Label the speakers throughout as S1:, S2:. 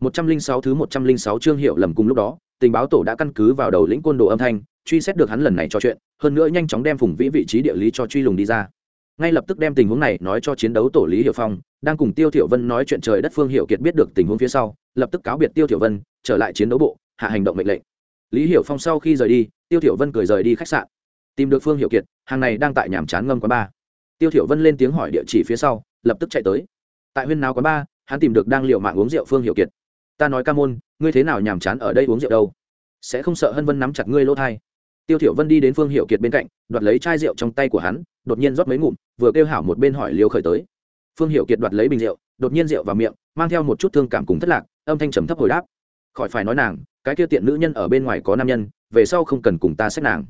S1: một trăm linh sáu thứ một trăm linh sáu chương hiệu lầm cùng lúc đó, tình báo tổ đã căn cứ vào đầu lĩnh quân đồ âm thanh, truy xét được hắn lần này cho chuyện, hơn nữa nhanh chóng đem phùng vĩ vị trí địa lý cho truy lùng đi ra. Ngay lập tức đem tình huống này nói cho chiến đấu tổ lý hiểu phong, đang cùng tiêu thiểu vân nói chuyện trời đất phương hiểu kiệt biết được tình huống phía sau, lập tức cáo biệt tiêu thiểu vân, trở lại chiến đấu bộ, hạ hành động mệnh lệnh. Lý hiểu phong sau khi rời đi, tiêu thiểu vân cười rời đi khách sạn. Tìm được phương hiểu kiệt, hàng này đang tại nhàm chán ngâm quán ba. Tiêu thiểu vân lên tiếng hỏi địa chỉ phía sau, lập tức chạy tới. Tại huyên náo quán ba, hắn tìm được đang liều mạng uống rượu phương hiểu kiệt ta nói ca môn, ngươi thế nào nhàm chán ở đây uống rượu đâu? Sẽ không sợ hân vân nắm chặt ngươi lỗ thai. Tiêu thiểu vân đi đến phương hiệu kiệt bên cạnh, đoạt lấy chai rượu trong tay của hắn, đột nhiên rót mấy ngụm, vừa kêu hảo một bên hỏi liêu khởi tới. Phương hiệu kiệt đoạt lấy bình rượu, đột nhiên rượu vào miệng, mang theo một chút thương cảm cùng thất lạc, âm thanh trầm thấp hồi đáp. Khỏi phải nói nàng, cái kia tiện nữ nhân ở bên ngoài có nam nhân, về sau không cần cùng ta xét nàng.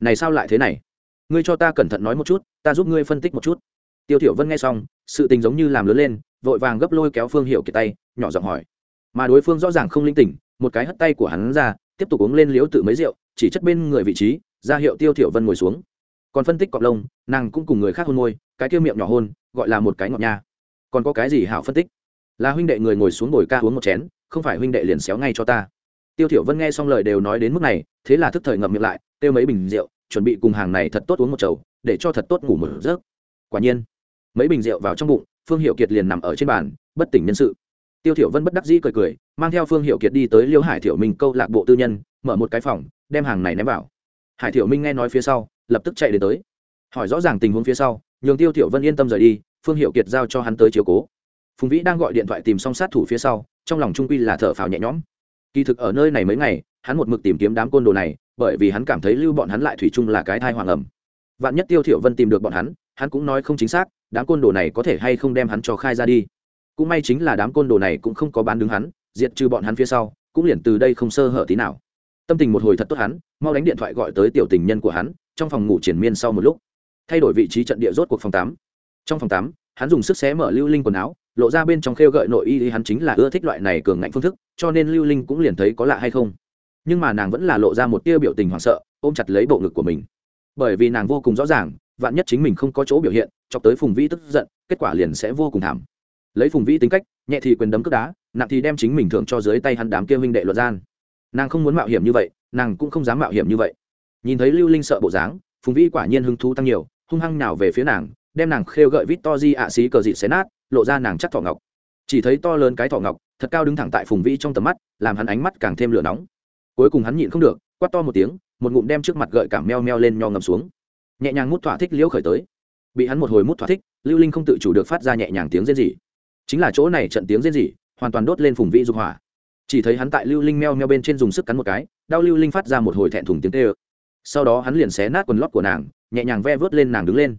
S1: Này sao lại thế này? Ngươi cho ta cẩn thận nói một chút, ta giúp ngươi phân tích một chút. Tiêu thiểu vân nghe xong, sự tình giống như làm lớn lên, vội vàng gấp lôi kéo phương hiệu kiệt tay, nhỏ giọng hỏi mà đối phương rõ ràng không linh tỉnh, một cái hất tay của hắn ra, tiếp tục uống lên liếu tự mấy rượu, chỉ chất bên người vị trí, ra hiệu tiêu thiểu vân ngồi xuống. Còn phân tích cọp lông, nàng cũng cùng người khác hôn môi, cái kia miệng nhỏ hôn, gọi là một cái ngọt nha. Còn có cái gì hảo phân tích? Là huynh đệ người ngồi xuống ngồi ca uống một chén, không phải huynh đệ liền xéo ngay cho ta. Tiêu thiểu vân nghe xong lời đều nói đến mức này, thế là thức thời ngậm miệng lại, tiêu mấy bình rượu, chuẩn bị cùng hàng này thật tốt uống một chầu, để cho thật tốt ngủ một giấc. Quả nhiên, mấy bình rượu vào trong bụng, phương hiệu kiệt liền nằm ở trên bàn, bất tỉnh nhân sự tiêu thiểu vân bất đắc dĩ cười cười, mang theo phương hiệu kiệt đi tới liêu hải thiểu minh câu lạc bộ tư nhân, mở một cái phòng, đem hàng này ném vào. Hải thiểu minh nghe nói phía sau, lập tức chạy đến tới. Hỏi rõ ràng tình huống phía sau, nhường tiêu thiểu vân yên tâm rời đi, phương hiệu kiệt giao cho hắn tới chiếu cố. Phùng vĩ đang gọi điện thoại tìm xong sát thủ phía sau, trong lòng trung quy là thở phào nhẹ nhõm. Kỳ thực ở nơi này mấy ngày, hắn một mực tìm kiếm đám côn đồ này, bởi vì hắn cảm thấy lưu bọn hắn lại thủy chung là cái thai hoàng ẩm. Vạn nhất tiêu thiểu vân tìm được bọn hắn hắn cũng nói không chính xác, đám côn đồ này có thể hay không đem hắn cho khai ra đi cũng may chính là đám côn đồ này cũng không có bán đứng hắn, diệt trừ bọn hắn phía sau, cũng liền từ đây không sơ hở tí nào. Tâm tình một hồi thật tốt hắn, mau đánh điện thoại gọi tới tiểu tình nhân của hắn, trong phòng ngủ triển miên sau một lúc. Thay đổi vị trí trận địa rốt cuộc phòng tám. Trong phòng tám, hắn dùng sức xé mở lưu linh quần áo, lộ ra bên trong khêu gợi nội y hắn chính là ưa thích loại này cường ngạnh phương thức, cho nên lưu linh cũng liền thấy có lạ hay không. Nhưng mà nàng vẫn là lộ ra một tia biểu tình hoảng sợ, ôm chặt lấy bộ ngực của mình. Bởi vì nàng vô cùng rõ ràng, vạn nhất chính mình không có chỗ biểu hiện cho tới phùng vĩ tức giận, kết quả liền sẽ vô cùng thảm lấy phùng vĩ tính cách, nhẹ thì quyền đấm cướp đá, nặng thì đem chính mình thưởng cho dưới tay hắn đám kia huynh đệ luật gian. Nàng không muốn mạo hiểm như vậy, nàng cũng không dám mạo hiểm như vậy. Nhìn thấy lưu linh sợ bộ dáng, phùng vĩ quả nhiên hứng thú tăng nhiều, hung hăng nào về phía nàng, đem nàng khêu gợi vít to di ạ xí cờ dị xé nát, lộ ra nàng chắc thỏ ngọc. Chỉ thấy to lớn cái thỏ ngọc, thật cao đứng thẳng tại phùng vĩ trong tầm mắt, làm hắn ánh mắt càng thêm lửa nóng. Cuối cùng hắn nhịn không được, quát to một tiếng, một ngụm đem trước mặt gợi cảm meo meo lên nho ngầm xuống. Nhẹ nhàng mút thỏa thích liễu khởi tới. Bị hắn một hồi mút thỏa thích, lưu linh không tự chủ được phát ra nhẹ nhàng tiếng rên rỉ chính là chỗ này trận tiếng rên rỉ, hoàn toàn đốt lên phùng vĩ dục hỏa. Chỉ thấy hắn tại lưu linh meo meo bên trên dùng sức cắn một cái, đau lưu linh phát ra một hồi thẹn thùng tiếng tê ơ. Sau đó hắn liền xé nát quần lót của nàng, nhẹ nhàng ve vớt lên nàng đứng lên.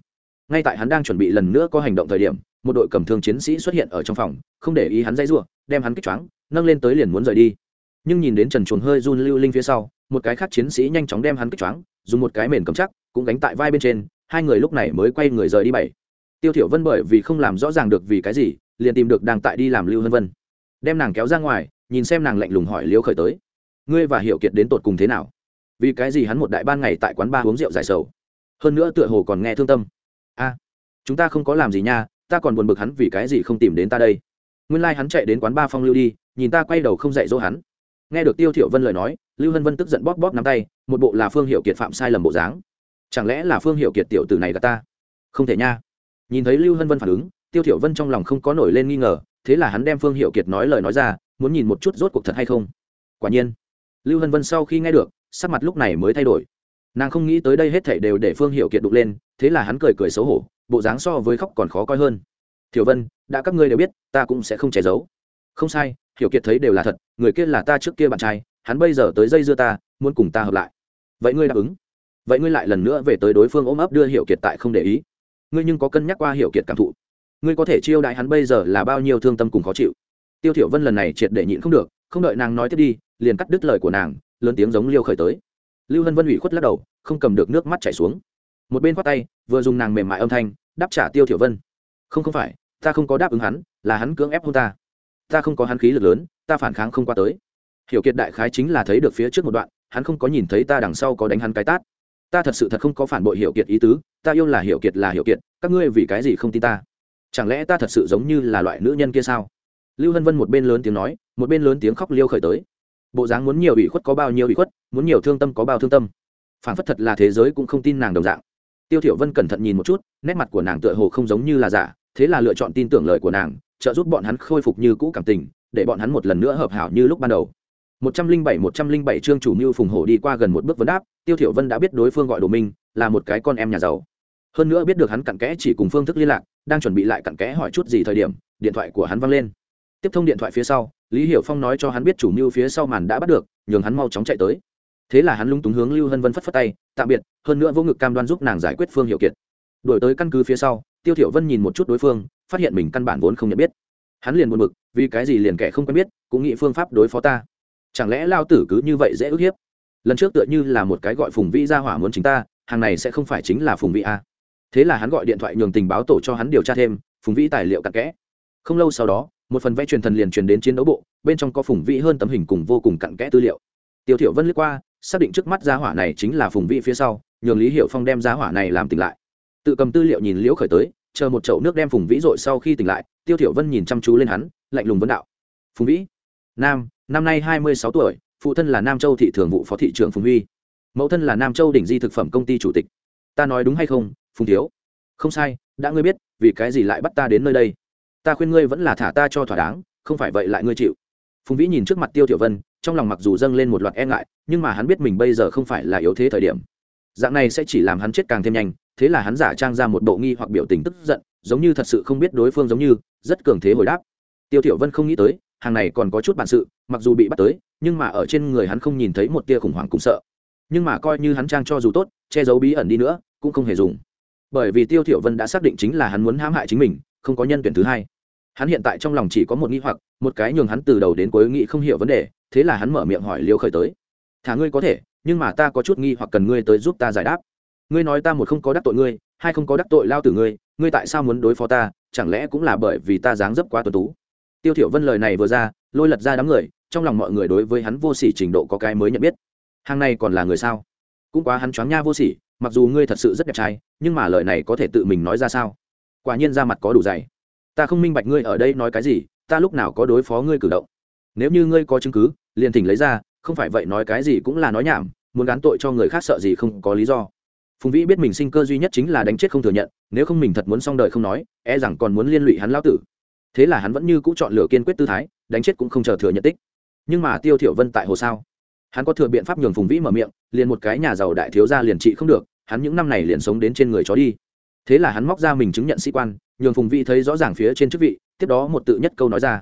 S1: Ngay tại hắn đang chuẩn bị lần nữa có hành động thời điểm, một đội cầm thương chiến sĩ xuất hiện ở trong phòng, không để ý hắn dây giụa đem hắn kích choáng, nâng lên tới liền muốn rời đi. Nhưng nhìn đến trần chuồn hơi run lưu linh phía sau, một cái khác chiến sĩ nhanh chóng đem hắn kích choáng, dùng một cái mền cầm chắc, cũng gánh tại vai bên trên, hai người lúc này mới quay người rời đi bảy. Tiêu thiểu vân bởi vì không làm rõ ràng được vì cái gì liền tìm được đang tại đi làm lưu hân vân. Đem nàng kéo ra ngoài, nhìn xem nàng lạnh lùng hỏi liễu khởi tới. Ngươi và hiểu kiệt đến tột cùng thế nào? Vì cái gì hắn một đại ban ngày tại quán ba uống rượu giải sầu? Hơn nữa tựa hồ còn nghe thương tâm. A, chúng ta không có làm gì nha, ta còn buồn bực hắn vì cái gì không tìm đến ta đây. Nguyên lai、like、hắn chạy đến quán ba phong lưu đi, nhìn ta quay đầu không dạy dỗ hắn. Nghe được tiêu thiểu vân lời nói, lưu hân vân tức giận bóp bóp nắm tay, một bộ là phương hiệu kiệt phạm sai lầm bộ dáng. Chẳng lẽ là phương hiệu kiệt tiểu tử này gạt ta? Không thể nha. Nhìn thấy lưu hân vân phản ứng tiêu thiểu vân trong lòng không có nổi lên nghi ngờ, thế là hắn đem phương hiệu kiệt nói lời nói ra, muốn nhìn một chút rốt cuộc thật hay không. Quả nhiên, lưu hân vân sau khi nghe được, sắc mặt lúc này mới thay đổi. Nàng không nghĩ tới đây hết thảy đều để phương hiệu kiệt đụng lên, thế là hắn cười cười xấu hổ, bộ dáng so với khóc còn khó coi hơn. Thiểu vân, đã các ngươi đều biết, ta cũng sẽ không che giấu. Không sai, hiểu kiệt thấy đều là thật, người kia là ta trước kia bạn trai, hắn bây giờ tới dây dưa ta, muốn cùng ta hợp lại. Vậy ngươi đáp ứng. Vậy ngươi lại lần nữa về tới đối phương ôm ấp đưa hiểu kiệt tại không để ý. Ngươi nhưng có cân nhắc qua hiểu kiệt cảm thụ ngươi có thể chiêu đại hắn bây giờ là bao nhiêu thương tâm cùng khó chịu. Tiêu thiểu vân lần này triệt để nhịn không được, không đợi nàng nói tiếp đi, liền cắt đứt lời của nàng, lớn tiếng giống liêu khởi tới. Lưu hân vân ủy khuất lắc đầu, không cầm được nước mắt chảy xuống. Một bên khoát tay, vừa dùng nàng mềm mại âm thanh, đáp trả tiêu thiểu vân. Không không phải, ta không có đáp ứng hắn, là hắn cưỡng ép hôn ta. Ta không có hắn khí lực lớn, ta phản kháng không qua tới. Hiểu kiệt đại khái chính là thấy được phía trước một đoạn, hắn không có nhìn thấy ta đằng sau có đánh hắn cái tát. Ta thật sự thật không có phản bội hiểu kiệt ý tứ, ta yêu là hiểu kiệt là hiểu kiệt, các ngươi vì cái gì không tin ta? Chẳng lẽ ta thật sự giống như là loại nữ nhân kia sao? Lưu hân vân một bên lớn tiếng nói, một bên lớn tiếng khóc liêu khởi tới. Bộ dáng muốn nhiều ủy khuất có bao nhiêu ủy khuất, muốn nhiều thương tâm có bao thương tâm. Phản phất thật là thế giới cũng không tin nàng đồng dạng. Tiêu thiểu vân cẩn thận nhìn một chút, nét mặt của nàng tựa hồ không giống như là giả, thế là lựa chọn tin tưởng lời của nàng, trợ giúp bọn hắn khôi phục như cũ cảm tình, để bọn hắn một lần nữa hợp hảo như lúc ban đầu. một trăm linh bảy, một trăm linh bảy chương chủ mưu phùng hổ đi qua gần một bước vấn đáp, tiêu thiểu vân đã biết đối phương gọi đồ minh là một cái con em nhà giàu hơn nữa biết được hắn cặn kẽ chỉ cùng phương thức liên lạc, đang chuẩn bị lại cặn kẽ hỏi chút gì thời điểm, điện thoại của hắn văng lên. Tiếp thông điện thoại phía sau, lý hiểu phong nói cho hắn biết chủ mưu phía sau màn đã bắt được, nhường hắn mau chóng chạy tới. Thế là hắn lung túng hướng lưu hân vân phất phất tay, tạm biệt, hơn nữa vô ngực cam đoan giúp nàng giải quyết phương hiệu kiệt. Đổi tới căn cứ phía sau, tiêu thiểu vân nhìn một chút đối phương, phát hiện mình căn bản vốn không nhận biết. Hắn liền buồn bực, vì cái gì liền kẻ không quen biết, cũng nghĩ phương pháp đối phó ta. Chẳng lẽ lao tử cứ như vậy dễ ức hiếp? Lần trước tựa như là một cái gọi phùng vĩ ra hỏa muốn chính ta, hàng này sẽ không phải chính là phùng vĩ a thế là hắn gọi điện thoại nhường tình báo tổ cho hắn điều tra thêm, phùng vĩ tài liệu cặn kẽ. Không lâu sau đó, một phần vẽ truyền thần liền truyền đến chiến đấu bộ, bên trong có phùng vĩ hơn tấm hình cùng vô cùng cặn kẽ tư liệu. Tiêu thiểu vân lướt qua, xác định trước mắt giá hỏa này chính là phùng vĩ phía sau, nhường lý hiểu phong đem giá hỏa này làm tỉnh lại. Tự cầm tư liệu nhìn liễu khởi tới, chờ một chậu nước đem phùng vĩ dội sau khi tỉnh lại, tiêu thiểu vân nhìn chăm chú lên hắn, lạnh lùng vấn đạo. Phùng vĩ, nam, năm nay hai mươi sáu tuổi, phụ thân là nam châu thị thường vụ phó thị trưởng phùng huy. Mẫu thân là nam châu đỉnh di thực phẩm công ty chủ tịch. Ta nói đúng hay không phùng thiếu. Không sai, đã ngươi biết, vì cái gì lại bắt ta đến nơi đây? Ta khuyên ngươi vẫn là thả ta cho thỏa đáng, không phải vậy lại ngươi chịu. Phùng vĩ nhìn trước mặt tiêu tiểu vân, trong lòng mặc dù dâng lên một loạt e ngại, nhưng mà hắn biết mình bây giờ không phải là yếu thế thời điểm. Dạng này sẽ chỉ làm hắn chết càng thêm nhanh, thế là hắn giả trang ra một bộ nghi hoặc biểu tình tức giận, giống như thật sự không biết đối phương giống như, rất cường thế hồi đáp. Tiêu tiểu vân không nghĩ tới, hàng này còn có chút bản sự, mặc dù bị bắt tới, nhưng mà ở trên người hắn không nhìn thấy một tia khủng hoảng cũng sợ. Nhưng mà coi như hắn trang cho dù tốt, che giấu bí ẩn đi nữa, cũng không hề dùng bởi vì tiêu thiểu vân đã xác định chính là hắn muốn hãm hại chính mình, không có nhân tuyển thứ hai. Hắn hiện tại trong lòng chỉ có một nghi hoặc, một cái nhường hắn từ đầu đến cuối nghĩ không hiểu vấn đề, thế là hắn mở miệng hỏi liêu khởi tới. Thả ngươi có thể, nhưng mà ta có chút nghi hoặc cần ngươi tới giúp ta giải đáp. Ngươi nói ta một không có đắc tội ngươi, hai không có đắc tội lao tử ngươi ngươi tại sao muốn đối phó ta, chẳng lẽ cũng là bởi vì ta dáng dấp quá tuấn tú? Tiêu thiểu vân lời này vừa ra, lôi lật ra đám người, trong lòng mọi người đối với hắn vô sỉ trình độ có cái mới nhận biết. Hàng này còn là người sao? Cũng quá hắn choáng nha vô sỉ mặc dù ngươi thật sự rất đẹp trai, nhưng mà lời này có thể tự mình nói ra sao? Quả nhiên ra mặt có đủ dày. Ta không minh bạch ngươi ở đây nói cái gì, ta lúc nào có đối phó ngươi cử động? Nếu như ngươi có chứng cứ, liền thỉnh lấy ra, không phải vậy nói cái gì cũng là nói nhảm, muốn gán tội cho người khác sợ gì không có lý do. Phùng vĩ biết mình sinh cơ duy nhất chính là đánh chết không thừa nhận, nếu không mình thật muốn xong đời không nói e rằng còn muốn liên lụy hắn lao tử. Thế là hắn vẫn như cũ chọn lựa kiên quyết tư thái, đánh chết cũng không chờ thừa nhận tích. Nhưng mà tiêu thiểu vân tại hồ sao? Hắn có thừa biện pháp nhường phùng vĩ mở miệng, liền một cái nhà giàu đại thiếu gia liền trị không được hắn những năm này liền sống đến trên người chó đi. Thế là hắn móc ra mình chứng nhận sĩ quan, nhường phùng vĩ thấy rõ ràng phía trên chức vị, tiếp đó một tự nhất câu nói ra.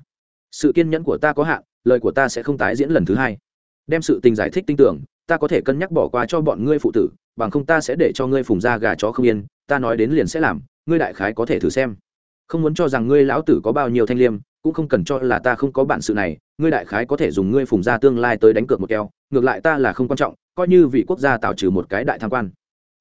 S1: Sự kiên nhẫn của ta có hạn, lời của ta sẽ không tái diễn lần thứ hai. Đem sự tình giải thích tin tưởng, ta có thể cân nhắc bỏ qua cho bọn ngươi phụ tử, bằng không ta sẽ để cho ngươi phùng ra gà chó không yên, ta nói đến liền sẽ làm, ngươi đại khái có thể thử xem. Không muốn cho rằng ngươi lão tử có bao nhiêu thanh liêm, cũng không cần cho là ta không có bản sự này, ngươi đại khái có thể dùng ngươi phùng ra tương lai tới đánh cược một keo, ngược lại ta là không quan trọng, coi như vị quốc gia tạo trừ một cái đại tham quan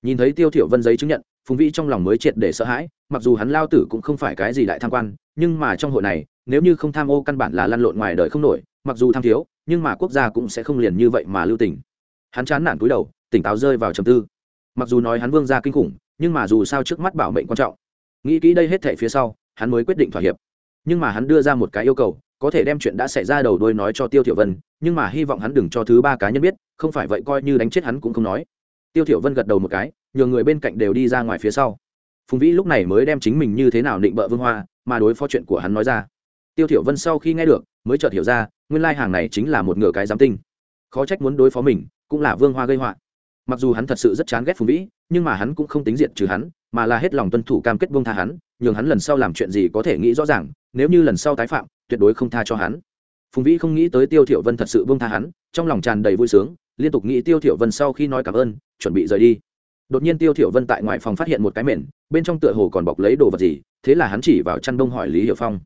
S1: nhìn thấy tiêu thiểu vân giấy chứng nhận, phùng vĩ trong lòng mới triệt để sợ hãi, mặc dù hắn lao tử cũng không phải cái gì đại tham quan, nhưng mà trong hội này, nếu như không tham ô căn bản là lăn lộn ngoài đời không nổi, mặc dù tham thiếu, nhưng mà quốc gia cũng sẽ không liền như vậy mà lưu tình. Hắn chán nản cúi đầu, tỉnh táo rơi vào trầm tư. Mặc dù nói hắn vương gia kinh khủng, nhưng mà dù sao trước mắt bảo mệnh quan trọng. Nghĩ kỹ đây hết thảy phía sau, hắn mới quyết định thỏa hiệp. Nhưng mà hắn đưa ra một cái yêu cầu, có thể đem chuyện đã xảy ra đầu đuôi nói cho tiêu thiểu vân, nhưng mà hy vọng hắn đừng cho thứ ba cá nhân biết, không phải vậy coi như đánh chết hắn cũng không nói tiêu thiểu vân gật đầu một cái nhiều người bên cạnh đều đi ra ngoài phía sau. Phùng vĩ lúc này mới đem chính mình như thế nào định bợ vương hoa, mà đối phó chuyện của hắn nói ra. Tiêu thiểu vân sau khi nghe được, mới chợt hiểu ra, nguyên lai hàng này chính là một ngựa cái giám tinh. Khó trách muốn đối phó mình, cũng là vương hoa gây họa. Mặc dù hắn thật sự rất chán ghét phùng vĩ, nhưng mà hắn cũng không tính diện trừ hắn, mà là hết lòng tuân thủ cam kết vương tha hắn, nhường hắn lần sau làm chuyện gì có thể nghĩ rõ ràng, nếu như lần sau tái phạm, tuyệt đối không tha cho hắn. Phùng vĩ không nghĩ tới tiêu thiểu vân thật sự vương tha hắn, trong lòng tràn đầy vui sướng liên tục nghĩ tiêu thiểu vân sau khi nói cảm ơn, chuẩn bị rời đi. Đột nhiên tiêu thiểu vân tại ngoài phòng phát hiện một cái mền, bên trong tựa hồ còn bọc lấy đồ vật gì, thế là hắn chỉ vào chăn đông hỏi lý hiểu phong.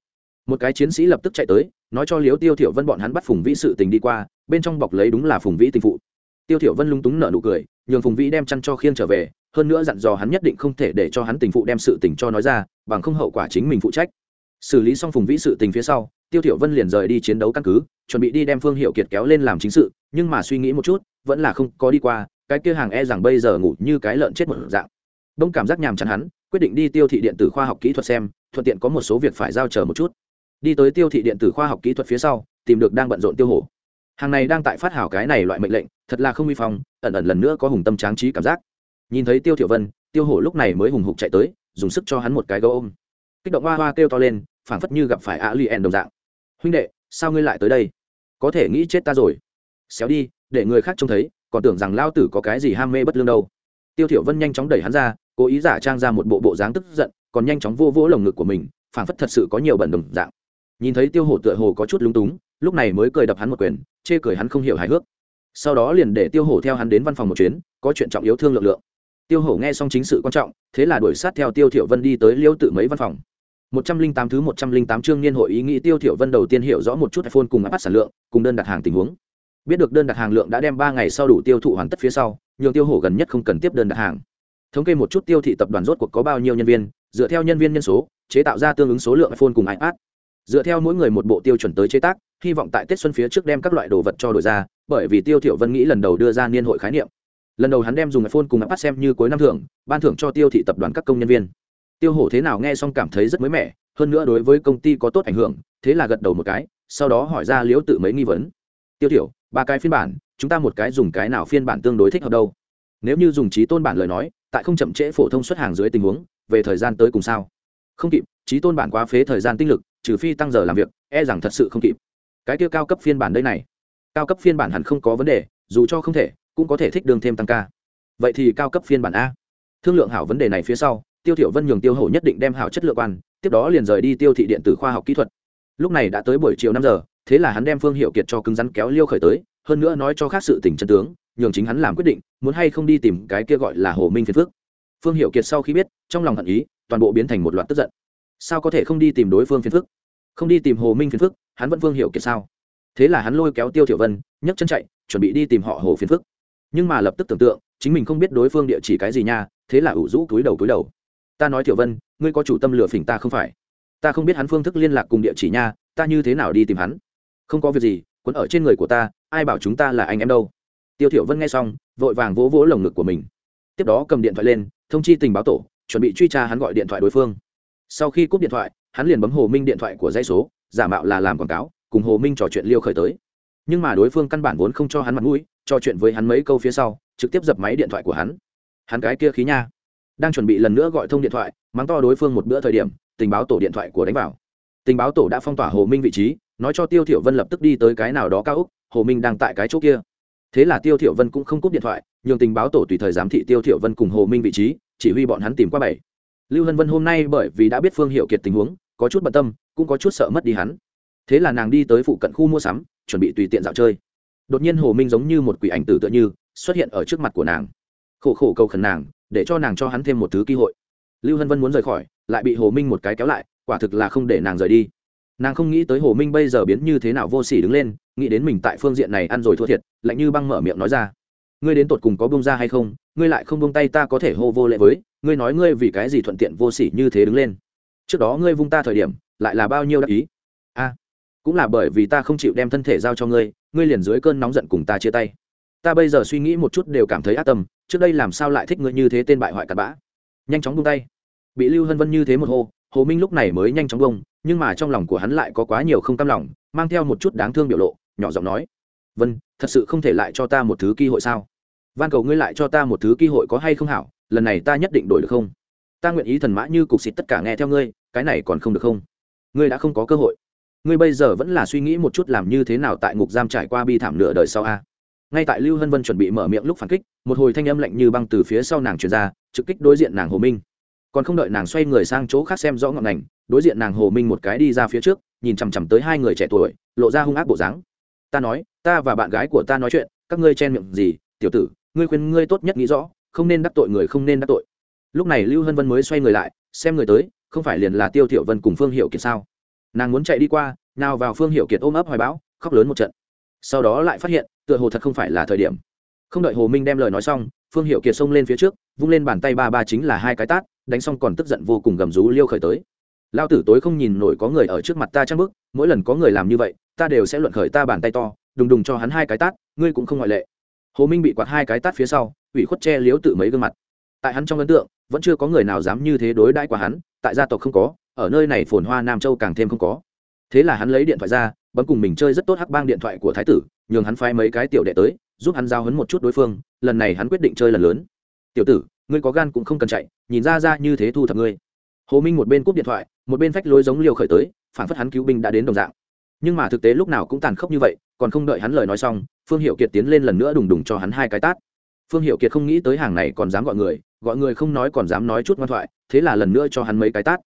S1: Một cái chiến sĩ lập tức chạy tới, nói cho liếu tiêu thiểu vân bọn hắn bắt phùng vĩ sự tình đi qua, bên trong bọc lấy đúng là phùng vĩ tình phụ. Tiêu thiểu vân lung túng nở nụ cười, nhường phùng vĩ đem chăn cho khiêng trở về, hơn nữa dặn dò hắn nhất định không thể để cho hắn tình phụ đem sự tình cho nói ra, bằng không hậu quả chính mình phụ trách. Xử lý xong phùng vĩ sự tình phía sau tiêu thiểu vân liền rời đi chiến đấu căn cứ, chuẩn bị đi đem phương hiệu kiệt kéo lên làm chính sự, nhưng mà suy nghĩ một chút, vẫn là không có đi qua, cái kia hàng e rằng bây giờ ngủ như cái lợn chết một dạng. Đông cảm giác nhàm chán hắn, quyết định đi tiêu thị điện tử khoa học kỹ thuật xem, thuận tiện có một số việc phải giao chờ một chút. Đi tới tiêu thị điện tử khoa học kỹ thuật phía sau, tìm được đang bận rộn tiêu hổ. Hàng này đang tại phát hảo cái này loại mệnh lệnh, thật là không vi phong, ẩn ẩn lần nữa có hùng tâm tráng trí cảm giác. Nhìn thấy tiêu thiểu vân, tiêu hổ lúc này mới hùng hục chạy tới, dùng sức cho hắn một cái gấu ôm. Kích động hoa hoa kêu to lên, phảng phất như gặp phải Alien đồng dạng huynh đệ, sao ngươi lại tới đây? Có thể nghĩ chết ta rồi. Xéo đi, để người khác trông thấy, còn tưởng rằng lao tử có cái gì ham mê bất lương đâu. Tiêu thiểu vân nhanh chóng đẩy hắn ra, cố ý giả trang ra một bộ bộ dáng tức giận, còn nhanh chóng vô vỗ lồng ngực của mình, phảng phất thật sự có nhiều bẩn đồng dạng. Nhìn thấy tiêu hổ tựa hồ có chút lúng túng, lúc này mới cười đập hắn một quyền, chê cười hắn không hiểu hài hước. Sau đó liền để tiêu hổ theo hắn đến văn phòng một chuyến, có chuyện trọng yếu thương lượng lượng. Tiêu hổ nghe xong chính sự quan trọng, thế là đuổi sát theo tiêu thiểu vân đi tới liêu tự mấy văn phòng một trăm linh tám thứ một trăm linh tám chương niên hội ý nghĩ tiêu thiểu vân đầu tiên hiểu rõ một chút iphone cùng áp sản lượng, cùng đơn đặt hàng tình huống. Biết được đơn đặt hàng lượng đã đem ba ngày sau đủ tiêu thụ hoàn tất phía sau nhường tiêu hổ gần nhất không cần tiếp đơn đặt hàng. Thống kê một chút tiêu thị tập đoàn rốt cuộc có bao nhiêu nhân viên, dựa theo nhân viên nhân số, chế tạo ra tương ứng số lượng iphone cùng ipad. Dựa theo mỗi người một bộ tiêu chuẩn tới chế tác, hy vọng tại tết xuân phía trước đem các loại đồ vật cho đổi ra, bởi vì tiêu thiểu vân nghĩ lần đầu đưa ra niên hội khái niệm. Lần đầu hắn đem dùng iphone cùng ipad xem như cuối năm thưởng, ban thưởng cho tiêu thị tập đoàn các công nhân viên tiêu hổ thế nào nghe xong cảm thấy rất mới mẻ, hơn nữa đối với công ty có tốt ảnh hưởng, thế là gật đầu một cái, sau đó hỏi ra liễu tự mấy nghi vấn. Tiêu thiểu ba cái phiên bản, chúng ta một cái dùng cái nào phiên bản tương đối thích hợp đâu? Nếu như dùng trí tôn bản lời nói, tại không chậm trễ phổ thông xuất hàng dưới tình huống, về thời gian tới cùng sao? Không kịp, trí tôn bản quá phế thời gian tinh lực, trừ phi tăng giờ làm việc e rằng thật sự không kịp. Cái kia cao cấp phiên bản đây này. Cao cấp phiên bản hẳn không có vấn đề, dù cho không thể, cũng có thể thích đường thêm tăng ca. Vậy thì cao cấp phiên bản a. Thương lượng hảo vấn đề này phía sau tiêu thiểu vân nhường tiêu hổ nhất định đem hảo chất lượng quan, tiếp đó liền rời đi tiêu thị điện tử khoa học kỹ thuật. Lúc này đã tới buổi chiều năm giờ, thế là hắn đem phương hiệu kiệt cho cứng rắn kéo liêu khởi tới, hơn nữa nói cho khác sự tình chân tướng, nhường chính hắn làm quyết định, muốn hay không đi tìm cái kia gọi là hồ minh phiền phước. Phương hiệu kiệt sau khi biết, trong lòng hận ý, toàn bộ biến thành một loạt tức giận. Sao có thể không đi tìm đối phương phiền phức không đi tìm hồ minh phiền phức hắn vẫn phương hiệu kiệt sao? Thế là hắn lôi kéo tiêu thiểu vân, nhấc chân chạy, chuẩn bị đi tìm họ hồ phiền phức nhưng mà lập tức tưởng tượng, chính mình không biết đối phương địa chỉ cái gì nha, thế là ủ rũ cúi đầu cúi đầu ta nói thiểu vân, ngươi có chủ tâm lừa phỉnh ta không phải? Ta không biết hắn phương thức liên lạc cùng địa chỉ nha, ta như thế nào đi tìm hắn? Không có việc gì, quấn ở trên người của ta, ai bảo chúng ta là anh em đâu? Tiêu thiểu vân nghe xong, vội vàng vỗ vỗ lồng ngực của mình. Tiếp đó cầm điện thoại lên, thông chi tình báo tổ, chuẩn bị truy tra hắn gọi điện thoại đối phương. Sau khi cúp điện thoại, hắn liền bấm hồ minh điện thoại của dây số, giả mạo là làm quảng cáo, cùng hồ minh trò chuyện liêu khởi tới. Nhưng mà đối phương căn bản vốn không cho hắn mặt mũi, trò chuyện với hắn mấy câu phía sau, trực tiếp dập máy điện thoại của hắn. Hắn cái kia khí nha đang chuẩn bị lần nữa gọi thông điện thoại, mắng to đối phương một bữa thời điểm, tình báo tổ điện thoại của đánh vào. Tình báo tổ đã phong tỏa hồ minh vị trí, nói cho tiêu thiểu vân lập tức đi tới cái nào đó cao úc hồ minh đang tại cái chỗ kia. Thế là tiêu thiểu vân cũng không cúp điện thoại, nhường tình báo tổ tùy thời giám thị tiêu thiểu vân cùng hồ minh vị trí, chỉ huy bọn hắn tìm qua bảy. Lưu hân vân hôm nay bởi vì đã biết phương hiệu kiệt tình huống, có chút bận tâm, cũng có chút sợ mất đi hắn. Thế là nàng đi tới phụ cận khu mua sắm, chuẩn bị tùy tiện dạo chơi. Đột nhiên hồ minh giống như một quỷ ảnh tử tựa như, xuất hiện ở trước mặt của nàng. Khổ khổ cầu khẩn nàng để cho nàng cho hắn thêm một thứ cơ hội. Lưu hân vân muốn rời khỏi, lại bị hồ minh một cái kéo lại, quả thực là không để nàng rời đi. Nàng không nghĩ tới hồ minh bây giờ biến như thế nào vô s ỉ đứng lên, nghĩ đến mình tại phương diện này ăn rồi thua thiệt, lạnh như băng mở miệng nói ra. Ngươi đến tột cùng có bông ra hay không, ngươi lại không bông tay ta có thể hô vô lệ với, ngươi nói ngươi vì cái gì thuận tiện vô s ỉ như thế đứng lên. Trước đó ngươi vung ta thời điểm, lại là bao nhiêu đắc ý? A, cũng là bởi vì ta không chịu đem thân thể giao cho ngươi ngươi liền dưới cơn nóng giận cùng ta chia tay ta bây giờ suy nghĩ một chút đều cảm thấy ác tâm, trước đây làm sao lại thích ngươi như thế tên bại hoại cặn bã? Nhanh chóng bung tay. Bị lưu hân vân như thế một hô, hồ minh lúc này mới nhanh chóng bông nhưng mà trong lòng của hắn lại có quá nhiều không cam lòng, mang theo một chút đáng thương biểu lộ, nhỏ giọng nói, vân, thật sự không thể lại cho ta một thứ cơ hội sao? Van cầu ngươi lại cho ta một thứ cơ hội có hay không hảo? Lần này ta nhất định đổi được không? Ta nguyện ý thần mã như cục xịt tất cả nghe theo ngươi, cái này còn không được không? Ngươi đã không có cơ hội. Ngươi bây giờ vẫn là suy nghĩ một chút làm như thế nào tại ngục giam trải qua bi thảm nửa đời sau a ngay tại lưu hân vân chuẩn bị mở miệng lúc phản kích, một hồi thanh âm lạnh như băng từ phía sau nàng truyền ra, trực kích đối diện nàng hồ minh. Còn không đợi nàng xoay người sang chỗ khác xem rõ ngọn ngành đối diện nàng hồ minh một cái đi ra phía trước, nhìn chằm chằm tới hai người trẻ tuổi, lộ ra hung ác bộ dáng. Ta nói, ta và bạn gái của ta nói chuyện, các ngươi chen miệng gì, tiểu tử, ngươi khuyên ngươi tốt nhất nghĩ rõ, không nên đắc tội người, không nên đắc tội. Lúc này lưu hân vân mới xoay người lại, xem người tới, không phải liền là tiêu thiểu vân cùng phương hiệu kiệt sao? Nàng muốn chạy đi qua, nào vào phương hiệu kiệt ôm ấp hoài bão, khóc lớn một trận sau đó lại phát hiện, tựa hồ thật không phải là thời điểm. Không đợi hồ minh đem lời nói xong, phương hiệu kiệt xông lên phía trước, vung lên bàn tay ba ba chính là hai cái tát, đánh xong còn tức giận vô cùng gầm rú liêu khởi tới. Lao tử tối không nhìn nổi có người ở trước mặt ta trăng bức mỗi lần có người làm như vậy, ta đều sẽ luận khởi ta bàn tay to, đùng đùng cho hắn hai cái tát, ngươi cũng không ngoại lệ. Hồ minh bị quạt hai cái tát phía sau, ủy khuất che liếu tự mấy gương mặt. Tại hắn trong ấn tượng, vẫn chưa có người nào dám như thế đối đãi qua hắn, tại gia tộc không có, ở nơi này phồn hoa nam châu càng thêm không có. Thế là hắn lấy điện thoại ra bấm cùng mình chơi rất tốt hắc bang điện thoại của thái tử, nhường hắn phái mấy cái tiểu đệ tới, giúp hắn giao hấn một chút đối phương, lần này hắn quyết định chơi lần lớn. Tiểu tử, ngươi có gan cũng không cần chạy, nhìn ra ra như thế thu thập ngươi. Hồ minh một bên cúp điện thoại, một bên phách lối giống liều khởi tới, phản phất hắn cứu binh đã đến đồng dạng. Nhưng mà thực tế lúc nào cũng tàn khốc như vậy, còn không đợi hắn lời nói xong, phương hiệu kiệt tiến lên lần nữa đùng đùng cho hắn hai cái tát. Phương hiệu kiệt không nghĩ tới hàng này còn dám gọi người gọi người không nói còn dám nói chút ngoan thoại, thế là lần nữa cho hắn mấy cái tát.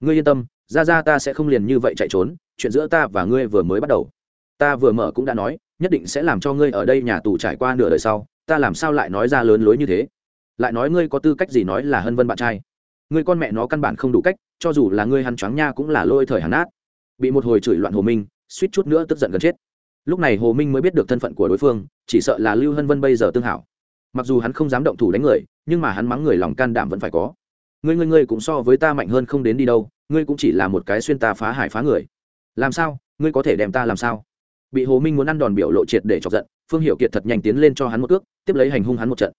S1: Ngươi yên tâm ra ra ta sẽ không liền như vậy chạy trốn, chuyện giữa ta và ngươi vừa mới bắt đầu. Ta vừa mở cũng đã nói, nhất định sẽ làm cho ngươi ở đây nhà tù trải qua nửa đời sau, ta làm sao lại nói ra lớn lối như thế? Lại nói ngươi có tư cách gì nói là hân vân bạn trai? Ngươi con mẹ nó căn bản không đủ cách, cho dù là ngươi hắn choáng nha cũng là lôi thời hắn nát. Bị một hồi chửi loạn hồ minh, suýt chút nữa tức giận gần chết. Lúc này hồ minh mới biết được thân phận của đối phương, chỉ sợ là lưu hân vân bây giờ tương hảo. Mặc dù hắn không dám động thủ đánh người, nhưng mà hắn mắng người lòng can đảm vẫn phải có. Ngươi ngươi ngươi cũng so với ta mạnh hơn không đến đi đâu ngươi cũng chỉ là một cái xuyên ta phá hải phá người. Làm sao? Ngươi có thể đem ta làm sao? Bị hồ minh muốn ăn đòn biểu lộ triệt để chọc giận, phương hiệu kiệt thật nhanh tiến lên cho hắn một cước, tiếp lấy hành hung hắn một trận.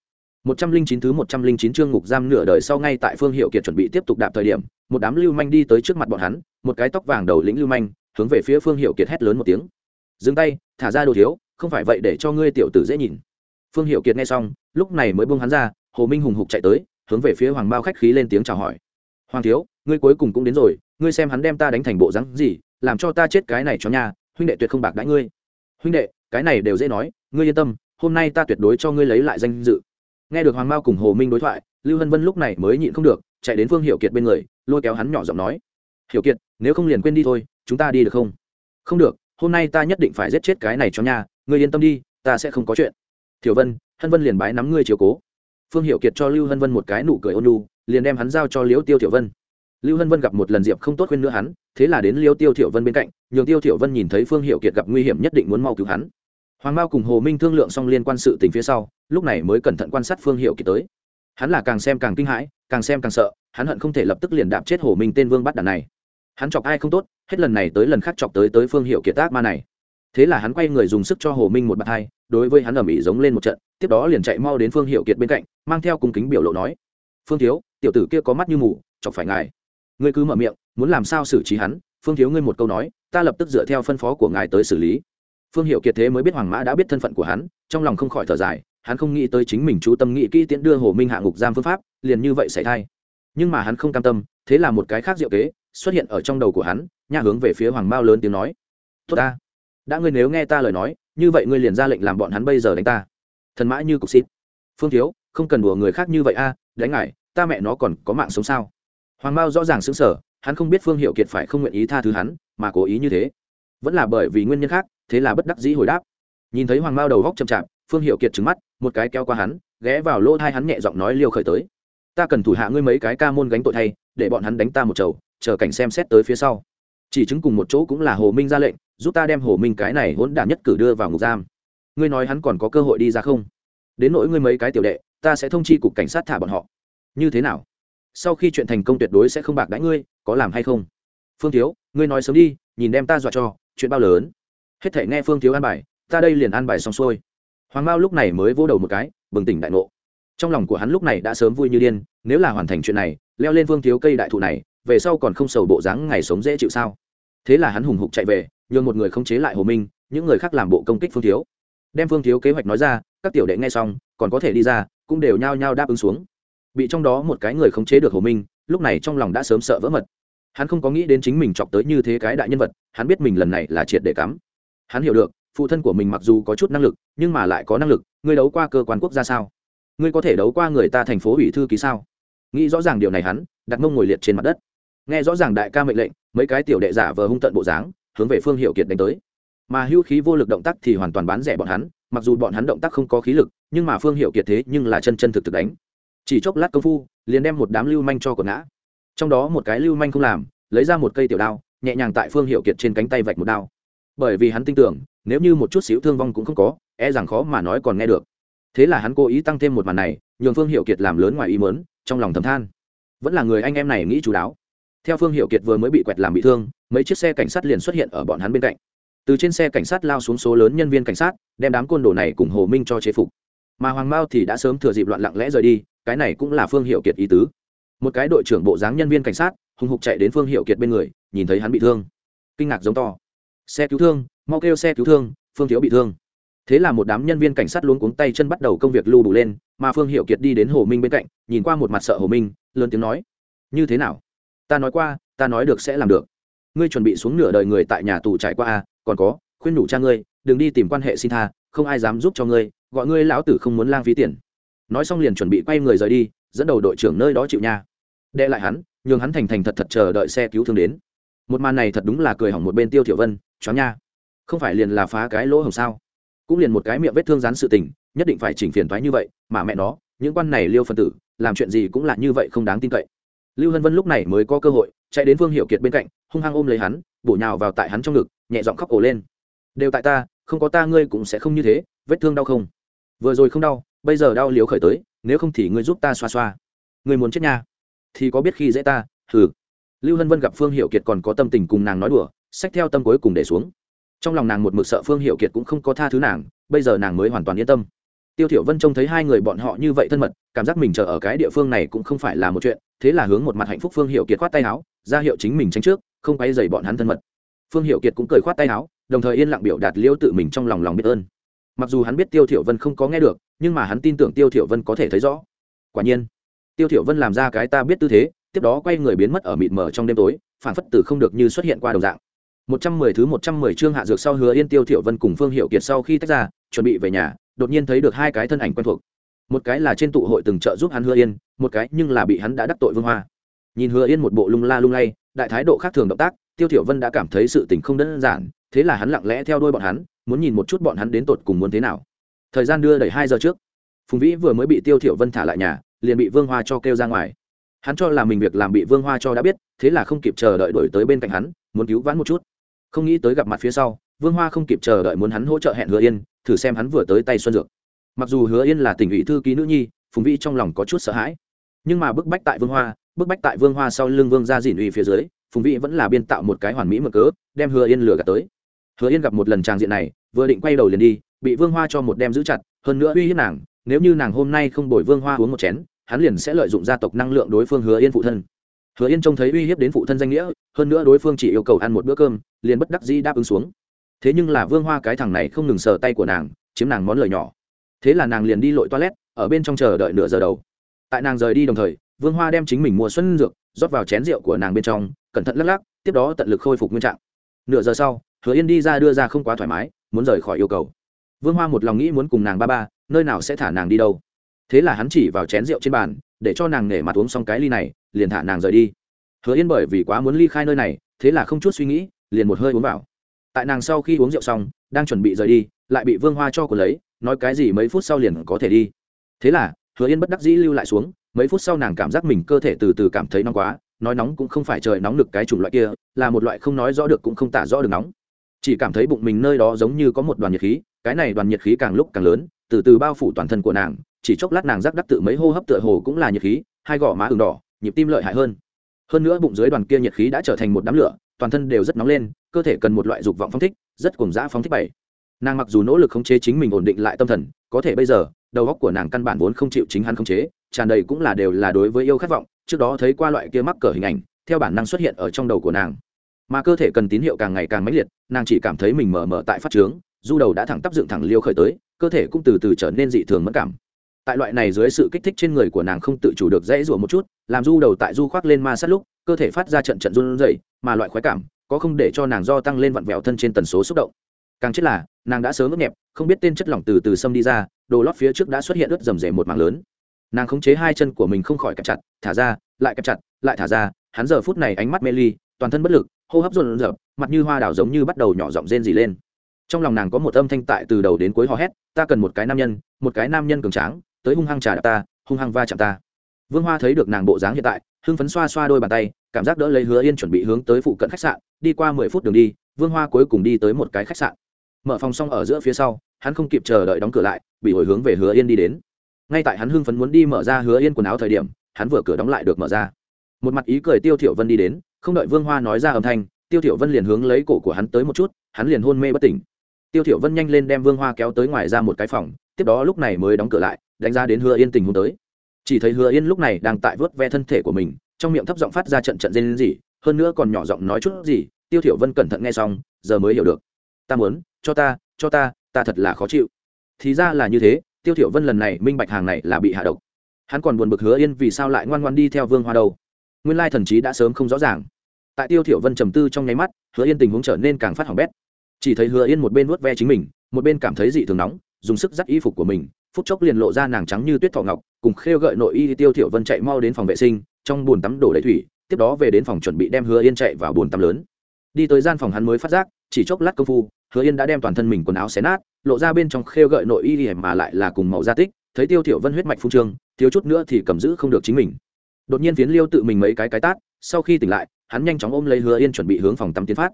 S1: Một trăm linh chín thứ một trăm linh chín chương ngục giam nửa đời sau ngay tại phương hiệu kiệt chuẩn bị tiếp tục đạp thời điểm, một đám lưu manh đi tới trước mặt bọn hắn, một cái tóc vàng đầu lĩnh lưu manh, hướng về phía phương hiệu kiệt hét lớn một tiếng. Dừng tay, thả ra đồ thiếu, không phải vậy để cho ngươi tiểu tử dễ nhìn. Phương hiệu kiệt nghe xong, lúc này mới buông hắn ra, hồ minh hùng hục chạy tới, hướng về phía hoàng bao khách khí lên tiếng chào hỏi. Hoàng thiếu ngươi cuối cùng cũng đến rồi, ngươi xem hắn đem ta đánh thành bộ rắn gì, làm cho ta chết cái này cho nhà huynh đệ tuyệt không bạc đãi ngươi. Huynh đệ, cái này đều dễ nói, ngươi yên tâm, hôm nay ta tuyệt đối cho ngươi lấy lại danh dự. Nghe được hoàng mao cùng hồ minh đối thoại, lưu hân vân lúc này mới nhịn không được, chạy đến phương hiệu kiệt bên người, lôi kéo hắn nhỏ giọng nói. Hiểu kiệt, nếu không liền quên đi thôi, chúng ta đi được không? Không được, hôm nay ta nhất định phải giết chết cái này cho nhà ngươi yên tâm đi, ta sẽ không có chuyện. Thiểu vân, hân vân liền bái nắm ngươi chiều cố. Phương hiệu kiệt cho lưu hân vân một cái nụ cười ôn lu liền đem hắn giao cho liễu tiêu thiểu vân lưu hân vân gặp một lần diệp không tốt khuyên nữa hắn, thế là đến liêu tiêu thiểu vân bên cạnh, nhường tiêu thiểu vân nhìn thấy phương hiệu kiệt gặp nguy hiểm nhất định muốn mau cứu hắn. Hoàng mao cùng hồ minh thương lượng xong liên quan sự tình phía sau, lúc này mới cẩn thận quan sát phương hiệu kiệt tới. Hắn là càng xem càng kinh hãi, càng xem càng sợ, hắn hận không thể lập tức liền đạp chết hồ minh tên vương bắt đàn này. Hắn chọc ai không tốt, hết lần này tới lần khác chọc tới tới phương hiệu kiệt ác ma này. Thế là hắn quay người dùng sức cho hồ minh một bạt hai, đối với hắn ầm ĩ giống lên một trận, tiếp đó liền chạy mau đến phương hiệu kiệt bên cạnh, mang theo cung kính biểu lộ nói, phương thiếu, tiểu tử kia có mắt như mù, chọc phải ngài ngươi cứ mở miệng muốn làm sao xử trí hắn? Phương thiếu ngươi một câu nói ta lập tức dựa theo phân phó của ngài tới xử lý. Phương hiệu kiệt thế mới biết hoàng mã đã biết thân phận của hắn trong lòng không khỏi thở dài hắn không nghĩ tới chính mình chú tâm nghĩ kỹ tiễn đưa hồ minh hạ ngục giam phương pháp liền như vậy xảy thai. Nhưng mà hắn không cam tâm thế là một cái khác diệu kế xuất hiện ở trong đầu của hắn nha hướng về phía hoàng mao lớn tiếng nói tốt ta đã ngươi nếu nghe ta lời nói như vậy ngươi liền ra lệnh làm bọn hắn bây giờ đánh ta. Thần mã như cục xịt phương thiếu không cần đùa người khác như vậy a đánh ngài, ta mẹ nó còn có mạng sống sao? Hoàng mao rõ ràng xứng sở hắn không biết phương hiệu kiệt phải không nguyện ý tha thứ hắn, mà cố ý như thế. Vẫn là bởi vì nguyên nhân khác, thế là bất đắc dĩ hồi đáp. Nhìn thấy hoàng mao đầu góc chậm chạp, phương hiệu kiệt trứng mắt, một cái keo qua hắn, ghé vào lỗ thai hắn nhẹ giọng nói liêu khởi tới. Ta cần thủ hạ ngươi mấy cái ca môn gánh tội thay, để bọn hắn đánh ta một chầu, chờ cảnh xem xét tới phía sau. Chỉ chứng cùng một chỗ cũng là hồ minh ra lệnh, giúp ta đem hồ minh cái này hỗn đản nhất cử đưa vào ngục giam. Ngươi nói hắn còn có cơ hội đi ra không? Đến nỗi ngươi mấy cái tiểu đệ, ta sẽ thông chi cục cảnh sát thả bọn họ. Như thế nào? Sau khi chuyện thành công tuyệt đối sẽ không bạc đãi ngươi, có làm hay không? Phương thiếu, ngươi nói sớm đi, nhìn đem ta dọa cho, chuyện bao lớn? Hết thể nghe phương thiếu an bài, ta đây liền an bài xong xuôi. Hoàng mao lúc này mới vô đầu một cái, bừng tỉnh đại ngộ. Trong lòng của hắn lúc này đã sớm vui như điên, nếu là hoàn thành chuyện này, leo lên phương thiếu cây đại thụ này, về sau còn không sầu bộ dáng ngày sống dễ chịu sao? Thế là hắn hùng hục chạy về, nhường một người không chế lại hồ minh, những người khác làm bộ công kích phương thiếu. Đem phương thiếu kế hoạch nói ra, các tiểu đệ nghe xong, còn có thể đi ra, cũng đều nhao nhao đáp ứng xuống bị trong đó một cái người khống chế được hồ minh, lúc này trong lòng đã sớm sợ vỡ mật. Hắn không có nghĩ đến chính mình chọc tới như thế cái đại nhân vật, hắn biết mình lần này là triệt để cắm. Hắn hiểu được, phụ thân của mình mặc dù có chút năng lực, nhưng mà lại có năng lực, ngươi đấu qua cơ quan quốc gia sao? Ngươi có thể đấu qua người ta thành phố ủy thư ký sao? Nghĩ rõ ràng điều này hắn, đặt mông ngồi liệt trên mặt đất. Nghe rõ ràng đại ca mệnh lệnh, mấy cái tiểu đệ giả vờ hung tận bộ dáng, hướng về phương hiệu kiệt đánh tới. Mà hữu khí vô lực động tác thì hoàn toàn bán rẻ bọn hắn, mặc dù bọn hắn động tác không có khí lực, nhưng mà phương hiệu kiệt thế nhưng là chân chân thực thực đánh chỉ chốc lát công phu, liền đem một đám lưu manh cho quần ngã. Trong đó một cái lưu manh không làm, lấy ra một cây tiểu đao, nhẹ nhàng tại phương hiệu kiệt trên cánh tay vạch một đao. Bởi vì hắn tin tưởng, nếu như một chút xíu thương vong cũng không có e rằng khó mà nói còn nghe được. Thế là hắn cố ý tăng thêm một màn này, nhường phương hiệu kiệt làm lớn ngoài ý mớn trong lòng thầm than. Vẫn là người anh em này nghĩ chú đáo. Theo phương hiệu kiệt vừa mới bị quẹt làm bị thương, mấy chiếc xe cảnh sát liền xuất hiện ở bọn hắn bên cạnh. Từ trên xe cảnh sát lao xuống số lớn nhân viên cảnh sát, đem đám côn đồ này cùng hồ minh cho chế phục. Mà hoàng mao thì đã sớm thừa dịp loạn lặng lẽ rời đi cái này cũng là phương hiệu kiệt ý tứ. Một cái đội trưởng bộ dáng nhân viên cảnh sát, hùng hục chạy đến phương hiệu kiệt bên người, nhìn thấy hắn bị thương. Kinh ngạc giống to. Xe cứu thương, mau kêu xe cứu thương, phương thiếu bị thương. Thế là một đám nhân viên cảnh sát luống cuống tay chân bắt đầu công việc lưu đủ lên, mà phương hiệu kiệt đi đến hồ minh bên cạnh, nhìn qua một mặt sợ hồ minh, lớn tiếng nói, như thế nào? Ta nói qua, ta nói được sẽ làm được. Ngươi chuẩn bị xuống nửa đời người tại nhà tù trải qua à còn có, khuyên nhủ cha ngươi, đừng đi tìm quan hệ xin tha, không ai dám giúp cho ngươi, gọi ngươi lão tử không muốn lang phí tiền nói xong liền chuẩn bị quay người rời đi, dẫn đầu đội trưởng nơi đó chịu nha. Đệ lại hắn, nhường hắn thành thành thật thật chờ đợi xe cứu thương đến. Một màn này thật đúng là cười hỏng một bên tiêu thiểu vân choáng nha, không phải liền là phá cái lỗ hồng sao? Cũng liền một cái miệng vết thương rán sự tình, nhất định phải chỉnh phiền toái như vậy, mà mẹ nó, những quan này liêu phân tử, làm chuyện gì cũng là như vậy không đáng tin cậy. Lưu hân vân lúc này mới có cơ hội, chạy đến vương hiệu kiệt bên cạnh, hung hăng ôm lấy hắn, bổ nhào vào tại hắn trong ngực, nhẹ giọng khóc ổ lên. Đều tại ta, không có ta ngươi cũng sẽ không như thế, vết thương đau không? Vừa rồi không đau bây giờ đau liếu khởi tới, nếu không thì ngươi giúp ta xoa xoa. Ngươi muốn chết nha. Thì có biết khi dễ ta, hừ. Lưu hân vân gặp phương hiệu kiệt còn có tâm tình cùng nàng nói đùa, xách theo tâm cuối cùng để xuống. Trong lòng nàng một mực sợ phương hiệu kiệt cũng không có tha thứ nàng, bây giờ nàng mới hoàn toàn yên tâm. Tiêu thiểu vân trông thấy hai người bọn họ như vậy thân mật, cảm giác mình chờ ở cái địa phương này cũng không phải là một chuyện, thế là hướng một mặt hạnh phúc phương hiệu kiệt khoát tay áo, ra hiệu chính mình tránh trước, không quay dày bọn hắn thân mật. Phương hiệu kiệt cũng cười khoát tay áo, đồng thời yên lặng biểu đạt liêu tự mình trong lòng lòng biết ơn mặc dù hắn biết tiêu thiểu vân không có nghe được, nhưng mà hắn tin tưởng tiêu thiểu vân có thể thấy rõ. Quả nhiên, tiêu thiểu vân làm ra cái ta biết tư thế, tiếp đó quay người biến mất ở mịt mờ trong đêm tối, phản phất tử không được như xuất hiện qua đồng dạng. Một trăm mười thứ một trăm mười chương hạ dược sau hứa yên tiêu thiểu vân cùng phương hiệu kiệt sau khi tách ra, chuẩn bị về nhà, đột nhiên thấy được hai cái thân ảnh quen thuộc. Một cái là trên tụ hội từng trợ giúp hắn hứa yên, một cái nhưng là bị hắn đã đắc tội vương hoa. Nhìn hứa yên một bộ lung la lung lay, đại thái độ khác thường động tác, tiêu thiểu vân đã cảm thấy sự tình không đơn giản, thế là hắn lặng lẽ theo đuôi bọn hắn muốn nhìn một chút bọn hắn đến tột cùng muốn thế nào. Thời gian đưa đẩy hai giờ trước, phùng vĩ vừa mới bị tiêu thiểu vân thả lại nhà, liền bị vương hoa cho kêu ra ngoài. Hắn cho là mình việc làm bị vương hoa cho đã biết, thế là không kịp chờ đợi đổi tới bên cạnh hắn, muốn cứu vãn một chút. Không nghĩ tới gặp mặt phía sau, vương hoa không kịp chờ đợi muốn hắn hỗ trợ hẹn hứa yên, thử xem hắn vừa tới tay xuân dược. Mặc dù hứa yên là tỉnh ủy thư ký nữ nhi, phùng vĩ trong lòng có chút sợ hãi. Nhưng mà bức bách tại vương hoa, bức bách tại vương hoa sau lưng vương ra dìn ủy phía dưới, phùng vĩ vẫn là biên tạo một cái hoàn mỹ mở cớ, đem hứa yên lừa gạt tới hứa yên gặp một lần tràng diện này, vừa định quay đầu liền đi, bị vương hoa cho một đem giữ chặt, hơn nữa uy hiếp nàng, nếu như nàng hôm nay không bồi vương hoa uống một chén, hắn liền sẽ lợi dụng gia tộc năng lượng đối phương hứa yên phụ thân. Hứa yên trông thấy uy hiếp đến phụ thân danh nghĩa, hơn nữa đối phương chỉ yêu cầu ăn một bữa cơm, liền bất đắc dĩ đáp ứng xuống. Thế nhưng là vương hoa cái thằng này không ngừng sờ tay của nàng, chiếm nàng món lời nhỏ. Thế là nàng liền đi lội toilet, ở bên trong chờ đợi nửa giờ đầu. Tại nàng rời đi đồng thời, vương hoa đem chính mình mua xuân dược, rót vào chén rượu của nàng bên trong, cẩn thận lắc lắc, tiếp đó tận lực khôi phục nguyên trạng. Nửa giờ sau hứa yên đi ra đưa ra không quá thoải mái, muốn rời khỏi yêu cầu. Vương hoa một lòng nghĩ muốn cùng nàng ba ba, nơi nào sẽ thả nàng đi đâu. Thế là hắn chỉ vào chén rượu trên bàn, để cho nàng nể mặt uống xong cái ly này, liền thả nàng rời đi. Hứa yên bởi vì quá muốn ly khai nơi này, thế là không chút suy nghĩ, liền một hơi uống vào. Tại nàng sau khi uống rượu xong, đang chuẩn bị rời đi, lại bị vương hoa cho của lấy, nói cái gì mấy phút sau liền có thể đi. Thế là, hứa yên bất đắc dĩ lưu lại xuống, mấy phút sau nàng cảm giác mình cơ thể từ từ cảm thấy nóng quá, nói nóng cũng không phải trời nóng được cái chủng loại kia, là một loại không nói rõ được cũng không tả rõ được nóng chỉ cảm thấy bụng mình nơi đó giống như có một đoàn nhiệt khí, cái này đoàn nhiệt khí càng lúc càng lớn, từ từ bao phủ toàn thân của nàng, chỉ chốc lát nàng rắc đắc tự mấy hô hấp tựa hồ cũng là nhiệt khí, hai gò má ừng đỏ, nhịp tim lợi hại hơn. Hơn nữa bụng dưới đoàn kia nhiệt khí đã trở thành một đám lửa, toàn thân đều rất nóng lên, cơ thể cần một loại dục vọng phong thích, rất cùng dã phong thích bảy. Nàng mặc dù nỗ lực khống chế chính mình ổn định lại tâm thần, có thể bây giờ, đầu óc của nàng căn bản vốn không chịu chính hắn khống chế, tràn đầy cũng là đều là đối với yêu khát vọng, trước đó thấy qua loại kia mắc cỡ hình ảnh, theo bản năng xuất hiện ở trong đầu của nàng mà cơ thể cần tín hiệu càng ngày càng mãnh liệt, nàng chỉ cảm thấy mình mở mở tại phát trướng, du đầu đã thẳng tắp dựng thẳng liêu khởi tới, cơ thể cũng từ từ trở nên dị thường mất cảm. Tại loại này dưới sự kích thích trên người của nàng không tự chủ được dễ rủa một chút, làm du đầu tại du khoác lên ma sát lúc, cơ thể phát ra trận trận run rẩy, mà loại khoái cảm, có không để cho nàng do tăng lên vặn vẹo thân trên tần số xúc động. Càng chết là, nàng đã sớm ướt nhẹp, không biết tên chất lỏng từ từ xâm đi ra, đồ lót phía trước đã xuất hiện ướt rầm rề một mảng lớn. Nàng khống chế hai chân của mình không khỏi kẹp chặt, thả ra, lại kẹp chặt, lại thả ra, hắn giờ phút này ánh mắt mê ly, toàn thân bất lực hô hấp run rợp mặt như hoa đào giống như bắt đầu nhỏ giọng rên dỉ lên. Trong lòng nàng có một âm thanh tại từ đầu đến cuối hò hét, ta cần một cái nam nhân, một cái nam nhân cường tráng, tới hung hăng trà đạp ta, hung hăng va chạm ta. Vương hoa thấy được nàng bộ dáng hiện tại, hưng phấn xoa xoa đôi bàn tay, cảm giác đỡ lấy hứa yên chuẩn bị hướng tới phụ cận khách sạn, đi qua mười phút đường đi, vương hoa cuối cùng đi tới một cái khách sạn. Mở phòng xong ở giữa phía sau, hắn không kịp chờ đợi đóng cửa lại, bị hồi hướng về hứa yên đi đến. Ngay tại hắn hưng phấn muốn đi mở ra hứa yên quần áo thời điểm, hắn vừa cửa đóng lại được mở ra. Một mặt ý cười tiêu thiểu vân đi đến không đợi vương hoa nói ra âm thanh, tiêu thiểu vân liền hướng lấy cổ của hắn tới một chút, hắn liền hôn mê bất tỉnh. Tiêu thiểu vân nhanh lên đem vương hoa kéo tới ngoài ra một cái phòng, tiếp đó lúc này mới đóng cửa lại, đánh ra đến hứa yên tình huống tới. Chỉ thấy hứa yên lúc này đang tại vớt ve thân thể của mình, trong miệng thấp giọng phát ra trận trận rên rỉ, hơn nữa còn nhỏ giọng nói chút gì, tiêu thiểu vân cẩn thận nghe xong, giờ mới hiểu được. Ta muốn, cho ta cho ta ta thật là khó chịu. Thì ra là như thế, tiêu thiểu vân lần này minh bạch hàng này là bị hạ độc. Hắn còn buồn bực hứa yên vì sao lại ngoan ngoan đi theo vương hoa đâu nguyên lai thần trí đã sớm không rõ ràng. Tại tiêu thiểu vân trầm tư trong nháy mắt, hứa yên tình huống trở nên càng phát hỏng bét. Chỉ thấy hứa yên một bên nuốt ve chính mình, một bên cảm thấy dị thường nóng, dùng sức dắt y phục của mình, phút chốc liền lộ ra nàng trắng như tuyết thọ ngọc, cùng khêu gợi nội y tiêu thiểu vân chạy mau đến phòng vệ sinh, trong bồn tắm đổ đầy thủy, tiếp đó về đến phòng chuẩn bị đem hứa yên chạy vào bồn tắm lớn. Đi tới gian phòng hắn mới phát giác, chỉ chốc lát công phu, hứa yên đã đem toàn thân mình quần áo xé nát, lộ ra bên trong khêu gợi nội y mà lại là cùng màu da tích, thấy tiêu thiểu vân huyết mạch phun trương, thiếu chút nữa thì cầm giữ không được chính mình đột nhiên phiến liêu tự mình mấy cái cái tát, sau khi tỉnh lại, hắn nhanh chóng ôm lấy hứa yên chuẩn bị hướng phòng tắm tiến phát.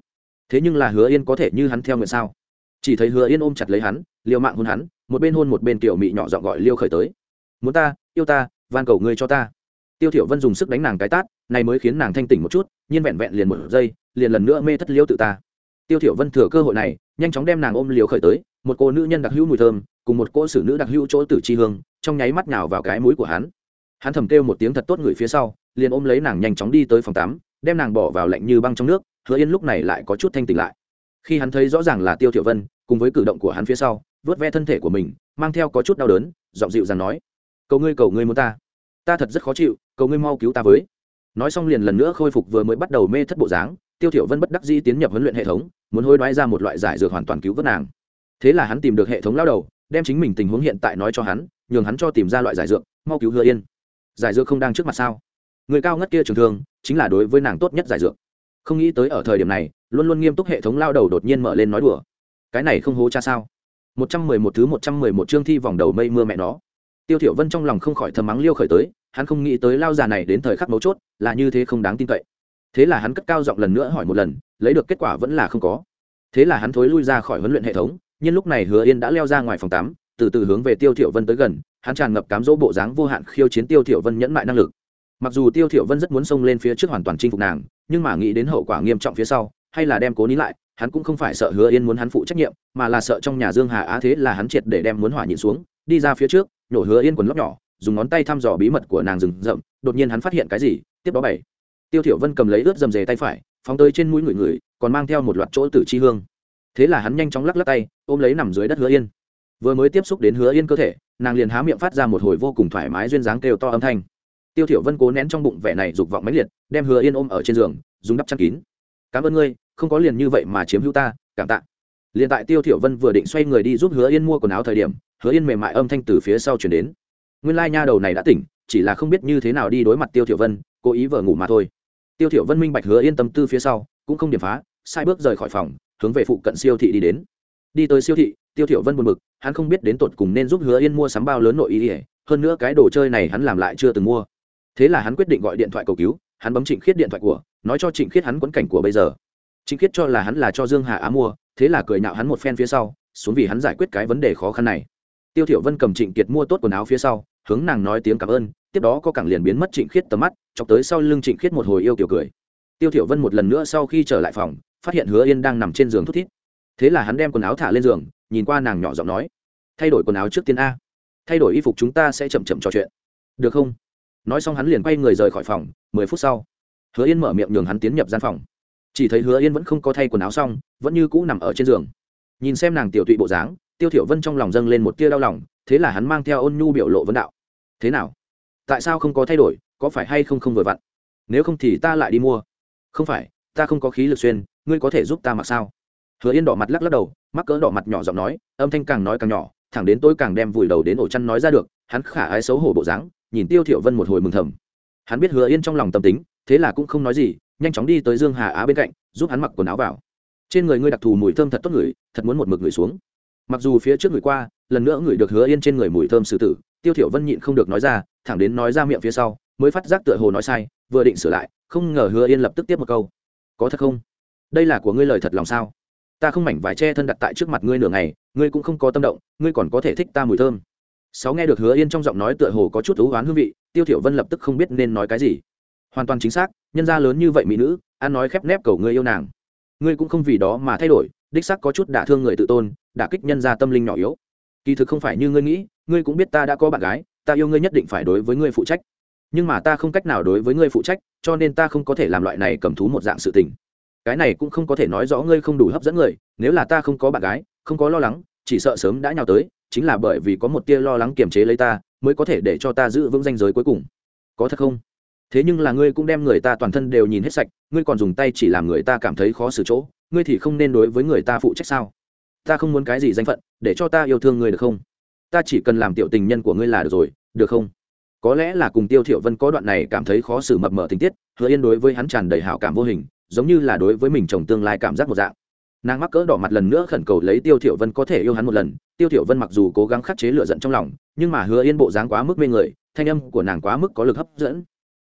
S1: Thế nhưng là hứa yên có thể như hắn theo nguyện sao? Chỉ thấy hứa yên ôm chặt lấy hắn, liều mạng hôn hắn, một bên hôn một bên tiểu mị nhỏ dọn gọi liêu khởi tới. Muốn ta, yêu ta, van cầu ngươi cho ta. Tiêu thiểu vân dùng sức đánh nàng cái tát, này mới khiến nàng thanh tỉnh một chút, nhiên vẹn vẹn liền một giây, liền lần nữa mê thất liêu tự ta. Tiêu thiểu vân thừa cơ hội này, nhanh chóng đem nàng ôm liều khởi tới, một cô nữ nhân đặc hữu mùi thơm, cùng một cô xử nữ đặc hữu chỗ tử chi hương, trong nháy mắt nhào vào cái mũi của hắn hắn thầm kêu một tiếng thật tốt người phía sau, liền ôm lấy nàng nhanh chóng đi tới phòng tắm, đem nàng bỏ vào lạnh như băng trong nước, hứa yên lúc này lại có chút thanh tỉnh lại. Khi hắn thấy rõ ràng là tiêu thiểu vân, cùng với cử động của hắn phía sau vớt ve thân thể của mình, mang theo có chút đau đớn, giọng dịu dàng nói, cầu ngươi cầu ngươi muốn ta. Ta thật rất khó chịu, cầu ngươi mau cứu ta với. Nói xong liền lần nữa khôi phục vừa mới bắt đầu mê thất bộ dáng, tiêu thiểu vân bất đắc dĩ tiến nhập huấn luyện hệ thống, muốn hối đoái ra một loại giải dược hoàn toàn cứu vớt nàng. Thế là hắn tìm được hệ thống lao đầu, đem chính mình tình huống hiện tại nói cho hắn, nhường hắn cho tìm ra loại giải dược, mau cứu hứa yên giải dược không đang trước mặt sao? Người cao ngất kia trường thương, chính là đối với nàng tốt nhất giải dược. Không nghĩ tới ở thời điểm này, luôn luôn nghiêm túc hệ thống lao đầu đột nhiên mở lên nói đùa. Cái này không hố cha sao? Một trăm mười một thứ một trăm mười một chương thi vòng đầu mây mưa mẹ nó. Tiêu thiểu vân trong lòng không khỏi thầm mắng liêu khởi tới, hắn không nghĩ tới lao già này đến thời khắc mấu chốt, là như thế không đáng tin cậy. Thế là hắn cất cao giọng lần nữa hỏi một lần, lấy được kết quả vẫn là không có. Thế là hắn thối lui ra khỏi huấn luyện hệ thống, nhưng lúc này hứa yên đã leo ra ngoài phòng tắm từ từ hướng về tiêu thiểu vân tới gần hắn tràn ngập cám dỗ bộ dáng vô hạn khiêu chiến tiêu thiểu vân nhẫn mại năng lực. Mặc dù tiêu thiểu vân rất muốn xông lên phía trước hoàn toàn chinh phục nàng, nhưng mà nghĩ đến hậu quả nghiêm trọng phía sau, hay là đem cố nín lại, hắn cũng không phải sợ hứa yên muốn hắn phụ trách nhiệm, mà là sợ trong nhà dương hà á thế là hắn triệt để đem muốn hỏa nhịn xuống, đi ra phía trước, nhổ hứa yên quần lóc nhỏ, dùng ngón tay thăm dò bí mật của nàng rừng rậm, đột nhiên hắn phát hiện cái gì, tiếp đó bảy tiêu thiểu vân cầm lấy ướt dầm dề tay phải, phóng tới trên mũi người người, còn mang theo một loạt chỗ tử chi hương. Thế là hắn nhanh chóng lắc lắc tay, ôm lấy nằm dưới đất hứa yên vừa mới tiếp xúc đến hứa yên cơ thể, nàng liền há miệng phát ra một hồi vô cùng thoải mái duyên dáng kêu to âm thanh. Tiêu thiểu vân cố nén trong bụng vẻ này dục vọng mãnh liệt, đem hứa yên ôm ở trên giường, dùng đắp chăn kín. Cảm ơn ngươi, không có liền như vậy mà chiếm hữu ta, cảm tạ. Liền tại tiêu thiểu vân vừa định xoay người đi giúp hứa yên mua quần áo thời điểm, hứa yên mềm mại âm thanh từ phía sau truyền đến. Nguyên lai nha đầu này đã tỉnh, chỉ là không biết như thế nào đi đối mặt tiêu thiểu vân, cố ý vờ ngủ mà thôi. Tiêu thiểu vân minh bạch hứa yên tâm tư phía sau, cũng không điểm phá, sai bước rời khỏi phòng, hướng về phụ cận siêu thị đi đến. Đi tới siêu thị tiêu thiểu vân buồn bực, hắn không biết đến tột cùng nên giúp hứa yên mua sắm bao lớn nội y hơn nữa cái đồ chơi này hắn làm lại chưa từng mua. Thế là hắn quyết định gọi điện thoại cầu cứu, hắn bấm trịnh khiết điện thoại của, nói cho trịnh khiết hắn quấn cảnh của bây giờ. Trịnh khiết cho là hắn là cho dương hà á mua, thế là cười nhạo hắn một phen phía sau, xuống vì hắn giải quyết cái vấn đề khó khăn này. Tiêu thiểu vân cầm trịnh kiệt mua tốt quần áo phía sau, hướng nàng nói tiếng cảm ơn, tiếp đó có cẳng liền biến mất trịnh khiết tầm mắt, chọc tới sau lưng trịnh khiết một hồi yêu kiểu cười. Tiêu thiểu vân một lần nữa sau khi trở lại phòng, phát hiện hứa yên đang nằm trên giường thút thít. Thế là hắn đem quần áo thả lên giường nhìn qua nàng nhỏ giọng nói, thay đổi quần áo trước tiên a. Thay đổi y phục chúng ta sẽ chậm chậm trò chuyện. Được không? Nói xong hắn liền quay người rời khỏi phòng, mười phút sau, hứa yên mở miệng nhường hắn tiến nhập gian phòng. Chỉ thấy hứa yên vẫn không có thay quần áo xong, vẫn như cũ nằm ở trên giường. Nhìn xem nàng tiểu tụy bộ dáng, tiêu thiểu vân trong lòng dâng lên một tia đau lòng, thế là hắn mang theo ôn nhu biểu lộ vấn đạo, thế nào? Tại sao không có thay đổi, có phải hay không không vừa vặn? Nếu không thì ta lại đi mua. Không phải, ta không có khí lực xuyên, ngươi có thể giúp ta mặc sao? Hứa yên đỏ mặt lắc lắc đầu, mắc cỡ đỏ mặt nhỏ giọng nói, âm thanh càng nói càng nhỏ, thẳng đến tôi càng đem vùi đầu đến ổ chăn nói ra được, hắn khả ái xấu hổ bộ dáng, nhìn tiêu thiểu vân một hồi mừng thầm. Hắn biết hứa yên trong lòng tâm tính, thế là cũng không nói gì, nhanh chóng đi tới dương hà á bên cạnh, giúp hắn mặc quần áo vào. Trên người ngươi đặc thù mùi thơm thật tốt người thật muốn một mực người xuống. Mặc dù phía trước người qua, lần nữa người được hứa yên trên người mùi thơm xử tử, tiêu thiểu vân nhịn không được nói ra, thẳng đến nói ra miệng phía sau, mới phát giác tựa hồ nói sai, vừa định sửa lại, không ngờ hứa yên lập tức tiếp một câu. Có thật không? Đây là của ngươi lời thật lòng sao? Ta không mảnh vải che thân đặt tại trước mặt ngươi nửa ngày, ngươi cũng không có tâm động, ngươi còn có thể thích ta mùi thơm. Sáu nghe được hứa yên trong giọng nói tựa hồ có chút thú oán hương vị, tiêu thiểu vân lập tức không biết nên nói cái gì. Hoàn toàn chính xác, nhân gia lớn như vậy mỹ nữ an nói khép nép cầu ngươi yêu nàng. Ngươi cũng không vì đó mà thay đổi, đích xác có chút đả thương người tự tôn, đả kích nhân gia tâm linh nhỏ yếu. Kỳ thực không phải như ngươi nghĩ, ngươi cũng biết ta đã có bạn gái, ta yêu ngươi nhất định phải đối với ngươi phụ trách. Nhưng mà ta không cách nào đối với ngươi phụ trách, cho nên ta không có thể làm loại này cầm thú một dạng sự tình cái này cũng không có thể nói rõ ngươi không đủ hấp dẫn người, nếu là ta không có bạn gái, không có lo lắng, chỉ sợ sớm đã nhào tới, chính là bởi vì có một tia lo lắng kiềm chế lấy ta, mới có thể để cho ta giữ vững danh giới cuối cùng. Có thật không? Thế nhưng là ngươi cũng đem người ta toàn thân đều nhìn hết sạch, ngươi còn dùng tay chỉ làm người ta cảm thấy khó xử chỗ, ngươi thì không nên đối với người ta phụ trách sao? Ta không muốn cái gì danh phận, để cho ta yêu thương ngươi được không? Ta chỉ cần làm tiểu tình nhân của ngươi là được rồi, được không? Có lẽ là cùng tiêu thiểu vân có đoạn này cảm thấy khó xử mập mờ tình tiết, hứa yên đối với hắn tràn đầy hảo cảm vô hình giống như là đối với mình chồng tương lai cảm giác một dạng. Nàng mắc cỡ đỏ mặt lần nữa khẩn cầu lấy tiêu thiểu vân có thể yêu hắn một lần. Tiêu thiểu vân mặc dù cố gắng khắc chế lửa giận trong lòng, nhưng mà hứa yên bộ dáng quá mức mê người, thanh âm của nàng quá mức có lực hấp dẫn.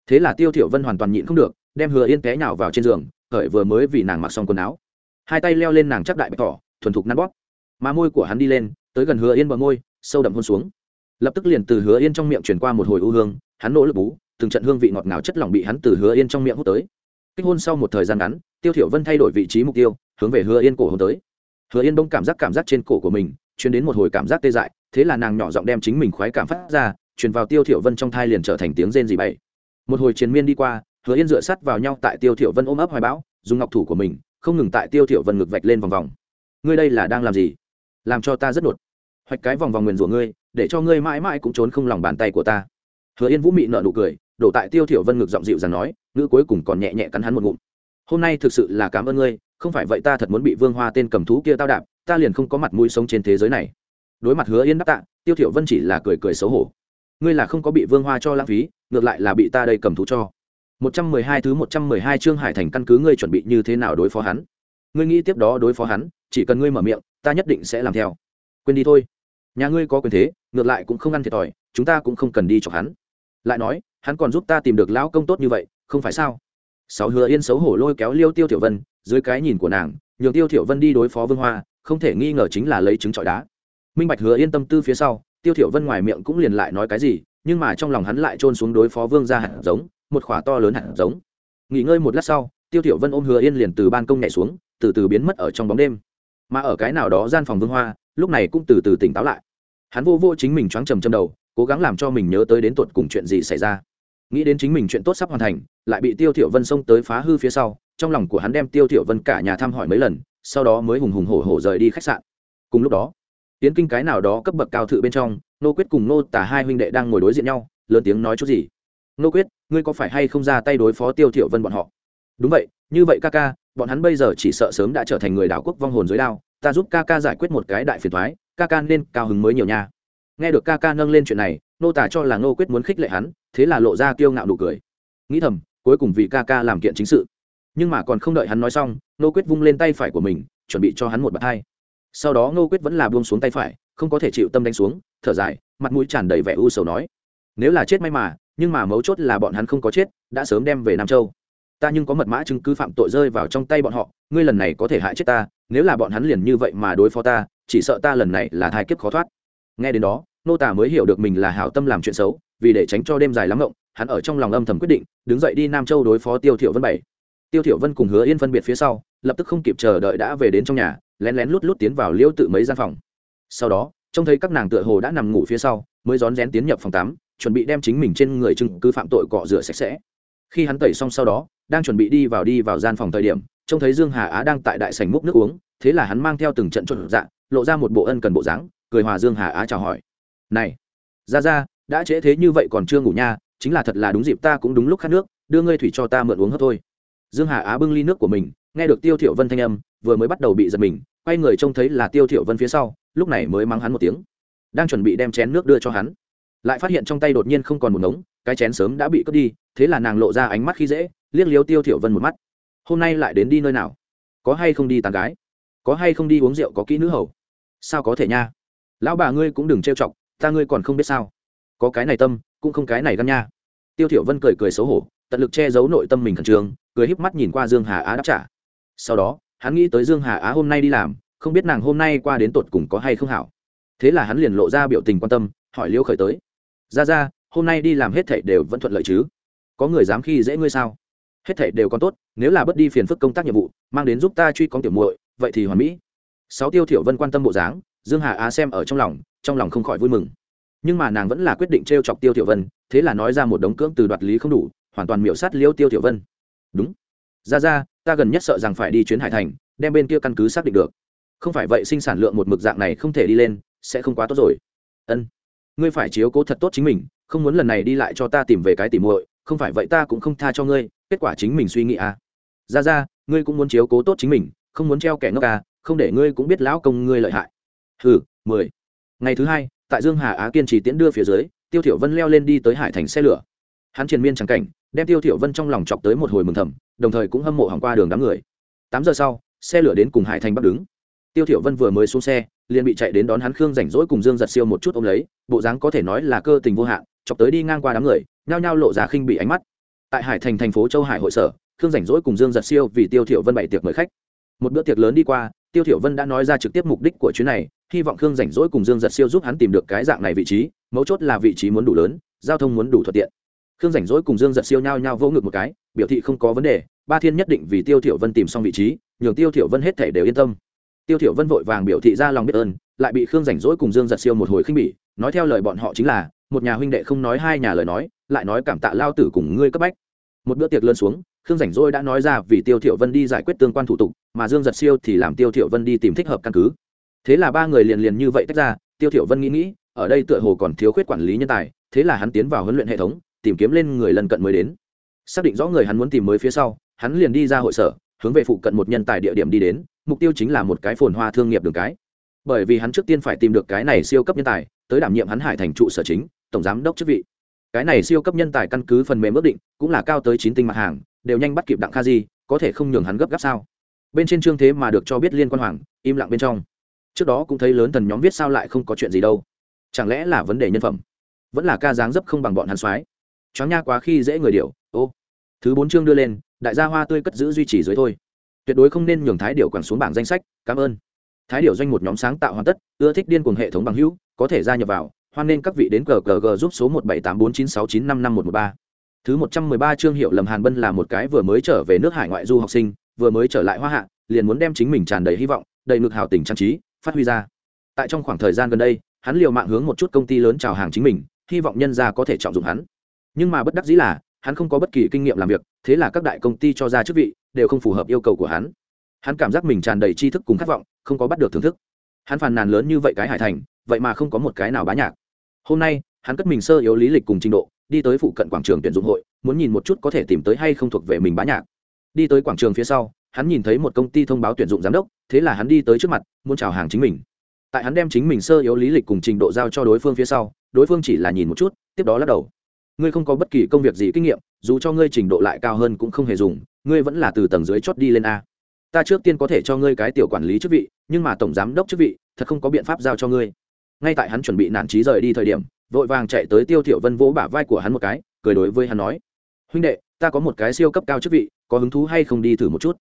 S1: Thế là tiêu thiểu vân hoàn toàn nhịn không được, đem hứa yên té nhào vào trên giường khởi vừa mới vì nàng mặc xong quần áo. Hai tay leo lên nàng chắc đại bạch thỏ, thuần thục nắn bóp. Mà môi của hắn đi lên, tới gần hứa yên bờ môi, sâu đậm hôn xuống. Lập tức liền từ hứa yên trong miệng truyền qua một hồi u hương, hắn nỗ lực bú, từng trận hương vị ngọt ngào chất lỏng bị hắn từ hứa yên trong miệng hút tới kết hôn sau một thời gian ngắn, tiêu thiểu vân thay đổi vị trí mục tiêu, hướng về hứa yên cổ hôn tới. Hứa yên đông cảm giác cảm giác trên cổ của mình, truyền đến một hồi cảm giác tê dại, thế là nàng nhỏ giọng đem chính mình khoái cảm phát ra, truyền vào tiêu thiểu vân trong thai liền trở thành tiếng rên rỉ bậy. Một hồi chiến miên đi qua, hứa yên dựa sát vào nhau tại tiêu thiểu vân ôm ấp hoài bão, dùng ngọc thủ của mình, không ngừng tại tiêu thiểu vân ngực vạch lên vòng vòng. Ngươi đây là đang làm gì? Làm cho ta rất đột. Hoạch cái vòng vòng nguyền rủa ngươi, để cho ngươi mãi mãi cũng trốn không lòng bàn tay của ta. Hứa yên vũ mị nợ nụ cười đổ tại tiêu thiểu vân ngực giọng dịu dàng nói, ngữ cuối cùng còn nhẹ nhẹ cắn hắn một ngụm. Hôm nay thực sự là cảm ơn ngươi, không phải vậy ta thật muốn bị vương hoa tên cầm thú kia tao đạp, ta liền không có mặt mũi sống trên thế giới này. Đối mặt hứa yên đáp tạ, tiêu thiểu vân chỉ là cười cười xấu hổ. Ngươi là không có bị vương hoa cho lãng phí, ngược lại là bị ta đây cầm thú cho. 112 thứ 112 chương hải thành căn cứ ngươi chuẩn bị như thế nào đối phó hắn? Ngươi nghĩ tiếp đó đối phó hắn, chỉ cần ngươi mở miệng, ta nhất định sẽ làm theo. Quên đi thôi. Nhà ngươi có quyền thế, ngược lại cũng không ăn thiệt thòi, chúng ta cũng không cần đi chọc hắn. Lại nói hắn còn giúp ta tìm được lão công tốt như vậy, không phải sao? Sáu hứa yên xấu hổ lôi kéo liêu tiêu tiểu vân, dưới cái nhìn của nàng, nhường tiêu tiểu vân đi đối phó vương hoa, không thể nghi ngờ chính là lấy trứng trọi đá. Minh bạch hứa yên tâm tư phía sau, tiêu tiểu vân ngoài miệng cũng liền lại nói cái gì, nhưng mà trong lòng hắn lại trôn xuống đối phó vương ra hạt giống, một khỏa to lớn hạt giống. Nghỉ ngơi một lát sau, tiêu tiểu vân ôm hứa yên liền từ ban công nhảy xuống, từ từ biến mất ở trong bóng đêm. Mà ở cái nào đó gian phòng vương hoa, lúc này cũng từ từ tỉnh táo lại. Hắn vô vô chính mình choáng trầm trầm đầu, cố gắng làm cho mình nhớ tới đến tuột cùng chuyện gì xảy ra nghĩ đến chính mình chuyện tốt sắp hoàn thành, lại bị tiêu thiểu vân xông tới phá hư phía sau, trong lòng của hắn đem tiêu thiểu vân cả nhà thăm hỏi mấy lần, sau đó mới hùng hùng hổ hổ rời đi khách sạn. Cùng lúc đó, tiến kinh cái nào đó cấp bậc cao thự bên trong, nô quyết cùng nô tả hai huynh đệ đang ngồi đối diện nhau, lớn tiếng nói chút gì. Nô quyết, ngươi có phải hay không ra tay đối phó tiêu thiểu vân bọn họ? Đúng vậy, như vậy ca ca, bọn hắn bây giờ chỉ sợ sớm đã trở thành người đảo quốc vong hồn dưới đao, ta giúp ca ca giải quyết một cái đại phiền toái, ca ca nên cao hứng mới nhiều nha. Nghe được ca ca nâng lên chuyện này nô tả cho là nô quyết muốn khích lệ hắn, thế là lộ ra kiêu ngạo nụ cười. Nghĩ thầm, cuối cùng vì ca ca làm kiện chính sự. Nhưng mà còn không đợi hắn nói xong nô quyết vung lên tay phải của mình, chuẩn bị cho hắn một bạt hai. Sau đó nô quyết vẫn là buông xuống tay phải, không có thể chịu tâm đánh xuống, thở dài, mặt mũi tràn đầy vẻ u sầu nói. Nếu là chết may mà, nhưng mà mấu chốt là bọn hắn không có chết, đã sớm đem về nam châu. Ta nhưng có mật mã chứng cứ phạm tội rơi vào trong tay bọn họ, ngươi lần này có thể hại chết ta, nếu là bọn hắn liền như vậy mà đối phó ta, chỉ sợ ta lần này là thai kiếp khó thoát. Nghe đến đó nô tả mới hiểu được mình là hảo tâm làm chuyện xấu, vì để tránh cho đêm dài lắm ngộng, hắn ở trong lòng âm thầm quyết định, đứng dậy đi nam châu đối phó tiêu thiểu vân bảy. Tiêu thiểu vân cùng hứa yên phân biệt phía sau, lập tức không kịp chờ đợi đã về đến trong nhà, lén lén lút lút tiến vào liêu tự mấy gian phòng. Sau đó, trông thấy các nàng tựa hồ đã nằm ngủ phía sau, mới rón rén tiến nhập phòng tắm, chuẩn bị đem chính mình trên người chứng cứ phạm tội cọ rửa sạch sẽ. Khi hắn tẩy xong sau đó, đang chuẩn bị đi vào đi vào gian phòng thời điểm, trông thấy dương hà á đang tại đại sảnh múc nước uống, thế là hắn mang theo từng trận trộn dạ lộ ra một bộ ân cần bộ dáng, cười hòa dương hà á chào hỏi này ra ra đã trễ thế như vậy còn chưa ngủ nha, chính là thật là đúng dịp ta cũng đúng lúc khát nước, đưa ngươi thủy cho ta mượn uống hết thôi. Dương hà á bưng ly nước của mình, nghe được tiêu thiểu vân thanh âm, vừa mới bắt đầu bị giật mình, quay người trông thấy là tiêu thiểu vân phía sau, lúc này mới mắng hắn một tiếng. Đang chuẩn bị đem chén nước đưa cho hắn, lại phát hiện trong tay đột nhiên không còn một ngống, cái chén sớm đã bị cướp đi, thế là nàng lộ ra ánh mắt khi dễ, liếc liếu tiêu thiểu vân một mắt. Hôm nay lại đến đi nơi nào? Có hay không đi tàn gái? Có hay không đi uống rượu có kỹ nữ hầu? Sao có thể nha? Lão bà ngươi cũng đừng trêu chọc ta ngươi còn không biết sao? Có cái này tâm, cũng không cái này gan nha. Tiêu thiểu vân cười cười xấu hổ, tận lực che giấu nội tâm mình khẩn trương, cười híp mắt nhìn qua dương hà á đáp trả. Sau đó, hắn nghĩ tới dương hà á hôm nay đi làm, không biết nàng hôm nay qua đến tột cùng có hay không hảo. Thế là hắn liền lộ ra biểu tình quan tâm, hỏi liêu khởi tới. Ra ra, hôm nay đi làm hết thảy đều vẫn thuận lợi chứ? Có người dám khi dễ ngươi sao? Hết thảy đều còn tốt, nếu là bất đi phiền phức công tác nhiệm vụ, mang đến giúp ta truy con tiểu muội, vậy thì hoàn mỹ. Sáu tiêu thiểu vân quan tâm bộ dáng, dương hà á xem ở trong lòng trong lòng không khỏi vui mừng. Nhưng mà nàng vẫn là quyết định t chọc tiêu tiểu vân, thế là nói ra một đống cưỡng từ đoạt lý không đủ, hoàn toàn miểu sát liêu tiêu tiểu vân. Đúng. Ra ra, ta gần nhất sợ rằng phải đi chuyến hải thành, đem bên kia căn cứ xác định được. Không phải vậy sinh sản lượng một mực dạng này không thể đi lên, sẽ không quá tốt rồi. Ân. Ngươi phải chiếu cố thật tốt chính mình, không muốn lần này đi lại cho ta tìm về cái tỉ muội, không phải vậy ta cũng không tha cho ngươi, kết quả chính mình suy nghĩ à. Ra ra, ngươi cũng muốn chiếu cố tốt chính mình, không muốn treo kẻ ngốc à không để ngươi cũng biết lão công ngươi lợi hại. Ừ mười ngày thứ hai, tại dương hà á kiên trì tiễn đưa phía dưới, tiêu thiểu vân leo lên đi tới hải thành xe lửa. Hắn triền miên trắng cảnh, đem tiêu thiểu vân trong lòng chọc tới một hồi mừng thầm, đồng thời cũng hâm mộ hỏng qua đường đám người. Tám giờ sau, xe lửa đến cùng hải thành bắc đứng. Tiêu thiểu vân vừa mới xuống xe, liền bị chạy đến đón hắn khương rảnh rỗi cùng dương giật siêu một chút ôm lấy, bộ dáng có thể nói là cơ tình vô hạn, chọc tới đi ngang qua đám người, nhao nhao lộ ra khinh bị ánh mắt. Tại hải thành thành phố châu hải hội sở, khương rảnh rỗi cùng dương giật siêu vì tiêu thiểu vân bày tiệc mời khách. Một bữa tiệc lớn đi qua, tiêu thiểu vân đã nói ra trực tiếp mục đích của chuyến này hy vọng khương rảnh rỗi cùng dương giật siêu giúp hắn tìm được cái dạng này vị trí, mấu chốt là vị trí muốn đủ lớn, giao thông muốn đủ thuận tiện. Khương rảnh rỗi cùng dương giật siêu nhao nhao vỗ ngực một cái, biểu thị không có vấn đề, ba thiên nhất định vì tiêu thiểu vân tìm xong vị trí, nhường tiêu thiểu vân hết thể đều yên tâm. Tiêu thiểu vân vội vàng biểu thị ra lòng biết ơn, lại bị khương rảnh rỗi cùng dương giật siêu một hồi khinh bỉ, nói theo lời bọn họ chính là, một nhà huynh đệ không nói hai nhà lời nói, lại nói cảm tạ lao tử cùng ngươi cấp bách. Một bữa tiệc lớn xuống, khương rảnh rỗi đã nói ra vì tiêu thiểu vân đi giải quyết tương quan thủ tục, mà dương giật siêu thì làm tiêu thiểu vân đi tìm thích hợp căn cứ thế là ba người liền liền như vậy tách ra, tiêu thiểu vân nghĩ nghĩ, ở đây tựa hồ còn thiếu khuyết quản lý nhân tài, thế là hắn tiến vào huấn luyện hệ thống, tìm kiếm lên người lần cận mới đến. Xác định rõ người hắn muốn tìm mới phía sau, hắn liền đi ra hội sở, hướng về phụ cận một nhân tài địa điểm đi đến, mục tiêu chính là một cái phồn hoa thương nghiệp đường cái. Bởi vì hắn trước tiên phải tìm được cái này siêu cấp nhân tài, tới đảm nhiệm hắn hải thành trụ sở chính, tổng giám đốc chức vị. Cái này siêu cấp nhân tài căn cứ phần mềm ước định, cũng là cao tới chín tinh mặt hàng, đều nhanh bắt kịp đặng kha di, có thể không nhường hắn gấp gáp sao? Bên trên trương thế mà được cho biết liên quan hoàng, im lặng bên trong trước đó cũng thấy lớn thần nhóm viết sao lại không có chuyện gì đâu. Chẳng lẽ là vấn đề nhân phẩm? Vẫn là ca dáng dấp không bằng bọn hắn soái. Chó nha quá khi dễ người điệu ô. Thứ bốn chương đưa lên, đại gia hoa tươi cất giữ duy trì dưới thôi. Tuyệt đối không nên nhường thái điệu quẳng xuống bảng danh sách, cảm ơn. Thái điệu doanh một nhóm sáng tạo hoàn tất, ưa thích điên cuồng hệ thống bằng hữu, có thể gia nhập vào, hoan nên các vị đến cờ cờ g giúp số một bảy tám bốn chín sáu chín năm năm một một ba. Thứ một trăm mười ba chương hiệu lầm hàn bân là một cái vừa mới trở về nước hải ngoại du học sinh, vừa mới trở lại hoa hạ, liền muốn đem chính mình tràn đầy hy vọng, đầy ngực hào tình trang trí phát huy ra. Tại trong khoảng thời gian gần đây, hắn liều mạng hướng một chút công ty lớn chào hàng chính mình, hy vọng nhân ra có thể trọng dụng hắn. Nhưng mà bất đắc dĩ là, hắn không có bất kỳ kinh nghiệm làm việc, thế là các đại công ty cho ra chức vị, đều không phù hợp yêu cầu của hắn. Hắn cảm giác mình tràn đầy tri thức cùng khát vọng, không có bắt được thưởng thức. Hắn phàn nàn lớn như vậy cái hải thành, vậy mà không có một cái nào bá nhạc. Hôm nay, hắn cất mình sơ yếu lý lịch cùng trình độ, đi tới phụ cận quảng trường tuyển dụng hội, muốn nhìn một chút có thể tìm tới hay không thuộc về mình bá nhạc. Đi tới quảng trường phía sau hắn nhìn thấy một công ty thông báo tuyển dụng giám đốc, thế là hắn đi tới trước mặt, muốn chào hàng chính mình. Tại hắn đem chính mình sơ yếu lý lịch cùng trình độ giao cho đối phương phía sau, đối phương chỉ là nhìn một chút, tiếp đó lắc đầu. Ngươi không có bất kỳ công việc gì kinh nghiệm, dù cho ngươi trình độ lại cao hơn cũng không hề dùng, ngươi vẫn là từ tầng dưới chót đi lên a. Ta trước tiên có thể cho ngươi cái tiểu quản lý chức vị, nhưng mà tổng giám đốc chức vị, thật không có biện pháp giao cho ngươi. Ngay tại hắn chuẩn bị nản trí rời đi thời điểm, vội vàng chạy tới tiêu thiểu vân vỗ bả vai của hắn một cái, cười đối với hắn nói. Huynh đệ, ta có một cái siêu cấp cao chức vị, có hứng thú hay không đi thử một chút?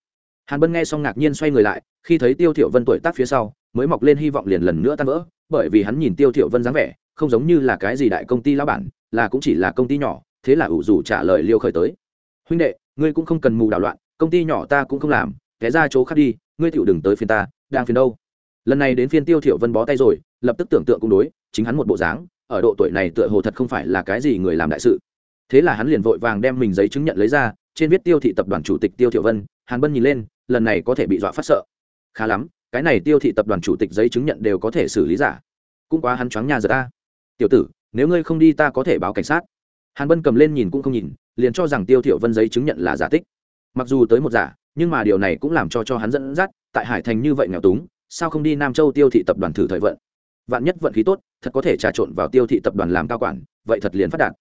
S1: Hàn bân nghe xong ngạc nhiên xoay người lại, khi thấy tiêu thiểu vân tuổi tác phía sau, mới mọc lên hy vọng liền lần nữa tan vỡ, bởi vì hắn nhìn tiêu thiểu vân dáng vẻ, không giống như là cái gì đại công ty lão bản, là cũng chỉ là công ty nhỏ, thế là ủ rủ trả lời liêu khởi tới. Huynh đệ, ngươi cũng không cần mù đảo loạn, công ty nhỏ ta cũng không làm thế ra chỗ khác đi, ngươi tiểu đừng tới phiên ta, đang phiền đâu. Lần này đến phiên tiêu thiểu vân bó tay rồi, lập tức tưởng tượng cũng đối, chính hắn một bộ dáng, ở độ tuổi này tựa hồ thật không phải là cái gì người làm đại sự. Thế là hắn liền vội vàng đem mình giấy chứng nhận lấy ra, trên viết tiêu thị tập đoàn chủ tịch tiêu thiểu vân, hàn bân nhìn lên lần này có thể bị dọa phát sợ. Khá lắm, cái này tiêu thị tập đoàn chủ tịch giấy chứng nhận đều có thể xử lý giả. Cũng quá hắn choáng nhà giật ta. Tiểu tử, nếu ngươi không đi ta có thể báo cảnh sát. Hàn bân cầm lên nhìn cũng không nhìn, liền cho rằng tiêu thiểu vân giấy chứng nhận là giả tích. Mặc dù tới một giả, nhưng mà điều này cũng làm cho cho hắn dẫn dắt, tại hải thành như vậy nghèo túng, sao không đi nam châu tiêu thị tập đoàn thử thời vận? Vạn nhất vận khí tốt, thật có thể trà trộn vào tiêu thị tập đoàn làm cao quản, vậy thật liền phát đạt.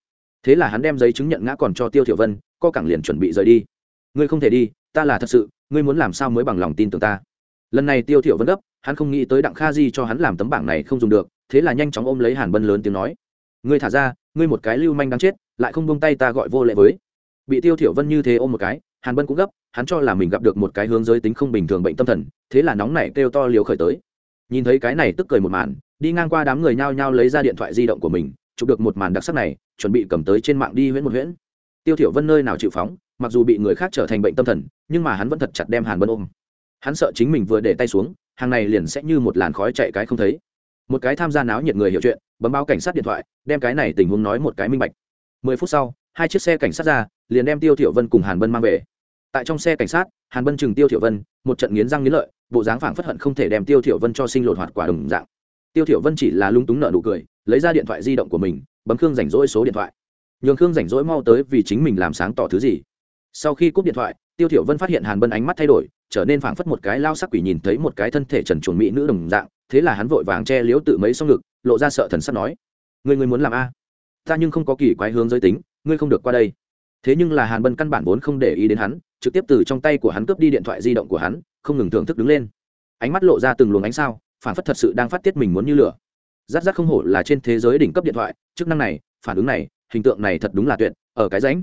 S1: Thế là hắn đem giấy chứng nhận ngã còn cho tiêu thiểu vân, co cẳng liền chuẩn bị rời đi. Ngươi không thể đi, ta là thật sự ngươi muốn làm sao mới bằng lòng tin tưởng ta? Lần này tiêu thiểu vân gấp, hắn không nghĩ tới đặng kha di cho hắn làm tấm bảng này không dùng được, thế là nhanh chóng ôm lấy hàn bân lớn tiếng nói, ngươi thả ra, ngươi một cái lưu manh đáng chết, lại không buông tay ta gọi vô lệ với. Bị tiêu thiểu vân như thế ôm một cái, hàn bân cũng gấp, hắn cho là mình gặp được một cái hướng giới tính không bình thường bệnh tâm thần, thế là nóng nảy kêu to liều khởi tới. Nhìn thấy cái này tức cười một màn, đi ngang qua đám người nhao nhao lấy ra điện thoại di động của mình, chụp được một màn đặc sắc này, chuẩn bị cầm tới trên mạng đi huyễn một huyễn. Tiêu thiểu vân nơi nào chịu phóng mặc dù bị người khác trở thành bệnh tâm thần, nhưng mà hắn vẫn thật chặt đem hàn bân ôm. Hắn sợ chính mình vừa để tay xuống, hàng này liền sẽ như một làn khói chạy cái không thấy. Một cái tham gia náo nhiệt người hiểu chuyện, bấm báo cảnh sát điện thoại, đem cái này tình huống nói một cái minh bạch. Mười phút sau, hai chiếc xe cảnh sát ra, liền đem tiêu thiểu vân cùng hàn bân mang về. Tại trong xe cảnh sát, hàn bân chừng tiêu thiểu vân, một trận nghiến răng nghiến lợi, bộ dáng phảng phất hận không thể đem tiêu thiểu vân cho sinh lột hoạt quả đồng dạng. Tiêu thiểu vân chỉ là lung túng nở nụ cười, lấy ra điện thoại di động của mình, bấm khương rảnh rỗi số điện thoại. Nhường khương rảnh rỗi mau tới vì chính mình làm sáng tỏ thứ gì sau khi cúp điện thoại, tiêu thiểu vân phát hiện hàn bân ánh mắt thay đổi, trở nên phảng phất một cái lao sắc quỷ nhìn thấy một cái thân thể trần truồng mỹ nữ đồng dạng, thế là hắn vội vàng che liếu tự mấy xong ngực, lộ ra sợ thần sắc nói, ngươi người muốn làm a? Ta nhưng không có kỳ quái hướng giới tính, ngươi không được qua đây. Thế nhưng là hàn bân căn bản vốn không để ý đến hắn, trực tiếp từ trong tay của hắn cướp đi điện thoại di động của hắn, không ngừng thưởng thức đứng lên. Ánh mắt lộ ra từng luồng ánh sao phản phất thật sự đang phát tiết mình muốn như lửa. Rát rát không hổ là trên thế giới đỉnh cấp điện thoại, chức năng này, phản ứng này, hình tượng này thật đúng là tuyệt, ở cái ránh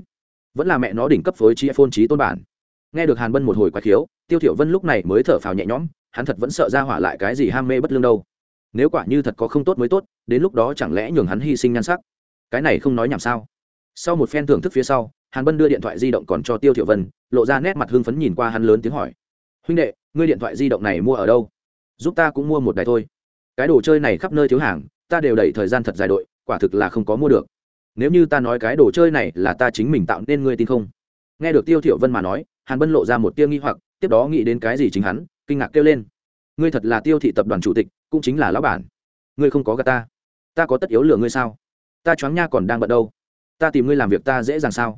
S1: vẫn là mẹ nó đỉnh cấp phối trí iphone trí tôn bản. Nghe được hàn bân một hồi quái khiếu, tiêu thiểu vân lúc này mới thở phào nhẹ nhõm, hắn thật vẫn sợ ra hỏa lại cái gì ham mê bất lương đâu. Nếu quả như thật có không tốt mới tốt, đến lúc đó chẳng lẽ nhường hắn hy sinh nhan sắc? Cái này không nói nhảm sao? Sau một phen thưởng thức phía sau, hàn bân đưa điện thoại di động còn cho tiêu thiểu vân, lộ ra nét mặt hưng phấn nhìn qua hắn lớn tiếng hỏi. Huynh đệ, ngươi điện thoại di động này mua ở đâu? Giúp ta cũng mua một đài thôi. Cái đồ chơi này khắp nơi thiếu hàng, ta đều đẩy thời gian thật dài đội, quả thực là không có mua được nếu như ta nói cái đồ chơi này là ta chính mình tạo nên ngươi tin không? Nghe được tiêu thiểu vân mà nói, hàn bân lộ ra một tia nghi hoặc, tiếp đó nghĩ đến cái gì chính hắn, kinh ngạc kêu lên. Ngươi thật là tiêu thị tập đoàn chủ tịch, cũng chính là lão bản. Ngươi không có gạt ta. Ta có tất yếu lừa ngươi sao? Ta choáng nha còn đang bận đâu? Ta tìm ngươi làm việc ta dễ dàng sao?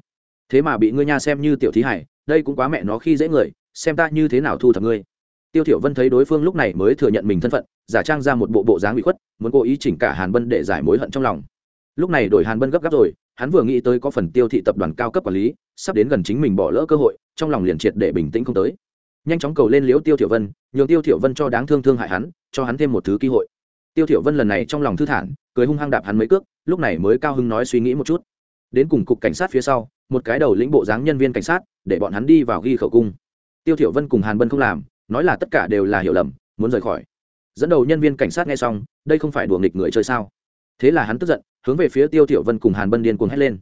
S1: Thế mà bị ngươi nha xem như tiểu thí hải, đây cũng quá mẹ nó khi dễ người, xem ta như thế nào thu thập ngươi. Tiêu thiểu vân thấy đối phương lúc này mới thừa nhận mình thân phận, giả trang ra một bộ bộ dáng bị khuất, muốn cố ý chỉnh cả hàn bân để giải mối hận trong lòng lúc này đổi hàn bân gấp gáp rồi, hắn vừa nghĩ tới có phần tiêu thị tập đoàn cao cấp quản lý, sắp đến gần chính mình bỏ lỡ cơ hội, trong lòng liền triệt để bình tĩnh không tới. Nhanh chóng cầu lên liễu tiêu thiểu vân, nhường tiêu thiểu vân cho đáng thương thương hại hắn, cho hắn thêm một thứ cơ hội. Tiêu thiểu vân lần này trong lòng thư thản, cười hung hăng đạp hắn mấy cước, lúc này mới cao hưng nói suy nghĩ một chút. Đến cùng cục cảnh sát phía sau, một cái đầu lĩnh bộ dáng nhân viên cảnh sát, để bọn hắn đi vào ghi khẩu cung. Tiêu thiểu vân cùng hàn bân không làm, nói là tất cả đều là hiểu lầm, muốn rời khỏi. Dẫn đầu nhân viên cảnh sát nghe xong, đây không phải đùa nghịch người chơi sao? Thế là hắn tức giận, hướng về phía tiêu tiểu vân cùng hàn bân điên cuồng hét lên.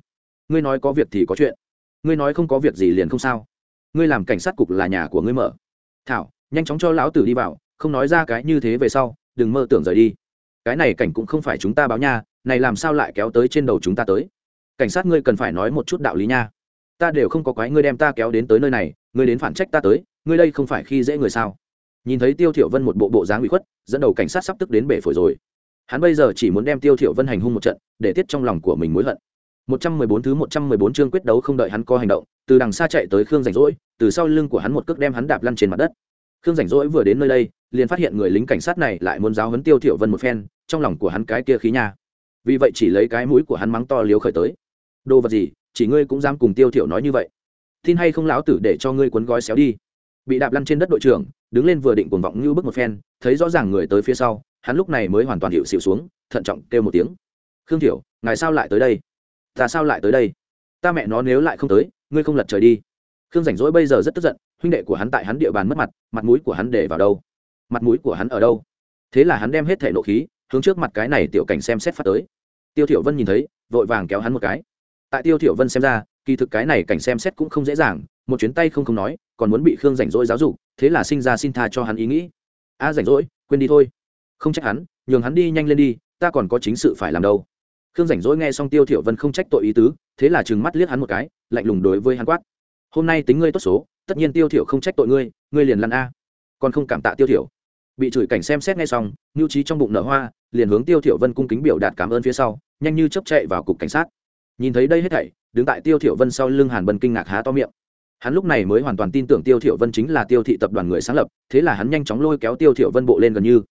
S1: Ngươi nói có việc thì có chuyện. Ngươi nói không có việc gì liền không sao. Ngươi làm cảnh sát cục là nhà của ngươi mở. Thảo, nhanh chóng cho lão tử đi vào, không nói ra cái như thế về sau, đừng mơ tưởng rời đi. Cái này cảnh cũng không phải chúng ta báo nha, này làm sao lại kéo tới trên đầu chúng ta tới? Cảnh sát ngươi cần phải nói một chút đạo lý nha. Ta đều không có quái ngươi đem ta kéo đến tới nơi này, ngươi đến phản trách ta tới, ngươi đây không phải khi dễ người sao? Nhìn thấy tiêu thiểu vân một bộ bộ dáng bị khuất, dẫn đầu cảnh sát sắp tức đến bể phổi rồi hắn bây giờ chỉ muốn đem tiêu thiểu vân hành hung một trận, để tiết trong lòng của mình mối hận. 114 thứ 114 chương quyết đấu không đợi hắn có hành động, từ đằng xa chạy tới khương rảnh rỗi, từ sau lưng của hắn một cước đem hắn đạp lăn trên mặt đất. Khương rảnh rỗi vừa đến nơi đây, liền phát hiện người lính cảnh sát này lại muốn giáo huấn tiêu thiểu vân một phen, trong lòng của hắn cái kia khí nha. Vì vậy chỉ lấy cái mũi của hắn mắng to liếu khởi tới. Đồ vật gì, chỉ ngươi cũng dám cùng tiêu thiểu nói như vậy? Tin hay không lão tử để cho ngươi cuốn gói xéo đi. Bị đạp lăn trên đất đội trưởng, đứng lên vừa định cuồng vọng như bước một phen, thấy rõ ràng người tới phía sau hắn lúc này mới hoàn toàn hiệu xịu xuống thận trọng kêu một tiếng. Khương thiểu ngài sao lại tới đây? Ta sao lại tới đây? Ta mẹ nó nếu lại không tới ngươi không lật trời đi. Khương rảnh rỗi bây giờ rất tức giận huynh đệ của hắn tại hắn địa bàn mất mặt mặt mũi của hắn để vào đâu? Mặt mũi của hắn ở đâu? Thế là hắn đem hết thể nộ khí hướng trước mặt cái này tiểu cảnh xem xét phát tới. Tiêu thiểu vân nhìn thấy vội vàng kéo hắn một cái. Tại tiêu thiểu vân xem ra kỳ thực cái này cảnh xem xét cũng không dễ dàng một chuyến tay không không nói còn muốn bị khương rảnh rỗi giáo dục thế là sinh ra xin tha cho hắn ý nghĩ. A à, rảnh rỗi quên đi thôi không trách hắn, nhường hắn đi nhanh lên đi, ta còn có chính sự phải làm đâu. Khương rảnh rỗi nghe xong tiêu thiểu vân không trách tội ý tứ, thế là trừng mắt liếc hắn một cái, lạnh lùng đối với hắn quát. Hôm nay tính ngươi tốt số, tất nhiên tiêu thiểu không trách tội ngươi ngươi liền lăn a. Còn không cảm tạ tiêu thiểu. Bị chửi cảnh xem xét ngay xong nhu trí trong bụng nở hoa, liền hướng tiêu thiểu vân cung kính biểu đạt cảm ơn phía sau, nhanh như chớp chạy vào cục cảnh sát. Nhìn thấy đây hết thảy, đứng tại tiêu thiểu vân sau lưng hàn bân kinh ngạc há to miệng. Hắn lúc này mới hoàn toàn tin tưởng tiêu thiểu vân chính là tiêu thị tập đoàn người sáng lập, thế là hắn nhanh chóng lôi kéo tiêu thiểu vân bộ lên gần như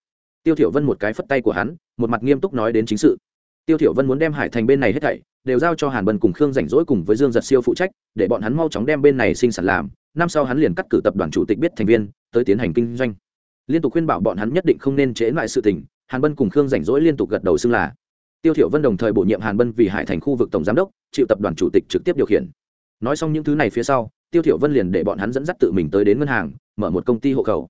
S1: tiêu thiểu vân một cái phất tay của hắn, một mặt nghiêm túc nói đến chính sự. Tiêu thiểu vân muốn đem hải thành bên này hết thảy, đều giao cho hàn bân cùng khương rảnh rỗi cùng với dương giật siêu phụ trách, để bọn hắn mau chóng đem bên này sinh sản làm. Năm sau hắn liền cắt cử tập đoàn chủ tịch biết thành viên, tới tiến hành kinh doanh. Liên tục khuyên bảo bọn hắn nhất định không nên chế lại sự tình, hàn bân cùng khương rảnh rỗi liên tục gật đầu xưng là. Tiêu thiểu vân đồng thời bổ nhiệm hàn bân vì hải thành khu vực tổng giám đốc, chịu tập đoàn chủ tịch trực tiếp điều khiển. Nói xong những thứ này phía sau, tiêu thiểu vân liền để bọn hắn dẫn dắt tự mình tới đến ngân hàng, mở một công ty hộ khẩu.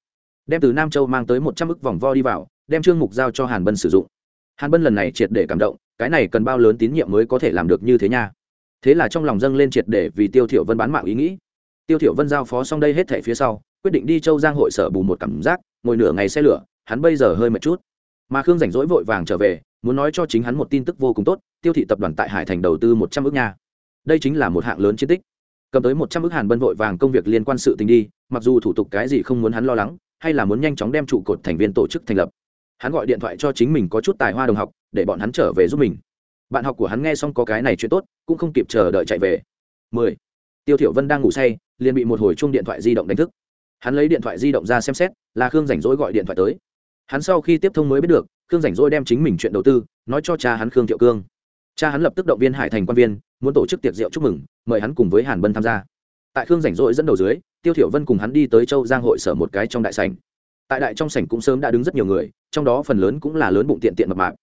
S1: Đem từ nam châu mang tới một trăm ức vòng vo đi vào đem trương mục giao cho hàn bân sử dụng. Hàn bân lần này triệt để cảm động, cái này cần bao lớn tín nhiệm mới có thể làm được như thế nha. Thế là trong lòng dâng lên triệt để vì tiêu thiểu vân bán mạng ý nghĩ. Tiêu thiểu vân giao phó xong đây hết thảy phía sau, quyết định đi châu giang hội sở bù một cảm giác, ngồi nửa ngày xe lửa, hắn bây giờ hơi mệt chút. Mà khương rảnh rỗi vội vàng trở về, muốn nói cho chính hắn một tin tức vô cùng tốt, tiêu thị tập đoàn tại hải thành đầu tư một trăm ước nha. Đây chính là một hạng lớn chiến tích. Cầm tới một trăm ước hàn bân vội vàng công việc liên quan sự tình đi, mặc dù thủ tục cái gì không muốn hắn lo lắng, hay là muốn nhanh chóng đem trụ cột thành viên tổ chức thành lập hắn gọi điện thoại cho chính mình có chút tài hoa đồng học, để bọn hắn trở về giúp mình. Bạn học của hắn nghe xong có cái này chuyện tốt, cũng không kịp chờ đợi chạy về. 10. tiêu thiểu vân đang ngủ say, liền bị một hồi chuông điện thoại di động đánh thức. Hắn lấy điện thoại di động ra xem xét, là khương rảnh rỗi gọi điện thoại tới. Hắn sau khi tiếp thông mới biết được, khương rảnh rỗi đem chính mình chuyện đầu tư, nói cho cha hắn khương thiệu cương. Cha hắn lập tức động viên hải thành quan viên, muốn tổ chức tiệc rượu chúc mừng, mời hắn cùng với hàn bân tham gia. Tại khương rảnh rỗi dẫn đầu dưới, tiêu thiểu vân cùng hắn đi tới châu giang hội sở một cái trong đại sảnh tại đại trong sảnh cũng sớm đã đứng rất nhiều người, trong đó phần lớn cũng là lớn bụng tiện tiện mập mạp.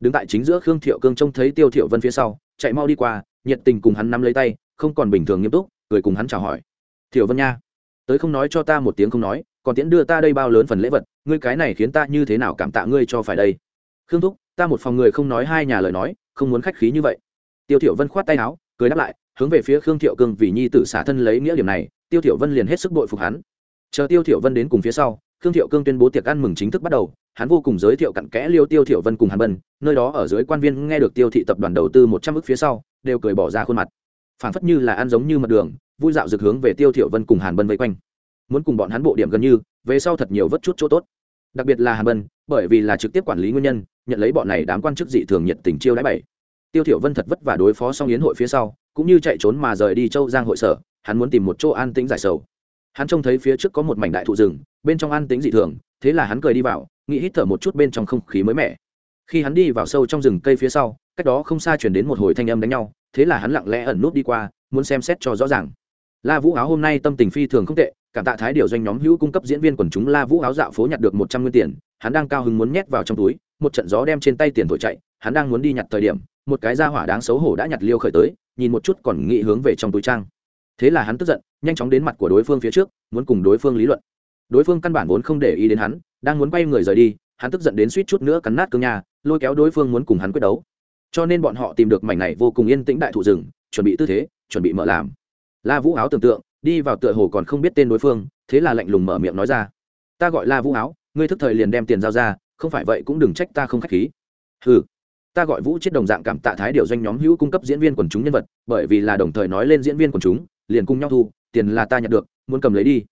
S1: Đứng tại chính giữa khương thiệu cương trông thấy tiêu thiệu vân phía sau, chạy mau đi qua, nhiệt tình cùng hắn nắm lấy tay, không còn bình thường nghiêm túc, cười cùng hắn chào hỏi. Thiệu vân nha, tới không nói cho ta một tiếng không nói, còn tiễn đưa ta đây bao lớn phần lễ vật, ngươi cái này khiến ta như thế nào cảm tạ ngươi cho phải đây? Khương thúc, ta một phòng người không nói hai nhà lời nói, không muốn khách khí như vậy. Tiêu thiệu vân khoát tay áo, cười đáp lại, hướng về phía khương thiệu cương vì nhi tử xả thân lấy nghĩa điểm này, tiêu thiệu vân liền hết sức bội phục hắn. Chờ tiêu thiệu vân đến cùng phía sau khương thiệu cương tuyên bố tiệc ăn mừng chính thức bắt đầu, hắn vô cùng giới thiệu cặn kẽ liêu tiêu thiệu vân cùng hàn bân, nơi đó ở dưới quan viên nghe được tiêu thị tập đoàn đầu tư một trăm ước phía sau, đều cười bỏ ra khuôn mặt. Phản phất như là ăn giống như mật đường, vui dạo dược hướng về tiêu thiệu vân cùng hàn bân vây quanh. Muốn cùng bọn hắn bộ điểm gần như, về sau thật nhiều vất chút chỗ tốt. Đặc biệt là hàn bân, bởi vì là trực tiếp quản lý nguyên nhân, nhận lấy bọn này đám quan chức dị thường nhiệt tình chiêu đãi bảy. Tiêu thiệu vân thật vất vả đối phó xong yến hội phía sau, cũng như chạy trốn mà rời đi châu giang hội sở, hắn muốn tìm một chỗ an tĩnh giải sầu hắn trông thấy phía trước có một mảnh đại thụ rừng, bên trong an tĩnh dị thường, thế là hắn cười đi vào, nghĩ hít thở một chút bên trong không khí mới mẻ. Khi hắn đi vào sâu trong rừng cây phía sau, cách đó không xa chuyển đến một hồi thanh âm đánh nhau, thế là hắn lặng lẽ ẩn nút đi qua, muốn xem xét cho rõ ràng. La vũ áo hôm nay tâm tình phi thường không tệ, cảm tạ thái điều doanh nhóm hữu cung cấp diễn viên quần chúng la vũ áo dạo phố nhặt được một trăm nguyên tiền, hắn đang cao hứng muốn nhét vào trong túi, một trận gió đem trên tay tiền thổi chạy, hắn đang muốn đi nhặt thời điểm, một cái da hỏa đáng xấu hổ đã nhặt liêu khởi tới, nhìn một chút còn nghĩ hướng về trong túi trang thế là hắn tức giận, nhanh chóng đến mặt của đối phương phía trước, muốn cùng đối phương lý luận. Đối phương căn bản vốn không để ý đến hắn, đang muốn quay người rời đi, hắn tức giận đến suýt chút nữa cắn nát cương nhà lôi kéo đối phương muốn cùng hắn quyết đấu. Cho nên bọn họ tìm được mảnh này vô cùng yên tĩnh đại thụ rừng, chuẩn bị tư thế, chuẩn bị mở làm. La vũ áo tưởng tượng, đi vào tựa hồ còn không biết tên đối phương, thế là lạnh lùng mở miệng nói ra. Ta gọi la vũ áo, ngươi thức thời liền đem tiền giao ra, không phải vậy cũng đừng trách ta không k h á c h khí. Ừ ta gọi vũ chết đồng dạng cảm tạ thái điều doanh nhóm hữu cung cấp diễn viên quần chúng nhân vật, bởi vì là đồng thời nói lên diễn viên quần chúng liền cùng nhau thu, tiền là ta nhận được, muốn cầm lấy đi.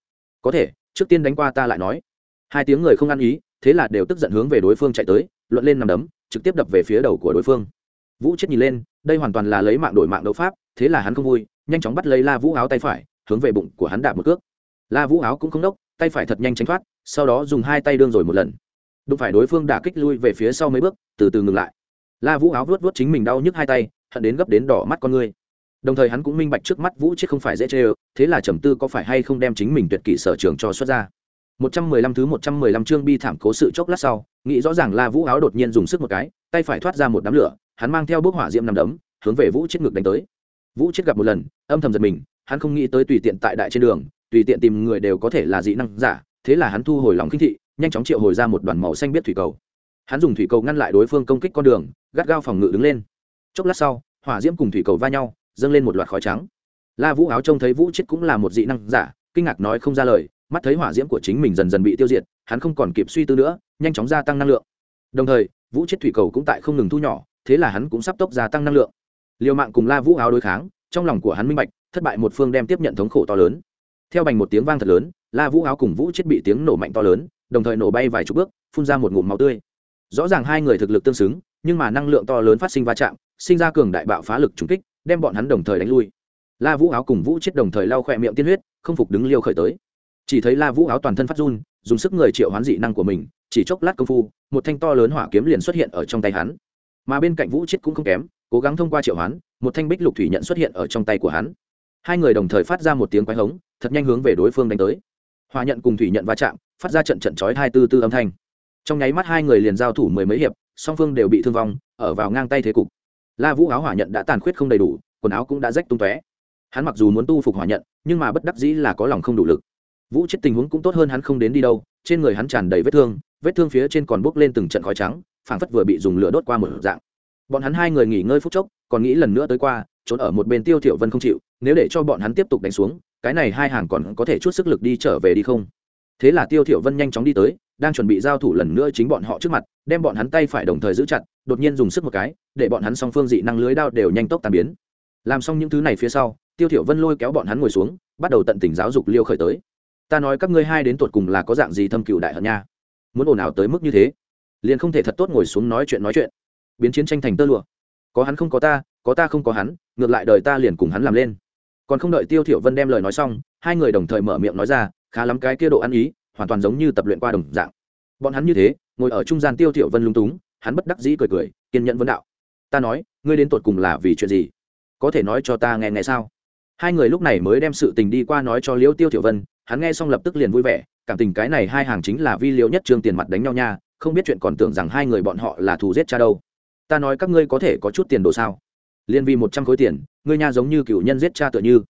S1: Có thể, trước tiên đánh qua ta lại nói. Hai tiếng người không ăn ý, thế là đều tức giận hướng về đối phương chạy tới, luận lên nằm đấm, trực tiếp đập về phía đầu của đối phương. Vũ chết nhìn lên, đây hoàn toàn là lấy mạng đổi mạng đấu pháp, thế là hắn không vui, nhanh chóng bắt lấy la vũ áo tay phải, hướng về bụng của hắn đạp một cước. La vũ áo cũng không đốc, tay phải thật nhanh tránh thoát, sau đó dùng hai tay đương rồi một lần. Đụng phải đối phương đả kích lui về phía sau mấy bước, từ từ ngừng lại. La vũ áo vuốt vuốt chính mình đau nhức hai tay, hận đến gấp đến đỏ mắt con ngươi đồng thời hắn cũng minh bạch trước mắt vũ chết không phải dễ chê ơ, thế là trầm tư có phải hay không đem chính mình tuyệt kỷ sở trường cho xuất ra. Một trăm mười lăm thứ một trăm mười lăm chương bi thảm cố sự chốc lát sau, nghĩ rõ ràng la vũ áo đột nhiên dùng sức một cái, tay phải thoát ra một đám lửa, hắn mang theo bước hỏa diệm nằm đấm, hướng về vũ chết ngực đánh tới. Vũ chết gặp một lần, âm thầm giật mình, hắn không nghĩ tới tùy tiện tại đại trên đường, tùy tiện tìm người đều có thể là dị năng giả, thế là hắn thu hồi lòng khinh thị, nhanh chóng triệu hồi ra một đoàn màu xanh biết thủy cầu. Hắn dùng thủy cầu ngăn lại đối phương công kích con đường, gắt gao phòng ngự đứng lên. Chốc lát sau, hỏa diễm cùng thủy cầu va nhau dâng lên một loạt khói trắng. La vũ áo trông thấy vũ chết cũng là một dị năng giả, kinh ngạc nói không ra lời, mắt thấy hỏa diễm của chính mình dần dần bị tiêu diệt, hắn không còn kịp suy tư nữa, nhanh chóng gia tăng năng lượng. Đồng thời, vũ chết thủy cầu cũng tại không ngừng thu nhỏ, thế là hắn cũng sắp tốc gia tăng năng lượng. Liều mạng cùng la vũ áo đối kháng, trong lòng của hắn minh bạch, thất bại một phương đem tiếp nhận thống khổ to lớn. Theo bành một tiếng vang thật lớn, la vũ áo cùng vũ chết bị tiếng nổ mạnh to lớn, đồng thời nổ bay vài chục bước, phun ra một ngụm máu tươi. Rõ ràng hai người thực lực tương xứng, nhưng mà năng lượng to lớn phát sinh va chạm, sinh ra cường đại bạo phá lực trùng kích đem bọn hắn đồng thời đánh lui. La vũ áo cùng vũ chết đồng thời lau khỏe miệng tiên huyết, không phục đứng liêu khởi tới. Chỉ thấy la vũ áo toàn thân phát run, dùng sức người triệu hoán dị năng của mình, chỉ chốc lát công phu, một thanh to lớn hỏa kiếm liền xuất hiện ở trong tay hắn. Mà bên cạnh vũ chết cũng không kém, cố gắng thông qua triệu hoán, một thanh bích lục thủy nhận xuất hiện ở trong tay của hắn. Hai người đồng thời phát ra một tiếng quái hống, thật nhanh hướng về đối phương đánh tới. Hòa nhận cùng thủy nhận va chạm, phát ra trận trận chói hai tư tư âm thanh. Trong nháy mắt hai người liền giao thủ mười mấy hiệp, song phương đều bị thương vong, ở vào ngang tay thế cục la vũ áo hỏa nhận đã tàn khuyết không đầy đủ, quần áo cũng đã rách tung tóe. Hắn mặc dù muốn tu phục hỏa nhận, nhưng mà bất đắc dĩ là có lòng không đủ lực. Vũ chết tình huống cũng tốt hơn hắn không đến đi đâu, trên người hắn tràn đầy vết thương vết thương phía trên còn bốc lên từng trận khói trắng, phảng phất vừa bị dùng lửa đốt qua một dạng. Bọn hắn hai người nghỉ ngơi phút chốc, còn nghĩ lần nữa tới qua, trốn ở một bên tiêu thiểu vân không chịu, nếu để cho bọn hắn tiếp tục đánh xuống, cái này hai hàng còn có thể chút sức lực đi trở về đi không? Thế là tiêu thiểu vân nhanh chóng đi tới đang chuẩn bị giao thủ lần nữa chính bọn họ trước mặt, đem bọn hắn tay phải đồng thời giữ chặt, đột nhiên dùng sức một cái, để bọn hắn song phương dị năng lưới đao đều nhanh tốc tan biến. Làm xong những thứ này phía sau, tiêu thiểu vân lôi kéo bọn hắn ngồi xuống, bắt đầu tận tình giáo dục liêu khởi tới. Ta nói các ngươi hai đến tuột cùng là có dạng gì thâm cựu đại hận nha? Muốn ồn ào tới mức như thế, liền không thể thật tốt ngồi xuống nói chuyện nói chuyện. Biến chiến tranh thành tơ lụa. Có hắn không có ta có ta không có hắn, ngược lại đời ta liền cùng hắn làm lên. Còn không đợi tiêu thiểu vân đem lời nói xong, hai người đồng thời mở miệng nói ra, khá lắm cái kia độ ăn ý hoàn toàn giống như tập luyện qua đồng dạng. Bọn hắn như thế, ngồi ở trung gian tiêu thiểu vân lung túng, hắn bất đắc dĩ cười cười, kiên nhẫn vấn đạo. Ta nói, ngươi đến tột cùng là vì chuyện gì? Có thể nói cho ta nghe nghe sao? Hai người lúc này mới đem sự tình đi qua nói cho liễu tiêu thiểu vân, hắn nghe xong lập tức liền vui vẻ, cảm tình cái này hai hàng chính là vi liễu nhất trương tiền mặt đánh nhau nha, không biết chuyện còn tưởng rằng hai người bọn họ là thù giết cha đâu. Ta nói các ngươi có thể có chút tiền đồ sao? Liên vi một trăm khối tiền, ngươi nha giống như cựu nhân giết cha tựa như.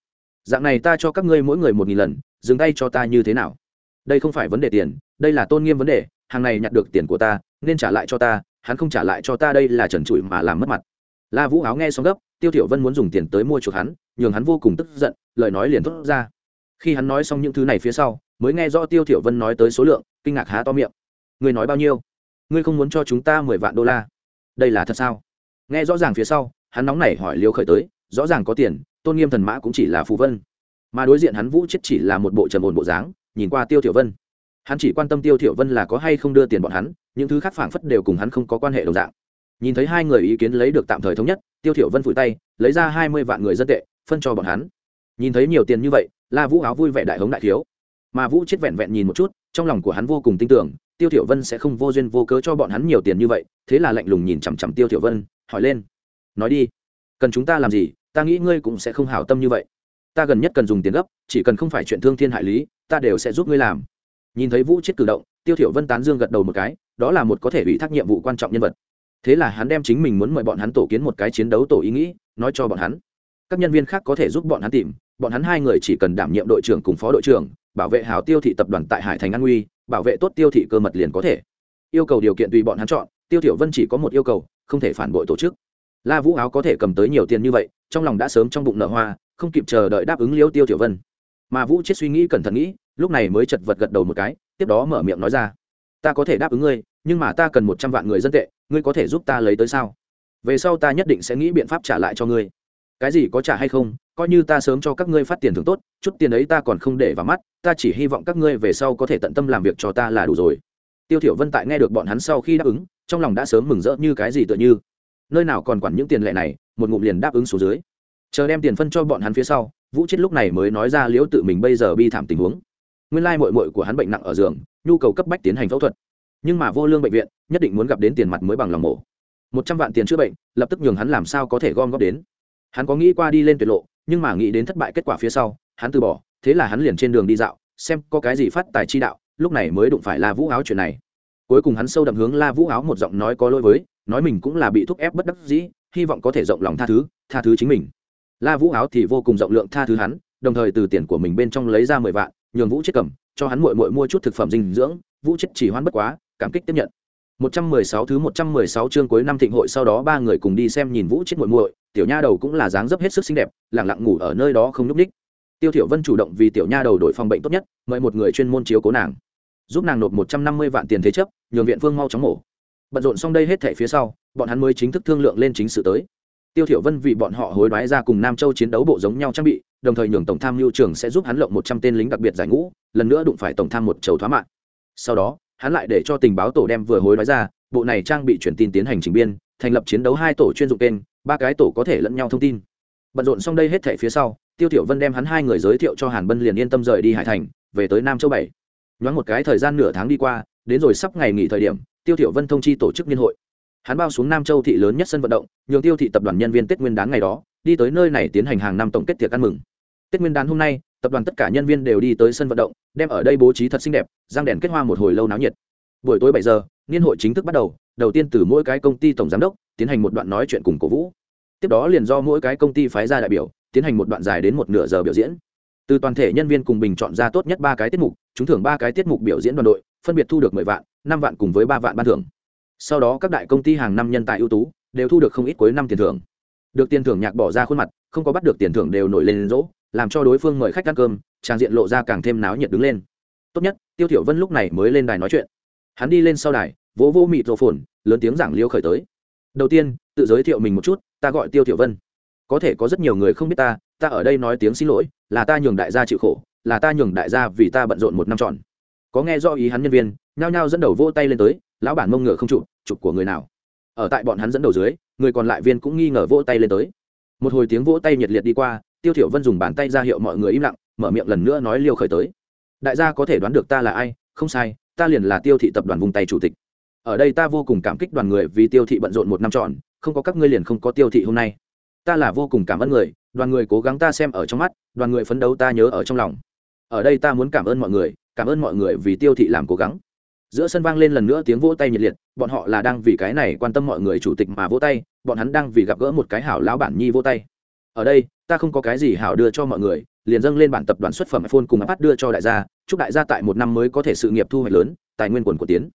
S1: Dạng này ta cho các ngươi mỗi người một nghìn lần, dừng tay cho ta như thế nào? Đây không phải vấn đề tiền, đây là tôn nghiêm vấn đề, hàng này nhặt được tiền của ta, nên trả lại cho ta, hắn không trả lại cho ta đây là trần trụi mà làm mất mặt. La vũ áo nghe xong gấp, tiêu tiểu vân muốn dùng tiền tới mua chuộc hắn, nhường hắn vô cùng tức giận, lời nói liền thốt ra. Khi hắn nói xong những thứ này phía sau, mới nghe rõ tiêu tiểu vân nói tới số lượng, kinh ngạc há to miệng. Ngươi nói bao nhiêu? Ngươi không muốn cho chúng ta mười vạn đô la? Đây là thật sao? Nghe rõ ràng phía sau, hắn nóng nảy hỏi liêu khởi tới, rõ ràng có tiền, tôn nghiêm thần mã cũng chỉ là phù vân. Mà đối diện hắn vũ chết chỉ là một bộ trầm ổn bộ dáng nhìn qua tiêu tiểu vân. Hắn chỉ quan tâm tiêu tiểu vân là có hay không đưa tiền bọn hắn, những thứ khác phảng phất đều cùng hắn không có quan hệ đồng dạng. Nhìn thấy hai người ý kiến lấy được tạm thời thống nhất, tiêu tiểu vân phủi tay, lấy ra hai mươi vạn người dân tệ, phân cho bọn hắn. Nhìn thấy nhiều tiền như vậy, la vũ áo vui vẻ đại hống đại thiếu. Mà vũ chết vẹn vẹn nhìn một chút, trong lòng của hắn vô cùng tin tưởng, tiêu tiểu vân sẽ không vô duyên vô cớ cho bọn hắn nhiều tiền như vậy, thế là lạnh lùng nhìn chằm chằm tiêu tiểu vân, hỏi lên. Nói đi, cần chúng ta làm gì, ta nghĩ ngươi cũng sẽ không hảo tâm như vậy. Ta gần nhất cần dùng tiền gấp, chỉ cần không phải chuyện thương thiên hại lý ta đều sẽ giúp ngươi làm. Nhìn thấy vũ chết cử động, tiêu thiểu vân tán dương gật đầu một cái, đó là một có thể ủy thác nhiệm vụ quan trọng nhân vật. Thế là hắn đem chính mình muốn mời bọn hắn tổ kiến một cái chiến đấu tổ ý nghĩ, nói cho bọn hắn. Các nhân viên khác có thể giúp bọn hắn tìm, bọn hắn hai người chỉ cần đảm nhiệm đội trưởng cùng phó đội trưởng, bảo vệ hảo tiêu thị tập đoàn tại hải thành an nguy bảo vệ tốt tiêu thị cơ mật liền có thể. Yêu cầu điều kiện tùy bọn hắn chọn, tiêu thiểu vân chỉ có một yêu cầu, không thể phản bội tổ chức. La vũ áo có thể cầm tới nhiều tiền như vậy, trong lòng đã sớm trong bụng nở hoa, không kịp chờ đợi đáp ứng liêu tiêu thiểu vân mà vũ chết suy nghĩ cẩn thận nghĩ, lúc này mới chật vật gật đầu một cái, tiếp đó mở miệng nói ra. Ta có thể đáp ứng ngươi, nhưng mà ta cần một trăm vạn người dân tệ, ngươi có thể giúp ta lấy tới sao? Về sau ta nhất định sẽ nghĩ biện pháp trả lại cho ngươi. Cái gì có trả hay không, coi như ta sớm cho các ngươi phát tiền thưởng tốt, chút tiền ấy ta còn không để vào mắt, ta chỉ hy vọng các ngươi về sau có thể tận tâm làm việc cho ta là đủ rồi. Tiêu thiểu vân tại nghe được bọn hắn sau khi đáp ứng, trong lòng đã sớm mừng rỡ như cái gì tựa như. Nơi nào còn quản những tiền lệ này, một ngụm liền đáp ứng số dưới. Chờ đem tiền phân cho bọn hắn phía sau vũ chết lúc này mới nói ra liễu tự mình bây giờ bi thảm tình huống. Nguyên lai mội mội của hắn bệnh nặng ở giường, nhu cầu cấp bách tiến hành phẫu thuật. Nhưng mà vô lương bệnh viện, nhất định muốn gặp đến tiền mặt mới bằng lòng mổ. Một trăm vạn tiền chữa bệnh, lập tức nhường hắn làm sao có thể gom góp đến. Hắn có nghĩ qua đi lên tuyệt lộ, nhưng mà nghĩ đến thất bại kết quả phía sau, hắn từ bỏ, thế là hắn liền trên đường đi dạo, xem có cái gì phát tài chi đạo, lúc này mới đụng phải la vũ áo chuyện này. Cuối cùng hắn sâu đậm hướng la vũ áo một giọng nói có lỗi với, nói mình cũng là bị thúc ép bất đắc dĩ, hy vọng có thể rộng lòng tha thứ tha thứ chính mình la vũ áo thì vô cùng rộng lượng tha thứ hắn, đồng thời từ tiền của mình bên trong lấy ra mười vạn, nhường vũ chết cầm, cho hắn muội muội mua chút thực phẩm dinh dưỡng. Vũ chết chỉ hoan bất quá, cảm kích tiếp nhận. 116 thứ 116 chương cuối năm thịnh hội, sau đó ba người cùng đi xem nhìn vũ chết muội muội. Tiểu nha đầu cũng là dáng dấp hết sức xinh đẹp, lặng lặng ngủ ở nơi đó không lúc đích. tiêu thiểu vân chủ động vì tiểu nha đầu đổi phòng bệnh tốt nhất, mời một người chuyên môn chiếu cố nàng. Giúp nàng nộp 150 vạn tiền thế chấp, nhường viện phương mau chóng mổ. Bận rộn xong đây hết thảy phía sau, bọn hắn mới chính thức thương lượng lên chính sự tới tiêu thiểu vân vì bọn họ hối đoái ra cùng nam châu chiến đấu bộ giống nhau trang bị đồng thời nhường tổng tham Lưu trưởng sẽ giúp hắn lộng một trăm tên lính đặc biệt giải ngũ lần nữa đụng phải tổng tham một chầu thoá mạng. Sau đó hắn lại để cho tình báo tổ đem vừa hối đoái ra bộ này trang bị truyền tin tiến hành trình biên thành lập chiến đấu hai tổ chuyên dụng tên, ba cái tổ có thể lẫn nhau thông tin. Bận rộn xong đây hết thảy phía sau tiêu thiểu vân đem hắn hai người giới thiệu cho hàn bân liền yên tâm rời đi hải thành về tới nam châu bảy. Nhoáng một cái thời gian nửa tháng đi qua đến rồi sắp ngày nghỉ thời điểm tiêu thiểu vân thông chi tổ chức niên hội hắn bao xuống nam châu thị lớn nhất sân vận động, nhường tiêu thị tập đoàn nhân viên tết nguyên đán ngày đó, đi tới nơi này tiến hành hàng năm tổng kết tiệc ăn mừng. Tết nguyên đán hôm nay, tập đoàn tất cả nhân viên đều đi tới sân vận động, đem ở đây bố trí thật xinh đẹp, răng đèn kết hoa một hồi lâu náo nhiệt. Buổi tối bảy giờ, niên hội chính thức bắt đầu đầu tiên từ mỗi cái công ty tổng giám đốc, tiến hành một đoạn nói chuyện cùng cổ vũ. Tiếp đó liền do mỗi cái công ty phái ra đại biểu, tiến hành một đoạn dài đến một nửa giờ biểu diễn. Từ toàn thể nhân viên cùng bình chọn ra tốt nhất ba cái tiết mục chúng thưởng ba cái tiết mục biểu diễn đoàn đội, phân biệt thu được mười vạn, năm vạn cùng với ba vạn ban thưởng sau đó các đại công ty hàng năm nhân tài ưu tú đều thu được không ít cuối năm tiền thưởng. Được tiền thưởng nhạc bỏ ra khuôn mặt, không có bắt được tiền thưởng đều nổi lên rỗ, làm cho đối phương mời khách ăn cơm, trang diện lộ ra càng thêm náo nhiệt đứng lên. Tốt nhất, tiêu thiểu vân lúc này mới lên đài nói chuyện. Hắn đi lên sau đài, vỗ vỗ mịt rộ phồn, lớn tiếng giảng liêu khởi tới. Đầu tiên, tự giới thiệu mình một chút, ta gọi tiêu thiểu vân. Có thể có rất nhiều người không biết ta ta ở đây nói tiếng xin lỗi, là ta nhường đại gia chịu khổ, là ta nhường đại gia vì ta bận rộn một năm trọn. Có nghe do ý hắn nhân viên, nhao nhao dẫn đầu vỗ tay lên tới, lão bản mông ngựa không chụp chụp của người nào. Ở tại bọn hắn dẫn đầu dưới, người còn lại viên cũng nghi ngờ vỗ tay lên tới. Một hồi tiếng vỗ tay nhiệt liệt đi qua, tiêu thiểu vân dùng bàn tay ra hiệu mọi người im lặng, mở miệng lần nữa nói liêu khởi tới. Đại gia có thể đoán được ta là ai? Không sai, ta liền là tiêu thị tập đoàn vùng tay chủ tịch. Ở đây ta vô cùng cảm kích đoàn người vì tiêu thị bận rộn một năm trọn, không có các ngươi liền không có tiêu thị hôm nay. Ta là vô cùng cảm ơn người, đoàn người cố gắng ta xem ở trong mắt, đoàn người phấn đấu ta nhớ ở trong lòng. Ở đây ta muốn cảm ơn mọi người, cảm ơn mọi người vì tiêu thị làm cố gắng giữa sân vang lên lần nữa tiếng vỗ tay nhiệt liệt, bọn họ là đang vì cái này quan tâm mọi người chủ tịch mà vỗ tay, bọn hắn đang vì gặp gỡ một cái hảo lão bản nhi vỗ tay. Ở đây, ta không có cái gì hảo đưa cho mọi người, liền dâng lên bản tập đoàn xuất phẩm iphone cùng ipad đưa cho đại gia, chúc đại gia tại một năm mới có thể sự nghiệp thu hoạch lớn, tài nguyên quần của tiến.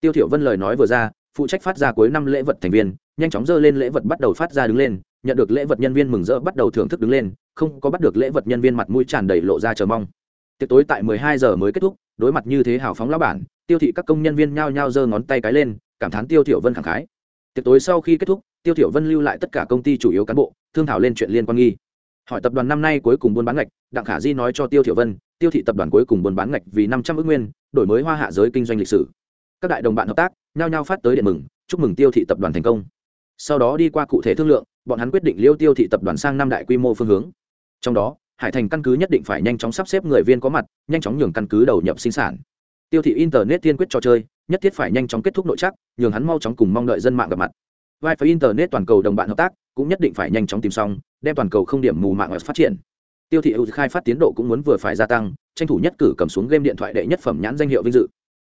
S1: Tiêu thiểu vân lời nói vừa ra, phụ trách phát ra cuối năm lễ vật thành viên, nhanh chóng dơ lên lễ vật bắt đầu phát ra đứng lên, nhận được lễ vật nhân viên mừng rỡ bắt đầu thưởng thức đứng lên, không có bắt được lễ vật nhân viên mặt mũi tràn đầy lộ ra chờ mong. Tiệc tối tại 12 giờ mới kết thúc đối mặt như thế hào phóng lão bản, tiêu thị các công nhân viên nhao nhao giơ ngón tay cái lên, cảm thán tiêu thiểu vân khẳng khái. Tiệc tối sau khi kết thúc, tiêu thiểu vân lưu lại tất cả công ty chủ yếu cán bộ, thương thảo lên chuyện liên quan nghi. Hỏi tập đoàn năm nay cuối cùng buôn bán ngạch, đặng khả di nói cho tiêu thiểu vân, tiêu thị tập đoàn cuối cùng buôn bán ngạch vì 500 ước nguyên, đổi mới hoa hạ giới kinh doanh lịch sử. Các đại đồng bạn hợp tác, nhao nhao phát tới điện mừng, chúc mừng tiêu thị tập đoàn thành công. Sau đó đi qua cụ thể thương lượng, bọn hắn quyết định liêu tiêu thị tập đoàn sang năm đại quy mô phương hướng. Trong đó hải thành căn cứ nhất định phải nhanh chóng sắp xếp người viên có mặt, nhanh chóng nhường căn cứ đầu nhập sinh sản. Tiêu thị internet tiên quyết trò chơi, nhất thiết phải nhanh chóng kết thúc nội chắc nhường hắn mau chóng cùng mong đợi dân mạng gặp mặt. Vai phải internet toàn cầu đồng bạn hợp tác, cũng nhất định phải nhanh chóng tìm xong, đem toàn cầu không điểm mù mạng phát triển. Tiêu thị ưu khai phát tiến độ cũng muốn vừa phải gia tăng, tranh thủ nhất cử cầm xuống game điện thoại đệ nhất phẩm nhãn danh hiệu vinh dự.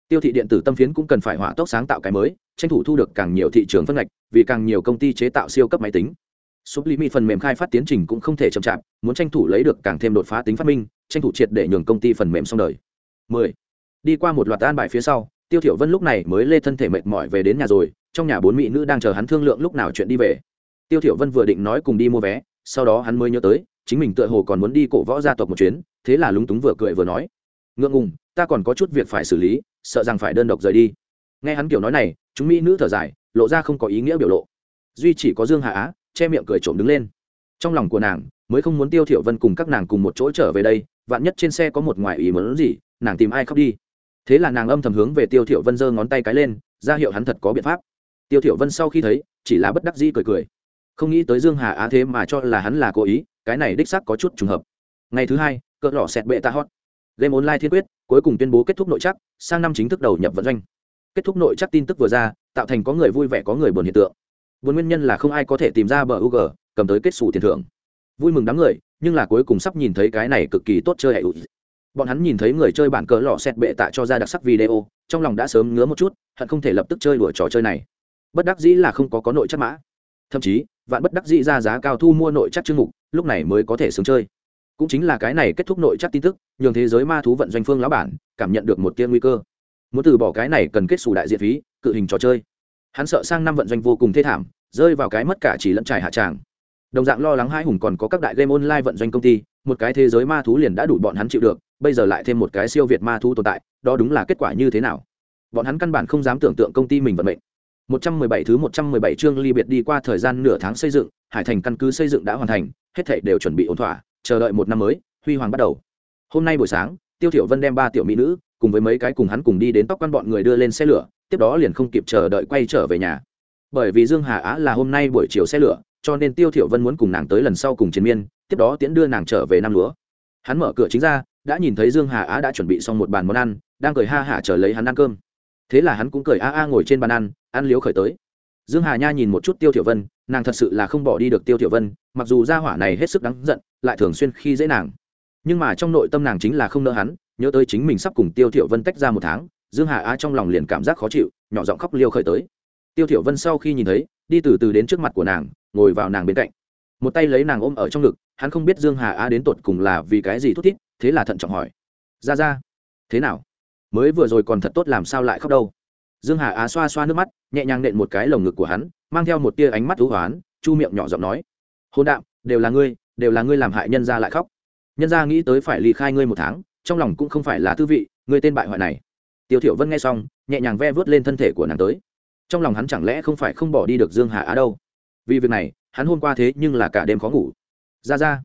S1: Tiêu thị điện tử tâm phiến cũng cần phải hỏa tốc sáng tạo cái mới, tranh thủ thu được càng nhiều thị trường phân ngạch, vì càng nhiều công ty chế tạo siêu cấp máy tính. Sublime phần mềm khai phát tiến trình cũng không thể chậm chạp, muốn tranh thủ lấy được càng thêm đột phá tính phát minh, tranh thủ triệt để nhường công ty phần mềm xong đời. 10. Đi qua một loạt an bài phía sau, Tiêu Thiểu Vân lúc này mới lê thân thể mệt mỏi về đến nhà rồi, trong nhà bốn mỹ nữ đang chờ hắn thương lượng lúc nào chuyện đi về. Tiêu Thiểu Vân vừa định nói cùng đi mua vé, sau đó hắn mới nhớ tới, chính mình tựa hồ còn muốn đi cổ võ gia tộc một chuyến, thế là lúng túng vừa cười vừa nói: "Ngượng ngùng, ta còn có chút việc phải xử lý, sợ rằng phải đơn độc rời đi." Nghe hắn kiểu nói này, chúng mỹ nữ thở dài, lộ ra không có ý nghĩa biểu lộ. Duy chỉ có Dương Hà Á, che miệng cười trộm đứng lên. Trong lòng của nàng, mới không muốn tiêu thiểu vân cùng các nàng cùng một chỗ trở về đây, vạn nhất trên xe có một ngoại ý muốn gì, nàng tìm ai khóc đi. Thế là nàng âm thầm hướng về tiêu thiểu vân giơ ngón tay cái lên, ra hiệu hắn thật có biện pháp. Tiêu thiểu vân sau khi thấy, chỉ là bất đắc dĩ cười cười. Không nghĩ tới dương hà á thế mà cho là hắn là cố ý, cái này đích xác có chút trùng hợp. Ngày thứ hai, cỡ lọ sẹt bệ ta hot. Game online thiên quyết, cuối cùng tuyên bố kết thúc nội chắc sang năm chính thức đầu nhập vận doanh. Kết thúc nội chắc tin tức vừa ra, tạo thành có người vui vẻ có người buồn hiện tượng vốn nguyên nhân là không ai có thể tìm ra bờ u g, cầm tới kết xù tiền thưởng. Vui mừng đám người, nhưng là cuối cùng sắp nhìn thấy cái này cực kỳ tốt chơi hệ bọn hắn nhìn thấy người chơi bản cờ lò xét bệ tạ cho ra đặc sắc video, trong lòng đã sớm ngứa một chút, hận không thể lập tức chơi đùa trò chơi này. Bất đắc dĩ là không có có nội chất mã. Thậm chí, vạn bất đắc dĩ ra giá cao thu mua nội chắc chương mục, lúc này mới có thể sướng chơi. Cũng chính là cái này kết thúc nội chắc tin tức, nhường thế giới ma thú vận doanh phương lão bản cảm nhận được một tia nguy cơ. Muốn từ bỏ cái này cần kết xù đại diện phí, cự hình trò chơi hắn sợ sang năm vận doanh vô cùng thê thảm, rơi vào cái mất cả chỉ lẫn trải hạ tràng. Đồng dạng lo lắng hai hùng còn có các đại game online vận doanh công ty, một cái thế giới ma thú liền đã đủ bọn hắn chịu được, bây giờ lại thêm một cái siêu việt ma thú tồn tại, đó đúng là kết quả như thế nào? Bọn hắn căn bản không dám tưởng tượng công ty mình vận mệnh. 117 thứ 117 chương ly biệt đi qua thời gian nửa tháng xây dựng, hải thành căn cứ xây dựng đã hoàn thành, hết thảy đều chuẩn bị ổn thỏa, chờ đợi một năm mới, huy hoàng bắt đầu. Hôm nay buổi sáng tiêu thiểu vân đem ba tiểu mỹ nữ cùng với mấy cái cùng hắn cùng đi đến tóc quan bọn người đưa lên xe lửa, tiếp đó liền không kịp chờ đợi quay trở về nhà. Bởi vì dương hà á là hôm nay buổi chiều xe lửa, cho nên tiêu thiểu vân muốn cùng nàng tới lần sau cùng chiến miên, tiếp đó tiễn đưa nàng trở về năm lúa. Hắn mở cửa chính ra, đã nhìn thấy dương hà á đã chuẩn bị xong một bàn món ăn, đang cười ha hả chờ lấy hắn ăn cơm. Thế là hắn cũng cười a a ngồi trên bàn ăn ăn liếu khởi tới. Dương hà nha nhìn một chút tiêu thiểu vân, nàng thật sự là không bỏ đi được tiêu thiểu vân, mặc dù gia hỏa này hết sức đáng giận, lại thường xuyên khi dễ nàng nhưng mà trong nội tâm nàng chính là không nỡ hắn, nhớ tới chính mình sắp cùng tiêu thiểu vân tách ra một tháng, dương hà á trong lòng liền cảm giác khó chịu, nhỏ giọng khóc liêu khởi tới. Tiêu thiểu vân sau khi nhìn thấy, đi từ từ đến trước mặt của nàng, ngồi vào nàng bên cạnh. Một tay lấy nàng ôm ở trong ngực, hắn không biết dương hà á đến tột cùng là vì cái gì thút thít, thế là thận trọng hỏi. Ra ra, thế nào? Mới vừa rồi còn thật tốt làm sao lại khóc đâu? Dương hà á xoa xoa nước mắt, nhẹ nhàng nện một cái lồng ngực của hắn, mang theo một tia ánh mắt thú hoán, chu miệng nhỏ giọng nói. Hôn đạm, đều là ngươi, đều là ngươi làm hại nhân gia lại khóc nhân gia nghĩ tới phải ly khai ngươi một tháng, trong lòng cũng không phải là tư vị, ngươi tên bại hoại này. Tiêu thiểu vân nghe xong, nhẹ nhàng ve vớt lên thân thể của nàng tới. Trong lòng hắn chẳng lẽ không phải không bỏ đi được dương hà á đâu? Vì việc này, hắn hôm qua thế nhưng là cả đêm khó ngủ. Ra ra,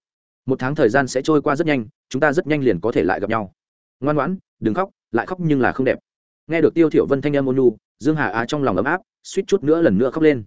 S1: một tháng thời gian sẽ trôi qua rất nhanh, chúng ta rất nhanh liền có thể lại gặp nhau. Ngoan ngoãn, đừng khóc, lại khóc nhưng là không đẹp. Nghe được tiêu thiểu vân thanh âm ôn nhu, dương hà á trong lòng ấm áp, suýt chút nữa lần nữa khóc lên.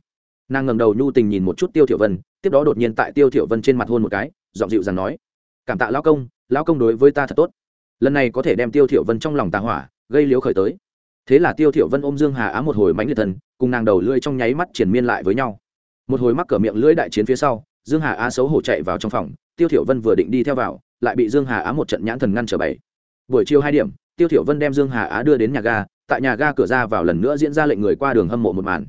S1: Nàng ngẩng đầu nhu tình nhìn một chút tiêu thiểu vân, tiếp đó đột nhiên tại tiêu thiểu vân trên mặt hôn một cái, giọng dịu dàng nói cảm tạ lão công lão công đối với ta thật tốt. Lần này có thể đem tiêu thiểu vân trong lòng tà hỏa gây liếu khởi tới. Thế là tiêu thiểu vân ôm dương hà á một hồi mánh liệt thần, cùng nàng đầu lưỡi trong nháy mắt triển miên lại với nhau. Một hồi mắc cỡ miệng lưỡi đại chiến phía sau, dương hà á xấu hổ chạy vào trong phòng, tiêu thiểu vân vừa định đi theo vào, lại bị dương hà á một trận nhãn thần ngăn trở bảy buổi chiều hai điểm, tiêu thiểu vân đem dương hà á đưa đến nhà ga, tại nhà ga cửa ra vào lần nữa diễn ra lệnh người qua đường hâm mộ một màn.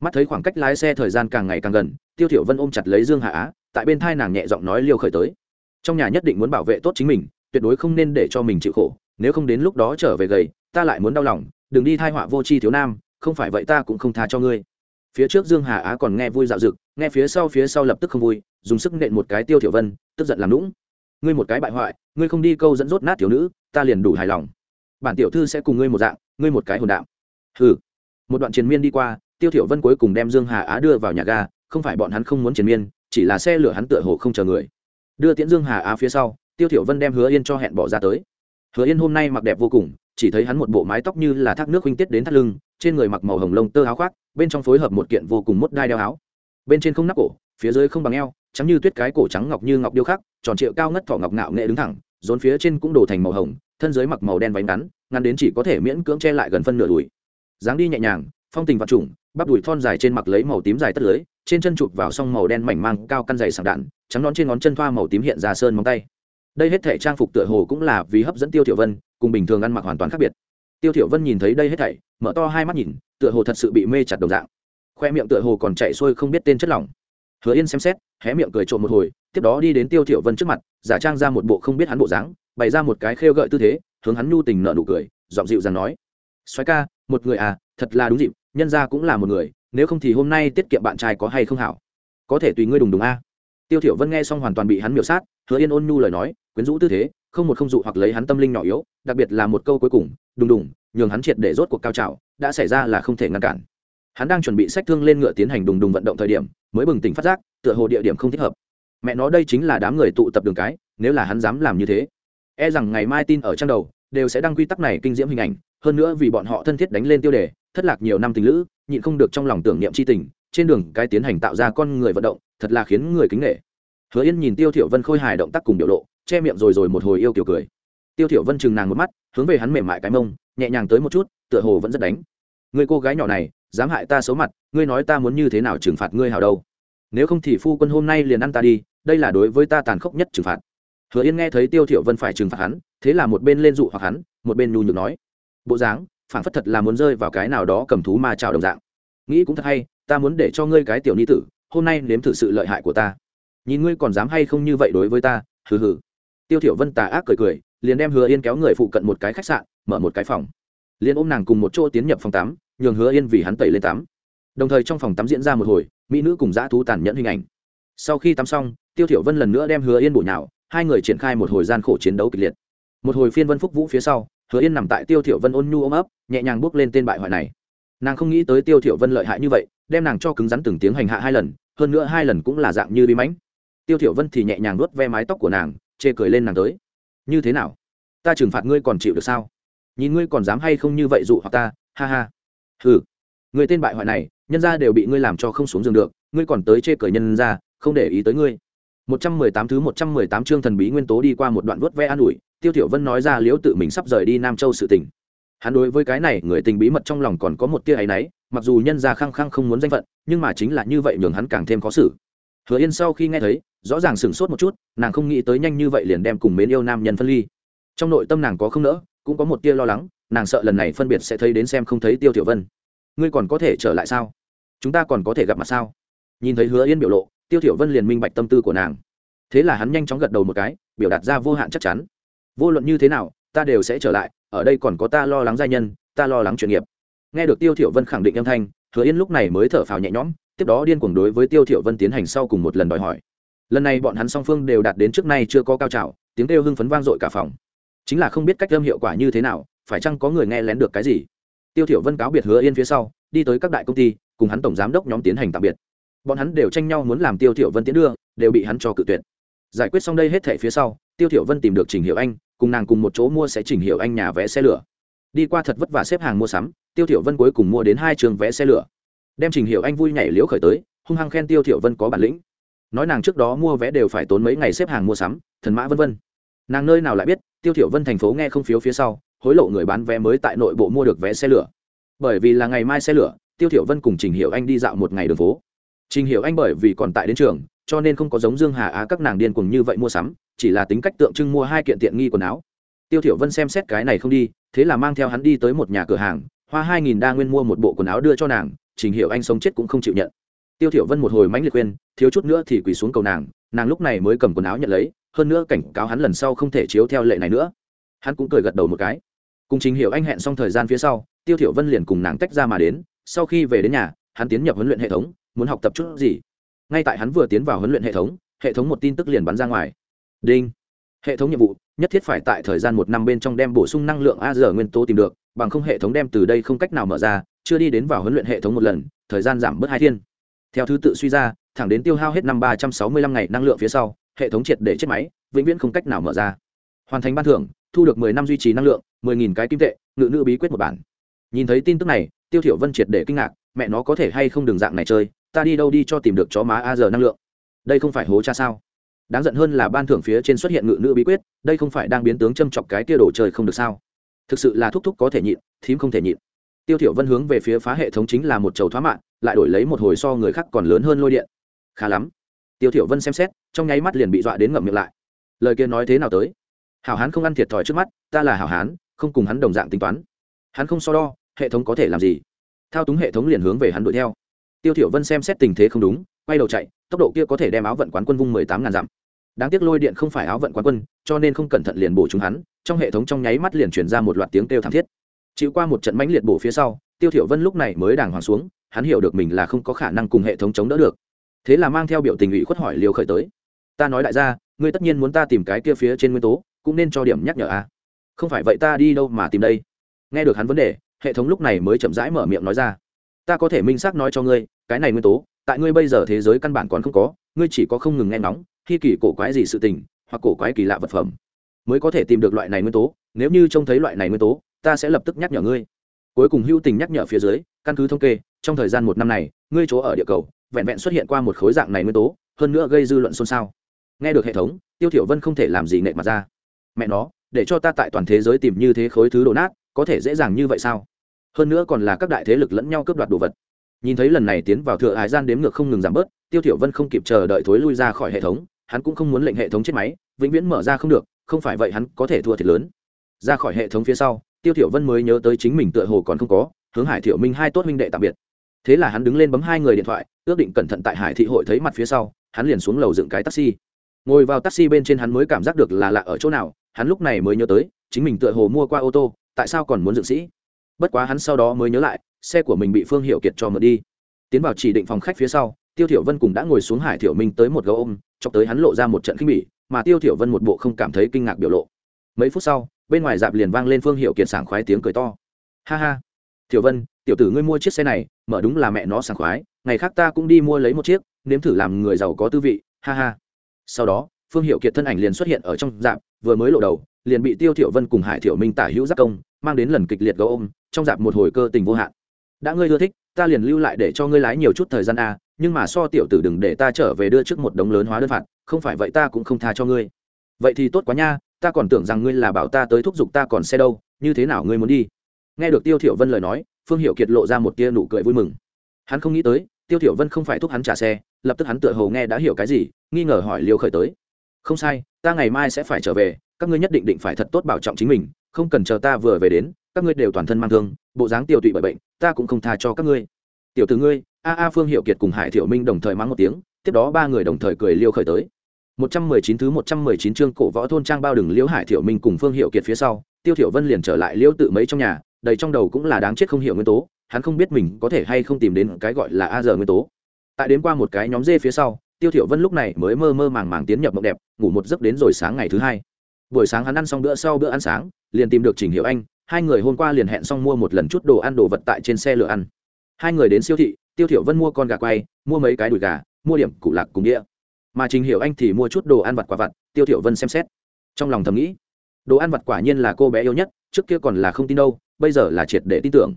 S1: Mắt thấy khoảng cách lái xe thời gian càng ngày càng gần, tiêu thiểu vân ôm chặt lấy dương hà á, tại bên thai nàng nhẹ giọng nói liêu khởi tới trong nhà nhất định muốn bảo vệ tốt chính mình, tuyệt đối không nên để cho mình chịu khổ. Nếu không đến lúc đó trở về gầy, ta lại muốn đau lòng, đừng đi thai họa vô tri thiếu nam, không phải vậy ta cũng không tha cho ngươi. Phía trước dương hà á còn nghe vui dạo dực, nghe phía sau phía sau lập tức không vui, dùng sức nện một cái tiêu thiểu vân, tức giận làm nũng. Ngươi một cái bại hoại, ngươi không đi câu dẫn rốt nát thiếu nữ, ta liền đủ hài lòng. Bản tiểu thư sẽ cùng ngươi một dạng, ngươi một cái hồn đạo. Hừ. Một đoạn chiến miên đi qua, tiêu thiểu vân cuối cùng đem dương hà á đưa vào nhà ga, không phải bọn hắn không muốn chiến miên, chỉ là xe lửa hắn tựa hồ không chờ người đưa tiễn dương hà á phía sau, tiêu thiểu vân đem hứa yên cho hẹn bỏ ra tới. Hứa yên hôm nay mặc đẹp vô cùng, chỉ thấy hắn một bộ mái tóc như là thác nước huynh tiết đến thắt lưng, trên người mặc màu hồng lông tơ áo khoác, bên trong phối hợp một kiện vô cùng mốt đai đeo áo. Bên trên không nắp cổ, phía dưới không bằng eo, trắng như tuyết cái cổ trắng ngọc như ngọc điêu khắc, tròn trịa cao ngất thỏ ngọc ngạo nghệ đứng thẳng rốn phía trên cũng đổ thành màu hồng, thân dưới mặc màu đen váy ngắn ngắn đến chỉ có thể miễn cưỡng che lại gần phân nửa đùi. Dáng đi nhẹ nhàng, phong tình vật trùng, bắp đùi thon dài trên mặc lấy màu tím dài tất lưới trên chân chụp vào song màu đen mảnh mang cao căn dày sảng đạn, trắng nón trên ngón chân thoa màu tím hiện ra sơn móng tay. Đây hết thể trang phục tựa hồ cũng là vì hấp dẫn tiêu thiểu vân, cùng bình thường ăn mặc hoàn toàn khác biệt. Tiêu thiểu vân nhìn thấy đây hết thảy, mở to hai mắt nhìn, tựa hồ thật sự bị mê chặt đồng dạng. Khoe miệng tựa hồ còn chạy xuôi không biết tên chất lỏng. Hứa yên xem xét, hé miệng cười trộm một hồi, tiếp đó đi đến tiêu thiểu vân trước mặt, giả trang ra một bộ không biết hắn bộ dáng, bày ra một cái khêu gợi tư thế, hướng hắn nhu tình nở nụ cười, giọng dịu dàng nói. Xoáy ca, một người à thật là đúng dịp, nhân gia cũng là một người nếu không thì hôm nay tiết kiệm bạn trai có hay không hảo? Có thể tùy ngươi đùng đùng a. Tiêu thiểu vân nghe xong hoàn toàn bị hắn miểu sát, hứa yên ôn nhu lời nói, quyến rũ tư thế, không một không dụ hoặc lấy hắn tâm linh nhỏ yếu, đặc biệt là một câu cuối cùng, đùng đùng, nhường hắn triệt để rốt cuộc cao trào, đã xảy ra là không thể ngăn cản. Hắn đang chuẩn bị sách thương lên ngựa tiến hành đùng đùng vận động thời điểm, mới bừng tỉnh phát giác, tựa hồ địa điểm không thích hợp. Mẹ nó, đây chính là đám người tụ tập đường cái, nếu là hắn dám làm như thế e rằng ngày mai tin ở trang đầu, đều sẽ đăng quy tắc này kinh diễm hình ảnh, hơn nữa vì bọn họ thân thiết đánh lên tiêu đề thất lạc nhiều năm tình lữ, nhịn không được trong lòng tưởng niệm c h i tình, trên đường cái tiến hành tạo ra con người vận động, thật là khiến người kính nghệ hứa yên nhìn tiêu thiểu vân khôi hài động tác cùng biểu lộ, che miệng rồi rồi một hồi yêu kiểu cười. Tiêu thiểu vân chừng nàng một mắt, hướng về hắn mềm mại cái mông, nhẹ nhàng tới một chút, tựa hồ vẫn rất đánh. Người cô gái nhỏ này, dám hại ta xấu mặt, ngươi nói ta muốn như thế nào trừng phạt ngươi hào đâu? Nếu không thì phu quân hôm nay liền ăn ta đi, đây là đối với ta tàn khốc nhất trừng phạt. Hứa yên nghe thấy tiêu thiểu vân phải trừng phạt hắn, thế là một bên lên dụ hoặc hắn, một bên nhu nhược nói. Bộ dáng phản phất thật là muốn rơi vào cái nào đó cầm thú ma trào đồng dạng. Nghĩ cũng thật hay, ta muốn để cho ngươi cái tiểu ni tử, hôm nay nếm thử sự lợi hại của ta. Nhìn ngươi còn dám hay không như vậy đối với ta, hừ hừ. Tiêu thiểu vân tà ác cười cười, liền đem hứa yên kéo người phụ cận một cái khách sạn, mở một cái phòng. Liền ôm nàng cùng một chỗ tiến nhập phòng tắm, nhường hứa yên vì hắn tẩy lên tắm. Đồng thời trong phòng tắm diễn ra một hồi, mỹ nữ cùng dã thú tàn nhẫn hình ảnh. Sau khi tắm xong, tiêu thiểu vân lần nữa đem hứa yên bổ nhào, hai người triển khai một hồi gian khổ chiến đấu kịch liệt. Một hồi phiên vân phúc vũ phía sau hứa yên nằm tại tiêu thiểu vân ôn nhu ôm ấp, nhẹ nhàng bước lên tên bại hoại này. Nàng không nghĩ tới tiêu thiểu vân lợi hại như vậy, đem nàng cho cứng rắn từng tiếng hành hạ hai lần, hơn nữa hai lần cũng là dạng như bí mãnh. Tiêu thiểu vân thì nhẹ nhàng nuốt ve mái tóc của nàng, chê cười lên nàng tới. Như thế nào? Ta trừng phạt ngươi còn chịu được sao? Nhìn ngươi còn dám hay không như vậy dụ hoặc ta, ha ha. Hừ, người tên bại hoại này, nhân gia đều bị ngươi làm cho không xuống giường được, ngươi còn tới chê cười nhân gia, không để ý tới ngươi. 118 thứ 118 chương thần bí nguyên tố đi qua một đoạn vuốt ve an ủi, tiêu tiểu vân nói ra liễu tự mình sắp rời đi nam châu sự tình. Hắn đối với cái này, người tình bí mật trong lòng còn có một tia ấy nấy mặc dù nhân gia khăng khăng không muốn danh phận, nhưng mà chính là như vậy nhường hắn càng thêm khó xử. Hứa yên sau khi nghe thấy, rõ ràng sửng sốt một chút, nàng không nghĩ tới nhanh như vậy liền đem cùng mến yêu nam nhân phân ly. Trong nội tâm nàng có không nỡ, cũng có một tia lo lắng, nàng sợ lần này phân biệt sẽ thấy đến xem không thấy tiêu tiểu vân. Ngươi còn có thể trở lại sao? Chúng ta còn có thể gặp mặt sao? Nhìn thấy hứa yên biểu lộ tiêu thiểu vân liền minh bạch tâm tư của nàng. Thế là hắn nhanh chóng gật đầu một cái, biểu đạt ra vô hạn chắc chắn. Vô luận như thế nào, ta đều sẽ trở lại, ở đây còn có ta lo lắng gia nhân, ta lo lắng chuyên nghiệp. Nghe được tiêu thiểu vân khẳng định âm thanh, hứa yên lúc này mới thở phào nhẹ nhõm, tiếp đó điên cuồng đối với tiêu thiểu vân tiến hành sau cùng một lần đòi hỏi. Lần này bọn hắn song phương đều đạt đến trước nay chưa có cao trào, tiếng kêu hưng phấn vang dội cả phòng. Chính là không biết cách âm hiệu quả như thế nào, phải chăng có người nghe lén được cái gì? Tiêu thiểu vân cáo biệt hứa yên phía sau, đi tới các đại công ty, cùng hắn tổng giám đốc nhóm tiến hành tạm biệt bọn hắn đều tranh nhau muốn làm tiêu thiểu vân tiến đưa, đều bị hắn cho cự tuyệt. Giải quyết xong đây hết thảy phía sau, tiêu thiểu vân tìm được trình hiệu anh, cùng nàng cùng một chỗ mua sẽ trình hiệu anh nhà vé xe lửa. Đi qua thật vất vả xếp hàng mua sắm, tiêu thiểu vân cuối cùng mua đến hai trường vé xe lửa. Đem trình hiệu anh vui nhảy liễu khởi tới, hung hăng khen tiêu thiểu vân có bản lĩnh. Nói nàng trước đó mua vé đều phải tốn mấy ngày xếp hàng mua sắm, thần mã vân vân. Nàng nơi nào lại biết, tiêu thiểu vân thành phố nghe không phiếu phía sau, hối lộ người bán vé mới tại nội bộ mua được vé xe lửa. Bởi vì là ngày mai xe lửa, tiêu thiểu vân cùng trình hiểu anh đi dạo một ngày đường phố trình hiểu anh bởi vì còn tại đến trường, cho nên không có giống dương hà á các nàng điên cuồng như vậy mua sắm, chỉ là tính cách tượng trưng mua hai kiện tiện nghi quần áo. Tiêu thiểu vân xem xét cái này không đi, thế là mang theo hắn đi tới một nhà cửa hàng, hoa hai nghìn đa nguyên mua một bộ quần áo đưa cho nàng, trình hiểu anh sống chết cũng không chịu nhận. Tiêu thiểu vân một hồi mãnh liệt khuyên, thiếu chút nữa thì quỳ xuống cầu nàng nàng lúc này mới cầm quần áo nhận lấy, hơn nữa cảnh cáo hắn lần sau không thể chiếu theo lệ này nữa. Hắn cũng cười gật đầu một cái. Cùng trình hiểu anh hẹn xong thời gian phía sau, tiêu thiểu vân liền cùng nàng tách ra mà đến, sau khi về đến nhà hắn tiến nhập huấn luyện hệ thống, muốn học tập chút gì. Ngay tại hắn vừa tiến vào huấn luyện hệ thống hệ thống một tin tức liền bắn ra ngoài. Đinh. Hệ thống nhiệm vụ, nhất thiết phải tại thời gian một năm bên trong đem bổ sung năng lượng a giờ nguyên tố tìm được, bằng không hệ thống đem từ đây không cách nào mở ra, chưa đi đến vào huấn luyện hệ thống một lần, thời gian giảm bớt hai thiên. Theo thứ tự suy ra, thẳng đến tiêu hao hết năm ba trăm sáu mươi lăm ngày năng lượng phía sau, hệ thống triệt để chết máy, vĩnh viễn không cách nào mở ra. Hoàn thành ban thưởng, thu được mười năm duy trì năng lượng, mười nghìn cái kim tệ, ngự nữ bí quyết một bản. Nhìn thấy tin tức này, tiêu thiểu vân triệt để kinh ngạc mẹ nó có thể hay không đường dạng này chơi, ta đi đâu đi cho tìm được chó má a giờ năng lượng. Đây không phải hố cha sao? Đáng giận hơn là ban thưởng phía trên xuất hiện ngự nữ bí quyết, đây không phải đang biến tướng châm chọc cái kia đồ chơi không được sao? Thực sự là thúc thúc có thể nhịn, thím không thể nhịn. Tiêu thiểu vân hướng về phía phá hệ thống chính là một chầu thoá mạng, lại đổi lấy một hồi so người khác còn lớn hơn lôi điện. Khá lắm. Tiêu thiểu vân xem xét, trong nháy mắt liền bị dọa đến ngậm miệng lại. Lời kia nói thế nào tới? Hảo hán không ăn thiệt thòi trước mắt, ta là hảo hán, không cùng hắn đồng dạng tính toán. Hắn không so đo, hệ thống có thể làm gì? Thao túng hệ thống liền hướng về hắn đuổi theo. Tiêu thiểu vân xem xét tình thế không đúng, quay đầu chạy, tốc độ kia có thể đem áo vận quán quân vung mười tám ngàn dặm. Đáng tiếc lôi điện không phải áo vận quán quân, cho nên không cẩn thận liền bổ chúng hắn, trong hệ thống trong nháy mắt liền truyền ra một loạt tiếng kêu thảm thiết. Chịu qua một trận mãnh liệt bổ phía sau, tiêu thiểu vân lúc này mới đàng hoàng xuống, hắn hiểu được mình là không có khả năng cùng hệ thống chống đỡ được. Thế là mang theo biểu tình ủy khuất hỏi liều khởi tới. Ta nói đại gia, ngươi tất nhiên muốn ta tìm cái kia phía trên nguyên tố, cũng nên cho điểm nhắc nhở a à. không phải vậy ta đi đâu mà tìm đây? Nghe được hắn vấn đề hệ thống lúc này mới chậm rãi mở miệng nói ra. Ta có thể minh xác nói cho ngươi, cái này nguyên tố, tại ngươi bây giờ thế giới căn bản còn không có, ngươi chỉ có không ngừng nghe nóng khi kỳ cổ quái gì sự tình, hoặc cổ quái kỳ lạ vật phẩm, mới có thể tìm được loại này nguyên tố. Nếu như trông thấy loại này nguyên tố, ta sẽ lập tức nhắc nhở ngươi. Cuối cùng hưu tình nhắc nhở phía dưới, căn cứ thống kê, trong thời gian một năm này, ngươi chỗ ở địa cầu, vẹn vẹn xuất hiện qua một khối dạng này nguyên tố, hơn nữa gây dư luận xôn xao. Nghe được hệ thống, tiêu thiểu vân không thể làm gì nệ mặt ra. Mẹ nó, để cho ta tại toàn thế giới tìm như thế khối thứ đồ nát, có thể dễ dàng như vậy sao? Hơn nữa còn là các đại thế lực lẫn nhau cướp đoạt đồ vật. Nhìn thấy lần này tiến vào thừa hải gian đếm ngược không ngừng giảm bớt, tiêu thiểu vân không kịp chờ đợi thối lui ra khỏi hệ thống, hắn cũng không muốn lệnh hệ thống chết máy, vĩnh viễn mở ra không được, không phải vậy hắn có thể thua thiệt lớn. Ra khỏi hệ thống phía sau, tiêu thiểu vân mới nhớ tới chính mình tựa hồ còn không có, hướng hải thiểu minh hai tốt huynh đệ tạm biệt. Thế là hắn đứng lên bấm hai người điện thoại, ước định cẩn thận tại hải thị hội thấy mặt phía sau, hắn liền xuống lầu dựng cái taxi. Ngồi vào taxi bên trên hắn mới cảm giác được là lạ ở chỗ nào, hắn lúc này mới nhớ tới, chính mình tựa hồ mua qua ô tô, tại sao còn muốn dựng sĩ? Bất quá hắn sau đó mới nhớ lại, xe của mình bị phương hiệu kiệt cho mượn đi. Tiến vào chỉ định phòng khách phía sau, tiêu thiểu vân cùng đã ngồi xuống hải thiểu minh tới một gấu ôm, chọc tới hắn lộ ra một trận kinh bỉ, mà tiêu thiểu vân một bộ không cảm thấy kinh ngạc biểu lộ. Mấy phút sau, bên ngoài dạp liền vang lên phương hiệu kiệt sảng khoái tiếng cười to. Ha ha. Thiểu vân, tiểu tử ngươi mua chiếc xe này, mở đúng là mẹ nó sảng khoái, ngày khác ta cũng đi mua lấy một chiếc, nếm thử làm người giàu có tư vị, ha ha. Sau đó, phương hiệu kiệt thân ảnh liền xuất hiện ở trong dạp, vừa mới lộ đầu, liền bị tiêu thiểu vân cùng hải thiểu minh tả hữu giác công, mang đến lần kịch liệt gấu ôm trong dạp một hồi cơ tình vô hạn. Đã ngươi ưa thích, ta liền lưu lại để cho ngươi lái nhiều chút thời gian a, nhưng mà so tiểu tử đừng để ta trở về đưa trước một đống lớn hóa đơn phạt, không phải vậy ta cũng không tha cho ngươi. Vậy thì tốt quá nha, ta còn tưởng rằng ngươi là bảo ta tới thúc giục ta còn xe đâu, như thế nào ngươi muốn đi? Nghe được tiêu thiểu vân lời nói, phương hiểu kiệt lộ ra một tia nụ cười vui mừng. Hắn không nghĩ tới, tiêu thiểu vân không phải thúc hắn trả xe, lập tức hắn tựa hồ nghe đã hiểu cái gì, nghi ngờ hỏi liêu khởi tới. Không sai, ta ngày mai sẽ phải trở về, các ngươi nhất định định phải thật tốt bảo trọng chính mình, không cần chờ ta vừa về đến các ngươi đều toàn thân mang thương, bộ dáng tiều tụy bởi bệnh, ta cũng không tha cho các ngươi. Tiểu từ ngươi, a a phương hiệu kiệt cùng hải thiểu minh đồng thời mắng một tiếng, tiếp đó ba người đồng thời cười liêu khởi tới. 119 thứ 119 chương cổ võ thôn trang bao đừng liễu hải thiểu minh cùng phương hiệu kiệt phía sau, tiêu thiểu vân liền trở lại liễu tự mấy trong nhà, đầy trong đầu cũng là đáng chết không hiểu nguyên tố, hắn không biết mình có thể hay không tìm đến cái gọi là a giờ nguyên tố. Tại đến qua một cái nhóm dê phía sau, tiêu thiểu vân lúc này mới mơ mơ màng màng tiến nhập mộng đẹp, ngủ một giấc đến rồi sáng ngày thứ hai. Buổi sáng hắn ăn xong bữa sau bữa ăn sáng, liền tìm được trình hiệu anh hai người hôm qua liền hẹn xong mua một lần chút đồ ăn đồ vật tại trên xe lửa ăn. Hai người đến siêu thị, tiêu thiểu vân mua con gà quay, mua mấy cái đùi gà, mua điểm củ lạc cùng đĩa. Mà trình hiểu anh thì mua chút đồ ăn vặt quả vặt, tiêu thiểu vân xem xét. Trong lòng thầm nghĩ, đồ ăn vặt quả nhiên là cô bé yêu nhất, trước kia còn là không tin đâu, bây giờ là triệt để tin tưởng.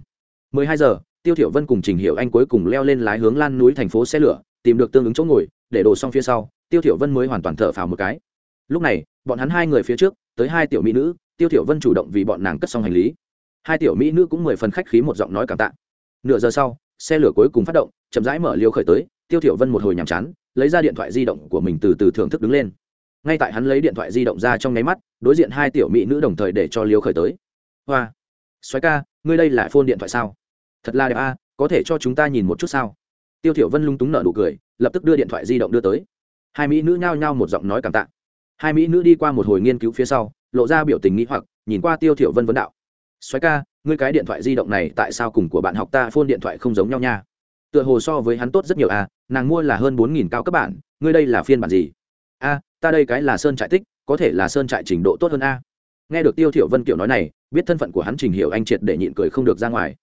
S1: 12 giờ, tiêu thiểu vân cùng trình hiểu anh cuối cùng leo lên lái hướng lan núi thành phố xe lửa, tìm được tương ứng chỗ ngồi, để đồ xong phía sau, tiêu thiểu vân mới hoàn toàn thở phào một cái. Lúc này, bọn hắn hai người phía trước, tới hai tiểu mỹ nữ tiêu thiểu vân chủ động vì bọn nàng cất xong hành lý. Hai tiểu mỹ nữ cũng mười phần khách khí một giọng nói cảm tạ. Nửa giờ sau, xe lửa cuối cùng phát động, chậm rãi mở liều khởi tới, tiêu thiểu vân một hồi nhàm chán, lấy ra điện thoại di động của mình từ từ thưởng thức đứng lên. Ngay tại hắn lấy điện thoại di động ra trong nháy mắt, đối diện hai tiểu mỹ nữ đồng thời để cho liều khởi tới. Hoa xoáy ca, ngươi đây là phone điện thoại sao? Thật là đẹp a, có thể cho chúng ta nhìn một chút sao? Tiêu thiểu vân lung túng nở nụ cười, lập tức đưa điện thoại di động đưa tới. Hai mỹ nữ nhao nhao một giọng nói cảm tạ. Hai mỹ nữ đi qua một hồi nghiên cứu phía sau lộ ra biểu tình nghĩ hoặc, nhìn qua tiêu thiểu vân vấn đạo. Xoáy ca, ngươi cái điện thoại di động này tại sao cùng của bạn học ta phone điện thoại không giống nhau nha? Tựa hồ so với hắn tốt rất nhiều a nàng mua là hơn bốn nghìn cao cấp bản, ngươi đây là phiên bản gì? A, ta đây cái là sơn trại tích, có thể là sơn trại trình độ tốt hơn a. Nghe được tiêu thiểu vân kiểu nói này, biết thân phận của hắn trình hiểu anh triệt để nhịn cười không được ra ngoài.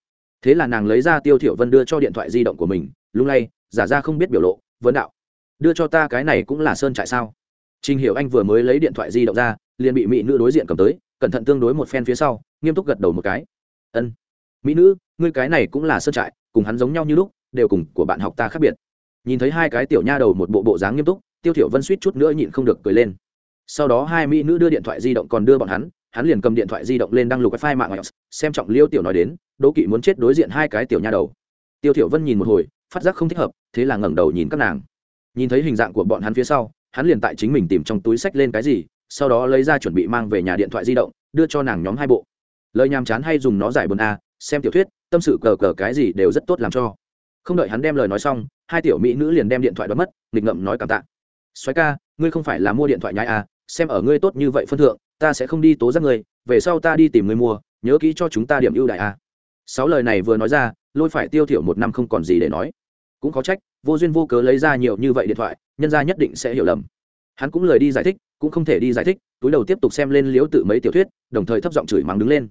S1: Thế là nàng lấy ra tiêu thiểu vân đưa cho điện thoại di động của mình lúc này giả ra không biết biểu lộ, vấn đạo. Đưa cho ta cái này cũng là sơn trại sao? Trình hiểu anh vừa mới lấy điện thoại di động ra liền bị mỹ nữ đối diện cầm tới, cẩn thận tương đối một phen phía sau, nghiêm túc gật đầu một cái. Ân, mỹ nữ, ngươi cái này cũng là sơn trại, cùng hắn giống nhau như lúc, đều cùng của bạn học ta khác biệt. Nhìn thấy hai cái tiểu nha đầu một bộ bộ dáng nghiêm túc, tiêu thiểu vân suýt chút nữa nhịn không được cười lên. Sau đó hai mỹ nữ đưa điện thoại di động còn đưa bọn hắn hắn liền cầm điện thoại di động lên đăng lục wifi mạng xem trọng liêu tiểu nói đến, đỗ kỵ muốn chết đối diện hai cái tiểu nha đầu. Tiêu thiểu vân nhìn một hồi, phát giác không thích hợp, thế là ngẩng đầu nhìn các nàng. Nhìn thấy hình dạng của bọn hắn phía sau, hắn liền tại chính mình tìm trong túi sách lên cái gì sau đó lấy ra chuẩn bị mang về nhà điện thoại di động đưa cho nàng nhóm hai bộ. Lời nhàm chán hay dùng nó giải buồn a à, xem tiểu thuyết tâm sự cờ cờ cái gì đều rất tốt làm cho. Không đợi hắn đem lời nói xong hai tiểu mỹ nữ liền đem điện thoại đoán mất nghịch ngậm nói cảm tạ. Xoáy ca ngươi không phải là mua điện thoại nhái à xem ở ngươi tốt như vậy phân thượng ta sẽ không đi tố giác ngươi về sau ta đi tìm ngươi mua nhớ kỹ cho chúng ta điểm ưu đại à. Sáu lời này vừa nói ra lôi phải tiêu thiểu một năm không còn gì để nói. Cũng có trách vô duyên vô cớ lấy ra nhiều như vậy điện thoại nhân gia nhất định sẽ hiểu lầm hắn cũng lời đi giải thích, cũng không thể đi giải thích, túi đầu tiếp tục xem lên liếu tự mấy tiểu thuyết, đồng thời thấp giọng chửi mắng đứng lên.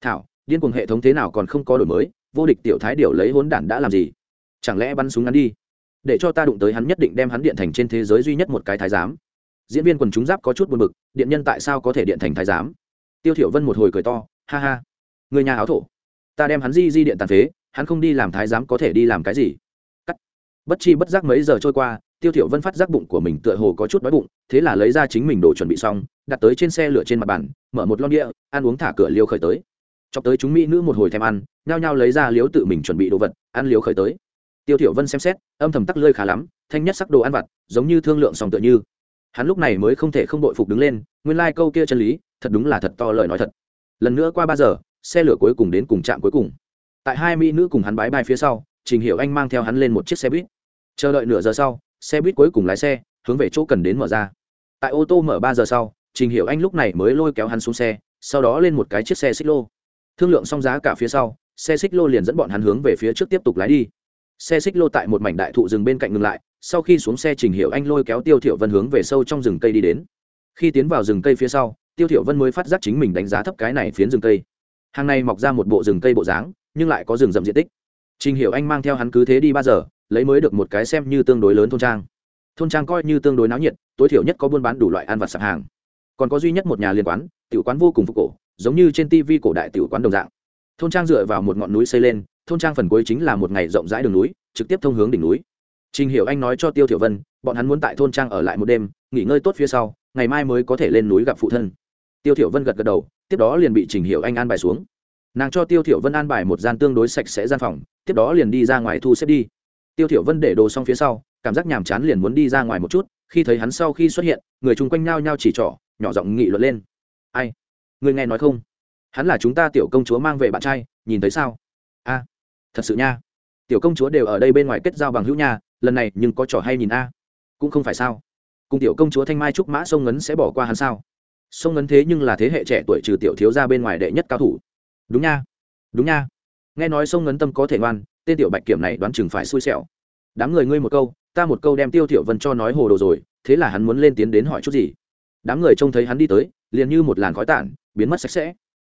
S1: Thảo, điên cuồng hệ thống thế nào còn không có đổi mới, vô địch tiểu thái điều lấy hốn đản đã làm gì? Chẳng lẽ bắn súng ngắn đi? Để cho ta đụng tới hắn nhất định đem hắn điện thành trên thế giới duy nhất một cái thái giám. Diễn viên quần chúng giáp có chút buồn bực, điện nhân tại sao có thể điện thành thái giám? Tiêu thiểu vân một hồi cười to, ha ha, người nhà áo thổ, ta đem hắn di di điện tàn phế, hắn không đi làm thái giám có thể đi làm cái gì? Cắt. Bất chi bất giác mấy giờ trôi qua tiêu thiểu vân phát giác bụng của mình tựa hồ có chút đói bụng, thế là lấy ra chính mình đồ chuẩn bị xong, đặt tới trên xe lửa trên mặt bàn, mở một lon địa ăn uống thả cửa liêu khởi tới. Chọc tới chúng mỹ nữ một hồi thèm ăn, nhao nhao lấy ra liếu tự mình chuẩn bị đồ vật, ăn liếu khởi tới. Tiêu thiểu vân xem xét, âm thầm tắc lơi khá lắm, thanh nhất sắc đồ ăn vặt, giống như thương lượng sòng tựa như. Hắn lúc này mới không thể không đội phục đứng lên, nguyên lai like câu kia chân lý, thật đúng là thật to lời nói thật. Lần nữa qua ba giờ, xe lửa cuối cùng đến cùng trạm cuối cùng. Tại hai mỹ nữ cùng hắn bái bai phía sau, trình hiểu anh mang theo hắn lên một chiếc xe buýt. Chờ đợi nửa giờ sau xe buýt cuối cùng lái xe, hướng về chỗ cần đến mở ra. Tại ô tô mở ba giờ sau, trình hiểu anh lúc này mới lôi kéo hắn xuống xe, sau đó lên một cái chiếc xe xích lô. Thương lượng xong giá cả phía sau, xe xích lô liền dẫn bọn hắn hướng về phía trước tiếp tục lái đi. Xe xích lô tại một mảnh đại thụ rừng bên cạnh ngừng lại, sau khi xuống xe trình hiệu anh lôi kéo tiêu thiểu vân hướng về sâu trong rừng cây đi đến. Khi tiến vào rừng cây phía sau, tiêu thiểu vân mới phát giác chính mình đánh giá thấp cái này phiến rừng cây. Hàng này mọc ra một bộ rừng cây bộ dáng, nhưng lại có rừng rậm diện tích. Trình hiệu anh mang theo hắn cứ thế đi ba giờ lấy mới được một cái xem như tương đối lớn thôn trang. Thôn trang coi như tương đối náo nhiệt, tối thiểu nhất có buôn bán đủ loại ăn vặt sạp hàng. Còn có duy nhất một nhà liên quán, tiểu quán vô cùng phục cổ, giống như trên tivi cổ đại tiểu quán đồng dạng. Thôn trang dựa vào một ngọn núi xây lên, thôn trang phần cuối chính là một ngày rộng rãi đường núi, trực tiếp thông hướng đỉnh núi. Trình hiểu anh nói cho tiêu thiểu vân, bọn hắn muốn tại thôn trang ở lại một đêm, nghỉ ngơi tốt phía sau, ngày mai mới có thể lên núi gặp phụ thân. Tiêu thiểu vân gật gật đầu, tiếp đó liền bị trình hiểu anh an bài xuống. Nàng cho tiêu thiểu vân an bài một gian tương đối sạch sẽ gian phòng, tiếp đó liền đi ra ngoài thu xếp đi tiêu thiểu vân để đồ xong phía sau, cảm giác nhàm chán liền muốn đi ra ngoài một chút, khi thấy hắn sau khi xuất hiện, người chung quanh nhao nhao chỉ trỏ, nhỏ giọng nghị luận lên. Ai? Người nghe nói không? Hắn là chúng ta tiểu công chúa mang về bạn trai, nhìn thấy sao? A, thật sự nha. Tiểu công chúa đều ở đây bên ngoài kết giao bằng hữu nha, lần này nhưng có trò hay nhìn a. Cũng không phải sao? Cùng tiểu công chúa thanh mai trúc mã sông ngấn sẽ bỏ qua hắn sao? Sông ngấn thế nhưng là thế hệ trẻ tuổi trừ tiểu thiếu ra bên ngoài đệ nhất cao thủ. Đúng nha. Đúng nha. Nghe nói sông ngấn tâm có thể ngoan tên tiểu bạch kiểm này đoán chừng phải xui xẻo. Đám người ngươi một câu ta một câu đem tiêu tiểu vân cho nói hồ đồ rồi thế là hắn muốn lên tiến đến hỏi chút gì. Đám người trông thấy hắn đi tới liền như một làn khói tản biến mất sạch sẽ.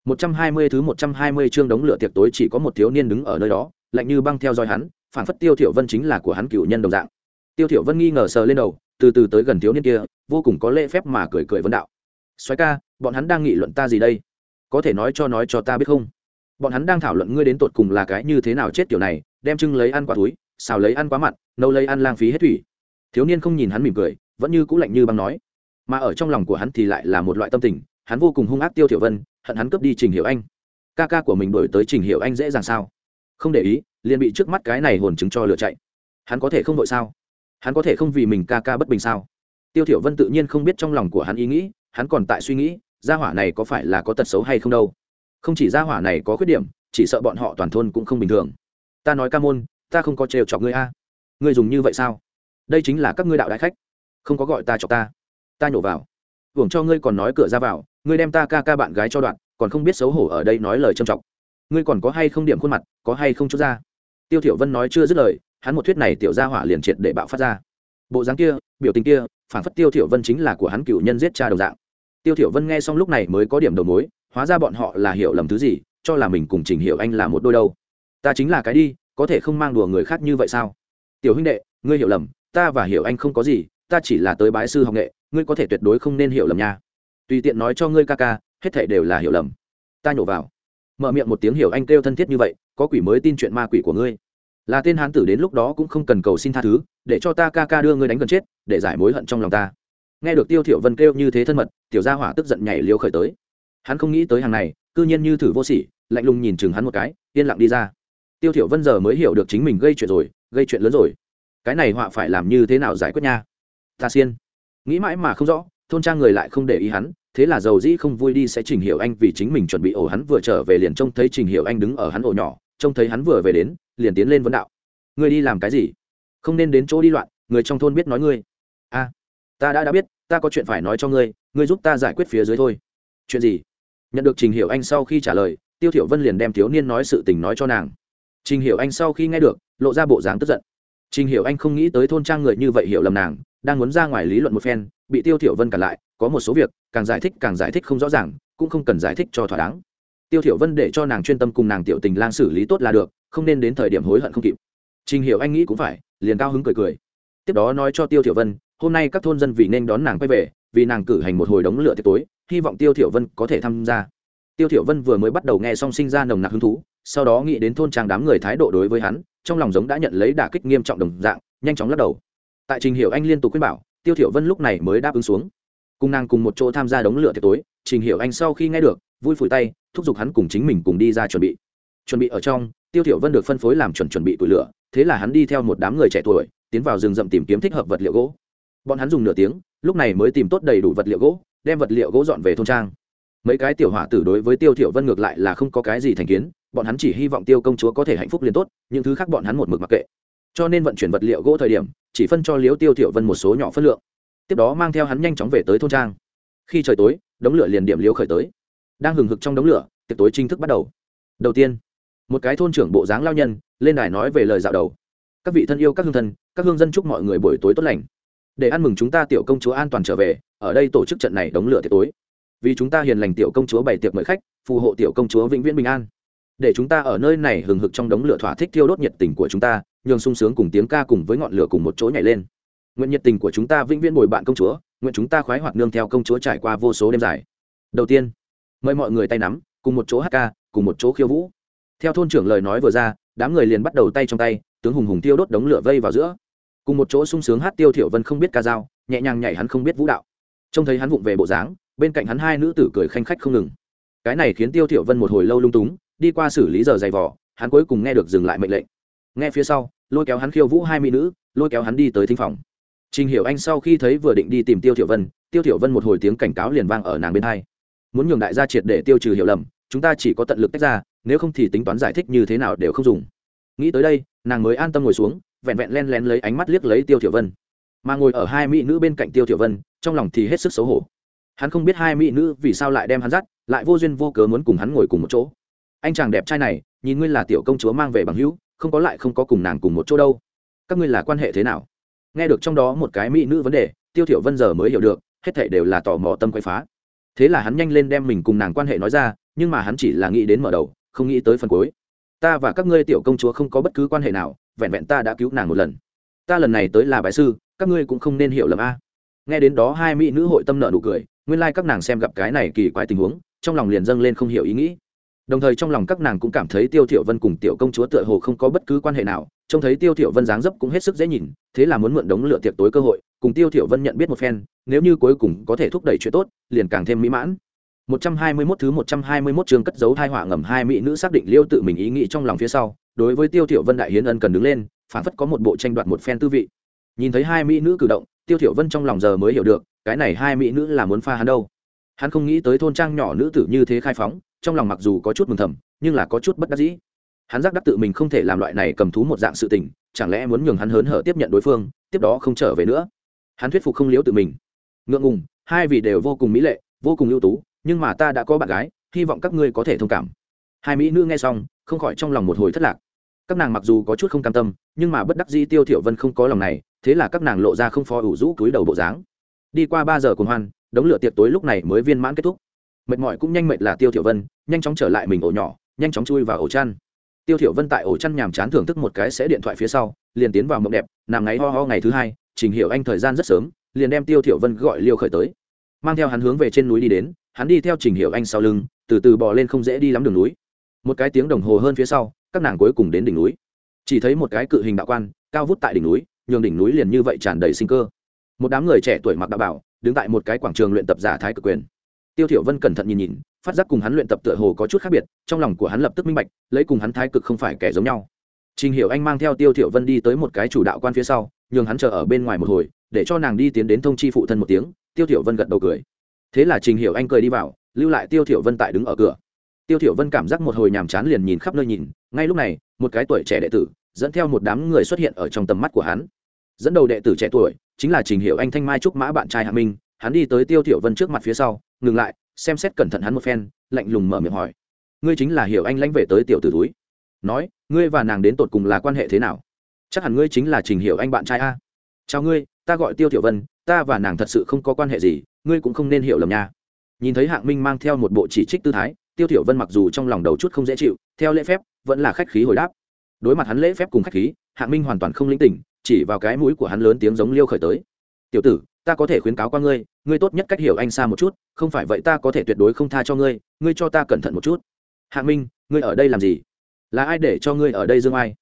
S1: 120 thứ 120 chương đống lửa tiệc tối chỉ có một thiếu niên đứng ở nơi đó, lạnh như băng theo dõi hắn, phản phất Tiêu Thiểu Vân chính là của hắn cựu nhân đồng dạng. Tiêu Thiểu Vân nghi ngờ sờ lên đầu, từ từ tới gần thiếu niên kia vô cùng có lễ phép mà cười cười vấn đạo. Xoáy ca bọn hắn đang nghị luận ta gì đây? Có thể nói cho nói cho ta biết không? Bọn hắn đang thảo luận ngươi đến tột cùng là cái như thế nào chết kiểu này, đem trưng lấy ăn quả túi, xào lấy ăn quá mặn, nấu lấy ăn lang phí hết thủy. Thiếu niên không nhìn hắn mỉm cười, vẫn như cũ lạnh như băng nói. Mà ở trong lòng của hắn thì lại là một loại tâm tình, hắn vô cùng hung ác tiêu thiểu vân, hận hắn cướp đi trình hiểu anh. Ca ca của mình đổi tới trình hiểu anh dễ dàng sao? Không để ý, liền bị trước mắt cái này hồn chứng cho lửa chạy. Hắn có thể không vội sao? Hắn có thể không vì mình ca ca bất bình sao? Tiêu thiểu vân tự nhiên không biết trong lòng của hắn ý nghĩ, hắn còn tại suy nghĩ, gia hỏa này có phải là có tật xấu hay không đâu? Không chỉ gia hỏa này có khuyết điểm, chỉ sợ bọn họ toàn thôn cũng không bình thường. Ta nói ca môn, ta không có trêu chọc ngươi a. Ngươi dùng như vậy sao? Đây chính là các ngươi đạo đại khách. Không có gọi ta chọc ta. Ta nhổ vào. Hưởng cho ngươi còn nói cửa ra vào, ngươi đem ta ca ca bạn gái cho đoạn, còn không biết xấu hổ ở đây nói lời trầm trọng ngươi còn có hay không điểm khuôn mặt, có hay không chút ra? Tiêu thiểu vân nói chưa dứt lời, hắn một thuyết này tiểu gia hỏa liền triệt để bạo phát ra. Bộ dáng kia, biểu tình kia, phản phất tiêu thiểu vân chính là của hắn cựu nhân giết cha đồng dạng. Tiêu thiểu vân nghe xong lúc này mới có điểm đầu mối hóa ra bọn họ là hiểu lầm thứ gì, cho là mình cùng trình hiểu anh là một đôi đâu. Ta chính là cái đi, có thể không mang đùa người khác như vậy sao? Tiểu huynh đệ, ngươi hiểu lầm, ta và hiểu anh không có gì, ta chỉ là tới bái sư học nghệ, ngươi có thể tuyệt đối không nên hiểu lầm nha. Tùy tiện nói cho ngươi ca ca, hết thảy đều là hiểu lầm. Ta nhổ vào. Mở miệng một tiếng hiểu anh kêu thân thiết như vậy, có quỷ mới tin chuyện ma quỷ của ngươi. Là tên hán tử đến lúc đó cũng không cần cầu xin tha thứ, để cho ta ca ca đưa ngươi đánh gần chết, để giải mối hận trong lòng ta. Nghe được tiêu thiểu vân kêu như thế thân mật, tiểu gia hỏa tức giận nhảy liều khởi tới hắn không nghĩ tới hàng này, cư nhiên như thử vô sỉ, lạnh lùng nhìn chừng hắn một cái, yên lặng đi ra. Tiêu thiểu vân giờ mới hiểu được chính mình gây chuyện rồi, gây chuyện lớn rồi. Cái này họa phải làm như thế nào giải quyết nha? Ta xiên. Nghĩ mãi mà không rõ, thôn trang người lại không để ý hắn, thế là dầu dĩ không vui đi sẽ trình hiểu anh vì chính mình chuẩn bị ổ hắn vừa trở về liền trông thấy trình hiểu anh đứng ở hắn ổ nhỏ, trông thấy hắn vừa về đến, liền tiến lên vấn đạo. Ngươi đi làm cái gì? Không nên đến chỗ đi loạn, người trong thôn biết nói ngươi. A ta đã đã biết, ta có chuyện phải nói cho ngươi ngươi giúp ta giải quyết phía dưới thôi. Chuyện gì? Nhận được trình hiểu anh sau khi trả lời, tiêu thiểu vân liền đem thiếu niên nói sự tình nói cho nàng. Trình hiểu anh sau khi nghe được, lộ ra bộ dáng tức giận. Trình hiểu anh không nghĩ tới thôn trang người như vậy hiểu lầm nàng, đang muốn ra ngoài lý luận một phen, bị tiêu thiểu vân cản lại, có một số việc, càng giải thích càng giải thích không rõ ràng, cũng không cần giải thích cho thỏa đáng. Tiêu thiểu vân để cho nàng chuyên tâm cùng nàng tiểu tình lang xử lý tốt là được, không nên đến thời điểm hối hận không kịp. Trình hiểu anh nghĩ cũng phải, liền cao hứng cười cười. Tiếp đó nói cho tiêu thiểu vân, hôm nay các thôn dân vì nên đón nàng quay về, vì nàng cử hành một hồi đống lửa tiệc tối hy vọng tiêu thiểu vân có thể tham gia. Tiêu thiểu vân vừa mới bắt đầu nghe xong sinh ra nồng nặc hứng thú, sau đó nghĩ đến thôn trang đám người thái độ đối với hắn, trong lòng giống đã nhận lấy đả kích nghiêm trọng đồng dạng, nhanh chóng lắc đầu. Tại trình hiểu anh liên tục khuyên bảo, tiêu thiểu vân lúc này mới đáp ứng xuống. Cùng nàng cùng một chỗ tham gia đống lửa tiệc tối, trình hiểu anh sau khi nghe được, vui phủi tay, thúc giục hắn cùng chính mình cùng đi ra chuẩn bị. Chuẩn bị ở trong, tiêu thiểu vân được phân phối làm chuẩn chuẩn bị tuổi lửa, thế là hắn đi theo một đám người trẻ tuổi, tiến vào rừng rậm tìm kiếm thích hợp vật liệu gỗ. Bọn hắn dùng nửa tiếng, lúc này mới tìm tốt đầy đủ vật liệu gỗ đem vật liệu gỗ dọn về thôn trang. Mấy cái tiểu hỏa tử đối với tiêu thiểu vân ngược lại là không có cái gì thành kiến, bọn hắn chỉ hy vọng tiêu công chúa có thể hạnh phúc liền tốt, những thứ khác bọn hắn một mực mặc kệ. Cho nên vận chuyển vật liệu gỗ thời điểm, chỉ phân cho liếu tiêu thiểu vân một số nhỏ phân lượng. Tiếp đó mang theo hắn nhanh chóng về tới thôn trang. Khi trời tối, đống lửa liền điểm liếu khởi tới. Đang hừng hực trong đống lửa, tiệc tối chính thức bắt đầu. Đầu tiên, một cái thôn trưởng bộ dáng lao nhân, lên đài nói về lời dạo đầu. Các vị thân yêu, các hương thân, các hương dân chúc mọi người buổi tối tốt lành để ăn mừng chúng ta tiểu công chúa an toàn trở về, ở đây tổ chức trận này đống lửa tiệc tối. Vì chúng ta hiền lành tiểu công chúa bày tiệc mời khách, phù hộ tiểu công chúa vĩnh viễn bình an. Để chúng ta ở nơi này hừng hực trong đống lửa thỏa thích thiêu đốt nhiệt tình của chúng ta, nhường sung sướng cùng tiếng ca cùng với ngọn lửa cùng một chỗ nhảy lên. Nguyện nhiệt tình của chúng ta vĩnh viễn bồi bạn công chúa, nguyện chúng ta khoái hoạt nương theo công chúa trải qua vô số đêm dài. Đầu tiên, mời mọi người tay nắm, cùng một chỗ hát ca, cùng một chỗ khiêu vũ. Theo thôn trưởng lời nói vừa ra, đám người liền bắt đầu tay trong tay, tướng hùng hùng tiêu đốt đống lửa vây vào giữa cùng một chỗ sung sướng hát tiêu thiểu vân không biết ca dao, nhẹ nhàng nhảy hắn không biết vũ đạo. Trông thấy hắn vụng về bộ dáng, bên cạnh hắn hai nữ tử cười khanh khách không ngừng. Cái này khiến tiêu thiểu vân một hồi lâu lung túng, đi qua xử lý giờ dày vò, hắn cuối cùng nghe được dừng lại mệnh lệnh. Nghe phía sau, lôi kéo hắn khiêu vũ hai mỹ nữ, lôi kéo hắn đi tới thính phòng. Trình hiểu anh sau khi thấy vừa định đi tìm tiêu thiểu vân, tiêu thiểu vân một hồi tiếng cảnh cáo liền vang ở nàng bên hai. Muốn nhường đại gia triệt để tiêu trừ hiểu lầm, chúng ta chỉ có tận lực tách ra, nếu không thì tính toán giải thích như thế nào đều không dùng. Nghĩ tới đây, nàng mới an tâm ngồi xuống vẹn vẹn len lén lấy ánh mắt liếc lấy tiêu tiểu vân mà ngồi ở hai mỹ nữ bên cạnh tiêu tiểu vân trong lòng thì hết sức xấu hổ hắn không biết hai mỹ nữ vì sao lại đem hắn dắt lại vô duyên vô cớ muốn cùng hắn ngồi cùng một chỗ anh chàng đẹp trai này nhìn ngươi là tiểu công chúa mang về bằng hữu không có lại không có cùng nàng cùng một chỗ đâu các ngươi là quan hệ thế nào nghe được trong đó một cái mỹ nữ vấn đề tiêu thiểu vân giờ mới hiểu được hết thảy đều là tò mò tâm quay phá thế là hắn nhanh lên đem mình cùng nàng quan hệ nói ra nhưng mà hắn chỉ là nghĩ đến mở đầu không nghĩ tới phần cuối ta và các ngươi tiểu công chúa không có bất cứ quan hệ nào vẹn vẹn ta đã cứu nàng một lần. Ta lần này tới là bài sư, các ngươi cũng không nên hiểu lầm a. Nghe đến đó hai mỹ nữ hội tâm nợ nụ cười, nguyên lai、like、các nàng xem gặp cái này kỳ quái tình huống, trong lòng liền dâng lên không hiểu ý nghĩ. Đồng thời trong lòng các nàng cũng cảm thấy tiêu thiểu vân cùng tiểu công chúa tựa hồ không có bất cứ quan hệ nào, trông thấy tiêu thiểu vân dáng dấp cũng hết sức dễ nhìn, thế là muốn mượn đống lửa tiệc tối cơ hội, cùng tiêu thiểu vân nhận biết một phen, nếu như cuối cùng có thể thúc đẩy chuyện tốt, liền càng thêm mỹ mãn. 121 thứ 121 chương cất giấu thai họa ngầm hai mỹ nữ xác định liêu tự mình ý nghĩ trong lòng phía sau, đối với tiêu thiểu vân đại hiến ân cần đứng lên phản phất có một bộ tranh đoạt một phen tư vị. Nhìn thấy hai mỹ nữ cử động, tiêu thiểu vân trong lòng giờ mới hiểu được, cái này hai mỹ nữ là muốn pha hắn đâu. Hắn không nghĩ tới thôn trang nhỏ nữ tử như thế khai phóng, trong lòng mặc dù có chút mừng thầm, nhưng là có chút bất đắc dĩ. Hắn giác đắc tự mình không thể làm loại này cầm thú một dạng sự tình, chẳng lẽ muốn nhường hắn hớn hở tiếp nhận đối phương, tiếp đó không trở về nữa? Hắn thuyết phục không liếu tự mình. Ngượng ngùng, hai vị đều vô cùng mỹ lệ, vô cùng ưu tú nhưng mà ta đã có bạn gái, hy vọng các ngươi có thể thông cảm. Hai mỹ nữ nghe xong, không khỏi trong lòng một hồi thất lạc. Các nàng mặc dù có chút không cam tâm, nhưng mà bất đắc dĩ tiêu thiểu vân không có lòng này, thế là các nàng lộ ra không phó ủ rũ túi đầu bộ dáng. Đi qua ba giờ cùng hoan, đống lửa tiệc tối lúc này mới viên mãn kết thúc. Mệt mỏi cũng nhanh mệt là tiêu thiểu vân, nhanh chóng trở lại mình ổ nhỏ, nhanh chóng chui vào ổ chăn. Tiêu thiểu vân tại ổ chăn nhàm chán thưởng thức một cái sẽ điện thoại phía sau, liền tiến vào mộng đẹp, nằm ngáy ho ho ngày thứ hai, trình hiểu anh thời gian rất sớm, liền đem tiêu thiểu vân gọi liêu khởi tới. Mang theo hắn hướng về trên núi đi đến hắn đi theo trình hiểu anh sau lưng, từ từ bò lên không dễ đi lắm đường núi. Một cái tiếng đồng hồ hơn phía sau, các nàng cuối cùng đến đỉnh núi. Chỉ thấy một cái cự hình đạo quan, cao vút tại đỉnh núi, nhường đỉnh núi liền như vậy tràn đầy sinh cơ. Một đám người trẻ tuổi mặc đạo bảo, đứng tại một cái quảng trường luyện tập giả thái cực quyền. Tiêu thiểu vân cẩn thận nhìn nhìn, phát giác cùng hắn luyện tập tựa hồ có chút khác biệt, trong lòng của hắn lập tức minh bạch, lấy cùng hắn thái cực không phải kẻ giống nhau. Trình hiểu anh mang theo tiêu thiểu vân đi tới một cái chủ đạo quan phía sau, nhường hắn chờ ở bên ngoài một hồi, để cho nàng đi tiến đến thông chi phụ thân một tiếng, tiêu thiểu vân gật đầu cười thế là trình hiểu anh cười đi vào, lưu lại tiêu thiểu vân tại đứng ở cửa. Tiêu thiểu vân cảm giác một hồi nhàm chán liền nhìn khắp nơi nhìn, ngay lúc này, một cái tuổi trẻ đệ tử, dẫn theo một đám người xuất hiện ở trong tầm mắt của hắn. Dẫn đầu đệ tử trẻ tuổi, chính là trình hiểu anh thanh mai trúc mã bạn trai hạ minh, hắn đi tới tiêu thiểu vân trước mặt phía sau, ngừng lại, xem xét cẩn thận hắn một phen, lạnh lùng mở miệng hỏi. Ngươi chính là hiểu anh lãnh về tới tiểu tử túi. Nói, ngươi và nàng đến tột cùng là quan hệ thế nào? Chắc hẳn ngươi chính là trình hiểu anh bạn trai a. Chào ngươi, ta gọi tiêu thiểu vân ta và nàng thật sự không có quan hệ gì, ngươi cũng không nên hiểu lầm nha. Nhìn thấy hạng minh mang theo một bộ chỉ trích tư thái, tiêu thiểu vân mặc dù trong lòng đầu chút không dễ chịu, theo lễ phép, vẫn là khách khí hồi đáp. Đối mặt hắn lễ phép cùng khách khí, hạng minh hoàn toàn không lĩnh tỉnh, chỉ vào cái mũi của hắn lớn tiếng giống liêu khởi tới. Tiểu tử, ta có thể khuyến cáo qua ngươi ngươi tốt nhất cách hiểu anh xa một chút, không phải vậy ta có thể tuyệt đối không tha cho ngươi ngươi cho ta cẩn thận một chút. Hạng minh, ngươi ở đây làm gì? Là ai để cho ngươi ở đây dương ai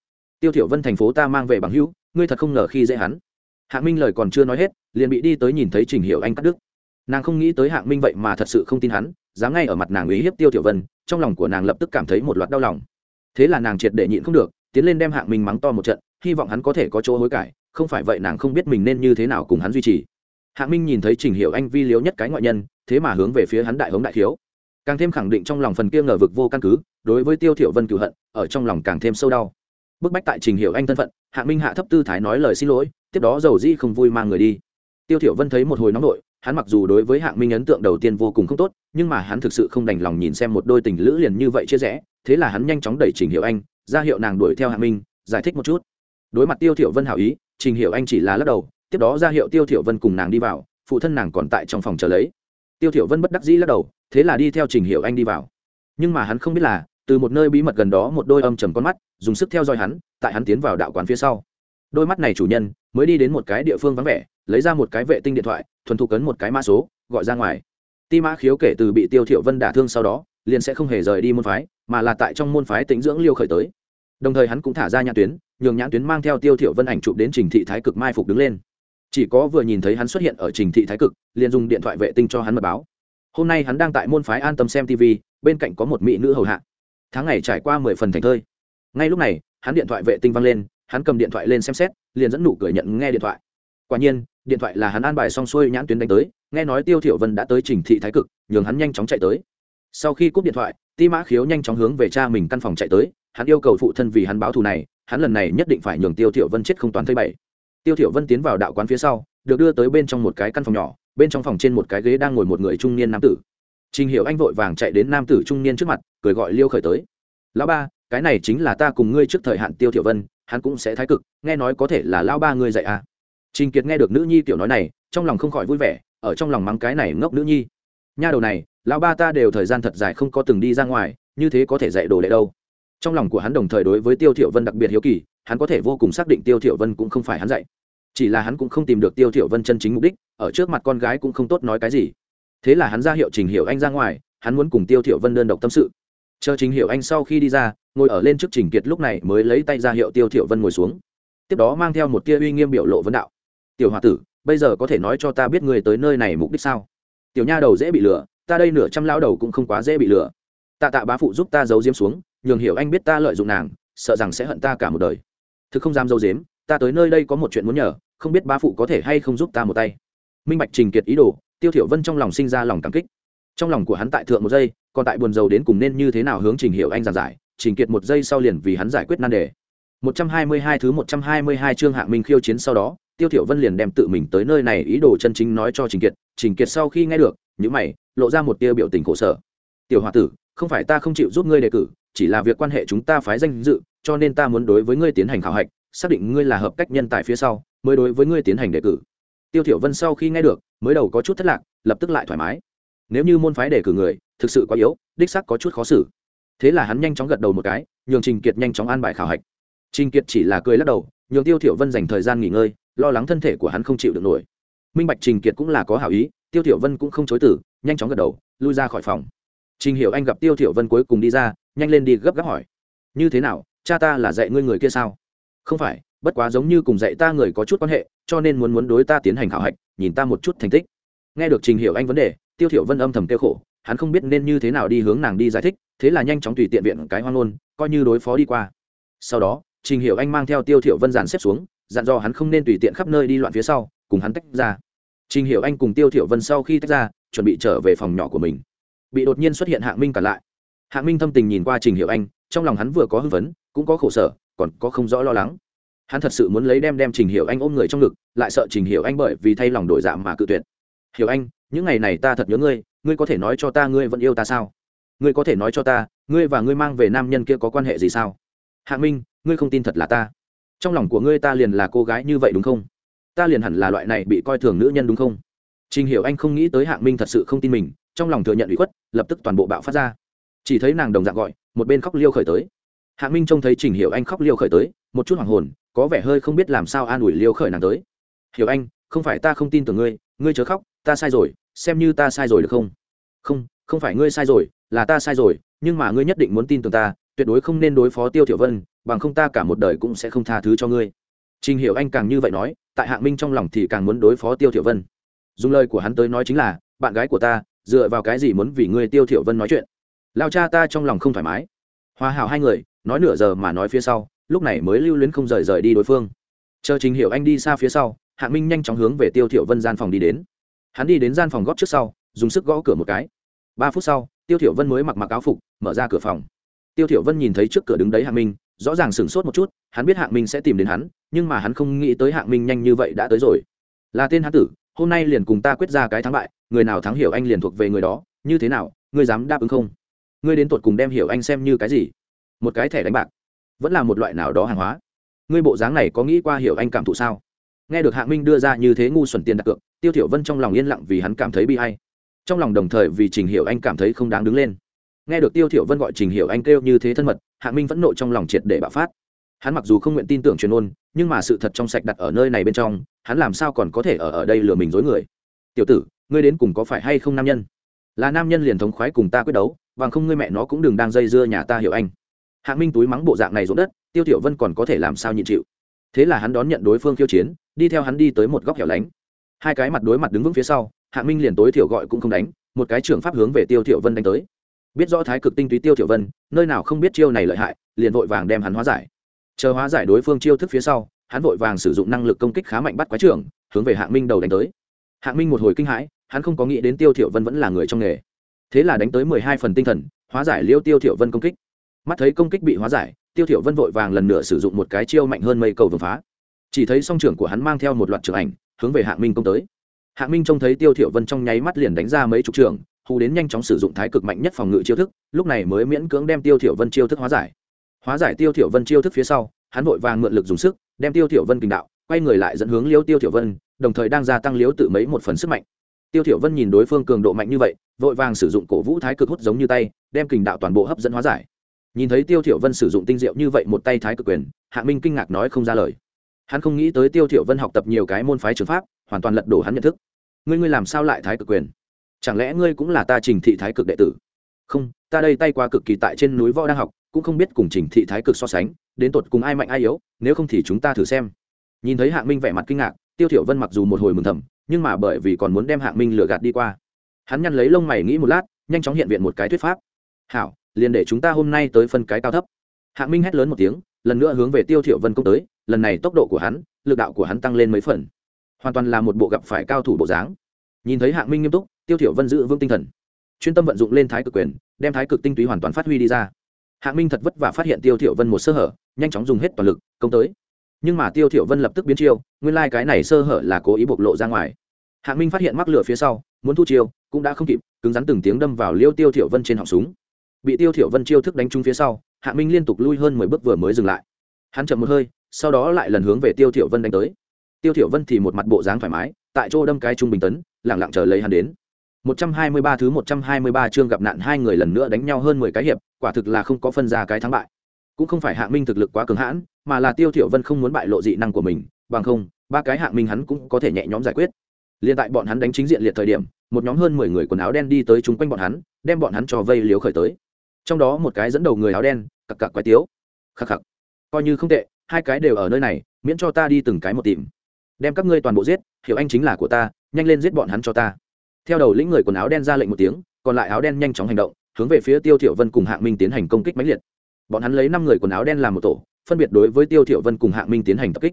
S1: tiêu thiểu vân thành phố ta mang về bằng hữu, ngươi thật không ngờ khi dễ hắn. Hạng minh lời còn chưa nói hết liền bị đi tới nhìn thấy trình hiểu anh cắt đứt. Nàng không nghĩ tới hạng minh vậy mà thật sự không tin hắn, dám ngay ở mặt nàng ý hiếp tiêu tiểu vân, trong lòng của nàng lập tức cảm thấy một loạt đau lòng. Thế là nàng triệt để nhịn không được, tiến lên đem hạng minh mắng to một trận, hy vọng hắn có thể có chỗ hối cải, không phải vậy nàng không biết mình nên như thế nào cùng hắn duy trì. Hạng minh nhìn thấy trình hiểu anh vi liếu nhất cái ngoại nhân, thế mà hướng về phía hắn đại hống đại thiếu càng thêm khẳng định trong lòng phần kia ngờ vực vô căn cứ, đối với tiêu thiểu vân cựu hận, ở trong lòng càng thêm sâu đau. Bức bách tại trình hiểu anh thân phận, hạng minh hạ thấp tư thái nói lời xin lỗi, tiếp đó dầu dĩ không vui mang người đi tiêu thiểu vân thấy một hồi nóng nội, hắn mặc dù đối với hạng minh ấn tượng đầu tiên vô cùng không tốt, nhưng mà hắn thực sự không đành lòng nhìn xem một đôi tình lữ liền như vậy chia rẽ, thế là hắn nhanh chóng đẩy trình hiệu anh, ra hiệu nàng đuổi theo hạng minh, giải thích một chút. Đối mặt tiêu thiểu vân hảo ý, trình hiệu anh chỉ là lắc đầu, tiếp đó ra hiệu tiêu thiểu vân cùng nàng đi vào, phụ thân nàng còn tại trong phòng chờ lấy. Tiêu thiểu vân bất đắc dĩ lắc đầu, thế là đi theo trình hiệu anh đi vào. Nhưng mà hắn không biết là, từ một nơi bí mật gần đó một đôi âm trầm con mắt, dùng sức theo dõi hắn, tại hắn tiến vào đạo quán phía sau. Đôi mắt này chủ nhân, mới đi đến một cái địa phương vắng vẻ lấy ra một cái vệ tinh điện thoại, thuần thục cấn một cái mã số, gọi ra ngoài. Ti mã khiếu kể từ bị tiêu thiệu vân đả thương sau đó, liền sẽ không hề rời đi môn phái, mà là tại trong môn phái tĩnh dưỡng liêu khởi tới. Đồng thời hắn cũng thả ra nhãn tuyến, nhường nhãn tuyến mang theo tiêu thiệu vân ảnh chụp đến trình thị thái cực mai phục đứng lên. Chỉ có vừa nhìn thấy hắn xuất hiện ở trình thị thái cực, liền dùng điện thoại vệ tinh cho hắn mật báo. Hôm nay hắn đang tại môn phái an tâm xem tv bên cạnh có một mỹ nữ hầu hạ. Tháng ngày trải qua mười phần thành thơi. Ngay lúc này, hắn điện thoại vệ tinh vang lên, hắn cầm điện thoại lên xem xét, liền dẫn nụ cười nhận nghe điện thoại quả nhiên, điện thoại là hắn an bài xong xuôi nhãn tuyến đánh tới, nghe nói tiêu thiểu vân đã tới trình thị thái cực, nhường hắn nhanh chóng chạy tới. Sau khi cúp điện thoại, ti mã khiếu nhanh chóng hướng về cha mình căn phòng chạy tới, hắn yêu cầu phụ thân vì hắn báo thù này, hắn lần này nhất định phải nhường tiêu thiểu vân chết không toàn thây bảy. Tiêu thiểu vân tiến vào đạo quán phía sau, được đưa tới bên trong một cái căn phòng nhỏ, bên trong phòng trên một cái ghế đang ngồi một người trung niên nam tử. Trình hiểu anh vội vàng chạy đến nam tử trung niên trước mặt, cười gọi liêu khởi tới. Lão ba, cái này chính là ta cùng ngươi trước thời hạn tiêu thiểu vân, hắn cũng sẽ thái cực, nghe nói có thể là lão ba ngươi dạy à? Trình kiệt nghe được nữ nhi tiểu nói này, trong lòng không khỏi vui vẻ, ở trong lòng mắng cái này ngốc nữ nhi. Nha đầu này, lão ba ta đều thời gian thật dài không có từng đi ra ngoài, như thế có thể dạy đồ đệ đâu. Trong lòng của hắn đồng thời đối với tiêu thiệu vân đặc biệt hiếu kỳ, hắn có thể vô cùng xác định tiêu thiểu vân cũng không phải hắn dạy. Chỉ là hắn cũng không tìm được tiêu thiểu vân chân chính mục đích, ở trước mặt con gái cũng không tốt nói cái gì. Thế là hắn ra hiệu trình hiểu anh ra ngoài, hắn muốn cùng tiêu thiểu vân đơn độc tâm sự. Chờ trình hiểu anh sau khi đi ra, ngồi ở lên trước trình kiệt lúc này mới lấy tay ra hiệu tiêu thiểu vân ngồi xuống. Tiếp đó mang theo một tia uy nghiêm biểu lộ vấn đạo tiểu hòa tử, bây giờ có thể nói cho ta biết người tới nơi này mục đích sao? Tiểu nha đầu dễ bị lừa, ta đây nửa trăm lão đầu cũng không quá dễ bị lừa. Tạ tạ bá phụ giúp ta giấu diếm xuống, nhường hiểu anh biết ta lợi dụng nàng, sợ rằng sẽ hận ta cả một đời. Thứ không dám giấu diếm ta tới nơi đây có một chuyện muốn nhờ, không biết bá phụ có thể hay không giúp ta một tay. Minh bạch trình kiệt ý đồ, tiêu thiểu vân trong lòng sinh ra lòng cảm kích. Trong lòng của hắn tại thượng một giây, còn tại buồn rầu đến cùng nên như thế nào hướng trình hiểu anh giảng giải, trình kiệt một giây sau liền vì hắn giải quyết nan đề. 122 thứ 122 chương hạng minh khiêu chiến sau đó tiêu thiểu vân liền đem tự mình tới nơi này ý đồ chân chính nói cho trình kiệt trình kiệt sau khi nghe được những mày, lộ ra một tia biểu tình khổ sở. Tiểu hòa tử, không phải ta không chịu giúp ngươi đề cử, chỉ là việc quan hệ chúng ta phái danh dự, cho nên ta muốn đối với ngươi tiến hành khảo hạch, xác định ngươi là hợp cách nhân tài phía sau, mới đối với ngươi tiến hành đề cử. Tiêu thiểu vân sau khi nghe được, mới đầu có chút thất lạc, lập tức lại thoải mái. Nếu như môn phái đề cử người, thực sự quá yếu, đích xác có chút khó xử. Thế là hắn nhanh chóng gật đầu một cái, nhường trình kiệt nhanh chóng an bài khảo hạch trình kiệt chỉ là cười lắc đầu, nhường tiêu thiểu vân dành thời gian nghỉ ngơi, lo lắng thân thể của hắn không chịu được nổi. Minh bạch trình kiệt cũng là có hảo ý, tiêu thiểu vân cũng không chối từ, nhanh chóng gật đầu, lui ra khỏi phòng. Trình hiểu anh gặp tiêu thiểu vân cuối cùng đi ra, nhanh lên đi gấp gáp hỏi, như thế nào, cha ta là dạy ngươi người kia sao? Không phải, bất quá giống như cùng dạy ta người có chút quan hệ, cho nên muốn muốn đối ta tiến hành khảo hạch, nhìn ta một chút thành tích. Nghe được trình hiểu anh vấn đề, tiêu thiểu vân âm thầm tiêu khổ, hắn không biết nên như thế nào đi hướng nàng đi giải thích, thế là nhanh chóng tùy tiện viện cái hoang ngôn, coi như đối phó đi qua. Sau đó trình hiểu anh mang theo tiêu thiểu vân dàn xếp xuống, dặn dò hắn không nên tùy tiện khắp nơi đi loạn phía sau, cùng hắn tách ra. Trình hiểu anh cùng tiêu thiểu vân sau khi tách ra, chuẩn bị trở về phòng nhỏ của mình. Bị đột nhiên xuất hiện hạng minh cả lại. Hạng minh thâm tình nhìn qua trình hiểu anh, trong lòng hắn vừa có hưng phấn, cũng có khổ sở, còn có không rõ lo lắng. Hắn thật sự muốn lấy đem đem trình hiểu anh ôm người trong ngực, lại sợ trình hiểu anh bởi vì thay lòng đổi dạ mà cự tuyệt. Hiểu anh, những ngày này ta thật nhớ ngươi ngươi có thể nói cho ta ngươi vẫn yêu ta sao? Ngươi có thể nói cho ta, ngươi và ngươi mang về nam nhân kia có quan hệ gì sao? Hạ minh, ngươi không tin thật là ta. Trong lòng của ngươi ta liền là cô gái như vậy đúng không? Ta liền hẳn là loại này bị coi thường nữ nhân đúng không? Trình hiểu anh không nghĩ tới hạng minh thật sự không tin mình, trong lòng thừa nhận ủy khuất, lập tức toàn bộ bạo phát ra. Chỉ thấy nàng đồng dạng gọi, một bên khóc liêu khởi tới. Hạng minh trông thấy trình hiểu anh khóc liêu khởi tới, một chút hoàng hồn, có vẻ hơi không biết làm sao an ủi liêu khởi nàng tới. Hiểu anh, không phải ta không tin tưởng ngươi ngươi chớ khóc, ta sai rồi, xem như ta sai rồi được không? Không không phải ngươi sai rồi, là ta sai rồi, nhưng mà ngươi nhất định muốn tin tưởng ta tuyệt đối không nên đối phó tiêu thiểu vân, bằng không ta cả một đời cũng sẽ không tha thứ cho ngươi. Trình hiểu anh càng như vậy nói, tại hạng minh trong lòng thì càng muốn đối phó tiêu thiểu vân. Dùng lời của hắn tới nói chính là, bạn gái của ta, dựa vào cái gì muốn vì ngươi tiêu thiểu vân nói chuyện? Lao cha ta trong lòng không thoải mái. Hòa hảo hai người, nói nửa giờ mà nói phía sau, lúc này mới lưu luyến không rời rời đi đối phương. Chờ trình hiểu anh đi xa phía sau, hạng minh nhanh chóng hướng về tiêu thiểu vân gian phòng đi đến. Hắn đi đến gian phòng góp trước sau, dùng sức gõ cửa một cái. Ba phút sau, tiêu thiểu vân mới mặc mặc áo phục, mở ra cửa phòng tiêu thiểu vân nhìn thấy trước cửa đứng đấy hạng minh, rõ ràng sửng sốt một chút, hắn biết hạng minh sẽ tìm đến hắn, nhưng mà hắn không nghĩ tới hạng minh nhanh như vậy đã tới rồi. Là tên hắn tử, hôm nay liền cùng ta quyết ra cái thắng bại, người nào thắng hiểu anh liền thuộc về người đó, như thế nào, ngươi dám đáp ứng không? Ngươi đến tột cùng đem hiểu anh xem như cái gì? Một cái thẻ đánh bạc, vẫn là một loại nào đó hàng hóa. Ngươi bộ dáng này có nghĩ qua hiểu anh cảm thụ sao? Nghe được hạng minh đưa ra như thế ngu xuẩn tiền đặt cược, tiêu thiểu vân trong lòng yên lặng vì hắn cảm thấy bi hay trong lòng đồng thời vì trình hiểu anh cảm thấy không đáng đứng lên nghe được tiêu thiểu vân gọi trình hiểu anh kêu như thế thân mật hạng minh vẫn nộ trong lòng triệt để bạo phát. Hắn mặc dù không nguyện tin tưởng truyền ôn, nhưng mà sự thật trong sạch đặt ở nơi này bên trong, hắn làm sao còn có thể ở ở đây lừa mình dối người? Tiểu tử, ngươi đến cùng có phải hay không nam nhân? Là nam nhân liền thống khoái cùng ta quyết đấu, bằng không ngươi mẹ nó cũng đừng đang dây dưa nhà ta hiểu anh. Hạng minh túi mắng bộ dạng này rỗng đất, tiêu tiểu vân còn có thể làm sao nhịn chịu? Thế là hắn đón nhận đối phương khiêu chiến, đi theo hắn đi tới một góc hẻo lánh. Hai cái mặt đối mặt đứng vững phía sau hạng minh liền tối thiểu gọi cũng không đánh, một cái trưởng pháp hướng về tiêu thiểu vân đánh tới biết rõ thái cực tinh túy tiêu tiểu vân, nơi nào không biết chiêu này lợi hại, liền vội vàng đem hắn hóa giải. Chờ hóa giải đối phương chiêu thức phía sau, hắn vội vàng sử dụng năng lực công kích khá mạnh bắt quái trưởng, hướng về hạng minh đầu đánh tới. Hạng minh một hồi kinh hãi, hắn không có nghĩ đến tiêu thiểu vân vẫn là người trong nghề. Thế là đánh tới mười hai phần tinh thần, hóa giải liêu tiêu thiểu vân công kích. Mắt thấy công kích bị hóa giải, tiêu thiểu vân vội vàng lần nữa sử dụng một cái chiêu mạnh hơn mây cầu vương phá. Chỉ thấy song trưởng của hắn mang theo một loạt trường ảnh, hướng về hạng minh công tới. Hạng minh trông thấy tiêu thiểu vân trong nháy mắt liền đánh ra mấy chục trường hù đến nhanh chóng sử dụng thái cực mạnh nhất phòng ngự chiêu thức, lúc này mới miễn cưỡng đem tiêu thiểu vân chiêu thức hóa giải. Hóa giải tiêu thiểu vân chiêu thức phía sau, hắn vội vàng mượn lực dùng sức, đem tiêu thiểu vân kình đạo, quay người lại dẫn hướng liêu tiêu thiểu vân, đồng thời đang gia tăng liếu tự mấy một phần sức mạnh. Tiêu thiểu vân nhìn đối phương cường độ mạnh như vậy, vội vàng sử dụng cổ vũ thái cực hút giống như tay, đem kình đạo toàn bộ hấp dẫn hóa giải. Nhìn thấy tiêu thiểu vân sử dụng tinh diệu như vậy một tay thái cực quyền hạ minh kinh ngạc nói không ra lời. Hắn không nghĩ tới tiêu thiểu vân học tập nhiều cái môn phái trường pháp, hoàn toàn lật đổ hắn nhận thức. Ngươi ngươi làm sao lại thái cực quyền? Chẳng lẽ ngươi cũng là ta trình thị thái cực đệ tử? Không, ta đây tay qua cực kỳ tại trên núi võ đang học, cũng không biết cùng trình thị thái cực so sánh, đến tột cùng ai mạnh ai yếu, nếu không thì chúng ta thử xem. Nhìn thấy hạng minh vẻ mặt kinh ngạc, tiêu thiểu vân mặc dù một hồi mừng thầm, nhưng mà bởi vì còn muốn đem hạng minh lừa gạt đi qua. Hắn nhăn lấy lông mày nghĩ một lát, nhanh chóng hiện viện một cái thuyết pháp. Hảo, liền để chúng ta hôm nay tới phân cái cao thấp. Hạng minh hét lớn một tiếng, lần nữa hướng về tiêu thiểu vân công tới, lần này tốc độ của hắn, lực đạo của hắn tăng lên mấy phần. Hoàn toàn là một bộ gặp phải cao thủ bộ dáng nhìn thấy hạng minh nghiêm túc, tiêu thiểu vân giữ vững tinh thần. Chuyên tâm vận dụng lên thái cực quyền, đem thái cực tinh túy hoàn toàn phát huy đi ra. Hạng minh thật vất vả phát hiện tiêu thiểu vân một sơ hở, nhanh chóng dùng hết toàn lực, công tới. Nhưng mà tiêu thiểu vân lập tức biến chiêu, nguyên lai like cái này sơ hở là cố ý bộc lộ ra ngoài. Hạng minh phát hiện mắc lửa phía sau, muốn thu chiêu, cũng đã không kịp, cứng rắn từng tiếng đâm vào liêu tiêu thiểu vân trên họng súng. Bị tiêu thiểu vân chiêu thức đánh trúng phía sau, hạng minh liên tục lui hơn mười bước vừa mới dừng lại. Hắn chậm một hơi, sau đó lại lần hướng về tiêu thiểu vân đánh tới. Tiêu thiểu vân thì một mặt bộ dáng thoải mái tại chỗ đâm cái trung bình tấn lẳng lặng chờ lấy hắn đến 123 thứ 123 chương gặp nạn hai người lần nữa đánh nhau hơn 10 cái hiệp, quả thực là không có phân ra cái thắng bại. Cũng không phải Hạng Minh thực lực quá cường hãn, mà là Tiêu Thiểu Vân không muốn bại lộ dị năng của mình, bằng không, ba cái Hạng Minh hắn cũng có thể nhẹ nhõm giải quyết. Liên tại bọn hắn đánh chính diện liệt thời điểm, một nhóm hơn 10 người quần áo đen đi tới chúng quanh bọn hắn, đem bọn hắn cho vây liếu khởi tới. Trong đó một cái dẫn đầu người áo đen, cặc cặc quái tiếu. Khắc khắc. Coi như không tệ, hai cái đều ở nơi này, miễn cho ta đi từng cái một tìm. Đem các ngươi toàn bộ giết, hiểu anh chính là của ta, nhanh lên giết bọn hắn cho ta. Theo đầu lĩnh người quần áo đen ra lệnh một tiếng còn lại áo đen nhanh chóng hành động hướng về phía tiêu thiểu vân cùng hạng minh tiến hành công kích mãnh liệt. Bọn hắn lấy năm người quần áo đen làm một tổ phân biệt đối với tiêu thiểu vân cùng hạng minh tiến hành tập kích.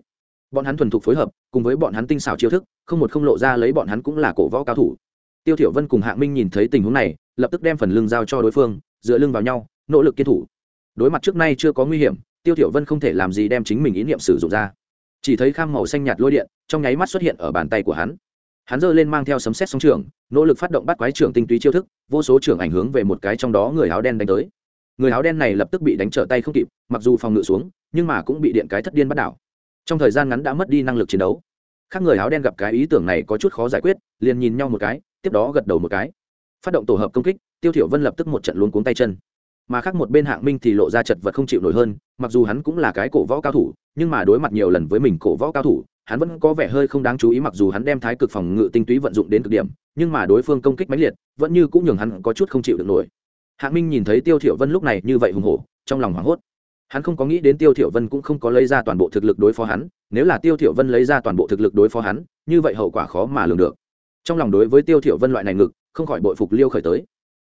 S1: Bọn hắn thuần thục phối hợp cùng với bọn hắn tinh xảo chiêu thức không một không lộ ra lấy bọn hắn cũng là cổ võ cao thủ. Tiêu thiểu vân cùng hạng minh nhìn thấy tình huống này lập tức đem phần lưng giao cho đối phương dựa lưng vào nhau nỗ lực kiên thủ. Đối mặt trước nay chưa có nguy hiểm tiêu thiểu vân không thể làm gì đem chính mình ý niệm sử dụng ra chỉ thấy kham màu xanh nhạt lôi điện trong nháy mắt xuất hiện ở bàn tay của hắn. Hắn giơ lên mang theo sấm xét sóng trường, nỗ lực phát động bắt quái trưởng tinh túy chiêu thức, vô số trưởng ảnh hướng về một cái trong đó người áo đen đánh tới. Người áo đen này lập tức bị đánh trở tay không kịp, mặc dù phòng ngự xuống, nhưng mà cũng bị điện cái thất điên bắt đảo. Trong thời gian ngắn đã mất đi năng lực chiến đấu. Khác người áo đen gặp cái ý tưởng này có chút khó giải quyết, liền nhìn nhau một cái, tiếp đó gật đầu một cái. Phát động tổ hợp công kích, tiêu thiểu vân lập tức một trận luống cuống tay chân mà khác một bên hạng minh thì lộ ra chật vật không chịu nổi hơn, mặc dù hắn cũng là cái cổ võ cao thủ, nhưng mà đối mặt nhiều lần với mình cổ võ cao thủ, hắn vẫn có vẻ hơi không đáng chú ý mặc dù hắn đem thái cực phòng ngự tinh túy vận dụng đến cực điểm, nhưng mà đối phương công kích mãnh liệt, vẫn như cũng nhường hắn có chút không chịu được nổi. Hạng minh nhìn thấy tiêu thiểu vân lúc này như vậy hùng hổ, trong lòng hoảng hốt. Hắn không có nghĩ đến tiêu thiểu vân cũng không có lấy ra toàn bộ thực lực đối phó hắn, nếu là tiêu thiểu vân lấy ra toàn bộ thực lực đối phó hắn, như vậy hậu quả khó mà lường được. Trong lòng đối với tiêu thiểu vân loại này ngực, không khỏi bội phục liêu khởi tới.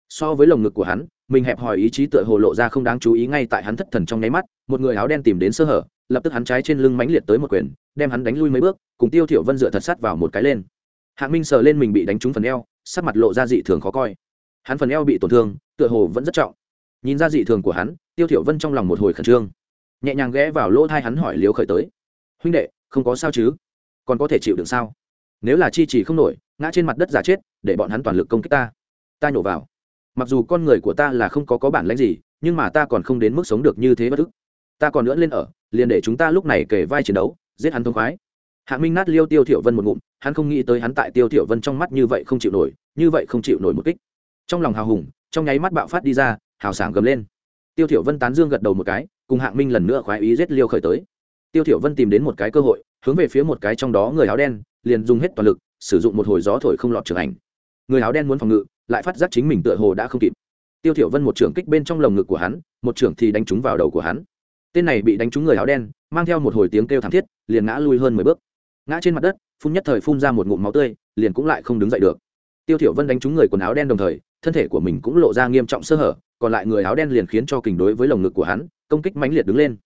S1: So với lồng ngực của hắn mình hẹp hòi ý chí tựa hồ lộ ra không đáng chú ý ngay tại hắn thất thần trong nháy mắt, một người áo đen tìm đến sơ hở, lập tức hắn trái trên lưng mãnh liệt tới một quyền, đem hắn đánh lui mấy bước, cùng tiêu thiểu vân dựa thật sát vào một cái lên. Hạng minh sờ lên mình bị đánh trúng phần eo, sắc mặt lộ ra dị thường khó coi. Hắn phần eo bị tổn thương, tựa hồ vẫn rất trọng. Nhìn ra dị thường của hắn, tiêu thiểu vân trong lòng một hồi khẩn trương. Nhẹ nhàng ghé vào lỗ tai hắn hỏi liếu khởi tới. Huynh đệ, không có sao chứ? Còn có thể chịu được sao? Nếu là chi trì không nổi, ngã trên mặt đất giả chết, để bọn hắn toàn lực công kích ta. Ta nhổ vào mặc dù con người của ta là không có có bản lãnh gì, nhưng mà ta còn không đến mức sống được như thế bất ức. Ta còn nữa lên ở, liền để chúng ta lúc này kể vai chiến đấu, giết hắn thông khoái. Hạ minh nát liêu tiêu thiểu vân một ngụm, hắn không nghĩ tới hắn tại tiêu thiểu vân trong mắt như vậy không chịu nổi, như vậy không chịu nổi một kích. Trong lòng hào hùng, trong nháy mắt bạo phát đi ra, hào sảng gầm lên. Tiêu thiểu vân tán dương gật đầu một cái, cùng hạng minh lần nữa khoái ý giết liêu khởi tới. Tiêu thiểu vân tìm đến một cái cơ hội, hướng về phía một cái trong đó người áo đen, liền dùng hết toàn lực, sử dụng một hồi gió thổi không lọt trường ảnh. Người áo đen muốn phòng ngự lại phát giác chính mình tựa hồ đã không kịp. Tiêu thiểu vân một trưởng kích bên trong lồng ngực của hắn, một trưởng thì đánh trúng vào đầu của hắn. Tên này bị đánh trúng người áo đen, mang theo một hồi tiếng kêu thảm thiết, liền ngã lui hơn mười bước. Ngã trên mặt đất, phun nhất thời phun ra một ngụm máu tươi, liền cũng lại không đứng dậy được. Tiêu thiểu vân đánh trúng người quần áo đen đồng thời, thân thể của mình cũng lộ ra nghiêm trọng sơ hở, còn lại người áo đen liền khiến cho kình đối với lồng ngực của hắn, công kích mãnh liệt đứng lên.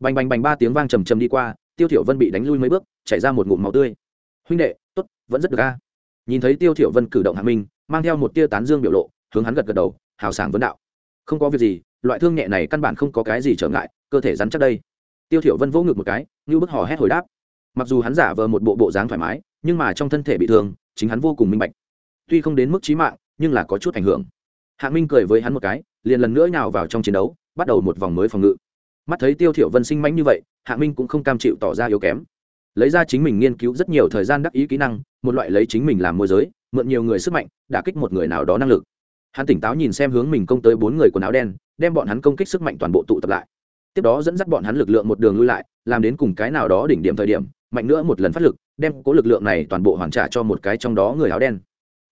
S1: Bành bành bành ba tiếng vang trầm trầm đi qua, tiêu thiểu vân bị đánh lui mấy bước, chảy ra một ngụm máu tươi. Huynh đệ, tốt, vẫn rất được a. Nhìn thấy tiêu thiểu vân cử động hạ minh mang theo một tia tán dương biểu lộ, hướng hắn gật gật đầu, hào sảng vấn đạo. Không có việc gì, loại thương nhẹ này căn bản không có cái gì trở ngại, cơ thể rắn chắc đây. Tiêu thiểu vân vỗ ngực một cái như bức hò hét hồi đáp. Mặc dù hắn giả vờ một bộ bộ dáng thoải mái, nhưng mà trong thân thể bị thương, chính hắn vô cùng minh bạch. Tuy không đến mức chí mạng, nhưng là có chút ảnh hưởng. Hạ minh cười với hắn một cái, liền lần nữa nhào vào trong chiến đấu, bắt đầu một vòng mới phòng ngự. Mắt thấy tiêu thiểu vân sinh mãnh như vậy hạ minh cũng không cam chịu tỏ ra yếu kém lấy ra chính mình nghiên cứu rất nhiều thời gian đắc ý kỹ năng, một loại lấy chính mình làm môi giới, mượn nhiều người sức mạnh, đả kích một người nào đó năng lực. Hắn tỉnh táo nhìn xem hướng mình công tới bốn người quần áo đen, đem bọn hắn công kích sức mạnh toàn bộ tụ tập lại. Tiếp đó dẫn dắt bọn hắn lực lượng một đường lui lại, làm đến cùng cái nào đó đỉnh điểm thời điểm, mạnh nữa một lần phát lực, đem cố lực lượng này toàn bộ hoàn trả cho một cái trong đó người áo đen.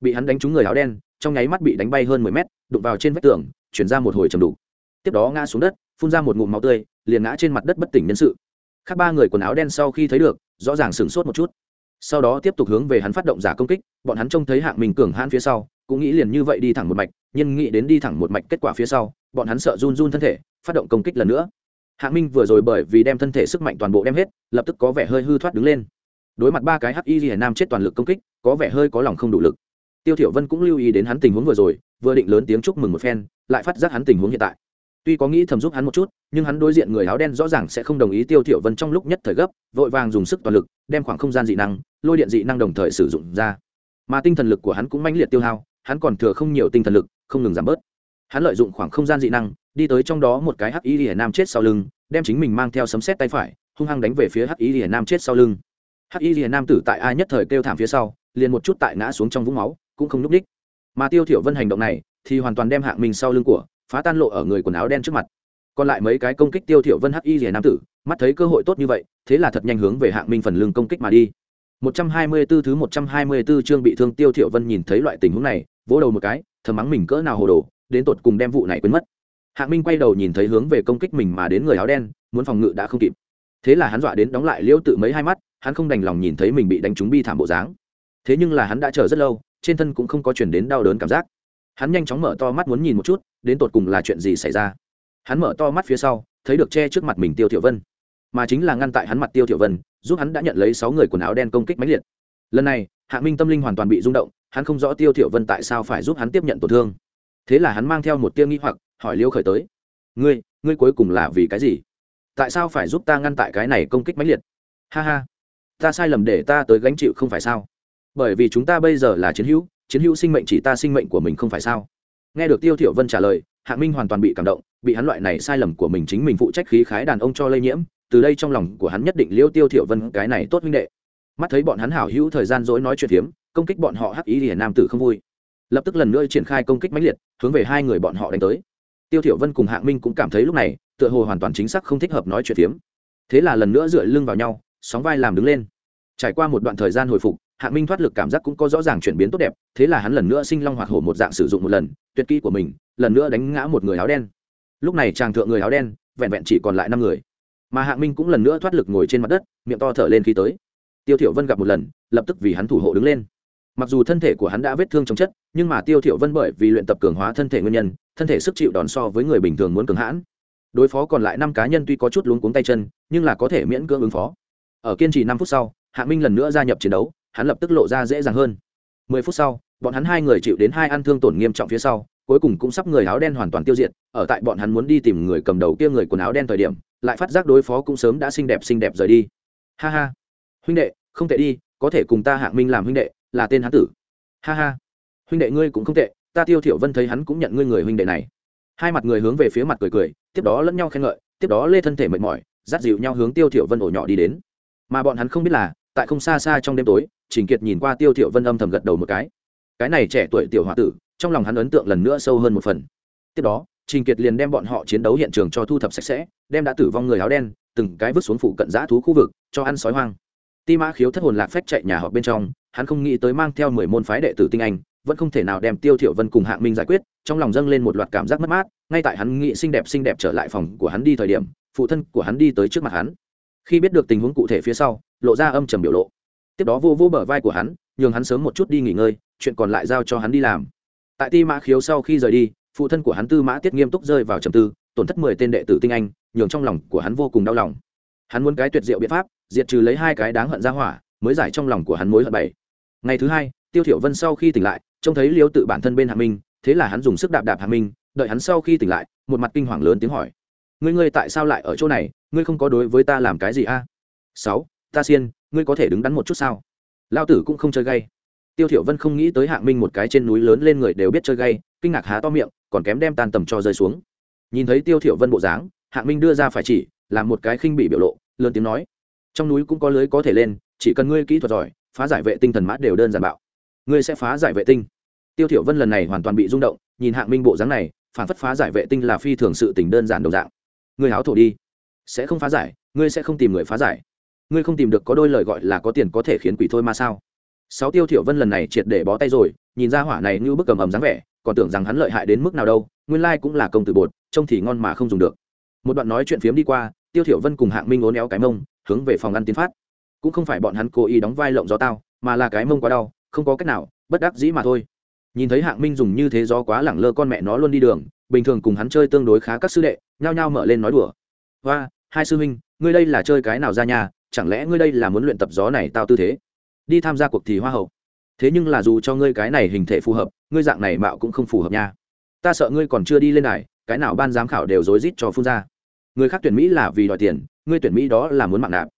S1: Bị hắn đánh trúng người áo đen, trong nháy mắt bị đánh bay hơn mười mét, đụng vào trên vách tường, chuyển ra một hồi trầm đủ. Tiếp đó ngã xuống đất, phun ra một ngụm máu tươi, liền ngã trên mặt đất bất tỉnh nhân sự. Khác ba người quần áo đen sau khi thấy được rõ ràng sửng sốt một chút. Sau đó tiếp tục hướng về hắn phát động giả công kích, bọn hắn trông thấy hạng minh cường hãn phía sau, cũng nghĩ liền như vậy đi thẳng một mạch, nhưng nghĩ đến đi thẳng một mạch kết quả phía sau, bọn hắn sợ run run thân thể, phát động công kích lần nữa. Hạng minh vừa rồi bởi vì đem thân thể sức mạnh toàn bộ đem hết, lập tức có vẻ hơi hư thoát đứng lên. Đối mặt ba cái hắc y hiền nam chết toàn lực công kích, có vẻ hơi có lòng không đủ lực. Tiêu thiểu vân cũng lưu ý đến hắn tình huống vừa rồi, vừa định lớn tiếng chúc mừng một phen, lại phát giác hắn tình huống hiện tại tuy có nghĩ thầm giúp hắn một chút, nhưng hắn đối diện người áo đen rõ ràng sẽ không đồng ý tiêu thiểu vân trong lúc nhất thời gấp, vội vàng dùng sức toàn lực, đem khoảng không gian dị năng, lôi điện dị năng đồng thời sử dụng ra. Mà tinh thần lực của hắn cũng mãnh liệt tiêu hao, hắn còn thừa không nhiều tinh thần lực, không ngừng giảm bớt. Hắn lợi dụng khoảng không gian dị năng, đi tới trong đó một cái hắc y hiển nam chết sau lưng, đem chính mình mang theo sấm sét tay phải, hung hăng đánh về phía hắc y hiển nam chết sau lưng. Hắc y hiển nam tử tại ai nhất thời kêu thảm phía sau, liền một chút tại ngã xuống trong vũng máu, cũng không núp đích mà tiêu thiểu vân hành động này, thì hoàn toàn đem hạng mình sau lưng của phá tan lộ ở người quần áo đen trước mặt. Còn lại mấy cái công kích tiêu thiểu vân hắc y rìa nam tử, mắt thấy cơ hội tốt như vậy, thế là thật nhanh hướng về hạng minh phần lưng công kích mà đi. 124 thứ 124 chương bị thương tiêu thiểu vân nhìn thấy loại tình huống này, vỗ đầu một cái, thầm mắng mình cỡ nào hồ đồ, đến tột cùng đem vụ này quên mất. Hạng minh quay đầu nhìn thấy hướng về công kích mình mà đến người áo đen, muốn phòng ngự đã không kịp. Thế là hắn dọa đến đóng lại liêu tự mấy hai mắt, hắn không đành lòng nhìn thấy mình bị đánh trúng bi thảm bộ dáng. Thế nhưng là hắn đã chờ rất lâu, trên thân cũng không có chuyển đến đau đớn cảm giác hắn nhanh chóng mở to mắt muốn nhìn một chút, đến tột cùng là chuyện gì xảy ra. Hắn mở to mắt phía sau, thấy được che trước mặt mình tiêu thiểu vân. Mà chính là ngăn tại hắn mặt tiêu thiểu vân, giúp hắn đã nhận lấy sáu người quần áo đen công kích mãnh liệt. Lần này, hạ minh tâm linh hoàn toàn bị rung động, hắn không rõ tiêu thiểu vân tại sao phải giúp hắn tiếp nhận tổn thương. Thế là hắn mang theo một tiêu nghi hoặc, hỏi liêu khởi tới. Ngươi ngươi cuối cùng là vì cái gì? Tại sao phải giúp ta ngăn tại cái này công kích mãnh liệt? Ha ha, ta sai lầm để ta tới gánh chịu không phải sao? Bởi vì chúng ta bây giờ là chiến hữu chiến hữu sinh mệnh chỉ ta sinh mệnh của mình không phải sao? Nghe được tiêu thiểu vân trả lời hạ minh hoàn toàn bị cảm động, bị hắn loại này sai lầm của mình chính mình phụ trách khí khái đàn ông cho lây nhiễm. Từ đây trong lòng của hắn nhất định liêu tiêu thiểu vân cái này tốt huynh đệ. Mắt thấy bọn hắn hảo hữu thời gian dỗi nói chuyện hiếm công kích bọn họ hắc ý hiển nam tử không vui. Lập tức lần nữa triển khai công kích mãnh liệt, hướng về hai người bọn họ đánh tới. Tiêu thiểu vân cùng hạng minh cũng cảm thấy lúc này, tựa hồ hoàn toàn chính xác không thích hợp nói chuyện hiếm thế là lần nữa dựa lưng vào nhau, sóng vai làm đứng lên. Trải qua một đoạn thời gian hồi phục hạ minh thoát lực cảm giác cũng có rõ ràng chuyển biến tốt đẹp, thế là hắn lần nữa sinh long hoạt hổ một dạng sử dụng một lần, tuyệt kỹ của mình, lần nữa đánh ngã một người áo đen. Lúc này chàng thượng người áo đen, vẹn vẹn chỉ còn lại năm người. Mà hạ minh cũng lần nữa thoát lực ngồi trên mặt đất, miệng to thở lên khi tới. Tiêu thiểu vân gặp một lần, lập tức vì hắn thủ hộ đứng lên. Mặc dù thân thể của hắn đã vết thương trong chất, nhưng mà tiêu thiểu vân bởi vì luyện tập cường hóa thân thể nguyên nhân, thân thể sức chịu đòn so với người bình thường muốn cường hãn. Đối phó còn lại năm cá nhân tuy có chút luống cuống tay chân, nhưng là có thể miễn cưỡng ứng phó. Ở kiên trì năm phút sau, hạ minh lần nữa gia nhập chiến đấu hắn lập tức lộ ra dễ dàng hơn. Mười phút sau, bọn hắn hai người chịu đến hai ăn thương tổn nghiêm trọng phía sau, cuối cùng cũng sắp người áo đen hoàn toàn tiêu diệt, ở tại bọn hắn muốn đi tìm người cầm đầu kia người quần áo đen thời điểm, lại phát giác đối phó cũng sớm đã xinh đẹp xinh đẹp rời đi. Ha ha. Huynh đệ, không tệ đi, có thể cùng ta hạng minh làm huynh đệ, là tên hắn tử. Ha ha. Huynh đệ ngươi cũng không tệ, ta tiêu thiểu vân thấy hắn cũng nhận ngươi người huynh đệ này. Hai mặt người hướng về phía mặt cười cười, tiếp đó lẫn nhau khen ngợi, tiếp đó lê thân thể mệt mỏi, dắt dịu nhau hướng tiêu thiểu vân ổ nhỏ đi đến. Mà bọn hắn không biết là tại không xa xa trong đêm tối, trình kiệt nhìn qua tiêu thiệu vân âm thầm gật đầu một cái. Cái này trẻ tuổi tiểu hòa tử, trong lòng hắn ấn tượng lần nữa sâu hơn một phần. Tiếp đó, trình kiệt liền đem bọn họ chiến đấu hiện trường cho thu thập sạch sẽ, đem đã tử vong người áo đen, từng cái vứt xuống phụ cận giã thú khu vực, cho ăn sói hoang. Ti mã khiếu thất hồn lạc phách chạy nhà họ bên trong, hắn không nghĩ tới mang theo mười môn phái đệ tử tinh anh, vẫn không thể nào đem tiêu thiệu vân cùng hạng minh giải quyết, trong lòng dâng lên một loạt cảm giác mất mát, ngay tại hắn nghĩ xinh đẹp xinh đẹp trở lại phòng của hắn đi thời điểm, phụ thân của hắn đi tới trước mặt hắn. Khi biết được tình huống cụ thể phía sau lộ ra âm trầm biểu lộ. Tiếp đó vô vô bờ vai của hắn, nhường hắn sớm một chút đi nghỉ ngơi, chuyện còn lại giao cho hắn đi làm. Tại ti mã khiếu sau khi rời đi, phụ thân của hắn tư mã tiết nghiêm túc rơi vào trầm tư, tổn thất mười tên đệ tử tinh anh, nhường trong lòng của hắn vô cùng đau lòng. Hắn muốn cái tuyệt diệu biện pháp, diệt trừ lấy hai cái đáng hận ra hỏa, mới giải trong lòng của hắn mối hận bảy. Ngày thứ hai, tiêu thiểu vân sau khi tỉnh lại, trông thấy liêu tự bản thân bên hạ minh, thế là hắn dùng sức đạp đạp hạ minh, đợi hắn sau khi tỉnh lại, một mặt kinh hoàng lớn tiếng hỏi. Ngươi ngươi tại sao lại ở chỗ này? Ngươi không có đối với ta làm cái gì a? Sáu ta xiên, ngươi có thể đứng đắn một chút sao? Lao tử cũng không chơi gay. Tiêu thiểu vân không nghĩ tới hạng minh một cái trên núi lớn lên người đều biết chơi gay, kinh ngạc há to miệng, còn kém đem tan tầm cho rơi xuống. Nhìn thấy tiêu thiểu vân bộ dáng, hạng minh đưa ra phải chỉ, làm một cái khinh bị biểu lộ, lớn tiếng nói, trong núi cũng có lưới có thể lên, chỉ cần ngươi kỹ thuật giỏi, phá giải vệ tinh thần mã đều đơn giản bạo. Ngươi sẽ phá giải vệ tinh. Tiêu thiểu vân lần này hoàn toàn bị rung động, nhìn hạng minh bộ dáng này, phản phất phá giải vệ tinh là phi thường sự tình đơn giản đồng dạng. Ngươi háo thổ đi. Sẽ không phá giải, ngươi sẽ không tìm người phá giải ngươi không tìm được có đôi lời gọi là có tiền có thể khiến quỷ thôi mà sao? Sáu tiêu thiểu vân lần này triệt để bó tay rồi, nhìn ra hỏa này như bức cầm ầm dáng vẻ, còn tưởng rằng hắn lợi hại đến mức nào đâu, nguyên lai cũng là công tử bột, trông thì ngon mà không dùng được. Một đoạn nói chuyện phiếm đi qua, tiêu thiểu vân cùng hạng minh ốn éo cái mông, hướng về phòng ăn tiến phát. Cũng không phải bọn hắn cố ý đóng vai lộng gió tao, mà là cái mông quá đau, không có cách nào, bất đắc dĩ mà thôi. Nhìn thấy hạng minh dùng như thế gió quá lẳng lơ con mẹ nó luôn đi đường, bình thường cùng hắn chơi tương đối khá các sư đệ, nhao nhao mở lên nói đùa. Và hai sư huynh, ngươi đây là chơi cái nào ra nhà chẳng lẽ ngươi đây là muốn luyện tập gió này tao tư thế? Đi tham gia cuộc thi hoa hậu. Thế nhưng là dù cho ngươi cái này hình thể phù hợp, ngươi dạng này mạo cũng không phù hợp nha. Ta sợ ngươi còn chưa đi lên này cái nào ban giám khảo đều rối rít cho phun ra. Người khác tuyển mỹ là vì đòi tiền, ngươi tuyển mỹ đó là muốn mạng nạp.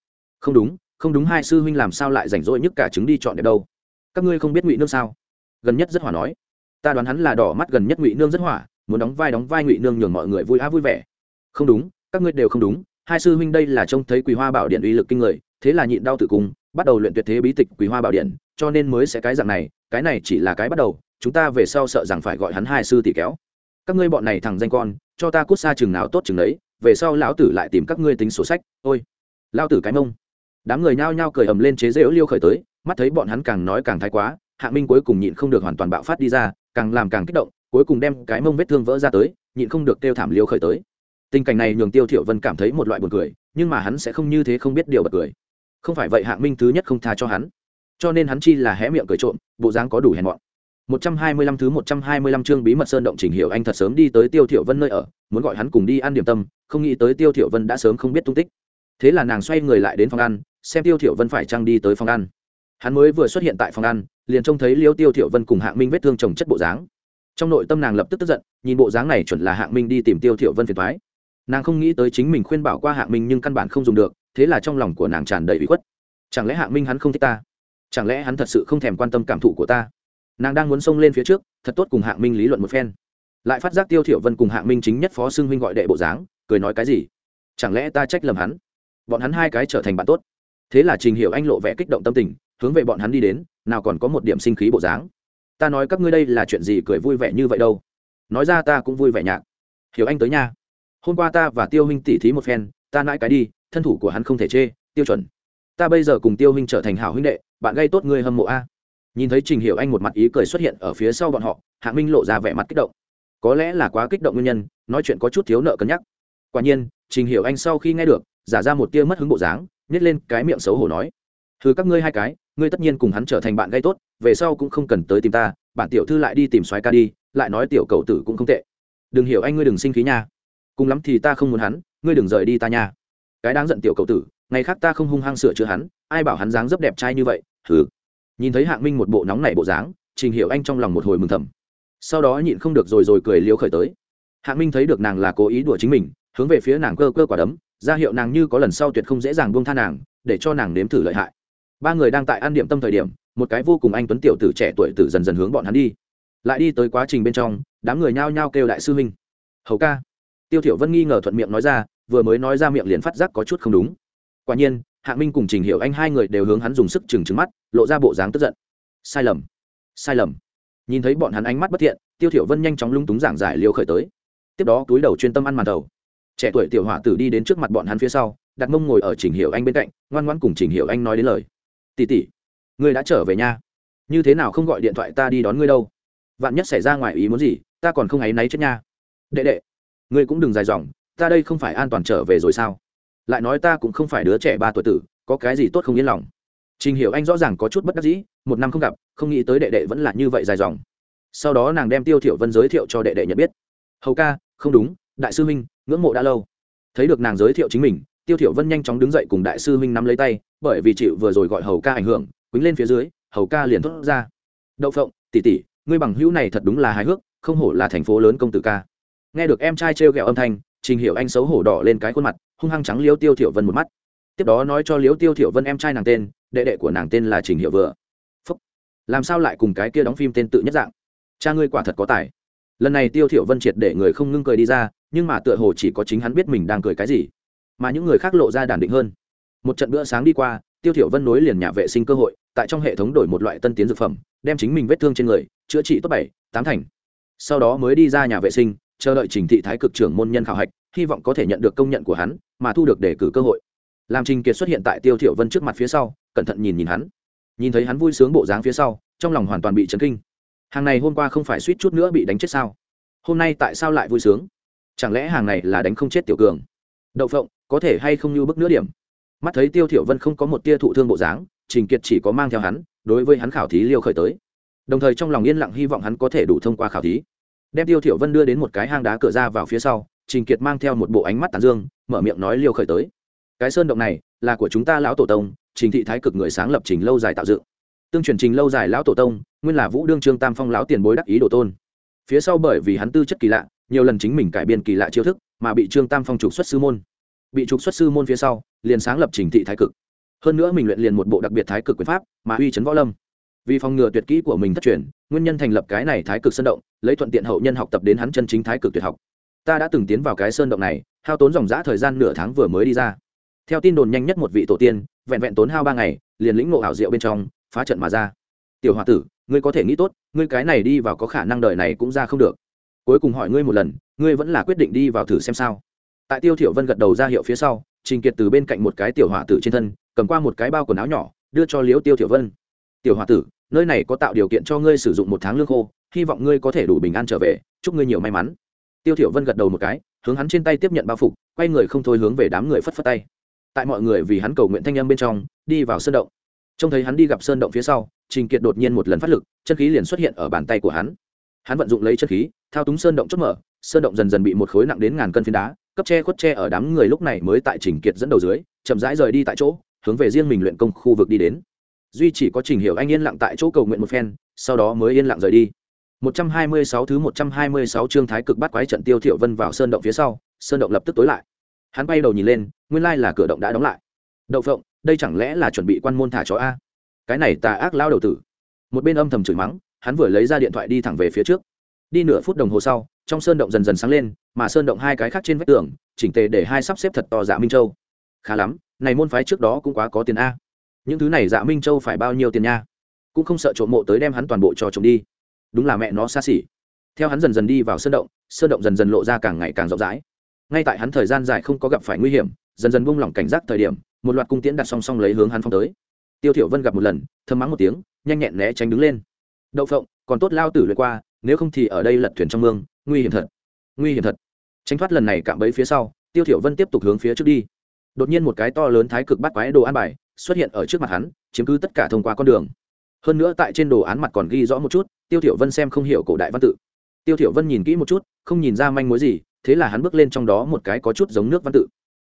S1: Không đúng không đúng, hai sư huynh làm sao lại rảnh rỗi nhất cả chứng đi chọn đẹp đâu? Các ngươi không biết ngụy nương sao? Gần nhất rất hỏa nói. Ta đoán hắn là đỏ mắt gần nhất ngụy nương rất hỏa, muốn đóng vai đóng vai ngụy nương nhường mọi người vui á vui vẻ. Không đúng, các ngươi đều không đúng hai sư huynh đây là trông thấy quý hoa bảo điện uy lực kinh người, thế là nhịn đau tự cung bắt đầu luyện tuyệt thế bí tịch quý hoa bảo điện, cho nên mới sẽ cái dạng này, cái này chỉ là cái bắt đầu, chúng ta về sau sợ rằng phải gọi hắn hai sư tỷ kéo. Các ngươi bọn này thằng danh con, cho ta cút xa chừng nào tốt chừng đấy, về sau lão tử lại tìm các ngươi tính sổ sách, ôi. Lao tử cái mông. Đám người nhao nhao cười ầm lên chế dễu liêu khởi tới, mắt thấy bọn hắn càng nói càng thái quá, hạ minh cuối cùng nhịn không được hoàn toàn bạo phát đi ra, càng làm càng kích động, cuối cùng đem cái mông vết thương vỡ ra tới, nhịn không được kêu thảm liêu khởi tới tình cảnh này nhường tiêu thiểu vân cảm thấy một loại buồn cười, nhưng mà hắn sẽ không như thế không biết điều bật cười. Không phải vậy hạng minh thứ nhất không tha cho hắn. Cho nên hắn chi là hé miệng cười trộm, bộ dáng có đủ hèn mọn. 125 thứ 125 chương bí mật sơn động trình hiểu anh thật sớm đi tới tiêu thiểu vân nơi ở, muốn gọi hắn cùng đi ăn điểm tâm, không nghĩ tới tiêu thiểu vân đã sớm không biết tung tích. Thế là nàng xoay người lại đến phòng ăn, xem tiêu thiểu vân phải trang đi tới phòng ăn. Hắn mới vừa xuất hiện tại phòng ăn, liền trông thấy liêu tiêu thiểu vân cùng hạng minh vết thương chồng chất bộ dáng. Trong nội tâm nàng lập tức tức giận, nhìn bộ dáng này chuẩn là hạng minh đi tìm tiêu thiểu vân phiền toái nàng không nghĩ tới chính mình khuyên bảo qua hạng minh nhưng căn bản không dùng được, thế là trong lòng của nàng tràn đầy ủy khuất. Chẳng lẽ hạng minh hắn không thích ta? Chẳng lẽ hắn thật sự không thèm quan tâm cảm thụ của ta? Nàng đang muốn xông lên phía trước, thật tốt cùng hạng minh lý luận một phen. Lại phát giác tiêu thiểu vân cùng hạng minh chính nhất phó xưng huynh gọi đệ bộ dáng, cười nói cái gì? Chẳng lẽ ta trách lầm hắn? Bọn hắn hai cái trở thành bạn tốt. Thế là trình hiểu anh lộ vẻ kích động tâm tình, hướng về bọn hắn đi đến, nào còn có một điểm sinh khí bộ dáng. Ta nói các ngươi đây là chuyện gì cười vui vẻ như vậy đâu? Nói ra ta cũng vui vẻ nhạc. Hiểu anh tới nha hôm qua ta và tiêu huynh tỉ thí một phen, ta nãi cái đi, thân thủ của hắn không thể chê, tiêu chuẩn. Ta bây giờ cùng tiêu huynh trở thành hảo huynh đệ, bạn gây tốt người hâm mộ a. Nhìn thấy trình hiểu anh một mặt ý cười xuất hiện ở phía sau bọn họ, hạ minh lộ ra vẻ mặt kích động. Có lẽ là quá kích động nguyên nhân, nói chuyện có chút thiếu nợ cân nhắc. Quả nhiên, trình hiểu anh sau khi nghe được, giả ra một tia mất hứng bộ dáng nhét lên cái miệng xấu hổ nói thứ các ngươi hai cái, ngươi tất nhiên cùng hắn trở thành bạn gây tốt, về sau cũng không cần tới tìm ta, bản tiểu thư lại đi tìm soái ca đi, lại nói tiểu cầu tử cũng không tệ. Đừng hiểu anh, ngươi đừng sinh khí nha cùng lắm thì ta không muốn hắn, ngươi đừng rời đi ta nha. Cái đáng giận tiểu cầu tử, ngày khác ta không hung hăng sửa chữa hắn, ai bảo hắn dáng dấp đẹp trai như vậy thử nhìn thấy hạng minh một bộ nóng nảy bộ dáng, trình hiểu anh trong lòng một hồi mừng thầm. Sau đó nhịn không được rồi rồi cười liếu khởi tới. Hạng minh thấy được nàng là cố ý đùa chính mình, hướng về phía nàng cơ cơ quả đấm, ra hiệu nàng như có lần sau tuyệt không dễ dàng buông tha nàng, để cho nàng nếm thử lợi hại. Ba người đang tại ăn điểm tâm thời điểm, một cái vô cùng anh tuấn tiểu tử trẻ tuổi tử dần dần hướng bọn hắn đi. Lại đi tới quá trình bên trong, đám người nhao nhao kêu đại sư huynh. Hầu ca tiêu thiểu vân nghi ngờ thuận miệng nói ra, vừa mới nói ra miệng liền phát giác có chút không đúng. Quả nhiên, Hạng minh cùng trình hiểu anh hai người đều hướng hắn dùng sức chừng chừng mắt, lộ ra bộ dáng tức giận. Sai lầm sai lầm. Nhìn thấy bọn hắn ánh mắt bất thiện, tiêu thiểu vân nhanh chóng lung túng giảng giải liều khởi tới. Tiếp đó túi đầu chuyên tâm ăn màn đầu. Trẻ tuổi tiểu hỏa tử đi đến trước mặt bọn hắn phía sau, đặt mông ngồi ở trình hiểu anh bên cạnh, ngoan ngoãn cùng trình hiểu anh nói đến lời. Tỷ tỷ, ngươi đã trở về nha. Như thế nào không gọi điện thoại ta đi đón ngươi đâu? Vạn nhất xảy ra ngoài ý muốn gì, ta còn không áy náy chết nha. Đệ đệ ngươi cũng đừng dài dòng, ta đây không phải an toàn trở về rồi sao? Lại nói ta cũng không phải đứa trẻ ba tuổi tử, có cái gì tốt không yên lòng? Trình hiểu anh rõ ràng có chút bất đắc dĩ, một năm không gặp, không nghĩ tới đệ đệ vẫn là như vậy dài dòng. Sau đó nàng đem tiêu thiểu vân giới thiệu cho đệ đệ nhận biết. Hầu ca, không đúng, đại sư huynh, ngưỡng mộ đã lâu. Thấy được nàng giới thiệu chính mình, tiêu thiểu vân nhanh chóng đứng dậy cùng đại sư huynh nắm lấy tay, bởi vì chịu vừa rồi gọi hầu ca ảnh hưởng, quýnh lên phía dưới, hầu ca liền thốt ra. Đậu phộng, tỷ tỷ, ngươi bằng hữu này thật đúng là hài hước, không hổ là thành phố lớn công tử ca nghe được em trai trêu ghẹo âm thanh, trình hiểu anh xấu hổ đỏ lên cái khuôn mặt, hung hăng trắng liêu tiêu thiểu vân một mắt. Tiếp đó nói cho liêu tiêu thiểu vân em trai nàng tên, đệ đệ của nàng tên là trình hiểu vừa. Phúc. làm sao lại cùng cái kia đóng phim tên tự nhất dạng? Cha ngươi quả thật có tài. Lần này tiêu thiểu vân triệt để người không ngưng cười đi ra, nhưng mà tựa hồ chỉ có chính hắn biết mình đang cười cái gì. Mà những người khác lộ ra đản định hơn. Một trận bữa sáng đi qua, tiêu thiểu vân nối liền nhà vệ sinh cơ hội, tại trong hệ thống đổi một loại tân tiến dược phẩm, đem chính mình vết thương trên người, chữa trị tốt bảy, tám thành. Sau đó mới đi ra nhà vệ sinh chờ đợi trình thị thái cực trưởng môn nhân khảo hạch, hy vọng có thể nhận được công nhận của hắn, mà thu được đề cử cơ hội. Làm trình kiệt xuất hiện tại tiêu thiểu vân trước mặt phía sau, cẩn thận nhìn nhìn hắn. Nhìn thấy hắn vui sướng bộ dáng phía sau, trong lòng hoàn toàn bị chấn kinh. Hàng này hôm qua không phải suýt chút nữa bị đánh chết sao? Hôm nay tại sao lại vui sướng? Chẳng lẽ hàng này là đánh không chết tiểu cường? Đậu phộng, có thể hay không như bức nữa điểm? Mắt thấy tiêu thiểu vân không có một tia thụ thương bộ dáng, trình kiệt chỉ có mang theo hắn, đối với hắn khảo thí liêu khởi tới. Đồng thời trong lòng yên lặng hy vọng hắn có thể đủ thông qua khảo thí đem tiêu thiểu vân đưa đến một cái hang đá cửa ra vào phía sau, trình kiệt mang theo một bộ ánh mắt tàn dương, mở miệng nói liêu khởi tới. Cái sơn động này là của chúng ta lão tổ tông, trình thị thái cực người sáng lập trình lâu dài tạo dựng. Tương truyền trình lâu dài lão tổ tông, nguyên là vũ đương trương tam phong lão tiền bối đắc ý đồ tôn. Phía sau bởi vì hắn tư chất kỳ lạ, nhiều lần chính mình cải biên kỳ lạ chiêu thức, mà bị trương tam phong trục xuất sư môn. Bị trục xuất sư môn phía sau, liền sáng lập trình thị thái cực. Hơn nữa mình luyện liền một bộ đặc biệt thái cực quyền pháp, mà uy chấn võ lâm vì phòng ngừa tuyệt kỹ của mình thất truyền, nguyên nhân thành lập cái này thái cực sơn động, lấy thuận tiện hậu nhân học tập đến hắn chân chính thái cực tuyệt học. Ta đã từng tiến vào cái sơn động này, hao tốn dòng giã thời gian nửa tháng vừa mới đi ra. Theo tin đồn nhanh nhất một vị tổ tiên, vẹn vẹn tốn hao ba ngày, liền lĩnh ngộ ảo diệu bên trong, phá trận mà ra. Tiểu h o a tử, ngươi có thể nghĩ tốt, ngươi cái này đi vào có khả năng đời này cũng ra không được. Cuối cùng hỏi ngươi một lần, ngươi vẫn là quyết định đi vào thử xem sao? Tại tiêu thiểu vân gật đầu ra hiệu phía sau, trình kiệt từ bên cạnh một cái tiểu h o a tử trên thân, cầm qua một cái bao quần áo nhỏ, đưa cho liễu tiêu thiểu vân. Tiểu h o a tử nơi này có tạo điều kiện cho ngươi sử dụng một tháng lương khô, hy vọng ngươi có thể đủ bình an trở về, chúc ngươi nhiều may mắn. Tiêu thiểu vân gật đầu một cái, hướng hắn trên tay tiếp nhận bao phục, quay người không thôi hướng về đám người phất phất tay. Tại mọi người vì hắn cầu nguyện thanh âm bên trong, đi vào sơn động. Trông thấy hắn đi gặp sơn động phía sau, trình kiệt đột nhiên một lần phát lực, chân khí liền xuất hiện ở bàn tay của hắn. Hắn vận dụng lấy chân khí, thao túng sơn động chốt mở, sơn động dần dần bị một khối nặng đến ngàn cân phiến đá, cấp che khuất che ở đám người lúc này mới tại trình kiệt dẫn đầu dưới, chậm rãi rời đi tại chỗ, hướng về riêng mình luyện công khu vực đi đến duy chỉ có trình hiểu anh yên lặng tại chỗ cầu nguyện một phen, sau đó mới yên lặng rời đi. 126 thứ 126 chương thái cực bắt quái trận tiêu thiệu vân vào sơn động phía sau, sơn động lập tức tối lại. Hắn bay đầu nhìn lên, nguyên lai là cửa động đã đóng lại. Đậu phộng, đây chẳng lẽ là chuẩn bị quan môn thả chó a? Cái này tà ác lao đầu tử. Một bên âm thầm chửi mắng, hắn vừa lấy ra điện thoại đi thẳng về phía trước. Đi nửa phút đồng hồ sau, trong sơn động dần dần sáng lên, mà sơn động hai cái khác trên vách tường, chỉnh tề để hai sắp xếp thật to dạ minh châu. Khá lắm, này môn phái trước đó cũng quá có tiền a những thứ này dạ minh châu phải bao nhiêu tiền nha? Cũng không sợ trộm mộ tới đem hắn toàn bộ cho trộm đi. Đúng là mẹ nó xa xỉ. Theo hắn dần dần đi vào sơn động sơn động dần dần lộ ra càng ngày càng rộng rãi. Ngay tại hắn thời gian dài không có gặp phải nguy hiểm, dần dần buông lỏng cảnh giác thời điểm, một loạt cung tiễn đặt song song lấy hướng hắn phong tới. Tiêu thiểu vân gặp một lần, thầm mắng một tiếng, nhanh nhẹn né tránh đứng lên. Đậu phộng, còn tốt lao tử lượt qua, nếu không thì ở đây lật thuyền trong mương, nguy hiểm thật, nguy hiểm thật. Tránh thoát lần này cạm bẫy phía sau, tiêu thiểu vân tiếp tục hướng phía trước đi đột nhiên một cái to lớn thái cực bắt quái đồ an bài xuất hiện ở trước mặt hắn, chiếm cứ tất cả thông qua con đường. Hơn nữa tại trên đồ án mặt còn ghi rõ một chút, tiêu thiểu vân xem không hiểu cổ đại văn tự. Tiêu thiểu vân nhìn kỹ một chút, không nhìn ra manh mối gì, thế là hắn bước lên trong đó một cái có chút giống nước văn tự.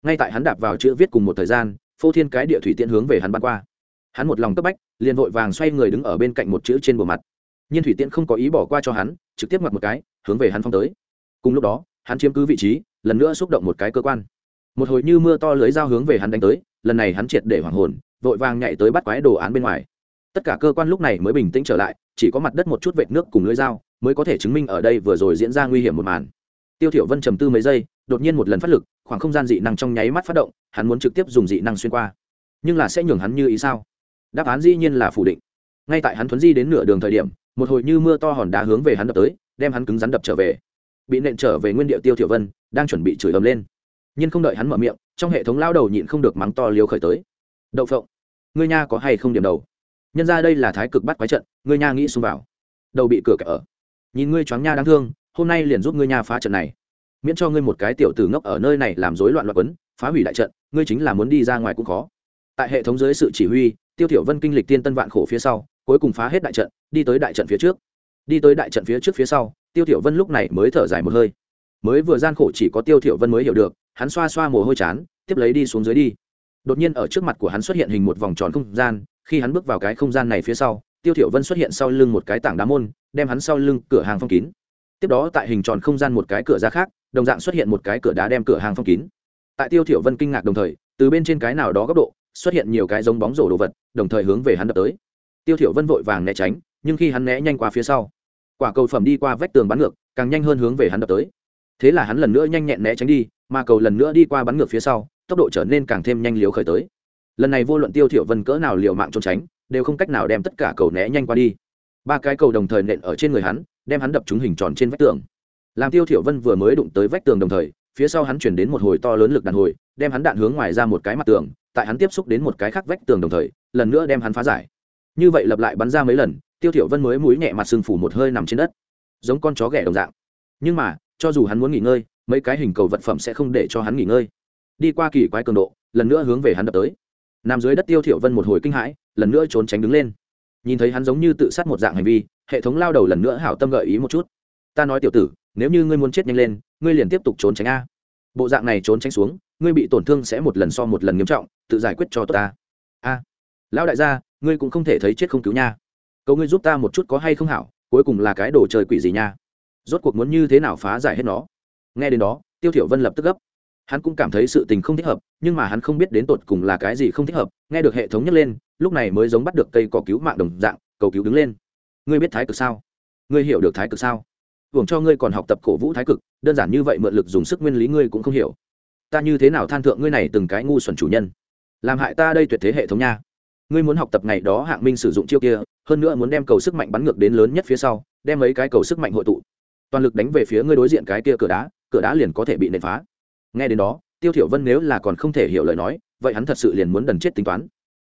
S1: Ngay tại hắn đạp vào chữ viết cùng một thời gian, phô thiên cái địa thủy tiện hướng về hắn bắn qua. Hắn một lòng cấp bách, liền vội vàng xoay người đứng ở bên cạnh một chữ trên bờ mặt. Nhiên thủy tiện không có ý bỏ qua cho hắn, trực tiếp ngoặt một cái, hướng về hắn phong tới. Cùng lúc đó, hắn chiếm cứ vị trí, lần nữa xúc động một cái cơ quan một hồi như mưa to lưới dao hướng về hắn đánh tới, lần này hắn triệt để hoàng hồn, vội vàng nhảy tới bắt quái đồ án bên ngoài. Tất cả cơ quan lúc này mới bình tĩnh trở lại, chỉ có mặt đất một chút vệt nước cùng lưới dao mới có thể chứng minh ở đây vừa rồi diễn ra nguy hiểm một màn. Tiêu thiểu vân trầm tư mấy giây, đột nhiên một lần phát lực, khoảng không gian dị năng trong nháy mắt phát động, hắn muốn trực tiếp dùng dị năng xuyên qua. Nhưng là sẽ nhường hắn như ý sao? Đáp án dĩ nhiên là phủ định. Ngay tại hắn thuấn di đến nửa đường thời điểm, một hồi như mưa to hòn đá hướng về hắn đập tới, đem hắn cứng rắn đập trở về. Bị nện trở về nguyên địa tiêu thiểu vân, đang chuẩn bị chửi ầm lên nhưng không đợi hắn mở miệng, trong hệ thống lao đầu nhịn không được mắng to liều khởi tới. Đậu phộng, ngươi nha có hay không điểm đầu? Nhân ra đây là thái cực bắt quái trận, ngươi nha nghĩ xung vào. Đầu bị cửa kẹp ở. Nhìn ngươi choáng nha đáng thương, hôm nay liền giúp ngươi nha phá trận này. Miễn cho ngươi một cái tiểu tử ngốc ở nơi này làm rối loạn loạn quấn, phá hủy đại trận, ngươi chính là muốn đi ra ngoài cũng khó. Tại hệ thống dưới sự chỉ huy, tiêu thiểu vân kinh lịch tiên tân vạn khổ phía sau, cuối cùng phá hết đại trận, đi tới đại trận phía trước. Đi tới đại trận phía trước phía sau, tiêu thiểu vân lúc này mới thở dài một hơi. Mới vừa gian khổ chỉ có tiêu thiểu vân mới hiểu được hắn xoa xoa mồ hôi chán, tiếp lấy đi xuống dưới đi. Đột nhiên ở trước mặt của hắn xuất hiện hình một vòng tròn không gian, khi hắn bước vào cái không gian này phía sau, tiêu thiểu vân xuất hiện sau lưng một cái tảng đá môn, đem hắn sau lưng cửa hàng phong kín. Tiếp đó tại hình tròn không gian một cái cửa ra khác, đồng dạng xuất hiện một cái cửa đá đem cửa hàng phong kín. Tại tiêu thiểu vân kinh ngạc đồng thời, từ bên trên cái nào đó góc độ, xuất hiện nhiều cái giống bóng rổ đồ vật, đồng thời hướng về hắn đập tới. Tiêu thiểu vân vội vàng né tránh, nhưng khi hắn né nhanh qua phía sau, quả cầu phẩm đi qua vách tường bắn ngược, càng nhanh hơn hướng về hắn đập tới. Thế là hắn lần nữa nhanh nhẹn né tránh đi mà cầu lần nữa đi qua bắn ngược phía sau, tốc độ trở nên càng thêm nhanh liều khởi tới. Lần này vô luận tiêu thiểu vân cỡ nào liều mạng trốn tránh, đều không cách nào đem tất cả cầu né nhanh qua đi. Ba cái cầu đồng thời nện ở trên người hắn, đem hắn đập trúng hình tròn trên vách tường. Làm tiêu thiểu vân vừa mới đụng tới vách tường đồng thời, phía sau hắn chuyển đến một hồi to lớn lực đàn hồi, đem hắn đạn hướng ngoài ra một cái mặt tường, tại hắn tiếp xúc đến một cái khác vách tường đồng thời, lần nữa đem hắn phá giải. Như vậy lặp lại bắn ra mấy lần, tiêu thiểu vân mới mũi nhẹ mặt sưng phủ một hơi nằm trên đất. Giống con chó ghẻ đồng dạng. Nhưng mà, cho dù hắn muốn nghỉ ngơi mấy cái hình cầu vật phẩm sẽ không để cho hắn nghỉ ngơi. Đi qua kỳ quái cường độ, lần nữa hướng về hắn đập tới. Nằm dưới đất tiêu thiểu vân một hồi kinh hãi, lần nữa trốn tránh đứng lên. Nhìn thấy hắn giống như tự sát một dạng hành vi, hệ thống lao đầu lần nữa hảo tâm gợi ý một chút. Ta nói tiểu tử, nếu như ngươi muốn chết nhanh lên, ngươi liền tiếp tục trốn tránh a. Bộ dạng này trốn tránh xuống, ngươi bị tổn thương sẽ một lần so một lần nghiêm trọng, tự giải quyết cho tốt ta. A, lão đại gia, ngươi cũng không thể thấy chết không cứu nha. Cầu ngươi giúp ta một chút có hay không hảo, cuối cùng là cái đồ chơi quỷ gì nha. Rốt cuộc muốn như thế nào phá giải hết nó? Nghe đến đó, tiêu thiểu vân lập tức gấp. Hắn cũng cảm thấy sự tình không thích hợp, nhưng mà hắn không biết đến tột cùng là cái gì không thích hợp, nghe được hệ thống nhắc lên, lúc này mới giống bắt được cây cỏ cứu mạng đồng dạng, cầu cứu đứng lên. Ngươi biết thái cực sao? Ngươi hiểu được thái cực sao? Hưởng cho ngươi còn học tập cổ vũ thái cực, đơn giản như vậy mượn lực dùng sức nguyên lý ngươi cũng không hiểu. Ta như thế nào than thượng ngươi này từng cái ngu xuẩn chủ nhân? Làm hại ta đây tuyệt thế hệ thống nha. Ngươi muốn học tập ngày đó hạng minh sử dụng chiêu kia, hơn nữa muốn đem cầu sức mạnh bắn ngược đến lớn nhất phía sau, đem mấy cái cầu sức mạnh hội tụ. Toàn lực đánh về phía ngươi đối diện cái kia cửa đá cửa đá liền có thể bị nện phá. Nghe đến đó, tiêu thiểu vân nếu là còn không thể hiểu lời nói, vậy hắn thật sự liền muốn đần chết tính toán.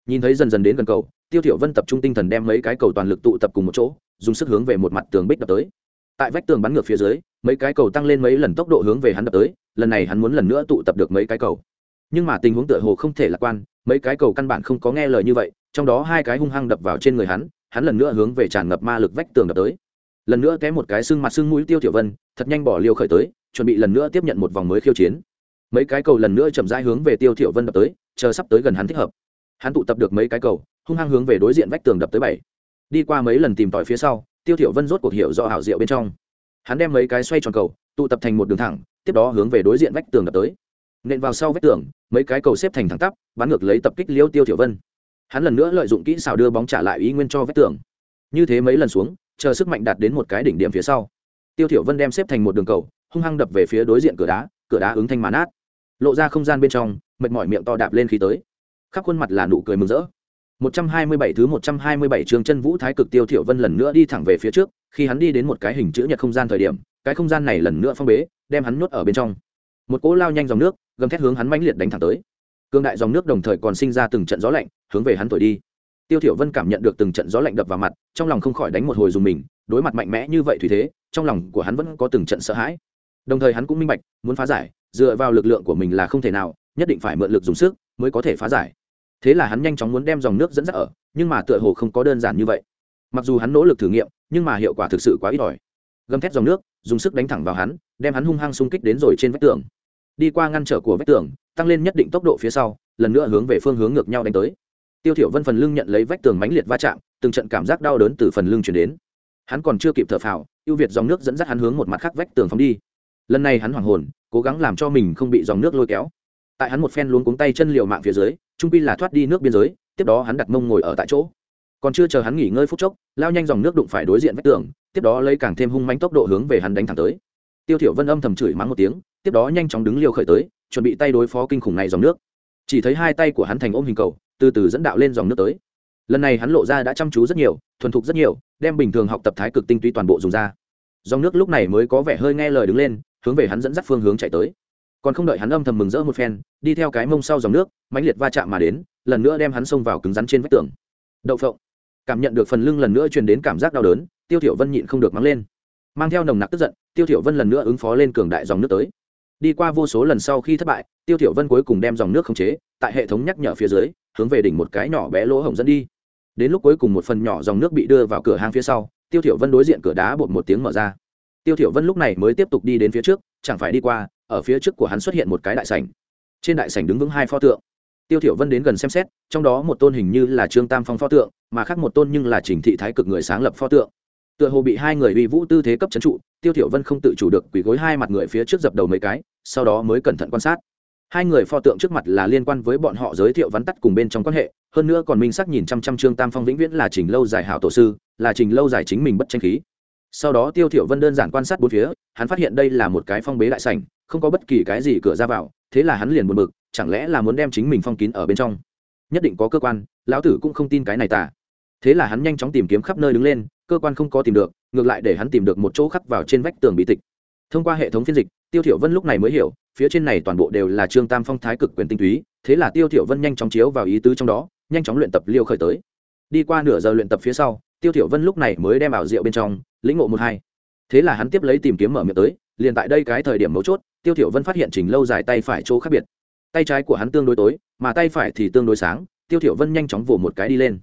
S1: Nhìn thấy dần dần đến gần cầu, tiêu thiểu vân tập trung tinh thần đem mấy cái cầu toàn lực tụ tập cùng một chỗ, dùng sức hướng về một mặt tường bích đập tới. Tại vách tường bắn ngược phía dưới, mấy cái cầu tăng lên mấy lần tốc độ hướng về hắn đập tới, lần này hắn muốn lần nữa tụ tập được mấy cái cầu. Nhưng mà tình huống tựa hồ không thể lạc quan, mấy cái cầu căn bản không có nghe lời như vậy, trong đó hai cái hung hăng đập vào trên người hắn hắn lần nữa hướng về tràn ngập ma lực vách tường đập tới. Lần nữa té một cái xương mặt xương mũi tiêu tiểu vân, thật nhanh bỏ liều khởi tới chuẩn bị lần nữa tiếp nhận một vòng mới khiêu chiến. Mấy cái cầu lần nữa chậm rãi hướng về tiêu thiểu vân đập tới, chờ sắp tới gần hắn thích hợp. Hắn tụ tập được mấy cái cầu, hung hăng hướng về đối diện vách tường đập tới bảy. Đi qua mấy lần tìm tòi phía sau, tiêu thiểu vân rốt cuộc hiểu rõ hảo diệu bên trong. Hắn đem mấy cái xoay tròn cầu, tụ tập thành một đường thẳng, tiếp đó hướng về đối diện vách tường đập tới. Nện vào sau vách tường, mấy cái cầu xếp thành thẳng tắp, bắn ngược lấy tập kích liêu tiêu thiểu vân. Hắn lần nữa lợi dụng kỹ xảo đưa bóng trả lại ý nguyên cho vách tường. Như thế mấy lần xuống, chờ sức mạnh đạt đến một cái đỉnh điểm phía sau, tiêu thiểu vân đem xếp thành một đường cầu hung hăng đập về phía đối diện cửa đá cửa đá ứng thanh màn át lộ ra không gian bên trong mệt mỏi miệng to đạp lên khi tới khắp khuôn mặt là nụ cười mừng rỡ 127 thứ 127 chương chân vũ thái cực tiêu thiểu vân lần nữa đi thẳng về phía trước, khi hắn đi đến một cái hình chữ nhật không gian thời điểm, cái không gian này lần nữa phong bế, đem hắn nuốt ở bên trong. Một cỗ lao nhanh dòng nước, gầm thét hướng hắn mãnh liệt đánh thẳng tới. Cương đại dòng nước đồng thời còn sinh ra từng trận gió lạnh, hướng về hắn thổi đi. Tiêu Thiểu Vân cảm nhận được từng trận gió lạnh đập vào mặt, trong lòng không khỏi đánh một hồi dùng mình, đối mặt mạnh mẽ như vậy thủy thế, trong lòng của hắn vẫn có từng trận sợ hãi. Đồng thời hắn cũng minh bạch, muốn phá giải, dựa vào lực lượng của mình là không thể nào, nhất định phải mượn lực dùng sức mới có thể phá giải. Thế là hắn nhanh chóng muốn đem dòng nước dẫn dắt ở nhưng mà tựa hồ không có đơn giản như vậy. Mặc dù hắn nỗ lực thử nghiệm nhưng mà hiệu quả thực sự quá ít ỏi. Gầm thét dòng nước dùng sức đánh thẳng vào hắn đem hắn hung hăng xung kích đến rồi trên vách tường. Đi qua ngăn trở của vách tường tăng lên nhất định tốc độ phía sau lần nữa hướng về phương hướng ngược nhau đánh tới. Tiêu thiểu vân phần lưng nhận lấy vách tường mãnh liệt va chạm từng trận cảm giác đau đớn từ phần lưng truyền đến. Hắn còn chưa kịp thở phào ưu việt dòng nước dẫn dắt hắn hướng một mặt khác vách tường phóng đi lần này hắn hoảng hồn, cố gắng làm cho mình không bị dòng nước lôi kéo. Tại hắn một phen luống cuống tay chân liều mạng phía dưới, trung pi là thoát đi nước biên giới, tiếp đó hắn đặt mông ngồi ở tại chỗ. Còn chưa chờ hắn nghỉ ngơi phút chốc, lao nhanh dòng nước đụng phải đối diện vách tường, tiếp đó lấy càng thêm hung manh tốc độ hướng về hắn đánh thẳng tới. Tiêu thiểu vân âm thầm chửi mắng một tiếng, tiếp đó nhanh chóng đứng liều khởi tới, chuẩn bị tay đối phó kinh khủng này dòng nước. Chỉ thấy hai tay của hắn thành ôm hình cầu, từ từ dẫn đạo lên dòng nước tới. Lần này hắn lộ ra đã chăm chú rất nhiều, thuần thục rất nhiều, đem bình thường học tập thái cực tinh túy toàn bộ dùng ra. Dòng nước lúc này mới có vẻ hơi nghe lời đứng lên hướng về hắn dẫn dắt phương hướng chạy tới. Còn không đợi hắn âm thầm mừng rỡ một phen, đi theo cái mông sau dòng nước, mãnh liệt va chạm mà đến, lần nữa đem hắn xông vào cứng rắn trên vách tường. Đậu phộng. Cảm nhận được phần lưng lần nữa truyền đến cảm giác đau đớn, tiêu thiểu vân nhịn không được mắng lên. Mang theo nồng nặc tức giận, tiêu thiểu vân lần nữa ứng phó lên cường đại dòng nước tới. Đi qua vô số lần sau khi thất bại, tiêu thiểu vân cuối cùng đem dòng nước khống chế, tại hệ thống nhắc nhở phía dưới, hướng về đỉnh một cái nhỏ bé lỗ hổng dẫn đi. Đến lúc cuối cùng một phần nhỏ dòng nước bị đưa vào cửa hang phía sau, tiêu thiểu vân đối diện cửa đá bột một tiếng mở ra tiêu thiểu vân lúc này mới tiếp tục đi đến phía trước, chẳng phải đi qua, ở phía trước của hắn xuất hiện một cái đại sảnh. Trên đại sảnh đứng vững hai pho tượng. Tiêu thiểu vân đến gần xem xét, trong đó một tôn hình như là trương tam phong pho tượng, mà khác một tôn nhưng là trình thị thái cực người sáng lập pho tượng. Tựa hồ bị hai người uy vũ tư thế cấp chấn trụ, tiêu thiểu vân không tự chủ được quỳ gối hai mặt người phía trước dập đầu mấy cái, sau đó mới cẩn thận quan sát. Hai người pho tượng trước mặt là liên quan với bọn họ giới thiệu vắn tắt cùng bên trong quan hệ, hơn nữa còn minh xác nhìn chăm chăm trương tam phong vĩnh viễn là trình lâu dài hảo tổ sư, là trình lâu dài chính mình bất tranh khí sau đó tiêu thiểu vân đơn giản quan sát bốn phía, hắn phát hiện đây là một cái phong bế đại sảnh, không có bất kỳ cái gì cửa ra vào, thế là hắn liền buồn bực, chẳng lẽ là muốn đem chính mình phong kín ở bên trong? Nhất định có cơ quan, lão tử cũng không tin cái này tả thế là hắn nhanh chóng tìm kiếm khắp nơi đứng lên, cơ quan không có tìm được, ngược lại để hắn tìm được một chỗ khắc vào trên vách tường bị tịch. Thông qua hệ thống phiên dịch, tiêu thiểu vân lúc này mới hiểu, phía trên này toàn bộ đều là trương tam phong thái cực quyền tinh túy, thế là tiêu thiểu vân nhanh chóng chiếu vào ý tứ trong đó, nhanh chóng luyện tập liêu khởi tới đi qua nửa giờ luyện tập phía sau, tiêu thiểu vân lúc này mới đem ảo diệu bên trong, lĩnh ngộ một hai. Thế là hắn tiếp lấy tìm kiếm mở miệng tới, liền tại đây cái thời điểm mấu chốt, tiêu thiểu vân phát hiện trình lâu dài tay phải chỗ khác biệt. Tay trái của hắn tương đối tối, mà tay phải thì tương đối sáng, tiêu thiểu vân nhanh chóng vồ một cái đi lên.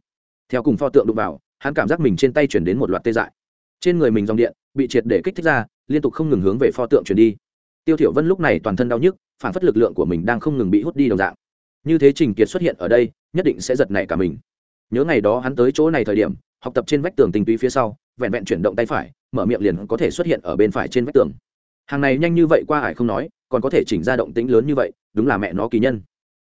S1: Theo cùng pho tượng đụng vào, hắn cảm giác mình trên tay chuyển đến một loạt tê dại. Trên người mình dòng điện, bị triệt để kích thích ra, liên tục không ngừng hướng về pho tượng chuyển đi. Tiêu thiểu vân lúc này toàn thân đau nhức, phản phất lực lượng của mình đang không ngừng bị hút đi đồng dạng. Như thế trình kiệt xuất hiện ở đây, nhất định sẽ giật nảy cả mình nhớ ngày đó hắn tới chỗ này thời điểm, học tập trên vách tường tinh túy phía sau, vẹn vẹn chuyển động tay phải, mở miệng liền có thể xuất hiện ở bên phải trên vách tường. Hàng này nhanh như vậy qua ải không nói, còn có thể chỉnh ra động tĩnh lớn như vậy, đúng là mẹ nó kỳ nhân.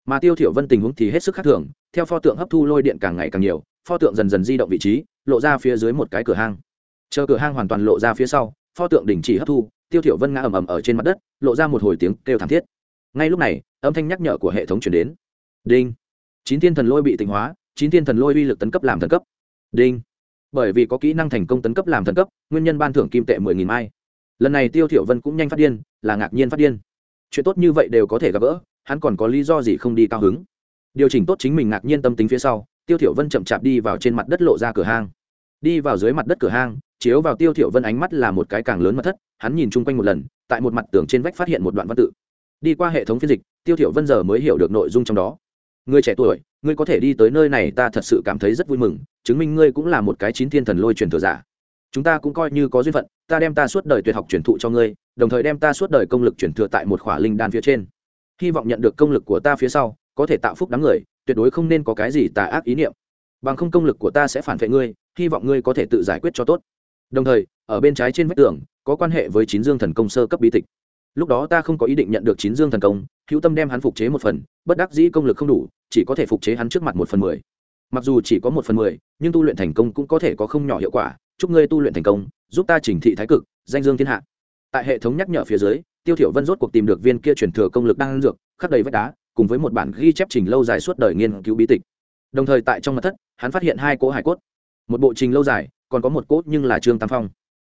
S1: Mà tiêu thiểu vân tình huống thì hết sức khác thường, theo pho tượng hấp thu lôi điện càng ngày càng nhiều, pho tượng dần dần di động vị trí, lộ ra phía dưới một cái cửa hang. Chờ cửa hang hoàn toàn lộ ra phía sau, pho tượng đình chỉ hấp thu, tiêu thiểu vân ngã ầm ầm ở trên mặt đất, lộ ra một hồi tiếng kêu thảm thiết. Ngay lúc này, âm thanh nhắc nhở của hệ thống truyền đến. Đinh. Chín thiên thần lôi bị tịnh hóa chín thiên thần lôi uy lực tấn cấp làm thần cấp. Đinh. Bởi vì có kỹ năng thành công tấn cấp làm thần cấp, nguyên nhân ban thưởng kim tệ mười nghìn mai. Lần này tiêu thiểu vân cũng nhanh phát điên, là ngạc nhiên phát điên. Chuyện tốt như vậy đều có thể gặp gỡ, hắn còn có lý do gì không đi cao hứng? Điều chỉnh tốt chính mình ngạc nhiên tâm tính phía sau, tiêu thiểu vân chậm chạp đi vào trên mặt đất lộ ra cửa hang. Đi vào dưới mặt đất cửa hang, chiếu vào tiêu thiểu vân ánh mắt là một cái càng lớn mật thất, hắn nhìn chung quanh một lần, tại một mặt tường trên vách phát hiện một đoạn văn tự. Đi qua hệ thống phiên dịch, tiêu thiểu vân giờ mới hiểu được nội dung trong đó. Người trẻ tuổi ngươi có thể đi tới nơi này, ta thật sự cảm thấy rất vui mừng, chứng minh ngươi cũng là một cái chín thiên thần lôi truyền thừa giả. Chúng ta cũng coi như có duyên phận, ta đem ta suốt đời tuyệt học truyền thụ cho ngươi, đồng thời đem ta suốt đời công lực truyền thừa tại một khỏa linh đan phía trên. Hy vọng nhận được công lực của ta phía sau, có thể tạo phúc đám người, tuyệt đối không nên có cái gì tà ác ý niệm. Bằng không công lực của ta sẽ phản vệ ngươi, hy vọng ngươi có thể tự giải quyết cho tốt. Đồng thời, ở bên trái trên vách tường, có quan hệ với chín dương thần công sơ cấp bí tịch. Lúc đó ta không có ý định nhận được chín dương thần công hữu tâm đem hắn phục chế một phần, bất đắc dĩ công lực không đủ, chỉ có thể phục chế hắn trước mặt một phần mười. Mặc dù chỉ có một phần mười, nhưng tu luyện thành công cũng có thể có không nhỏ hiệu quả. Chúc ngươi tu luyện thành công, giúp ta chỉnh thị thái cực, danh dương thiên hạ. Tại hệ thống nhắc nhở phía dưới, tiêu thiểu vân rốt cuộc tìm được viên kia truyền thừa công lực đang dược, khắc đầy vách đá, cùng với một bản ghi chép trình lâu dài suốt đời nghiên cứu bí tịch. Đồng thời tại trong mật thất, hắn phát hiện hai cỗ hải cốt. Một bộ trình lâu dài, còn có một cốt nhưng là trương tam phong.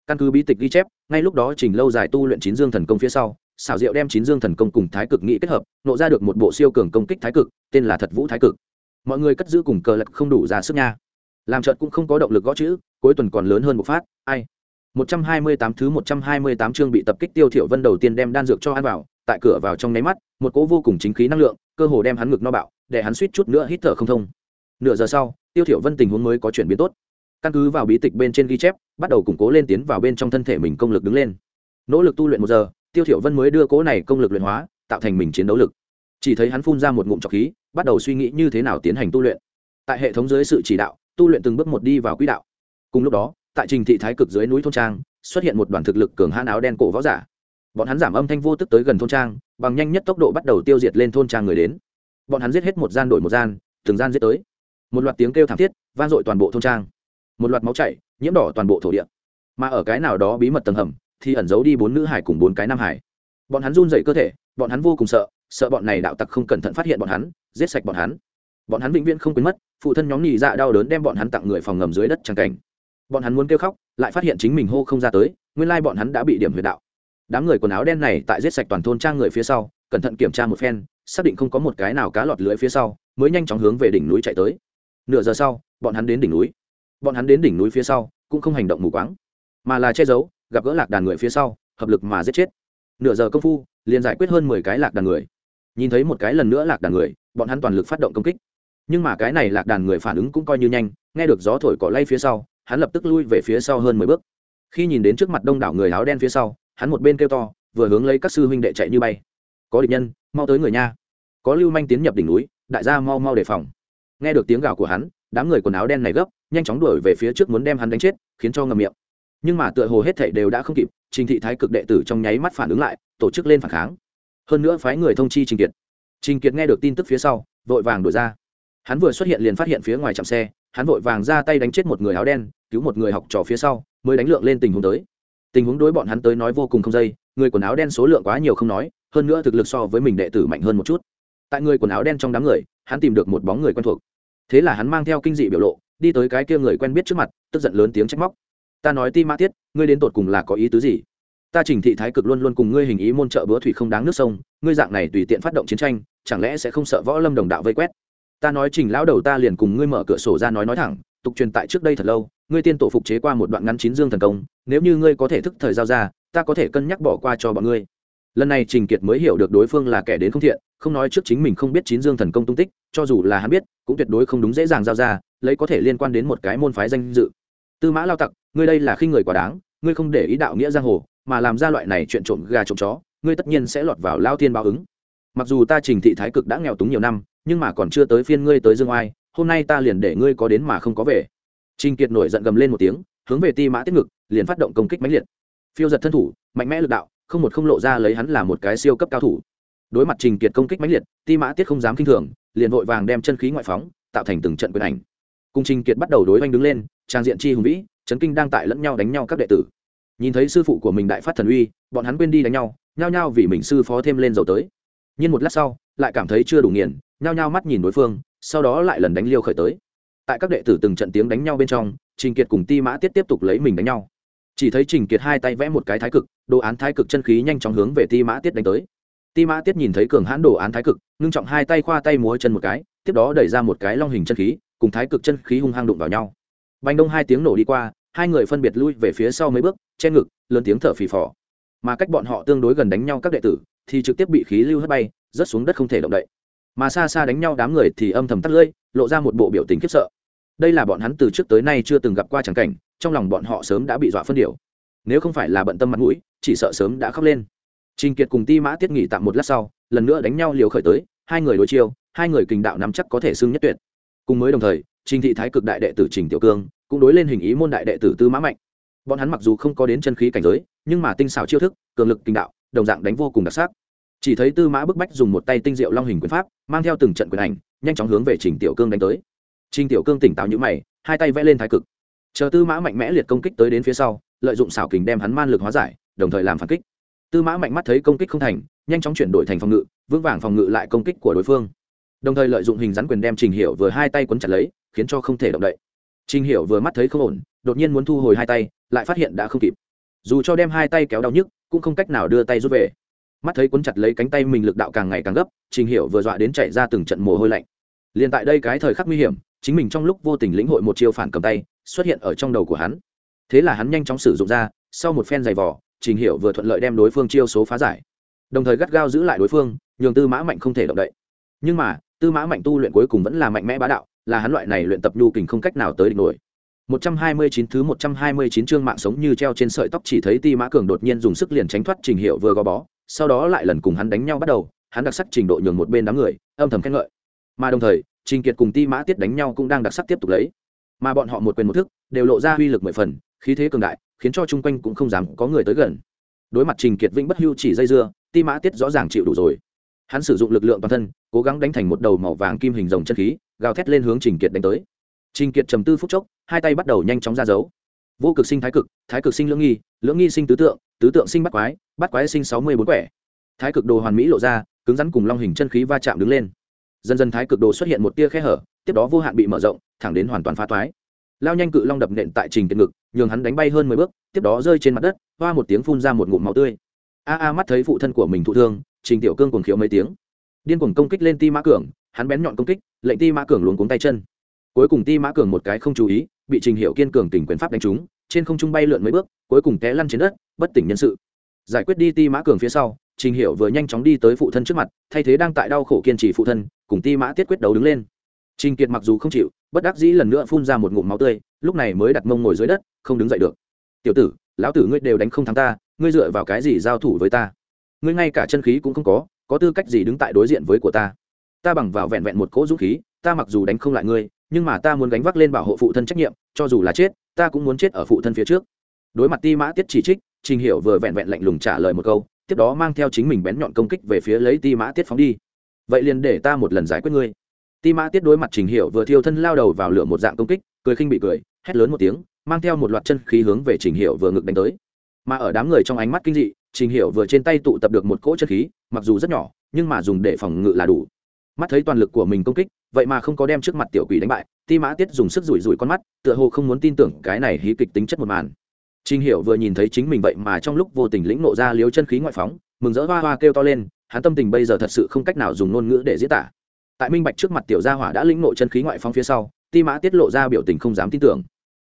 S1: Căn cứ bí tịch ghi chép, ngay lúc đó trình lâu dài tu luyện chín dương thần công phía sau xảo diệu đem chín dương thần công cùng thái cực nghị kết hợp nộ ra được một bộ siêu cường công kích thái cực tên là thật vũ thái cực mọi người cất giữ cùng cờ lật không đủ ra sức nha làm trợt cũng không có động lực gõ chữ cuối tuần còn lớn hơn một phát ai 128 thứ 128 chương bị tập kích Tiêu Thiểu Vân đầu tiên đem đan dược cho ăn vào, tại cửa vào trong nháy mắt, một cỗ vô cùng chính khí năng lượng, cơ hồ đem hắn ngực no bạo, để hắn suýt chút nữa hít thở không thông. Nửa giờ sau, Tiêu Thiểu Vân tình huống mới có chuyển biến tốt. Căn cứ vào bí tịch bên trên ghi chép, bắt đầu củng cố lên tiến vào bên trong thân thể mình công lực đứng lên. Nỗ lực tu luyện một giờ, Tiêu Thiểu Vân mới đưa cỗ này công lực luyện hóa, tạo thành mình chiến đấu lực. Chỉ thấy hắn phun ra một ngụm trọc khí, bắt đầu suy nghĩ như thế nào tiến hành tu luyện. Tại hệ thống dưới sự chỉ đạo, tu luyện từng bước một đi vào quỹ đạo. Cùng lúc đó, tại Trình thị thái cực dưới núi thôn trang, xuất hiện một đoàn thực lực cường hãn áo đen cổ võ giả bọn hắn giảm âm thanh vô tức tới gần thôn trang bằng nhanh nhất tốc độ bắt đầu tiêu diệt lên thôn trang người đến bọn hắn giết hết một gian đổi một gian từng gian giết tới một loạt tiếng kêu thảm thiết vang dội toàn bộ thôn trang một loạt máu chảy nhiễm đỏ toàn bộ thổ địa mà ở cái nào đó bí mật tầng hầm thì ẩn giấu đi bốn nữ hải cùng bốn cái nam hải. Bọn hắn run dậy cơ thể, bọn hắn vô cùng sợ sợ bọn này đạo tặc không cẩn thận phát hiện bọn hắn, giết sạch bọn hắn. Bọn hắn vĩnh viễn không quên mất, phụ thân nhóm nhị dạ đau đớn đem bọn hắn tặng người phòng ngầm dưới đất tràng cảnh. Bọn hắn muốn kêu khóc, lại phát hiện chính mình hô không ra tới, nguyên lai bọn hắn đã bị điểm huyệt đạo. Đám người quần áo đen này tại giết sạch toàn thôn trang người phía sau, cẩn thận kiểm tra một phen, xác định không có một cái nào cá lọt lưới phía sau, mới nhanh chóng hướng về đỉnh núi chạy tới. Nửa giờ sau, bọn hắn đến đỉnh núi. Bọn hắn đến đỉnh núi phía sau, cũng không hành động mù quáng, mà là che giấu gặp gỡ lạc đàn người phía sau, hợp lực mà giết chết. Nửa giờ công phu, liền giải quyết hơn mười cái lạc đàn người. Nhìn thấy một cái lần nữa lạc đàn người, bọn hắn toàn lực phát động công kích. Nhưng mà cái này lạc đàn người phản ứng cũng coi như nhanh, nghe được gió thổi cỏ lay phía sau, hắn lập tức lui về phía sau hơn mười bước. Khi nhìn đến trước mặt đông đảo người áo đen phía sau, hắn một bên kêu to, vừa hướng lấy các sư huynh đệ chạy như bay. Có địch nhân, mau tới người nha. Có lưu manh tiến nhập đỉnh núi, đại gia mau mau đề phòng. Nghe được tiếng gào của hắn, đám người quần áo đen này gấp, nhanh chóng đuổi về phía trước muốn đem hắn đánh chết, khiến cho ngầm miệng nhưng mà tựa hồ hết thảy đều đã không kịp, trình thị thái cực đệ tử trong nháy mắt phản ứng lại, tổ chức lên phản kháng. Hơn nữa phái người thông chi trình kiệt. Trình kiệt nghe được tin tức phía sau, vội vàng đuổi ra. Hắn vừa xuất hiện liền phát hiện phía ngoài chạm xe, hắn vội vàng ra tay đánh chết một người áo đen, cứu một người học trò phía sau, mới đánh lượng lên tình huống tới. Tình huống đối bọn hắn tới nói vô cùng không dây, người quần áo đen số lượng quá nhiều không nói, hơn nữa thực lực so với mình đệ tử mạnh hơn một chút. Tại người quần áo đen trong đám người, hắn tìm được một bóng người quen thuộc. Thế là hắn mang theo kinh dị biểu lộ, đi tới cái kia người quen biết trước mặt, tức giận lớn tiếng trách móc ta nói ti mã tiết, ngươi đến tột cùng là có ý tứ gì? Ta trình thị thái cực luôn luôn cùng ngươi hình ý môn trợ bữa thủy không đáng nước sông, ngươi dạng này tùy tiện phát động chiến tranh, chẳng lẽ sẽ không sợ võ lâm đồng đạo vây quét? Ta nói trình lão đầu ta liền cùng ngươi mở cửa sổ ra nói nói thẳng, tục truyền tại trước đây thật lâu, ngươi tiên tổ phục chế qua một đoạn ngắn chín dương thần công, nếu như ngươi có thể thức thời giao ra, ta có thể cân nhắc bỏ qua cho bọn ngươi. Lần này trình kiệt mới hiểu được đối phương là kẻ đến không thiện, không nói trước chính mình không biết chín dương thần công tung tích, cho dù là hắn biết, cũng tuyệt đối không đúng dễ dàng giao ra, lấy có thể liên quan đến một cái môn phái danh dự. Tư mã lao tặc ngươi đây là khi người quá đáng, ngươi không để ý đạo nghĩa giang hồ, mà làm ra loại này chuyện trộm gà trộm chó, ngươi tất nhiên sẽ lọt vào lao thiên báo ứng. Mặc dù ta trình thị thái cực đã nghèo túng nhiều năm, nhưng mà còn chưa tới phiên ngươi tới dương oai, hôm nay ta liền để ngươi có đến mà không có về. Trình kiệt nổi giận gầm lên một tiếng, hướng về ti mã tiết ngực, liền phát động công kích mãnh liệt. Phiêu giật thân thủ, mạnh mẽ lực đạo, không một không lộ ra lấy hắn là một cái siêu cấp cao thủ. Đối mặt trình kiệt công kích mãnh liệt, ti mã tiết không dám kinh thường, liền vội vàng đem chân khí ngoại phóng, tạo thành từng trận quyền ảnh. Cùng trình kiệt bắt đầu đối oanh đứng lên, trang diện chi hùng vĩ trấn kinh đang tại lẫn nhau đánh nhau các đệ tử. Nhìn thấy sư phụ của mình đại phát thần uy, bọn hắn quên đi đánh nhau, nhao nhao vì mình sư phó thêm lên dầu tới. Nhưng một lát sau, lại cảm thấy chưa đủ nghiền, nhao nhao mắt nhìn đối phương, sau đó lại lần đánh liêu khởi tới. Tại các đệ tử từng trận tiếng đánh nhau bên trong, trình kiệt cùng ti mã tiết tiếp tục lấy mình đánh nhau. Chỉ thấy trình kiệt hai tay vẽ một cái thái cực, đồ án thái cực chân khí nhanh chóng hướng về ti mã tiết đánh tới. Ti mã tiết nhìn thấy cường hãn đồ án thái cực, ngưng trọng hai tay khoa tay múa chân một cái, tiếp đó đẩy ra một cái long hình chân khí, cùng thái cực chân khí hung hăng đụng vào nhau bành đông hai tiếng nổ đi qua, hai người phân biệt lui về phía sau mấy bước, che ngực, lớn tiếng thở phì phò. Mà cách bọn họ tương đối gần đánh nhau các đệ tử, thì trực tiếp bị khí lưu hất bay, rớt xuống đất không thể động đậy. Mà xa xa đánh nhau đám người thì âm thầm tắt lưỡi, lộ ra một bộ biểu tình khiếp sợ. Đây là bọn hắn từ trước tới nay chưa từng gặp qua tràng cảnh, trong lòng bọn họ sớm đã bị dọa phân điểu. nếu không phải là bận tâm mặt mũi, chỉ sợ sớm đã khóc lên. Trình kiệt cùng ti mã tiết nghỉ tạm một lát sau, lần nữa đánh nhau liều khởi tới, hai người đối chiêu, hai người kình đạo nắm chắc có thể xưng nhất tuyệt cùng mới đồng thời, trình thị thái cực đại đệ tử trình tiểu cương cũng đối lên hình ý môn đại đệ tử tư mã mạnh. Bọn hắn mặc dù không có đến chân khí cảnh giới, nhưng mà tinh xảo chiêu thức, cường lực kinh đạo, đồng dạng đánh vô cùng đặc sắc. Chỉ thấy tư mã bức bách dùng một tay tinh diệu long hình quyền pháp, mang theo từng trận quyền ảnh, nhanh chóng hướng về trình tiểu cương đánh tới. Trình tiểu cương tỉnh táo như mày, hai tay vẽ lên thái cực. Chờ tư mã mạnh mẽ liệt công kích tới đến phía sau, lợi dụng xảo kình đem hắn man lực hóa giải, đồng thời làm phản kích. Tư mã mạnh mắt thấy công kích không thành, nhanh chóng chuyển đổi thành phòng ngự, vững vàng phòng ngự lại công kích của đối phương đồng thời lợi dụng hình rắn quyền đem trình hiểu vừa hai tay quấn chặt lấy, khiến cho không thể động đậy. Trình hiểu vừa mắt thấy không ổn, đột nhiên muốn thu hồi hai tay, lại phát hiện đã không kịp. Dù cho đem hai tay kéo đau nhức, cũng không cách nào đưa tay rút về. Mắt thấy quấn chặt lấy cánh tay mình lực đạo càng ngày càng gấp, trình hiểu vừa dọa đến chạy ra từng trận mồ hôi lạnh. Liền tại đây cái thời khắc nguy hiểm, chính mình trong lúc vô tình lĩnh hội một chiêu phản cầm tay, xuất hiện ở trong đầu của hắn. Thế là hắn nhanh chóng sử dụng ra, sau một phen giày vỏ trình hiểu vừa thuận lợi đem đối phương chiêu số phá giải. Đồng thời gắt gao giữ lại đối phương, nhường tư mã mạnh không thể động đậy. Nhưng mà tư mã mạnh tu luyện cuối cùng vẫn là mạnh mẽ bá đạo là hắn loại này luyện tập nhu kình không cách nào tới địch nổi 129 thứ 129 chương mạng sống như treo trên sợi tóc chỉ thấy Ti Mã Cường đột nhiên dùng sức liền tránh thoát Trình Hiệu vừa gò bó, sau đó lại lần cùng hắn đánh nhau bắt đầu, hắn đặc sắc trình độ nhường một bên đám người, âm thầm khen ngợi. Mà đồng thời, Trình Kiệt cùng Ti Mã Tiết đánh nhau cũng đang đặc sắc tiếp tục lấy. Mà bọn họ một quyền một thức, đều lộ ra uy lực mười phần, khí thế cường đại, khiến cho chung quanh cũng không dám có người tới gần. Đối mặt Trình Kiệt vĩnh bất hưu chỉ dây dưa, Ti Mã Tiết rõ ràng chịu đủ rồi. Hắn sử dụng lực lượng toàn thân, cố gắng đánh thành một đầu màu vàng kim hình rồng chân khí, gào thét lên hướng Trình Kiệt đánh tới. Trình Kiệt trầm tư phút chốc, hai tay bắt đầu nhanh chóng ra dấu. Vô cực sinh thái cực, thái cực sinh lưỡng nghi, lưỡng nghi sinh tứ tượng, tứ tượng sinh bắt quái, bắt quái sinh sáu mươi bốn quẻ. Thái cực đồ hoàn mỹ lộ ra, cứng rắn cùng long hình chân khí va chạm đứng lên. Dần dần thái cực đồ xuất hiện một tia khe hở, tiếp đó vô hạn bị mở rộng, thẳng đến hoàn toàn phá toái. Lao nhanh cự long đập nện tại Trình Kiệt ngực, nhường hắn đánh bay hơn mười bước, tiếp đó rơi trên mặt đất, hoa một tiếng phun ra một ngụm máu tươi. A a mắt thấy phụ thân của mình thụ thương, Trình Tiểu Cương cuồng khiếu mấy tiếng. Điên cuồng công kích lên Ti Mã Cường, hắn bén nhọn công kích, lệnh Ti Mã Cường luống cuống tay chân. Cuối cùng ti mã cường một cái không chú ý bị trình hiệu kiên cường tỉnh quyền pháp đánh trúng trên không trung bay lượn mấy bước cuối cùng té lăn trên đất bất tỉnh nhân sự. Giải quyết đi ti mã cường phía sau trình hiệu vừa nhanh chóng đi tới phụ thân trước mặt thay thế đang tại đau khổ kiên trì phụ thân cùng ti mã tiết quyết đấu đứng lên. Trình kiệt mặc dù không chịu bất đắc dĩ lần nữa phun ra một ngụm máu tươi lúc này mới đặt mông ngồi dưới đất không đứng dậy được. Tiểu tử lão tử ngươi đều đánh không thắng ta ngươi dựa vào cái gì giao thủ với ta? Ngươi ngay cả chân khí cũng không có có tư cách gì đứng tại đối diện với của ta? Ta bằng vào vẹn vẹn một cỗ dũng khí, ta mặc dù đánh không lại ngươi, nhưng mà ta muốn gánh vác lên bảo hộ phụ thân trách nhiệm, cho dù là chết, ta cũng muốn chết ở phụ thân phía trước. Đối mặt ti mã tiết chỉ trích, trình hiểu vừa vẹn vẹn lạnh lùng trả lời một câu, tiếp đó mang theo chính mình bén nhọn công kích về phía lấy ti mã tiết phóng đi. Vậy liền để ta một lần giải quyết ngươi. Ti mã tiết đối mặt trình hiểu vừa thiêu thân lao đầu vào lửa một dạng công kích, cười khinh bị cười, hét lớn một tiếng, mang theo một loạt chân khí hướng về trình hiểu vừa ngực đánh tới. Mà ở đám người trong ánh mắt kinh dị trình hiểu vừa trên tay tụ tập được một cỗ chân khí mặc dù rất nhỏ nhưng mà dùng để phòng ngự là đủ mắt thấy toàn lực của mình công kích vậy mà không có đem trước mặt tiểu quỷ đánh bại ti mã tiết dùng sức rủi rủi con mắt tựa hồ không muốn tin tưởng cái này hí kịch tính chất một màn Trình Hiểu vừa nhìn thấy chính mình vậy mà trong lúc vô tình lĩnh ngộ ra liếu chân khí ngoại phóng, mừng rỡ hoa hoa kêu to lên, hắn tâm tình bây giờ thật sự không cách nào dùng ngôn ngữ để diễn tả. Tại minh bạch trước mặt tiểu gia hỏa đã lĩnh ngộ chân khí ngoại phóng phía sau, Ti Mã tiết lộ ra biểu tình không dám tin tưởng.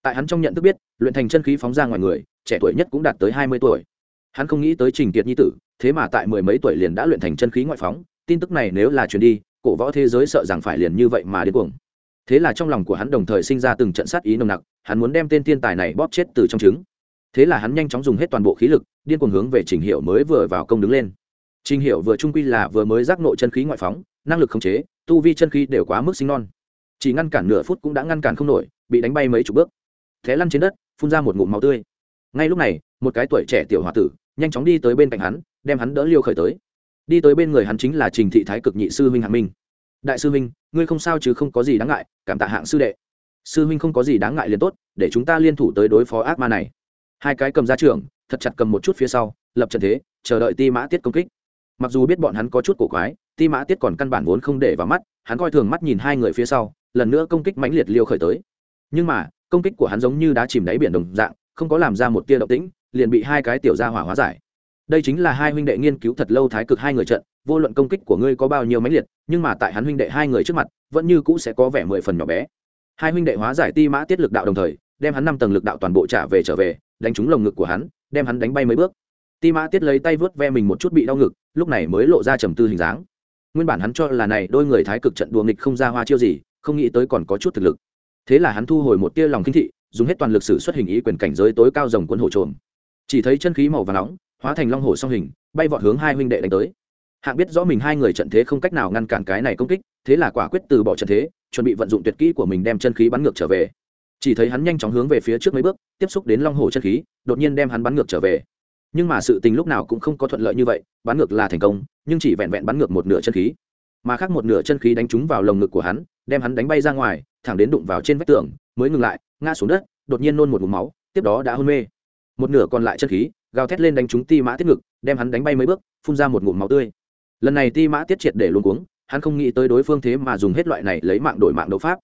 S1: Tại hắn trong nhận thức biết, luyện thành chân khí phóng ra ngoài người, trẻ tuổi nhất cũng đạt tới hai mươi tuổi. Hắn không nghĩ tới Trình Kiệt nhi tử, thế mà tại mười mấy tuổi liền đã luyện thành chân khí ngoại phóng, tin tức này nếu là truyền đi, cổ võ thế giới sợ rằng phải liền như vậy mà điên cuồng. Thế là trong lòng của hắn đồng thời sinh ra từng trận sát ý nồng nặc hắn muốn đem tên thiên tài này bóp chết từ trong trứng. Thế là hắn nhanh chóng dùng hết toàn bộ khí lực điên cuồng hướng về trình hiệu mới vừa vào công đứng lên. Trình hiệu vừa trung quy là vừa mới giác nội chân khí ngoại phóng năng lực khống chế tu vi chân khí đều quá mức sinh non. Chỉ ngăn cản nửa phút cũng đã ngăn cản không nổi bị đánh bay mấy chục bước. Thế lăn trên đất phun ra một ngụm máu tươi. Ngay lúc này một cái tuổi trẻ tiểu h o a tử nhanh chóng đi tới bên cạnh hắn, đem hắn đỡ liêu khởi tới. Đi tới bên người hắn chính là trình thị thái cực nhị sư huynh hạng minh. Đại sư huynh, ngươi không sao chứ không có gì đáng ngại, cảm tạ hạng sư đệ. Sư huynh không có gì đáng ngại liền tốt, để chúng ta liên thủ tới đối phó ác ma này. Hai cái cầm ra trường thật chặt cầm một chút phía sau, lập trận thế, chờ đợi ti mã tiết công kích. Mặc dù biết bọn hắn có chút cổ quái, ti mã tiết còn căn bản vốn không để vào mắt, hắn coi thường mắt nhìn hai người phía sau, lần nữa công kích mãnh liệt liêu khởi tới. Nhưng mà, công kích của hắn giống như đá chìm đáy biển đồng dạng, không có làm ra một tia động tĩnh liền bị hai cái tiểu gia hỏa hóa giải. Đây chính là hai huynh đệ nghiên cứu thật lâu thái cực hai người trận, vô luận công kích của ngươi có bao nhiêu mãnh liệt, nhưng mà tại hắn huynh đệ hai người trước mặt, vẫn như cũ sẽ có vẻ mười phần nhỏ bé. Hai huynh đệ hóa giải ti mã tiết lực đạo đồng thời, đem hắn năm tầng lực đạo toàn bộ trả về trở về, đánh trúng lồng ngực của hắn, đem hắn đánh bay mấy bước. Ti mã tiết lấy tay vớt ve mình một chút bị đau ngực, lúc này mới lộ ra trầm tư hình dáng. Nguyên bản hắn cho là này đôi người thái cực trận đùa nghịch không ra hoa chiêu gì, không nghĩ tới còn có chút thực lực. Thế là hắn thu hồi một tia lòng kinh thị, dùng hết toàn lực sử xuất hình ý quyền cảnh giới tối cao rồng quân hổ trộm chỉ thấy chân khí màu và nóng, hóa thành long hổ song hình, bay vọt hướng hai huynh đệ đánh tới. Hạng biết rõ mình hai người trận thế không cách nào ngăn cản cái này công kích, thế là quả quyết từ bỏ trận thế, chuẩn bị vận dụng tuyệt kỹ của mình đem chân khí bắn ngược trở về. Chỉ thấy hắn nhanh chóng hướng về phía trước mấy bước, tiếp xúc đến long hồ chân khí, đột nhiên đem hắn bắn ngược trở về. Nhưng mà sự tình lúc nào cũng không có thuận lợi như vậy, bắn ngược là thành công, nhưng chỉ vẹn vẹn bắn ngược một nửa chân khí. Mà khác một nửa chân khí đánh trúng vào lồng ngực của hắn, đem hắn đánh bay ra ngoài, thẳng đến đụng vào trên vách tường, mới ngừng lại, ngã xuống đất, đột nhiên nôn một mụm máu, tiếp đó đã hôn mê một nửa còn lại chân khí, gào thét lên đánh trúng ti mã tiết ngực, đem hắn đánh bay mấy bước, phun ra một ngụm máu tươi. Lần này ti mã tiết triệt để luôn cuống, hắn không nghĩ tới đối phương thế mà dùng hết loại này lấy mạng đổi mạng đấu pháp.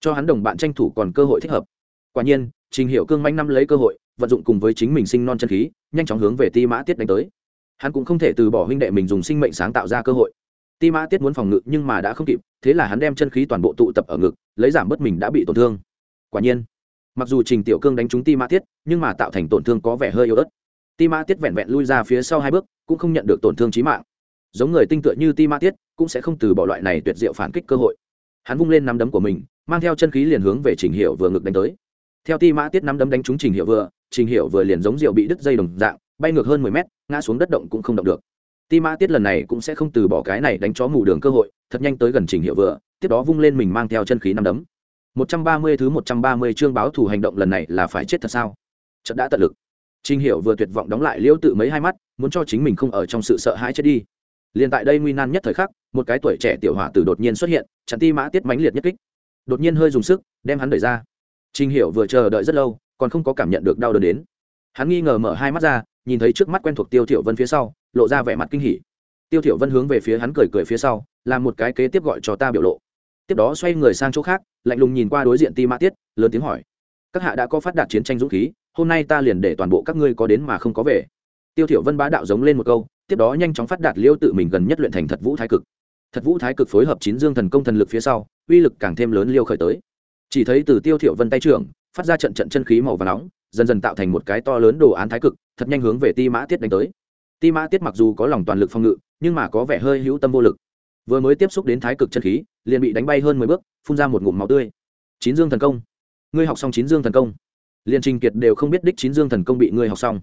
S1: Cho hắn đồng bạn tranh thủ còn cơ hội thích hợp. Quả nhiên, trình hiệu cương manh năm lấy cơ hội, vận dụng cùng với chính mình sinh non chân khí, nhanh chóng hướng về ti mã tiết đánh tới. Hắn cũng không thể từ bỏ huynh đệ mình dùng sinh mệnh sáng tạo ra cơ hội. Ti mã tiết muốn phòng ngự nhưng mà đã không kịp, thế là hắn đem chân khí toàn bộ tụ tập ở ngực, lấy giảm bớt mình đã bị tổn thương. Quả nhiên mặc dù trình tiểu cương đánh trúng ti mã tiết, nhưng mà tạo thành tổn thương có vẻ hơi yếu ớt. Ti mã tiết vẹn vẹn lui ra phía sau hai bước, cũng không nhận được tổn thương trí mạng. Giống người tinh tựa như ti ma tiết, cũng sẽ không từ bỏ loại này tuyệt diệu phản kích cơ hội. Hắn vung lên nắm đấm của mình, mang theo chân khí liền hướng về trình hiệu vừa ngực đánh tới. Theo ti mã tiết nắm đấm đánh trúng trình hiệu vừa, trình hiệu vừa liền giống rượu bị đứt dây đồng dạng, bay ngược hơn mười mét, ngã xuống đất động cũng không động được. Ti mã tiết lần này cũng sẽ không từ bỏ cái này đánh chó mù đường cơ hội, thật nhanh tới gần trình hiệu vừa, tiếp đó vung lên mình mang theo chân khí nắm đấm một trăm ba mươi thứ một trăm ba mươi chương báo thủ hành động lần này là phải chết thật sao? Trận đã tận lực. Trình Hiểu vừa tuyệt vọng đóng lại liễu tự mấy hai mắt, muốn cho chính mình không ở trong sự sợ hãi chết đi. Liên tại đây nguy nan nhất thời khắc, một cái tuổi trẻ tiểu hỏa tử đột nhiên xuất hiện, chặn ti mã tiết mãnh liệt nhất kích. Đột nhiên hơi dùng sức, đem hắn đẩy ra. Trình hiểu vừa chờ đợi rất lâu, còn không có cảm nhận được đau đớn đến. Hắn nghi ngờ mở hai mắt ra, nhìn thấy trước mắt quen thuộc tiêu thiểu vân phía sau, lộ ra vẻ mặt kinh hỉ. Tiêu thiểu vân hướng về phía hắn cười cười phía sau, làm một cái kế tiếp gọi cho ta biểu lộ tiếp đó xoay người sang chỗ khác, lạnh lùng nhìn qua đối diện ti mã tiết, lớn tiếng hỏi, các hạ đã có phát đạt chiến tranh dũng khí, hôm nay ta liền để toàn bộ các ngươi có đến mà không có về. Tiêu thiểu vân bá đạo giống lên một câu, tiếp đó nhanh chóng phát đạt liêu tự mình gần nhất luyện thành thật vũ thái cực. Thật vũ thái cực phối hợp chín dương thần công thần lực phía sau, uy lực càng thêm lớn liêu khởi tới. Chỉ thấy từ tiêu thiểu vân tay trưởng, phát ra trận trận chân khí màu vàng nóng, dần dần tạo thành một cái to lớn đồ án thái cực, thật nhanh hướng về ti mã tiết đánh tới. Ti mã tiết mặc dù có lòng toàn lực phòng ngự, nhưng mà có vẻ hơi hữu tâm vô lực vừa mới tiếp xúc đến thái cực chân khí, liền bị đánh bay hơn mười bước, phun ra một ngụm máu tươi. Chín dương thần công. Ngươi học xong chín dương thần công. Liền trình kiệt đều không biết đích chín dương thần công bị ngươi học xong.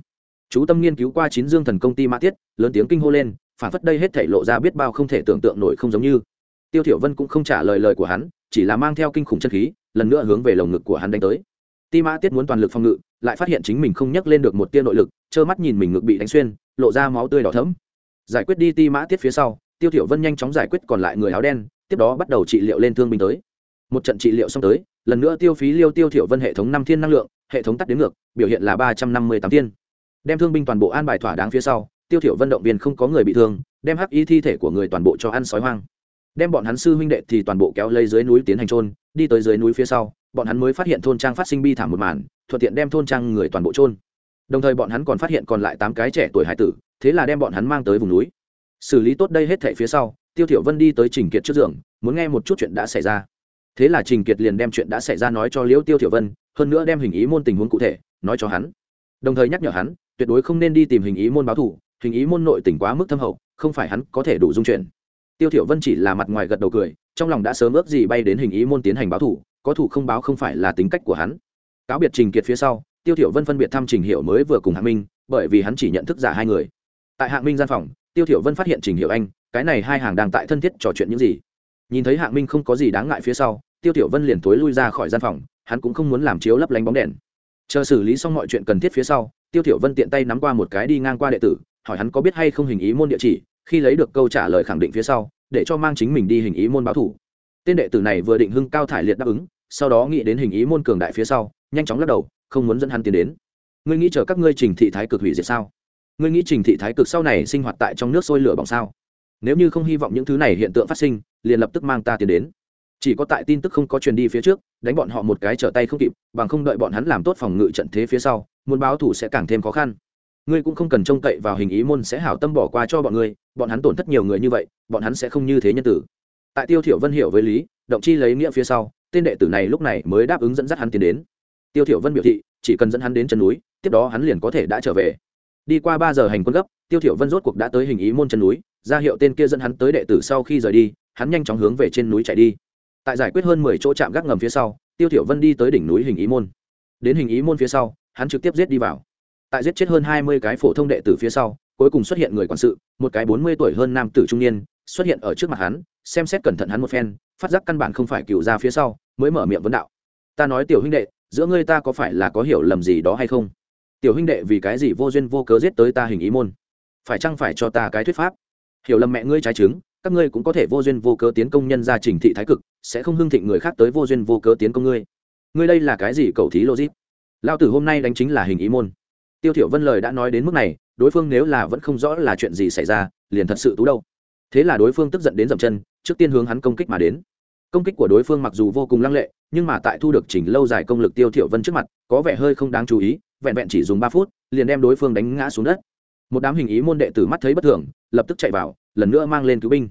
S1: Chú tâm nghiên cứu qua chín dương thần công ti mã tiết, lớn tiếng kinh hô lên, phản phất đây hết thể lộ ra biết bao không thể tưởng tượng nổi không giống như. Tiêu thiểu vân cũng không trả lời lời của hắn, chỉ là mang theo kinh khủng chân khí, lần nữa hướng về lồng ngực của hắn đánh tới. Ti mã tiết muốn toàn lực phòng ngự, lại phát hiện chính mình không nhấc lên được một tia nội lực, trơ mắt nhìn mình ngực bị đánh xuyên, lộ ra máu tươi đỏ thẫm. Giải quyết đi ti mã tiết phía sau tiêu thiểu vân nhanh chóng giải quyết còn lại người áo đen, tiếp đó bắt đầu trị liệu lên thương binh tới. Một trận trị liệu xong tới, lần nữa tiêu phí liêu tiêu thiểu vân hệ thống năm thiên năng lượng, hệ thống tắt đến ngược, biểu hiện là ba trăm năm mươi tám thiên. Đem thương binh toàn bộ an bài thỏa đáng phía sau, tiêu thiểu Vân động viên không có người bị thương, đem hắc y thi thể của người toàn bộ cho ăn sói hoang. Đem bọn hắn sư huynh đệ thì toàn bộ kéo lây dưới núi tiến hành trôn đi tới dưới núi phía sau, bọn hắn mới phát hiện thôn trang phát sinh bi thảm một màn, thuận tiện đem thôn trang người toàn bộ trôn đồng thời bọn hắn còn phát hiện còn lại tám cái trẻ tuổi hải tử, thế là đem bọn hắn mang tới vùng núi xử lý tốt đây hết thể phía sau, tiêu thiểu vân đi tới trình kiệt trước giường, muốn nghe một chút chuyện đã xảy ra. Thế là trình kiệt liền đem chuyện đã xảy ra nói cho liễu tiêu thiểu vân, hơn nữa đem hình ý môn tình huống cụ thể, nói cho hắn. Đồng thời nhắc nhở hắn, tuyệt đối không nên đi tìm hình ý môn báo thù, hình ý môn nội tình quá mức thâm hậu, không phải hắn có thể đủ dung chuyện. Tiêu thiểu vân chỉ là mặt ngoài gật đầu cười, trong lòng đã sớm ước gì bay đến hình ý môn tiến hành báo thù, có thù không báo không phải là tính cách của hắn. Cáo biệt trình kiệt phía sau, tiêu thiểu vân phân biệt thăm trình hiểu mới vừa cùng hạng minh, bởi vì hắn chỉ nhận thức giả hai người. Tại hạng minh gian phòng tiêu thiểu vân phát hiện trình hiệu anh, cái này hai hàng đang tại thân thiết trò chuyện những gì. Nhìn thấy hạng minh không có gì đáng ngại phía sau, tiêu thiểu vân liền tối lui ra khỏi gian phòng, hắn cũng không muốn làm chiếu lấp lánh bóng đèn. Chờ xử lý xong mọi chuyện cần thiết phía sau, tiêu thiểu vân tiện tay nắm qua một cái đi ngang qua đệ tử, hỏi hắn có biết hay không hình ý môn địa chỉ, khi lấy được câu trả lời khẳng định phía sau, để cho mang chính mình đi hình ý môn báo thủ. Tên đệ tử này vừa định hưng cao thải liệt đáp ứng, sau đó nghĩ đến hình ý môn cường đại phía sau, nhanh chóng lắc đầu, không muốn dẫn hắn tiến đến. Ngươi nghĩ chờ các ngươi trình thị thái cực hủy diệt sao? Ngươi nghĩ trình thị thái cực sau này sinh hoạt tại trong nước sôi lửa bỏng sao? Nếu như không hy vọng những thứ này hiện tượng phát sinh, liền lập tức mang ta tiến đến. Chỉ có tại tin tức không có truyền đi phía trước, đánh bọn họ một cái trở tay không kịp, bằng không đợi bọn hắn làm tốt phòng ngự trận thế phía sau, muốn báo thủ sẽ càng thêm khó khăn. Ngươi cũng không cần trông cậy vào hình ý môn sẽ hảo tâm bỏ qua cho bọn ngươi, bọn hắn tổn thất nhiều người như vậy, bọn hắn sẽ không như thế nhân tử. Tại tiêu thiểu vân hiểu với lý, động chi lấy nghĩa phía sau, tên đệ tử này lúc này mới đáp ứng dẫn dắt hắn tiến đến. Tiêu thiểu vân biểu thị, chỉ cần dẫn hắn đến chân núi, tiếp đó hắn liền có thể đã trở về đi qua ba giờ hành quân gấp, tiêu thiểu vân rốt cuộc đã tới hình ý môn chân núi, ra hiệu tên kia dẫn hắn tới đệ tử sau khi rời đi, hắn nhanh chóng hướng về trên núi chạy đi. Tại giải quyết hơn mười chỗ chạm gác ngầm phía sau, tiêu thiểu vân đi tới đỉnh núi hình ý môn. Đến hình ý môn phía sau, hắn trực tiếp giết đi vào. Tại giết chết hơn hai mươi cái phổ thông đệ tử phía sau, cuối cùng xuất hiện người quản sự, một cái bốn mươi tuổi hơn nam tử trung niên, xuất hiện ở trước mặt hắn, xem xét cẩn thận hắn một phen, phát giác căn bản không phải cựu ra phía sau, mới mở miệng vấn đạo. Ta nói tiểu huynh đệ, giữa ngươi ta có phải là có hiểu lầm gì đó hay không? Tiểu huynh đệ vì cái gì vô duyên vô cớ giết tới ta hình ý môn? Phải chăng phải cho ta cái thuyết pháp? Hiểu lầm mẹ ngươi trái chứng, các ngươi cũng có thể vô duyên vô cớ tiến công nhân gia trình thị thái cực sẽ không hưng thịnh người khác tới vô duyên vô cớ tiến công ngươi. Ngươi đây là cái gì cầu thí logic? Lao tử hôm nay đánh chính là hình ý môn. Tiêu thiểu vân lời đã nói đến mức này đối phương nếu là vẫn không rõ là chuyện gì xảy ra liền thật sự tú đâu. Thế là đối phương tức giận đến dậm chân trước tiên hướng hắn công kích mà đến. Công kích của đối phương mặc dù vô cùng lăng lệ nhưng mà tại thu được chỉnh lâu dài công lực tiêu thiểu vân trước mặt có vẻ hơi không đáng chú ý vẹn vẹn chỉ dùng ba phút, liền đem đối phương đánh ngã xuống đất. Một đám hình ý môn đệ tử mắt thấy bất thường, lập tức chạy vào, lần nữa mang lên cứu binh.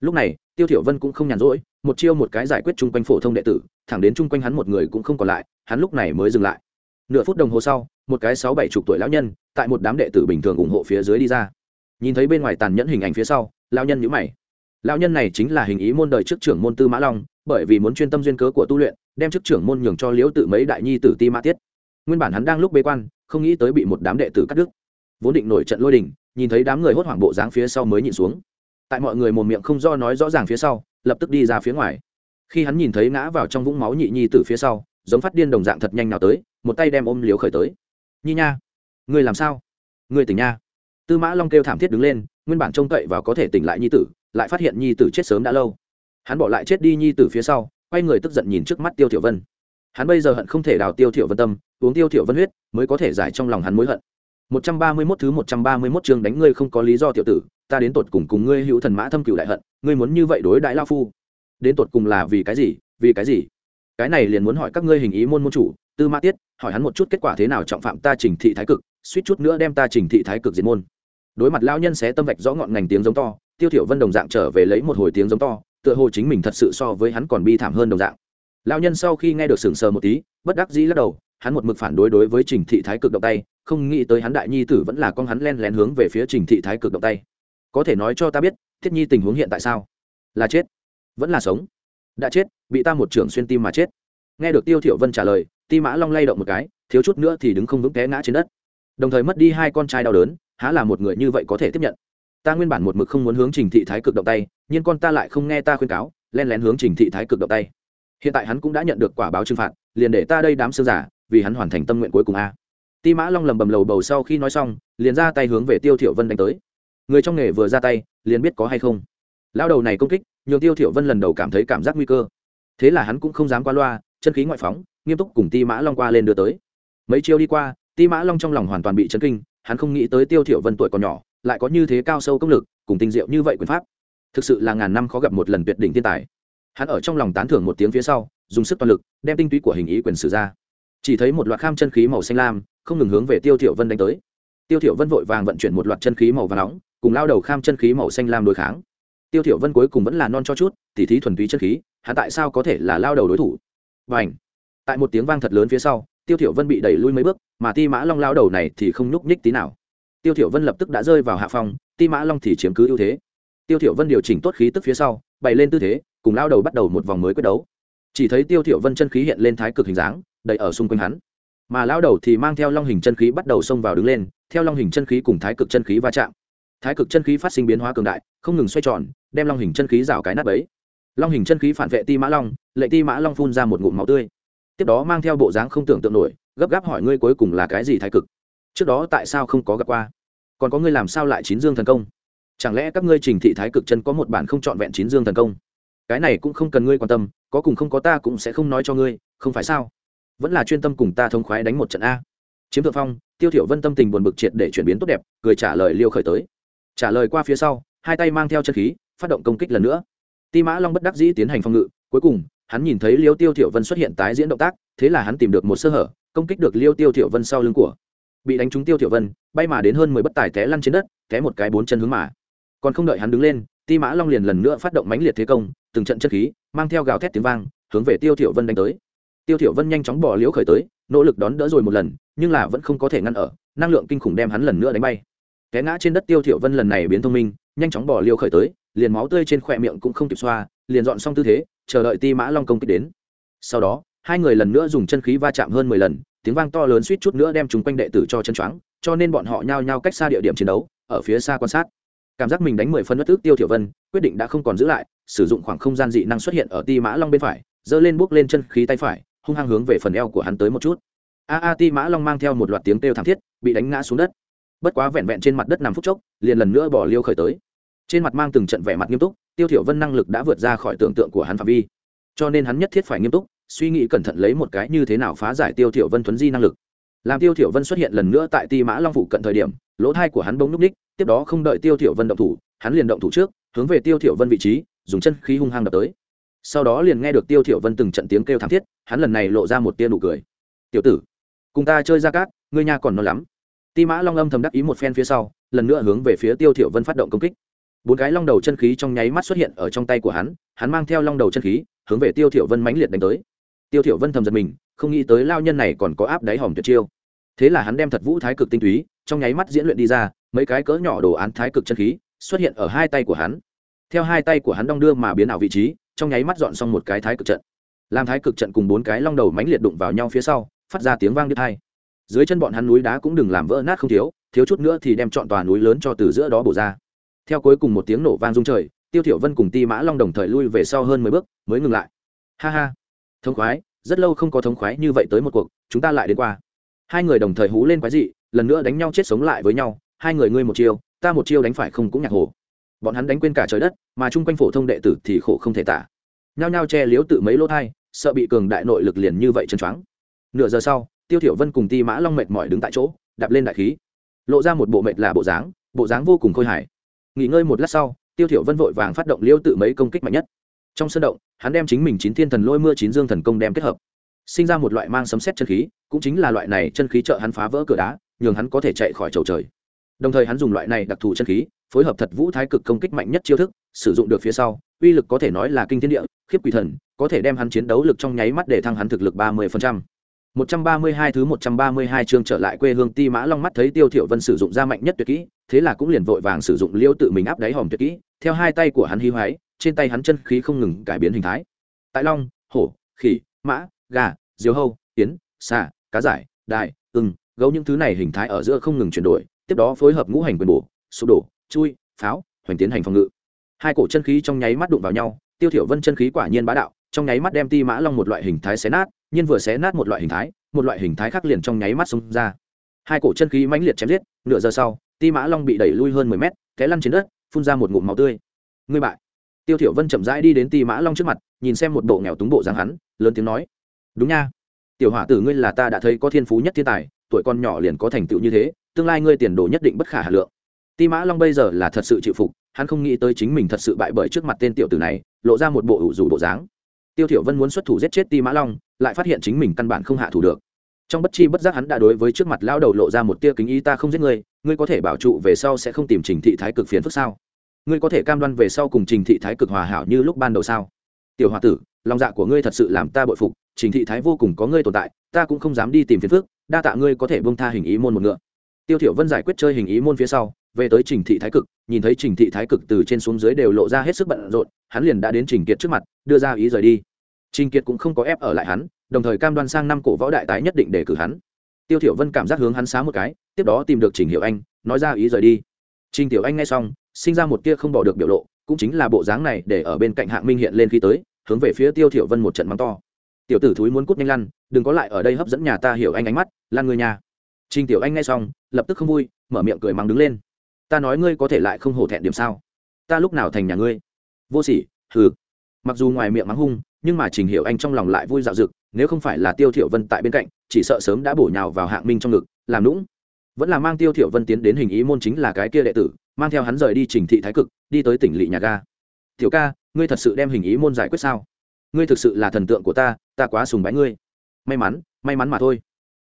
S1: Lúc này, tiêu thiểu vân cũng không nhàn rỗi, một chiêu một cái giải quyết chung quanh phổ thông đệ tử, thẳng đến chung quanh hắn một người cũng không còn lại, hắn lúc này mới dừng lại. Nửa phút đồng hồ sau, một cái sáu bảy chục tuổi lão nhân, tại một đám đệ tử bình thường ủng hộ phía dưới đi ra. Nhìn thấy bên ngoài tàn nhẫn hình ảnh phía sau, lão nhân nhíu mày. Lão nhân này chính là hình ý môn đời trước trưởng môn tư mã long, bởi vì muốn chuyên tâm duyên cớ của tu luyện, đem chức trưởng môn nhường cho liễu tự mấy đại nhi tử ti mã tiết nguyên bản hắn đang lúc bế quan, không nghĩ tới bị một đám đệ tử cắt đứt. Vốn định nổi trận lôi đình, nhìn thấy đám người hốt hoảng bộ dáng phía sau mới nhịn xuống. Tại mọi người mồm miệng không do nói rõ ràng phía sau, lập tức đi ra phía ngoài. Khi hắn nhìn thấy ngã vào trong vũng máu nhị nhi từ phía sau, giống phát điên đồng dạng thật nhanh nào tới, một tay đem ôm liếu khởi tới. Nhi nha người làm sao? Người tỉnh nha. Tư mã long kêu thảm thiết đứng lên, nguyên bản trông cậy và có thể tỉnh lại nhi tử, lại phát hiện nhi tử chết sớm đã lâu. Hắn bỏ lại chết đi nhi tử phía sau, quay người tức giận nhìn trước mắt tiêu tiểu vân hắn bây giờ hận không thể đào tiêu thiểu vân tâm, uống tiêu thiểu vân huyết, mới có thể giải trong lòng hắn mối hận. 131 thứ 131 chương đánh ngươi không có lý do tiểu tử, ta đến tột cùng cùng ngươi hữu thần mã thâm cửu đại hận, ngươi muốn như vậy đối đại lao phu. Đến tột cùng là vì cái gì, vì cái gì? Cái này liền muốn hỏi các ngươi hình ý môn môn chủ, tư mã tiết, hỏi hắn một chút kết quả thế nào trọng phạm ta trình thị thái cực, suýt chút nữa đem ta trình thị thái cực diệt môn. Đối mặt lão nhân xé tâm vạch rõ ngọn ngành tiếng giống to, tiêu thiểu vân đồng dạng trở về lấy một hồi tiếng giống to, tựa hồ chính mình thật sự so với hắn còn bi thảm hơn đồng dạng lão nhân sau khi nghe được sừng sờ một tí, bất đắc dĩ lắc đầu, hắn một mực phản đối đối với trình thị thái cực động tay, không nghĩ tới hắn đại nhi tử vẫn là con hắn len lén hướng về phía trình thị thái cực động tay. Có thể nói cho ta biết, thiết nhi tình huống hiện tại sao? Là chết. Vẫn là sống. Đã chết, bị ta một trưởng xuyên tim mà chết. Nghe được tiêu thiểu vân trả lời, ti mã long lay động một cái, thiếu chút nữa thì đứng không vững té ngã trên đất. Đồng thời mất đi hai con trai đau đớn, há là một người như vậy có thể tiếp nhận? Ta nguyên bản một mực không muốn hướng trình thị thái cực động tay, nhưng con ta lại không nghe ta khuyên cáo, len lén hướng trình thị thái cực động tay hiện tại hắn cũng đã nhận được quả báo trừng phạt, liền để ta đây đám sư giả, vì hắn hoàn thành tâm nguyện cuối cùng a. Ti mã long lầm bầm lầu bầu sau khi nói xong, liền ra tay hướng về tiêu thiểu vân đánh tới. Người trong nghề vừa ra tay, liền biết có hay không. Lao đầu này công kích, nhường tiêu thiểu vân lần đầu cảm thấy cảm giác nguy cơ. Thế là hắn cũng không dám qua loa, chân khí ngoại phóng, nghiêm túc cùng ti mã long qua lên đưa tới. Mấy chiêu đi qua, ti mã long trong lòng hoàn toàn bị chấn kinh, hắn không nghĩ tới tiêu thiểu vân tuổi còn nhỏ, lại có như thế cao sâu công lực, cùng tinh diệu như vậy quyền pháp. Thực sự là ngàn năm khó gặp một lần tuyệt đỉnh thiên tài hắn ở trong lòng tán thưởng một tiếng phía sau, dùng sức toàn lực, đem tinh túy của hình ý quyền sử ra. Chỉ thấy một loạt kham chân khí màu xanh lam, không ngừng hướng về tiêu thiểu vân đánh tới. Tiêu thiểu vân vội vàng vận chuyển một loạt chân khí màu vàng nóng, cùng lao đầu kham chân khí màu xanh lam đối kháng. Tiêu thiểu vân cuối cùng vẫn là non cho chút, tỉ thí thuần túy chân khí, hắn tại sao có thể là lao đầu đối thủ? Bành! tại một tiếng vang thật lớn phía sau, tiêu thiểu vân bị đẩy lui mấy bước, mà ti mã long lao đầu này thì không nhúc nhích tí nào. Tiêu thiểu vân lập tức đã rơi vào hạ phong, ti mã long thì chiếm cứ ưu thế. Tiêu thiểu vân điều chỉnh tốt khí tức phía sau, bày lên tư thế cùng lao đầu bắt đầu một vòng mới quyết đấu. Chỉ thấy tiêu thiểu vân chân khí hiện lên thái cực hình dáng, đầy ở xung quanh hắn. Mà lao đầu thì mang theo long hình chân khí bắt đầu xông vào đứng lên, theo long hình chân khí cùng thái cực chân khí va chạm. Thái cực chân khí phát sinh biến hóa cường đại, không ngừng xoay tròn, đem long hình chân khí rào cái nát bấy. Long hình chân khí phản vệ ti mã long, lệ ti mã long phun ra một ngụm máu tươi. Tiếp đó mang theo bộ dáng không tưởng tượng nổi, gấp gáp hỏi ngươi cuối cùng là cái gì thái cực? Trước đó tại sao không có gặp qua? Còn có ngươi làm sao lại chín dương thần công? Chẳng lẽ các ngươi trình thị thái cực chân có một bản không trọn vẹn chín dương thần công? Cái này cũng không cần ngươi quan tâm, có cùng không có ta cũng sẽ không nói cho ngươi, không phải sao? Vẫn là chuyên tâm cùng ta thông khoái đánh một trận a. Chiếm thượng phong, tiêu thiểu vân tâm tình buồn bực triệt để chuyển biến tốt đẹp, cười trả lời liêu khởi tới. Trả lời qua phía sau, hai tay mang theo chân khí, phát động công kích lần nữa. Ti mã long bất đắc dĩ tiến hành phòng ngự, cuối cùng, hắn nhìn thấy liêu tiêu thiểu vân xuất hiện tái diễn động tác, thế là hắn tìm được một sơ hở, công kích được liêu tiêu thiểu vân sau lưng của. Bị đánh trúng tiêu thiểu vân, bay mà đến hơn mười bất tài té lăn trên đất, té một cái bốn chân hướng mà. Còn không đợi hắn đứng lên, ti mã long liền lần nữa phát động mãnh liệt thế công từng trận chất khí, mang theo gào thét tiếng vang, hướng về tiêu thiểu vân đánh tới. Tiêu thiểu vân nhanh chóng bỏ liễu khởi tới, nỗ lực đón đỡ rồi một lần, nhưng là vẫn không có thể ngăn ở, năng lượng kinh khủng đem hắn lần nữa đánh bay. Té ngã trên đất tiêu thiểu vân lần này biến thông minh, nhanh chóng bỏ liễu khởi tới, liền máu tươi trên khỏe miệng cũng không kịp xoa, liền dọn xong tư thế, chờ đợi ti mã long công kích đến. Sau đó, hai người lần nữa dùng chân khí va chạm hơn mười lần, tiếng vang to lớn suýt chút nữa đem chúng quanh đệ tử cho chân choáng, cho nên bọn họ nhao nhao cách xa địa điểm chiến đấu, ở phía xa quan sát. Cảm giác mình đánh mười phân bất tức tiêu thiểu vân, quyết định đã không còn giữ lại sử dụng khoảng không gian dị năng xuất hiện ở ti mã long bên phải, giơ lên bước lên chân khí tay phải, hung hăng hướng về phần eo của hắn tới một chút. A a, ti mã long mang theo một loạt tiếng kêu thảm thiết, bị đánh ngã xuống đất. Bất quá vẹn vẹn trên mặt đất nằm phút chốc, liền lần nữa bỏ liêu khởi tới. Trên mặt mang từng trận vẻ mặt nghiêm túc, tiêu thiểu vân năng lực đã vượt ra khỏi tưởng tượng của hắn phạm vi. Cho nên hắn nhất thiết phải nghiêm túc, suy nghĩ cẩn thận lấy một cái như thế nào phá giải tiêu thiểu vân thuấn di năng lực. Làm tiêu thiểu vân xuất hiện lần nữa tại ti mã long phụ cận thời điểm, lỗ thai của hắn bỗng núp ních, tiếp đó không đợi tiêu thiểu vân động thủ, hắn liền động thủ trước, hướng về tiêu thiểu vân vị trí dùng chân khí hung hăng đập tới. Sau đó liền nghe được tiêu thiểu vân từng trận tiếng kêu thảm thiết, hắn lần này lộ ra một tia nụ cười. Tiểu tử, cùng ta chơi ra cát, ngươi nha còn non lắm. Ti mã long âm thầm đắc ý một phen phía sau, lần nữa hướng về phía tiêu thiểu vân phát động công kích. Bốn cái long đầu chân khí trong nháy mắt xuất hiện ở trong tay của hắn hắn mang theo long đầu chân khí, hướng về tiêu thiểu vân mãnh liệt đánh tới. Tiêu thiểu vân thầm giật mình, không nghĩ tới lao nhân này còn có áp đáy hòm tuyệt chiêu. Thế là hắn đem thật vũ thái cực tinh túy, trong nháy mắt diễn luyện đi ra, mấy cái cỡ nhỏ đồ án thái cực chân khí xuất hiện ở hai tay của hắn theo hai tay của hắn đong đưa mà biến ảo vị trí, trong nháy mắt dọn xong một cái thái cực trận. Làm thái cực trận cùng bốn cái long đầu mánh liệt đụng vào nhau phía sau, phát ra tiếng vang đứt hai dưới chân bọn hắn núi đá cũng đừng làm vỡ nát không thiếu thiếu chút nữa thì đem chọn tòa núi lớn cho từ giữa đó bổ ra. Theo cuối cùng một tiếng nổ vang rung trời, tiêu thiểu vân cùng ti mã long đồng thời lui về sau hơn mười bước, mới ngừng lại. Ha ha. Thống khoái, rất lâu không có thống khoái như vậy tới một cuộc, chúng ta lại đến qua. Hai người đồng thời hú lên quái dị, lần nữa đánh nhau chết sống lại với nhau, hai người ngươi một chiêu, ta một chiêu đánh phải không cũng nhạc hồ bọn hắn đánh quên cả trời đất, mà chung quanh phổ thông đệ tử thì khổ không thể tả. Nhao nhao che liếu tự mấy lỗ thai, sợ bị cường đại nội lực liền như vậy chân choáng. Nửa giờ sau, tiêu thiểu vân cùng ti mã long mệt mỏi đứng tại chỗ, đạp lên đại khí. Lộ ra một bộ mệt là bộ dáng bộ dáng vô cùng khôi hài. Nghỉ ngơi một lát sau, tiêu thiểu vân vội vàng phát động liêu tự mấy công kích mạnh nhất. Trong sân động, hắn đem chính mình chín thiên thần lôi mưa chín dương thần công đem kết hợp. Sinh ra một loại mang sấm sét chân khí, cũng chính là loại này chân khí trợ hắn phá vỡ cửa đá, nhường hắn có thể chạy khỏi chầu trời đồng thời hắn dùng loại này đặc thù chân khí phối hợp thật vũ thái cực công kích mạnh nhất chiêu thức sử dụng được phía sau uy lực có thể nói là kinh thiên địa khiếp quỷ thần có thể đem hắn chiến đấu lực trong nháy mắt để thăng hắn thực lực ba mươi phần trăm 132 thứ 132 chương trở lại quê hương Ti Mã Long mắt thấy Tiêu Thiệu Vân sử dụng ra mạnh nhất tuyệt kỹ, thế là cũng liền vội vàng sử dụng liêu tự mình áp đáy hòm tuyệt kỹ, theo hai tay của hắn hí hoái, trên tay hắn chân khí không ngừng cải biến hình thái. Tại long, hổ, khỉ, mã, gà, diều hâu, tiến, xà, cá giải, đại, ưng, gấu những thứ này hình thái ở giữa không ngừng chuyển đổi, tiếp đó phối hợp ngũ hành quyền bổ, sụp đổ, chui, pháo, hoành tiến hành phòng ngự. Hai cổ chân khí trong nháy mắt đụng vào nhau, Tiêu thiểu Vân chân khí quả nhiên bá đạo, trong nháy mắt đem Ti Mã Long một loại hình thái xé nát, nhiên vừa xé nát một loại hình thái một loại hình thái khác liền trong nháy mắt xông ra. Hai cổ chân khí mãnh liệt chém giết nửa giờ sau ti mã long bị đẩy lui hơn mười mét té lăn trên đất phun ra một ngụm máu tươi. Ngươi bại. Tiêu thiểu vân chậm rãi đi đến ti mã long trước mặt nhìn xem một bộ nghèo túng bộ dáng hắn lớn tiếng nói đúng nha. Tiểu hỏa tử ngươi là ta đã thấy có thiên phú nhất thiên tài tuổi con nhỏ liền có thành tựu như thế tương lai ngươi tiền đồ nhất định bất khả hà lượng. Ti mã long bây giờ là thật sự chịu phục, hắn không nghĩ tới chính mình thật sự bại bởi trước mặt tên tiểu tử này, lộ ra một bộ ủ rủ bộ dáng. Tiêu thiểu vân muốn xuất thủ giết chết ti mã long, lại phát hiện chính mình căn bản không hạ thủ được. Trong bất chi bất giác hắn đã đối với trước mặt lão đầu lộ ra một tia kính ý, ta không giết ngươi ngươi có thể bảo trụ về sau sẽ không tìm trình thị thái cực phiền phức sao? Ngươi có thể cam đoan về sau cùng trình thị thái cực hòa hảo như lúc ban đầu sao? Tiểu hòa tử, lòng dạ của ngươi thật sự làm ta bội phục, trình thị thái vô cùng có ngươi tồn tại, ta cũng không dám đi tìm phiền phức, đa tạ ngươi có thể buông tha hình ý môn một ngựa tiêu thiểu vân giải quyết chơi hình ý môn phía sau, về tới trình thị thái cực, nhìn thấy trình thị thái cực từ trên xuống dưới đều lộ ra hết sức bận rộn, hắn liền đã đến trình kiệt trước mặt, đưa ra ý rời đi. Trình kiệt cũng không có ép ở lại hắn, đồng thời cam đoan sang năm cổ võ đại tái nhất định để cử hắn. Tiêu thiểu vân cảm giác hướng hắn xá một cái, tiếp đó tìm được trình Hiểu anh, nói ra ý rời đi. Trình tiểu anh nghe xong, sinh ra một tia không bỏ được biểu lộ, cũng chính là bộ dáng này để ở bên cạnh hạng minh hiện lên khi tới, hướng về phía tiêu thiểu vân một trận mắng to. Tiểu tử thúi muốn cút nhanh lăn, đừng có lại ở đây hấp dẫn nhà ta hiểu anh ánh mắt lan người nhà. Trình tiểu anh nghe xong lập tức không vui, mở miệng cười mắng đứng lên. Ta nói ngươi có thể lại không hổ thẹn điểm sao? Ta lúc nào thành nhà ngươi? Vô sỉ, hừ. Mặc dù ngoài miệng mắng hung, nhưng mà trình hiểu anh trong lòng lại vui dạo dực, nếu không phải là tiêu thiểu vân tại bên cạnh, chỉ sợ sớm đã bổ nhào vào hạng minh trong ngực, làm nũng. Vẫn là mang tiêu thiểu vân tiến đến hình ý môn chính là cái kia đệ tử, mang theo hắn rời đi trình thị thái cực, đi tới tỉnh lỵ nhà ga. Tiểu ca, ngươi thật sự đem hình ý môn giải quyết sao? Ngươi thực sự là thần tượng của ta ta quá sùng bái ngươi. May mắn may mắn mà thôi.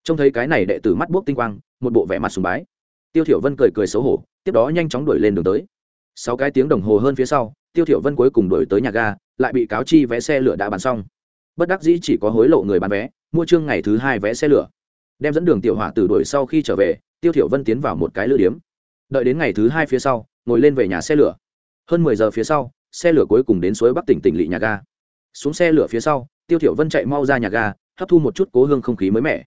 S1: Trông thấy cái này đệ tử mắt buốc tinh quang một bộ vẻ mặt sùng bái. Tiêu thiểu vân cười cười xấu hổ, tiếp đó nhanh chóng đuổi lên đường tới. Sáu cái tiếng đồng hồ hơn phía sau, tiêu thiểu vân cuối cùng đuổi tới nhà ga, lại bị cáo chi vé xe lửa đã bán xong. Bất đắc dĩ chỉ có hối lộ người bán vé, mua trương ngày thứ hai vé xe lửa. Đem dẫn đường tiểu hỏa tử đuổi sau khi trở về, tiêu thiểu vân tiến vào một cái lữ điếm. Đợi đến ngày thứ hai phía sau, ngồi lên về nhà xe lửa. Hơn mười giờ phía sau, xe lửa cuối cùng đến suối bắc tỉnh tỉnh lỵ nhà ga. Xuống xe lửa phía sau, tiêu thiểu vân chạy mau ra nhà ga, hấp thu một chút cố hương không khí mới mẻ.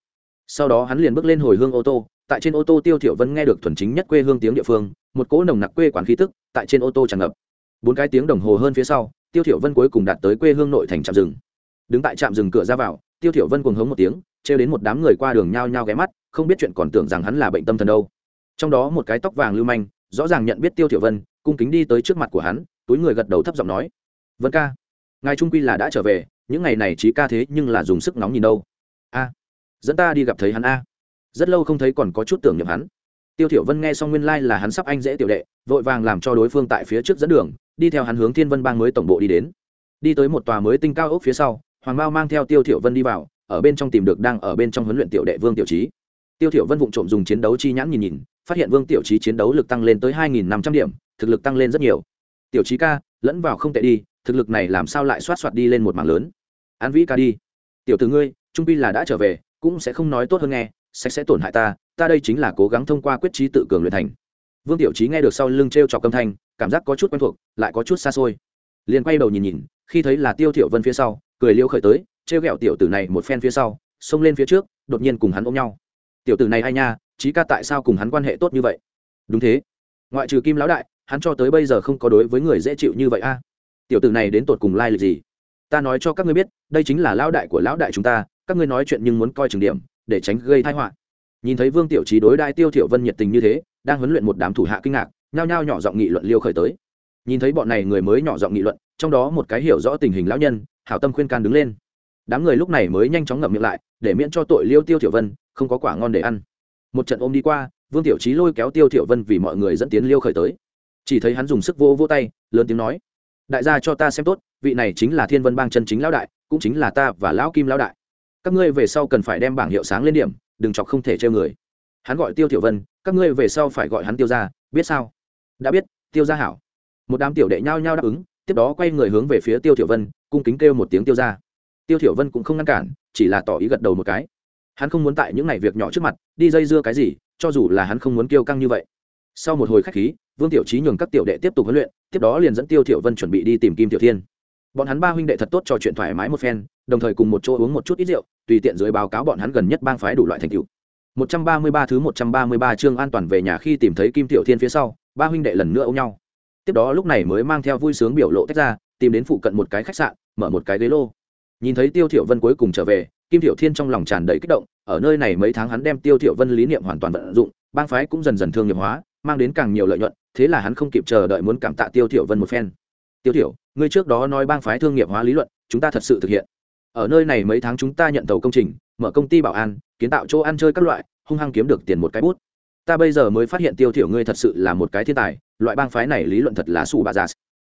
S1: Sau đó hắn liền bước lên hồi hương ô tô tại trên ô tô tiêu thiểu vân nghe được thuần chính nhất quê hương tiếng địa phương, một cỗ nồng nặc quê quán khí tức tại trên ô tô tràn ngập. Bốn cái tiếng đồng hồ hơn phía sau, tiêu thiểu vân cuối cùng đạt tới quê hương nội thành trạm rừng đứng tại trạm rừng cửa ra vào, tiêu thiểu vân cuồng hống một tiếng treo đến một đám người qua đường nhao nhao ghé mắt, không biết chuyện còn tưởng rằng hắn là bệnh tâm thần đâu. Trong đó một cái tóc vàng lưu manh, rõ ràng nhận biết tiêu thiểu vân, cung kính đi tới trước mặt của hắn, túi người gật đầu thấp giọng nói, vân ca, ngài trung quy là đã trở về, những ngày này trí ca thế nhưng là dùng sức nóng nhìn đâu. A, dẫn ta đi gặp thấy hắn a rất lâu không thấy còn có chút tưởng niệm hắn. Tiêu thiểu vân nghe xong nguyên lai like là hắn sắp anh dễ tiểu đệ, vội vàng làm cho đối phương tại phía trước dẫn đường, đi theo hắn hướng thiên vân bang mới tổng bộ đi đến. Đi tới một tòa mới tinh cao ốc phía sau, hoàng mao mang theo tiêu thiểu vân đi vào, ở bên trong tìm được đang ở bên trong huấn luyện tiểu đệ vương tiểu trí tiêu thiểu vân vụng trộm dùng chiến đấu chi nhãn nhìn nhìn, phát hiện vương tiểu trí chiến đấu lực tăng lên tới 2.500 điểm, thực lực tăng lên rất nhiều. Tiểu trí ca, lẫn vào không tệ đi, thực lực này làm sao lại xoát xoát đi lên một mảng lớn? An vĩ ca đi. Tiểu tử ngươi, trung pi là đã trở về, cũng sẽ không nói tốt hơn nghe sạch sẽ tổn hại ta ta đây chính là cố gắng thông qua quyết trí tự cường luyện thành. Vương tiểu trí nghe được sau lưng t r e o trọc âm thanh, cảm giác có chút quen thuộc, lại có chút xa xôi. Liền quay đầu nhìn nhìn, khi thấy là tiêu thiểu vân phía sau, cười liêu khởi tới t r e o g ẹ o tiểu tử này một phen phía sau, xông lên phía trước, đột nhiên cùng hắn ôm nhau. Tiểu tử này hay nha trí ca tại sao cùng hắn quan hệ tốt như vậy? Đúng thế. Ngoại trừ kim lão đại, hắn cho tới bây giờ không có đối với người dễ chịu như vậy a. Tiểu tử này đến tột cùng lai lịch gì? Ta nói cho các ngươi biết, đây chính là lão đại của lão đại chúng ta, các ngươi nói chuyện nhưng muốn coi chừng điểm để tránh gây tai họa. Nhìn thấy vương tiểu trí đối đại tiêu thiểu vân nhiệt tình như thế, đang huấn luyện một đám thủ hạ kinh ngạc, nhao nhao nhỏ giọng nghị luận liêu khởi tới. Nhìn thấy bọn này người mới nhỏ giọng nghị luận, trong đó một cái hiểu rõ tình hình lão nhân, hảo tâm khuyên can đứng lên. Đám người lúc này mới nhanh chóng ngậm miệng lại, để miễn cho tội liêu tiêu thiểu vân, không có quả ngon để ăn. Một trận ôm đi qua, vương tiểu trí lôi kéo tiêu thiểu vân vì mọi người dẫn tiến liêu khởi tới. Chỉ thấy hắn dùng sức vô vô tay, lớn tiếng nói, đại gia cho ta xem tốt, vị này chính là thiên vân bang chân chính lão đại, cũng chính là ta và lão kim lão đại các ngươi về sau cần phải đem bảng hiệu sáng lên điểm, đừng chọc không thể treo người. Hắn gọi tiêu tiểu vân, các ngươi về sau phải gọi hắn tiêu ra biết sao? Đã biết, tiêu ra hảo. Một đám tiểu đệ nhao nhao đáp ứng, tiếp đó quay người hướng về phía tiêu tiểu vân, cung kính kêu một tiếng tiêu ra tiêu tiểu vân cũng không ngăn cản, chỉ là tỏ ý gật đầu một cái. Hắn không muốn tại những ngày việc nhỏ trước mặt, đi dây dưa cái gì, cho dù là hắn không muốn kêu căng như vậy. Sau một hồi khách khí, vương tiểu trí nhường các tiểu đệ tiếp tục huấn luyện, tiếp đó liền dẫn tiêu tiểu vân chuẩn bị đi tìm kim tiểu thiên bọn hắn ba huynh đệ thật tốt trò chuyện thoải mái một phen đồng thời cùng một chỗ uống một chút ít rượu tùy tiện dưới báo cáo bọn hắn gần nhất bang phái đủ loại thành tựu 133 thứ 133 chương an toàn về nhà khi tìm thấy Kim Tiểu Thiên phía sau, ba huynh đệ lần nữa ôm nhau. Tiếp đó lúc này mới mang theo vui sướng biểu lộ tách ra, tìm đến phụ cận một cái khách sạn, mở một cái ghế lô. Nhìn thấy Tiêu Thiểu Vân cuối cùng trở về, Kim Tiểu Thiên trong lòng tràn đầy kích động, ở nơi này mấy tháng hắn đem Tiêu Thiểu Vân lý niệm hoàn toàn vận dụng, bang phái cũng dần dần thương nghiệp hóa, mang đến càng nhiều lợi nhuận, thế là hắn không kịp chờ đợi muốn cảm tạ Tiêu Thiểu Vân một phen. Tiêu Thiểu, ngươi trước đó nói bang phái thương nghiệp hóa lý luận, chúng ta thật sự thực hiện. Ở nơi này mấy tháng chúng ta nhận tàu công trình mở công ty bảo an kiến tạo chỗ ăn chơi các loại hung hăng kiếm được tiền một cái bút. Ta bây giờ mới phát hiện tiêu thiểu ngươi thật sự là một cái thiên tài loại bang phái này lý luận thật là sụ bà già.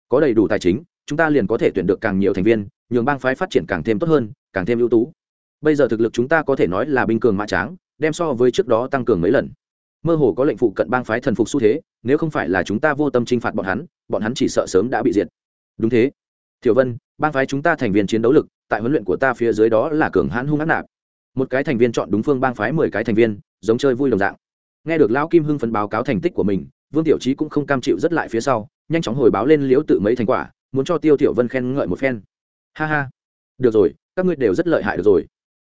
S1: Có đầy đủ tài chính chúng ta liền có thể tuyển được càng nhiều thành viên nhường bang phái phát triển càng thêm tốt hơn càng thêm ưu tú. Bây giờ thực lực chúng ta có thể nói là binh cường mã tráng đem so với trước đó tăng cường mấy lần. Mơ hồ có lệnh phụ cận bang phái thần phục xu thế nếu không phải là chúng ta vô tâm trinh phạt bọn hắn bọn hắn chỉ sợ sớm đã bị diệt đúng thế. Thiểu vân, bang phái chúng ta thành viên chiến đấu lực, tại huấn luyện của ta phía dưới đó là cường hãn hung ác nạp. Một cái thành viên chọn đúng phương bang phái mười cái thành viên, giống chơi vui đồng dạng. Nghe được lão kim hưng phấn báo cáo thành tích của mình, vương tiểu trí cũng không cam chịu rất lại phía sau, nhanh chóng hồi báo lên liễu tự mấy thành quả, muốn cho tiêu tiểu vân khen ngợi một phen. Ha ha. Được rồi, các ngươi đều rất lợi hại được rồi.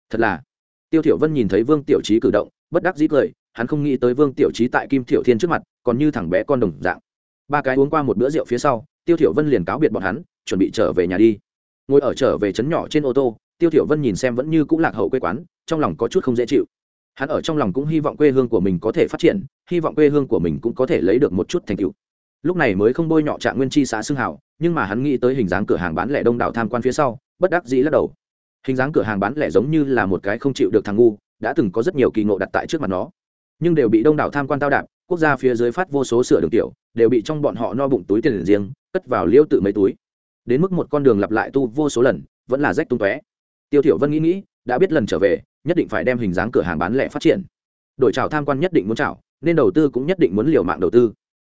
S1: Thật là. Tiêu tiểu vân nhìn thấy vương tiểu trí cử động, bất đắc dĩ cười, hắn không nghĩ tới vương tiểu trí tại kim tiểu thiên trước mặt, còn như thằng bé con đồng dạng. Ba cái uống qua một bữa rượu phía sau tiêu thiểu vân liền cáo biệt bọn hắn, chuẩn bị trở về nhà đi. Ngồi ở trở về trấn nhỏ trên ô tô, tiêu thiểu vân nhìn xem vẫn như cũng lạc hậu quê quán, trong lòng có chút không dễ chịu. Hắn ở trong lòng cũng hy vọng quê hương của mình có thể phát triển, hy vọng quê hương của mình cũng có thể lấy được một chút thành tựu. Lúc này mới không bôi nhọ trạng nguyên chi xã xương hảo nhưng mà hắn nghĩ tới hình dáng cửa hàng bán lẻ đông đảo tham quan phía sau, bất đắc dĩ lắc đầu. Hình dáng cửa hàng bán lẻ giống như là một cái không chịu được thằng ngu, đã từng có rất nhiều kỳ ngộ đặt tại trước mặt nó, nhưng đều bị đông đảo tham quan tao đạp quốc gia phía dưới phát vô số sửa đường tiểu, đều bị trong bọn họ no bụng túi tiền riêng, cất vào liêu tự mấy túi. Đến mức một con đường lặp lại tu vô số lần, vẫn là rách tung tóe. Tiêu thiểu vân nghĩ nghĩ, đã biết lần trở về, nhất định phải đem hình dáng cửa hàng bán lẻ phát triển. Đổi chào tham quan nhất định muốn chào nên đầu tư cũng nhất định muốn liều mạng đầu tư.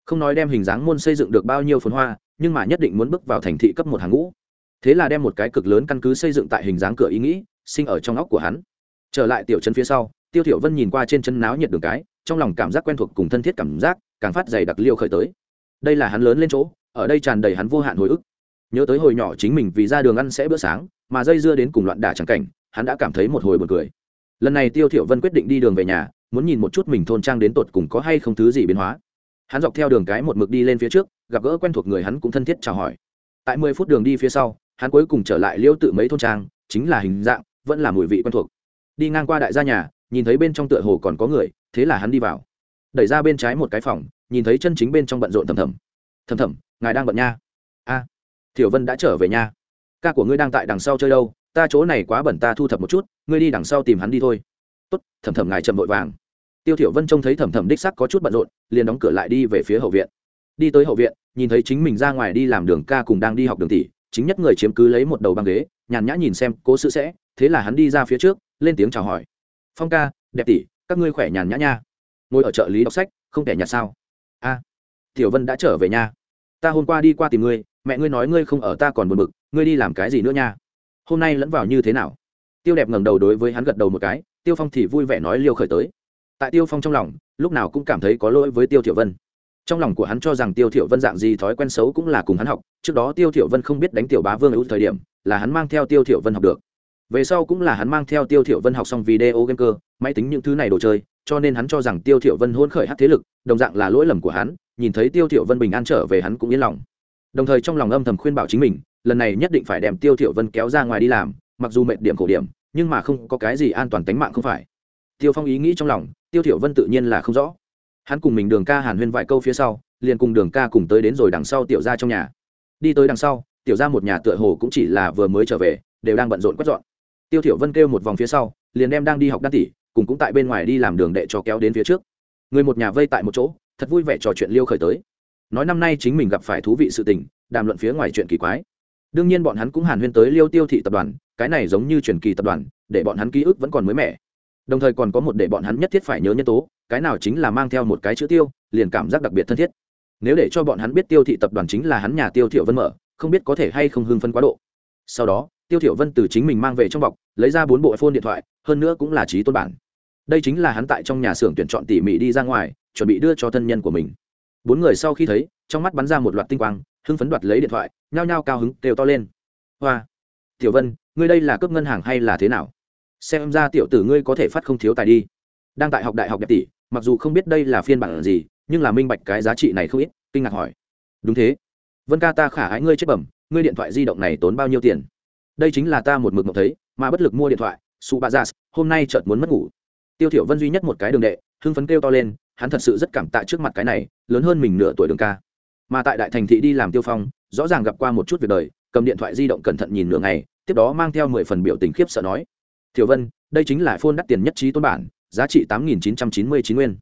S1: Không nói đem hình dáng môn xây dựng được bao nhiêu phồn hoa, nhưng mà nhất định muốn bước vào thành thị cấp một hàng ngũ. Thế là đem một cái cực lớn căn cứ xây dựng tại hình dáng cửa ý nghĩ, sinh ở trong óc của hắn. Trở lại tiểu chân phía sau, tiêu thiểu vân nhìn qua trên chân náo nhiệt đường cái trong lòng cảm giác quen thuộc cùng thân thiết cảm giác càng phát dày đặc liêu khởi tới. Đây là hắn lớn lên chỗ, ở đây tràn đầy hắn vô hạn hồi ức. Nhớ tới hồi nhỏ chính mình vì ra đường ăn sẽ bữa sáng, mà dây dưa đến cùng loạn đả chẳng cảnh, hắn đã cảm thấy một hồi buồn cười. Lần này tiêu thiểu vân quyết định đi đường về nhà, muốn nhìn một chút mình thôn trang đến tột cùng có hay không thứ gì biến hóa. Hắn dọc theo đường cái một mực đi lên phía trước, gặp gỡ quen thuộc người hắn cũng thân thiết chào hỏi. Tại mười phút đường đi phía sau, hắn cuối cùng trở lại liêu tự mấy thôn trang, chính là hình dạng, vẫn là mùi vị quen thuộc. Đi ngang qua đại gia nhà, nhìn thấy bên trong tựa hồ còn có người thế là hắn đi vào. Đẩy ra bên trái một cái phòng nhìn thấy chân chính bên trong bận rộn thầm thầm. Thầm thầm ngài đang bận nha. A à, thiểu vân đã trở về nha. Ca của ngươi đang tại đằng sau chơi đâu ta chỗ này quá bẩn ta thu thập một chút ngươi đi đằng sau tìm hắn đi thôi. Tốt thầm thầm ngài chậm vội vàng. Tiêu thiểu vân trông thấy thầm thầm đích sắc có chút bận rộn liền đóng cửa lại đi về phía hậu viện. Đi tới hậu viện nhìn thấy chính mình ra ngoài đi làm đường ca cùng đang đi học đường tỷ chính nhất người chiếm cứ lấy một đầu băng ghế nhàn nhã nhìn xem cố sự sẽ thế là hắn đi ra phía trước lên tiếng chào hỏi. Phong ca đẹp tỷ các ngươi khỏe nhàn nhã nha. Ngồi ở trợ lý đọc sách, không thể nhạt sao? A, tiểu vân đã trở về nha. Ta hôm qua đi qua tìm ngươi, mẹ ngươi nói ngươi không ở, ta còn buồn bực, ngươi đi làm cái gì nữa nha? Hôm nay lẫn vào như thế nào? Tiêu đẹp ngẩng đầu đối với hắn gật đầu một cái, tiêu phong thì vui vẻ nói liêu khởi tới. Tại tiêu phong trong lòng, lúc nào cũng cảm thấy có lỗi với tiêu tiểu vân. Trong lòng của hắn cho rằng tiêu thiểu vân dạng gì thói quen xấu cũng là cùng hắn học, trước đó tiêu thiểu vân không biết đánh tiểu bá vương ưu thời điểm, là hắn mang theo tiêu thiểu vân học được về sau cũng là hắn mang theo tiêu thiểu vân học xong video game cơ, máy tính những thứ này đồ chơi, cho nên hắn cho rằng tiêu thiểu vân hôn khởi hát thế lực, đồng dạng là lỗi lầm của hắn, nhìn thấy tiêu thiểu vân bình an trở về hắn cũng yên lòng. Đồng thời trong lòng âm thầm khuyên bảo chính mình, lần này nhất định phải đem tiêu thiểu vân kéo ra ngoài đi làm, mặc dù mệt điểm khổ điểm, nhưng mà không có cái gì an toàn tính mạng không phải. Tiêu phong ý nghĩ trong lòng, tiêu thiểu vân tự nhiên là không rõ. Hắn cùng mình đường ca hàn huyên vài câu phía sau, liền cùng đường ca cùng tới đến rồi đằng sau tiểu Gia trong nhà. Đi tới đằng sau, tiểu Gia một nhà tựa hồ cũng chỉ là vừa mới trở về, đều đang bận rộn quét dọn tiêu thiểu vân kêu một vòng phía sau, liền đem đang đi học đan tỷ, cùng cũng tại bên ngoài đi làm đường đệ cho kéo đến phía trước. Người một nhà vây tại một chỗ, thật vui vẻ trò chuyện liêu khởi tới. Nói năm nay chính mình gặp phải thú vị sự tình, đàm luận phía ngoài chuyện kỳ quái. Đương nhiên bọn hắn cũng hàn huyên tới liêu tiêu thị tập đoàn, cái này giống như truyền kỳ tập đoàn, để bọn hắn ký ức vẫn còn mới mẻ. Đồng thời còn có một để bọn hắn nhất thiết phải nhớ nhân tố, cái nào chính là mang theo một cái chữ tiêu, liền cảm giác đặc biệt thân thiết. Nếu để cho bọn hắn biết tiêu thị tập đoàn chính là hắn nhà tiêu thiệu vân mở, không biết có thể hay không hưng phân quá độ. Sau đó tiêu thiệu vân từ chính mình mang về trong bọc, lấy ra bốn bộ iphone điện thoại, hơn nữa cũng là trí tôn bản. Đây chính là hắn tại trong nhà xưởng tuyển chọn tỉ mỉ đi ra ngoài, chuẩn bị đưa cho thân nhân của mình. Bốn người sau khi thấy, trong mắt bắn ra một loạt tinh quang, hưng phấn đoạt lấy điện thoại, nhao nhao cao hứng đều to lên. Hoa, tiểu vân, ngươi đây là cướp ngân hàng hay là thế nào? Xem ra tiểu tử ngươi có thể phát không thiếu tài đi. Đang tại học đại học đẹp tỷ, mặc dù không biết đây là phiên bản gì, nhưng là minh bạch cái giá trị này không ít, kinh ngạc hỏi. Đúng thế. Vân ca ta khả ái ngươi chết bẩm, ngươi điện thoại di động này tốn bao nhiêu tiền? Đây chính là ta một mực mộng thấy, mà bất lực mua điện thoại su ba gia hôm nay chợt muốn mất ngủ. Tiêu thiểu vân duy nhất một cái đường đệ, hưng phấn kêu to lên, hắn thật sự rất cảm tạ trước mặt cái này, lớn hơn mình nửa tuổi đường ca. Mà tại đại thành thị đi làm tiêu phong, rõ ràng gặp qua một chút việc đời, cầm điện thoại di động cẩn thận nhìn nửa ngày, tiếp đó mang theo mười phần biểu tình khiếp sợ nói, thiểu vân, đây chính là phôn đắt tiền nhất trí tôn bản, giá trị tám nghìn chín trăm chín mươi chín nguyên.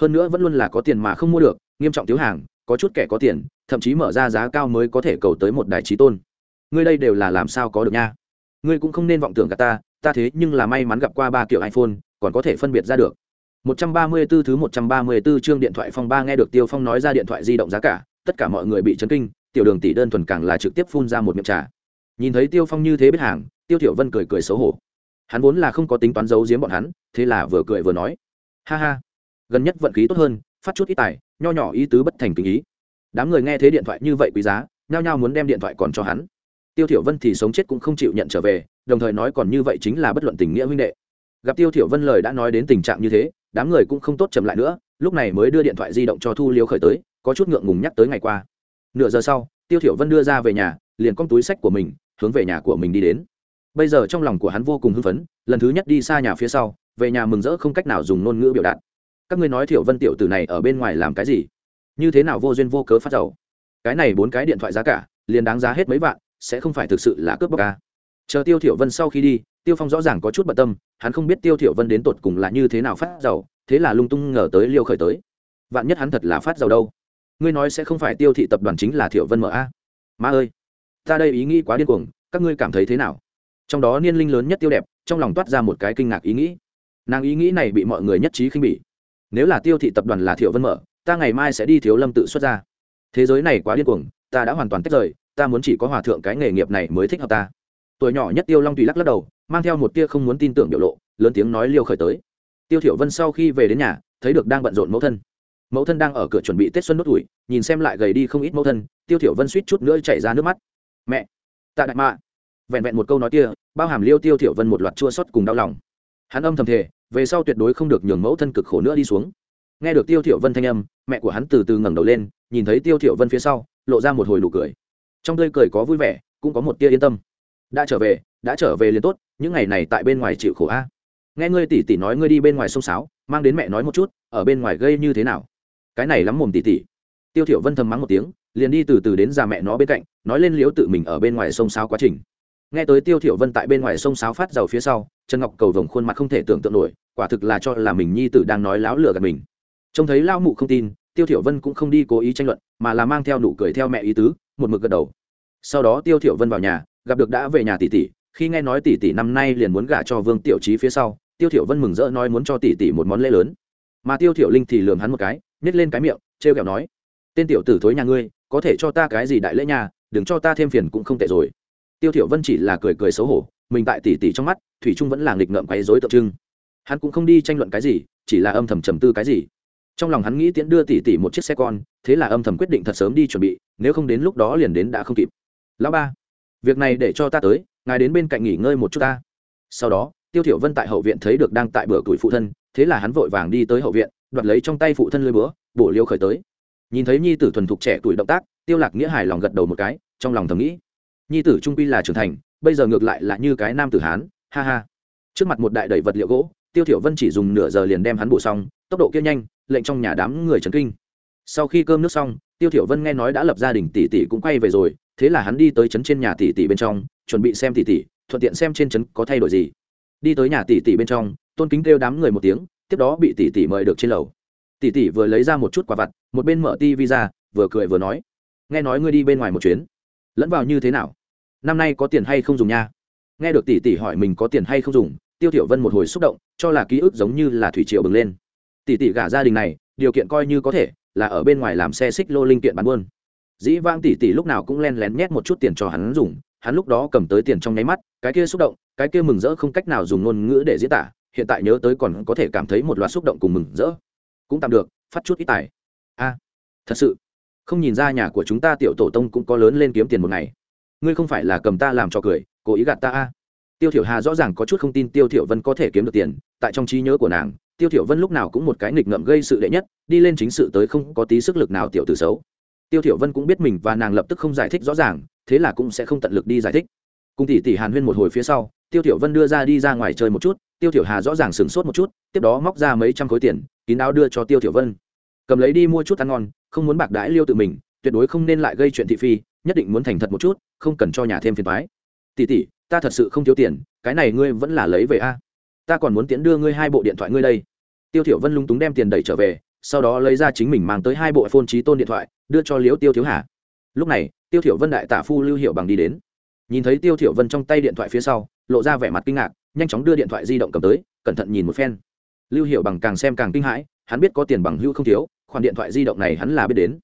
S1: Hơn nữa vẫn luôn là có tiền mà không mua được, nghiêm trọng thiếu hàng, có chút kẻ có tiền, thậm chí mở ra giá cao mới có thể cầu tới một đài trí tôn ngươi đây đều là làm sao có được nha? Ngươi cũng không nên vọng tưởng cả ta ta thế nhưng là may mắn gặp qua ba kiểu iphone, còn có thể phân biệt ra được. 134 thứ 134 chương điện thoại phong ba nghe được tiêu phong nói ra điện thoại di động giá cả, tất cả mọi người bị chấn kinh, tiểu đường tỷ đơn thuần càng là trực tiếp phun ra một miệng trà. Nhìn thấy tiêu phong như thế biết hàng, tiêu thiểu vân cười cười xấu hổ. Hắn vốn là không có tính toán giấu giếm bọn hắn, thế là vừa cười vừa nói. Ha ha, gần nhất vận khí tốt hơn, phát chút ít tài, nho nhỏ ý tứ bất thành kinh ý. Đám người nghe thế điện thoại như vậy quý giá, nhao nhao muốn đem điện thoại còn cho hắn tiêu thiểu vân thì sống chết cũng không chịu nhận trở về, đồng thời nói còn như vậy chính là bất luận tình nghĩa huynh đệ. Gặp tiêu thiểu vân lời đã nói đến tình trạng như thế, đám người cũng không tốt chậm lại nữa, lúc này mới đưa điện thoại di động cho thu Liễu khởi tới, có chút ngượng ngùng nhắc tới ngày qua. Nửa giờ sau, tiêu thiểu vân đưa ra về nhà, liền cong túi sách của mình, hướng về nhà của mình đi đến. Bây giờ trong lòng của hắn vô cùng hưng phấn, lần thứ nhất đi xa nhà phía sau, về nhà mừng rỡ không cách nào dùng ngôn ngữ biểu đạt. Các ngươi nói thiểu vân tiểu tử này ở bên ngoài làm cái gì? Như thế nào vô duyên vô cớ phát giàu? Cái này bốn cái điện thoại giá cả, liền đáng giá hết mấy vạn sẽ không phải thực sự là cướp bóc ca chờ tiêu thiểu vân sau khi đi, tiêu phong rõ ràng có chút bận tâm, hắn không biết tiêu thiểu vân đến tột cùng là như thế nào phát giàu, thế là lung tung ngờ tới liêu khởi tới. Vạn nhất hắn thật là phát giàu đâu? Ngươi nói sẽ không phải tiêu thị tập đoàn chính là thiểu vân mở a? Ma ơi, ta đây ý nghĩ quá điên cuồng, các ngươi cảm thấy thế nào? Trong đó niên linh lớn nhất tiêu đẹp, trong lòng toát ra một cái kinh ngạc ý nghĩ. Nàng ý nghĩ này bị mọi người nhất trí khinh bỉ. Nếu là tiêu thị tập đoàn là thiệu vân mở, ta ngày mai sẽ đi thiếu lâm tự xuất ra. Thế giới này quá điên cuồng, ta đã hoàn toàn tách rời ta muốn chỉ có hòa thượng cái nghề nghiệp này mới thích hợp ta. Tuổi nhỏ nhất tiêu long tùy lắc lắc đầu, mang theo một tia không muốn tin tưởng biểu lộ, lớn tiếng nói liêu khởi tới. Tiêu thiểu vân sau khi về đến nhà, thấy được đang bận rộn mẫu thân. Mẫu thân đang ở cửa chuẩn bị tết xuân nốt tuổi, nhìn xem lại gầy đi không ít mẫu thân, tiêu thiểu vân suýt chút nữa chảy ra nước mắt. Mẹ, tạ đại mạ. Vẹn vẹn một câu nói kia, bao hàm liêu tiêu thiểu vân một loạt chua xót cùng đau lòng. Hắn âm thầm thề, về sau tuyệt đối không được nhường mẫu thân cực khổ nữa đi xuống. Nghe được tiêu thiểu vân thanh âm, mẹ của hắn từ từ ngẩng đầu lên, nhìn thấy tiêu thiểu vân phía sau, lộ ra một hồi nụ cười trong tươi cười có vui vẻ, cũng có một tia yên tâm. Đã trở về, đã trở về liền tốt, những ngày này tại bên ngoài chịu khổ a. Nghe ngươi tỷ tỷ nói ngươi đi bên ngoài sông sáo, mang đến mẹ nói một chút, ở bên ngoài gây như thế nào? Cái này lắm mồm tỷ tỷ. Tiêu thiểu vân thầm mắng một tiếng, liền đi từ từ đến già mẹ nó bên cạnh, nói lên liếu tự mình ở bên ngoài sông sáo quá trình. Nghe tới tiêu thiểu vân tại bên ngoài sông sáo phát giàu phía sau, trần ngọc cầu vồng khuôn mặt không thể tưởng tượng nổi, quả thực là cho là mình nhi tử đang nói láo lừa gạt mình. Trông thấy lao mụ không tin, tiêu thiểu vân cũng không đi cố ý tranh luận, mà là mang theo nụ cười theo mẹ ý tứ một mực gật đầu. Sau đó tiêu thiểu vân vào nhà, gặp được đã về nhà tỷ tỷ, khi nghe nói tỷ tỷ năm nay liền muốn gả cho vương tiểu trí phía sau, tiêu thiểu vân mừng rỡ nói muốn cho tỷ tỷ một món lễ lớn. Mà tiêu thiểu linh thì lườm hắn một cái, nhếch lên cái miệng treo kẹo nói, tên tiểu tử thối nhà ngươi, có thể cho ta cái gì đại lễ nhà đừng cho ta thêm phiền cũng không tệ rồi. Tiêu thiểu vân chỉ là cười cười xấu hổ, mình tại tỷ tỷ trong mắt, thủy trung vẫn là nghịch ngợm quấy rối tượng trưng. Hắn cũng không đi tranh luận cái gì, chỉ là âm thầm trầm tư cái gì trong lòng hắn nghĩ tiễn đưa tỷ tỷ một chiếc xe con, thế là âm thầm quyết định thật sớm đi chuẩn bị, nếu không đến lúc đó liền đến đã không kịp. Lão ba, việc này để cho ta tới, ngài đến bên cạnh nghỉ ngơi một chút ta. Sau đó, tiêu thiểu vân tại hậu viện thấy được đang tại bữa tuổi phụ thân, thế là hắn vội vàng đi tới hậu viện, đoạt lấy trong tay phụ thân lưỡi búa, bổ liêu khởi tới. Nhìn thấy nhi tử thuần thục trẻ tuổi động tác, tiêu lạc nghĩa hài lòng gật đầu một cái, trong lòng thầm nghĩ, nhi tử trung quy là trưởng thành, bây giờ ngược lại là như cái nam tử hán, ha ha. Trước mặt một đại đẩy vật liệu gỗ, tiêu thiểu vân chỉ dùng nửa giờ liền đem hắn bổ xong, tốc độ kia nhanh lệnh trong nhà đám người chấn kinh. Sau khi cơm nước xong, tiêu thiểu vân nghe nói đã lập gia đình tỷ tỷ cũng quay về rồi, thế là hắn đi tới trấn trên nhà tỷ tỷ bên trong, chuẩn bị xem tỷ tỷ, thuận tiện xem trên trấn có thay đổi gì. Đi tới nhà tỷ tỷ bên trong, tôn kính kêu đám người một tiếng, tiếp đó bị tỷ tỷ mời được trên lầu. Tỷ tỷ vừa lấy ra một chút quà vặt, một bên mở tivi ra, vừa cười vừa nói, nghe nói ngươi đi bên ngoài một chuyến. Lẫn vào như thế nào? Năm nay có tiền hay không dùng nha? Nghe được tỷ tỷ hỏi mình có tiền hay không dùng, tiêu thiểu vân một hồi xúc động, cho là ký ức giống như là thủy triều bừng lên tỷ tỷ gả gia đình này, điều kiện coi như có thể, là ở bên ngoài làm xe xích lô linh kiện bán buôn. Dĩ vang tỷ tỷ lúc nào cũng len lén nhét một chút tiền cho hắn dùng, hắn lúc đó cầm tới tiền trong nháy mắt, cái kia xúc động, cái kia mừng rỡ không cách nào dùng ngôn ngữ để diễn tả, hiện tại nhớ tới còn có thể cảm thấy một loạt xúc động cùng mừng rỡ. Cũng tạm được, phát chút ít tài. A, thật sự, không nhìn ra nhà của chúng ta tiểu tổ tông cũng có lớn lên kiếm tiền một ngày. Ngươi không phải là cầm ta làm cho cười, cố ý gạt ta a. Tiêu thiểu hà rõ ràng có chút không tin tiêu thiểu vân có thể kiếm được tiền, tại trong trí nhớ của nàng tiêu thiểu vân lúc nào cũng một cái nghịch ngợm gây sự đệ nhất, đi lên chính sự tới không có tí sức lực nào tiểu tử xấu. Tiêu thiểu vân cũng biết mình và nàng lập tức không giải thích rõ ràng, thế là cũng sẽ không tận lực đi giải thích. Cùng tỷ tỷ hàn huyên một hồi phía sau, tiêu thiểu vân đưa ra đi ra ngoài chơi một chút, tiêu thiểu hà rõ ràng sừng sốt một chút, tiếp đó móc ra mấy trăm khối tiền, kín đáo đưa cho tiêu thiểu vân. Cầm lấy đi mua chút ăn ngon, không muốn bạc đãi liêu tự mình, tuyệt đối không nên lại gây chuyện thị phi, nhất định muốn thành thật một chút, không cần cho nhà thêm phiền toái. Tỷ tỷ, ta thật sự không thiếu tiền, cái này ngươi vẫn là lấy về a ta còn muốn tiễn đưa ngươi hai bộ điện thoại ngươi đây. Tiêu thiểu vân lung túng đem tiền đẩy trở về, sau đó lấy ra chính mình mang tới hai bộ iphone trí tôn điện thoại, đưa cho liễu tiêu thiếu hà. Lúc này, tiêu thiểu vân đại tả phu lưu hiệu bằng đi đến. Nhìn thấy tiêu thiểu vân trong tay điện thoại phía sau, lộ ra vẻ mặt kinh ngạc, nhanh chóng đưa điện thoại di động cầm tới, cẩn thận nhìn một phen. Lưu hiệu bằng càng xem càng kinh hãi, hắn biết có tiền bằng hữu không thiếu, khoản điện thoại di động này hắn là biết đến.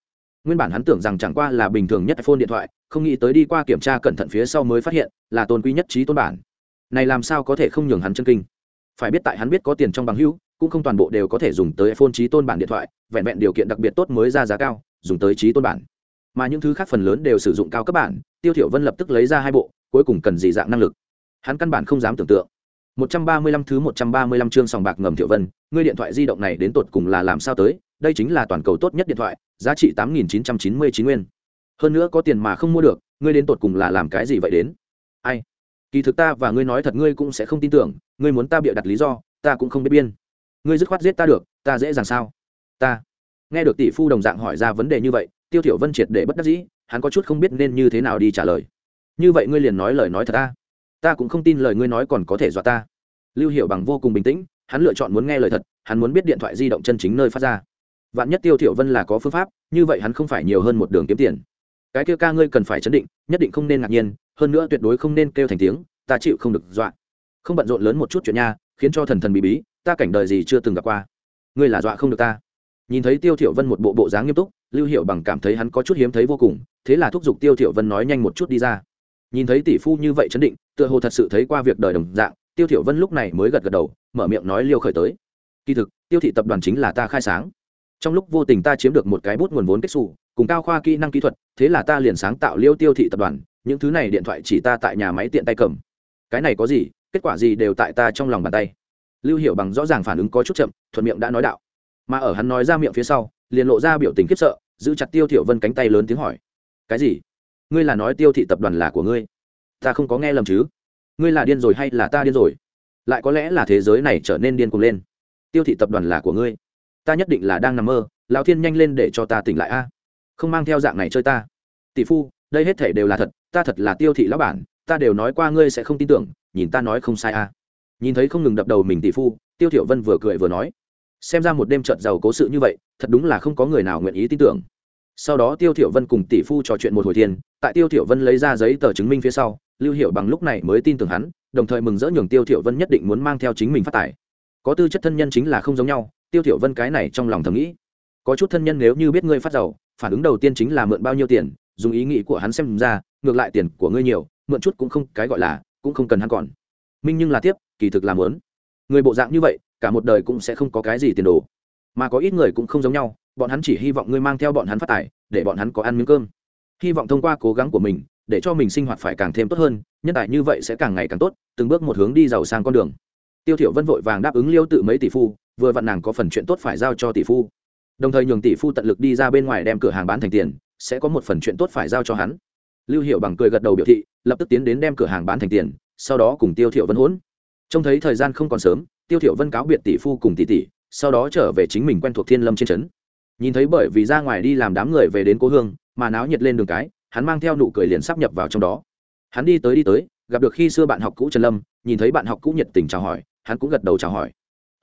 S1: Nguyên bản hắn tưởng rằng chẳng qua là bình thường nhất iphone điện thoại, không nghĩ tới đi qua kiểm tra cẩn thận phía sau mới phát hiện là tôn quý nhất trí tôn bản. Này làm sao có thể không nhường hắn chân kinh? Phải biết tại hắn biết có tiền trong bằng hữu cũng không toàn bộ đều có thể dùng tới iphone trí tôn bản điện thoại vẹn vẹn điều kiện đặc biệt tốt mới ra giá cao dùng tới trí tôn bản mà những thứ khác phần lớn đều sử dụng cao cấp bản tiêu thiểu vân lập tức lấy ra hai bộ cuối cùng cần gì dạng năng lực hắn căn bản không dám tưởng tượng 135 thứ 135 chương sòng bạc ngầm Thiệu Vân, ngươi điện thoại di động này đến tột cùng là làm sao tới, đây chính là toàn cầu tốt nhất điện thoại, giá trị 8999 nguyên. Hơn nữa có tiền mà không mua được, ngươi đến tột cùng là làm cái gì vậy đến? Ai? Kỳ thực ta và ngươi nói thật ngươi cũng sẽ không tin tưởng, ngươi muốn ta bịa đặt lý do, ta cũng không biết biên. Ngươi dứt khoát giết ta được, ta dễ dàng sao? Ta. Nghe được tỷ phu đồng dạng hỏi ra vấn đề như vậy, Tiêu Thiểu Vân triệt để bất đắc dĩ, hắn có chút không biết nên như thế nào đi trả lời. Như vậy ngươi liền nói lời nói thật ta ta cũng không tin lời ngươi nói còn có thể dọa ta lưu hiểu bằng vô cùng bình tĩnh hắn lựa chọn muốn nghe lời thật hắn muốn biết điện thoại di động chân chính nơi phát ra vạn nhất tiêu thiểu vân là có phương pháp như vậy hắn không phải nhiều hơn một đường kiếm tiền cái kia ca ngươi cần phải chấn định, nhất định không nên ngạc nhiên, hơn nữa tuyệt đối không nên kêu thành tiếng, ta chịu không được dọa. Không bận rộn lớn một chút chuyện nha, khiến cho thần thần bí bí, ta cảnh đời gì chưa từng gặp qua. Ngươi là dọa không được ta. Nhìn thấy tiêu thiểu vân một bộ bộ dáng nghiêm túc, lưu Hiểu bằng cảm thấy hắn có chút hiếm thấy vô cùng, thế là thúc giục tiêu thiểu vân nói nhanh một chút đi ra. Nhìn thấy tỷ phu như vậy chấn định, tựa hồ thật sự thấy qua việc đời đồng dạng, tiêu thiểu vân lúc này mới gật gật đầu, mở miệng nói liêu khởi tới. Kỳ thực, tiêu thị tập đoàn chính là ta khai sáng trong lúc vô tình ta chiếm được một cái bút nguồn vốn kết xù, cùng cao khoa kỹ năng kỹ thuật, thế là ta liền sáng tạo liêu tiêu thị tập đoàn, những thứ này điện thoại chỉ ta tại nhà máy tiện tay cầm. Cái này có gì, kết quả gì đều tại ta trong lòng bàn tay. Lưu hiểu bằng rõ ràng phản ứng có chút chậm, thuận miệng đã nói đạo. Mà ở hắn nói ra miệng phía sau, liền lộ ra biểu tình khiếp sợ, giữ chặt tiêu thiểu vân cánh tay lớn tiếng hỏi. Cái gì? Ngươi là nói tiêu thị tập đoàn là của ngươi? Ta không có nghe lầm chứ? Ngươi là điên rồi hay là ta điên rồi? Lại có lẽ là thế giới này trở nên điên cuồng lên. Tiêu thị tập đoàn là của ngươi ta nhất định là đang nằm mơ, lão thiên nhanh lên để cho ta tỉnh lại a. Không mang theo dạng này chơi ta. Tỷ phu, đây hết thể đều là thật, ta thật là tiêu thị lão bản, ta đều nói qua ngươi sẽ không tin tưởng, nhìn ta nói không sai a. Nhìn thấy không ngừng đập đầu mình tỷ phu, tiêu thiểu vân vừa cười vừa nói, xem ra một đêm trận giàu cố sự như vậy, thật đúng là không có người nào nguyện ý tin tưởng. Sau đó tiêu thiểu vân cùng tỷ phu trò chuyện một hồi thiên, tại tiêu thiểu vân lấy ra giấy tờ chứng minh phía sau, lưu hiệu bằng lúc này mới tin tưởng hắn, đồng thời mừng rỡ nhường tiêu thiểu vân nhất định muốn mang theo chính mình phát tài. Có tư chất thân nhân chính là không giống nhau tiêu thiểu vân cái này trong lòng thầm nghĩ. Có chút thân nhân nếu như biết ngươi phát giàu, phản ứng đầu tiên chính là mượn bao nhiêu tiền, dùng ý nghĩ của hắn xem ra, ngược lại tiền của ngươi nhiều, mượn chút cũng không, cái gọi là, cũng không cần hắn còn. Minh nhưng là tiếp, kỳ thực làm muốn người bộ dạng như vậy, cả một đời cũng sẽ không có cái gì tiền đồ. Mà có ít người cũng không giống nhau, bọn hắn chỉ hy vọng ngươi mang theo bọn hắn phát tài, để bọn hắn có ăn miếng cơm. Hy vọng thông qua cố gắng của mình, để cho mình sinh hoạt phải càng thêm tốt hơn, nhân tài như vậy sẽ càng ngày càng tốt, từng bước một hướng đi giàu sang con đường. Tiêu thiểu vân vội vàng đáp ứng liêu tự mấy tỷ phu vừa vặn nàng có phần chuyện tốt phải giao cho tỷ phu. Đồng thời nhường tỷ phu tận lực đi ra bên ngoài đem cửa hàng bán thành tiền, sẽ có một phần chuyện tốt phải giao cho hắn. Lưu hiệu bằng cười gật đầu biểu thị, lập tức tiến đến đem cửa hàng bán thành tiền, sau đó cùng tiêu Thiệu vân hỗn trông thấy thời gian không còn sớm, tiêu Thiệu vân cáo biệt tỷ phu cùng tỷ tỷ, sau đó trở về chính mình quen thuộc thiên lâm trên trấn. Nhìn thấy bởi vì ra ngoài đi làm đám người về đến cố hương, mà náo nhiệt lên đường cái, hắn mang theo nụ cười liền sắp nhập vào trong đó. Hắn đi tới đi tới, gặp được khi xưa bạn học cũ trần lâm, nhìn thấy bạn học cũ nhiệt tình chào hỏi, hắn cũng gật đầu chào hỏi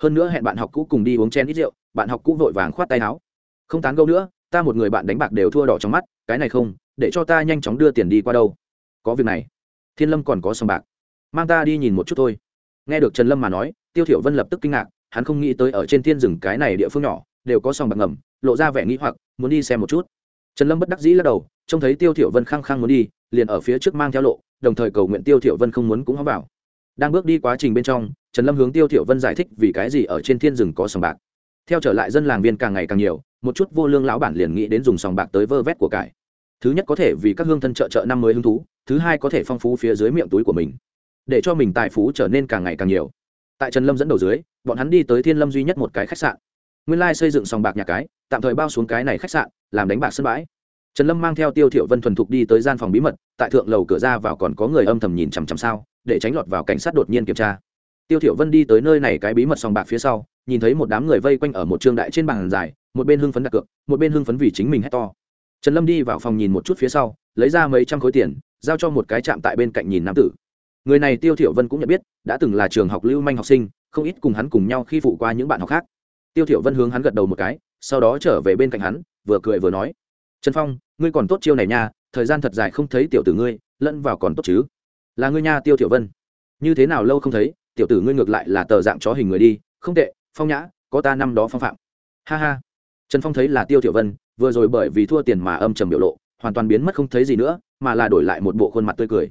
S1: hơn nữa hẹn bạn học cũ cùng đi uống chen ít rượu, bạn học cũ vội vàng khoát tay áo. Không tán gẫu nữa, ta một người bạn đánh bạc đều thua đỏ trong mắt, cái này không, để cho ta nhanh chóng đưa tiền đi qua đâu. Có việc này. Thiên lâm còn có sòng bạc. Mang ta đi nhìn một chút thôi. Nghe được trần lâm mà nói, tiêu thiểu vân lập tức kinh ngạc, hắn không nghĩ tới ở trên thiên rừng cái này địa phương nhỏ, đều có sòng bạc ngầm, lộ ra vẻ nghĩ hoặc, muốn đi xem một chút. Trần lâm bất đắc dĩ lắc đầu, trông thấy tiêu thiểu vân khăng khăng muốn đi, liền ở phía trước mang theo lộ, đồng thời cầu nguyện tiêu thiểu vân không muốn cũng hóa vào đang bước đi quá trình bên trong, trần lâm hướng tiêu thiểu vân giải thích vì cái gì ở trên thiên rừng có sòng bạc. Theo trở lại dân làng viên càng ngày càng nhiều, một chút vô lương lão bản liền nghĩ đến dùng sòng bạc tới vơ vét của cải. Thứ nhất có thể vì các hương thân trợ trợ năm mới hứng thú, thứ hai có thể phong phú phía dưới miệng túi của mình, để cho mình tài phú trở nên càng ngày càng nhiều. Tại trần lâm dẫn đầu dưới, bọn hắn đi tới thiên lâm duy nhất một cái khách sạn. Nguyên lai xây dựng sòng bạc nhà cái, tạm thời bao xuống cái này khách sạn, làm đánh bạc sân bãi. Trần lâm mang theo tiêu thiệu vân thuần thục đi tới gian phòng bí mật, tại thượng lầu cửa ra vào còn có người âm thầm nhìn chằm chằm sao để tránh lọt vào cảnh sát đột nhiên kiểm tra. Tiêu thiểu vân đi tới nơi này cái bí mật sòng bạc phía sau, nhìn thấy một đám người vây quanh ở một trường đại trên bàn dài, một bên hưng phấn đặt cược, một bên hưng phấn vì chính mình hét to. Trần lâm đi vào phòng nhìn một chút phía sau, lấy ra mấy trăm khối tiền, giao cho một cái chạm tại bên cạnh nhìn nam tử. Người này tiêu thiểu vân cũng nhận biết, đã từng là trường học lưu manh học sinh, không ít cùng hắn cùng nhau khi phụ qua những bạn học khác. Tiêu thiểu vân hướng hắn gật đầu một cái, sau đó trở về bên cạnh hắn, vừa cười vừa nói, trần phong, ngươi còn tốt chiêu này nha, thời gian thật dài không thấy tiểu tử ngươi, lẫn vào còn tốt chứ? Là ngươi nha tiêu thiểu vân như thế nào lâu không thấy tiểu tử ngươi ngược lại là tờ dạng chó hình người đi không tệ phong nhã có ta năm đó phong phạm ha ha trần phong thấy là tiêu tiểu vân vừa rồi bởi vì thua tiền mà âm trầm biểu lộ hoàn toàn biến mất không thấy gì nữa mà là đổi lại một bộ khuôn mặt tươi cười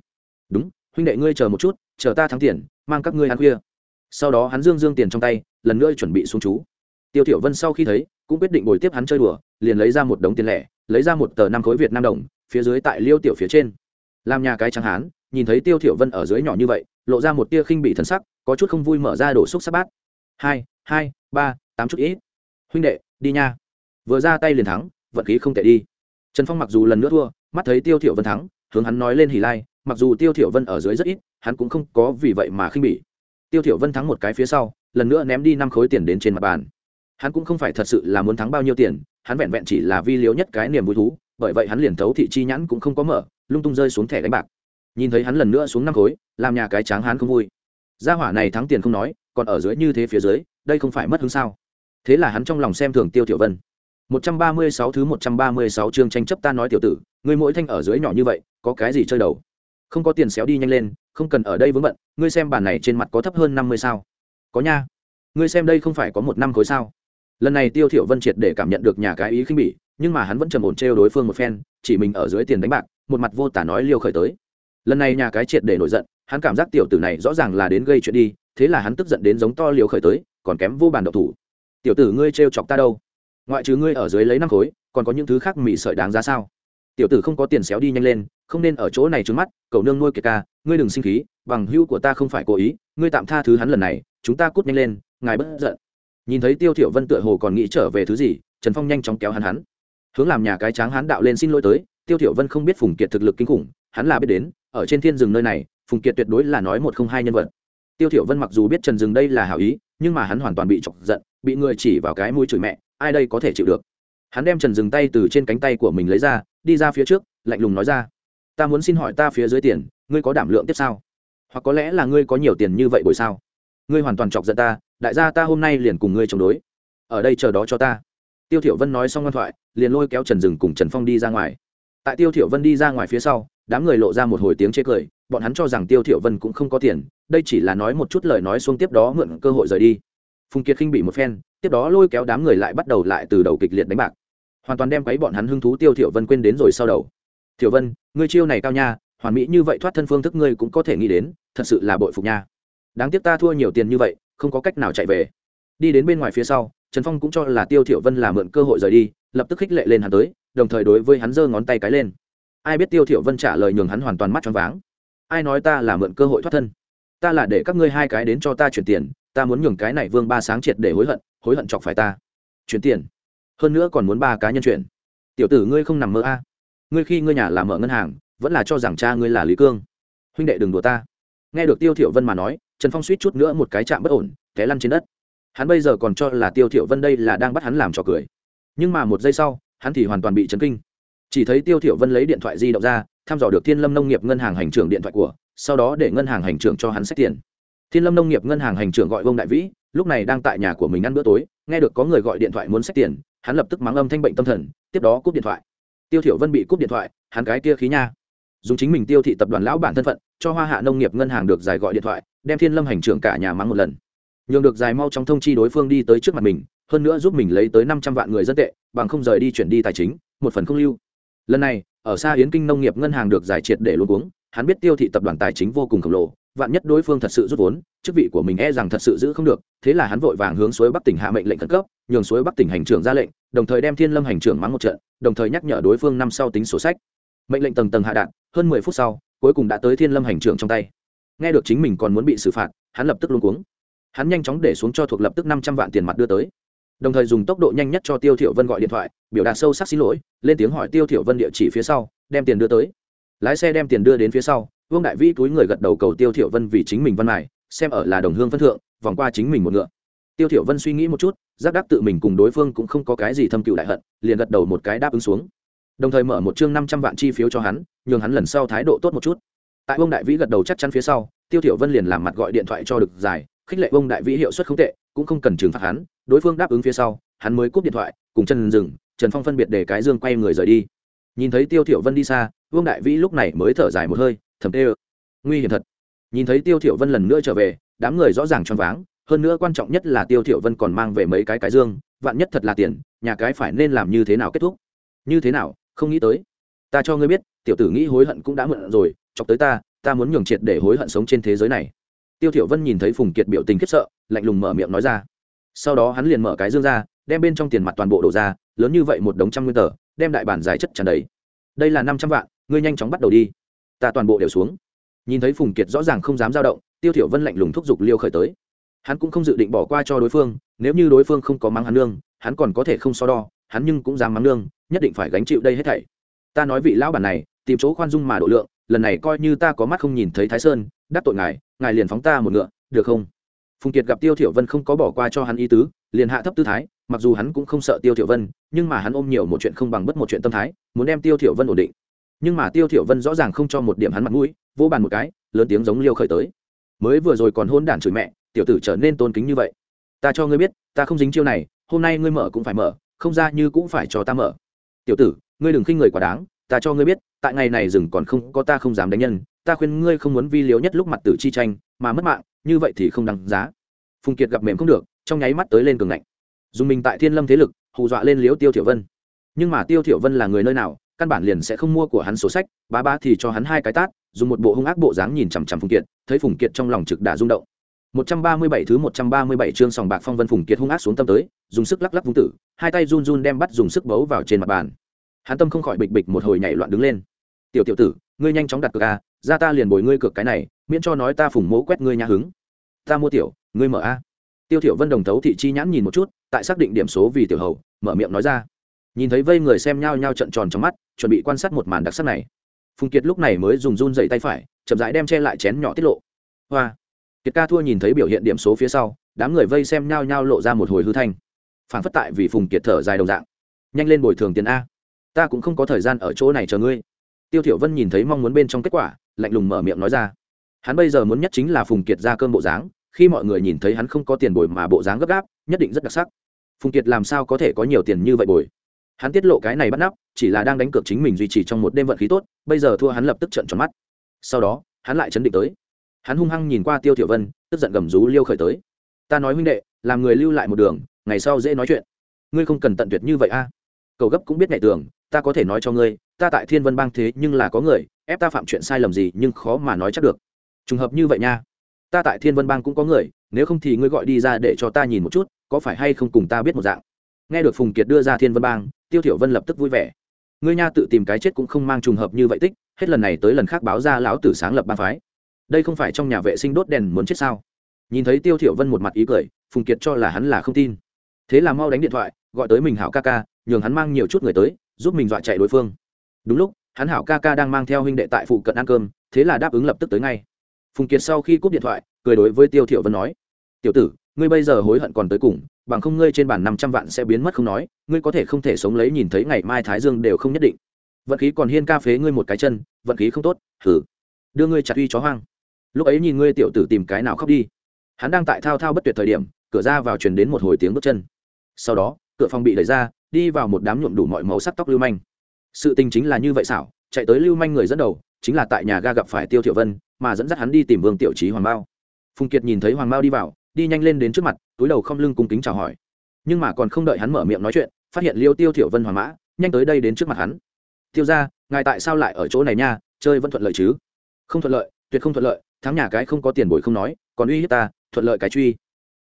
S1: đúng huynh đệ ngươi chờ một chút chờ ta thắng tiền mang các ngươi ăn khuya sau đó hắn dương dương tiền trong tay lần nữa chuẩn bị xuống chú tiêu tiểu vân sau khi thấy cũng quyết định bồi tiếp hắn chơi đùa liền lấy ra một đống tiền lẻ lấy ra một tờ năm khối việt nam đồng phía dưới tại liêu tiểu phía trên làm nhà cái trắng hán nhìn thấy tiêu thiểu vân ở dưới nhỏ như vậy, lộ ra một tia khinh bị thần sắc, có chút không vui mở ra đổ xúc sắc bát. Hai hai, ba, tám chút ít. Huynh đệ, đi nha. Vừa ra tay liền thắng, vận khí không tệ đi. Trần phong mặc dù lần nữa thua, mắt thấy tiêu thiểu vân thắng, hướng hắn nói lên hỉ lai, mặc dù tiêu thiểu vân ở dưới rất ít, hắn cũng không có vì vậy mà khinh bỉ. Tiêu thiểu vân thắng một cái phía sau, lần nữa ném đi năm khối tiền đến trên mặt bàn. Hắn cũng không phải thật sự là muốn thắng bao nhiêu tiền, hắn vẹn vẹn chỉ là vi liếu nhất cái niềm vui thú, bởi vậy hắn liền thấu thị chi nhãn cũng không có mở, lung tung rơi xuống thẻ đánh bạc nhìn thấy hắn lần nữa xuống năm khối làm nhà cái tráng hắn không vui gia hỏa này thắng tiền không nói còn ở dưới như thế phía dưới đây không phải mất hứng sao thế là hắn trong lòng xem thường tiêu tiểu vân 136 thứ 136 chương tranh chấp ta nói tiểu tử, ngươi mỗi thanh ở dưới nhỏ như vậy, có cái gì chơi đầu? Không có tiền xéo đi nhanh lên, không cần ở đây vướng bận, ngươi xem bản này trên mặt có thấp hơn 50 sao? Có nha. Ngươi xem đây không phải có một năm khối sao? Lần này Tiêu Thiểu Vân triệt để cảm nhận được nhà cái ý khinh bỉ, nhưng mà hắn vẫn trầm ổn trêu đối phương một phen, chỉ mình ở dưới tiền đánh bạc, một mặt vô tả nói liêu khởi tới. Lần này nhà cái triệt để nổi giận, hắn cảm giác tiểu tử này rõ ràng là đến gây chuyện đi, thế là hắn tức giận đến giống to liều khởi tới, còn kém vô bàn độc thủ. Tiểu tử ngươi trêu chọc ta đâu? ngoại trừ ngươi ở dưới lấy năm khối còn có những thứ khác mì sợi đáng giá sao tiểu tử không có tiền xéo đi nhanh lên không nên ở chỗ này trứng mắt cậu nương nuôi kiệt ca ngươi đừng sinh khí bằng hữu của ta không phải cố ý ngươi tạm tha thứ hắn lần này chúng ta cút nhanh lên ngài bất giận nhìn thấy tiêu thiểu vân tựa hồ còn nghĩ trở về thứ gì trần phong nhanh chóng kéo hắn hắn hướng làm nhà cái tráng hắn đạo lên xin lỗi tới tiêu thiểu vân không biết phùng kiệt thực lực kinh khủng hắn là biết đến ở trên thiên rừng nơi này, phùng kiệt tuyệt đối là nói một không hai nhân vật. Tiêu thiểu vân mặc dù biết trần rừng đây là hảo ý, nhưng mà hắn hoàn toàn bị chọc giận, bị người chỉ vào cái mũi chửi mẹ, ai đây có thể chịu được? Hắn đem trần dừng tay từ trên cánh tay của mình lấy ra, đi ra phía trước, lạnh lùng nói ra, ta muốn xin hỏi ta phía dưới tiền, ngươi có đảm lượng tiếp sao? Hoặc có lẽ là ngươi có nhiều tiền như vậy buổi sao? Ngươi hoàn toàn chọc giận ta, đại gia ta hôm nay liền cùng ngươi chống đối. Ở đây chờ đó cho ta. Tiêu thiểu vân nói xong ngoan thoại, liền lôi kéo trần dừng cùng trần phong đi ra ngoài tại tiêu thiểu vân đi ra ngoài phía sau, đám người lộ ra một hồi tiếng chế cười, bọn hắn cho rằng tiêu thiểu vân cũng không có tiền, đây chỉ là nói một chút lời nói xuống tiếp đó mượn cơ hội rời đi. Phùng kiệt khinh bị một phen, tiếp đó lôi kéo đám người lại bắt đầu lại từ đầu kịch liệt đánh bạc. Hoàn toàn đem quấy bọn hắn hứng thú tiêu thiểu vân quên đến rồi sau đầu. Thiểu vân, ngươi chiêu này cao nha, hoàn mỹ như vậy thoát thân phương thức ngươi cũng có thể nghĩ đến, thật sự là bội phục nha. Đáng tiếc ta thua nhiều tiền như vậy, không có cách nào chạy về. Đi đến bên ngoài phía sau, trần phong cũng cho là tiêu thiểu vân là mượn cơ hội rời đi, lập tức khích lệ lên hắn tới đồng thời đối với hắn giơ ngón tay cái lên. Ai biết tiêu thiểu vân trả lời nhường hắn hoàn toàn mắt tròn váng. Ai nói ta là mượn cơ hội thoát thân? Ta là để các ngươi hai cái đến cho ta chuyển tiền, ta muốn nhường cái này vương ba sáng triệt để hối hận hối hận chọc phải ta. Chuyển tiền? Hơn nữa còn muốn ba cá nhân chuyển. Tiểu tử ngươi không nằm mơ a. Ngươi khi ngươi nhà làm mở ngân hàng, vẫn là cho rằng cha ngươi là lý cương. Huynh đệ đừng đùa ta. Nghe được tiêu thiểu vân mà nói, trần phong suýt chút nữa một cái chạm bất ổn, té lăn trên đất. Hắn bây giờ còn cho là tiêu thiểu vân đây là đang bắt hắn làm trò cười. Nhưng mà một giây sau hắn thì hoàn toàn bị chấn kinh. Chỉ thấy tiêu thiểu vân lấy điện thoại di động ra, thăm dò được thiên lâm nông nghiệp ngân hàng hành trưởng điện thoại của, sau đó để ngân hàng hành trưởng cho hắn xét tiền. Thiên lâm nông nghiệp ngân hàng hành trưởng gọi vương đại vĩ, lúc này đang tại nhà của mình ăn bữa tối, nghe được có người gọi điện thoại muốn xét tiền, hắn lập tức mắng âm thanh bệnh tâm thần, tiếp đó cúp điện thoại. Tiêu thiểu vân bị cúp điện thoại, hắn cái kia khí nha. Dùng chính mình tiêu thị tập đoàn lão bản thân phận, cho hoa hạ nông nghiệp ngân hàng được giải gọi điện thoại, đem thiên lâm hành trưởng cả nhà mắng một lần. Nhường được giải mau trong thông chi đối phương đi tới trước mặt mình hơn nữa giúp mình lấy tới năm trăm vạn người dân tệ, bằng không rời đi chuyển đi tài chính, một phần không lưu. Lần này, ở xa yến kinh nông nghiệp ngân hàng được giải triệt để luôn uống hắn biết tiêu thị tập đoàn tài chính vô cùng khổng lồ, vạn nhất đối phương thật sự rút vốn, chức vị của mình e rằng thật sự giữ không được, thế là hắn vội vàng hướng suối bắc tỉnh hạ mệnh lệnh khẩn cấp, nhường suối bắc tỉnh hành trưởng ra lệnh, đồng thời đem thiên lâm hành trưởng mắng một trận, đồng thời nhắc nhở đối phương năm sau tính sổ sách. Mệnh lệnh tầng tầng hạ đạn, hơn mười phút sau, cuối cùng đã tới thiên lâm hành trưởng trong tay. Nghe được chính mình còn muốn bị xử phạt, hắn lập tức luôn cuống. Hắn nhanh chóng để xuống cho thuộc lập tức năm trăm vạn tiền mặt đưa tới đồng thời dùng tốc độ nhanh nhất cho tiêu thiểu vân gọi điện thoại, biểu đạt sâu sắc xin lỗi, lên tiếng hỏi tiêu thiểu vân địa chỉ phía sau, đem tiền đưa tới. Lái xe đem tiền đưa đến phía sau, vương đại vĩ túi người gật đầu cầu tiêu thiểu vân vì chính mình văn mài, xem ở là đồng hương phân thượng, vòng qua chính mình một ngựa. Tiêu thiểu vân suy nghĩ một chút, giác đắc tự mình cùng đối phương cũng không có cái gì thâm cựu đại hận, liền gật đầu một cái đáp ứng xuống. Đồng thời mở một chương năm trăm vạn chi phiếu cho hắn, nhường hắn lần sau thái độ tốt một chút. Tại vương đại vĩ gật đầu chắc chắn phía sau, tiêu thiểu vân liền làm mặt gọi điện thoại cho được giải, khích lệ vương đại vĩ hiệu suất không tệ cũng không cần trừng phạt hắn, đối phương đáp ứng phía sau, hắn mới cúp điện thoại, cùng trần dừng, trần phong phân biệt để cái dương quay người rời đi. Nhìn thấy tiêu thiểu vân đi xa, vương đại vĩ lúc này mới thở dài một hơi, thầm tê nguy hiểm thật. Nhìn thấy tiêu thiểu vân lần nữa trở về, đám người rõ ràng choáng váng, hơn nữa quan trọng nhất là tiêu thiểu vân còn mang về mấy cái cái dương, vạn nhất thật là tiền, nhà cái phải nên làm như thế nào kết thúc? Như thế nào? Không nghĩ tới. Ta cho ngươi biết, tiểu tử nghĩ hối hận cũng đã mượn rồi, chọc tới ta ta muốn nhường triệt để hối hận sống trên thế giới này. Tiêu thiểu vân nhìn thấy phùng kiệt biểu tình khiếp sợ lạnh lùng mở miệng nói ra. Sau đó hắn liền mở cái dương ra, đem bên trong tiền mặt toàn bộ đổ ra, lớn như vậy một đống trăm nguyên tờ, đem đại bản giải chất tràn đầy. Đây là năm trăm vạn, ngươi nhanh chóng bắt đầu đi. Ta toàn bộ đều xuống. Nhìn thấy phùng kiệt rõ ràng không dám dao động, tiêu thiểu vân lạnh lùng thúc giục liêu khởi tới. Hắn cũng không dự định bỏ qua cho đối phương, nếu như đối phương không có mắng hắn nương, hắn còn có thể không so đo, hắn nhưng cũng dám mắng nương, nhất định phải gánh chịu đây hết thảy. Ta nói vị lão bản này, tìm chỗ khoan dung mà độ lượng, lần này coi như ta có mắt không nhìn thấy thái sơn, đắc tội ngài ngài liền phóng ta một ngựa, được không? Phùng kiệt gặp tiêu thiểu vân không có bỏ qua cho hắn ý tứ, liền hạ thấp tư thái, mặc dù hắn cũng không sợ tiêu thiểu vân, nhưng mà hắn ôm nhiều một chuyện không bằng bất một chuyện tâm thái, muốn đem tiêu thiểu vân ổn định. Nhưng mà tiêu thiểu vân rõ ràng không cho một điểm hắn mặt mũi vô bàn một cái, lớn tiếng giống liêu khởi tới. Mới vừa rồi còn hôn đản chửi mẹ, tiểu tử trở nên tôn kính như vậy. Ta cho ngươi biết, ta không dính chiêu này, hôm nay ngươi mở cũng phải mở, không ra như cũng phải cho ta mở. Tiểu tử, ngươi đừng khinh người quá đáng, ta cho ngươi biết, tại ngày này rừng còn không có ta không dám đánh nhân, ta khuyên ngươi không muốn vi liếu nhất lúc mặt tử chi tranh, mà mất mạng như vậy thì không đáng giá. Phùng kiệt gặp mềm không được, trong nháy mắt tới lên cường ngạnh. Dùng mình tại thiên lâm thế lực, hù dọa lên liếu tiêu thiểu vân. Nhưng mà tiêu thiểu vân là người nơi nào, căn bản liền sẽ không mua của hắn số sách, bá bá thì cho hắn hai cái tát, dùng một bộ hung ác bộ dáng nhìn chằm chằm phùng kiệt, thấy phùng kiệt trong lòng trực đã rung động. 137 thứ 137 chương sòng bạc phong vân phùng kiệt hung ác xuống tâm tới, dùng sức lắc lắc vung tử, hai tay run run đem bắt dùng sức bấu vào trên mặt bàn. Hắn tâm không khỏi bịch bịch một hồi nhảy loạn đứng lên. Tiểu tiểu tử, ngươi nhanh chóng đặt cược a ra ta liền bồi ngươi cược cái này, miễn cho nói ta phùng mỗ quét ngươi nhà hứng. Ta mua tiểu, ngươi mở a. Tiêu thiểu vân đồng thấu thị chi nhãn nhìn một chút, tại xác định điểm số vì tiểu hầu, mở miệng nói ra. Nhìn thấy vây người xem nhau nhau trận tròn trong mắt, chuẩn bị quan sát một màn đặc sắc này. Phùng kiệt lúc này mới dùng run dậy tay phải, chậm rãi đem che lại chén nhỏ tiết lộ. Hoa. Kiệt ca thua nhìn thấy biểu hiện điểm số phía sau, đám người vây xem nhau nhau lộ ra một hồi hư thanh. Phản phất tại vì phùng kiệt thở dài đồng dạng. Nhanh lên bồi thường tiền a. Ta cũng không có thời gian ở chỗ này chờ ngươi. Tiêu thiểu vân nhìn thấy mong muốn bên trong kết quả lạnh lùng mở miệng nói ra. Hắn bây giờ muốn nhất chính là phùng kiệt ra cơn bộ dáng, khi mọi người nhìn thấy hắn không có tiền bồi mà bộ dáng gấp gáp, nhất định rất đặc sắc. Phùng kiệt làm sao có thể có nhiều tiền như vậy bồi? Hắn tiết lộ cái này bắt nắp, chỉ là đang đánh cược chính mình duy trì trong một đêm vận khí tốt, bây giờ thua hắn lập tức trận tròn mắt. Sau đó, hắn lại chấn định tới. Hắn hung hăng nhìn qua tiêu thiểu vân, tức giận gầm rú liêu khởi tới. Ta nói huynh đệ, làm người lưu lại một đường, ngày sau dễ nói chuyện. Ngươi không cần tận tuyệt như vậy a. Cầu gấp cũng biết ngày tưởng, ta có thể nói cho ngươi, ta tại thiên vân bang thế nhưng là có người ép ta phạm chuyện sai lầm gì nhưng khó mà nói chắc được. Trùng hợp như vậy nha. Ta tại thiên vân bang cũng có người, nếu không thì ngươi gọi đi ra để cho ta nhìn một chút, có phải hay không cùng ta biết một dạng? Nghe được phùng kiệt đưa ra thiên vân bang, tiêu thiểu vân lập tức vui vẻ. Ngươi nha tự tìm cái chết cũng không mang trùng hợp như vậy tích, hết lần này tới lần khác báo ra lão tử sáng lập bang phái. Đây không phải trong nhà vệ sinh đốt đèn muốn chết sao? Nhìn thấy tiêu thiểu vân một mặt ý cười, phùng kiệt cho là hắn là không tin. Thế là mau đánh điện thoại, gọi tới mình hảo ca ca, nhường hắn mang nhiều chút người tới, giúp mình dọa chạy đối phương. Đúng lúc hắn hảo ca ca đang mang theo huynh đệ tại phụ cận ăn cơm, thế là đáp ứng lập tức tới ngay. Phùng kiệt sau khi cúp điện thoại, cười đối với tiêu Thiệu vân nói, tiểu tử, ngươi bây giờ hối hận còn tới cùng, bằng không ngươi trên bàn năm trăm vạn sẽ biến mất không nói, ngươi có thể không thể sống lấy nhìn thấy ngày mai thái dương đều không nhất định. Vận khí còn hiên ca phế ngươi một cái chân, vận khí không tốt thử đưa ngươi chặt uy chó hoang. Lúc ấy nhìn ngươi tiểu tử tìm cái nào khóc đi. Hắn đang tại thao thao bất tuyệt thời điểm, cửa ra vào truyền đến một hồi tiếng bước chân. Sau đó, cửa phòng bị đẩy ra, đi vào một đám nhuộm đủ mọi màu sắc tóc lưu manh sự tình chính là như vậy xảo, chạy tới lưu manh người dẫn đầu, chính là tại nhà ga gặp phải tiêu Thiệu vân, mà dẫn dắt hắn đi tìm vương tiểu trí hoàng bao phùng kiệt nhìn thấy hoàng bao đi vào, đi nhanh lên đến trước mặt, túi đầu không lưng cung kính chào hỏi. Nhưng mà còn không đợi hắn mở miệng nói chuyện, phát hiện liêu tiêu Thiệu vân hoàng mã, nhanh tới đây đến trước mặt hắn. Tiêu gia, ngài tại sao lại ở chỗ này nha? Chơi vẫn thuận lợi chứ? Không thuận lợi, tuyệt không thuận lợi, thắng nhà cái không có tiền bồi không nói, còn uy hiếp ta, thuận lợi cái truy.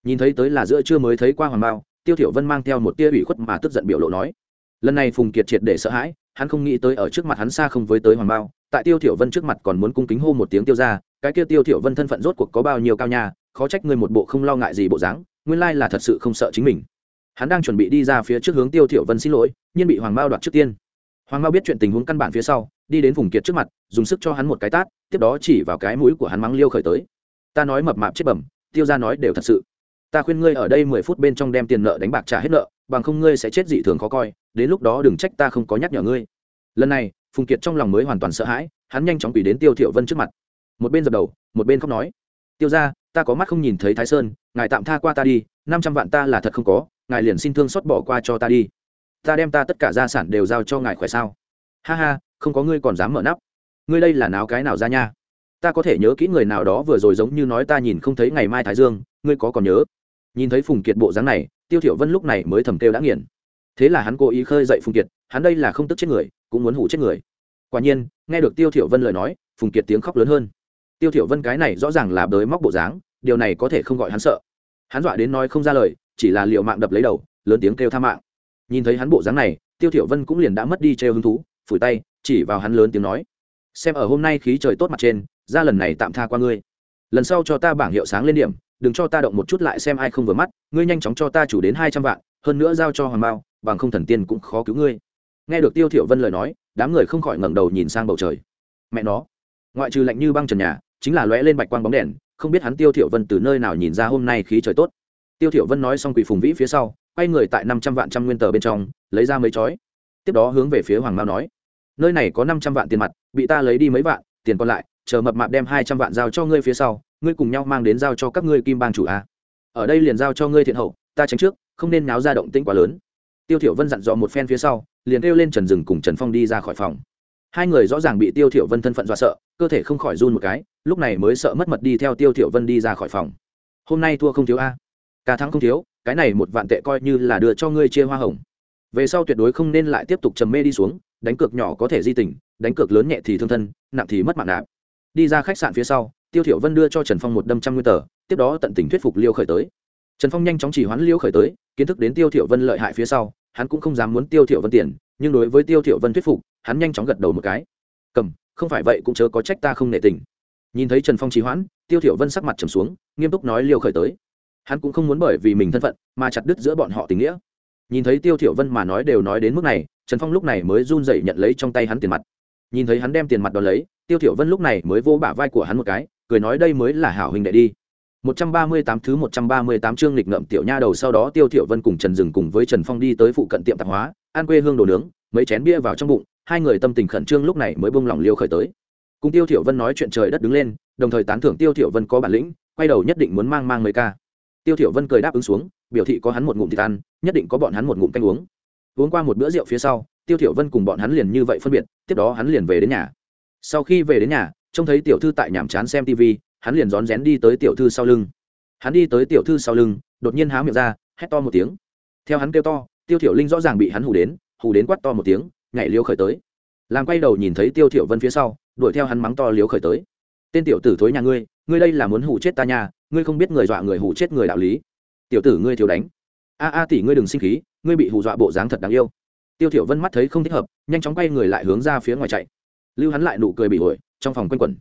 S1: Nhìn thấy tới là giữa chưa mới thấy qua hoàng bao tiêu thiểu vân mang theo một tia ủy khuất mà tức giận biểu lộ nói. Lần này phùng kiệt triệt để sợ hãi hắn không nghĩ tới ở trước mặt hắn xa không với tới hoàng bao, tại tiêu thiểu vân trước mặt còn muốn cung kính hô một tiếng tiêu gia, cái kia tiêu thiểu vân thân phận rốt cuộc có bao nhiêu cao nha, khó trách ngươi một bộ không lo ngại gì bộ dáng, nguyên lai là thật sự không sợ chính mình. Hắn đang chuẩn bị đi ra phía trước hướng tiêu thiểu vân xin lỗi nhưng bị hoàng bao đoạt trước tiên. Hoàng bao biết chuyện tình huống căn bản phía sau, đi đến vùng kiệt trước mặt, dùng sức cho hắn một cái tát, tiếp đó chỉ vào cái mũi của hắn mắng liêu khởi tới. Ta nói mập mạp chết bẩm, tiêu gia nói đều thật sự. Ta khuyên ngươi ở đây mười phút bên trong đem tiền nợ đánh bạc trả hết nợ bằng không ngươi sẽ chết dị thường khó coi, đến lúc đó đừng trách ta không có nhắc nhở ngươi. Lần này, phùng kiệt trong lòng mới hoàn toàn sợ hãi, hắn nhanh chóng quỳ đến tiêu thiểu vân trước mặt. Một bên dập đầu, một bên khóc nói, tiêu gia, ta có mắt không nhìn thấy thái sơn, ngài tạm tha qua ta đi, năm trăm vạn ta là thật không có, ngài liền xin thương xót bỏ qua cho ta đi. Ta đem ta tất cả gia sản đều giao cho ngài khỏe sao? Ha ha, không có ngươi còn dám mở nắp. Ngươi đây là náo cái nào ra nha? Ta có thể nhớ kỹ người nào đó vừa rồi giống như nói ta nhìn không thấy ngày mai thái dương, ngươi có còn nhớ? Nhìn thấy phùng kiệt bộ dáng này tiêu thiểu vân lúc này mới thầm kêu đã nghiền. Thế là hắn cố ý khơi dậy phùng kiệt, hắn đây là không tức chết người, cũng muốn hủ chết người. Quả nhiên, nghe được tiêu thiểu vân lời nói, phùng kiệt tiếng khóc lớn hơn. Tiêu thiểu vân cái này rõ ràng là bới móc bộ dáng, điều này có thể không gọi hắn sợ. Hắn dọa đến nói không ra lời, chỉ là liều mạng đập lấy đầu, lớn tiếng kêu tha mạng. Nhìn thấy hắn bộ dáng này, tiêu thiểu vân cũng liền đã mất đi treo hứng thú, phủi tay, chỉ vào hắn lớn tiếng nói. Xem ở hôm nay khí trời tốt mặt trên, ra lần này tạm tha qua ngươi. Lần sau cho ta bảng hiệu sáng lên điểm đừng cho ta động một chút lại xem ai không vừa mắt, ngươi nhanh chóng cho ta chủ đến hai trăm vạn, hơn nữa giao cho hoàng bao bằng không thần tiên cũng khó cứu ngươi. Nghe được tiêu thiểu vân lời nói, đám người không khỏi ngẩng đầu nhìn sang bầu trời. Mẹ nó, ngoại trừ lạnh như băng trần nhà, chính là lóe lên bạch quang bóng đèn, không biết hắn tiêu thiểu vân từ nơi nào nhìn ra hôm nay khí trời tốt. Tiêu thiểu vân nói xong quỳ phùng vĩ phía sau, quay người tại năm trăm vạn trăm nguyên tờ bên trong, lấy ra mấy chói. Tiếp đó hướng về phía hoàng mao nói, nơi này có năm trăm vạn tiền mặt, bị ta lấy đi mấy vạn, tiền còn lại, chờ mập mạp đem hai trăm vạn giao cho ngươi phía sau ngươi cùng nhau mang đến giao cho các ngươi kim bang chủ a. Ở đây liền giao cho ngươi thiện hậu, ta tránh trước, không nên náo ra động tĩnh quá lớn. Tiêu thiểu vân dặn dò một phen phía sau, liền kêu lên trần dừng cùng trần phong đi ra khỏi phòng. Hai người rõ ràng bị tiêu thiểu vân thân phận dọa sợ, cơ thể không khỏi run một cái, lúc này mới sợ mất mật đi theo tiêu thiểu vân đi ra khỏi phòng. Hôm nay thua không thiếu a. Cả thắng không thiếu, cái này một vạn tệ coi như là đưa cho ngươi chia hoa hồng. Về sau tuyệt đối không nên lại tiếp tục trầm mê đi xuống, đánh cược nhỏ có thể di tình, đánh cược lớn nhẹ thì thương thân, nặng thì mất mạng nạp. Đi ra khách sạn phía sau tiêu thiểu vân đưa cho trần phong một đâm trăm nguyên tờ, tiếp đó tận tình thuyết phục liêu khởi tới. Trần phong nhanh chóng chỉ hoán liêu khởi tới, kiến thức đến tiêu thiểu vân lợi hại phía sau, hắn cũng không dám muốn tiêu thiểu vân tiền, nhưng đối với tiêu thiểu vân thuyết phục, hắn nhanh chóng gật đầu một cái. Cầm, không phải vậy cũng chớ có trách ta không nể tình. Nhìn thấy trần phong trì hoãn, tiêu thiểu vân sắc mặt trầm xuống, nghiêm túc nói liêu khởi tới. Hắn cũng không muốn bởi vì mình thân phận mà chặt đứt giữa bọn họ tình nghĩa. Nhìn thấy tiêu thiểu vân mà nói đều nói đến mức này, trần phong lúc này mới run rẩy nhận lấy trong tay hắn tiền mặt. Nhìn thấy hắn đem tiền mặt đón lấy, tiêu thiểu vân lúc này mới vô bả vai của hắn một cái cười nói đây mới là hảo huynh đệ đi 138 thứ 138 chương lịch ngậm tiểu nha đầu sau đó Tiêu Thiểu Vân cùng Trần Dừng cùng với Trần Phong đi tới phụ cận tiệm tạp hóa, ăn quê hương đồ nướng, mấy chén bia vào trong bụng, hai người tâm tình khẩn trương lúc này mới buông lòng liêu khởi tới. Cùng Tiêu Thiểu Vân nói chuyện trời đất đứng lên, đồng thời tán thưởng Tiêu Thiểu Vân có bản lĩnh, quay đầu nhất định muốn mang mang mấy ca. Tiêu Thiểu Vân cười đáp ứng xuống, biểu thị có hắn một ngụm thịt ăn, nhất định có bọn hắn một ngụm canh uống. Uống qua một bữa rượu phía sau, Tiêu Thiểu Vân cùng bọn hắn liền như vậy phân biệt, tiếp đó hắn liền về đến nhà. Sau khi về đến nhà, trông thấy tiểu thư tại nhảm chán xem tivi, hắn liền rón rén đi tới tiểu thư sau lưng. Hắn đi tới tiểu thư sau lưng đột nhiên há miệng ra hét to một tiếng. Theo hắn kêu to tiêu thiểu linh rõ ràng bị hắn hù đến hù đến quát to một tiếng nhảy liêu khởi tới. Làm quay đầu nhìn thấy tiêu thiểu vân phía sau đuổi theo hắn mắng to liếu khởi tới. Tên tiểu tử thối nhà ngươi ngươi đây là muốn hù chết ta nhà ngươi không biết người dọa người hù chết người đạo lý. Tiểu tử ngươi thiếu đánh. A a tỷ ngươi đừng sinh khí ngươi bị hù dọa bộ dáng thật đáng yêu. Tiêu thiểu vân mắt thấy không thích hợp nhanh chóng quay người lại hướng ra phía ngoài chạy lưu hắn lại nụ cười bị ổi, trong phòng quanh quẩn.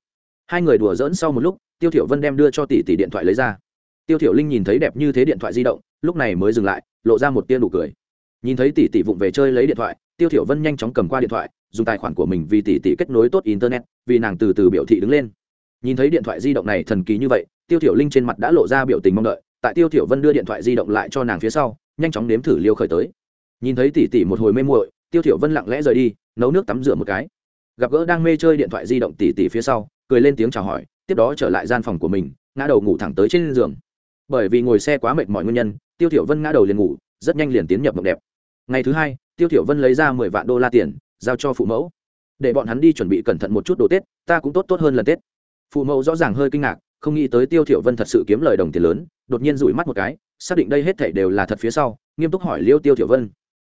S1: Hai người đùa dỡn sau một lúc, tiêu thiểu vân đem đưa cho tỷ tỷ điện thoại lấy ra. Tiêu thiểu linh nhìn thấy đẹp như thế điện thoại di động, lúc này mới dừng lại, lộ ra một tia nụ cười. Nhìn thấy tỷ tỷ vụng về chơi lấy điện thoại, tiêu thiểu vân nhanh chóng cầm qua điện thoại, dùng tài khoản của mình vì tỷ tỷ kết nối tốt internet, vì nàng từ từ biểu thị đứng lên. Nhìn thấy điện thoại di động này thần kỳ như vậy, tiêu thiểu linh trên mặt đã lộ ra biểu tình mong đợi, tại tiêu thiểu vân đưa điện thoại di động lại cho nàng phía sau, nhanh chóng nếm thử liêu khởi tới. Nhìn thấy tỷ tỷ một hồi mê muội, tiêu thiểu vân lặng lẽ rời đi, nấu nước tắm rửa một cái gặp gỡ đang mê chơi điện thoại di động tỉ tỉ phía sau, cười lên tiếng chào hỏi, tiếp đó trở lại gian phòng của mình, ngã đầu ngủ thẳng tới trên giường. Bởi vì ngồi xe quá mệt mỏi nguyên nhân, tiêu thiểu vân ngã đầu liền ngủ, rất nhanh liền tiến nhập mộng đẹp. Ngày thứ hai, tiêu thiểu vân lấy ra mười vạn đô la tiền, giao cho phụ mẫu. Để bọn hắn đi chuẩn bị cẩn thận một chút đồ tết, ta cũng tốt tốt hơn lần tết. Phụ mẫu rõ ràng hơi kinh ngạc, không nghĩ tới tiêu thiểu vân thật sự kiếm lời đồng tiền lớn, đột nhiên rủi mắt một cái, xác định đây hết thảy đều là thật phía sau, nghiêm túc hỏi liêu tiêu thiểu vân.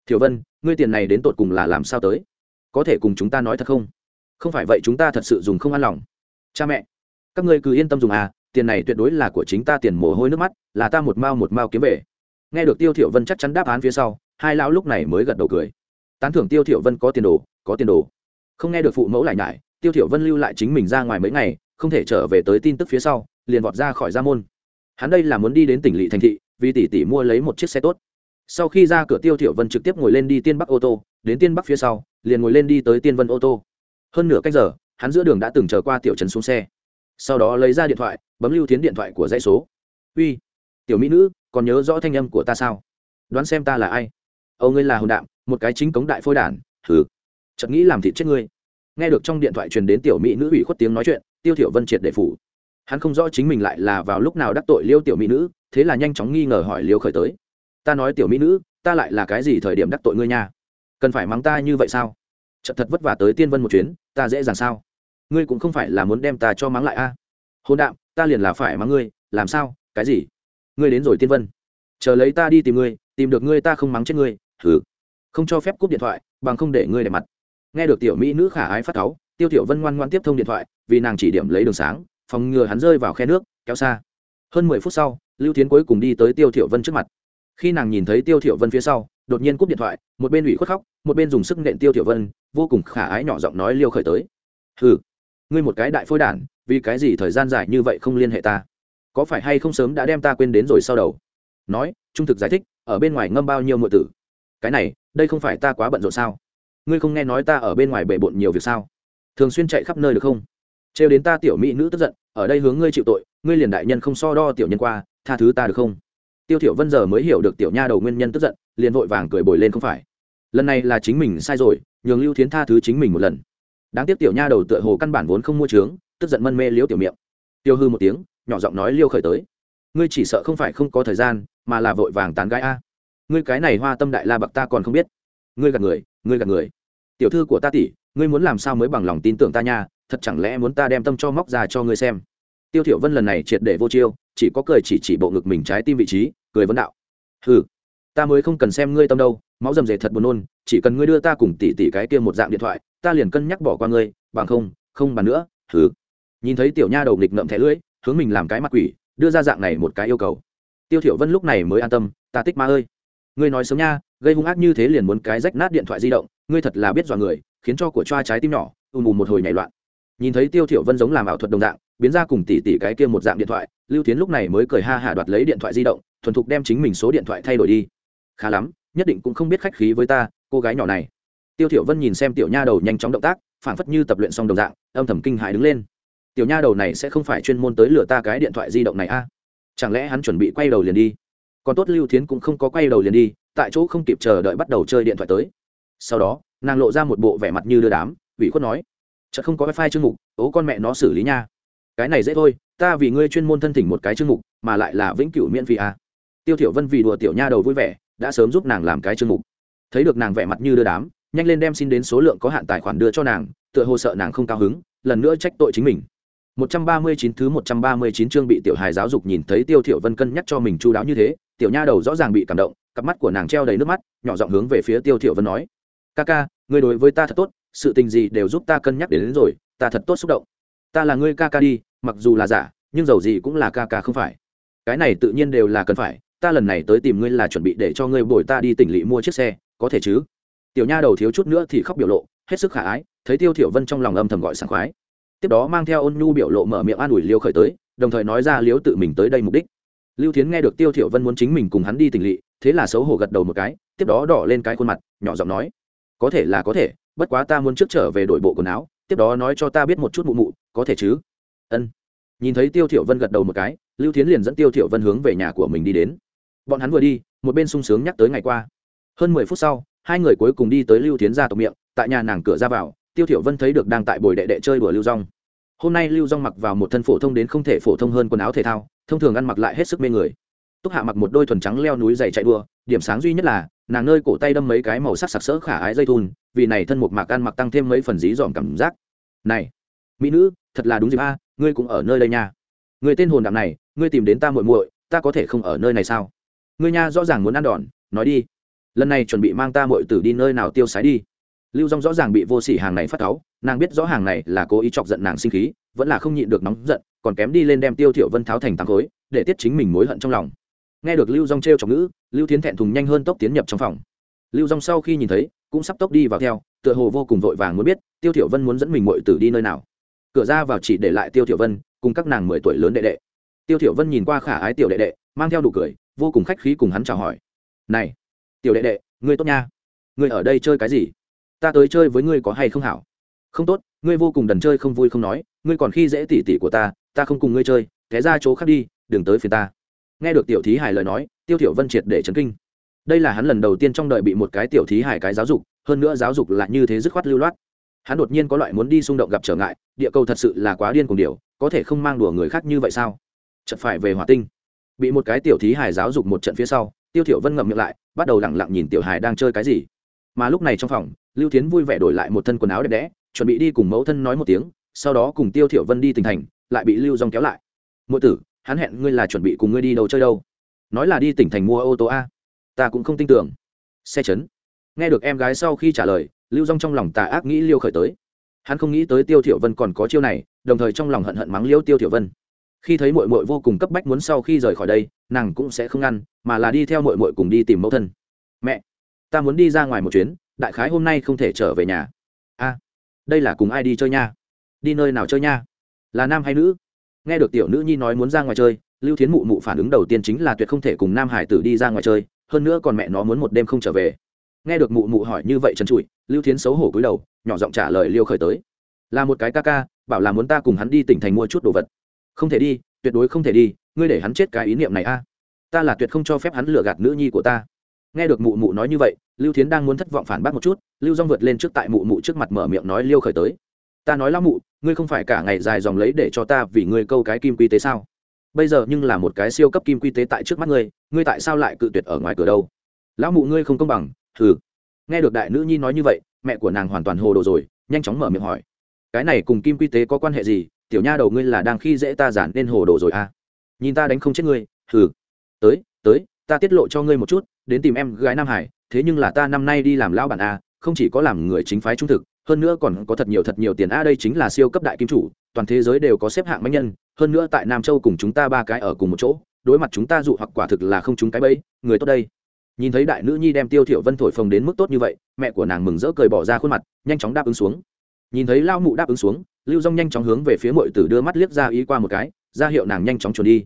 S1: Thiểu vân, ngươi tiền này đến tột cùng là làm sao tới? Có thể cùng chúng ta nói thật không? Không phải vậy chúng ta thật sự dùng không an lòng. Cha mẹ, các ngươi cứ yên tâm dùng à tiền này tuyệt đối là của chính ta tiền mồ hôi nước mắt, là ta một mao một mao kiếm về. Nghe được tiêu thiểu vân chắc chắn đáp án phía sau, hai lão lúc này mới gật đầu cười. Tán thưởng tiêu thiểu vân có tiền đồ, có tiền đồ. Không nghe được phụ mẫu lại nhải, tiêu thiểu vân lưu lại chính mình ra ngoài mấy ngày, không thể trở về tới tin tức phía sau, liền vọt ra khỏi gia môn. Hắn đây là muốn đi đến tỉnh lỵ thành thị, vì tỷ tỷ mua lấy một chiếc xe tốt sau khi ra cửa tiêu thiểu vân trực tiếp ngồi lên đi tiên bắc ô tô, đến tiên bắc phía sau, liền ngồi lên đi tới tiên vân ô tô. Hơn nửa cách giờ, hắn giữa đường đã từng chờ qua tiểu trần xuống xe. Sau đó lấy ra điện thoại, bấm lưu tiến điện thoại của dãy số. Uy, tiểu mỹ nữ, còn nhớ rõ thanh âm của ta sao? Đoán xem ta là ai? Âu ngươi là hồn đạm, một cái chính cống đại phôi đản thử chợt nghĩ làm thịt chết ngươi. Nghe được trong điện thoại truyền đến tiểu mỹ nữ ủy khuất tiếng nói chuyện, tiêu thiểu vân triệt để phủ. Hắn không rõ chính mình lại là vào lúc nào đắc tội liêu tiểu mỹ nữ, thế là nhanh chóng nghi ngờ hỏi liêu khởi tới ta nói tiểu mỹ nữ, ta lại là cái gì thời điểm đắc tội ngươi nha? Cần phải mắng ta như vậy sao? Chợt thật vất vả tới tiên vân một chuyến, ta dễ dàng sao? Ngươi cũng không phải là muốn đem ta cho mắng lại a? À? hôn đạm, ta liền là phải mắng ngươi, làm sao? Cái gì? Ngươi đến rồi tiên vân. Chờ lấy ta đi tìm ngươi, tìm được ngươi ta không mắng chết ngươi thử không cho phép cúp điện thoại, bằng không để ngươi để mặt. Nghe được tiểu mỹ nữ khả ái phát cáu, tiêu tiểu vân ngoan ngoan tiếp thông điện thoại, vì nàng chỉ điểm lấy đường sáng, phòng ngừa hắn rơi vào khe nước, kéo xa. Hơn mười phút sau, lưu tiến cuối cùng đi tới tiêu tiểu vân trước mặt khi nàng nhìn thấy tiêu thiểu vân phía sau đột nhiên cúp điện thoại một bên ủy khuất khóc một bên dùng sức nện tiêu thiểu vân vô cùng khả ái nhỏ giọng nói liêu khởi tới. Hừ, ngươi một cái đại phôi đản vì cái gì thời gian dài như vậy không liên hệ ta? Có phải hay không sớm đã đem ta quên đến rồi sau đầu? Nói trung thực giải thích ở bên ngoài ngâm bao nhiêu ngựa tử? Cái này đây không phải ta quá bận rộn sao? Ngươi không nghe nói ta ở bên ngoài bể bộn nhiều việc sao? Thường xuyên chạy khắp nơi được không? Trêu đến ta tiểu mỹ nữ tức giận ở đây hướng ngươi chịu tội ngươi liền đại nhân không so đo tiểu nhân qua tha thứ ta được không? Tiêu thiểu vân giờ mới hiểu được tiểu nha đầu nguyên nhân tức giận, liền vội vàng cười bồi lên không phải. Lần này là chính mình sai rồi, nhường lưu thiến tha thứ chính mình một lần. Đáng tiếc tiểu nha đầu tựa hồ căn bản vốn không mua trướng, tức giận mân mê liếu tiểu miệng. Tiêu hư một tiếng, nhỏ giọng nói liêu khởi tới. Ngươi chỉ sợ không phải không có thời gian, mà là vội vàng tán gái a. Ngươi cái này hoa tâm đại la bậc ta còn không biết. Ngươi gạt người, ngươi gạt người. Tiểu thư của ta tỷ, ngươi muốn làm sao mới bằng lòng tin tưởng ta nha, thật chẳng lẽ muốn ta đem tâm cho móc ra cho ngươi xem tiêu thiểu vân lần này triệt để vô chiêu, chỉ có cười chỉ chỉ bộ ngực mình trái tim vị trí, cười vấn đạo. Hừ, ta mới không cần xem ngươi tâm đâu, máu dầm dề thật buồn nôn, chỉ cần ngươi đưa ta cùng tỷ tỷ cái kia một dạng điện thoại, ta liền cân nhắc bỏ qua ngươi, bằng không không bàn nữa, hừ. Nhìn thấy tiểu nha đầu nghịch ngậm thẻ lưỡi, hướng mình làm cái mặt quỷ, đưa ra dạng này một cái yêu cầu. Tiêu thiểu vân lúc này mới an tâm, ta tích ma ơi, ngươi nói sớm nha, gây hung ác như thế liền muốn cái rách nát điện thoại di động, ngươi thật là biết dọa người, khiến cho của choa trái tim nhỏ ùm ùm một hồi nhảy loạn nhìn thấy tiêu thiểu vân giống làm ảo thuật đồng dạng, biến ra cùng tỷ tỷ cái kia một dạng điện thoại, lưu tiến lúc này mới cười ha hà đoạt lấy điện thoại di động, thuần thục đem chính mình số điện thoại thay đổi đi. Khá lắm, nhất định cũng không biết khách khí với ta, cô gái nhỏ này. Tiêu thiểu vân nhìn xem tiểu nha đầu nhanh chóng động tác phảng phất như tập luyện xong đồng dạng, âm thầm kinh hãi đứng lên. Tiểu nha đầu này sẽ không phải chuyên môn tới lừa ta cái điện thoại di động này a? Chẳng lẽ hắn chuẩn bị quay đầu liền đi? Còn tốt lưu thiến cũng không có quay đầu liền đi, tại chỗ không kịp chờ đợi bắt đầu chơi điện thoại tới. Sau đó, nàng lộ ra một bộ vẻ mặt như đưa đám, ủy khuất nói chợt không có wifi chương mục ố con mẹ nó xử lý nha. Cái này dễ thôi ta vì ngươi chuyên môn thân thỉnh một cái chương mục mà lại là vĩnh cửu miễn phí à. tiêu thiểu vân vì đùa tiểu nha đầu vui vẻ đã sớm giúp nàng làm cái chương mục. Thấy được nàng vẻ mặt như đưa đám nhanh lên đem xin đến số lượng có hạn tài khoản đưa cho nàng tựa hồ sợ nàng không cao hứng lần nữa trách tội chính mình. 139 thứ 139 chương bị tiểu hài giáo dục nhìn thấy Tiêu Thiểu Vân cân nhắc cho mình chu đáo như thế, tiểu nha đầu rõ ràng bị cảm động, cặp mắt của nàng treo đầy nước mắt, nhỏ giọng hướng về phía Tiêu Thiểu Vân nói: "Ca ca, ngươi đối với ta thật tốt, sự tình gì đều giúp ta cân nhắc đến, đến rồi, ta thật tốt xúc động. Ta là ngươi ca ca đi, mặc dù là giả, nhưng dầu gì cũng là ca ca không phải. Cái này tự nhiên đều là cần phải, ta lần này tới tìm ngươi là chuẩn bị để cho ngươi bồi ta đi tỉnh lỵ mua chiếc xe, có thể chứ?" Tiểu nha đầu thiếu chút nữa thì khóc biểu lộ, hết sức khả ái, thấy Tiêu Thiểu Vân trong lòng âm thầm gọi sảng khoái tiếp đó mang theo ôn nhu biểu lộ mở miệng an ủi liêu khởi tới đồng thời nói ra liếu tự mình tới đây mục đích lưu thiến nghe được tiêu thiểu vân muốn chính mình cùng hắn đi tỉnh lỵ thế là xấu hổ gật đầu một cái tiếp đó đỏ lên cái khuôn mặt nhỏ giọng nói có thể là có thể bất quá ta muốn trước trở về đội bộ quần áo, tiếp đó nói cho ta biết một chút mụ mụ, có thể chứ? Ân. Nhìn thấy tiêu thiểu vân gật đầu một cái, lưu thiến liền dẫn tiêu thiểu vân hướng về nhà của mình đi đến. Bọn hắn vừa đi, một bên sung sướng nhắc tới ngày qua. Hơn mười phút sau, hai người cuối cùng đi tới lưu thiến ra tộc miệng, tại nhà nàng cửa ra vào, tiêu thiểu vân thấy được đang tại bồi đệ đệ chơi đùa lưu rong hôm nay lưu rong mặc vào một thân phổ thông đến không thể phổ thông hơn quần áo thể thao, thông thường ăn mặc lại hết sức mê người túc hạ mặc một đôi thuần trắng leo núi dày chạy đua, điểm sáng duy nhất là, nàng nơi cổ tay đâm mấy cái màu sắc sặc sỡ khả ái dây thun, vì này thân một mạc ăn mặc tăng thêm mấy phần dí dỏm cảm giác. Này, mỹ nữ, thật là đúng dịp a, ngươi cũng ở nơi đây nha. Người tên hồn đạm này, ngươi tìm đến ta muội muội, ta có thể không ở nơi này sao? Ngươi nha, rõ ràng muốn ăn đòn, nói đi. Lần này chuẩn bị mang ta muội tử đi nơi nào tiêu sái đi. Lưu dong rõ ràng bị vô sỉ hàng này phát cáu, nàng biết rõ hàng này là cố ý chọc giận nàng sinh khí, vẫn là không nhịn được nóng giận, còn kém đi lên đem tiêu thiểu vân tháo thành tăng khối, để tiết chính mình mối hận trong lòng nghe được lưu dong treo trong ngữ, lưu tiến thẹn thùng nhanh hơn tốc tiến nhập trong phòng. Lưu dong sau khi nhìn thấy, cũng sắp tốc đi vào theo, tựa hồ vô cùng vội vàng muốn biết, tiêu thiểu vân muốn dẫn mình muội tử đi nơi nào. Cửa ra vào chỉ để lại tiêu thiểu vân, cùng các nàng mười tuổi lớn đệ đệ. Tiêu thiểu vân nhìn qua khả ái tiểu đệ đệ, mang theo đủ cười, vô cùng khách khí cùng hắn chào hỏi. Này, tiểu đệ đệ, ngươi tốt nha. Ngươi ở đây chơi cái gì? Ta tới chơi với ngươi có hay không hảo? Không tốt, ngươi vô cùng đần chơi không vui không nói, ngươi còn khi dễ tỉ tỉ của ta ta không cùng ngươi chơi, té ra chỗ khác đi, đừng tới phía ta nghe được tiểu thí hải lời nói, tiêu tiểu vân triệt để chấn kinh. Đây là hắn lần đầu tiên trong đời bị một cái tiểu thí hải cái giáo dục, hơn nữa giáo dục lại như thế dứt khoát lưu loát. Hắn đột nhiên có loại muốn đi xung động gặp trở ngại, địa cầu thật sự là quá điên cùng điều, có thể không mang đùa người khác như vậy sao? Chật phải về hỏa tinh. Bị một cái tiểu thí hải giáo dục một trận phía sau, tiêu thiểu vân ngậm miệng lại, bắt đầu lặng lặng nhìn tiểu hải đang chơi cái gì. Mà lúc này trong phòng, lưu tiến vui vẻ đổi lại một thân quần áo đẹp đẽ, chuẩn bị đi cùng mẫu thân nói một tiếng, sau đó cùng tiêu thiểu vân đi tỉnh thành, lại bị lưu dòng kéo lại. Muội tử hắn hẹn ngươi là chuẩn bị cùng ngươi đi đâu chơi đâu. Nói là đi tỉnh thành mua ô tô a. Ta cũng không tin tưởng. Xe chấn. Nghe được em gái sau khi trả lời, lưu dong trong lòng tà ác nghĩ liêu khởi tới. Hắn không nghĩ tới tiêu thiểu vân còn có chiêu này, đồng thời trong lòng hận hận mắng liêu tiêu thiểu vân. Khi thấy muội muội vô cùng cấp bách muốn sau khi rời khỏi đây, nàng cũng sẽ không ngăn, mà là đi theo muội muội cùng đi tìm mẫu thân. Mẹ, ta muốn đi ra ngoài một chuyến, đại khái hôm nay không thể trở về nhà. A, đây là cùng ai đi chơi nha? Đi nơi nào chơi nha? Là nam hay nữ? Nghe được tiểu nữ nhi nói muốn ra ngoài chơi, lưu thiến mụ mụ phản ứng đầu tiên chính là tuyệt không thể cùng nam hải tử đi ra ngoài chơi, hơn nữa còn mẹ nó muốn một đêm không trở về. Nghe được mụ mụ hỏi như vậy trần trụi, lưu thiến xấu hổ cúi đầu, nhỏ giọng trả lời liêu khởi tới. Là một cái ca ca, bảo là muốn ta cùng hắn đi tỉnh thành mua chút đồ vật. Không thể đi, tuyệt đối không thể đi, ngươi để hắn chết cái ý niệm này a. Ta là tuyệt không cho phép hắn lừa gạt nữ nhi của ta. Nghe được mụ mụ nói như vậy, lưu thiến đang muốn thất vọng phản bác một chút, lưu dong vượt lên trước tại mụ mụ trước mặt mở miệng nói liêu khởi tới. Ta nói lão mụ ngươi không phải cả ngày dài dòng lấy để cho ta vì ngươi câu cái kim quy tế sao? Bây giờ nhưng là một cái siêu cấp kim quy tế tại trước mắt ngươi ngươi tại sao lại cự tuyệt ở ngoài cửa đâu? Lão mụ ngươi không công bằng thử nghe được đại nữ nhi nói như vậy, mẹ của nàng hoàn toàn hồ đồ rồi, nhanh chóng mở miệng hỏi. Cái này cùng kim quy tế có quan hệ gì? Tiểu nha đầu ngươi là đang khi dễ ta giản nên hồ đồ rồi à? Nhìn ta đánh không chết ngươi thử tới tới, ta tiết lộ cho ngươi một chút, đến tìm em gái nam hải, thế nhưng là ta năm nay đi làm lão bản a không chỉ có làm người chính phái trung thực hơn nữa còn có thật nhiều thật nhiều tiền a, đây chính là siêu cấp đại kim chủ, toàn thế giới đều có xếp hạng mạnh nhân. Hơn nữa tại nam châu cùng chúng ta ba cái ở cùng một chỗ, đối mặt chúng ta dụ hoặc quả thực là không chúng cái bẫy, người tốt đây. Nhìn thấy đại nữ nhi đem tiêu thiểu vân thổi phồng đến mức tốt như vậy, mẹ của nàng mừng rỡ cười bỏ ra khuôn mặt, nhanh chóng đáp ứng xuống. Nhìn thấy lao mụ đáp ứng xuống, lưu dung nhanh chóng hướng về phía muội tử đưa mắt liếc ra ý qua một cái, ra hiệu nàng nhanh chóng trốn đi.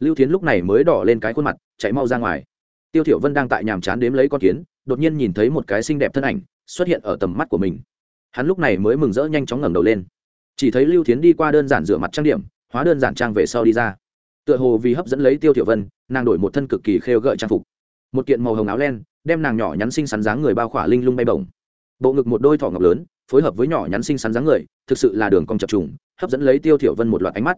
S1: Lưu thiến lúc này mới đỏ lên cái khuôn mặt, chạy mau ra ngoài. Tiêu thiểu vân đang tại nhàm chán đếm lấy con kiến, đột nhiên nhìn thấy một cái xinh đẹp thân ảnh xuất hiện ở tầm mắt của mình hắn lúc này mới mừng rỡ nhanh chóng ngẩng đầu lên. Chỉ thấy lưu thiến đi qua đơn giản rửa mặt trang điểm, hóa đơn giản trang về sau đi ra. Tựa hồ vì hấp dẫn lấy tiêu tiểu vân, nàng đổi một thân cực kỳ khêu gợi trang phục. Một kiện màu hồng áo len, đem nàng nhỏ nhắn xinh xắn dáng người bao khỏa linh lung bay bổng. Bộ ngực một đôi thỏ ngọc lớn, phối hợp với nhỏ nhắn xinh xắn dáng người, thực sự là đường cong chập trùng, hấp dẫn lấy tiêu tiểu vân một loạt ánh mắt.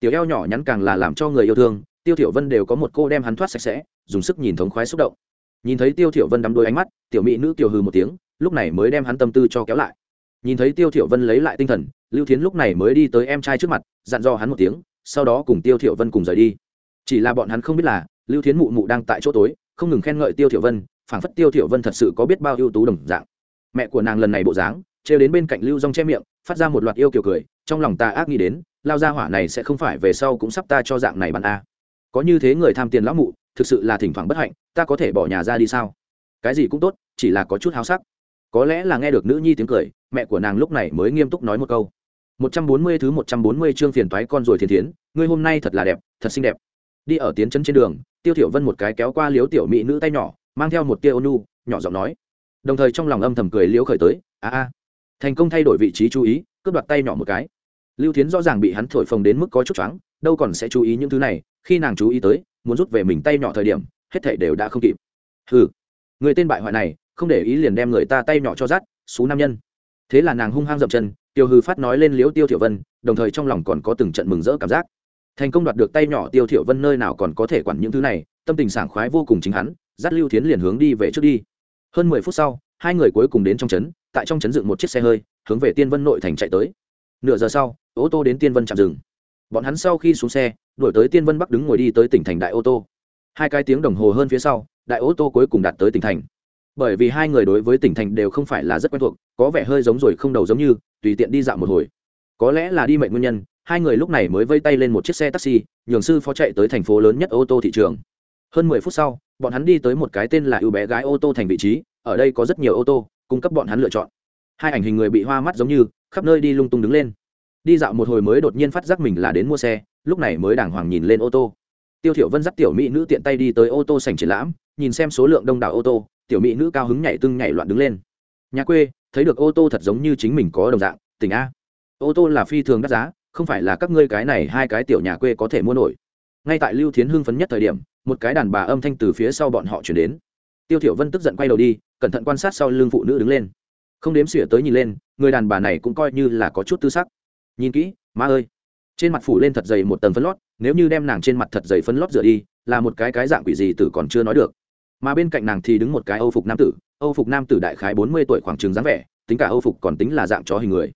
S1: Tiểu eo nhỏ nhắn càng là làm cho người yêu thương, tiêu tiểu vân đều có một cô đem hắn thoát sạch sẽ, dùng sức nhìn thống khoái xúc động. Nhìn thấy tiêu tiểu vân đắm đuôi ánh mắt, tiểu mỹ nữ tiểu hừ một tiếng, lúc này mới đem hắn tâm tư cho kéo lại nhìn thấy tiêu thiểu vân lấy lại tinh thần, lưu thiến lúc này mới đi tới em trai trước mặt, dặn dò hắn một tiếng, sau đó cùng tiêu thiểu vân cùng rời đi. Chỉ là bọn hắn không biết là, lưu thiến mụ mụ đang tại chỗ tối, không ngừng khen ngợi tiêu thiểu vân, phảng phất tiêu thiểu vân thật sự có biết bao ưu tú đồng dạng. Mẹ của nàng lần này bộ dáng treo đến bên cạnh lưu rong che miệng, phát ra một loạt yêu kiều cười, trong lòng ta ác nghĩ đến, lao ra hỏa này sẽ không phải về sau cũng sắp ta cho dạng này bạn a. Có như thế người tham tiền lão mụ, thực sự là thỉnh thoảng bất hạnh, ta có thể bỏ nhà ra đi sao? Cái gì cũng tốt, chỉ là có chút háo sắc. Có lẽ là nghe được nữ nhi tiếng cười mẹ của nàng lúc này mới nghiêm túc nói một câu. Một trăm bốn mươi thứ một trăm bốn mươi chương phiền toái con rồi thiên thiến, ngươi hôm nay thật là đẹp, thật xinh đẹp. Đi ở tiến chân trên đường, tiêu thiểu vân một cái kéo qua liếu tiểu mỹ nữ tay nhỏ, mang theo một tia ônu nhỏ giọng nói. Đồng thời trong lòng âm thầm cười liếu khởi tới, a a, thành công thay đổi vị trí chú ý, cướp đoạt tay nhỏ một cái. Lưu thiến rõ ràng bị hắn thổi phồng đến mức có chút choáng, đâu còn sẽ chú ý những thứ này, khi nàng chú ý tới, muốn rút về mình tay nhỏ thời điểm, hết thảy đều đã không kịp. Hừ, người tên bại hoại này, không để ý liền đem người ta tay nhỏ cho rát, xú nam nhân thế là nàng hung hăng dậm chân, tiêu hư phát nói lên liễu tiêu thiểu vân, đồng thời trong lòng còn có từng trận mừng rỡ cảm giác. Thành công đoạt được tay nhỏ tiêu thiểu vân nơi nào còn có thể quản những thứ này, tâm tình sảng khoái vô cùng chính hắn, dắt lưu thiến liền hướng đi về trước đi. Hơn mười phút sau, hai người cuối cùng đến trong trấn, tại trong trấn dựng một chiếc xe hơi, hướng về tiên vân nội thành chạy tới. Nửa giờ sau, ô tô đến tiên vân chạm dừng. Bọn hắn sau khi xuống xe, đuổi tới tiên vân bắc đứng ngồi đi tới tỉnh thành đại ô tô. Hai cái tiếng đồng hồ hơn phía sau, đại ô tô cuối cùng đạt tới tỉnh thành bởi vì hai người đối với tỉnh thành đều không phải là rất quen thuộc, có vẻ hơi giống rồi không đầu giống như, tùy tiện đi dạo một hồi. Có lẽ là đi mệnh nguyên nhân, hai người lúc này mới vây tay lên một chiếc xe taxi, nhường sư phó chạy tới thành phố lớn nhất ô tô thị trường. Hơn mười phút sau, bọn hắn đi tới một cái tên là ưu bé gái ô tô thành vị trí, ở đây có rất nhiều ô tô, cung cấp bọn hắn lựa chọn. Hai ảnh hình người bị hoa mắt giống như, khắp nơi đi lung tung đứng lên. Đi dạo một hồi mới đột nhiên phát giác mình là đến mua xe, lúc này mới đàng hoàng nhìn lên ô tô. Tiêu thiểu vân dắt tiểu mỹ nữ tiện tay đi tới ô tô sảnh triển lãm, nhìn xem số lượng đông đảo ô tô tiểu mỹ nữ cao hứng nhảy tưng nhảy loạn đứng lên. Nhà quê, thấy được ô tô thật giống như chính mình có đồng dạng, tỉnh a. Ô tô là phi thường đắt giá, không phải là các ngươi cái này hai cái tiểu nhà quê có thể mua nổi. Ngay tại lưu thiến hưng phấn nhất thời điểm, một cái đàn bà âm thanh từ phía sau bọn họ chuyển đến. Tiêu thiểu vân tức giận quay đầu đi, cẩn thận quan sát sau lưng phụ nữ đứng lên. Không đếm xỉa tới nhìn lên, người đàn bà này cũng coi như là có chút tư sắc. Nhìn kỹ, má ơi. Trên mặt phủ lên thật dày một tầng phấn lót, nếu như đem nàng trên mặt thật dày phấn lót rửa đi, là một cái cái dạng quỷ gì tử còn chưa nói được mà bên cạnh nàng thì đứng một cái âu phục nam tử. Âu phục nam tử đại khái bốn mươi tuổi khoảng trường dáng vẻ, tính cả âu phục còn tính là dạng chó hình người.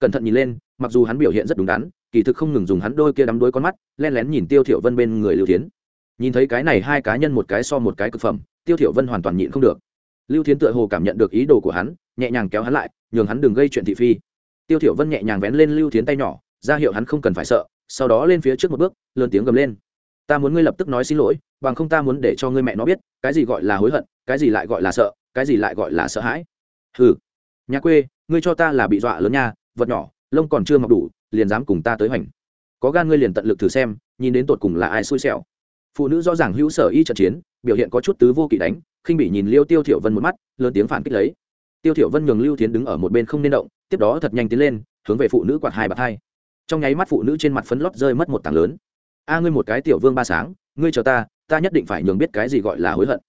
S1: Cẩn thận nhìn lên, mặc dù hắn biểu hiện rất đúng đắn, kỳ thực không ngừng dùng hắn đôi kia đắm đuôi con mắt, len lén nhìn tiêu thiểu vân bên người lưu thiến. Nhìn thấy cái này hai cá nhân một cái so một cái cực phẩm, tiêu thiểu vân hoàn toàn nhịn không được. Lưu thiến tựa hồ cảm nhận được ý đồ của hắn, nhẹ nhàng kéo hắn lại, nhường hắn đừng gây chuyện thị phi. Tiêu thiểu vân nhẹ nhàng vén lên lưu thiến tay nhỏ, ra hiệu hắn không cần phải sợ, sau đó lên phía trước một bước, lớn tiếng gầm lên ta muốn ngươi lập tức nói xin lỗi, bằng không ta muốn để cho ngươi mẹ nó biết, cái gì gọi là hối hận, cái gì lại gọi là sợ, cái gì lại gọi là sợ hãi. Hừ, nhà quê, ngươi cho ta là bị dọa lớn nha, vật nhỏ, lông còn chưa mọc đủ, liền dám cùng ta tới hoành. Có gan ngươi liền tận lực thử xem, nhìn đến tột cùng là ai xui xẻo. Phụ nữ rõ ràng hữu sở y trận chiến, biểu hiện có chút tứ vô kỵ đánh, khinh bị nhìn liêu tiêu thiểu vân một mắt, lớn tiếng phản kích lấy. Tiêu thiểu vân nhường lưu thiến đứng ở một bên không nên động, tiếp đó thật nhanh tiến lên, hướng về phụ nữ quạt hai bạt hai. Trong nháy mắt phụ nữ trên mặt phấn lót rơi mất một tảng lớn a ngươi một cái tiểu vương ba sáng, ngươi chờ ta ta nhất định phải nhường biết cái gì gọi là hối hận.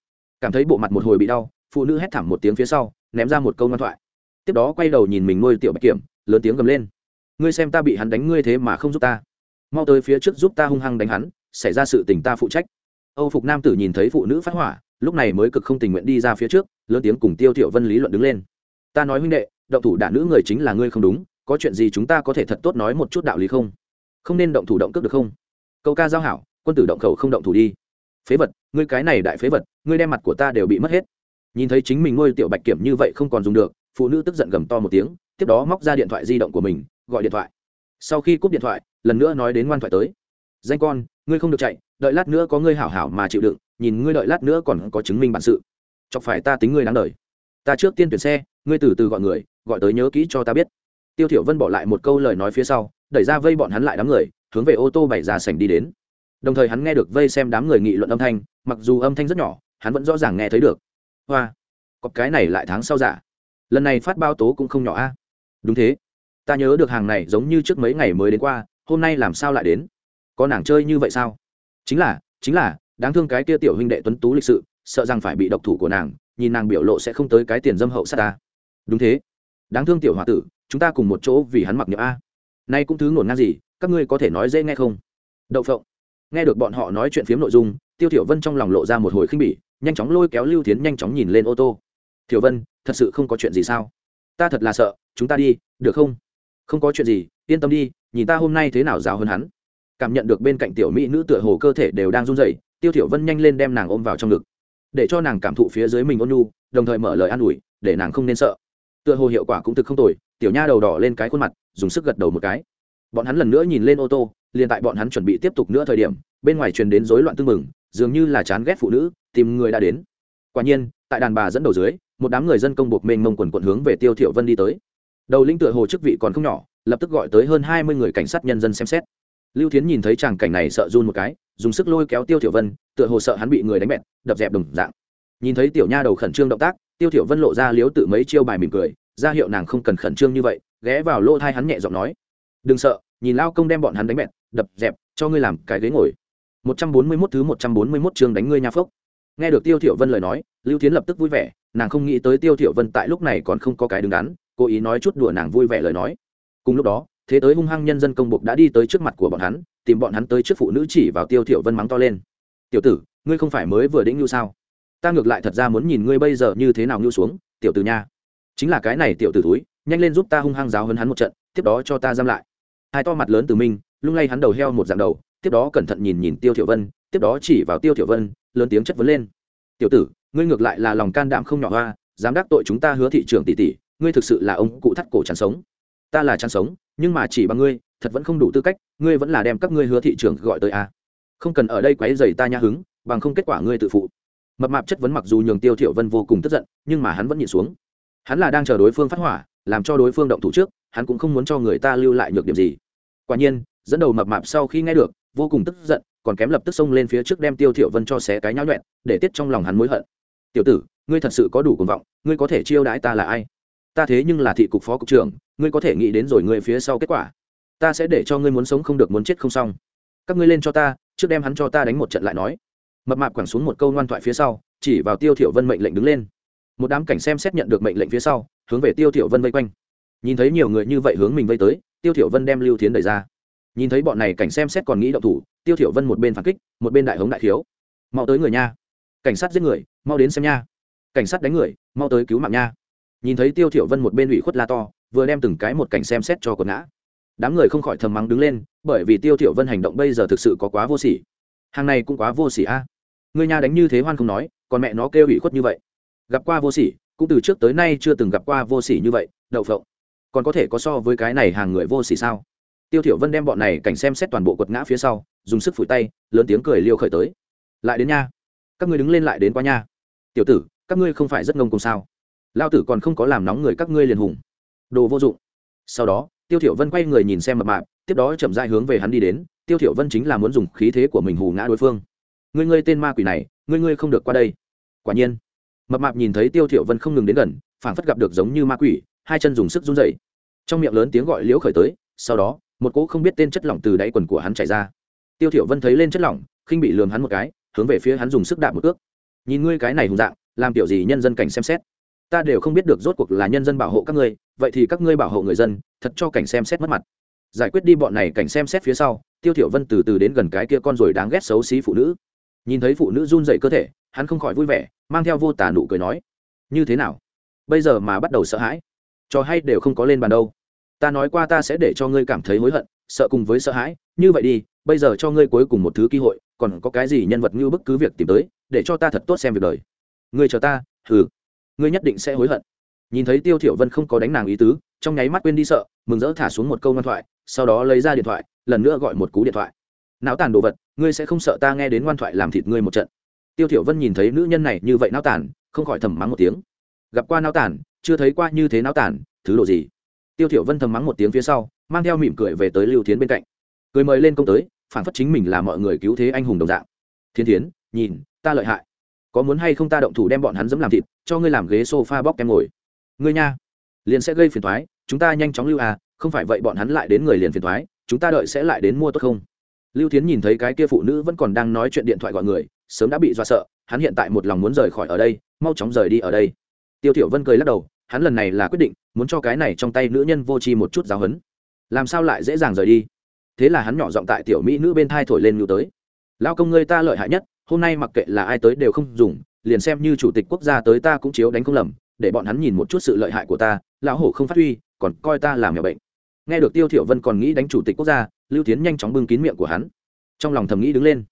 S1: Cảm thấy bộ mặt một hồi bị đau, phụ nữ hét thảm một tiếng phía sau, ném ra một câu ngoan thoại. Tiếp đó quay đầu nhìn mình nuôi tiểu bạch kiểm, lớn tiếng gầm lên. Ngươi xem ta bị hắn đánh ngươi thế mà không giúp ta. Mau tới phía trước giúp ta hung hăng đánh hắn, xảy ra sự tình ta phụ trách. Âu phục nam tử nhìn thấy phụ nữ phát hỏa, lúc này mới cực không tình nguyện đi ra phía trước, lớn tiếng cùng tiêu tiểu vân lý luận đứng lên. Ta nói huynh đệ, động thủ đả nữ người chính là ngươi không đúng, có chuyện gì chúng ta có thể thật tốt nói một chút đạo lý không? Không nên động thủ động cước được không? Câu ca giao hảo, quân tử động khẩu không động thủ đi. Phế vật, ngươi cái này đại phế vật, ngươi đem mặt của ta đều bị mất hết. Nhìn thấy chính mình nuôi tiểu bạch kiểm như vậy không còn dùng được, phụ nữ tức giận gầm to một tiếng, tiếp đó móc ra điện thoại di động của mình, gọi điện thoại. Sau khi cúp điện thoại, lần nữa nói đến ngoan thoại tới. Danh con, ngươi không được chạy, đợi lát nữa có ngươi hảo hảo mà chịu đựng, nhìn ngươi đợi lát nữa còn có chứng minh bản sự. Chọc phải ta tính ngươi đáng đời. Ta trước tiên tuyển xe, ngươi từ từ gọi người, gọi tới nhớ kỹ cho ta biết tiêu thiểu vân bỏ lại một câu lời nói phía sau, đẩy ra vây bọn hắn lại đám người, hướng về ô tô bảy ra sảnh đi đến. Đồng thời hắn nghe được vây xem đám người nghị luận âm thanh, mặc dù âm thanh rất nhỏ, hắn vẫn rõ ràng nghe thấy được. Hoa có cái này lại tháng sau giả lần này phát bao tố cũng không nhỏ a. Đúng thế. Ta nhớ được hàng này giống như trước mấy ngày mới đến qua, hôm nay làm sao lại đến? Có nàng chơi như vậy sao? Chính là chính là, đáng thương cái kia tiểu huynh đệ tuấn tú lịch sự, sợ rằng phải bị độc thủ của nàng, nhìn nàng biểu lộ sẽ không tới cái tiền dâm hậu sát ta. Đúng thế. Đáng thương tiểu h o a tử chúng ta cùng một chỗ vì hắn mặc niệm a. Nay cũng thứ ngổn ngang gì, các ngươi có thể nói dễ nghe không? Đậu phộng. Nghe được bọn họ nói chuyện phiếm nội dung, tiêu thiểu vân trong lòng lộ ra một hồi khinh bỉ, nhanh chóng lôi kéo lưu thiến nhanh chóng nhìn lên ô tô. Thiểu vân, thật sự không có chuyện gì sao? Ta thật là sợ, chúng ta đi, được không? Không có chuyện gì, yên tâm đi, nhìn ta hôm nay thế nào rào hơn hắn. Cảm nhận được bên cạnh tiểu mỹ nữ tựa hồ cơ thể đều đang run rẩy, tiêu thiểu vân nhanh lên đem nàng ôm vào trong ngực. Để cho nàng cảm thụ phía dưới mình ôn nhu, đồng thời mở lời an ủi, để nàng không nên sợ. Tựa hồ hiệu quả cũng thực không tồi tiểu nha đầu đỏ lên cái khuôn mặt, dùng sức gật đầu một cái. Bọn hắn lần nữa nhìn lên ô tô, liền tại bọn hắn chuẩn bị tiếp tục nữa thời điểm, bên ngoài truyền đến rối loạn tưng mừng dường như là chán ghét phụ nữ, tìm người đã đến. Quả nhiên, tại đàn bà dẫn đầu dưới, một đám người dân công buộc mênh mông quần quận hướng về tiêu thiệu vân đi tới. Đầu linh tựa hồ chức vị còn không nhỏ, lập tức gọi tới hơn hai mươi người cảnh sát nhân dân xem xét. Lưu thiến nhìn thấy chàng cảnh này sợ run một cái, dùng sức lôi kéo tiêu thiệu vân, tựa hồ sợ hắn bị người đánh bẹt, đập dẹp đồng dạng. Nhìn thấy tiểu nha đầu khẩn trương động tác, tiêu thiệu vân lộ ra liếu tự mấy chiêu bài mỉm cười ra hiệu nàng không cần khẩn trương như vậy, ghé vào lỗ thai hắn nhẹ giọng nói. Đừng sợ, nhìn lao công đem bọn hắn đánh bẹt đập, dẹp, cho ngươi làm cái ghế ngồi. 141 thứ 141 chương đánh ngươi nha phốc. Nghe được tiêu thiểu vân lời nói, lưu thiến lập tức vui vẻ, nàng không nghĩ tới tiêu thiểu vân tại lúc này còn không có cái đứng đắn, cố ý nói chút đùa nàng vui vẻ lời nói. Cùng lúc đó, thế tới hung hăng nhân dân công buộc đã đi tới trước mặt của bọn hắn, tìm bọn hắn tới trước phụ nữ chỉ vào tiêu thiểu vân mắng to lên. Tiểu tử, ngươi không phải mới vừa đĩnh lưu sao? Ta ngược lại thật ra muốn nhìn ngươi bây giờ như thế nào lưu xuống, tiểu tử nha chính là cái này tiểu tử túi nhanh lên giúp ta hung hăng giáo hơn hắn một trận, tiếp đó cho ta giam lại. Hai to mặt lớn từ minh, lung lay hắn đầu heo một dạng đầu, tiếp đó cẩn thận nhìn nhìn tiêu thiểu vân, tiếp đó chỉ vào tiêu thiểu vân, lớn tiếng chất vấn lên. Tiểu tử, ngươi ngược lại là lòng can đảm không nhỏ hoa, dám đắc tội chúng ta hứa thị trưởng tỷ tỷ, ngươi thực sự là ông cụ thắt cổ chăn sống. Ta là chăn sống, nhưng mà chỉ bằng ngươi, thật vẫn không đủ tư cách, ngươi vẫn là đem các ngươi hứa thị trưởng gọi tới a. À. không cần ở đây quấy rầy ta nha hứng, bằng không kết quả ngươi tự phụ. Mập mạp chất vấn mặc dù nhường tiêu thiểu vân vô cùng tức giận, nhưng mà hắn vẫn nhịn xuống hắn là đang chờ đối phương phát hỏa, làm cho đối phương động thủ trước, hắn cũng không muốn cho người ta lưu lại nhược điểm gì. Quả nhiên, dẫn đầu mập mạp sau khi nghe được, vô cùng tức giận, còn kém lập tức xông lên phía trước đem tiêu thiểu vân cho xé cái nhão nhuẹn, để tiết trong lòng hắn mối hận. Tiểu tử, ngươi thật sự có đủ cuồng vọng, ngươi có thể chiêu đãi ta là ai? Ta thế nhưng là thị cục phó cục trưởng, ngươi có thể nghĩ đến rồi ngươi phía sau kết quả. Ta sẽ để cho ngươi muốn sống không được muốn chết không xong. Các ngươi lên cho ta, trước đem hắn cho ta đánh một trận lại nói. Mập mạp quẳng xuống một câu ngoan thoại phía sau, chỉ vào tiêu thiểu vân mệnh lệnh đứng lên một đám cảnh xem xét nhận được mệnh lệnh phía sau, hướng về tiêu thiểu vân vây quanh. Nhìn thấy nhiều người như vậy hướng mình vây tới, tiêu thiểu vân đem lưu thiến đẩy ra. Nhìn thấy bọn này cảnh xem xét còn nghĩ động thủ, tiêu thiểu vân một bên phản kích, một bên đại hống đại thiếu mau tới người nha. Cảnh sát giết người, mau đến xem nha. Cảnh sát đánh người, mau tới cứu mạng nha. Nhìn thấy tiêu thiểu vân một bên ủy khuất la to, vừa đem từng cái một cảnh xem xét cho quần ngã. Đám người không khỏi thầm mắng đứng lên, bởi vì tiêu thiểu vân hành động bây giờ thực sự có quá vô sỉ. Hàng này cũng quá vô sỉ a. Người nhà đánh như thế hoan không nói, còn mẹ nó kêu ủy khuất như vậy gặp qua vô sỉ, cũng từ trước tới nay chưa từng gặp qua vô sỉ như vậy, đậu phộng. Còn có thể có so với cái này hàng người vô sỉ sao? Tiêu thiểu vân đem bọn này cảnh xem xét toàn bộ quật ngã phía sau, dùng sức phủi tay, lớn tiếng cười liêu khởi tới. Lại đến nha. Các ngươi đứng lên lại đến qua nha. Tiểu tử, các ngươi không phải rất ngông cùng sao? Lao tử còn không có làm nóng người các ngươi liền hùng. Đồ vô dụng. Sau đó, tiêu thiểu vân quay người nhìn xem mập mạp, tiếp đó chậm rãi hướng về hắn đi đến. Tiêu thiểu vân chính là muốn dùng khí thế của mình hù ngã đối phương. Ngươi ngươi tên ma quỷ này, ngươi ngươi không được qua đây. Quả nhiên mập mạp nhìn thấy tiêu thiểu vân không ngừng đến gần phảng phất gặp được giống như ma quỷ hai chân dùng sức run rẩy trong miệng lớn tiếng gọi liễu khởi tới sau đó một cỗ không biết tên chất lỏng từ đáy quần của hắn chảy ra tiêu thiểu vân thấy lên chất lỏng khinh bị lườm hắn một cái hướng về phía hắn dùng sức đạp một cước nhìn ngươi cái này hùng dạng làm tiểu gì nhân dân cảnh xem xét ta đều không biết được rốt cuộc là nhân dân bảo hộ các ngươi vậy thì các ngươi bảo hộ người dân thật cho cảnh xem xét mất mặt giải quyết đi bọn này cảnh xem xét phía sau tiêu thiểu vân từ từ đến gần cái kia con rồi đáng ghét xấu xí phụ nữ nhìn thấy phụ nữ run dậy cơ thể, hắn không khỏi vui vẻ, mang theo vô tả nụ cười nói, như thế nào? Bây giờ mà bắt đầu sợ hãi? Trò hay đều không có lên bàn đâu. Ta nói qua ta sẽ để cho ngươi cảm thấy hối hận, sợ cùng với sợ hãi. Như vậy đi, bây giờ cho ngươi cuối cùng một thứ cơ hội, còn có cái gì nhân vật như bất cứ việc tìm tới, để cho ta thật tốt xem việc đời. Ngươi chờ ta, hừ. Ngươi nhất định sẽ hối hận. Nhìn thấy tiêu thiểu vân không có đánh nàng ý tứ, trong nháy mắt quên đi sợ, mừng rỡ thả xuống một câu ngoan thoại, sau đó lấy ra điện thoại, lần nữa gọi một cú điện thoại. Não tàn đồ vật ngươi sẽ không sợ ta nghe đến ngoan thoại làm thịt ngươi một trận. Tiêu thiểu vân nhìn thấy nữ nhân này như vậy não tàn, không khỏi thầm mắng một tiếng. Gặp qua não tàn, chưa thấy qua như thế não tàn, thứ độ gì? Tiêu thiểu vân thầm mắng một tiếng phía sau, mang theo mỉm cười về tới lưu thiến bên cạnh. Cười mời lên công tới, phản phất chính mình là mọi người cứu thế anh hùng đồng dạng. Thiên thiến, nhìn, ta lợi hại. Có muốn hay không ta động thủ đem bọn hắn dẫm làm thịt, cho ngươi làm ghế sofa bóc em ngồi. Ngươi nha, liền sẽ gây phiền toái, chúng ta nhanh chóng lưu à không phải vậy bọn hắn lại đến người liền phiền toái, chúng ta đợi sẽ lại đến mua tốt không? Lưu thiến nhìn thấy cái kia phụ nữ vẫn còn đang nói chuyện điện thoại gọi người, sớm đã bị do sợ, hắn hiện tại một lòng muốn rời khỏi ở đây, mau chóng rời đi ở đây. Tiêu thiểu vân cười lắc đầu, hắn lần này là quyết định, muốn cho cái này trong tay nữ nhân vô tri một chút giáo huấn. Làm sao lại dễ dàng rời đi? Thế là hắn nhỏ giọng tại tiểu mỹ nữ bên thai thổi lên nhu tới. Lao công ngươi ta lợi hại nhất, hôm nay mặc kệ là ai tới đều không dùng, liền xem như chủ tịch quốc gia tới ta cũng chiếu đánh không lầm, để bọn hắn nhìn một chút sự lợi hại của ta, lão hổ không phát huy, còn coi ta làm nhỏ bệnh. Nghe được tiêu thiểu vân còn nghĩ đánh chủ tịch quốc gia lưu tiến nhanh chóng bưng kín miệng của hắn. Trong lòng thầm nghĩ đứng lên.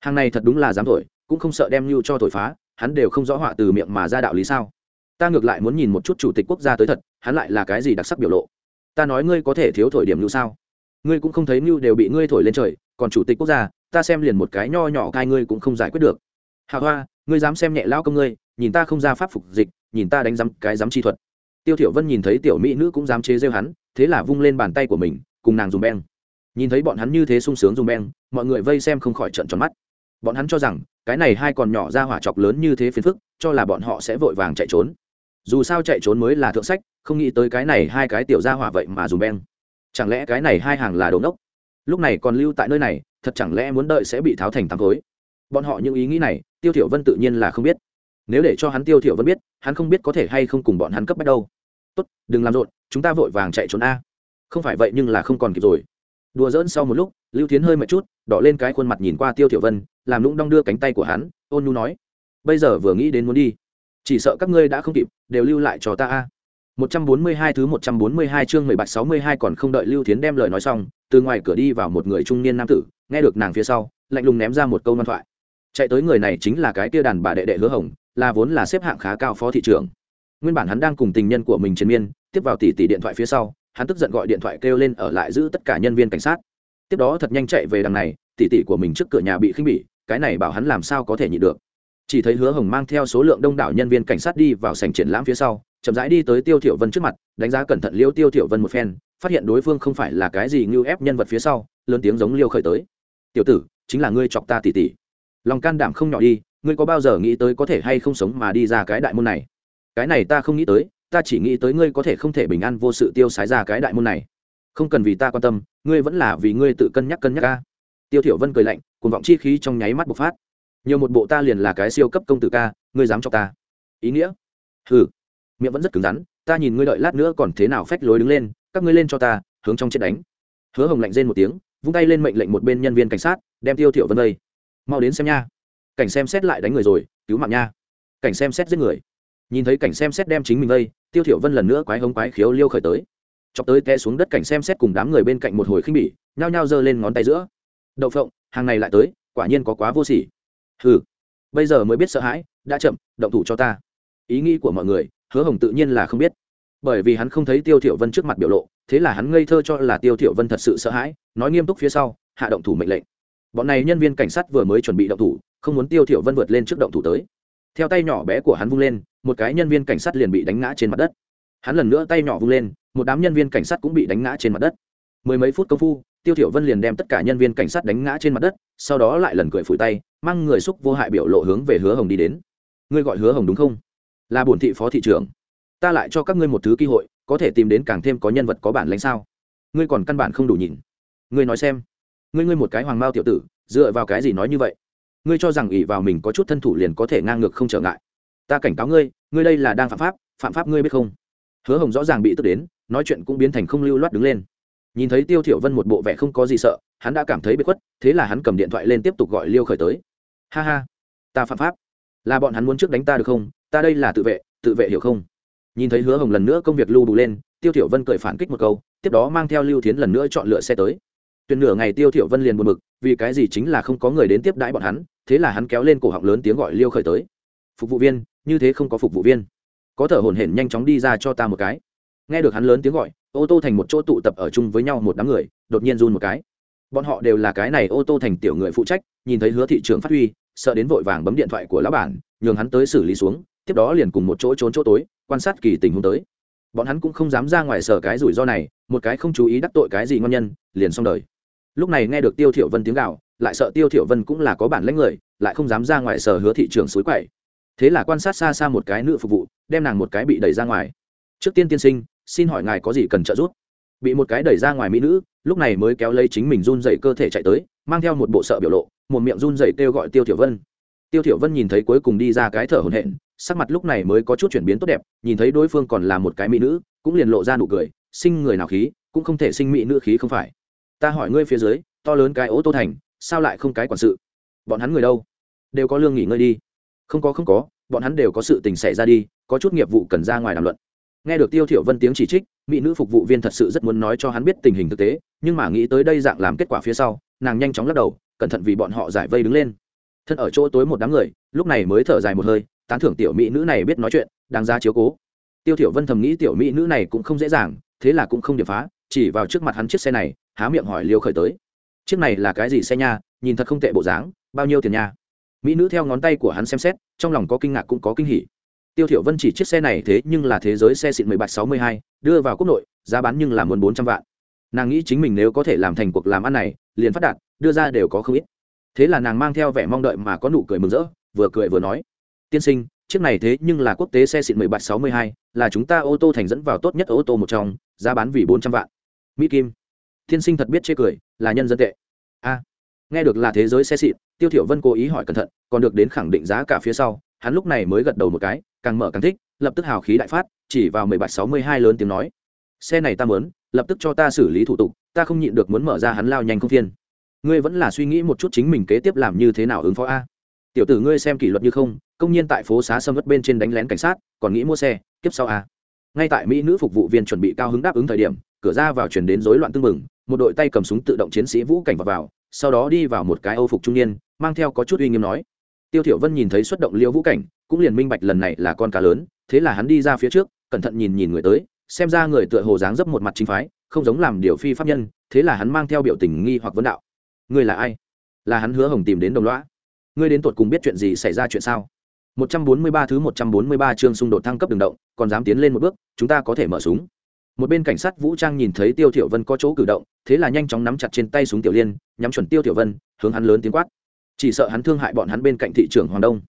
S1: Hàng này thật đúng là dám thổi, cũng không sợ đem lưu cho thổi phá, hắn đều không rõ họa từ miệng mà ra đạo lý sao. Ta ngược lại muốn nhìn một chút chủ tịch quốc gia tới thật, hắn lại là cái gì đặc sắc biểu lộ? Ta nói ngươi có thể thiếu thổi điểm lưu sao? Ngươi cũng không thấy lưu đều bị ngươi thổi lên trời, còn chủ tịch quốc gia, ta xem liền một cái nho nhỏ cai ngươi cũng không giải quyết được. Hạ hoa, ngươi dám xem nhẹ lão công ngươi, nhìn ta không ra pháp phục dịch, nhìn ta đánh giám cái giám chi thuật. Tiêu thiểu vân nhìn thấy tiểu mỹ nữ cũng dám chế rêu hắn, thế là vung lên bàn tay của mình, cùng nàng dùng beng nhìn thấy bọn hắn như thế sung sướng dùng beng, mọi người vây xem không khỏi trợn tròn mắt. Bọn hắn cho rằng, cái này hai còn nhỏ ra hỏa chọc lớn như thế phiền phức, cho là bọn họ sẽ vội vàng chạy trốn. Dù sao chạy trốn mới là thượng sách, không nghĩ tới cái này hai cái tiểu ra hỏa vậy mà dùng beng. Chẳng lẽ cái này hai hàng là đồ ngốc? Lúc này còn lưu tại nơi này, thật chẳng lẽ muốn đợi sẽ bị tháo thành thắng khối bọn họ những ý nghĩ này, tiêu thiểu vân tự nhiên là không biết. Nếu để cho hắn tiêu thiểu vân biết, hắn không biết có thể hay không cùng bọn hắn cấp bách đâu. Tốt, đừng làm rộn, chúng ta vội vàng chạy trốn a. Không phải vậy nhưng là không còn kịp rồi đùa dỡn sau một lúc lưu thiến hơi mệt chút đỏ lên cái khuôn mặt nhìn qua tiêu thiểu vân làm lũng đong đưa cánh tay của hắn ôn nhu nói bây giờ vừa nghĩ đến muốn đi chỉ sợ các ngươi đã không kịp đều lưu lại cho ta a 142 thứ 142 chương 17 62 còn không đợi Lưu Thiến đem lời nói xong, từ ngoài cửa đi vào một người trung niên nam tử, nghe được nàng phía sau, lạnh lùng ném ra một câu ngoan thoại. Chạy tới người này chính là cái kia đàn bà đệ đệ Hứa Hồng, là vốn là xếp hạng khá cao phó thị trưởng. Nguyên bản hắn đang cùng tình nhân của mình chiến miên, tiếp vào tỷ tỷ điện thoại phía sau, hắn tức giận gọi điện thoại kêu lên ở lại giữ tất cả nhân viên cảnh sát. Tiếp đó thật nhanh chạy về đằng này, tỷ tỷ của mình trước cửa nhà bị khinh bỉ, cái này bảo hắn làm sao có thể nhịn được. Chỉ thấy Hứa Hồng mang theo số lượng đông đảo nhân viên cảnh sát đi vào sảnh triển lãm phía sau, chậm rãi đi tới tiêu thiểu vân trước mặt đánh giá cẩn thận liêu tiêu thiểu vân một phen phát hiện đối phương không phải là cái gì như ép nhân vật phía sau lớn tiếng giống liêu khởi tới tiểu tử chính là ngươi chọc ta tỉ tỉ lòng can đảm không nhỏ đi ngươi có bao giờ nghĩ tới có thể hay không sống mà đi ra cái đại môn này cái này ta không nghĩ tới ta chỉ nghĩ tới ngươi có thể không thể bình an vô sự tiêu sái ra cái đại môn này. Không cần vì ta quan tâm ngươi vẫn là vì ngươi tự cân nhắc cân nhắc ca tiêu thiểu vân cười lạnh cuồng vọng chi khí trong nháy mắt bộc phát. Nhiều một bộ ta liền là cái siêu cấp công tử ca ngươi dám cho ta. Ý nghĩa? Hừ. Miệng vẫn rất cứng rắn ta nhìn ngươi đợi lát nữa còn thế nào phách lối đứng lên các ngươi lên cho ta hướng trong chết đánh. Hứa hồng lạnh rên một tiếng vung tay lên mệnh lệnh một bên nhân viên cảnh sát đem tiêu thiểu vân đây, mau đến xem nha. Cảnh xem xét lại đánh người rồi cứu mạng nha. Cảnh xem xét giết người nhìn thấy cảnh xem xét đem chính mình vây tiêu thiểu vân lần nữa quái hống quái khiếu liêu khởi tới. Chọc tới té xuống đất cảnh xem xét cùng đám người bên cạnh một hồi khinh bỉ nhao nhao giơ lên ngón tay giữa. Đậu phộng hàng này lại tới quả nhiên có quá vô sỉ. Hừ, bây giờ mới biết sợ hãi đã chậm động thủ cho ta. Ý nghĩ của mọi người hứa hồng tự nhiên là không biết. Bởi vì hắn không thấy tiêu thiểu vân trước mặt biểu lộ thế là hắn ngây thơ cho là tiêu thiểu vân thật sự sợ hãi nói nghiêm túc phía sau hạ động thủ mệnh lệnh. Bọn này nhân viên cảnh sát vừa mới chuẩn bị động thủ không muốn tiêu thiểu vân vượt lên trước động thủ tới theo tay nhỏ bé của hắn vung lên, một cái nhân viên cảnh sát liền bị đánh ngã trên mặt đất. Hắn lần nữa tay nhỏ vung lên, một đám nhân viên cảnh sát cũng bị đánh ngã trên mặt đất. Mười mấy phút công phu, tiêu thiểu vân liền đem tất cả nhân viên cảnh sát đánh ngã trên mặt đất, sau đó lại lần cười phủi tay, mang người xúc vô hại biểu lộ hướng về hứa hồng đi đến. Ngươi gọi hứa hồng đúng không? Là bổn thị phó thị trưởng. Ta lại cho các ngươi một thứ cơ hội, có thể tìm đến càng thêm có nhân vật có bản lãnh sao? Ngươi còn căn bản không đủ nhìn. Ngươi nói xem. Ngươi ngươi một cái hoàng mao tiểu tử, dựa vào cái gì nói như vậy? Ngươi cho rằng ỷ vào mình có chút thân thủ liền có thể ngang ngược không trở ngại. Ta cảnh cáo ngươi ngươi đây là đang phạm pháp phạm pháp ngươi biết không? Hứa hồng rõ ràng bị tức đến, nói chuyện cũng biến thành không lưu loát đứng lên. Nhìn thấy tiêu thiểu vân một bộ vẻ không có gì sợ, hắn đã cảm thấy bị khuất, thế là hắn cầm điện thoại lên tiếp tục gọi liêu khởi tới. Ha ha, ta phạm pháp. Là bọn hắn muốn trước đánh ta được không? Ta đây là tự vệ tự vệ hiểu không? Nhìn thấy hứa hồng lần nữa công việc lưu bù lên, tiêu thiểu vân cười phản kích một câu, tiếp đó mang theo lưu thiến lần nữa chọn lựa xe tới. Tuyển nửa ngày tiêu thiểu vân liền buồn bực, vì cái gì chính là không có người đến tiếp đãi bọn hắn thế là hắn kéo lên cổ họng lớn tiếng gọi liêu khởi tới. Phục vụ viên, như thế không có phục vụ viên. Có thở hổn hển nhanh chóng đi ra cho ta một cái. Nghe được hắn lớn tiếng gọi, ô tô thành một chỗ tụ tập ở chung với nhau một đám người, đột nhiên run một cái. Bọn họ đều là cái này ô tô thành tiểu người phụ trách, nhìn thấy hứa thị trường phát huy, sợ đến vội vàng bấm điện thoại của lão bản, nhường hắn tới xử lý xuống, tiếp đó liền cùng một chỗ trốn chỗ tối, quan sát kỳ tình huống tới. Bọn hắn cũng không dám ra ngoài sở cái rủi ro này, một cái không chú ý đắc tội cái gì ngon nhân, liền xong đời. Lúc này nghe được tiêu thiểu vân tiếng gào lại sợ tiêu thiểu vân cũng là có bản lãnh người, lại không dám ra ngoài sở hứa thị trường suối quậy. Thế là quan sát xa xa một cái nữ phục vụ, đem nàng một cái bị đẩy ra ngoài. Trước tiên tiên sinh, xin hỏi ngài có gì cần trợ giúp? Bị một cái đẩy ra ngoài mỹ nữ, lúc này mới kéo lấy chính mình run dậy cơ thể chạy tới, mang theo một bộ sợ biểu lộ, một miệng run dậy kêu gọi tiêu thiểu vân. Tiêu thiểu vân nhìn thấy cuối cùng đi ra cái thở hổn hển, sắc mặt lúc này mới có chút chuyển biến tốt đẹp, nhìn thấy đối phương còn là một cái mỹ nữ, cũng liền lộ ra nụ cười, sinh người nào khí, cũng không thể sinh mỹ nữ khí không phải. Ta hỏi ngươi phía dưới, to lớn cái ô tô thành sao lại không cái quản sự? Bọn hắn người đâu? Đều có lương nghỉ ngơi đi. Không có không có, bọn hắn đều có sự tình xảy ra đi, có chút nghiệp vụ cần ra ngoài đàm luận. Nghe được tiêu thiểu vân tiếng chỉ trích, mỹ nữ phục vụ viên thật sự rất muốn nói cho hắn biết tình hình thực tế, nhưng mà nghĩ tới đây dạng làm kết quả phía sau, nàng nhanh chóng lắc đầu, cẩn thận vì bọn họ giải vây đứng lên. Thân ở chỗ tối một đám người, lúc này mới thở dài một hơi, tán thưởng tiểu mỹ nữ này biết nói chuyện, đáng giá chiếu cố. Tiêu thiểu vân thầm nghĩ tiểu mỹ nữ này cũng không dễ dàng, thế là cũng không điệp phá, chỉ vào trước mặt hắn chiếc xe này, há miệng hỏi liêu khởi tới chiếc này là cái gì xe nha, nhìn thật không tệ bộ dáng, bao nhiêu tiền nha? Mỹ nữ theo ngón tay của hắn xem xét, trong lòng có kinh ngạc cũng có kinh hỉ. Tiêu thiểu vân chỉ chiếc xe này thế nhưng là thế giới xe xịn mười bạch sáu mươi hai, đưa vào quốc nội, giá bán nhưng là muốn bốn trăm vạn. Nàng nghĩ chính mình nếu có thể làm thành cuộc làm ăn này, liền phát đạt, đưa ra đều có không ít. Thế là nàng mang theo vẻ mong đợi mà có nụ cười mừng rỡ, vừa cười vừa nói, tiên sinh, chiếc này thế nhưng là quốc tế xe xịn mười bạch sáu mươi hai, là chúng ta ô tô thành dẫn vào tốt nhất ô tô một trong, giá bán vì bốn trăm vạn. Mỹ kim Thiên sinh thật biết chê cười, là nhân dân tệ. A, nghe được là thế giới xe xịn, tiêu thiểu vân cố ý hỏi cẩn thận, còn được đến khẳng định giá cả phía sau, hắn lúc này mới gật đầu một cái, càng mở càng thích, lập tức hào khí đại phát, chỉ vào mười bạch sáu mươi hai lớn tiếng nói. Xe này ta muốn, lập tức cho ta xử lý thủ tục, ta không nhịn được muốn mở ra hắn lao nhanh không phiên ngươi vẫn là suy nghĩ một chút chính mình kế tiếp làm như thế nào ứng phó a. Tiểu tử ngươi xem kỷ luật như không, công nhiên tại phố xá sâm vất bên trên đánh lén cảnh sát, còn nghĩ mua xe, kiếp sau a. Ngay tại mỹ nữ phục vụ viên chuẩn bị cao hứng đáp ứng thời điểm, cửa ra vào chuyển đến rối loạn tưng mừng một đội tay cầm súng tự động chiến sĩ vũ cảnh vào, vào sau đó đi vào một cái âu phục trung niên mang theo có chút uy nghiêm nói. Tiêu thiểu vân nhìn thấy xuất động liêu vũ cảnh cũng liền minh bạch lần này là con cá lớn thế là hắn đi ra phía trước cẩn thận nhìn nhìn người tới xem ra người tựa hồ dáng dấp một mặt chính phái không giống làm điều phi pháp nhân thế là hắn mang theo biểu tình nghi hoặc vấn đạo. Ngươi là ai? Là hắn hứa hồng tìm đến đồng lõa. Ngươi đến tuột cùng biết chuyện gì xảy ra chuyện sao? 143 thứ 143 chương xung đột thăng cấp đường động còn dám tiến lên một bước chúng ta có thể mở súng một bên cảnh sát vũ trang nhìn thấy tiêu thiểu vân có chỗ cử động, thế là nhanh chóng nắm chặt trên tay súng tiểu liên, nhắm chuẩn tiêu thiểu vân, hướng hắn lớn tiếng quát. Chỉ sợ hắn thương hại bọn hắn bên cạnh thị trưởng hoàng đông.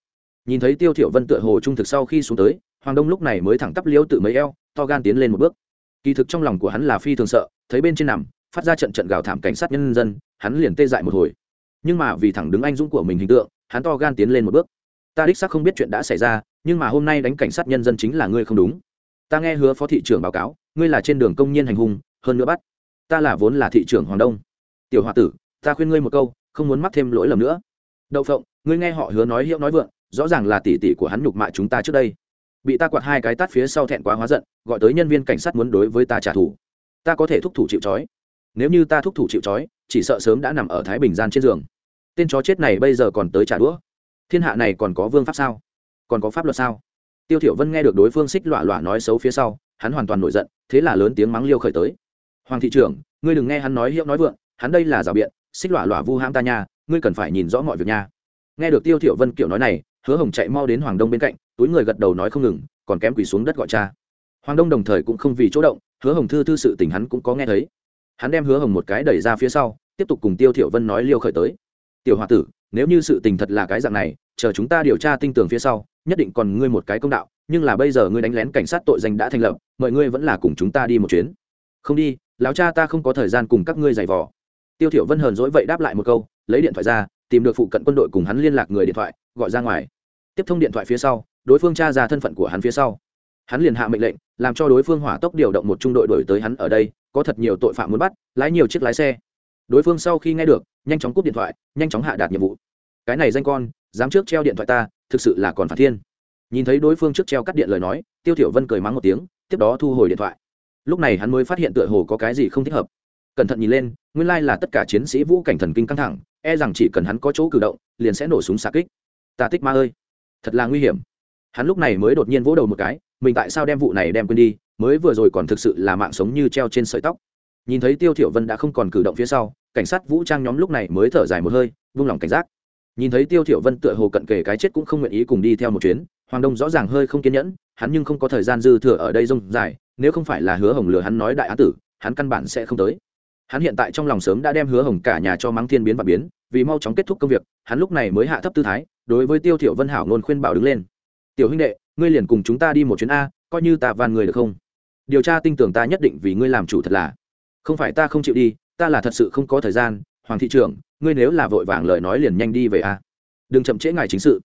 S1: Nhìn thấy tiêu thiểu vân tựa hồ trung thực sau khi xuống tới, hoàng đông lúc này mới thẳng tắp liếu tự mấy eo, to gan tiến lên một bước. Kỳ thực trong lòng của hắn là phi thường sợ, thấy bên trên nằm, phát ra trận trận gào thảm cảnh sát nhân dân, hắn liền tê dại một hồi. Nhưng mà vì thẳng đứng anh dũng của mình hình tượng, hắn to gan tiến lên một bước. Ta đích xác không biết chuyện đã xảy ra, nhưng mà hôm nay đánh cảnh sát nhân dân chính là ngươi không đúng ta nghe hứa phó thị trưởng báo cáo, ngươi là trên đường công nhân hành hung, hơn nữa bắt. Ta là vốn là thị trưởng hoàng đông. Tiểu h tử, ta khuyên ngươi một câu, không muốn mắc thêm lỗi lầm nữa. Đậu phộng, ngươi nghe họ hứa nói hiệu nói vượng, rõ ràng là tỷ tỷ của hắn nhục mạ chúng ta trước đây. Bị ta quạt hai cái tát phía sau thẹn quá hóa giận, gọi tới nhân viên cảnh sát muốn đối với ta trả thù. Ta có thể thúc thủ chịu trói. Nếu như ta thúc thủ chịu trói, chỉ sợ sớm đã nằm ở thái bình gian trên giường. Tên chó chết này bây giờ còn tới trả đũa. Thiên hạ này còn có vương pháp sao? Còn có pháp luật sao? Tiêu thiểu vân nghe được đối phương xích loạ loạ nói xấu phía sau, hắn hoàn toàn nổi giận, thế là lớn tiếng mắng liêu khởi tới. Hoàng thị trưởng, ngươi đừng nghe hắn nói hiệu nói vượng, hắn đây là rào biện, xích loạ loạ vu ham ta nha, ngươi cần phải nhìn rõ mọi việc nha. Nghe được tiêu thiểu vân kiểu nói này, hứa hồng chạy mau đến hoàng đông bên cạnh, túi người gật đầu nói không ngừng, còn kém quỳ xuống đất gọi cha. Hoàng đông đồng thời cũng không vì chỗ động, hứa hồng thư thư sự tình hắn cũng có nghe thấy. Hắn đem hứa hồng một cái đẩy ra phía sau, tiếp tục cùng tiêu thiểu vân nói liêu khởi tới. Tiểu hòa tử, nếu như sự tình thật là cái dạng này, chờ chúng ta điều tra tinh tường phía sau nhất định còn ngươi một cái công đạo, nhưng là bây giờ ngươi đánh lén cảnh sát tội danh đã thành lập mời ngươi vẫn là cùng chúng ta đi một chuyến. Không đi, lão cha ta không có thời gian cùng các ngươi giày vò. Tiêu thiểu vân hờn dỗi vậy đáp lại một câu, lấy điện thoại ra, tìm được phụ cận quân đội cùng hắn liên lạc người điện thoại, gọi ra ngoài. Tiếp thông điện thoại phía sau, đối phương tra ra thân phận của hắn phía sau. Hắn liền hạ mệnh lệnh, làm cho đối phương hỏa tốc điều động một trung đội đuổi tới hắn ở đây, có thật nhiều tội phạm muốn bắt, lái nhiều chiếc lái xe. Đối phương sau khi nghe được, nhanh chóng cúp điện thoại, nhanh chóng hạ đạt nhiệm vụ. Cái này danh con, dám trước treo điện thoại ta thực sự là còn phản thiên. Nhìn thấy đối phương trước treo cắt điện lời nói, tiêu thiểu vân cười mắng một tiếng, tiếp đó thu hồi điện thoại. Lúc này hắn mới phát hiện tựa hồ có cái gì không thích hợp. Cẩn thận nhìn lên, nguyên lai là tất cả chiến sĩ vũ cảnh thần kinh căng thẳng e rằng chỉ cần hắn có chỗ cử động, liền sẽ nổ súng xạ kích. Ta tích ma ơi. Thật là nguy hiểm. Hắn lúc này mới đột nhiên vỗ đầu một cái, mình tại sao đem vụ này đem quên đi, mới vừa rồi còn thực sự là mạng sống như treo trên sợi tóc. Nhìn thấy tiêu thiểu vân đã không còn cử động phía sau, cảnh sát vũ trang nhóm lúc này mới thở dài một hơi, vung lòng cảnh giác nhìn thấy tiêu thiểu vân tựa hồ cận kề cái chết cũng không nguyện ý cùng đi theo một chuyến, hoàng đông rõ ràng hơi không kiên nhẫn, hắn nhưng không có thời gian dư thừa ở đây rông dài, nếu không phải là hứa hồng lừa hắn nói đại án tử, hắn căn bản sẽ không tới. Hắn hiện tại trong lòng sớm đã đem hứa hồng cả nhà cho mắng thiên biến và biến, vì mau chóng kết thúc công việc, hắn lúc này mới hạ thấp tư thái, đối với tiêu thiểu vân hảo ngôn khuyên bảo đứng lên. Tiểu huynh đệ, ngươi liền cùng chúng ta đi một chuyến a, coi như ta van người được không? Điều tra tin tưởng ta nhất định vì ngươi làm chủ thật là. Không phải ta không chịu đi, ta là thật sự không có thời gian hoàng thị trưởng, ngươi nếu là vội vàng lời nói liền nhanh đi về a. Đừng chậm trễ ngài chính sự.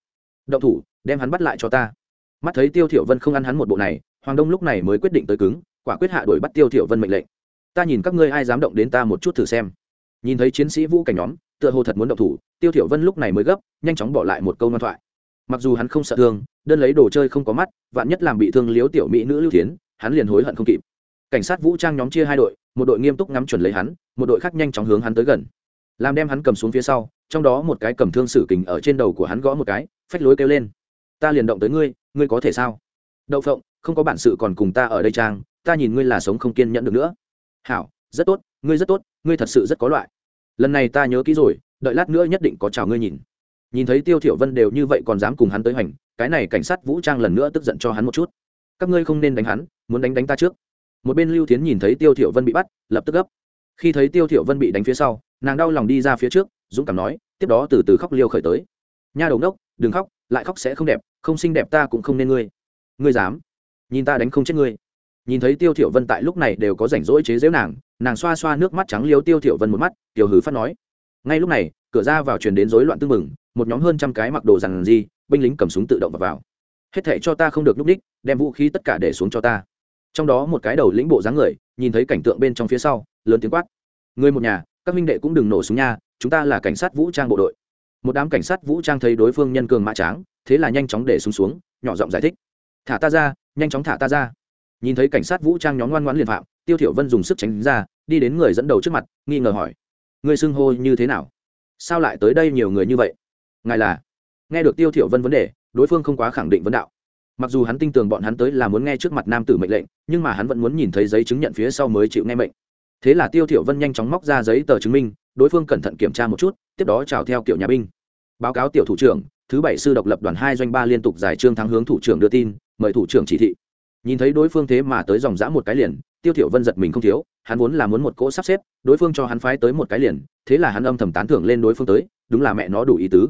S1: Động thủ, đem hắn bắt lại cho ta. Mắt thấy tiêu thiểu vân không ăn hắn một bộ này, hoàng đông lúc này mới quyết định tới cứng, quả quyết hạ đuổi bắt tiêu thiểu vân mệnh lệnh. Ta nhìn các ngươi ai dám động đến ta một chút thử xem. Nhìn thấy chiến sĩ vũ cảnh nhóm, tựa hồ thật muốn động thủ, tiêu thiểu vân lúc này mới gấp, nhanh chóng bỏ lại một câu ngoan thoại. Mặc dù hắn không sợ thương, đơn lấy đồ chơi không có mắt, vạn nhất làm bị thương liếu tiểu mỹ nữ lưu thiến, hắn liền hối hận không kịp. Cảnh sát vũ trang nhóm chia hai đội, một đội nghiêm túc ngắm chuẩn lấy hắn, một đội khác nhanh chóng hướng hắn tới gần làm đem hắn cầm xuống phía sau, trong đó một cái cầm thương sử kình ở trên đầu của hắn gõ một cái, phách lối kêu lên. Ta liền động tới ngươi ngươi có thể sao? Đậu phộng, không có bản sự còn cùng ta ở đây trang, ta nhìn ngươi là sống không kiên nhẫn được nữa. Hảo, rất tốt, ngươi rất tốt, ngươi thật sự rất có loại. Lần này ta nhớ kỹ rồi, đợi lát nữa nhất định có chào ngươi nhìn. Nhìn thấy tiêu thiểu vân đều như vậy còn dám cùng hắn tới hành, cái này cảnh sát vũ trang lần nữa tức giận cho hắn một chút. Các ngươi không nên đánh hắn, muốn đánh đánh ta trước. Một bên lưu thiến nhìn thấy tiêu thiểu vân bị bắt, lập tức gấp khi thấy tiêu thiểu vân bị đánh phía sau nàng đau lòng đi ra phía trước dũng cảm nói tiếp đó từ từ khóc liêu khởi tới. Nha đầu đốc đừng khóc lại khóc sẽ không đẹp không xinh đẹp ta cũng không nên ngươi. Ngươi dám? Nhìn ta đánh không chết ngươi. Nhìn thấy tiêu thiểu vân tại lúc này đều có rảnh rỗi chế giễu nàng nàng xoa xoa nước mắt trắng liếu tiêu thiểu vân một mắt tiểu hứ phát nói. Ngay lúc này cửa ra vào truyền đến rối loạn tương mừng một nhóm hơn trăm cái mặc đồ rằng gì binh lính cầm súng tự động vào, vào. hết thảy cho ta không được núp đích đem vũ khí tất cả để xuống cho ta trong đó một cái đầu lĩnh bộ dáng người, nhìn thấy cảnh tượng bên trong phía sau, lớn tiếng quát. Người một nhà, các minh đệ cũng đừng nổ súng nha, chúng ta là cảnh sát vũ trang bộ đội. Một đám cảnh sát vũ trang thấy đối phương nhân cường mã tráng, thế là nhanh chóng để súng xuống, nhỏ giọng giải thích. Thả ta ra, nhanh chóng thả ta ra. Nhìn thấy cảnh sát vũ trang nhóm ngoan ngoãn liền phạm, tiêu thiểu vân dùng sức tránh ra, đi đến người dẫn đầu trước mặt, nghi ngờ hỏi. Người xưng hô như thế nào? Sao lại tới đây nhiều người như vậy? Ngài là? Nghe được tiêu thiểu vân vấn đề, đối phương không quá khẳng định vấn đạo mặc dù hắn tin tưởng bọn hắn tới là muốn nghe trước mặt nam tử mệnh lệnh, nhưng mà hắn vẫn muốn nhìn thấy giấy chứng nhận phía sau mới chịu nghe mệnh. Thế là tiêu thiểu vân nhanh chóng móc ra giấy tờ chứng minh, đối phương cẩn thận kiểm tra một chút, tiếp đó chào theo kiểu nhà binh. Báo cáo tiểu thủ trưởng, thứ bảy sư độc lập đoàn hai doanh ba liên tục giải trương thắng hướng thủ trưởng đưa tin, mời thủ trưởng chỉ thị. Nhìn thấy đối phương thế mà tới dòng dã một cái liền, tiêu thiểu vân giật mình không thiếu, hắn vốn là muốn một cỗ sắp xếp, đối phương cho hắn phái tới một cái liền, thế là hắn âm thầm tán thưởng lên đối phương tới, đúng là mẹ nó đủ ý tứ.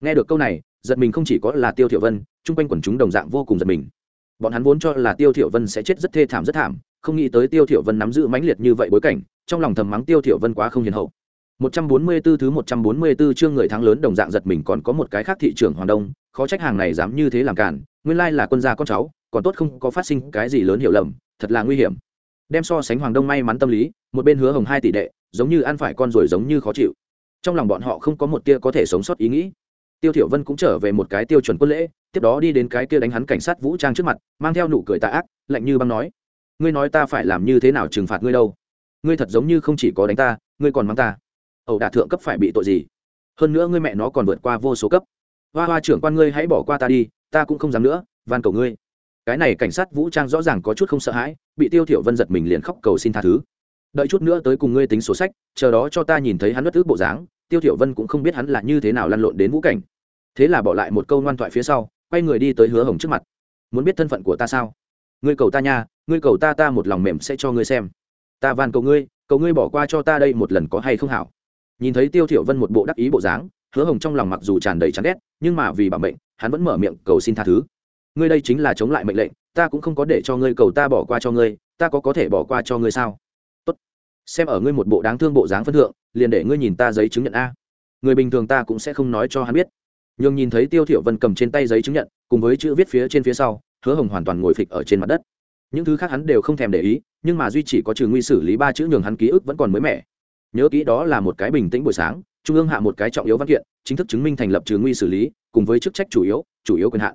S1: Nghe được câu này giật mình không chỉ có là tiêu thiểu vân chung quanh quần chúng đồng dạng vô cùng giật mình bọn hắn vốn cho là tiêu thiểu vân sẽ chết rất thê thảm rất thảm không nghĩ tới tiêu thiểu vân nắm giữ mãnh liệt như vậy bối cảnh trong lòng thầm mắng tiêu thiểu vân quá không hiền hậu 144 thứ 144 chương người thắng lớn đồng dạng giật mình còn có một cái khác thị trưởng Hoàng Đông, khó trách hàng này dám như thế làm cản, nguyên lai là quân gia con cháu, còn tốt không có phát sinh cái gì lớn hiểu lầm, thật là nguy hiểm. Đem so sánh Hoàng Đông may mắn tâm lý, một bên hứa hồng hai tỷ đệ, giống như ăn phải con rồi giống như khó chịu. Trong lòng bọn họ không có một tia có thể sống sót ý nghĩ. Tiêu Thiểu Vân cũng trở về một cái tiêu chuẩn quân lễ, tiếp đó đi đến cái kia đánh hắn cảnh sát vũ trang trước mặt, mang theo nụ cười tà ác, lạnh như băng nói: "Ngươi nói ta phải làm như thế nào trừng phạt ngươi đâu? ngươi thật giống như không chỉ có đánh ta ngươi còn mang ta. Ẩu đả thượng cấp phải bị tội gì? Hơn nữa ngươi mẹ nó còn vượt qua vô số cấp. Hoa hoa trưởng quan ngươi hãy bỏ qua ta đi ta cũng không dám nữa van cầu ngươi. Cái này cảnh sát vũ trang rõ ràng có chút không sợ hãi bị tiêu thiểu vân giật mình liền khóc cầu xin tha thứ. Đợi chút nữa tới cùng ngươi tính sổ sách chờ đó cho ta nhìn thấy hắn bất ước bộ dáng tiêu thiểu vân cũng không biết hắn là như thế nào lăn lộn đến vũ cảnh. Thế là bỏ lại một câu ngoan thoại phía sau, quay người đi tới hứa hồng trước mặt. Muốn biết thân phận của ta sao? Ngươi cầu ta nha, ngươi cầu ta ta một lòng mềm sẽ cho ngươi xem. Ta van cầu ngươi cầu ngươi bỏ qua cho ta đây một lần có hay không hảo? Nhìn thấy tiêu thiểu vân một bộ đắc ý bộ dáng, hứa hồng trong lòng mặc dù tràn đầy chán ghét, nhưng mà vì bảo mệnh, hắn vẫn mở miệng cầu xin tha thứ. Ngươi đây chính là chống lại mệnh lệnh, ta cũng không có để cho ngươi cầu ta bỏ qua cho ngươi, ta có có thể bỏ qua cho ngươi sao? Tốt. Xem ở ngươi một bộ đáng thương bộ dáng phân thượng liền để ngươi nhìn ta giấy chứng nhận a. Người bình thường ta cũng sẽ không nói cho hắn biết. Nhưng nhìn thấy tiêu thiểu vân cầm trên tay giấy chứng nhận, cùng với chữ viết phía trên phía sau, hứa hồng hoàn toàn ngồi phịch ở trên mặt đất. Những thứ khác hắn đều không thèm để ý, nhưng mà duy chỉ có trừ nguy xử lý ba chữ nhường hắn ký ức vẫn còn mới mẻ. Nhớ kỹ đó là một cái bình tĩnh buổi sáng, trung ương hạ một cái trọng yếu văn kiện, chính thức chứng minh thành lập trừ nguy xử lý, cùng với chức trách chủ yếu chủ yếu quyền hạn.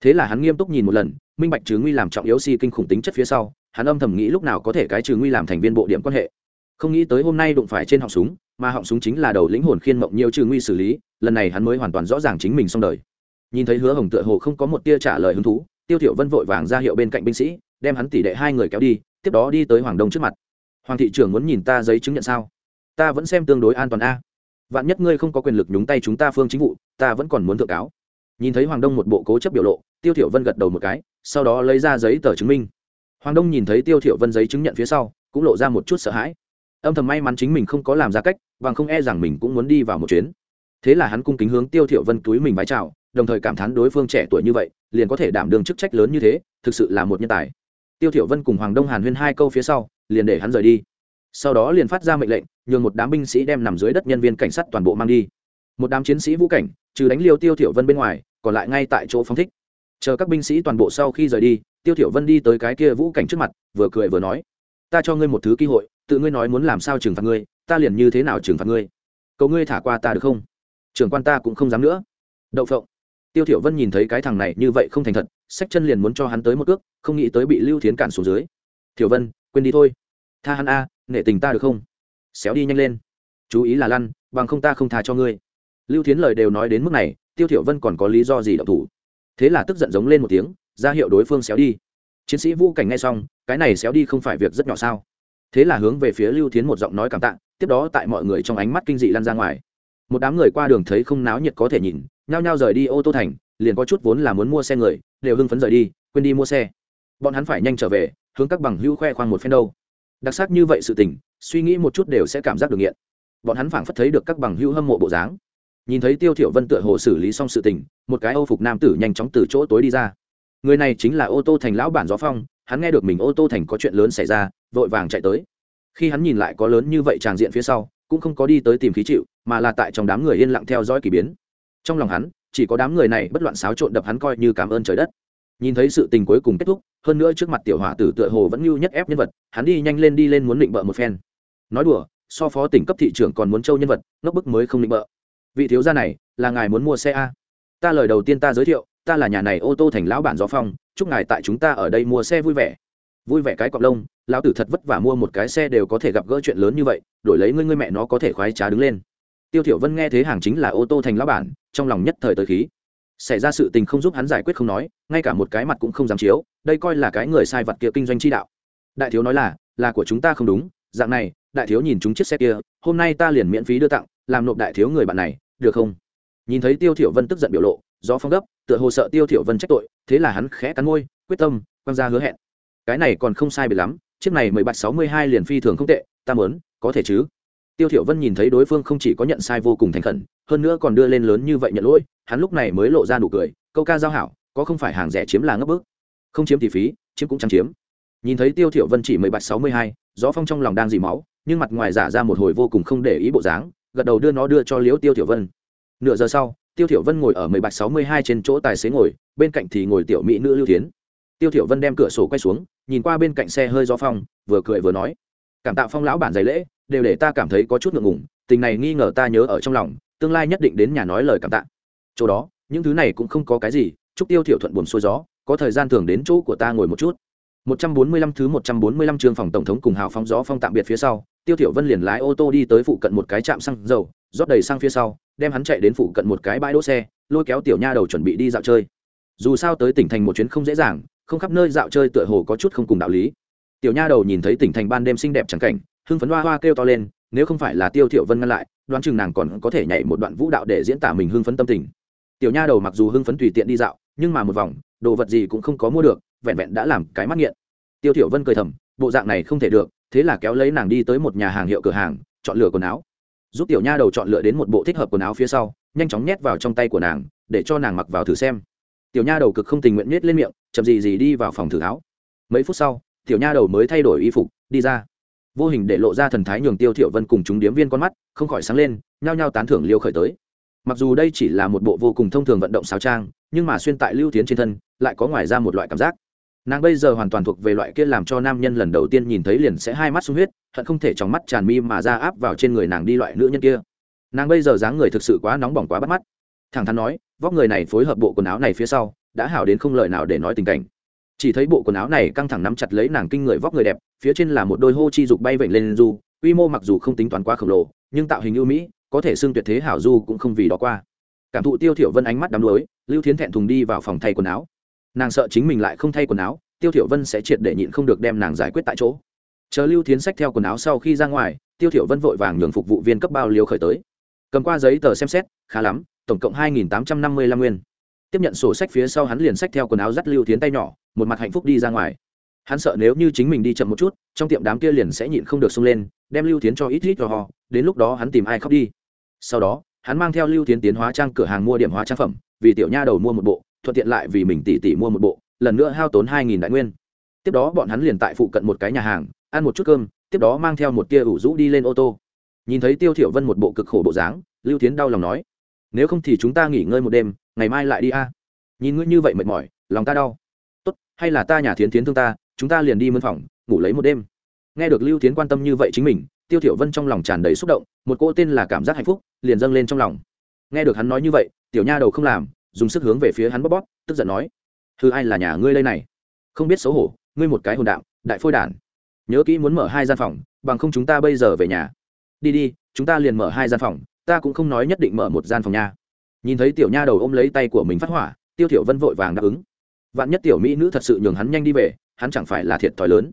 S1: Thế là hắn nghiêm túc nhìn một lần, minh bạch trừ nguy làm trọng yếu si kinh khủng tính chất phía sau, hắn âm thầm nghĩ lúc nào có thể cái trừ nguy làm thành viên bộ điểm quan hệ không nghĩ tới hôm nay đụng phải trên họng súng, mà họng súng chính là đầu lĩnh hồn khiên mộng nhiều trừ nguy xử lý, lần này hắn mới hoàn toàn rõ ràng chính mình xong đời. Nhìn thấy hứa hồng tựa hồ không có một tia trả lời hứng thú, tiêu thiểu vân vội vàng ra hiệu bên cạnh binh sĩ, đem hắn tỷ đệ hai người kéo đi, tiếp đó đi tới hoàng đông trước mặt. Hoàng thị trưởng muốn nhìn ta giấy chứng nhận sao? Ta vẫn xem tương đối an toàn a. Vạn nhất ngươi không có quyền lực nhúng tay chúng ta phương chính vụ, ta vẫn còn muốn thượng cáo. Nhìn thấy hoàng đông một bộ cố chấp biểu lộ, tiêu thiểu vân gật đầu một cái, sau đó lấy ra giấy tờ chứng minh. Hoàng đông nhìn thấy tiêu thiểu vân giấy chứng nhận phía sau, cũng lộ ra một chút sợ hãi âm thầm may mắn chính mình không có làm ra cách và không e rằng mình cũng muốn đi vào một chuyến. Thế là hắn cung kính hướng tiêu Thiệu vân túi mình vái chào, đồng thời cảm thán đối phương trẻ tuổi như vậy, liền có thể đảm đương chức trách lớn như thế, thực sự là một nhân tài. Tiêu Thiệu vân cùng hoàng đông hàn huyên hai câu phía sau, liền để hắn rời đi. Sau đó liền phát ra mệnh lệnh, nhường một đám binh sĩ đem nằm dưới đất nhân viên cảnh sát toàn bộ mang đi. Một đám chiến sĩ vũ cảnh, trừ đánh liều tiêu Thiệu vân bên ngoài, còn lại ngay tại chỗ phóng thích. Chờ các binh sĩ toàn bộ sau khi rời đi, tiêu thiểu vân đi tới cái kia vũ cảnh trước mặt, vừa cười vừa nói, ta cho ngươi một thứ cơ hội tự ngươi nói muốn làm sao trừng phạt ngươi, ta liền như thế nào trừng phạt ngươi? Cầu ngươi thả qua ta được không? Trưởng quan ta cũng không dám nữa. Đậu phộng. Tiêu thiểu vân nhìn thấy cái thằng này như vậy không thành thật sách chân liền muốn cho hắn tới một cước, không nghĩ tới bị lưu thiến cản xuống dưới. Thiểu vân, quên đi thôi. Tha hắn a, nể tình ta được không? Xéo đi nhanh lên. Chú ý là lăn, bằng không ta không tha cho ngươi. Lưu thiến lời đều nói đến mức này, tiêu thiểu vân còn có lý do gì động thủ? Thế là tức giận giống lên một tiếng, ra hiệu đối phương xéo đi. Chiến sĩ vũ cảnh nghe xong, cái này xéo đi không phải việc rất nhỏ sao? Thế là hướng về phía lưu thiến một giọng nói cảm tạ, tiếp đó tại mọi người trong ánh mắt kinh dị lan ra ngoài. Một đám người qua đường thấy không náo nhiệt có thể nhìn, nhao nhao rời đi ô tô thành, liền có chút vốn là muốn mua xe người, đều hưng phấn rời đi, quên đi mua xe. Bọn hắn phải nhanh trở về, hướng các bằng hữu khoe khoang một phen đâu. Đặc sắc như vậy sự tình, suy nghĩ một chút đều sẽ cảm giác được nghiện. Bọn hắn phảng phất thấy được các bằng hữu hâm mộ bộ dáng. Nhìn thấy tiêu thiểu vân tựa hồ xử lý xong sự tình, một cái âu phục nam tử nhanh chóng từ chỗ tối đi ra. Người này chính là ô tô thành lão bản gió phong hắn nghe được mình ô tô thành có chuyện lớn xảy ra, vội vàng chạy tới. Khi hắn nhìn lại có lớn như vậy tràng diện phía sau, cũng không có đi tới tìm khí chịu, mà là tại trong đám người yên lặng theo dõi kỳ biến. Trong lòng hắn, chỉ có đám người này bất loạn xáo trộn đập hắn coi như cảm ơn trời đất. Nhìn thấy sự tình cuối cùng kết thúc, hơn nữa trước mặt tiểu hỏa tử tựa hồ vẫn lưu nhất ép nhân vật, hắn đi nhanh lên đi lên muốn định bợ một phen. Nói đùa, so phó tỉnh cấp thị trưởng còn muốn châu nhân vật, ngốc bức mới không định bợ. Vị thiếu gia này, là ngài muốn mua xe a? Ta lời đầu tiên ta giới thiệu ta là nhà này ô tô thành lão bản gió phong, chúc ngài tại chúng ta ở đây mua xe vui vẻ. Vui vẻ cái cọc lông, lão tử thật vất vả mua một cái xe đều có thể gặp gỡ chuyện lớn như vậy, đổi lấy ngươi ngươi mẹ nó có thể khoái trá đứng lên. Tiêu thiểu vân nghe thế hàng chính là ô tô thành lão bản, trong lòng nhất thời tới khí. Xảy ra sự tình không giúp hắn giải quyết không nói, ngay cả một cái mặt cũng không dám chiếu, đây coi là cái người sai vật kia kinh doanh chi đạo. Đại thiếu nói là là của chúng ta không đúng, dạng này, đại thiếu nhìn chúng chiếc xe kia, hôm nay ta liền miễn phí đưa tặng, làm nộp đại thiếu người bạn này, được không? Nhìn thấy tiêu thiểu vân tức giận biểu lộ do phong gấp, tựa hồ sợ tiêu thiểu vân trách tội, thế là hắn khẽ cắn môi, quyết tâm, quăng ra hứa hẹn. Cái này còn không sai biệt lắm, chiếc này mười bạch sáu mươi hai liền phi thường không tệ, ta muốn, có thể chứ? Tiêu thiểu vân nhìn thấy đối phương không chỉ có nhận sai vô cùng thành khẩn, hơn nữa còn đưa lên lớn như vậy nhận lỗi, hắn lúc này mới lộ ra nụ cười, câu ca giao hảo, có không phải hàng rẻ chiếm là ngấp bước không chiếm thì phí, chiếm cũng chẳng chiếm. Nhìn thấy tiêu thiểu vân chỉ mười bạch sáu mươi hai, gió phong trong lòng đang dì máu, nhưng mặt ngoài giả ra một hồi vô cùng không để ý bộ dáng, gật đầu đưa nó đưa cho liễu tiêu thiểu vân. Nửa giờ sau tiêu thiểu vân ngồi ở mười bạch sáu mươi hai trên chỗ tài xế ngồi, bên cạnh thì ngồi tiểu mỹ nữ lưu thiến. Tiêu thiểu vân đem cửa sổ quay xuống, nhìn qua bên cạnh xe hơi gió phong, vừa cười vừa nói, cảm tạ phong lão bản giày lễ, đều để ta cảm thấy có chút ngượng ngùng, tình này nghi ngờ ta nhớ ở trong lòng, tương lai nhất định đến nhà nói lời cảm tạ. Chỗ đó, những thứ này cũng không có cái gì, chúc tiêu thiểu thuận buồn xuôi gió, có thời gian thường đến chỗ của ta ngồi một chút. 145 thứ 145 trường phòng tổng thống cùng hào phóng gió phong tạm biệt phía sau, Tiêu Thiểu Vân liền lái ô tô đi tới phụ cận một cái trạm xăng dầu, rót đầy xăng phía sau, đem hắn chạy đến phụ cận một cái bãi đỗ xe, lôi kéo tiểu nha đầu chuẩn bị đi dạo chơi. Dù sao tới tỉnh thành một chuyến không dễ dàng, không khắp nơi dạo chơi tựa hồ có chút không cùng đạo lý. Tiểu nha đầu nhìn thấy tỉnh thành ban đêm xinh đẹp chẳng cảnh, hưng phấn hoa hoa kêu to lên, nếu không phải là Tiêu Thiểu Vân ngăn lại, đoán chừng nàng còn có thể nhảy một đoạn vũ đạo để diễn tả mình hưng phấn tâm tình. Tiểu nha đầu mặc dù hưng phấn tùy tiện đi dạo, nhưng mà một vòng, đồ vật gì cũng không có mua được, vẹn vẹn đã làm cái mắt nghiện. Tiêu thiểu vân cười thầm, bộ dạng này không thể được, thế là kéo lấy nàng đi tới một nhà hàng hiệu cửa hàng, chọn lựa quần áo. Giúp tiểu nha đầu chọn lựa đến một bộ thích hợp quần áo phía sau, nhanh chóng nhét vào trong tay của nàng, để cho nàng mặc vào thử xem. Tiểu nha đầu cực không tình nguyện nhét lên miệng, chậm gì gì đi vào phòng thử áo mấy phút sau, tiểu nha đầu mới thay đổi y phục, đi ra. Vô hình để lộ ra thần thái nhường tiêu thiểu vân cùng chúng điếm viên con mắt, không khỏi sáng lên, nhao nhao tán thưởng liêu khởi tới. Mặc dù đây chỉ là một bộ vô cùng thông thường vận động sáo trang, nhưng mà xuyên tại lưu tiến trên thân, lại có ngoài ra một loại cảm giác nàng bây giờ hoàn toàn thuộc về loại kia làm cho nam nhân lần đầu tiên nhìn thấy liền sẽ hai mắt sung huyết, hận không thể trong mắt tràn mi mà ra áp vào trên người nàng đi loại nữ nhân kia. Nàng bây giờ dáng người thực sự quá nóng bỏng quá bắt mắt. Thẳng thắn nói, vóc người này phối hợp bộ quần áo này phía sau, đã hảo đến không lời nào để nói tình cảnh. Chỉ thấy bộ quần áo này căng thẳng nắm chặt lấy nàng kinh người vóc người đẹp, phía trên là một đôi hô chi dục bay vểnh lên du, quy mô mặc dù không tính toán quá khổng lồ, nhưng tạo hình ưu mỹ, có thể xưng tuyệt thế hảo du cũng không vì đó qua. Cảm thụ tiêu thiểu vân ánh mắt đắm đuối, lưu thiến thẹn thùng đi vào phòng thay quần áo nàng sợ chính mình lại không thay quần áo, tiêu thiểu vân sẽ triệt để nhịn không được đem nàng giải quyết tại chỗ. Chờ lưu thiến sách theo quần áo sau khi ra ngoài, tiêu thiểu vân vội vàng nhường phục vụ viên cấp bao liều khởi tới. Cầm qua giấy tờ xem xét, khá lắm, tổng cộng hai nghìn tám trăm năm mươi lăm nguyên. Tiếp nhận sổ sách phía sau hắn liền sách theo quần áo dắt lưu thiến tay nhỏ, một mặt hạnh phúc đi ra ngoài. Hắn sợ nếu như chính mình đi chậm một chút, trong tiệm đám kia liền sẽ nhịn không được xông lên, đem lưu thiến cho ít ít cho họ, đến lúc đó hắn tìm ai khóc đi. Sau đó, hắn mang theo lưu thiến tiến hóa trang cửa hàng mua điểm hóa trang phẩm, vì tiểu nha đầu mua một bộ thuận tiện lại vì mình tỉ tỷ mua một bộ, lần nữa hao tốn hai nghìn đại nguyên. Tiếp đó bọn hắn liền tại phụ cận một cái nhà hàng, ăn một chút cơm, tiếp đó mang theo một tia ủ rũ đi lên ô tô. Nhìn thấy tiêu thiểu vân một bộ cực khổ bộ dáng, lưu tiến đau lòng nói, nếu không thì chúng ta nghỉ ngơi một đêm, ngày mai lại đi a. Nhìn ngươi như vậy mệt mỏi, lòng ta đau. Tốt, hay là ta nhà thiến thiến thương ta, chúng ta liền đi mân phòng, ngủ lấy một đêm. Nghe được lưu tiến quan tâm như vậy chính mình, tiêu thiểu vân trong lòng tràn đầy xúc động, một cô tên là cảm giác hạnh phúc, liền dâng lên trong lòng. Nghe được hắn nói như vậy, tiểu nha đầu không làm dùng sức hướng về phía hắn bóp bóp, tức giận nói thư ai là nhà ngươi lây này? Không biết xấu hổ, ngươi một cái hồn đạo, đại phôi đản. Nhớ kỹ muốn mở hai gian phòng, bằng không chúng ta bây giờ về nhà. Đi đi, chúng ta liền mở hai gian phòng, ta cũng không nói nhất định mở một gian phòng nha. Nhìn thấy tiểu nha đầu ôm lấy tay của mình phát hỏa, tiêu thiểu vân vội vàng đáp ứng. Vạn nhất tiểu mỹ nữ thật sự nhường hắn nhanh đi về, hắn chẳng phải là thiệt thòi lớn.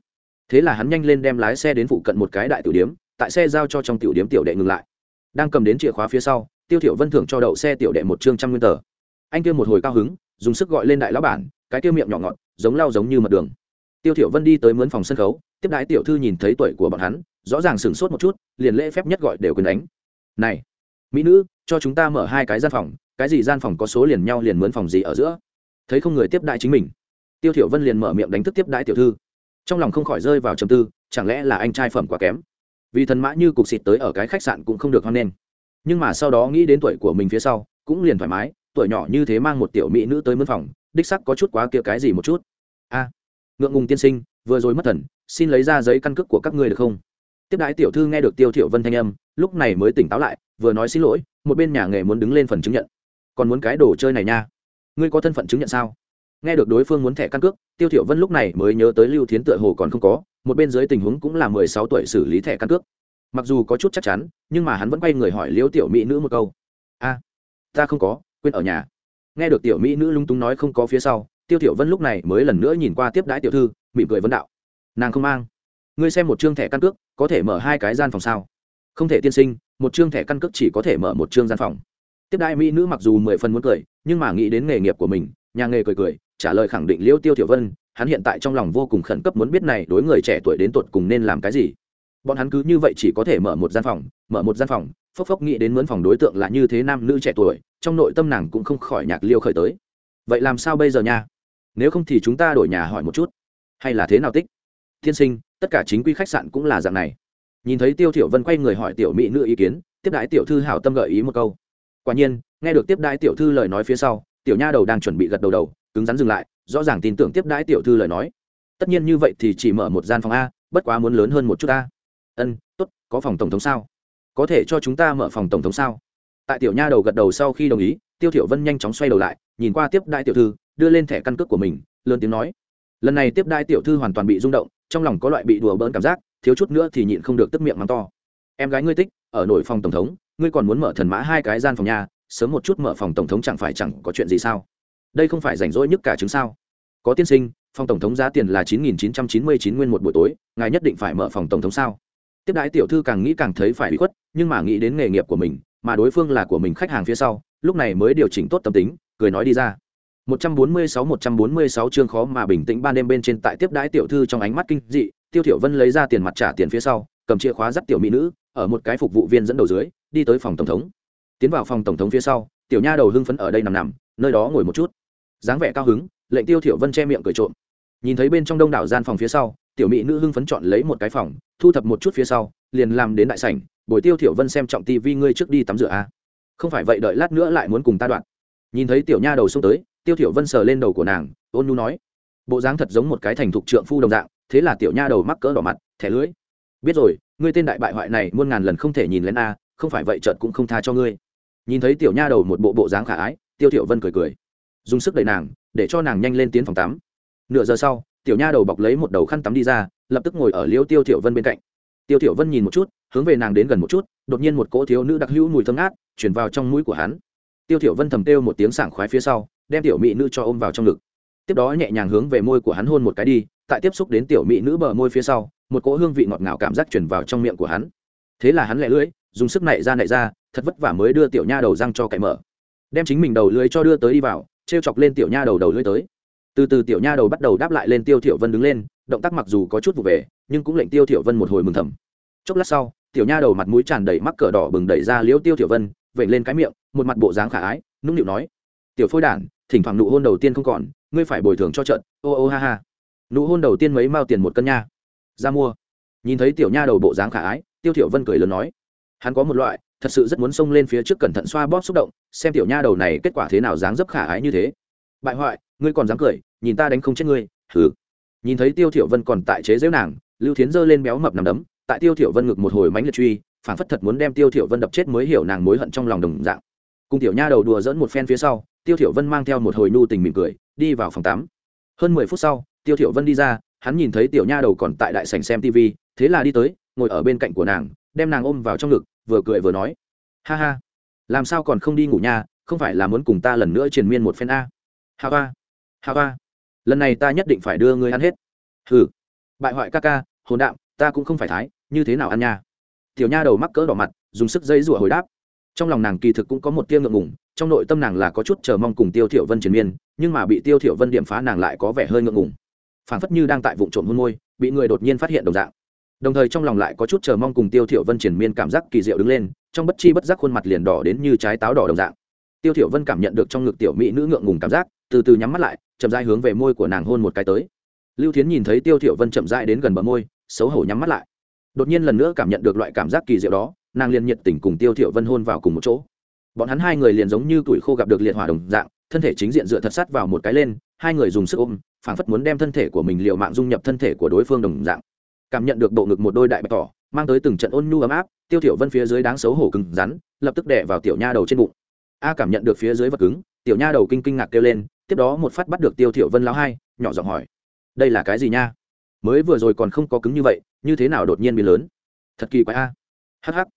S1: Thế là hắn nhanh lên đem lái xe đến phụ cận một cái đại tiểu điếm tại xe giao cho trong tiểu điếm tiểu đệ ngừng lại. Đang cầm đến chìa khóa phía sau, tiêu thiểu vân thưởng cho đậu xe tiểu đệ một trương trăm nguyên tờ anh kia một hồi cao hứng, dùng sức gọi lên đại lão bản, cái kia miệng nhỏ ngọt, giống lao giống như mặt đường. Tiêu thiểu vân đi tới mướn phòng sân khấu, tiếp đái tiểu thư nhìn thấy tuổi của bọn hắn, rõ ràng sừng sốt một chút, liền lễ phép nhất gọi đều quyền đánh. Này, mỹ nữ, cho chúng ta mở hai cái gian phòng, cái gì gian phòng có số liền nhau liền mướn phòng gì ở giữa? Thấy không người tiếp đại chính mình, tiêu thiểu vân liền mở miệng đánh thức tiếp đái tiểu thư. Trong lòng không khỏi rơi vào trầm tư, chẳng lẽ là anh trai phẩm quá kém? Vì thần mã như cục xịt tới ở cái khách sạn cũng không được hoan nên nhưng mà sau đó nghĩ đến tuổi của mình phía sau, cũng liền thoải mái tuổi nhỏ như thế mang một tiểu mỹ nữ tới mướn phòng, đích sắc có chút quá kia cái gì một chút. A, ngượng ngùng tiên sinh, vừa rồi mất thần, xin lấy ra giấy căn cước của các ngươi được không? Tiếp đãi tiểu thư nghe được tiêu thiểu vân thanh âm, lúc này mới tỉnh táo lại, vừa nói xin lỗi, một bên nhà nghề muốn đứng lên phần chứng nhận. Còn muốn cái đồ chơi này nha. Ngươi có thân phận chứng nhận sao? Nghe được đối phương muốn thẻ căn cước, tiêu thiểu vân lúc này mới nhớ tới lưu thiến tựa hồ còn không có, một bên dưới tình huống cũng là mười sáu tuổi xử lý thẻ căn cước. Mặc dù có chút chắc chắn, nhưng mà hắn vẫn quay người hỏi liễu tiểu mỹ nữ một câu. A, ta không có quên ở nhà. Nghe được tiểu mỹ nữ lung túng nói không có phía sau, tiêu tiểu vân lúc này mới lần nữa nhìn qua tiếp đãi tiểu thư, mỉm cười vấn đạo. Nàng không mang. Ngươi xem một chương thẻ căn cước, có thể mở hai cái gian phòng sao? Không thể tiên sinh, một chương thẻ căn cước chỉ có thể mở một chương gian phòng. Tiếp đại mỹ nữ mặc dù mười phần muốn cười, nhưng mà nghĩ đến nghề nghiệp của mình, nhà nghề cười cười, trả lời khẳng định liêu tiêu tiểu vân, hắn hiện tại trong lòng vô cùng khẩn cấp muốn biết này đối người trẻ tuổi đến tuột cùng nên làm cái gì. Bọn hắn cứ như vậy chỉ có thể mở một gian phòng, mở một gian phòng phốc phốc nghĩ đến mướn phòng đối tượng là như thế nam nữ trẻ tuổi, trong nội tâm nàng cũng không khỏi nhạc liêu khởi tới. Vậy làm sao bây giờ nha? Nếu không thì chúng ta đổi nhà hỏi một chút. Hay là thế nào tích? Tiên sinh, tất cả chính quy khách sạn cũng là dạng này. Nhìn thấy tiêu thiểu vân quay người hỏi tiểu mỹ nữ ý kiến, tiếp đái tiểu thư hảo tâm gợi ý một câu. Quả nhiên, nghe được tiếp đái tiểu thư lời nói phía sau, tiểu nha đầu đang chuẩn bị gật đầu đầu, cứng rắn dừng lại, rõ ràng tin tưởng tiếp đái tiểu thư lời nói. Tất nhiên như vậy thì chỉ mở một gian phòng a, bất quá muốn lớn hơn một chút a. Ân, tốt, có phòng tổng thống sao? Có thể cho chúng ta mở phòng tổng thống sao? Tại tiểu nha đầu gật đầu sau khi đồng ý, tiêu thiểu vân nhanh chóng xoay đầu lại, nhìn qua tiếp đại tiểu thư, đưa lên thẻ căn cước của mình, lớn tiếng nói. Lần này tiếp đại tiểu thư hoàn toàn bị rung động, trong lòng có loại bị đùa bỡn cảm giác, thiếu chút nữa thì nhịn không được tức miệng mắng to. Em gái ngươi tích, ở nội phòng tổng thống, ngươi còn muốn mở thần mã hai cái gian phòng nhà, sớm một chút mở phòng tổng thống chẳng phải chẳng có chuyện gì sao? Đây không phải rảnh rỗi nhất cả chứng sao? Có tiên sinh, phòng tổng thống giá tiền là chín nghìn chín trăm chín mươi chín nguyên một buổi tối, ngài nhất định phải mở phòng tổng thống sao? Tiếp đãi tiểu thư càng nghĩ càng thấy phải bị khuất, nhưng mà nghĩ đến nghề nghiệp của mình, mà đối phương là của mình khách hàng phía sau, lúc này mới điều chỉnh tốt tâm tính, cười nói đi ra. 146-146 chương khó mà bình tĩnh ban đêm bên trên tại tiếp đãi tiểu thư trong ánh mắt kinh dị, tiêu thiểu vân lấy ra tiền mặt trả tiền phía sau, cầm chìa khóa dắt tiểu mỹ nữ, ở một cái phục vụ viên dẫn đầu dưới, đi tới phòng tổng thống. Tiến vào phòng tổng thống phía sau, tiểu nha đầu hưng phấn ở đây nằm nằm, nơi đó ngồi một chút. Dáng vẻ cao hứng, lệnh tiêu thiểu vân che miệng cười trộm. Nhìn thấy bên trong đông đảo gian phòng phía sau tiểu mỹ nữ hưng phấn chọn lấy một cái phòng, thu thập một chút phía sau, liền làm đến đại sảnh. Buổi tiêu thiểu vân xem trọng tivi ngươi trước đi tắm rửa a không phải vậy đợi lát nữa lại muốn cùng ta đoạn. Nhìn thấy tiểu nha đầu xông tới, tiêu thiểu vân sờ lên đầu của nàng, ôn nhu nói. Bộ dáng thật giống một cái thành thục trượng phu đồng dạng, thế là tiểu nha đầu mắc cỡ đỏ mặt, thẻ lưỡi biết rồi, ngươi tên đại bại hoại này muôn ngàn lần không thể nhìn lên a, không phải vậy chợt cũng không tha cho ngươi. Nhìn thấy tiểu nha đầu một bộ bộ dáng khả ái, tiêu thiểu vân cười cười. Dùng sức đẩy nàng, để cho nàng nhanh lên tiến phòng tắm. Nửa giờ sau tiểu nha đầu bọc lấy một đầu khăn tắm đi ra, lập tức ngồi ở liêu tiêu Tiểu vân bên cạnh. Tiêu Tiểu vân nhìn một chút, hướng về nàng đến gần một chút, đột nhiên một cỗ thiếu nữ đặc hữu mùi thơm ngát truyền vào trong mũi của hắn. Tiêu Tiểu vân thầm kêu một tiếng sảng khoái phía sau, đem tiểu mỹ nữ cho ôm vào trong ngực. Tiếp đó nhẹ nhàng hướng về môi của hắn hôn một cái đi, tại tiếp xúc đến tiểu mỹ nữ bờ môi phía sau, một cỗ hương vị ngọt ngào cảm giác truyền vào trong miệng của hắn. Thế là hắn lẹ lưỡi, dùng sức nảy ra nảy ra, thật vất vả mới đưa tiểu nha đầu răng cho cậy mở. Đem chính mình đầu lưỡi cho đưa tới đi vào treo chọc lên tiểu nha đầu đầu lưỡi tới từ từ tiểu nha đầu bắt đầu đáp lại lên tiêu thiểu vân đứng lên, động tác mặc dù có chút vụ về, nhưng cũng lệnh tiêu thiểu vân một hồi mừng thầm. Chốc lát sau, tiểu nha đầu mặt mũi tràn đầy mắc cỡ đỏ bừng đẩy ra liễu tiêu thiểu vân vẩy lên cái miệng, một mặt bộ dáng khả ái, nũng nịu nói, tiểu phôi đản, thỉnh thoảng nụ hôn đầu tiên không còn, ngươi phải bồi thường cho trận, ô ô ha ha. Nụ hôn đầu tiên mấy mao tiền một cân nha. Ra mua. Nhìn thấy tiểu nha đầu bộ dáng khả ái, tiêu thiểu vân cười lớn nói, hắn có một loại, thật sự rất muốn xông lên phía trước cẩn thận xoa bóp xúc động, xem tiểu nha đầu này kết quả thế nào dáng dấp khả ái như thế. Bại hoại, ngươi còn dám cười nhìn ta đánh không chết ngươi, hừ. Nhìn thấy tiêu thiểu vân còn tại chế giễu nàng, lưu thiến giơ lên béo mập nằm đấm, tại tiêu thiểu vân ngực một hồi mánh liệt truy, phản phất thật muốn đem tiêu thiểu vân đập chết mới hiểu nàng mối hận trong lòng đồng dạng. Cùng tiểu nha đầu đùa dẫn một phen phía sau, tiêu thiểu vân mang theo một hồi nu tình mỉm cười, đi vào phòng tắm. Hơn mười phút sau, tiêu thiểu vân đi ra, hắn nhìn thấy tiểu nha đầu còn tại đại sảnh xem tivi thế là đi tới, ngồi ở bên cạnh của nàng, đem nàng ôm vào trong ngực, vừa cười vừa nói. Ha ha, làm sao còn không đi ngủ nha, không phải là muốn cùng ta lần nữa triền miên một phen a? Ha ha ha ha lần này ta nhất định phải đưa ngươi ăn hết. Hừ. Bại hoại ca ca, hồn đạm, ta cũng không phải thái, như thế nào ăn nha? Tiểu nha đầu mắc cỡ đỏ mặt, dùng sức dây rủa hồi đáp. Trong lòng nàng kỳ thực cũng có một tiêu ngượng ngùng, trong nội tâm nàng là có chút chờ mong cùng tiêu thiểu vân triền miên, nhưng mà bị tiêu thiểu vân điểm phá nàng lại có vẻ hơi ngượng ngùng. Phảng phất như đang tại vụn trộm hôn môi, bị người đột nhiên phát hiện đồng dạng. Đồng thời trong lòng lại có chút chờ mong cùng tiêu thiểu vân triển miên cảm giác kỳ diệu đứng lên, trong bất chi bất giác khuôn mặt liền đỏ đến như trái táo đỏ đồng dạng. Tiêu thiểu vân cảm nhận được trong ngực tiểu mỹ nữ ngượng ngùng cảm giác từ từ nhắm mắt lại, chậm rãi hướng về môi của nàng hôn một cái tới. Lưu thiến nhìn thấy tiêu thiểu vân chậm rãi đến gần bờ môi, xấu hổ nhắm mắt lại. Đột nhiên lần nữa cảm nhận được loại cảm giác kỳ diệu đó, nàng liền nhiệt tình cùng tiêu thiểu vân hôn vào cùng một chỗ. Bọn hắn hai người liền giống như tuổi khô gặp được liệt hỏa đồng dạng, thân thể chính diện dựa thật sát vào một cái lên, hai người dùng sức ôm, phảng phất muốn đem thân thể của mình liều mạng dung nhập thân thể của đối phương đồng dạng. Cảm nhận được bộ ngực một đôi đại bạch tỏ, mang tới từng trận ôn nhu ấm áp, tiêu thiểu vân phía dưới đáng xấu hổ cứng rắn, lập tức đè vào tiểu nha đầu trên bụng. A cảm nhận được phía dưới vật cứng, tiểu nha đầu kinh kinh ngạc kêu lên tiếp đó một phát bắt được tiêu thiểu vân lão hai, nhỏ giọng hỏi, đây là cái gì nha? Mới vừa rồi còn không có cứng như vậy, như thế nào đột nhiên biến lớn? Thật kỳ quái a. Hắc hắc.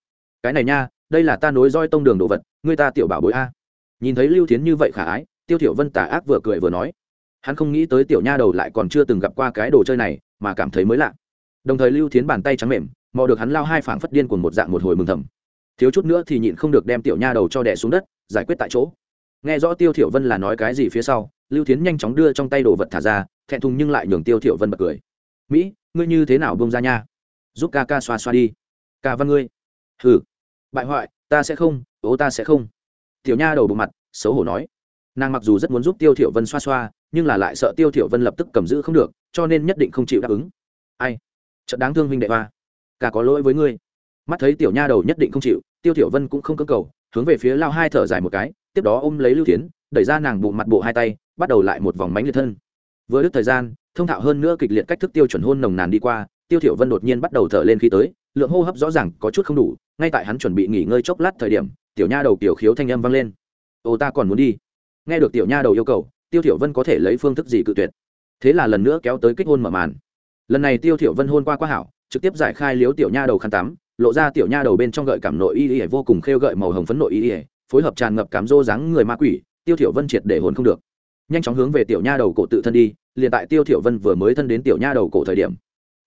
S1: Cái này nha, đây là ta nối roi tông đường đồ vật, ngươi ta tiểu bảo bối a. Nhìn thấy lưu thiến như vậy khả ái, tiêu thiểu vân tà ác vừa cười vừa nói, hắn không nghĩ tới tiểu nha đầu lại còn chưa từng gặp qua cái đồ chơi này, mà cảm thấy mới lạ. Đồng thời lưu thiến bàn tay trắng mềm, mò được hắn lao hai phảng phất điên cuồng một dạng một hồi mừng thầm. Thiếu chút nữa thì nhịn không được đem tiểu nha đầu cho đẻ xuống đất, giải quyết tại chỗ nghe rõ tiêu thiểu vân là nói cái gì phía sau, lưu thiến nhanh chóng đưa trong tay đồ vật thả ra, thẹn thùng nhưng lại nhường tiêu thiểu vân bật cười. Mỹ, ngươi như thế nào buông ra nha? Giúp ca ca xoa xoa đi. Ca văn ngươi. Hừ. Bại hoại, ta sẽ không, ố ta sẽ không. Tiểu nha đầu bụng mặt, xấu hổ nói. Nàng mặc dù rất muốn giúp tiêu thiểu vân xoa xoa, nhưng là lại sợ tiêu thiểu vân lập tức cầm giữ không được, cho nên nhất định không chịu đáp ứng. Ai? Chợt đáng thương huynh đệ hoa. Ca có lỗi với ngươi. Mắt thấy tiểu nha đầu nhất định không chịu, tiêu thiểu vân cũng không cưỡng cầu, hướng về phía lao hai thở dài một cái tiếp đó ôm lấy lưu thiến, đẩy ra nàng bụng mặt bộ hai tay, bắt đầu lại một vòng mánh liệt thân. Vừa đứt thời gian, thông thạo hơn nữa kịch liệt cách thức tiêu chuẩn hôn nồng nàn đi qua, tiêu thiểu vân đột nhiên bắt đầu thở lên khi tới, lượng hô hấp rõ ràng có chút không đủ, ngay tại hắn chuẩn bị nghỉ ngơi chốc lát thời điểm, tiểu nha đầu tiểu khiếu thanh âm vang lên. Ô, ta còn muốn đi. Nghe được tiểu nha đầu yêu cầu, tiêu thiểu vân có thể lấy phương thức gì cự tuyệt. Thế là lần nữa kéo tới kích hôn mở màn. Lần này tiêu thiểu vân hôn qua quá hảo, trực tiếp giải khai liếu tiểu nha đầu khăn tắm, lộ ra tiểu nha đầu bên trong gợi cảm nội y y vô cùng khêu gợi màu hồng phấn nội y y phối hợp tràn ngập cám rô dáng người ma quỷ, tiêu thiểu vân triệt để hồn không được. Nhanh chóng hướng về tiểu nha đầu cổ tự thân đi, liền tại tiêu thiểu vân vừa mới thân đến tiểu nha đầu cổ thời điểm.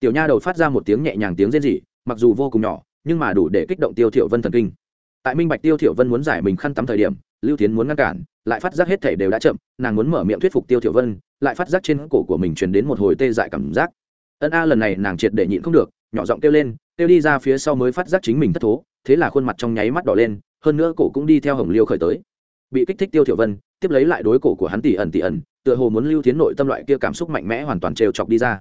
S1: Tiểu nha đầu phát ra một tiếng nhẹ nhàng tiếng rên rỉ, mặc dù vô cùng nhỏ, nhưng mà đủ để kích động tiêu thiểu vân thần kinh. Tại minh bạch tiêu thiểu vân muốn giải mình khăn tắm thời điểm, lưu thiến muốn ngăn cản, lại phát giác hết thể đều đã chậm, nàng muốn mở miệng thuyết phục tiêu thiểu vân, lại phát giác trên cổ của mình truyền đến một hồi tê dại cảm giác. Ân a lần này nàng triệt để nhịn không được, nhỏ giọng kêu lên, kêu đi ra phía sau mới phát giác chính mình thất thố, thế là khuôn mặt trong nháy mắt đỏ lên hơn nữa cổ cũng đi theo hồng liêu khởi tới. Bị kích thích tiêu thiểu vân, tiếp lấy lại đối cổ của hắn tỷ ẩn tỷ ẩn, tựa hồ muốn lưu thiến nội tâm loại kia cảm xúc mạnh mẽ hoàn toàn trêu chọc đi ra.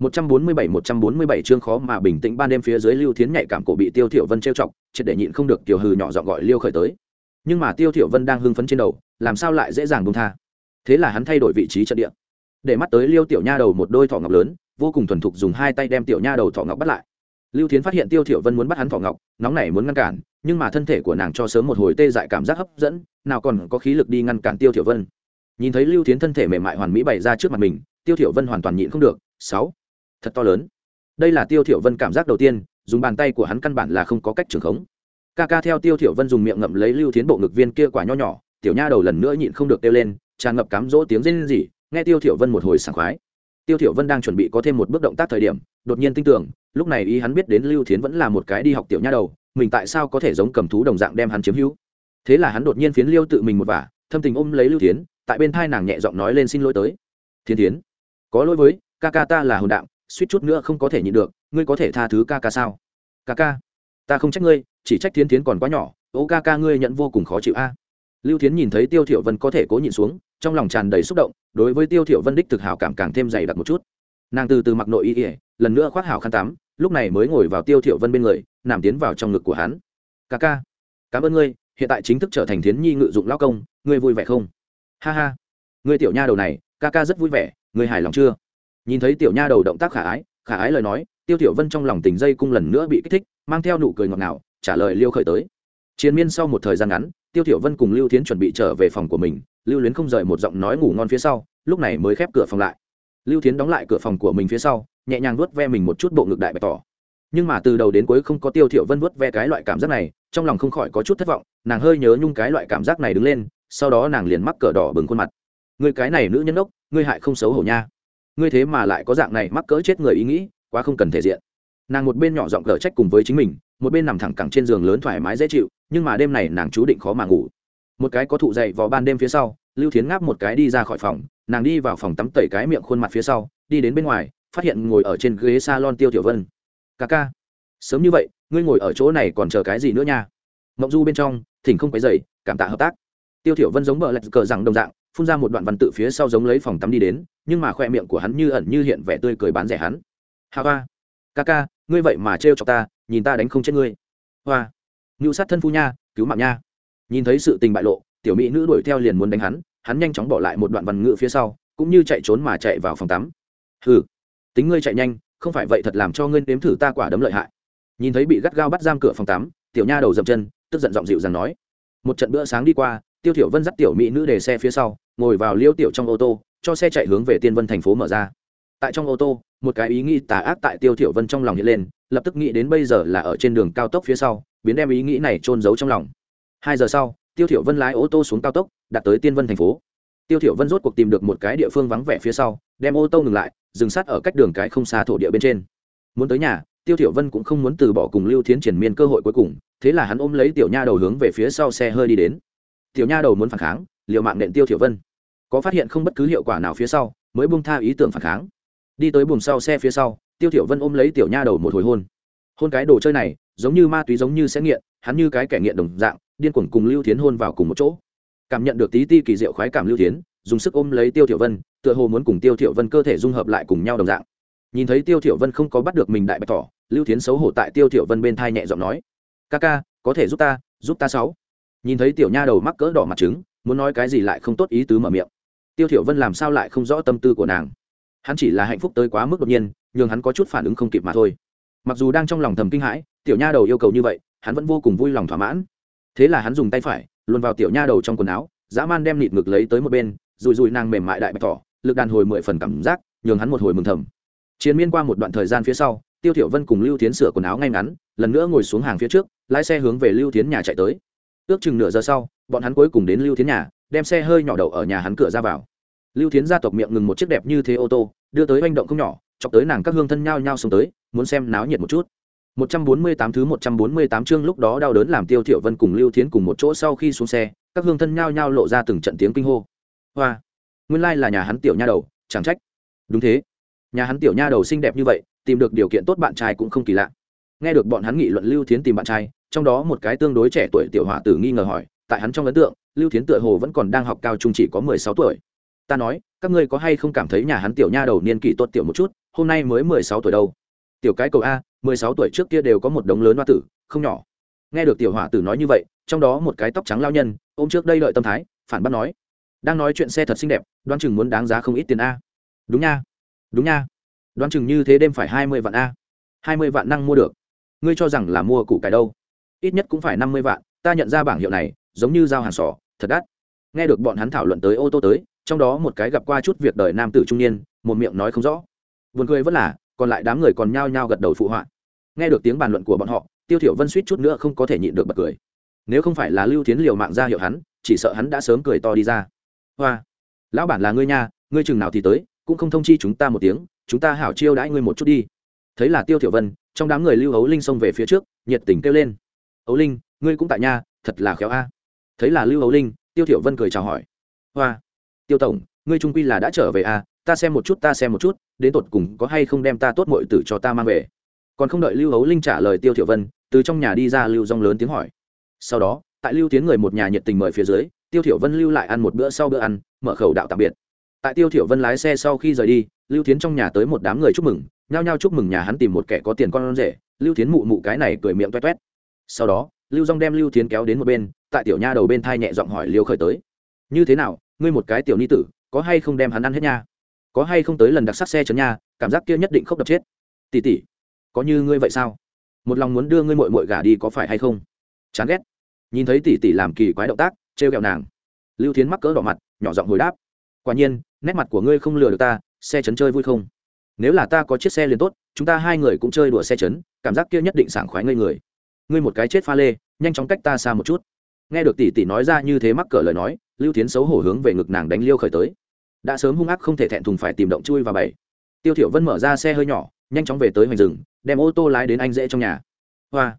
S1: 147-147 chương khó mà bình tĩnh ban đêm phía dưới lưu thiến nhạy cảm cổ bị tiêu thiểu vân trêu chọc, triệt để nhịn không được tiểu hừ nhỏ giọng gọi liêu khởi tới. Nhưng mà tiêu thiểu vân đang hưng phấn trên đầu, làm sao lại dễ dàng buông tha? Thế là hắn thay đổi vị trí trận địa. Để mắt tới liêu tiểu nha đầu một đôi thỏ ngọc lớn, vô cùng thuần thục dùng hai tay đem tiểu nha đầu thỏ ngọc bắt lại. Lưu thiến phát hiện tiêu thiểu vân muốn bắt hắn thỏ ngọc, nóng nảy muốn ngăn cản nhưng mà thân thể của nàng cho sớm một hồi tê dại cảm giác hấp dẫn, nào còn có khí lực đi ngăn cản tiêu thiểu vân. Nhìn thấy lưu thiến thân thể mềm mại hoàn mỹ bày ra trước mặt mình, tiêu thiểu vân hoàn toàn nhịn không được. Sáu. Thật to lớn. Đây là tiêu thiểu vân cảm giác đầu tiên, dùng bàn tay của hắn căn bản là không có cách trường khống. Ca ca theo tiêu thiểu vân dùng miệng ngậm lấy lưu thiến bộ ngực viên kia quả nho nhỏ, tiểu nha đầu lần nữa nhịn không được tiêu lên, tràn ngập cám dỗ tiếng rên rỉ, nghe tiêu thiểu vân một hồi sảng khoái. Tiêu thiểu vân đang chuẩn bị có thêm một bước động tác thời điểm, đột nhiên tin tưởng, lúc này y hắn biết đến lưu thiến vẫn là một cái đi học tiểu nha đầu mình tại sao có thể giống cầm thú đồng dạng đem hắn chiếm hữu? Thế là hắn đột nhiên phiến liêu tự mình một vả, thâm tình ôm lấy lưu thiến, tại bên thai nàng nhẹ giọng nói lên xin lỗi tới. Thiên thiến, có lỗi với, ca ca ta là hồn đạm, suýt chút nữa không có thể nhịn được, ngươi có thể tha thứ ca ca sao? Ca ca, ta không trách ngươi, chỉ trách thiến thiến còn quá nhỏ, ô ca ca ngươi nhận vô cùng khó chịu a. Lưu thiến nhìn thấy tiêu thiểu vân có thể cố nhịn xuống, trong lòng tràn đầy xúc động, đối với tiêu thiểu vân đích thực hảo cảm càng thêm dày đặc một chút. Nàng từ từ mặc nội y ỉa lần nữa khoác hảo khăn tắm lúc này mới ngồi vào tiêu thiểu vân bên người, nằm tiến vào trong ngực của hắn. Ca ca, cảm ơn ngươi, hiện tại chính thức trở thành thiến nhi ngự dụng lao công, ngươi vui vẻ không? Ha ha, ngươi tiểu nha đầu này, ca ca rất vui vẻ, ngươi hài lòng chưa? Nhìn thấy tiểu nha đầu động tác khả ái khả ái lời nói, tiêu tiểu vân trong lòng tình dây cung lần nữa bị kích thích, mang theo nụ cười ngọt ngào, trả lời liêu khởi tới. Chiến miên sau một thời gian ngắn, tiêu tiểu vân cùng lưu thiến chuẩn bị trở về phòng của mình, lưu luyến không rời một giọng nói ngủ ngon phía sau, lúc này mới khép cửa phòng lại. Lưu thiến đóng lại cửa phòng của mình phía sau nhẹ nhàng vuốt ve mình một chút bộ ngực đại bày tỏ. Nhưng mà từ đầu đến cuối không có tiêu thiểu vân vuốt ve cái loại cảm giác này, trong lòng không khỏi có chút thất vọng, nàng hơi nhớ nhung cái loại cảm giác này đứng lên, sau đó nàng liền mắc cỡ đỏ bừng khuôn mặt. Người cái này nữ nhân đốc, ngươi hại không xấu hổ nha. Ngươi thế mà lại có dạng này mắc cỡ chết người ý nghĩ, quá không cần thể diện. Nàng một bên nhỏ giọng cờ trách cùng với chính mình, một bên nằm thẳng cẳng trên giường lớn thoải mái dễ chịu, nhưng mà đêm này nàng chú định khó mà ngủ. Một cái có thụ dậy vào ban đêm phía sau, lưu thiến ngáp một cái đi ra khỏi phòng, nàng đi vào phòng tắm tẩy cái miệng khuôn mặt phía sau, đi đến bên ngoài phát hiện ngồi ở trên ghế salon tiêu tiểu vân. Ca ca, sớm như vậy, ngươi ngồi ở chỗ này còn chờ cái gì nữa nha? Mộng du bên trong, thỉnh không phải dậy cảm tạ hợp tác. Tiêu tiểu vân giống bờ lạch cờ rằng đồng dạng, phun ra một đoạn văn tự phía sau giống lấy phòng tắm đi đến, nhưng mà khoe miệng của hắn như ẩn như hiện vẻ tươi cười bán rẻ hắn. Hà va ca ca, ngươi vậy mà trêu chọc ta, nhìn ta đánh không chết ngươi. Hoa ngưu sát thân phu nha, cứu mạng nha. Nhìn thấy sự tình bại lộ, tiểu mỹ nữ đuổi theo liền muốn đánh hắn hắn nhanh chóng bỏ lại một đoạn văn ngữ phía sau, cũng như chạy trốn mà chạy vào phòng tắm. Hừ tính ngươi chạy nhanh, không phải vậy thật làm cho ngươi nếm thử ta quả đấm lợi hại. Nhìn thấy bị gắt gao bắt giam cửa phòng tắm, tiểu nha đầu dậm chân, tức giận giọng dịu rằng nói. Một trận bữa sáng đi qua, tiêu thiểu vân dắt tiểu mỹ nữ để xe phía sau, ngồi vào liêu tiểu trong ô tô, cho xe chạy hướng về tiên vân thành phố mở ra. Tại trong ô tô, một cái ý nghĩ tà ác tại tiêu thiểu vân trong lòng hiện lên, lập tức nghĩ đến bây giờ là ở trên đường cao tốc phía sau, biến đem ý nghĩ này trôn giấu trong lòng. Hai giờ sau, tiêu thiểu vân lái ô tô xuống cao tốc đặt tới tiên vân thành phố. Tiêu thiểu vân rốt cuộc tìm được một cái địa phương vắng vẻ phía sau, đem ô tô ngừng lại dừng sát ở cách đường cái không xa thổ địa bên trên. Muốn tới nhà, tiêu thiểu vân cũng không muốn từ bỏ cùng lưu thiến triển miên cơ hội cuối cùng, thế là hắn ôm lấy tiểu nha đầu hướng về phía sau xe hơi đi đến. Tiểu nha đầu muốn phản kháng, liều mạng nện tiêu thiểu vân. Có phát hiện không bất cứ hiệu quả nào phía sau, mới buông tha ý tưởng phản kháng. Đi tới buồng sau xe phía sau, tiêu thiểu vân ôm lấy tiểu nha đầu một hồi hôn. Hôn cái đồ chơi này, giống như ma túy giống như sẽ nghiện, hắn như cái kẻ nghiện đồng dạng, điên cuồng cùng lưu thiến hôn vào cùng một chỗ. Cảm nhận được tí ti kỳ diệu khoái cảm lưu thiến, dùng sức ôm lấy tiêu thiểu vân tựa hồ muốn cùng tiêu thiểu vân cơ thể dung hợp lại cùng nhau đồng dạng. Nhìn thấy tiêu thiểu vân không có bắt được mình đại bạch tỏ lưu thiến xấu hổ tại tiêu thiểu vân bên thai nhẹ giọng nói, ca ca, có thể giúp ta giúp ta sáu. Nhìn thấy tiểu nha đầu mắc cỡ đỏ mặt trứng, muốn nói cái gì lại không tốt ý tứ mở miệng. Tiêu thiểu vân làm sao lại không rõ tâm tư của nàng? Hắn chỉ là hạnh phúc tới quá mức đột nhiên nhưng hắn có chút phản ứng không kịp mà thôi. Mặc dù đang trong lòng thầm kinh hãi, tiểu nha đầu yêu cầu như vậy, hắn vẫn vô cùng vui lòng thỏa mãn. Thế là hắn dùng tay phải, luồn vào tiểu nha đầu trong quần áo, dã man đem nịt ngực lấy tới một bên, rùi rùi nàng mềm mại đại bạch thỏ lực đàn hồi mười phần cảm giác nhường hắn một hồi mừng thầm. Chiến miên qua một đoạn thời gian phía sau tiêu thiểu vân cùng lưu tiến sửa quần áo ngay ngắn lần nữa ngồi xuống hàng phía trước lái xe hướng về lưu tiến nhà chạy tới. Ước chừng nửa giờ sau bọn hắn cuối cùng đến lưu tiến nhà đem xe hơi nhỏ đậu ở nhà hắn cửa ra vào. Lưu tiến gia tộc miệng ngừng một chiếc đẹp như thế ô tô đưa tới manh động không nhỏ chọc tới nàng các hương thân nhau nhau xuống tới muốn xem náo nhiệt một chút. 148 thứ 148 chương lúc đó đau đớn làm Tiêu Thiểu Vân cùng Lưu Thiến cùng một chỗ sau khi xuống xe, các hương thân nhao nhao lộ ra từng trận tiếng kinh hô. Hoa, nguyên lai là nhà hắn tiểu nha đầu, chẳng trách. Đúng thế, nhà hắn tiểu nha đầu xinh đẹp như vậy, tìm được điều kiện tốt bạn trai cũng không kỳ lạ. Nghe được bọn hắn nghị luận Lưu Thiến tìm bạn trai, trong đó một cái tương đối trẻ tuổi tiểu hỏa tử nghi ngờ hỏi, tại hắn trong ấn tượng, Lưu Thiến tựa hồ vẫn còn đang học cao trung chỉ có 16 tuổi. Ta nói, các ngươi có hay không cảm thấy nhà hắn tiểu nha đầu niên kỷ tốt tiểu một chút, hôm nay mới 16 tuổi đâu? Tiểu cái cầu a, mười sáu tuổi trước kia đều có một đống lớn hoa tử không nhỏ nghe được tiểu hỏa tử nói như vậy trong đó một cái tóc trắng lao nhân ôm trước đây lợi tâm thái phản bác nói đang nói chuyện xe thật xinh đẹp, đoán chừng muốn đáng giá không ít tiền a. Đúng nha. Đúng nha. Đoán chừng như thế đêm phải hai mươi vạn a. hai mươi vạn năng mua được. Ngươi cho rằng là mua củ cải đâu? Ít nhất cũng phải năm mươi vạn, ta nhận ra bảng hiệu này, giống như giao hàng sỏ, thật đắt. Nghe được bọn hắn thảo luận tới ô tô tới, trong đó một cái gặp qua chút việc đời nam tử trung niên, một miệng nói không rõ. Buồn cười vẫn là, còn lại đám người còn nhao nhao gật đầu phụ họa. Nghe được tiếng bàn luận của bọn họ, tiêu thiểu vân suýt chút nữa không có thể nhịn được bật cười. Nếu không phải là lưu thiến liều mạng ra hiệu hắn, chỉ sợ hắn đã sớm cười to đi ra hoa. Lão bản là ngươi nha, ngươi chừng nào thì tới, cũng không thông chi chúng ta một tiếng, chúng ta hảo chiêu đãi ngươi một chút đi. Thấy là tiêu thiểu vân, trong đám người lưu ấu linh xông về phía trước, nhiệt tình kêu lên. Ấu linh, ngươi cũng tại nha, thật là khéo a. Thấy là lưu ấu linh, tiêu thiểu vân cười chào hỏi. Hoa. Tiêu tổng, ngươi trung quy là đã trở về a, ta xem một chút, ta xem một chút, đến tột cùng có hay không đem ta tốt muội tử cho ta mang về. Còn không đợi lưu hấu linh trả lời tiêu thiểu vân, từ trong nhà đi ra lưu rong lớn tiếng hỏi. Sau đó, tại lưu tiến người một nhà nhiệt tình mời phía dưới tiêu thiểu vân lưu lại ăn một bữa sau bữa ăn, mở khẩu đạo tạm biệt. Tại tiêu thiểu vân lái xe sau khi rời đi, lưu Thiến trong nhà tới một đám người chúc mừng, nhao nhao chúc mừng nhà hắn tìm một kẻ có tiền con rể. Lưu Thiến mụ mụ cái này cười miệng toét toét sau đó, lưu Dung đem lưu Thiến kéo đến một bên, tại tiểu nha đầu bên thai nhẹ giọng hỏi liêu khởi tới. Như thế nào, ngươi một cái tiểu ni tử, có hay không đem hắn ăn hết nha? Có hay không tới lần đặc sắc xe chấn nha, cảm giác kia nhất định không đập chết. Tỷ tỷ, có như ngươi vậy sao? Một lòng muốn đưa ngươi mội mội gả đi có phải hay không? Chán ghét. Nhìn thấy tỷ tỷ làm kỳ quái động tác trêu ghẹo nàng. Lưu thiến mắc cỡ đỏ mặt, nhỏ giọng hồi đáp. Quả nhiên, nét mặt của ngươi không lừa được ta, xe chấn chơi vui không? Nếu là ta có chiếc xe liền tốt, chúng ta hai người cũng chơi đùa xe chấn, cảm giác kia nhất định sảng khoái ngây người. Ngươi một cái chết pha lê, nhanh chóng cách ta xa một chút. Nghe được tỷ tỷ nói ra như thế mắc cỡ lời nói, lưu thiến xấu hổ hướng về ngực nàng đánh liêu khởi tới. Đã sớm hung ác không thể thẹn thùng phải tìm động chui vào bảy tiêu thiểu vân mở ra xe hơi nhỏ, nhanh chóng về tới hoành rừng, đem ô tô lái đến anh dễ trong nhà. Hoa!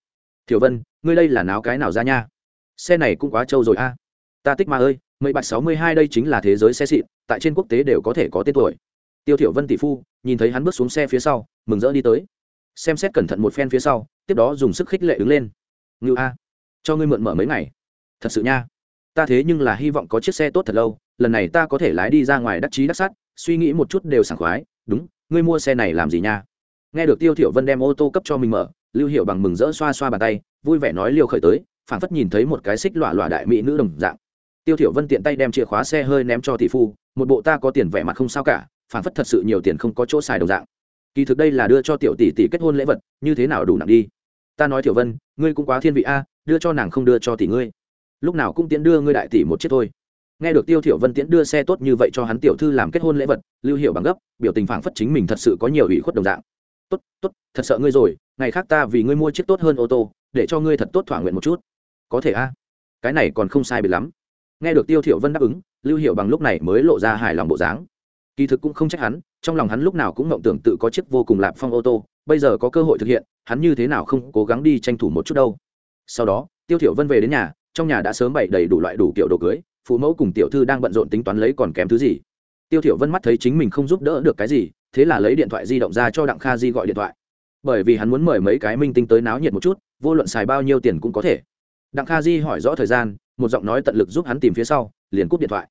S1: Thiểu vân, ngươi đây là náo cái nào ra nha? Xe này cũng quá trâu rồi a ta tích mà ơi, mấy bạch sáu mươi hai đây chính là thế giới xe xịn, tại trên quốc tế đều có thể có tên tuổi. Tiêu thiểu vân tỷ phu, nhìn thấy hắn bước xuống xe phía sau, mừng rỡ đi tới. Xem xét cẩn thận một phen phía sau, tiếp đó dùng sức khích lệ đứng lên. Ngưu a, cho ngươi mượn mở mấy ngày. Thật sự nha. Ta thế nhưng là hy vọng có chiếc xe tốt thật lâu, lần này ta có thể lái đi ra ngoài đắc chí đắc sát, suy nghĩ một chút đều sảng khoái. Đúng, ngươi mua xe này làm gì nha? Nghe được tiêu thiểu vân đem ô tô cấp cho mình mở, lưu Hiểu bằng mừng rỡ xoa xoa bàn tay, vui vẻ nói liều khởi tới, phảng phất nhìn thấy một cái xích lọa lọa đại mỹ nữ đồng dạng tiêu thiểu vân tiện tay đem chìa khóa xe hơi ném cho tỷ phu, một bộ ta có tiền vẻ mặt không sao cả phảng phất thật sự nhiều tiền không có chỗ xài đồng dạng. Kỳ thực đây là đưa cho tiểu tỷ tỷ kết hôn lễ vật, như thế nào đủ nặng đi? Ta nói tiểu vân, ngươi cũng quá thiên vị a, đưa cho nàng không đưa cho tỷ ngươi. Lúc nào cũng tiễn đưa ngươi đại tỷ một chiếc thôi. Nghe được tiêu thiểu vân tiễn đưa xe tốt như vậy cho hắn tiểu thư làm kết hôn lễ vật, lưu Hiểu bằng gấp, biểu tình phảng phất chính mình thật sự có nhiều ủy khuất đồng dạng. Tốt tốt, thật sợ ngươi rồi, ngày khác ta vì ngươi mua chiếc tốt hơn ô tô, để cho ngươi thật tốt thỏa nguyện một chút. Có thể a, cái này còn không sai biệt lắm nghe được tiêu thiểu vân đáp ứng, lưu hiệu bằng lúc này mới lộ ra hài lòng bộ dáng. Kỳ thực cũng không trách hắn, trong lòng hắn lúc nào cũng ngậm tưởng tự có chiếc vô cùng lạp phong ô tô, bây giờ có cơ hội thực hiện, hắn như thế nào không cố gắng đi tranh thủ một chút đâu. Sau đó, tiêu thiểu vân về đến nhà, trong nhà đã sớm bày đầy đủ loại đủ kiểu đồ cưới, phụ mẫu cùng tiểu thư đang bận rộn tính toán lấy còn kém thứ gì. Tiêu thiểu vân mắt thấy chính mình không giúp đỡ được cái gì, thế là lấy điện thoại di động ra cho đặng kha di gọi điện thoại. Bởi vì hắn muốn mời mấy cái minh tinh tới náo nhiệt một chút, vô luận xài bao nhiêu tiền cũng có thể đặng kha di hỏi rõ thời gian, một giọng nói tận lực giúp hắn tìm phía sau, liền cúp điện thoại.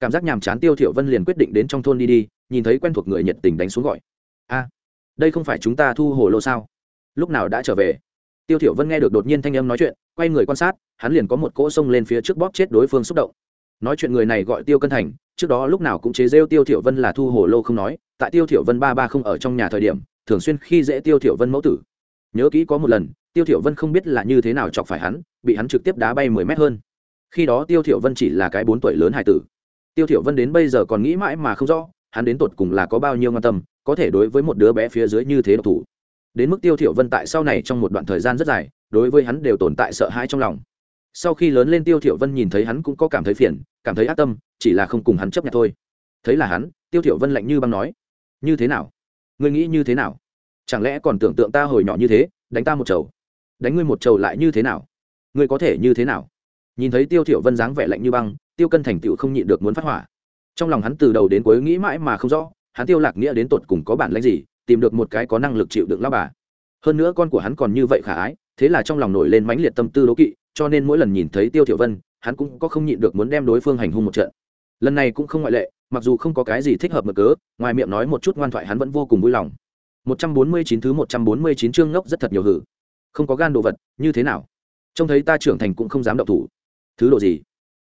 S1: Cảm giác nhàm chán tiêu thiểu vân liền quyết định đến trong thôn đi đi, nhìn thấy quen thuộc người nhiệt tình đánh xuống gọi. A, đây không phải chúng ta thu hồ lô sao? Lúc nào đã trở về? Tiêu thiểu vân nghe được đột nhiên thanh âm nói chuyện, quay người quan sát, hắn liền có một cỗ sông lên phía trước bóp chết đối phương xúc động. Nói chuyện người này gọi tiêu cân thành, trước đó lúc nào cũng chế rêu tiêu thiểu vân là thu hồ lô không nói, tại tiêu thiểu vân ba ba không ở trong nhà thời điểm, thường xuyên khi dễ tiêu thiểu vân mẫu tử. Nhớ kỹ có một lần tiêu thiểu vân không biết là như thế nào chọc phải hắn, bị hắn trực tiếp đá bay mười mét hơn. Khi đó tiêu thiểu vân chỉ là cái bốn tuổi lớn hải tử. Tiêu thiểu vân đến bây giờ còn nghĩ mãi mà không rõ, hắn đến tột cùng là có bao nhiêu ngon tâm, có thể đối với một đứa bé phía dưới như thế độc thủ. Đến mức tiêu thiểu vân tại sau này trong một đoạn thời gian rất dài, đối với hắn đều tồn tại sợ hãi trong lòng. Sau khi lớn lên tiêu thiểu vân nhìn thấy hắn cũng có cảm thấy phiền, cảm thấy ác tâm, chỉ là không cùng hắn chấp nhận thôi. Thấy là hắn, tiêu thiểu vân lạnh như băng nói, như thế nào? Ngươi nghĩ như thế nào? Chẳng lẽ còn tưởng tượng ta hồi nhỏ như thế, đánh ta một chầu? Đánh ngươi một trầu lại như thế nào? Ngươi có thể như thế nào? Nhìn thấy tiêu thiểu vân dáng vẻ lạnh như băng, tiêu cân thành tựu không nhịn được muốn phát hỏa. Trong lòng hắn từ đầu đến cuối nghĩ mãi mà không rõ, hắn tiêu lạc nghĩa đến tột cùng có bản lĩnh gì, tìm được một cái có năng lực chịu đựng lao bà. Hơn nữa con của hắn còn như vậy khả ái, thế là trong lòng nổi lên mãnh liệt tâm tư đố kỵ, cho nên mỗi lần nhìn thấy tiêu thiểu vân, hắn cũng có không nhịn được muốn đem đối phương hành hung một trận. Lần này cũng không ngoại lệ, mặc dù không có cái gì thích hợp mực cớ, ngoài miệng nói một chút ngoan thoại hắn vẫn vô cùng vui lòng. 149 thứ 149 chương ngốc rất thật nhiều hử không có gan đồ vật, như thế nào? Trông thấy ta trưởng thành cũng không dám động thủ. Thứ độ gì?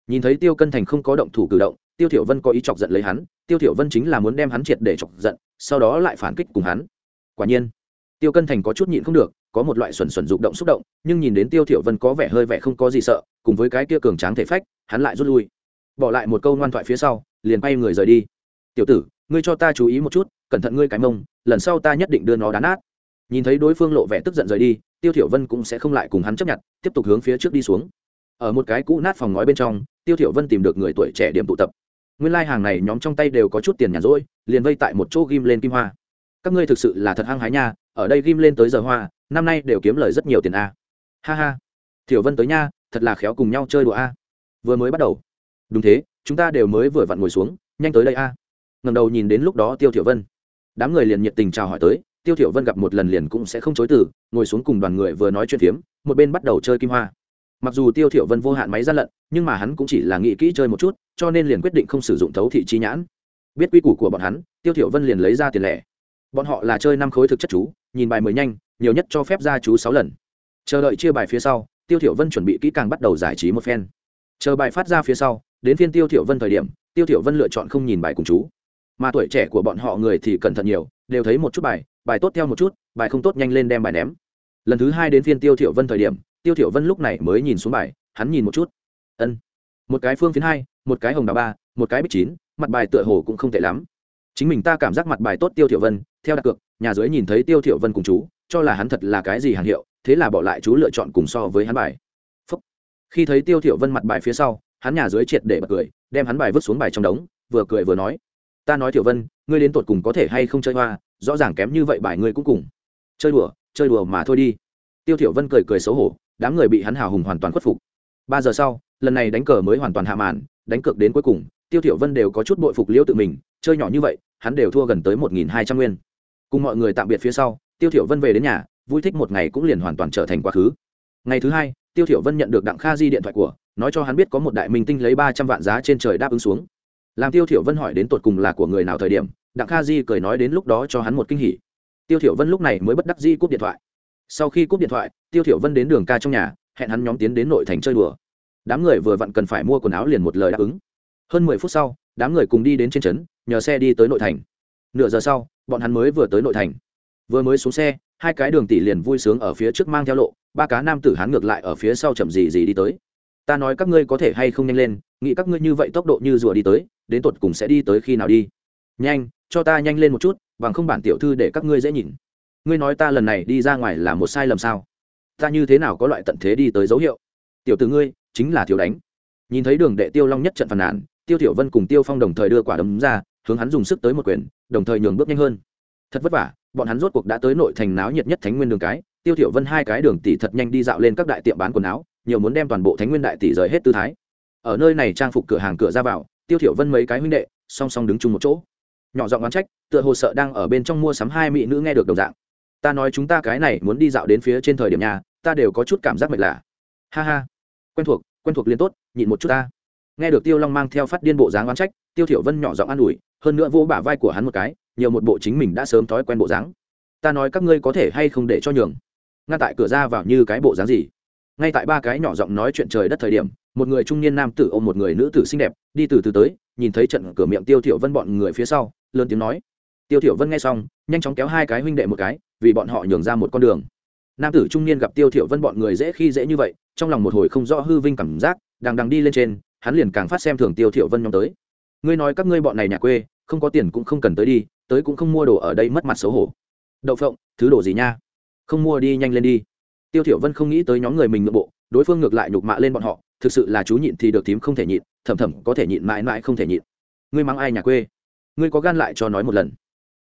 S1: Nhìn thấy tiêu cân thành không có động thủ cử động, tiêu thiểu vân có ý chọc giận lấy hắn, tiêu thiểu vân chính là muốn đem hắn triệt để chọc giận, sau đó lại phản kích cùng hắn. Quả nhiên, tiêu cân thành có chút nhịn không được, có một loại xuẩn xuẩn rụng động xúc động, nhưng nhìn đến tiêu thiểu vân có vẻ hơi vẻ không có gì sợ, cùng với cái kia cường tráng thể phách, hắn lại rút lui. Bỏ lại một câu ngoan thoại phía sau, liền bay người rời đi. Tiểu tử, ngươi cho ta chú ý một chút, cẩn thận ngươi cái mông, lần sau ta nhất định đưa nó đá nát nhìn thấy đối phương lộ vẻ tức giận rời đi, tiêu thiểu vân cũng sẽ không lại cùng hắn chấp nhận, tiếp tục hướng phía trước đi xuống. Ở một cái cũ nát phòng ngói bên trong, tiêu thiểu vân tìm được người tuổi trẻ điểm tụ tập. Nguyên lai like hàng này nhóm trong tay đều có chút tiền nhàn rỗi, liền vây tại một chỗ ghim lên kim hoa. Các ngươi thực sự là thật hăng hái nha, ở đây ghim lên tới giờ hoa, năm nay đều kiếm lời rất nhiều tiền a. Ha ha. Thiểu vân tới nha, thật là khéo cùng nhau chơi đùa a. Vừa mới bắt đầu. Đúng thế, chúng ta đều mới vừa vặn ngồi xuống, nhanh tới đây a. Ngầm đầu nhìn đến lúc đó tiêu thiểu vân. Đám người liền nhiệt tình chào hỏi tới tiêu thiểu vân gặp một lần liền cũng sẽ không chối từ, ngồi xuống cùng đoàn người vừa nói chuyện phiếm, một bên bắt đầu chơi kim hoa. Mặc dù tiêu thiểu vân vô hạn máy gian lận, nhưng mà hắn cũng chỉ là nghĩ kỹ chơi một chút, cho nên liền quyết định không sử dụng thấu thị chi nhãn. Biết quy củ của bọn hắn, tiêu thiểu vân liền lấy ra tiền lẻ. Bọn họ là chơi năm khối thực chất chú, nhìn bài mới nhanh, nhiều nhất cho phép ra chú sáu lần. Chờ đợi chia bài phía sau, tiêu thiểu vân chuẩn bị kỹ càng bắt đầu giải trí một phen. Chờ bài phát ra phía sau, đến phiên tiêu thiểu vân thời điểm, tiêu thiểu vân lựa chọn không nhìn bài cùng chú. Mà tuổi trẻ của bọn họ người thì cẩn thận nhiều, đều thấy một chút bài bài tốt theo một chút, bài không tốt nhanh lên đem bài ném. Lần thứ hai đến phiên tiêu thiểu vân thời điểm, tiêu thiểu vân lúc này mới nhìn xuống bài, hắn nhìn một chút. Ân. Một cái phương phiến hai, một cái hồng đào ba, một cái bích chín, mặt bài tựa hồ cũng không tệ lắm. Chính mình ta cảm giác mặt bài tốt tiêu thiểu vân, theo đặt cược, nhà dưới nhìn thấy tiêu thiểu vân cùng chú, cho là hắn thật là cái gì hàng hiệu, thế là bỏ lại chú lựa chọn cùng so với hắn bài. Phúc. khi thấy tiêu thiểu vân mặt bài phía sau, hắn nhà dưới triệt để bật cười, đem hắn bài vứt xuống bài trong đống, vừa cười vừa nói. Ta nói thiểu vân, ngươi đến tột cùng có thể hay không chơi hoa rõ ràng kém như vậy bài ngươi cũng cùng. Chơi đùa chơi đùa mà thôi đi. Tiêu thiểu vân cười cười xấu hổ, đám người bị hắn hào hùng hoàn toàn khuất phục. Ba giờ sau, lần này đánh cờ mới hoàn toàn hạ màn, đánh cược đến cuối cùng, tiêu thiểu vân đều có chút bội phục liễu tự mình, chơi nhỏ như vậy, hắn đều thua gần tới một nghìn hai trăm nguyên. Cùng mọi người tạm biệt phía sau, tiêu thiểu vân về đến nhà, vui thích một ngày cũng liền hoàn toàn trở thành quá khứ. Ngày thứ hai, tiêu thiểu vân nhận được đặng kha di điện thoại của, nói cho hắn biết có một đại minh tinh lấy ba trăm vạn giá trên trời đáp ứng xuống làm tiêu thiểu vân hỏi đến tột cùng là của người nào thời điểm, đặng kha di cười nói đến lúc đó cho hắn một kinh hỉ. Tiêu thiểu vân lúc này mới bất đắc di cúp điện thoại. Sau khi cúp điện thoại, tiêu thiểu vân đến đường ca trong nhà, hẹn hắn nhóm tiến đến nội thành chơi đùa. Đám người vừa vặn cần phải mua quần áo liền một lời đáp ứng. Hơn mười phút sau, đám người cùng đi đến trên trấn, nhờ xe đi tới nội thành. Nửa giờ sau, bọn hắn mới vừa tới nội thành. Vừa mới xuống xe, hai cái đường tỷ liền vui sướng ở phía trước mang theo lộ, ba cá nam tử hắn ngược lại ở phía sau chậm gì gì đi tới ta nói các ngươi có thể hay không nhanh lên, nghĩ các ngươi như vậy tốc độ như rùa đi tới, đến tột cùng sẽ đi tới khi nào đi? Nhanh, cho ta nhanh lên một chút, bằng không bản tiểu thư để các ngươi dễ nhìn. Ngươi nói ta lần này đi ra ngoài là một sai lầm sao? Ta như thế nào có loại tận thế đi tới dấu hiệu? Tiểu t ngươi, chính là thiếu đánh. Nhìn thấy đường đệ tiêu long nhất trận phàn nàn, tiêu tiểu vân cùng tiêu phong đồng thời đưa quả đấm ra, hướng hắn dùng sức tới một quyền, đồng thời nhường bước nhanh hơn. Thật vất vả, bọn hắn rốt cuộc đã tới nội thành náo nhiệt nhất thánh nguyên đường cái, tiêu tiểu vân hai cái đường tỷ thật nhanh đi dạo lên các đại tiệm bán quần áo nhiều muốn đem toàn bộ thánh nguyên đại tỷ rời hết tư thái. Ở nơi này trang phục cửa hàng cửa ra vào, tiêu thiểu vân mấy cái huynh đệ, song song đứng chung một chỗ. Nhỏ giọng oán trách, tựa hồ sợ đang ở bên trong mua sắm hai mỹ nữ nghe được đồng dạng. Ta nói chúng ta cái này muốn đi dạo đến phía trên thời điểm nhà, ta đều có chút cảm giác mệt lạ. Ha ha, quen thuộc quen thuộc liên tốt, nhịn một chút ta. Nghe được tiêu long mang theo phát điên bộ dáng oán trách, tiêu thiểu vân nhỏ giọng an ủi, hơn nữa vỗ bả vai của hắn một cái, nhiều một bộ chính mình đã sớm thói quen bộ dáng. Ta nói các ngươi có thể hay không để cho nhường? Ngay tại cửa ra vào như cái bộ dáng gì? Ngay tại ba cái nhỏ giọng nói chuyện trời đất thời điểm, một người trung niên nam tử ôm một người nữ tử xinh đẹp, đi từ từ tới, nhìn thấy trận cửa miệng tiêu thiểu vân bọn người phía sau, lớn tiếng nói. Tiêu thiểu vân nghe xong, nhanh chóng kéo hai cái huynh đệ một cái, vì bọn họ nhường ra một con đường. Nam tử trung niên gặp tiêu thiểu vân bọn người dễ khi dễ như vậy, trong lòng một hồi không rõ hư vinh cảm giác, đang đang đi lên trên, hắn liền càng phát xem thường tiêu thiểu vân nhóm tới. Ngươi nói các ngươi bọn này nhà quê, không có tiền cũng không cần tới đi, tới cũng không mua đồ ở đây mất mặt xấu hổ. Đậu phộng, thứ đồ gì nha? Không mua đi, nhanh lên đi tiêu thiểu vân không nghĩ tới nhóm người mình nội bộ, đối phương ngược lại nhục mạ lên bọn họ, thực sự là chú nhịn thì được thím không thể nhịn, thầm thầm có thể nhịn mãi mãi không thể nhịn. Ngươi mắng ai nhà quê? Ngươi có gan lại cho nói một lần.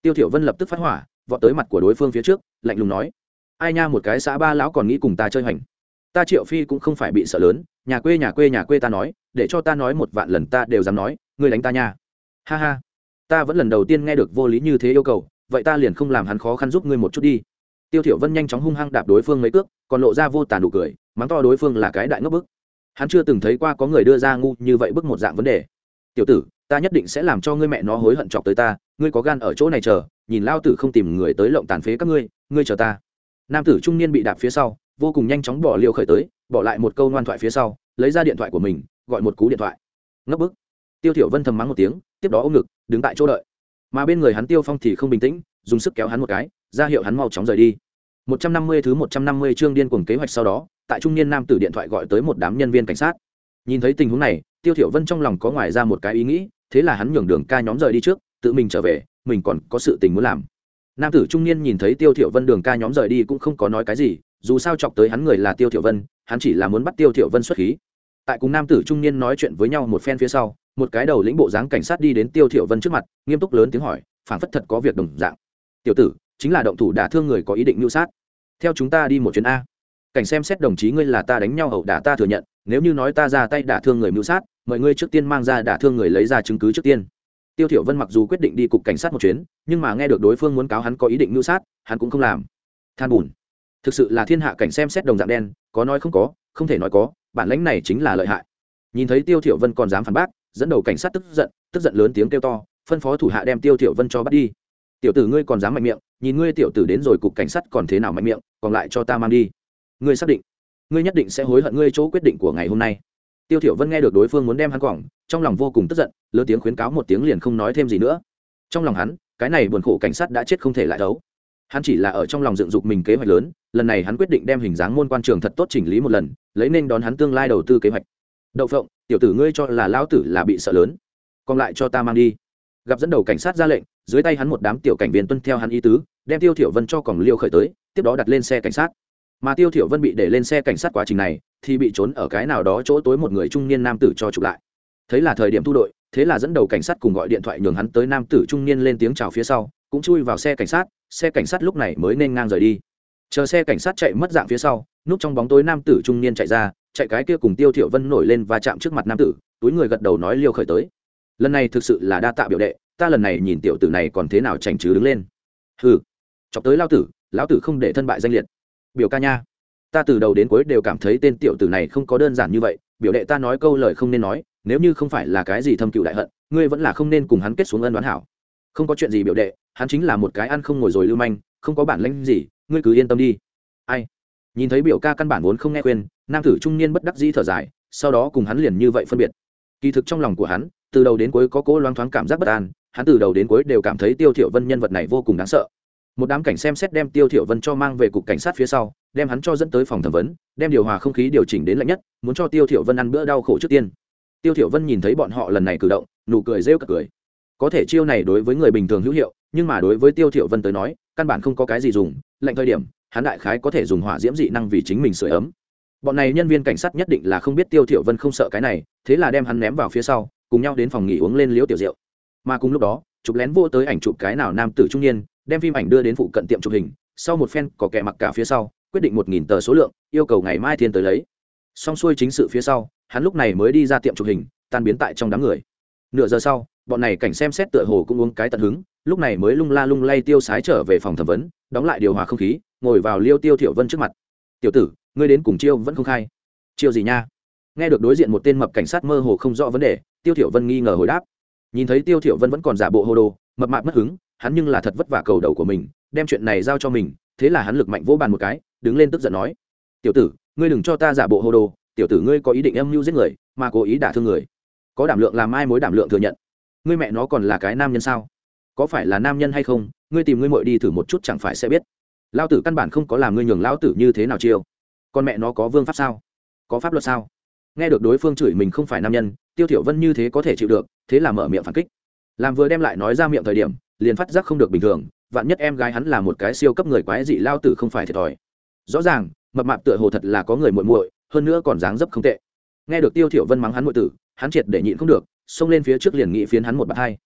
S1: Tiêu thiểu vân lập tức phát hỏa, vọt tới mặt của đối phương phía trước, lạnh lùng nói, ai nha, một cái xã ba lão còn nghĩ cùng ta chơi hành. Ta triệu phi cũng không phải bị sợ lớn, nhà quê nhà quê nhà quê ta nói, để cho ta nói một vạn lần ta đều dám nói, ngươi đánh ta nha. Ha ha. Ta vẫn lần đầu tiên nghe được vô lý như thế yêu cầu, vậy ta liền không làm hắn khó khăn giúp ngươi một chút đi tiêu thiểu vân nhanh chóng hung hăng đạp đối phương mấy cước, còn lộ ra vô tàn đủ cười, mắng to đối phương là cái đại ngốc bức. Hắn chưa từng thấy qua có người đưa ra ngu như vậy bức một dạng vấn đề. Tiểu tử, ta nhất định sẽ làm cho ngươi mẹ nó hối hận chọc tới ta, ngươi có gan ở chỗ này chờ, nhìn lao tử không tìm người tới lộng tàn phế các ngươi ngươi chờ ta. Nam tử trung niên bị đạp phía sau, vô cùng nhanh chóng bỏ liều khởi tới, bỏ lại một câu ngoan thoại phía sau, lấy ra điện thoại của mình, gọi một cú điện thoại. Ngốc bức. Tiêu thiểu vân thầm mắng một tiếng, tiếp đó ôm ngực, đứng tại chỗ đợi. Mà bên người hắn tiêu phong thì không bình tĩnh dùng sức kéo hắn một cái, ra hiệu hắn mau chóng rời đi. 150 thứ 150 chương điên cuồng kế hoạch sau đó, tại trung niên nam tử điện thoại gọi tới một đám nhân viên cảnh sát. Nhìn thấy tình huống này, tiêu thiểu vân trong lòng có ngoài ra một cái ý nghĩ, thế là hắn nhường đường ca nhóm rời đi trước, tự mình trở về, mình còn có sự tình muốn làm. Nam tử trung niên nhìn thấy tiêu thiểu vân đường ca nhóm rời đi cũng không có nói cái gì, dù sao chọc tới hắn người là tiêu thiểu vân, hắn chỉ là muốn bắt tiêu thiểu vân xuất khí. Tại cùng nam tử trung niên nói chuyện với nhau một phen phía sau, một cái đầu lĩnh bộ dáng cảnh sát đi đến tiêu thiểu vân trước mặt, nghiêm túc lớn tiếng hỏi, phảng phất thật có việc đồng dạng tiểu tử, chính là động thủ đả thương người có ý định mưu sát. Theo chúng ta đi một chuyến a. Cảnh xem xét đồng chí ngươi là ta đánh nhau hậu đả ta thừa nhận, nếu như nói ta ra tay đả thương người mưu sát, mời ngươi trước tiên mang ra đả thương người lấy ra chứng cứ trước tiên. Tiêu thiểu vân mặc dù quyết định đi cục cảnh sát một chuyến, nhưng mà nghe được đối phương muốn cáo hắn có ý định mưu sát, hắn cũng không làm. Than buồn thực sự là thiên hạ cảnh xem xét đồng dạng đen, có nói không có, không thể nói có, bản lãnh này chính là lợi hại. Nhìn thấy tiêu thiểu vân còn dám phản bác, dẫn đầu cảnh sát tức giận tức giận lớn tiếng kêu to, phân phó thủ hạ đem tiêu thiểu vân cho bắt đi tiểu tử ngươi còn dám mạnh miệng, nhìn ngươi tiểu tử đến rồi cục cảnh sát còn thế nào mạnh miệng, còn lại cho ta mang đi. Ngươi xác định, ngươi nhất định sẽ hối hận ngươi chỗ quyết định của ngày hôm nay. Tiêu thiểu vân nghe được đối phương muốn đem hắn quẳng, trong lòng vô cùng tức giận, lớn tiếng khuyến cáo một tiếng liền không nói thêm gì nữa. Trong lòng hắn, cái này buồn khổ cảnh sát đã chết không thể lại đấu. Hắn chỉ là ở trong lòng dựng dục mình kế hoạch lớn, lần này hắn quyết định đem hình dáng môn quan trường thật tốt chỉnh lý một lần, lấy nên đón hắn tương lai đầu tư kế hoạch. Đậu phộng, tiểu tử ngươi cho là lão tử là bị sợ lớn. Còn lại cho ta mang đi gặp dẫn đầu cảnh sát ra lệnh, dưới tay hắn một đám tiểu cảnh viên tuân theo hắn ý tứ, đem tiêu thiểu vân cho còng liêu khởi tới, tiếp đó đặt lên xe cảnh sát. Mà tiêu thiểu vân bị để lên xe cảnh sát quá trình này, thì bị trốn ở cái nào đó chỗ tối một người trung niên nam tử cho chụp lại. Thấy là thời điểm thu đội, thế là dẫn đầu cảnh sát cùng gọi điện thoại nhường hắn tới nam tử trung niên lên tiếng chào phía sau, cũng chui vào xe cảnh sát, xe cảnh sát lúc này mới nên ngang rời đi. Chờ xe cảnh sát chạy mất dạng phía sau, núp trong bóng tối nam tử trung niên chạy ra, chạy cái kia cùng tiêu thiểu vân nổi lên và chạm trước mặt nam tử, túi người gật đầu nói liêu khởi tới lần này thực sự là đa tạ biểu đệ, ta lần này nhìn tiểu tử này còn thế nào chành chứ đứng lên. Hừ, chọc tới lao tử, lão tử không để thân bại danh liệt. Biểu ca nha, ta từ đầu đến cuối đều cảm thấy tên tiểu tử này không có đơn giản như vậy, biểu đệ ta nói câu lời không nên nói, nếu như không phải là cái gì thâm cựu đại hận, ngươi vẫn là không nên cùng hắn kết xuống ân đoán hảo. Không có chuyện gì biểu đệ, hắn chính là một cái ăn không ngồi rồi lưu manh, không có bản lãnh gì, ngươi cứ yên tâm đi. Ai? Nhìn thấy biểu ca căn bản vốn không nghe khuyên, nam tử trung niên bất đắc dĩ thở dài, sau đó cùng hắn liền như vậy phân biệt. Kỳ thực trong lòng của hắn từ đầu đến cuối có cố loáng thoáng cảm giác bất an, hắn từ đầu đến cuối đều cảm thấy tiêu thiểu vân nhân vật này vô cùng đáng sợ. Một đám cảnh xem xét đem tiêu thiểu vân cho mang về cục cảnh sát phía sau, đem hắn cho dẫn tới phòng thẩm vấn, đem điều hòa không khí điều chỉnh đến lạnh nhất, muốn cho tiêu thiểu vân ăn bữa đau khổ trước tiên. Tiêu thiểu vân nhìn thấy bọn họ lần này cử động, nụ cười rêu cợt cười. Có thể chiêu này đối với người bình thường hữu hiệu, nhưng mà đối với tiêu thiểu vân tới nói, căn bản không có cái gì dùng, lạnh thời điểm, hắn đại khái có thể dùng hỏa diễm dị năng vì chính mình sưởi ấm. Bọn này nhân viên cảnh sát nhất định là không biết tiêu thiểu vân không sợ cái này, thế là đem hắn ném vào phía sau cùng nhau đến phòng nghỉ uống lên liễu tiểu rượu mà cùng lúc đó, chụp lén vô tới ảnh chụp cái nào nam tử trung niên, đem phim ảnh đưa đến phụ cận tiệm chụp hình, sau một phen có kẻ mặc cả phía sau, quyết định một nghìn tờ số lượng, yêu cầu ngày mai thiên tới lấy. Xong xuôi chính sự phía sau, hắn lúc này mới đi ra tiệm chụp hình, tan biến tại trong đám người. Nửa giờ sau, bọn này cảnh xem xét tựa hồ cũng uống cái tận hứng, lúc này mới lung la lung lay tiêu sái trở về phòng thẩm vấn, đóng lại điều hòa không khí, ngồi vào liêu tiêu thiểu vân trước mặt. Tiểu tử, ngươi đến cùng chiêu vẫn không khai. Chiêu gì nha? Nghe được đối diện một tên mập cảnh sát mơ hồ không rõ vấn đề tiêu thiểu vân nghi ngờ hồi đáp. Nhìn thấy tiêu thiểu vân vẫn còn giả bộ hồ đồ mập mạp mất hứng, hắn nhưng là thật vất vả cầu đầu của mình, đem chuyện này giao cho mình, thế là hắn lực mạnh vỗ bàn một cái, đứng lên tức giận nói, tiểu tử, ngươi đừng cho ta giả bộ hồ đồ tiểu tử ngươi có ý định âm mưu giết người, mà cố ý đả thương người. Có đảm lượng làm ai mối đảm lượng thừa nhận. Ngươi mẹ nó còn là cái nam nhân sao? Có phải là nam nhân hay không? Ngươi tìm ngươi muội đi thử một chút chẳng phải sẽ biết. Lao tử căn bản không có làm ngươi nhường lão tử như thế nào chiêu. Con mẹ nó có vương pháp sao? Có pháp luật sao? Nghe được đối phương chửi mình không phải nam nhân, tiêu thiểu vân như thế có thể chịu được, thế là mở miệng phản kích. Làm vừa đem lại nói ra miệng thời điểm, liền phát giác không được bình thường, vạn nhất em gái hắn là một cái siêu cấp người quái dị lao tử không phải thiệt thòi. Rõ ràng, mập mạp tựa hồ thật là có người muội muội, hơn nữa còn dáng dấp không tệ. Nghe được tiêu thiểu vân mắng hắn muội tử, hắn triệt để nhịn không được, xông lên phía trước liền nghị phiến hắn một bạt hai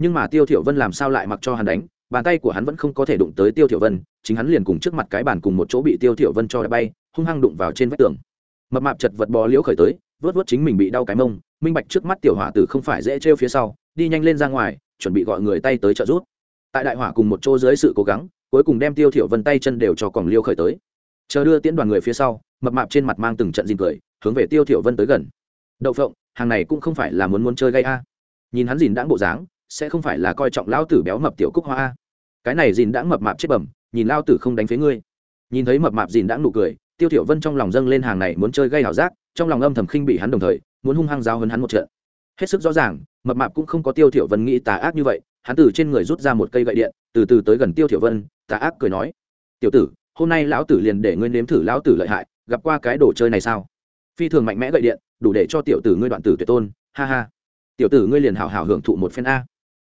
S1: nhưng mà tiêu thiểu vân làm sao lại mặc cho hắn đánh, bàn tay của hắn vẫn không có thể đụng tới tiêu thiểu vân, chính hắn liền cùng trước mặt cái bàn cùng một chỗ bị tiêu thiểu vân cho đã bay, hung hăng đụng vào trên vách tường mập mạp chật vật bò liễu khởi tới, vớt vớt chính mình bị đau cái mông, minh bạch trước mắt tiểu hỏa tử không phải dễ treo phía sau, đi nhanh lên ra ngoài, chuẩn bị gọi người tay tới trợ giúp. Tại đại hỏa cùng một chỗ dưới sự cố gắng, cuối cùng đem tiêu thiểu vân tay chân đều cho còn liêu khởi tới. Chờ đưa tiễn đoàn người phía sau, mập mạp trên mặt mang từng trận dìn cười, hướng về tiêu thiểu vân tới gần. Đậu phộng, hàng này cũng không phải là muốn muốn chơi gây a. Nhìn hắn dìn đãng bộ dáng, sẽ không phải là coi trọng lão tử béo mập tiểu cúc hoa a. Cái này dìn đãng mập mạp chết bẩm, nhìn lao tử không đánh phế ngươi. Nhìn thấy mập mạp dìn đãng nụ cười tiêu thiểu vân trong lòng dâng lên hàng này muốn chơi gây hảo giác, trong lòng âm thầm khinh bị hắn đồng thời, muốn hung hăng giáo hấn hắn một trận. Hết sức rõ ràng, mập mạp cũng không có tiêu thiểu vân nghĩ tà ác như vậy, hắn từ trên người rút ra một cây gậy điện, từ từ tới gần tiêu thiểu vân, tà ác cười nói, tiểu tử, hôm nay lão tử liền để ngươi nếm thử lão tử lợi hại, gặp qua cái đồ chơi này sao? Phi thường mạnh mẽ gậy điện, đủ để cho tiểu tử ngươi đoạn tử tuyệt tôn, ha ha. Tiểu tử ngươi liền hảo hảo hưởng thụ một phen a.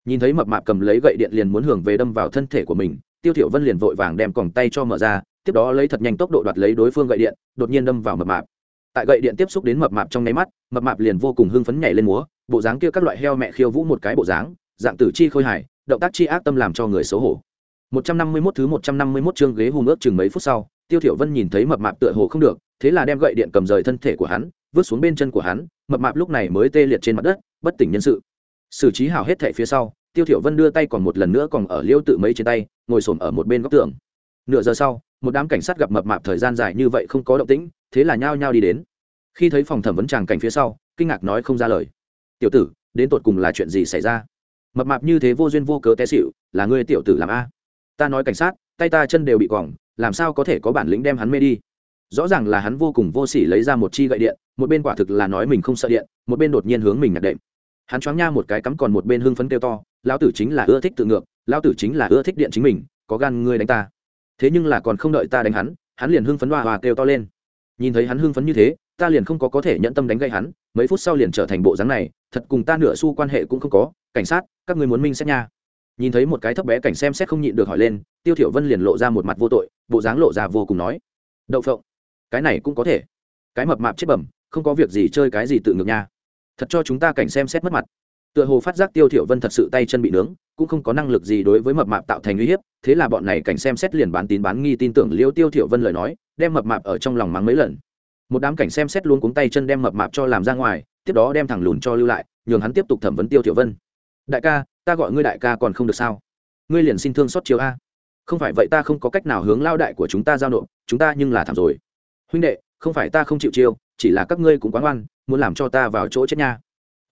S1: Nhìn thấy mập mạp cầm lấy gậy điện liền muốn hưởng về đâm vào thân thể của mình, tiêu thiểu vân liền vội vàng đem còng tay cho mở ra tiếp đó lấy thật nhanh tốc độ đoạt lấy đối phương gậy điện, đột nhiên đâm vào mập mạp. Tại gậy điện tiếp xúc đến mập mạp trong nháy mắt, mập mạp liền vô cùng hưng phấn nhảy lên múa, bộ dáng kia các loại heo mẹ khiêu vũ một cái bộ dáng, dạng tử chi khôi hài, động tác chi ác tâm làm cho người xấu hổ. 151 thứ 151 chương ghế hùng ước chừng mấy phút sau, tiêu thiểu vân nhìn thấy mập mạp tựa hồ không được, thế là đem gậy điện cầm rời thân thể của hắn, vứt xuống bên chân của hắn, mập mạp lúc này mới tê liệt trên mặt đất, bất tỉnh nhân sự. Xử trí hảo hết thể phía sau, tiêu thiểu vân đưa tay còn một lần nữa còn ở liêu tự mấy trên tay, ngồi sồn ở một bên góc tường. Nửa giờ sau một đám cảnh sát gặp mập mạp thời gian dài như vậy không có động tĩnh, thế là nhao nhao đi đến. Khi thấy phòng thẩm vấn tràng cảnh phía sau, kinh ngạc nói không ra lời. Tiểu tử, đến tột cùng là chuyện gì xảy ra? Mập mạp như thế vô duyên vô cớ té xịu là ngươi tiểu tử làm a? Ta nói cảnh sát, tay ta chân đều bị quỏng làm sao có thể có bản lĩnh đem hắn mê đi? Rõ ràng là hắn vô cùng vô sỉ lấy ra một chi gậy điện, một bên quả thực là nói mình không sợ điện, một bên đột nhiên hướng mình nhặt đệm. Hắn choáng nha một cái cắm còn một bên hưng phấn kêu to, lão tử chính là ưa thích tự ngược, lão tử chính là ưa thích điện chính mình, có gan ngươi đánh ta thế nhưng là còn không đợi ta đánh hắn hắn liền hưng phấn hoa hoa kêu to lên. Nhìn thấy hắn hưng phấn như thế, ta liền không có có thể nhận tâm đánh gây hắn, mấy phút sau liền trở thành bộ dáng này, thật cùng ta nửa xu quan hệ cũng không có, cảnh sát, các người muốn minh xét nha. Nhìn thấy một cái thấp bé cảnh xem xét không nhịn được hỏi lên, tiêu thiểu vân liền lộ ra một mặt vô tội, bộ dáng lộ ra vô cùng nói. Đậu phộng, cái này cũng có thể. Cái mập mạp chết bẩm, không có việc gì chơi cái gì tự ngược nha. Thật cho chúng ta cảnh xem xét mất mặt tựa hồ phát giác tiêu thiểu vân thật sự tay chân bị nướng, cũng không có năng lực gì đối với mập mạp tạo thành uy hiếp, thế là bọn này cảnh xem xét liền bán tín bán nghi tin tưởng liêu tiêu thiểu vân lời nói, đem mập mạp ở trong lòng mắng mấy lần. Một đám cảnh xem xét luôn cuống tay chân đem mập mạp cho làm ra ngoài, tiếp đó đem thằng lùn cho lưu lại, nhường hắn tiếp tục thẩm vấn tiêu thiểu vân. Đại ca, ta gọi ngươi đại ca còn không được sao? Ngươi liền xin thương xót chiếu a. Không phải vậy ta không có cách nào hướng lao đại của chúng ta giao nộp, chúng ta nhưng là thảm rồi. Huynh đệ, không phải ta không chịu chiêu, chỉ là các ngươi cũng quá ngoan, muốn làm cho ta vào chỗ chết nha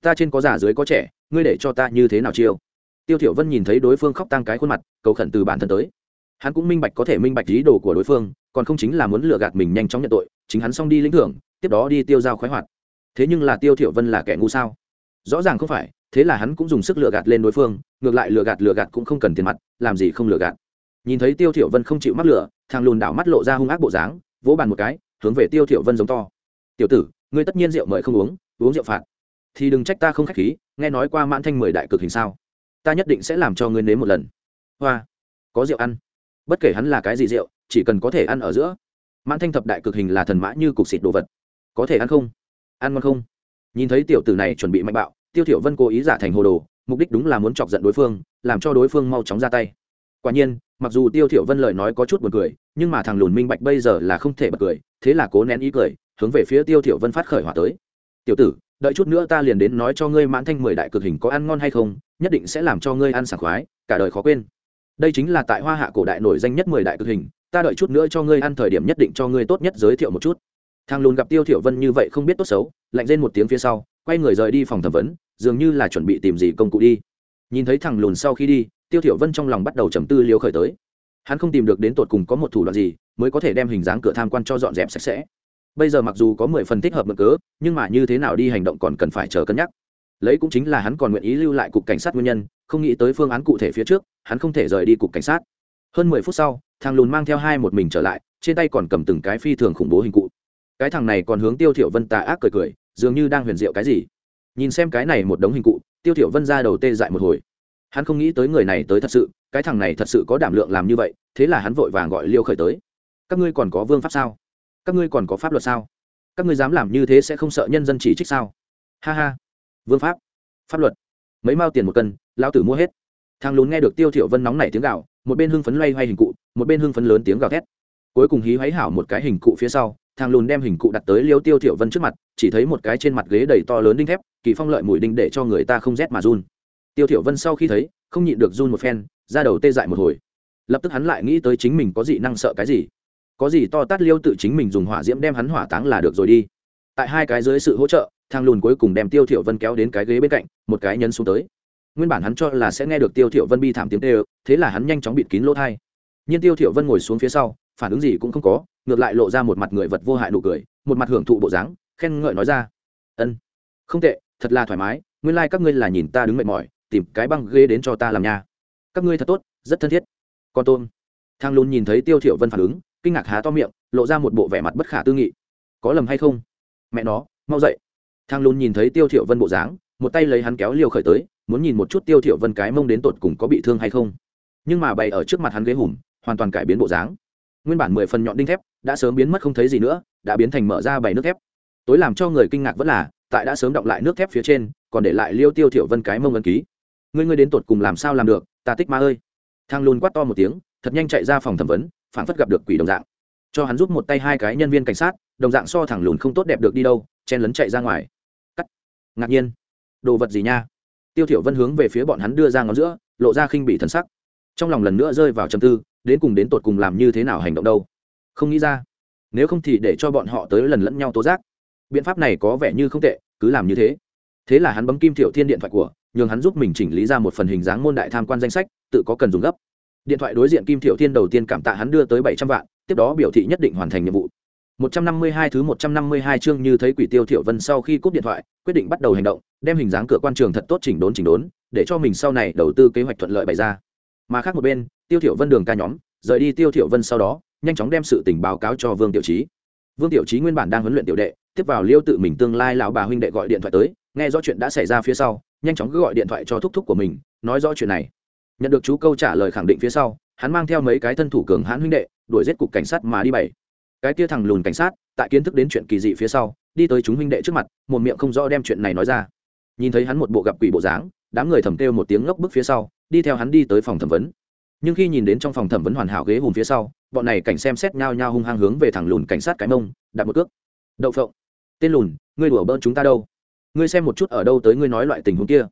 S1: ta trên có già dưới có trẻ, ngươi để cho ta như thế nào chiêu? Tiêu thiểu vân nhìn thấy đối phương khóc tăng cái khuôn mặt, cầu khẩn từ bản thân tới. Hắn cũng minh bạch có thể minh bạch ý đồ của đối phương, còn không chính là muốn lừa gạt mình nhanh chóng nhận tội, chính hắn xong đi lĩnh thưởng, tiếp đó đi tiêu giao khoái hoạt. Thế nhưng là tiêu thiểu vân là kẻ ngu sao? Rõ ràng không phải, thế là hắn cũng dùng sức lừa gạt lên đối phương, ngược lại lừa gạt lừa gạt cũng không cần tiền mặt, làm gì không lừa gạt. Nhìn thấy tiêu thiểu vân không chịu mắc lừa, thằng lùn đảo mắt lộ ra hung ác bộ dáng, vỗ bàn một cái, hướng về tiêu thiểu vân giống to. Tiểu tử, ngươi tất nhiên rượu mời không uống uống rượu phạt thì đừng trách ta không khách khí, nghe nói qua mãn thanh mười đại cực hình sao? Ta nhất định sẽ làm cho ngươi nếm một lần. Hoa, có rượu ăn. Bất kể hắn là cái gì rượu, chỉ cần có thể ăn ở giữa. Mãn thanh thập đại cực hình là thần mã như cục xịt đồ vật. Có thể ăn không? Ăn ngon không? Nhìn thấy tiểu tử này chuẩn bị mạnh bạo, tiêu thiểu vân cố ý giả thành hồ đồ, mục đích đúng là muốn chọc giận đối phương, làm cho đối phương mau chóng ra tay. Quả nhiên, mặc dù tiêu thiểu vân lời nói có chút buồn cười, nhưng mà thằng lùn minh bạch bây giờ là không thể bật cười, thế là cố nén ý cười, hướng về phía tiêu thiểu vân phát khởi hỏa tới. Tiểu tử đợi chút nữa ta liền đến nói cho ngươi mãn thanh mười đại cực hình có ăn ngon hay không, nhất định sẽ làm cho ngươi ăn sảng khoái, cả đời khó quên. Đây chính là tại hoa hạ cổ đại nổi danh nhất mười đại cực hình, ta đợi chút nữa cho ngươi ăn thời điểm nhất định cho ngươi tốt nhất giới thiệu một chút. Thằng lùn gặp tiêu thiểu vân như vậy không biết tốt xấu, lạnh lên một tiếng phía sau, quay người rời đi phòng thẩm vấn, dường như là chuẩn bị tìm gì công cụ đi. Nhìn thấy thằng lùn sau khi đi, tiêu thiểu vân trong lòng bắt đầu trầm tư liều khởi tới. Hắn không tìm được đến tột cùng có một thủ đoạn gì, mới có thể đem hình dáng cửa tham quan cho dọn dẹp sạch sẽ bây giờ mặc dù có mười phần thích hợp mực cớ, nhưng mà như thế nào đi hành động còn cần phải chờ cân nhắc. Lấy cũng chính là hắn còn nguyện ý lưu lại cục cảnh sát nguyên nhân, không nghĩ tới phương án cụ thể phía trước, hắn không thể rời đi cục cảnh sát. Hơn mười phút sau, thằng lùn mang theo hai một mình trở lại, trên tay còn cầm từng cái phi thường khủng bố hình cụ. Cái thằng này còn hướng tiêu thiểu vân tà ác cười cười, dường như đang huyền diệu cái gì. Nhìn xem cái này một đống hình cụ, tiêu thiểu vân ra đầu tê dại một hồi. Hắn không nghĩ tới người này tới thật sự, cái thằng này thật sự có đảm lượng làm như vậy, thế là hắn vội vàng gọi liêu khởi tới. Các ngươi còn có vương pháp sao? Các ngươi còn có pháp luật sao? Các ngươi dám làm như thế sẽ không sợ nhân dân chỉ trích sao? Ha ha. Vương pháp. Pháp luật. Mấy mao tiền một cân, lão tử mua hết. Thang lún nghe được tiêu thiểu vân nóng nảy tiếng gào, một bên hưng phấn loay hoay hình cụ, một bên hưng phấn lớn tiếng gào thét. Cuối cùng hí hoáy hảo một cái hình cụ phía sau, thang lùn đem hình cụ đặt tới liêu tiêu thiểu vân trước mặt, chỉ thấy một cái trên mặt ghế đầy to lớn đinh thép, kỳ phong lợi mùi đinh để cho người ta không rét mà run. Tiêu thiểu vân sau khi thấy, không nhịn được run một phen ra đầu tê dại một hồi. Lập tức hắn lại nghĩ tới chính mình có gì năng sợ cái gì có gì to tát liêu tự chính mình dùng hỏa diễm đem hắn hỏa táng là được rồi đi. Tại hai cái dưới sự hỗ trợ, thang lùn cuối cùng đem tiêu thiểu vân kéo đến cái ghế bên cạnh, một cái nhấn xuống tới. Nguyên bản hắn cho là sẽ nghe được tiêu thiểu vân bi thảm tiếng kêu, thế là hắn nhanh chóng bịt kín lỗ thay nhưng tiêu thiểu vân ngồi xuống phía sau, phản ứng gì cũng không có, ngược lại lộ ra một mặt người vật vô hại nụ cười, một mặt hưởng thụ bộ dáng, khen ngợi nói ra, ân, không tệ, thật là thoải mái, nguyên lai like các ngươi là nhìn ta đứng mệt mỏi, tìm cái băng ghế đến cho ta làm nhà các ngươi thật tốt, rất thân thiết. Con tôm. Thang lùn nhìn thấy tiêu thiểu vân phản ứng kinh ngạc há to miệng, lộ ra một bộ vẻ mặt bất khả tư nghị. Có lầm hay không? Mẹ nó, mau dậy. Thang lùn nhìn thấy tiêu thiểu vân bộ dáng, một tay lấy hắn kéo liều khởi tới, muốn nhìn một chút tiêu thiểu vân cái mông đến tột cùng có bị thương hay không. Nhưng mà bày ở trước mặt hắn ghế hùm, hoàn toàn cải biến bộ dáng. Nguyên bản mười phần nhọn đinh thép, đã sớm biến mất không thấy gì nữa, đã biến thành mở ra bảy nước thép. Tối làm cho người kinh ngạc vẫn là, tại đã sớm động lại nước thép phía trên, còn để lại liêu tiêu thiểu vân cái mông ấn ký. Ngươi ngươi đến tột cùng làm sao làm được? Ta tích ma ơi. Thang lùn quát to một tiếng thật nhanh chạy ra phòng thẩm vấn phản phất gặp được quỷ đồng dạng. Cho hắn giúp một tay hai cái nhân viên cảnh sát, đồng dạng so thẳng lùn không tốt đẹp được đi đâu, chen lấn chạy ra ngoài. Cắt. Ngạc nhiên. Đồ vật gì nha? Tiêu thiểu vân hướng về phía bọn hắn đưa ra ngón giữa, lộ ra khinh bị thần sắc. Trong lòng lần nữa rơi vào trầm tư, đến cùng đến tột cùng làm như thế nào hành động đâu? Không nghĩ ra. Nếu không thì để cho bọn họ tới lần lẫn nhau tố giác. Biện pháp này có vẻ như không tệ, cứ làm như thế. Thế là hắn bấm kim thiểu thiên điện thoại của, nhường hắn giúp mình chỉnh lý ra một phần hình dáng môn đại tham quan danh sách, tự có cần dùng gấp điện thoại đối diện kim thiệu thiên đầu tiên cảm tạ hắn đưa tới bảy trăm vạn, tiếp đó biểu thị nhất định hoàn thành nhiệm vụ. Một trăm năm mươi hai thứ một trăm năm mươi hai chương như thấy quỷ tiêu thiệu vân sau khi cúp điện thoại, quyết định bắt đầu hành động, đem hình dáng cửa quan trường thật tốt chỉnh đốn chỉnh đốn, để cho mình sau này đầu tư kế hoạch thuận lợi bày ra. Mà khác một bên, tiêu thiệu vân đường ca nhóm, rời đi tiêu thiệu vân sau đó, nhanh chóng đem sự tình báo cáo cho vương tiểu trí vương tiểu trí nguyên bản đang huấn luyện tiểu đệ, tiếp vào liêu tự mình tương lai lão bà huynh đệ gọi điện thoại tới, nghe rõ chuyện đã xảy ra phía sau, nhanh chóng cứ gọi điện thoại cho thúc thúc của mình, nói rõ chuyện này nhận được chú câu trả lời khẳng định phía sau, hắn mang theo mấy cái thân thủ cường hãn huynh đệ, đuổi giết cục cảnh sát mà đi bảy cái kia thằng lùn cảnh sát, tại kiến thức đến chuyện kỳ dị phía sau, đi tới chúng huynh đệ trước mặt, một miệng không rõ đem chuyện này nói ra. Nhìn thấy hắn một bộ gặp quỷ bộ dáng, đám người thầm kêu một tiếng ngốc bức phía sau, đi theo hắn đi tới phòng thẩm vấn. Nhưng khi nhìn đến trong phòng thẩm vấn hoàn hảo ghế hùm phía sau, bọn này cảnh xem xét nhau nhau hung hăng hướng về thẳng lùn cảnh sát cái mông, đặt một cước. Đậu phộng, tên lùn, ngươi đùa bỡn chúng ta đâu? Ngươi xem một chút ở đâu tới ngươi nói loại tình huống kia.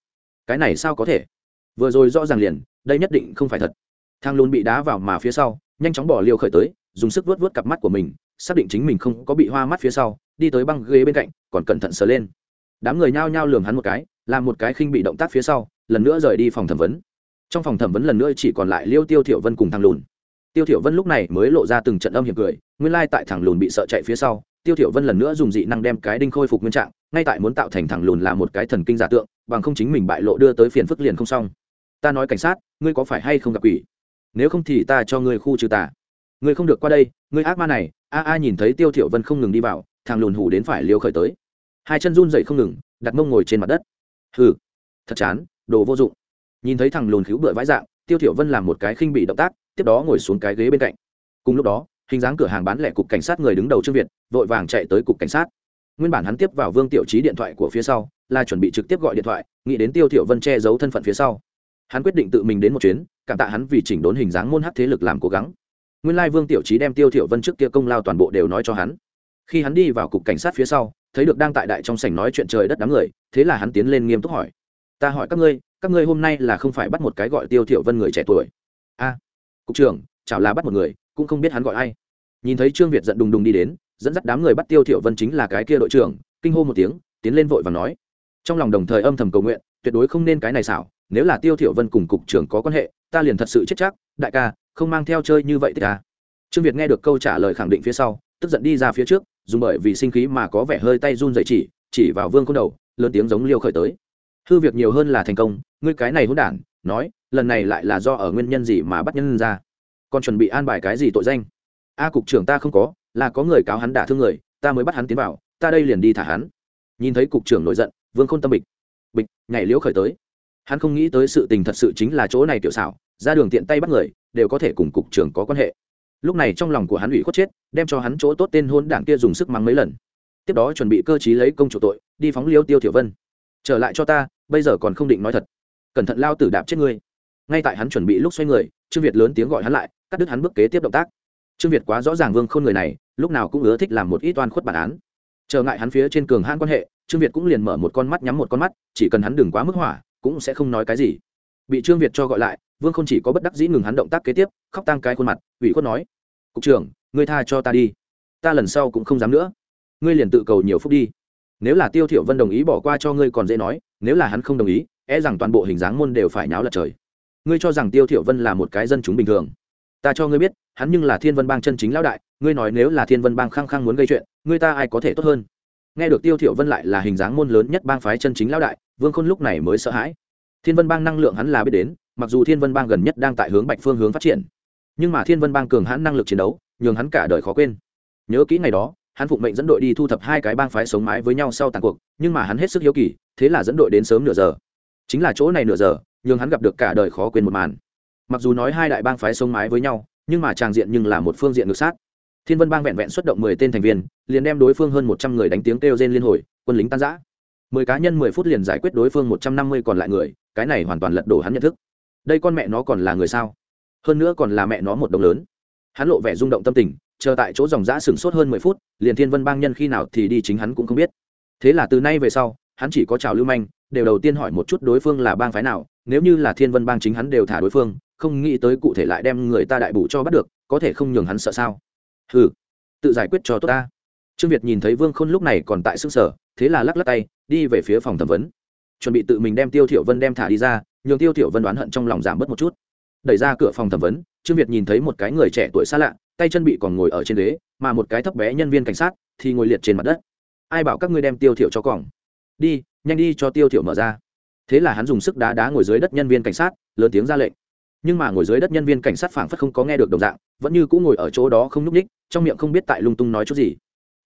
S1: Cái này sao có thể? Vừa rồi rõ ràng liền, đây nhất định không phải thật. Thang lùn bị đá vào mà phía sau, nhanh chóng bỏ liều khởi tới, dùng sức vớt vớt cặp mắt của mình, xác định chính mình không có bị hoa mắt phía sau, đi tới băng ghế bên cạnh, còn cẩn thận sờ lên. Đám người nhao nhao lường hắn một cái, làm một cái khinh bị động tác phía sau, lần nữa rời đi phòng thẩm vấn. Trong phòng thẩm vấn lần nữa chỉ còn lại liêu tiêu thiểu vân cùng thằng lùn tiêu thiểu vân lúc này mới lộ ra từng trận âm hiểm cười, nguyên lai tại thằng lùn bị sợ chạy phía sau, tiêu thiểu vân lần nữa dùng dị năng đem cái đinh khôi phục nguyên trạng, ngay tại muốn tạo thành thằng lùn là một cái thần kinh giả tượng, bằng không chính mình bại lộ đưa tới phiền phức liền không xong ta nói cảnh sát, ngươi có phải hay không gặp quỷ? Nếu không thì ta cho ngươi khu trừ tà. Ngươi không được qua đây, ngươi ác ma này, a a nhìn thấy tiêu thiểu vân không ngừng đi vào, thằng lùn hủ đến phải liều khởi tới. Hai chân run rẩy không ngừng, đặt mông ngồi trên mặt đất. Hừ, thật chán, đồ vô dụng. Nhìn thấy thằng lùn cứu bựa vãi dạng, tiêu thiểu vân làm một cái khinh bị động tác, tiếp đó ngồi xuống cái ghế bên cạnh. Cùng lúc đó, hình dáng cửa hàng bán lẻ cục cảnh sát người đứng đầu trương việt, vội vàng chạy tới cục cảnh sát. Nguyên bản hắn tiếp vào vương tiểu trí điện thoại của phía sau, là chuẩn bị trực tiếp gọi điện thoại, nghĩ đến tiêu thiểu vân che giấu thân phận phía sau hắn quyết định tự mình đến một chuyến, cảm tạ hắn vì chỉnh đốn hình dáng môn hát thế lực làm cố gắng. Nguyên lai vương tiểu trí đem tiêu thiểu vân trước kia công lao toàn bộ đều nói cho hắn. Khi hắn đi vào cục cảnh sát phía sau, thấy được đang tại đại trong sảnh nói chuyện trời đất đám người, thế là hắn tiến lên nghiêm túc hỏi. Ta hỏi các ngươi các ngươi hôm nay là không phải bắt một cái gọi tiêu thiểu vân người trẻ tuổi? A, cục trưởng chào là bắt một người, cũng không biết hắn gọi ai. Nhìn thấy trương việt giận đùng đùng đi đến, dẫn dắt đám người bắt tiêu thiểu vân chính là cái kia đội trưởng, kinh hô một tiếng, tiến lên vội và nói. Trong lòng đồng thời âm thầm cầu nguyện, tuyệt đối không nên cái này xảo nếu là tiêu thiểu vân cùng cục trưởng có quan hệ, ta liền thật sự chết chắc, đại ca, không mang theo chơi như vậy thì ta. Trương việt nghe được câu trả lời khẳng định phía sau, tức giận đi ra phía trước, dùng bởi vì sinh khí mà có vẻ hơi tay run rẩy chỉ chỉ vào vương côn đầu, lớn tiếng giống liêu khởi tới. Hư việc nhiều hơn là thành công, ngươi cái này hỗn đản, nói, lần này lại là do ở nguyên nhân gì mà bắt nhân ra? Còn chuẩn bị an bài cái gì tội danh? A, cục trưởng ta không có, là có người cáo hắn đả thương người, ta mới bắt hắn tiến vào, ta đây liền đi thả hắn. Nhìn thấy cục trưởng nổi giận, vương khôn tâm bịch. Bịch, nhảy liễu khởi tới hắn không nghĩ tới sự tình thật sự chính là chỗ này tiểu xảo, ra đường tiện tay bắt người, đều có thể cùng cục trưởng có quan hệ. Lúc này trong lòng của hắn ủy khuất chết, đem cho hắn chỗ tốt tên hôn đảng kia dùng sức mắng mấy lần. Tiếp đó chuẩn bị cơ chí lấy công chủ tội, đi phóng liêu tiêu tiểu vân. Trở lại cho ta, bây giờ còn không định nói thật. Cẩn thận lao tử đạp chết ngươi. Ngay tại hắn chuẩn bị lúc xoay người, trương việt lớn tiếng gọi hắn lại, cắt đứt hắn bước kế tiếp động tác. Trương việt quá rõ ràng vương khôn người này, lúc nào cũng ưa thích làm một ít oan khuất bản án. Trở ngại hắn phía trên cường hãn quan hệ, trương việt cũng liền mở một con mắt nhắm một con mắt, chỉ cần hắn đừng quá mức hỏa cũng sẽ không nói cái gì. Bị trương việt cho gọi lại, vương không chỉ có bất đắc dĩ ngừng hắn động tác kế tiếp, khóc tang cái khuôn mặt, ủy khuất nói, cục trưởng, ngươi tha cho ta đi. Ta lần sau cũng không dám nữa. Ngươi liền tự cầu nhiều phút đi. Nếu là tiêu thiểu vân đồng ý bỏ qua cho ngươi còn dễ nói, nếu là hắn không đồng ý e rằng toàn bộ hình dáng môn đều phải náo lật trời. Ngươi cho rằng tiêu thiểu vân là một cái dân chúng bình thường. Ta cho ngươi biết, hắn nhưng là thiên vân bang chân chính lão đại, ngươi nói nếu là thiên vân bang khăng khăng muốn gây chuyện, ngươi ta ai có thể tốt hơn? Nghe được tiêu thiểu vân lại là hình dáng môn lớn nhất bang phái chân chính lão đại vương khôn lúc này mới sợ hãi. Thiên vân bang năng lượng hắn là biết đến, mặc dù thiên vân bang gần nhất đang tại hướng bạch phương hướng phát triển, nhưng mà thiên vân bang cường hãn năng lực chiến đấu, nhường hắn cả đời khó quên. Nhớ kỹ ngày đó, hắn phụng mệnh dẫn đội đi thu thập hai cái bang phái sống mái với nhau sau tàn cuộc, nhưng mà hắn hết sức hiếu kỳ, thế là dẫn đội đến sớm nửa giờ. Chính là chỗ này nửa giờ, nhường hắn gặp được cả đời khó quên một màn. Mặc dù nói hai đại bang phái sống mái với nhau, nhưng mà tràng diện nhưng là một phương diện ngược sát. Thiên vân bang vẹn vẹn xuất động mười tên thành viên, liền đem đối phương hơn một trăm người đánh tiếng kêu trên liên hồi, quân lính tan giã mười cá nhân mười phút liền giải quyết đối phương một trăm năm mươi còn lại người, cái này hoàn toàn lật đổ hắn nhận thức. Đây con mẹ nó còn là người sao? Hơn nữa còn là mẹ nó một đồng lớn. Hắn lộ vẻ rung động tâm tình, chờ tại chỗ dòng giã sửng sốt hơn mười phút, liền thiên vân bang nhân khi nào thì đi chính hắn cũng không biết. Thế là từ nay về sau, hắn chỉ có chào lưu manh, đều đầu tiên hỏi một chút đối phương là bang phái nào, nếu như là thiên vân bang chính hắn đều thả đối phương, không nghĩ tới cụ thể lại đem người ta đại bù cho bắt được, có thể không nhường hắn sợ sao? Hừ, tự giải quyết cho tốt ta. Trương việt nhìn thấy vương khôn lúc này còn tại xương sở thế là lắc lắc tay đi về phía phòng thẩm vấn. Chuẩn bị tự mình đem tiêu thiểu vân đem thả đi ra, nhường tiêu thiểu vân đoán hận trong lòng giảm bớt một chút. Đẩy ra cửa phòng thẩm vấn, trương việt nhìn thấy một cái người trẻ tuổi xa lạ, tay chân bị còn ngồi ở trên ghế, mà một cái thấp bé nhân viên cảnh sát thì ngồi liệt trên mặt đất. Ai bảo các ngươi đem tiêu thiểu cho còng? Đi, nhanh đi cho tiêu thiểu mở ra. Thế là hắn dùng sức đá đá ngồi dưới đất nhân viên cảnh sát, lớn tiếng ra lệnh. Nhưng mà ngồi dưới đất nhân viên cảnh sát phảng phất không có nghe được đồng dạng, vẫn như cũng ngồi ở chỗ đó không nhúc ních trong miệng không biết tại lung tung nói chút gì.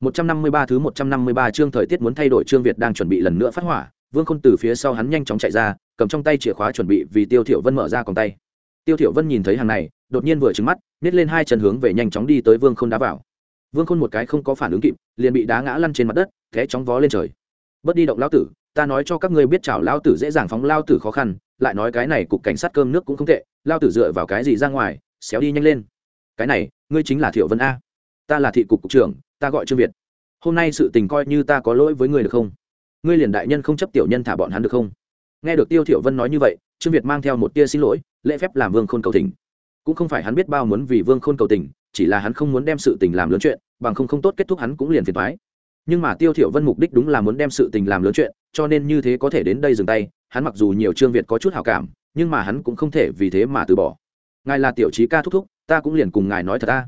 S1: 153 thứ 153 chương thời tiết muốn thay đổi trương Việt đang chuẩn bị lần nữa phát hỏa, Vương Khôn từ phía sau hắn nhanh chóng chạy ra, cầm trong tay chìa khóa chuẩn bị vì Tiêu Thiểu Vân mở ra còng tay. Tiêu Thiểu Vân nhìn thấy hàng này, đột nhiên vừa trừng mắt, nhếch lên hai chân hướng về nhanh chóng đi tới Vương Khôn đá vào. Vương Khôn một cái không có phản ứng kịp, liền bị đá ngã lăn trên mặt đất, té chóng vó lên trời. Bất đi động lão tử, ta nói cho các ngươi biết chảo lão tử dễ dàng phóng lão tử khó khăn, lại nói cái này cục cảnh sát cơm nước cũng không tệ, lão tử dựa vào cái gì ra ngoài, xéo đi nhanh lên. Cái này, ngươi chính là Thiểu Vân a. Ta là thị cục cục trưởng, ta gọi Trương Việt. Hôm nay sự tình coi như ta có lỗi với người được không? Ngươi liền đại nhân không chấp tiểu nhân thả bọn hắn được không? Nghe được tiêu thiểu vân nói như vậy trương việt mang theo một tia xin lỗi lễ phép làm vương khôn cầu tình. Cũng không phải hắn biết bao muốn vì vương khôn cầu tình chỉ là hắn không muốn đem sự tình làm lớn chuyện bằng không không tốt kết thúc hắn cũng liền phiền toái. Nhưng mà tiêu thiểu vân mục đích đúng là muốn đem sự tình làm lớn chuyện cho nên như thế có thể đến đây dừng tay hắn mặc dù nhiều trương việt có chút hảo cảm nhưng mà hắn cũng không thể vì thế mà từ bỏ. Ngài là tiểu trí ca thúc thúc ta cũng liền cùng ngài nói thật ta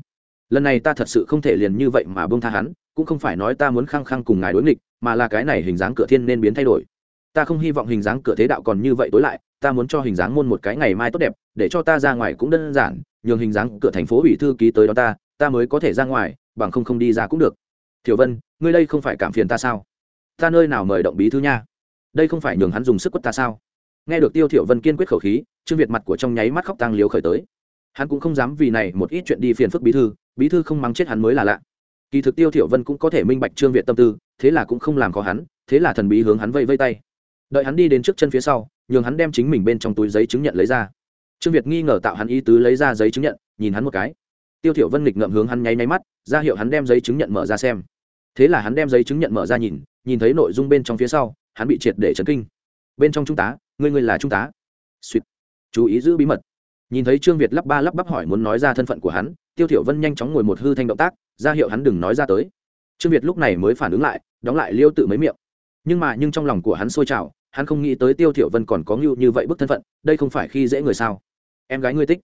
S1: lần này ta thật sự không thể liền như vậy mà buông tha hắn, cũng không phải nói ta muốn khăng khăng cùng ngài đối nghịch, mà là cái này hình dáng cửa thiên nên biến thay đổi. Ta không hy vọng hình dáng cửa thế đạo còn như vậy tối lại, ta muốn cho hình dáng môn một cái ngày mai tốt đẹp, để cho ta ra ngoài cũng đơn giản, nhường hình dáng cửa thành phố ủy thư ký tới đó ta ta mới có thể ra ngoài, bằng không không đi ra cũng được. Thiểu vân, ngươi đây không phải cảm phiền ta sao? Ta nơi nào mời động bí thư nha? Đây không phải nhường hắn dùng sức quất ta sao? Nghe được tiêu thiểu vân kiên quyết khẩu khí, trương việt mặt của trong nháy mắt khóc tang liếu khởi tới hắn cũng không dám vì này một ít chuyện đi phiền phức bí thư bí thư không mắng chết hắn mới là lạ. Kỳ thực tiêu thiểu vân cũng có thể minh bạch trương việt tâm tư, thế là cũng không làm khó hắn, thế là thần bí hướng hắn vây vây tay. Đợi hắn đi đến trước chân phía sau, nhường hắn đem chính mình bên trong túi giấy chứng nhận lấy ra. Trương việt nghi ngờ tạo hắn ý tứ lấy ra giấy chứng nhận, nhìn hắn một cái. Tiêu thiểu vân nghịch ngậm hướng hắn nháy nháy mắt, ra hiệu hắn đem giấy chứng nhận mở ra xem. Thế là hắn đem giấy chứng nhận mở ra nhìn nhìn thấy nội dung bên trong phía sau, hắn bị triệt để chấn kinh. Bên trong trung tá, ngươi ngươi là trung tá. Suýt. Chú ý giữ bí mật nhìn thấy trương việt lắp ba lắp bắp hỏi muốn nói ra thân phận của hắn, tiêu thiểu vân nhanh chóng ngồi một hư thanh động tác, ra hiệu hắn đừng nói ra tới. Trương việt lúc này mới phản ứng lại, đóng lại liêu tự mấy miệng. Nhưng mà nhưng trong lòng của hắn sôi trào, hắn không nghĩ tới tiêu thiểu vân còn có ngưu như vậy bức thân phận, đây không phải khi dễ người sao. Em gái ngươi tích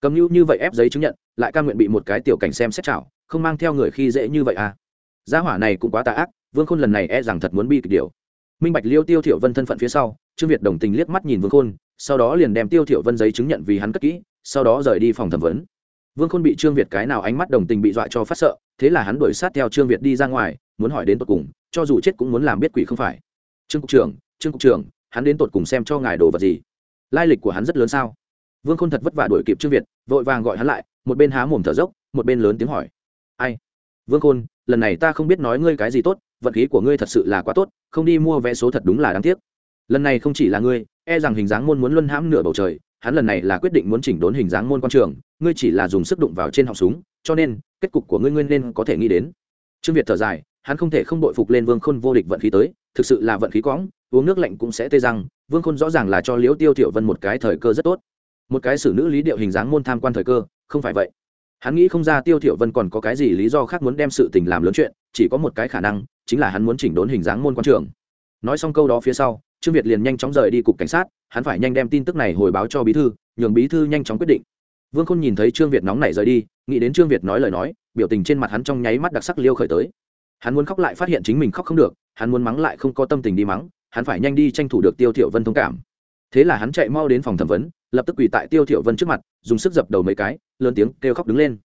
S1: cầm ngưu như vậy ép giấy chứng nhận, lại ca nguyện bị một cái tiểu cảnh xem xét chảo không mang theo người khi dễ như vậy à? Gia hỏa này cũng quá tà ác, vương khôn lần này e rằng thật muốn bi kịch điều. Minh bạch liêu tiêu thiểu vân thân phận phía sau, trương việt đồng tình liếc mắt nhìn vương khôn sau đó liền đem tiêu thiểu vân giấy chứng nhận vì hắn cất kỹ, sau đó rời đi phòng thẩm vấn. Vương khôn bị trương việt cái nào ánh mắt đồng tình bị dọa cho phát sợ, thế là hắn đuổi sát theo trương việt đi ra ngoài, muốn hỏi đến tột cùng, cho dù chết cũng muốn làm biết quỷ không phải. Trương cục trưởng, trương cục trưởng, hắn đến tột cùng xem cho ngài đồ vật gì? Lai lịch của hắn rất lớn sao? Vương khôn thật vất vả đuổi kịp trương việt, vội vàng gọi hắn lại, một bên há mồm thở dốc, một bên lớn tiếng hỏi. Ai? Vương khôn, lần này ta không biết nói ngươi cái gì tốt, vận khí của ngươi thật sự là quá tốt, không đi mua vé số thật đúng là đáng tiếc. Lần này không chỉ là ngươi e rằng hình dáng môn muốn luân hãm nửa bầu trời, hắn lần này là quyết định muốn chỉnh đốn hình dáng môn quan trường, ngươi chỉ là dùng sức đụng vào trên họng súng, cho nên, kết cục của ngươi nguyên nên có thể nghĩ đến. Trương việt thở dài, hắn không thể không đội phục lên vương khôn vô địch vận khí tới, thực sự là vận khí quõng, uống nước lạnh cũng sẽ tê răng, vương khôn rõ ràng là cho liễu tiêu thiểu vân một cái thời cơ rất tốt. Một cái xử nữ lý điệu hình dáng môn tham quan thời cơ, không phải vậy. Hắn nghĩ không ra tiêu thiểu vân còn có cái gì lý do khác muốn đem sự tình làm lớn chuyện, chỉ có một cái khả năng, chính là hắn muốn chỉnh đốn hình dáng môn quan trường. Nói xong câu đó phía sau trương việt liền nhanh chóng rời đi cục cảnh sát, hắn phải nhanh đem tin tức này hồi báo cho bí thư, nhường bí thư nhanh chóng quyết định. Vương khôn nhìn thấy trương việt nóng nảy rời đi, nghĩ đến trương việt nói lời nói, biểu tình trên mặt hắn trong nháy mắt đặc sắc liêu khởi tới. Hắn muốn khóc lại phát hiện chính mình khóc không được, hắn muốn mắng lại không có tâm tình đi mắng, hắn phải nhanh đi tranh thủ được tiêu thiểu vân thông cảm. Thế là hắn chạy mau đến phòng thẩm vấn, lập tức quỳ tại tiêu thiểu vân trước mặt, dùng sức dập đầu mấy cái, lớn tiếng kêu khóc đứng lên.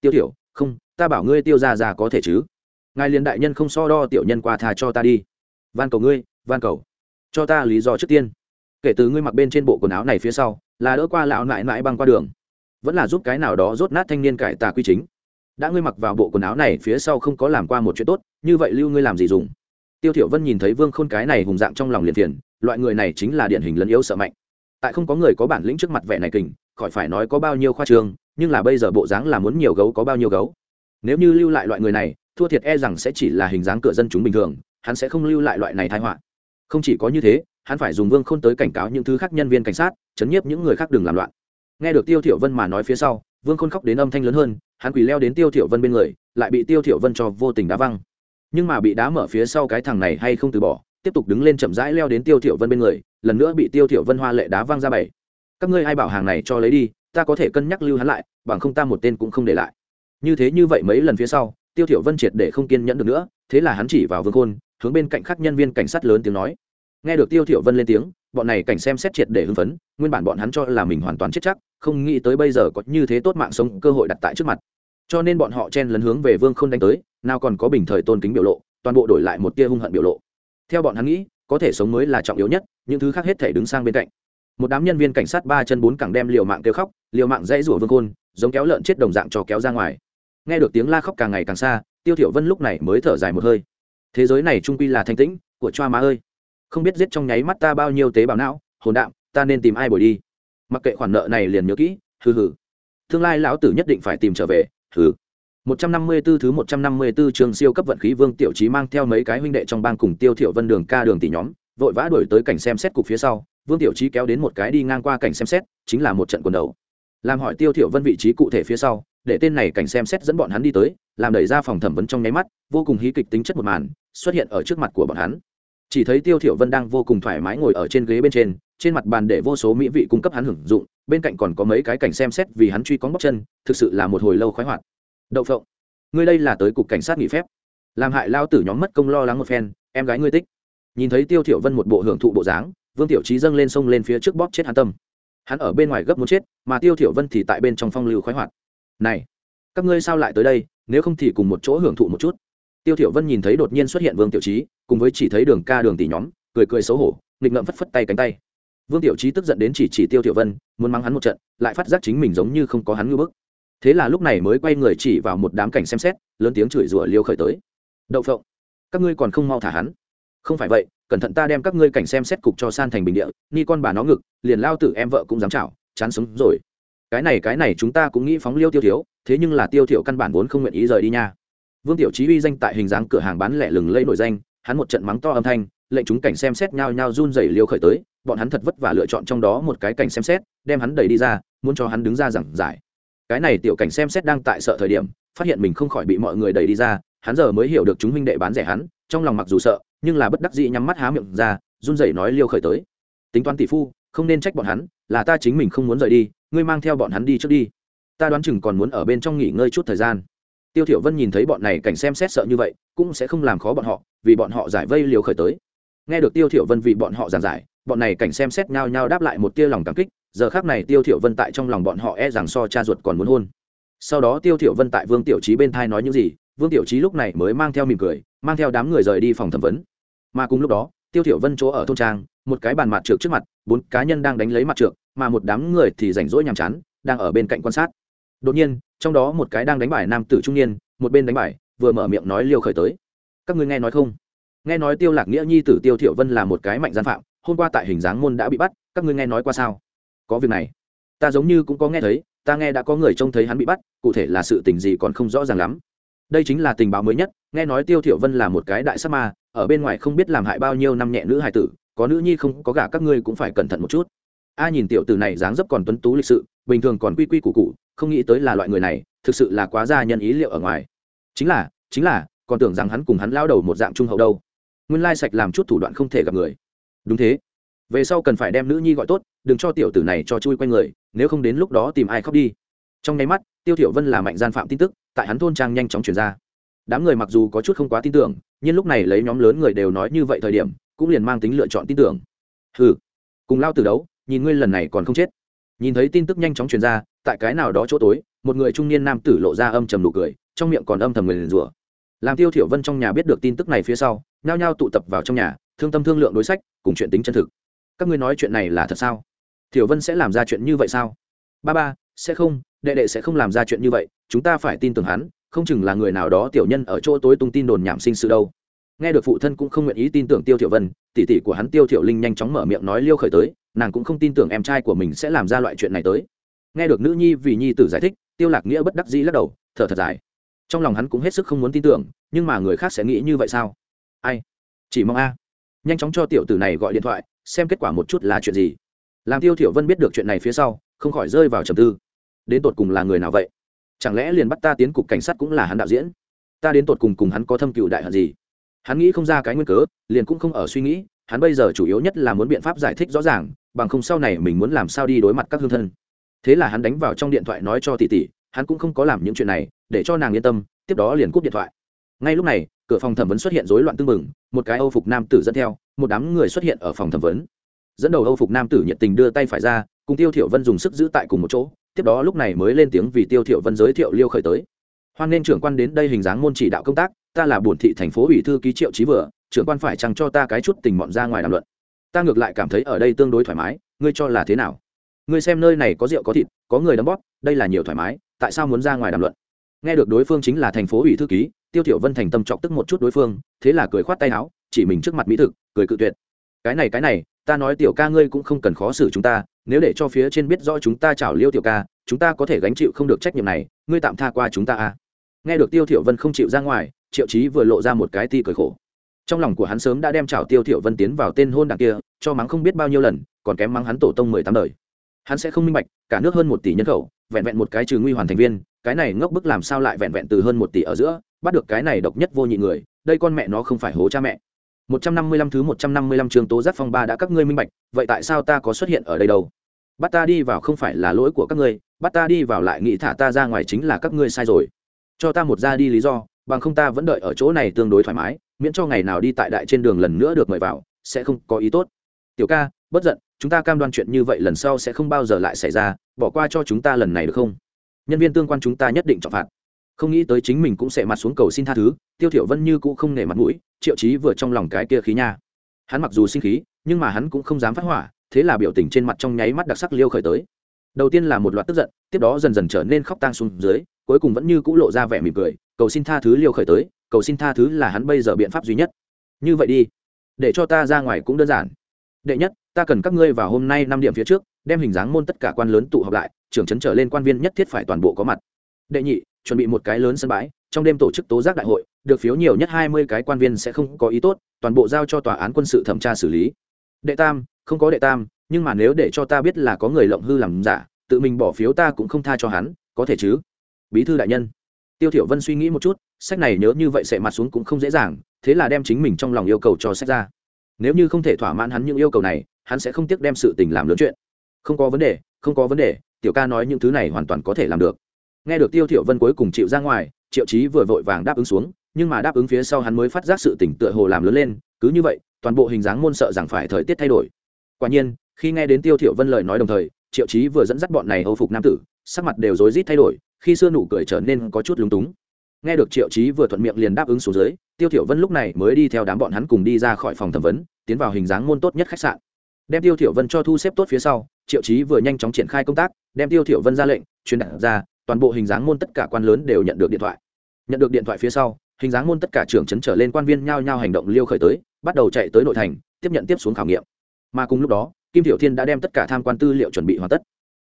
S1: Tiêu thiểu, không, ta bảo ngươi tiêu ra ra có thể chứ? Ngài liền đại nhân không so đo tiểu nhân qua thà cho ta đi. Van cầu ngươi, van cầu cho ta lý do trước tiên. Kể từ ngươi mặc bên trên bộ quần áo này phía sau là đỡ qua lão nại nại băng qua đường. Vẫn là giúp cái nào đó rốt nát thanh niên cải tà quy chính. Đã ngươi mặc vào bộ quần áo này phía sau không có làm qua một chuyện tốt như vậy lưu ngươi làm gì dùng? Tiêu thiểu vân nhìn thấy vương khôn cái này hùng dạng trong lòng liền thiền, loại người này chính là điển hình lấn yếu sợ mạnh. Tại không có người có bản lĩnh trước mặt vẻ này kình khỏi phải nói có bao nhiêu khoa trương nhưng là bây giờ bộ dáng là muốn nhiều gấu có bao nhiêu gấu. Nếu như lưu lại loại người này thua thiệt e rằng sẽ chỉ là hình dáng cửa dân chúng bình thường hắn sẽ không lưu lại loại này tai họa không chỉ có như thế, hắn phải dùng vương khôn tới cảnh cáo những thứ khác nhân viên cảnh sát, chấn nhiếp những người khác đừng làm loạn. Nghe được tiêu thiểu vân mà nói phía sau, vương khôn khóc đến âm thanh lớn hơn, hắn quỳ leo đến tiêu thiểu vân bên người, lại bị tiêu thiểu vân cho vô tình đá văng. Nhưng mà bị đá mở phía sau cái thằng này hay không từ bỏ, tiếp tục đứng lên chậm rãi leo đến tiêu thiểu vân bên người, lần nữa bị tiêu thiểu vân hoa lệ đá văng ra bảy. Các ngươi ai bảo hàng này cho lấy đi, ta có thể cân nhắc lưu hắn lại, bằng không ta một tên cũng không để lại. Như thế như vậy mấy lần phía sau, tiêu thiểu vân triệt để không kiên nhẫn được nữa, thế là hắn chỉ vào vương khôn hướng bên cạnh khác nhân viên cảnh sát lớn tiếng nói. Nghe được tiêu thiểu vân lên tiếng, bọn này cảnh xem xét triệt để hưng phấn, nguyên bản bọn hắn cho là mình hoàn toàn chết chắc, không nghĩ tới bây giờ có như thế tốt mạng sống cơ hội đặt tại trước mặt. Cho nên bọn họ chen lấn hướng về vương không đánh tới, nào còn có bình thời tôn kính biểu lộ, toàn bộ đổi lại một tia hung hận biểu lộ. Theo bọn hắn nghĩ, có thể sống mới là trọng yếu nhất, những thứ khác hết thể đứng sang bên cạnh. Một đám nhân viên cảnh sát ba chân bốn cẳng đem liều mạng kêu khóc, liều mạng dãy rủa vương khôn, giống kéo lợn chết đồng dạng cho kéo ra ngoài. Nghe được tiếng la khóc càng ngày càng xa, tiêu thiểu vân lúc này mới thở dài một hơi thế giới này trung quy là thanh tĩnh của choa má ơi. Không biết giết trong nháy mắt ta bao nhiêu tế bào não hồn đạm ta nên tìm ai bồi đi? Mặc kệ khoản nợ này liền nhớ kỹ hừ hừ. Tương lai lão tử nhất định phải tìm trở về hừ. 154 thứ 154 trường siêu cấp vận khí Vương Tiểu Chí mang theo mấy cái huynh đệ trong bang cùng Tiêu Thiệu Vân đường ca đường tỷ nhóm, vội vã đuổi tới cảnh xem xét cục phía sau, Vương Tiểu Chí kéo đến một cái đi ngang qua cảnh xem xét, chính là một trận quần đầu. Làm hỏi Tiêu Thiệu Vân vị trí cụ thể phía sau, để tên này cảnh xem xét dẫn bọn hắn đi tới, làm đẩy ra phòng thẩm vấn trong nháy mắt, vô cùng hí kịch tính chất một màn, xuất hiện ở trước mặt của bọn hắn. Chỉ thấy tiêu thiểu vân đang vô cùng thoải mái ngồi ở trên ghế bên trên trên mặt bàn để vô số mỹ vị cung cấp hắn hưởng dụng, bên cạnh còn có mấy cái cảnh xem xét vì hắn truy cóng bóc chân, thực sự là một hồi lâu khoái hoạt. Đậu phộng, ngươi đây là tới cục cảnh sát nghỉ phép. Làm hại lao tử nhóm mất công lo lắng một phen, em gái ngươi tích nhìn thấy tiêu thiểu vân một bộ hưởng thụ bộ dáng, vương tiểu trí dâng lên sông lên phía trước bóp chết hắn tâm. Hắn ở bên ngoài gấp muốn chết, mà tiêu thiểu vân thì tại bên trong phong lưu khoái hoạt. Này, các ngươi sao lại tới đây, nếu không thì cùng một chỗ hưởng thụ một chút tiêu thiểu vân nhìn thấy đột nhiên xuất hiện vương tiểu trí cùng với chỉ thấy đường ca đường tỷ nhóm, cười cười xấu hổ, nghịch ngợm phất phất tay cánh tay. Vương tiểu trí tức giận đến chỉ chỉ tiêu thiểu vân, muốn mắng hắn một trận, lại phát giác chính mình giống như không có hắn ngư bức. Thế là lúc này mới quay người chỉ vào một đám cảnh xem xét, lớn tiếng chửi rủa liêu khởi tới. Đậu phộng, các ngươi còn không mau thả hắn? Không phải vậy, cẩn thận ta đem các ngươi cảnh xem xét cục cho san thành bình địa, ni con bà nó ngực, liền lao tử em vợ cũng dám chảo, chán sống rồi. Cái này cái này chúng ta cũng nghĩ phóng liêu tiêu thiếu, thế nhưng là tiêu thiểu căn bản vốn không nguyện ý rời đi nha vương tiểu Chí uy danh tại hình dáng cửa hàng bán lẻ lừng lẫy nổi danh, hắn một trận mắng to âm thanh, lệnh chúng cảnh xem xét nhau nhau run rẩy liêu khởi tới, bọn hắn thật vất vả lựa chọn trong đó một cái cảnh xem xét, đem hắn đẩy đi ra, muốn cho hắn đứng ra giảng giải. Cái này tiểu cảnh xem xét đang tại sợ thời điểm, phát hiện mình không khỏi bị mọi người đẩy đi ra, hắn giờ mới hiểu được chúng huynh đệ bán rẻ hắn, trong lòng mặc dù sợ, nhưng là bất đắc dĩ nhắm mắt há miệng ra, run rẩy nói liêu khởi tới. Tính toán tỷ phu, không nên trách bọn hắn, là ta chính mình không muốn rời đi, ngươi mang theo bọn hắn đi trước đi. Ta đoán chừng còn muốn ở bên trong nghỉ ngơi chút thời gian tiêu thiểu vân nhìn thấy bọn này cảnh xem xét sợ như vậy cũng sẽ không làm khó bọn họ vì bọn họ giải vây liều khởi tới. Nghe được tiêu thiểu vân vì bọn họ giảng giải bọn này cảnh xem xét nhau nhau đáp lại một tia lòng cảm kích giờ khắc này tiêu thiểu vân tại trong lòng bọn họ e rằng so cha ruột còn muốn hôn. Sau đó tiêu thiểu vân tại vương tiểu trí bên thai nói những gì vương tiểu trí lúc này mới mang theo mỉm cười mang theo đám người rời đi phòng thẩm vấn. Mà cùng lúc đó tiêu thiểu vân chỗ ở thôn trang một cái bàn mặt trược trước mặt bốn cá nhân đang đánh lấy mặt trược, mà một đám người thì rảnh rỗi nhàm chán đang ở bên cạnh quan sát. Đột nhiên trong đó một cái đang đánh bài nam tử trung niên, một bên đánh bài, vừa mở miệng nói liêu khởi tới. Các ngươi nghe nói không? Nghe nói tiêu lạc nghĩa nhi tử tiêu thiểu vân là một cái mạnh gian phạm, hôm qua tại hình dáng môn đã bị bắt, các ngươi nghe nói qua sao? Có việc này. Ta giống như cũng có nghe thấy, ta nghe đã có người trông thấy hắn bị bắt, cụ thể là sự tình gì còn không rõ ràng lắm. Đây chính là tình báo mới nhất, nghe nói tiêu thiểu vân là một cái đại sát ma, ở bên ngoài không biết làm hại bao nhiêu năm nhẹ nữ hài tử, có nữ nhi không, có gả các ngươi cũng phải cẩn thận một chút a nhìn tiểu tử này dáng dấp còn tuấn tú lịch sự, bình thường còn quy quy củ củ, không nghĩ tới là loại người này, thực sự là quá ra nhân ý liệu ở ngoài. Chính là chính là, còn tưởng rằng hắn cùng hắn lao đầu một dạng trung hậu đâu. Nguyên lai sạch làm chút thủ đoạn không thể gặp người. Đúng thế. Về sau cần phải đem nữ nhi gọi tốt, đừng cho tiểu tử này cho chui quanh người, nếu không đến lúc đó tìm ai khóc đi. Trong nháy mắt, tiêu thiểu vân là mạnh gian phạm tin tức, tại hắn thôn trang nhanh chóng truyền ra. Đám người mặc dù có chút không quá tin tưởng, nhưng lúc này lấy nhóm lớn người đều nói như vậy thời điểm, cũng liền mang tính lựa chọn tin tưởng. Hừ. Cùng lao từ đấu nhìn ngươi lần này còn không chết. Nhìn thấy tin tức nhanh chóng truyền ra, tại cái nào đó chỗ tối, một người trung niên nam tử lộ ra âm trầm nụ cười, trong miệng còn âm thầm người liền rủa. Làm tiêu thiểu vân trong nhà biết được tin tức này phía sau, nhao nhao tụ tập vào trong nhà, thương tâm thương lượng đối sách, cùng chuyện tính chân thực. Các ngươi nói chuyện này là thật sao? Thiểu vân sẽ làm ra chuyện như vậy sao? Ba ba, sẽ không, đệ đệ sẽ không làm ra chuyện như vậy, chúng ta phải tin tưởng hắn, không chừng là người nào đó tiểu nhân ở chỗ tối tung tin đồn nhảm sinh sự đâu nghe được phụ thân cũng không nguyện ý tin tưởng tiêu thiểu vân, tỷ tỷ của hắn tiêu thiểu linh nhanh chóng mở miệng nói liêu khởi tới, nàng cũng không tin tưởng em trai của mình sẽ làm ra loại chuyện này tới. Nghe được nữ nhi vì nhi tử giải thích, tiêu lạc nghĩa bất đắc dĩ lắc đầu, thở thật dài. Trong lòng hắn cũng hết sức không muốn tin tưởng, nhưng mà người khác sẽ nghĩ như vậy sao? Ai? Chỉ mong a. Nhanh chóng cho tiểu tử này gọi điện thoại, xem kết quả một chút là chuyện gì. Làm tiêu thiểu vân biết được chuyện này phía sau, không khỏi rơi vào trầm tư. Đến tột cùng là người nào vậy? Chẳng lẽ liền bắt ta tiến cục cảnh sát cũng là hắn đạo diễn? Ta đến tột cùng cùng hắn có thâm cựu đại hận gì? Hắn nghĩ không ra cái nguyên cớ, liền cũng không ở suy nghĩ, hắn bây giờ chủ yếu nhất là muốn biện pháp giải thích rõ ràng, bằng không sau này mình muốn làm sao đi đối mặt các hương thân. Thế là hắn đánh vào trong điện thoại nói cho tỷ tỷ, hắn cũng không có làm những chuyện này, để cho nàng yên tâm, tiếp đó liền cúp điện thoại. Ngay lúc này, cửa phòng thẩm vấn xuất hiện rối loạn tưng bừng, một cái âu phục nam tử dẫn theo, một đám người xuất hiện ở phòng thẩm vấn. Dẫn đầu âu phục nam tử nhiệt tình đưa tay phải ra, cùng tiêu thiểu vân dùng sức giữ tại cùng một chỗ, tiếp đó lúc này mới lên tiếng vì tiêu thiểu vân giới thiệu liêu khởi tới. Hoan nên trưởng quan đến đây hình dáng môn chỉ đạo công tác ta là bổn thị thành phố ủy thư ký triệu trí vừa, trưởng quan phải chăng cho ta cái chút tình mọn ra ngoài đàm luận? Ta ngược lại cảm thấy ở đây tương đối thoải mái, ngươi cho là thế nào? Ngươi xem nơi này có rượu có thịt, có người đấm bóp, đây là nhiều thoải mái, tại sao muốn ra ngoài đàm luận? Nghe được đối phương chính là thành phố ủy thư ký, tiêu thiểu vân thành tâm trọng tức một chút đối phương, thế là cười khoát tay áo, chỉ mình trước mặt mỹ thực, cười cự tuyệt. Cái này cái này, ta nói tiểu ca ngươi cũng không cần khó xử chúng ta, nếu để cho phía trên biết rõ chúng ta chảo liêu tiểu ca, chúng ta có thể gánh chịu không được trách nhiệm này, ngươi tạm tha qua chúng ta à? Nghe được tiêu thiểu vân không chịu ra ngoài triệu chí vừa lộ ra một cái ti cười khổ. Trong lòng của hắn sớm đã đem chảo tiêu thiểu vân tiến vào tên hôn đảng kia, cho mắng không biết bao nhiêu lần, còn kém mắng hắn tổ tông mười tám đời. Hắn sẽ không minh bạch, cả nước hơn một tỷ nhân khẩu, vẹn vẹn một cái trừ nguy hoàn thành viên, cái này ngốc bức làm sao lại vẹn vẹn từ hơn một tỷ ở giữa, bắt được cái này độc nhất vô nhị người, đây con mẹ nó không phải hố cha mẹ. 155 thứ 155 trường tố giác phong ba đã các ngươi minh bạch, vậy tại sao ta có xuất hiện ở đây đâu? Bắt ta đi vào không phải là lỗi của các ngươi, bắt ta đi vào lại nghĩ thả ta ra ngoài chính là các ngươi sai rồi. Cho ta một ra đi lý do bằng không ta vẫn đợi ở chỗ này tương đối thoải mái, miễn cho ngày nào đi tại đại trên đường lần nữa được mời vào, sẽ không có ý tốt. Tiểu ca, bất giận, chúng ta cam đoan chuyện như vậy lần sau sẽ không bao giờ lại xảy ra, bỏ qua cho chúng ta lần này được không? Nhân viên tương quan chúng ta nhất định trọng phạt. Không nghĩ tới chính mình cũng sẽ mặt xuống cầu xin tha thứ, tiêu thiểu vân như cũ không nể mặt mũi, triệu chí vừa trong lòng cái kia khí nha. Hắn mặc dù sinh khí, nhưng mà hắn cũng không dám phát hỏa, thế là biểu tình trên mặt trong nháy mắt đặc sắc liêu khởi tới. Đầu tiên là một loạt tức giận, tiếp đó dần dần trở nên khóc tang xuống dưới, cuối cùng vẫn như cũ lộ ra vẻ mỉm cười cầu xin tha thứ liêu khởi tới, cầu xin tha thứ là hắn bây giờ biện pháp duy nhất. Như vậy đi, để cho ta ra ngoài cũng đơn giản. Đệ nhất, ta cần các ngươi vào hôm nay năm điểm phía trước, đem hình dáng môn tất cả quan lớn tụ họp lại, trưởng trấn trở lên quan viên nhất thiết phải toàn bộ có mặt. Đệ nhị, chuẩn bị một cái lớn sân bãi, trong đêm tổ chức tố giác đại hội, được phiếu nhiều nhất hai mươi cái quan viên sẽ không có ý tốt, toàn bộ giao cho tòa án quân sự thẩm tra xử lý. Đệ tam, không có đệ tam, nhưng mà nếu để cho ta biết là có người lộng hư làm giả, tự mình bỏ phiếu ta cũng không tha cho hắn, có thể chứ? Bí thư đại nhân tiêu thiểu vân suy nghĩ một chút, sách này nhớ như vậy sẽ mặt xuống cũng không dễ dàng, thế là đem chính mình trong lòng yêu cầu cho sách ra. Nếu như không thể thỏa mãn hắn những yêu cầu này, hắn sẽ không tiếc đem sự tình làm lớn chuyện. Không có vấn đề, không có vấn đề, tiểu ca nói những thứ này hoàn toàn có thể làm được. Nghe được tiêu thiểu vân cuối cùng chịu ra ngoài, triệu chí vừa vội vàng đáp ứng xuống, nhưng mà đáp ứng phía sau hắn mới phát giác sự tỉnh tựa hồ làm lớn lên, cứ như vậy, toàn bộ hình dáng môn sợ rằng phải thời tiết thay đổi. Quả nhiên, khi nghe đến tiêu thiểu vân lời nói đồng thời, triệu chí vừa dẫn dắt bọn này hầu phục nam tử, sắc mặt đều rối rít thay đổi khi xưa nụ cười trở nên có chút lúng túng. Nghe được triệu chí vừa thuận miệng liền đáp ứng xuống dưới, tiêu thiểu vân lúc này mới đi theo đám bọn hắn cùng đi ra khỏi phòng thẩm vấn, tiến vào hình dáng môn tốt nhất khách sạn. Đem tiêu thiểu vân cho thu xếp tốt phía sau, triệu chí vừa nhanh chóng triển khai công tác, đem tiêu thiểu vân ra lệnh, truyền đạt ra, toàn bộ hình dáng môn tất cả quan lớn đều nhận được điện thoại. Nhận được điện thoại phía sau, hình dáng môn tất cả trưởng chấn trở lên quan viên nhao nhao hành động liêu khởi tới, bắt đầu chạy tới nội thành, tiếp nhận tiếp xuống khảo nghiệm. Mà cùng lúc đó, kim tiểu thiên đã đem tất cả tham quan tư liệu chuẩn bị hoàn tất.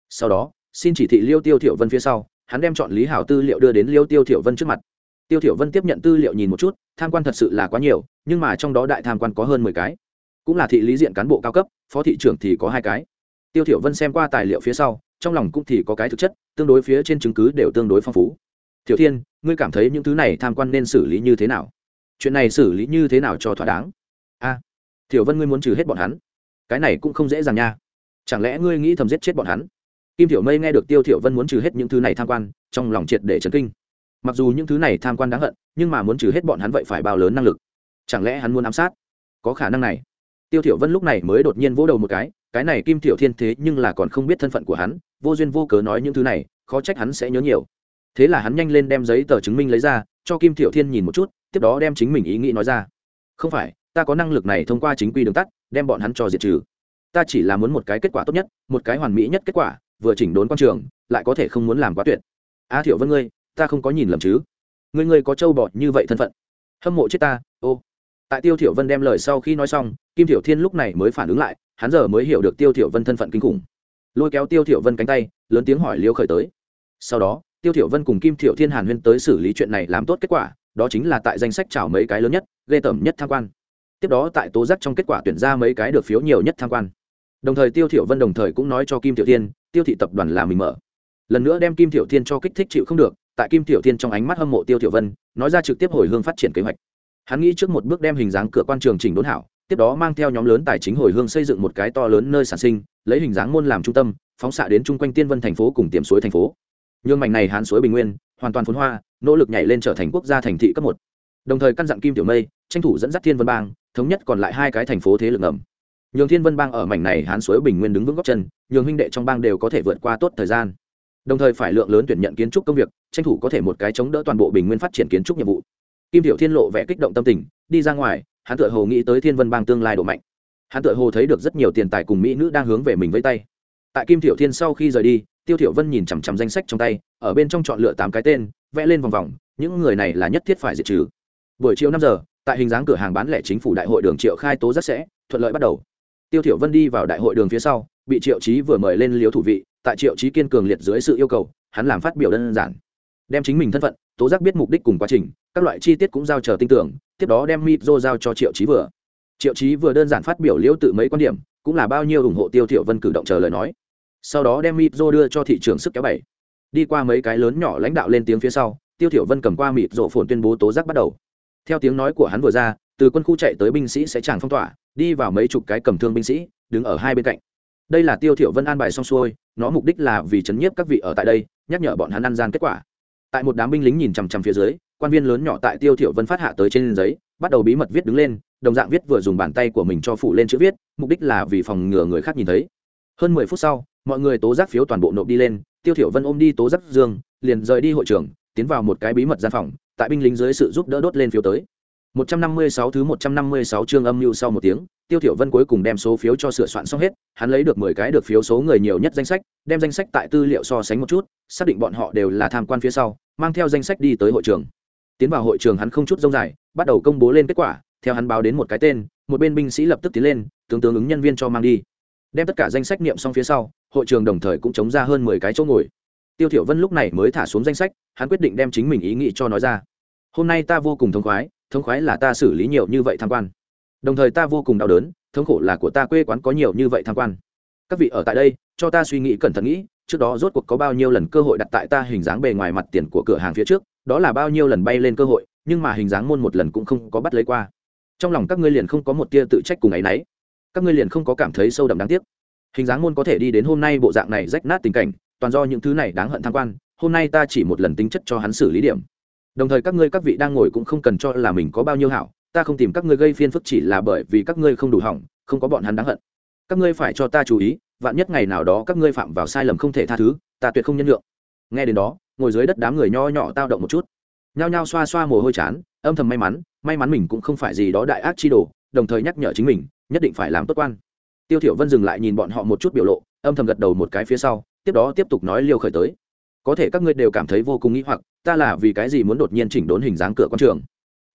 S1: Sau đó, xin chỉ thị liêu tiêu thiểu vân phía sau hắn đem chọn lý hảo tư liệu đưa đến liêu tiêu thiểu vân trước mặt. Tiêu thiểu vân tiếp nhận tư liệu nhìn một chút tham quan thật sự là quá nhiều nhưng mà trong đó đại tham quan có hơn mười cái. Cũng là thị lý diện cán bộ cao cấp phó thị trưởng thì có hai cái. Tiêu thiểu vân xem qua tài liệu phía sau trong lòng cũng thì có cái thực chất tương đối phía trên chứng cứ đều tương đối phong phú. Thiểu thiên ngươi cảm thấy những thứ này tham quan nên xử lý như thế nào? Chuyện này xử lý như thế nào cho thỏa đáng? A à, thiểu vân ngươi muốn trừ hết bọn hắn? Cái này cũng không dễ dàng nha. Chẳng lẽ ngươi nghĩ thầm giết chết bọn hắn? Kim Tiểu mây nghe được tiêu thiểu vân muốn trừ hết những thứ này tham quan, trong lòng triệt để chấn kinh. Mặc dù những thứ này tham quan đáng hận, nhưng mà muốn trừ hết bọn hắn vậy phải bao lớn năng lực? Chẳng lẽ hắn muốn ám sát? Có khả năng này. Tiêu thiểu vân lúc này mới đột nhiên vỗ đầu một cái cái này kim Tiểu thiên thế nhưng là còn không biết thân phận của hắn, vô duyên vô cớ nói những thứ này, khó trách hắn sẽ nhớ nhiều. Thế là hắn nhanh lên đem giấy tờ chứng minh lấy ra, cho kim Tiểu thiên nhìn một chút, tiếp đó đem chính mình ý nghĩ nói ra. Không phải, ta có năng lực này thông qua chính quy đường tắt, đem bọn hắn cho diệt trừ. Ta chỉ là muốn một cái kết quả tốt nhất, một cái hoàn mỹ nhất kết quả vừa chỉnh đốn quan trường, lại có thể không muốn làm quá tuyệt. A Thiệu vân ngươi, ta không có nhìn lầm chứ? Ngươi ngươi có trâu bọt như vậy thân phận. Hâm mộ chết ta, ô. Tại tiêu thiệu vân đem lời sau khi nói xong, kim thiệu thiên lúc này mới phản ứng lại, hắn giờ mới hiểu được tiêu thiệu vân thân phận kinh khủng. Lôi kéo tiêu thiệu vân cánh tay, lớn tiếng hỏi liêu khởi tới. Sau đó, tiêu thiệu vân cùng kim thiệu thiên hàn huyên tới xử lý chuyện này làm tốt kết quả, đó chính là tại danh sách chào mấy cái lớn nhất, ghê tởm nhất tham quan. Tiếp đó tại tố giác trong kết quả tuyển ra mấy cái được phiếu nhiều nhất tham quan đồng thời tiêu thiểu vân đồng thời cũng nói cho kim tiểu thiên, tiêu thị tập đoàn là mình mở. Lần nữa đem kim tiểu thiên cho kích thích chịu không được, tại kim tiểu thiên trong ánh mắt hâm mộ tiêu tiểu vân, nói ra trực tiếp hồi hương phát triển kế hoạch. Hắn nghĩ trước một bước đem hình dáng cửa quan trường chỉnh đốn hảo, tiếp đó mang theo nhóm lớn tài chính hồi hương xây dựng một cái to lớn nơi sản sinh, lấy hình dáng môn làm trung tâm, phóng xạ đến chung quanh tiên vân thành phố cùng tiềm suối thành phố. Nhương mảnh này hán suối bình nguyên, hoàn toàn phồn hoa, nỗ lực nhảy lên trở thành quốc gia thành thị cấp một. Đồng thời căn dặn kim tiểu mây, tranh thủ dẫn dắt thiên vân bang, thống nhất còn lại hai cái thành phố thế lực ngầm nhường thiên vân bang ở mảnh này hán suối bình nguyên đứng vững góc chân, nhường huynh đệ trong bang đều có thể vượt qua tốt thời gian. Đồng thời phải lượng lớn tuyển nhận kiến trúc công việc, tranh thủ có thể một cái chống đỡ toàn bộ bình nguyên phát triển kiến trúc nhiệm vụ. Kim tiểu thiên lộ vẻ kích động tâm tình, đi ra ngoài, hắn tự hồ nghĩ tới thiên vân bang tương lai độ mạnh. Hắn tự hồ thấy được rất nhiều tiền tài cùng mỹ nữ đang hướng về mình với tay. Tại kim tiểu thiên sau khi rời đi, tiêu Tiểu vân nhìn chằm chằm danh sách trong tay, ở bên trong chọn lựa tám cái tên, vẽ lên vòng vòng, những người này là nhất thiết phải diệt trừ. Buổi chiều năm giờ, tại hình dáng cửa hàng bán lẻ chính phủ đại hội đường triệu khai tố rất sẽ, thuận lợi bắt đầu tiêu thiểu vân đi vào đại hội đường phía sau, bị triệu chí vừa mời lên liếu thủ vị, tại triệu chí kiên cường liệt dưới sự yêu cầu, hắn làm phát biểu đơn giản. Đem chính mình thân phận, tố giác biết mục đích cùng quá trình, các loại chi tiết cũng giao chờ tin tưởng, tiếp đó đem mịp dô giao cho triệu chí vừa. Triệu chí vừa đơn giản phát biểu liễu tự mấy quan điểm, cũng là bao nhiêu ủng hộ tiêu thiểu vân cử động chờ lời nói. Sau đó đem mịp dô đưa cho thị trường sức kéo bảy. Đi qua mấy cái lớn nhỏ lãnh đạo lên tiếng phía sau, tiêu thiểu vân cầm qua mịp dô phồn tuyên bố tố giác bắt đầu. Theo tiếng nói của hắn vừa ra, từ quân khu chạy tới binh sĩ sẽ chẳng phong tỏa đi vào mấy chục cái cầm thương binh sĩ, đứng ở hai bên cạnh. Đây là tiêu thiểu vân an bài xong xuôi, nó mục đích là vì chấn nhiếp các vị ở tại đây, nhắc nhở bọn hắn ăn gian kết quả. Tại một đám binh lính nhìn chằm chằm phía dưới, quan viên lớn nhỏ tại tiêu thiểu vân phát hạ tới trên giấy, bắt đầu bí mật viết đứng lên, đồng dạng viết vừa dùng bàn tay của mình cho phủ lên chữ viết, mục đích là vì phòng ngừa người khác nhìn thấy. Hơn mười phút sau, mọi người tố giác phiếu toàn bộ nộp đi lên, tiêu thiểu vân ôm đi tố giác dương, liền rời đi hội trường, tiến vào một cái bí mật gian phòng, tại binh lính dưới sự giúp đỡ đốt lên phiếu tới. 156 thứ 156 chương âm lưu sau một tiếng, Tiêu Thiểu Vân cuối cùng đem số phiếu cho sửa soạn xong hết, hắn lấy được 10 cái được phiếu số người nhiều nhất danh sách, đem danh sách tại tư liệu so sánh một chút, xác định bọn họ đều là tham quan phía sau, mang theo danh sách đi tới hội trường. Tiến vào hội trường hắn không chút rông dài, bắt đầu công bố lên kết quả, theo hắn báo đến một cái tên, một bên binh sĩ lập tức tiến lên, tướng tướng ứng nhân viên cho mang đi. Đem tất cả danh sách niệm xong phía sau, hội trường đồng thời cũng chống ra hơn 10 cái chỗ ngồi. Tiêu Thiểu Vân lúc này mới thả xuống danh sách, hắn quyết định đem chính mình ý nghĩ cho nói ra. Hôm nay ta vô cùng thông khoái, thống khoái là ta xử lý nhiều như vậy tham quan. Đồng thời ta vô cùng đau đớn, thống khổ là của ta quê quán có nhiều như vậy tham quan. Các vị ở tại đây, cho ta suy nghĩ cẩn thận nghĩ, trước đó rốt cuộc có bao nhiêu lần cơ hội đặt tại ta hình dáng bề ngoài mặt tiền của cửa hàng phía trước, đó là bao nhiêu lần bay lên cơ hội, nhưng mà hình dáng môn một lần cũng không có bắt lấy qua. Trong lòng các ngươi liền không có một tia tự trách cùng ấ y n ấ y các ngươi liền không có cảm thấy sâu đậm đáng tiếc. Hình dáng môn có thể đi đến hôm nay bộ dạng này rách nát tình cảnh, toàn do những thứ này đáng hận tham quan, hôm nay ta chỉ một lần tính chất cho hắn xử lý điểm đồng thời các ngươi các vị đang ngồi cũng không cần cho là mình có bao nhiêu hảo, ta không tìm các ngươi gây phiên phức chỉ là bởi vì các ngươi không đủ hỏng, không có bọn hắn đáng hận. Các ngươi phải cho ta chú ý, vạn nhất ngày nào đó các ngươi phạm vào sai lầm không thể tha thứ, ta tuyệt không nhân lượng nghe đến đó, ngồi dưới đất đám người nho nhỏ tao động một chút. Nhao nhao xoa xoa mồ hôi chán, âm thầm may mắn may mắn mình cũng không phải gì đó đại ác chi đồ, đồng thời nhắc nhở chính mình, nhất định phải làm tốt quan. Tiêu thiểu vân dừng lại nhìn bọn họ một chút biểu lộ, âm thầm gật đầu một cái phía sau, tiếp đó tiếp tục nói liêu khởi tới có thể các ngươi đều cảm thấy vô cùng nghĩ hoặc, ta là vì cái gì muốn đột nhiên chỉnh đốn hình dáng cửa quan trường?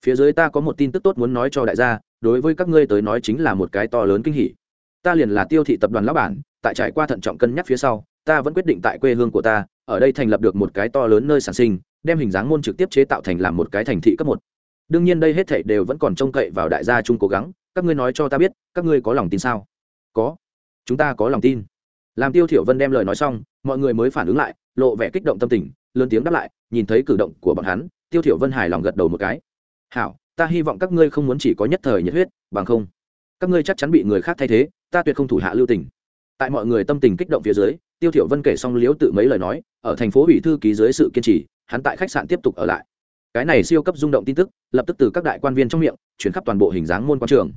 S1: Phía dưới ta có một tin tức tốt muốn nói cho đại gia, đối với các ngươi tới nói chính là một cái to lớn kinh hỉ. Ta liền là tiêu thị tập đoàn lão bản, tại trải qua thận trọng cân nhắc phía sau, ta vẫn quyết định tại quê hương của ta, ở đây thành lập được một cái to lớn nơi sản sinh, đem hình dáng môn trực tiếp chế tạo thành làm một cái thành thị cấp một. Đương nhiên đây hết thảy đều vẫn còn trông cậy vào đại gia chung cố gắng, các ngươi nói cho ta biết, các ngươi có lòng tin sao? Có. Chúng ta có lòng tin. Làm tiêu thiểu vân đem lời nói xong, mọi người mới phản ứng lại lộ vẻ kích động tâm tình, lớn tiếng đáp lại, nhìn thấy cử động của bọn hắn, tiêu thiểu vân hài lòng gật đầu một cái. Hảo, ta hy vọng các ngươi không muốn chỉ có nhất thời nhiệt huyết, bằng không, các ngươi chắc chắn bị người khác thay thế, ta tuyệt không thủ hạ lưu tình. Tại mọi người tâm tình kích động phía dưới, tiêu thiểu vân kể xong liếu tự mấy lời nói, ở thành phố ủy thư ký dưới sự kiên trì, hắn tại khách sạn tiếp tục ở lại. Cái này siêu cấp rung động tin tức, lập tức từ các đại quan viên trong miệng, chuyển khắp toàn bộ hình dáng môn quan trường.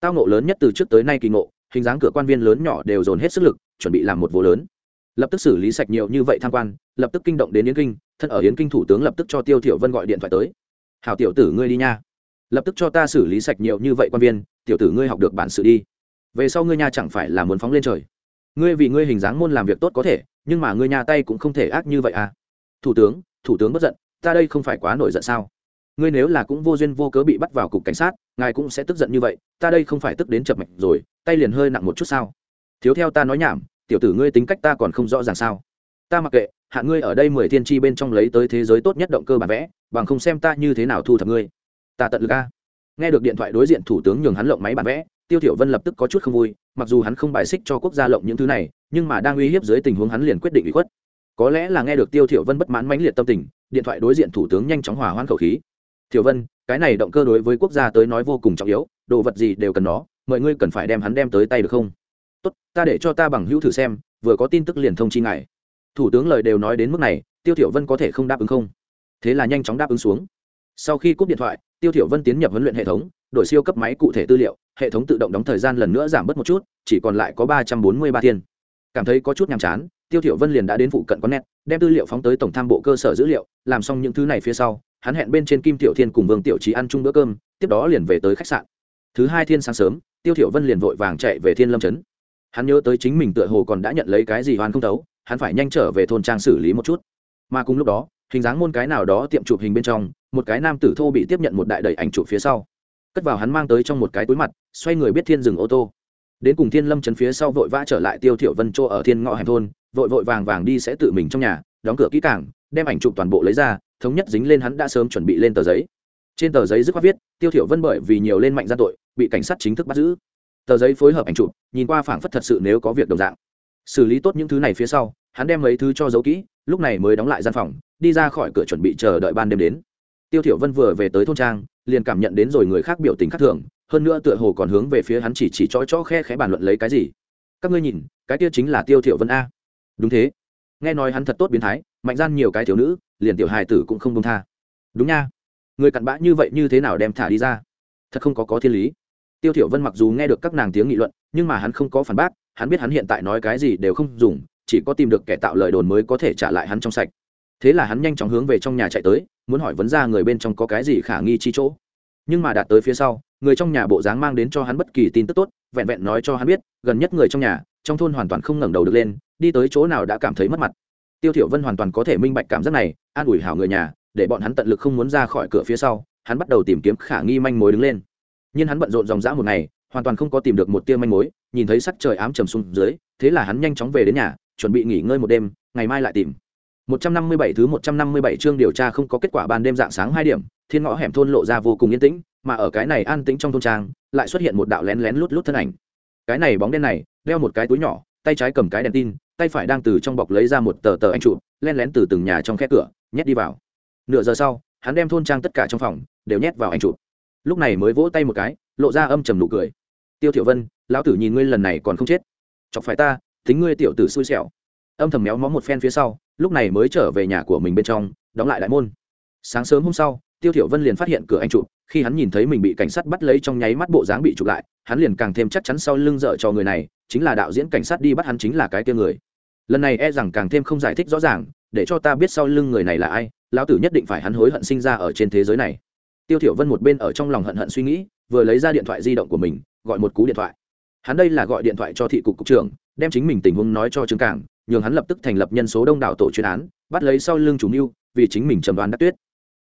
S1: Tao ngộ lớn nhất từ trước tới nay kỳ ngộ, hình dáng cửa quan viên lớn nhỏ đều dồn hết sức lực, chuẩn bị làm một vô lớn lập tức xử lý sạch nhiều như vậy tham quan, lập tức kinh động đến yến kinh, thân ở yến kinh thủ tướng lập tức cho tiêu thiểu vân gọi điện thoại tới. Hảo tiểu tử ngươi đi nha. Lập tức cho ta xử lý sạch nhiều như vậy quan viên, tiểu tử ngươi học được bản sự đi. Về sau ngươi nha chẳng phải là muốn phóng lên trời. Ngươi vì ngươi hình dáng môn làm việc tốt có thể, nhưng mà ngươi nha tay cũng không thể ác như vậy à. Thủ tướng thủ tướng bất giận, ta đây không phải quá nổi giận sao? Ngươi nếu là cũng vô duyên vô cớ bị bắt vào cục cảnh sát, ngài cũng sẽ tức giận như vậy, ta đây không phải tức đến chập mạch rồi, tay liền hơi nặng một chút sao? Thiếu theo ta nói nhảm tiểu tử ngươi tính cách ta còn không rõ ràng sao? Ta mặc kệ, hạ ngươi ở đây mười thiên tri bên trong lấy tới thế giới tốt nhất động cơ bản vẽ, bằng không xem ta như thế nào thu thập ngươi. Ta tận lực a. Nghe được điện thoại đối diện thủ tướng nhường hắn lộng máy bản vẽ, tiêu thiểu vân lập tức có chút không vui, mặc dù hắn không bài xích cho quốc gia lộng những thứ này, nhưng mà đang uy hiếp dưới tình huống hắn liền quyết định ủy khuất. Có lẽ là nghe được tiêu thiểu vân bất mãn mãnh liệt tâm tình, điện thoại đối diện thủ tướng nhanh chóng hòa hoãn khẩu khí. Thiểu vân, cái này động cơ đối với quốc gia tới nói vô cùng trọng yếu, đồ vật gì đều cần nó, mọi ngươi cần phải đem hắn đem tới tay được không? Tốt, ta để cho ta bằng hữu thử xem, vừa có tin tức liền thông chi ngài. Thủ tướng lời đều nói đến mức này, tiêu thiểu vân có thể không đáp ứng không? Thế là nhanh chóng đáp ứng xuống. Sau khi cúp điện thoại, tiêu thiểu vân tiến nhập huấn luyện hệ thống, đổi siêu cấp máy cụ thể tư liệu, hệ thống tự động đóng thời gian lần nữa giảm bớt một chút, chỉ còn lại có ba trăm bốn mươi ba thiên. Cảm thấy có chút nhàm chán, tiêu thiểu vân liền đã đến phụ cận có nét đem tư liệu phóng tới tổng tham bộ cơ sở dữ liệu, làm xong những thứ này phía sau, hắn hẹn bên trên kim tiểu thiên cùng vương tiểu trí ăn chung bữa cơm, tiếp đó liền về tới khách sạn. Thứ hai thiên sáng sớm, tiêu thiểu vân liền vội vàng chạy về thiên lâm trấn hắn nhớ tới chính mình tựa hồ còn đã nhận lấy cái gì hoàn không thấu, hắn phải nhanh trở về thôn trang xử lý một chút. Mà cùng lúc đó, hình dáng môn cái nào đó tiệm chụp hình bên trong, một cái nam tử thô bị tiếp nhận một đại đầy ảnh chụp phía sau. Cất vào hắn mang tới trong một cái túi mặt, xoay người biết thiên dừng ô tô. Đến cùng thiên lâm chấn phía sau vội vã trở lại tiêu thiểu vân chỗ ở thiên ngõ hẻm thôn, vội vội vàng vàng đi sẽ tự mình trong nhà, đóng cửa kỹ càng, đem ảnh chụp toàn bộ lấy ra, thống nhất dính lên hắn đã sớm chuẩn bị lên tờ giấy. Trên tờ giấy dứt khoát viết, tiêu thiểu vân bởi vì nhiều lên mạnh ra tội, bị cảnh sát chính thức bắt giữ tờ giấy phối hợp ảnh chụp, nhìn qua phảng phất thật sự nếu có việc đồng dạng. Xử lý tốt những thứ này phía sau, hắn đem mấy thứ cho giấu kỹ, lúc này mới đóng lại gian phòng, đi ra khỏi cửa chuẩn bị chờ đợi ban đêm đến. Tiêu thiểu vân vừa về tới thôn trang, liền cảm nhận đến rồi người khác biểu tình khác thường, hơn nữa tựa hồ còn hướng về phía hắn chỉ chỉ chói chó khe khẽ bàn luận lấy cái gì. Các ngươi nhìn, cái kia chính là tiêu thiểu vân a. Đúng thế. Nghe nói hắn thật tốt biến thái, mạnh gian nhiều cái thiếu nữ, liền tiểu hài tử cũng không buông tha. Đúng nha. Người cặn bã như vậy như thế nào đem thả đi ra? Thật không có có thiên lý tiêu thiểu vân mặc dù nghe được các nàng tiếng nghị luận, nhưng mà hắn không có phản bác, hắn biết hắn hiện tại nói cái gì đều không dùng, chỉ có tìm được kẻ tạo lời đồn mới có thể trả lại hắn trong sạch. Thế là hắn nhanh chóng hướng về trong nhà chạy tới, muốn hỏi vấn ra người bên trong có cái gì khả nghi chi chỗ. Nhưng mà đạt tới phía sau, người trong nhà bộ dáng mang đến cho hắn bất kỳ tin tức tốt, vẹn vẹn nói cho hắn biết, gần nhất người trong nhà, trong thôn hoàn toàn không ngẩng đầu được lên, đi tới chỗ nào đã cảm thấy mất mặt. Tiêu thiểu vân hoàn toàn có thể minh bạch cảm giác này, an ủi hảo người nhà, để bọn hắn tận lực không muốn ra khỏi cửa phía sau, hắn bắt đầu tìm kiếm khả nghi manh mối đứng lên nhưng hắn bận rộn dòng dã một ngày hoàn toàn không có tìm được một tia manh mối nhìn thấy sắc trời ám trầm xuống dưới thế là hắn nhanh chóng về đến nhà chuẩn bị nghỉ ngơi một đêm ngày mai lại tìm 157 thứ 157 chương điều tra không có kết quả ban đêm dạng sáng 2 điểm, thiên ngõ hẻm thôn lộ ra vô cùng yên tĩnh, mà ở cái này an tĩnh trong thôn trang, lại xuất hiện một đạo lén lén lút lút thân ảnh. Cái này bóng đen này, đeo một cái túi nhỏ, tay trái cầm cái đèn tin, tay phải đang từ trong bọc lấy ra một tờ tờ anh chụp, lén lén từ từng nhà trong khe cửa, nhét đi vào. Nửa giờ sau, hắn đem thôn trang tất cả trong phòng đều nhét vào anh chụp. Lúc này mới vỗ tay một cái, lộ ra âm trầm nụ cười. Tiêu Thiểu Vân, lão tử nhìn ngươi lần này còn không chết. Chọc phải ta, tính ngươi tiểu tử xui xẻo. Âm thầm méo mó một phen phía sau, lúc này mới trở về nhà của mình bên trong đóng lại đại môn sáng sớm hôm sau tiêu thiểu vân liền phát hiện cửa anh chụp khi hắn nhìn thấy mình bị cảnh sát bắt lấy trong nháy mắt bộ dáng bị chụp lại hắn liền càng thêm chắc chắn sau lưng dở cho người này chính là đạo diễn cảnh sát đi bắt hắn chính là cái kia người lần này e rằng càng thêm không giải thích rõ ràng để cho ta biết sau lưng người này là ai lão tử nhất định phải hắn hối hận sinh ra ở trên thế giới này tiêu thiểu vân một bên ở trong lòng hận hận suy nghĩ, vừa lấy ra điện thoại di động của mình, gọi một cú điện thoại. Hắn đây là gọi điện thoại cho thị cục cục trưởng, đem chính mình tình huống nói cho trương cảng, nhường hắn lập tức thành lập nhân số đông đảo tổ chuyên án, bắt lấy sau lưng chủ mưu, vì chính mình trầm đoán đắc tuyết.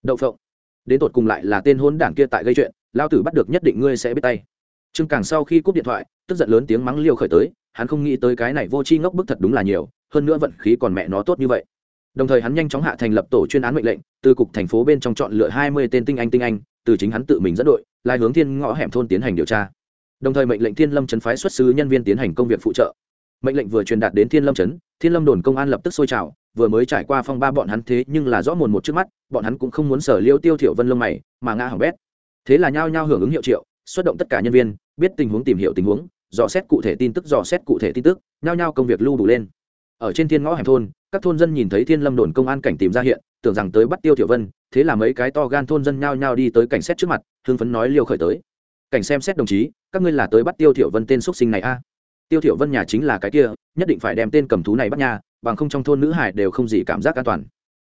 S1: Đậu phộng. Đến tột cùng lại là tên hôn đảng kia tại gây chuyện, lao tử bắt được nhất định ngươi sẽ biết tay. Trương càng sau khi cúp điện thoại, tức giận lớn tiếng mắng liêu khởi tới, hắn không nghĩ tới cái này vô tri ngốc bức thật đúng là nhiều, hơn nữa vận khí còn mẹ nó tốt như vậy đồng thời hắn nhanh chóng hạ thành lập tổ chuyên án mệnh lệnh, từ cục thành phố bên trong chọn lựa hai mươi tên tinh anh tinh anh, từ chính hắn tự mình dẫn đội, lai hướng thiên ngõ hẻm thôn tiến hành điều tra. Đồng thời mệnh lệnh thiên lâm trấn phái xuất sứ nhân viên tiến hành công việc phụ trợ. Mệnh lệnh vừa truyền đạt đến thiên lâm trấn, thiên lâm đồn công an lập tức sôi trào, vừa mới trải qua phong ba bọn hắn thế nhưng là rõ mồn một trước mắt, bọn hắn cũng không muốn sở liêu tiêu thiểu vân lông mày, mà ngã hỏng bét. Thế là nhao nhao hưởng ứng hiệu triệu, xuất động tất cả nhân viên, biết tình huống tìm hiểu tình huống, dò xét cụ thể tin tức, dò xét cụ thể tin tức, nhao nhao công việc lưu đủ lên. Ở trên thiên ngõ hẻm thôn các thôn dân nhìn thấy thiên lâm đồn công an cảnh tìm ra hiện, tưởng rằng tới bắt tiêu thiểu vân, thế là mấy cái to gan thôn dân nhao nhao đi tới cảnh xét trước mặt, hưng phấn nói liều khởi tới. Cảnh xem xét đồng chí, các ngươi là tới bắt tiêu thiểu vân tên xuất sinh này a? Tiêu thiểu vân nhà chính là cái kia, nhất định phải đem tên cầm thú này bắt nha, bằng không trong thôn nữ hải đều không gì cảm giác an toàn.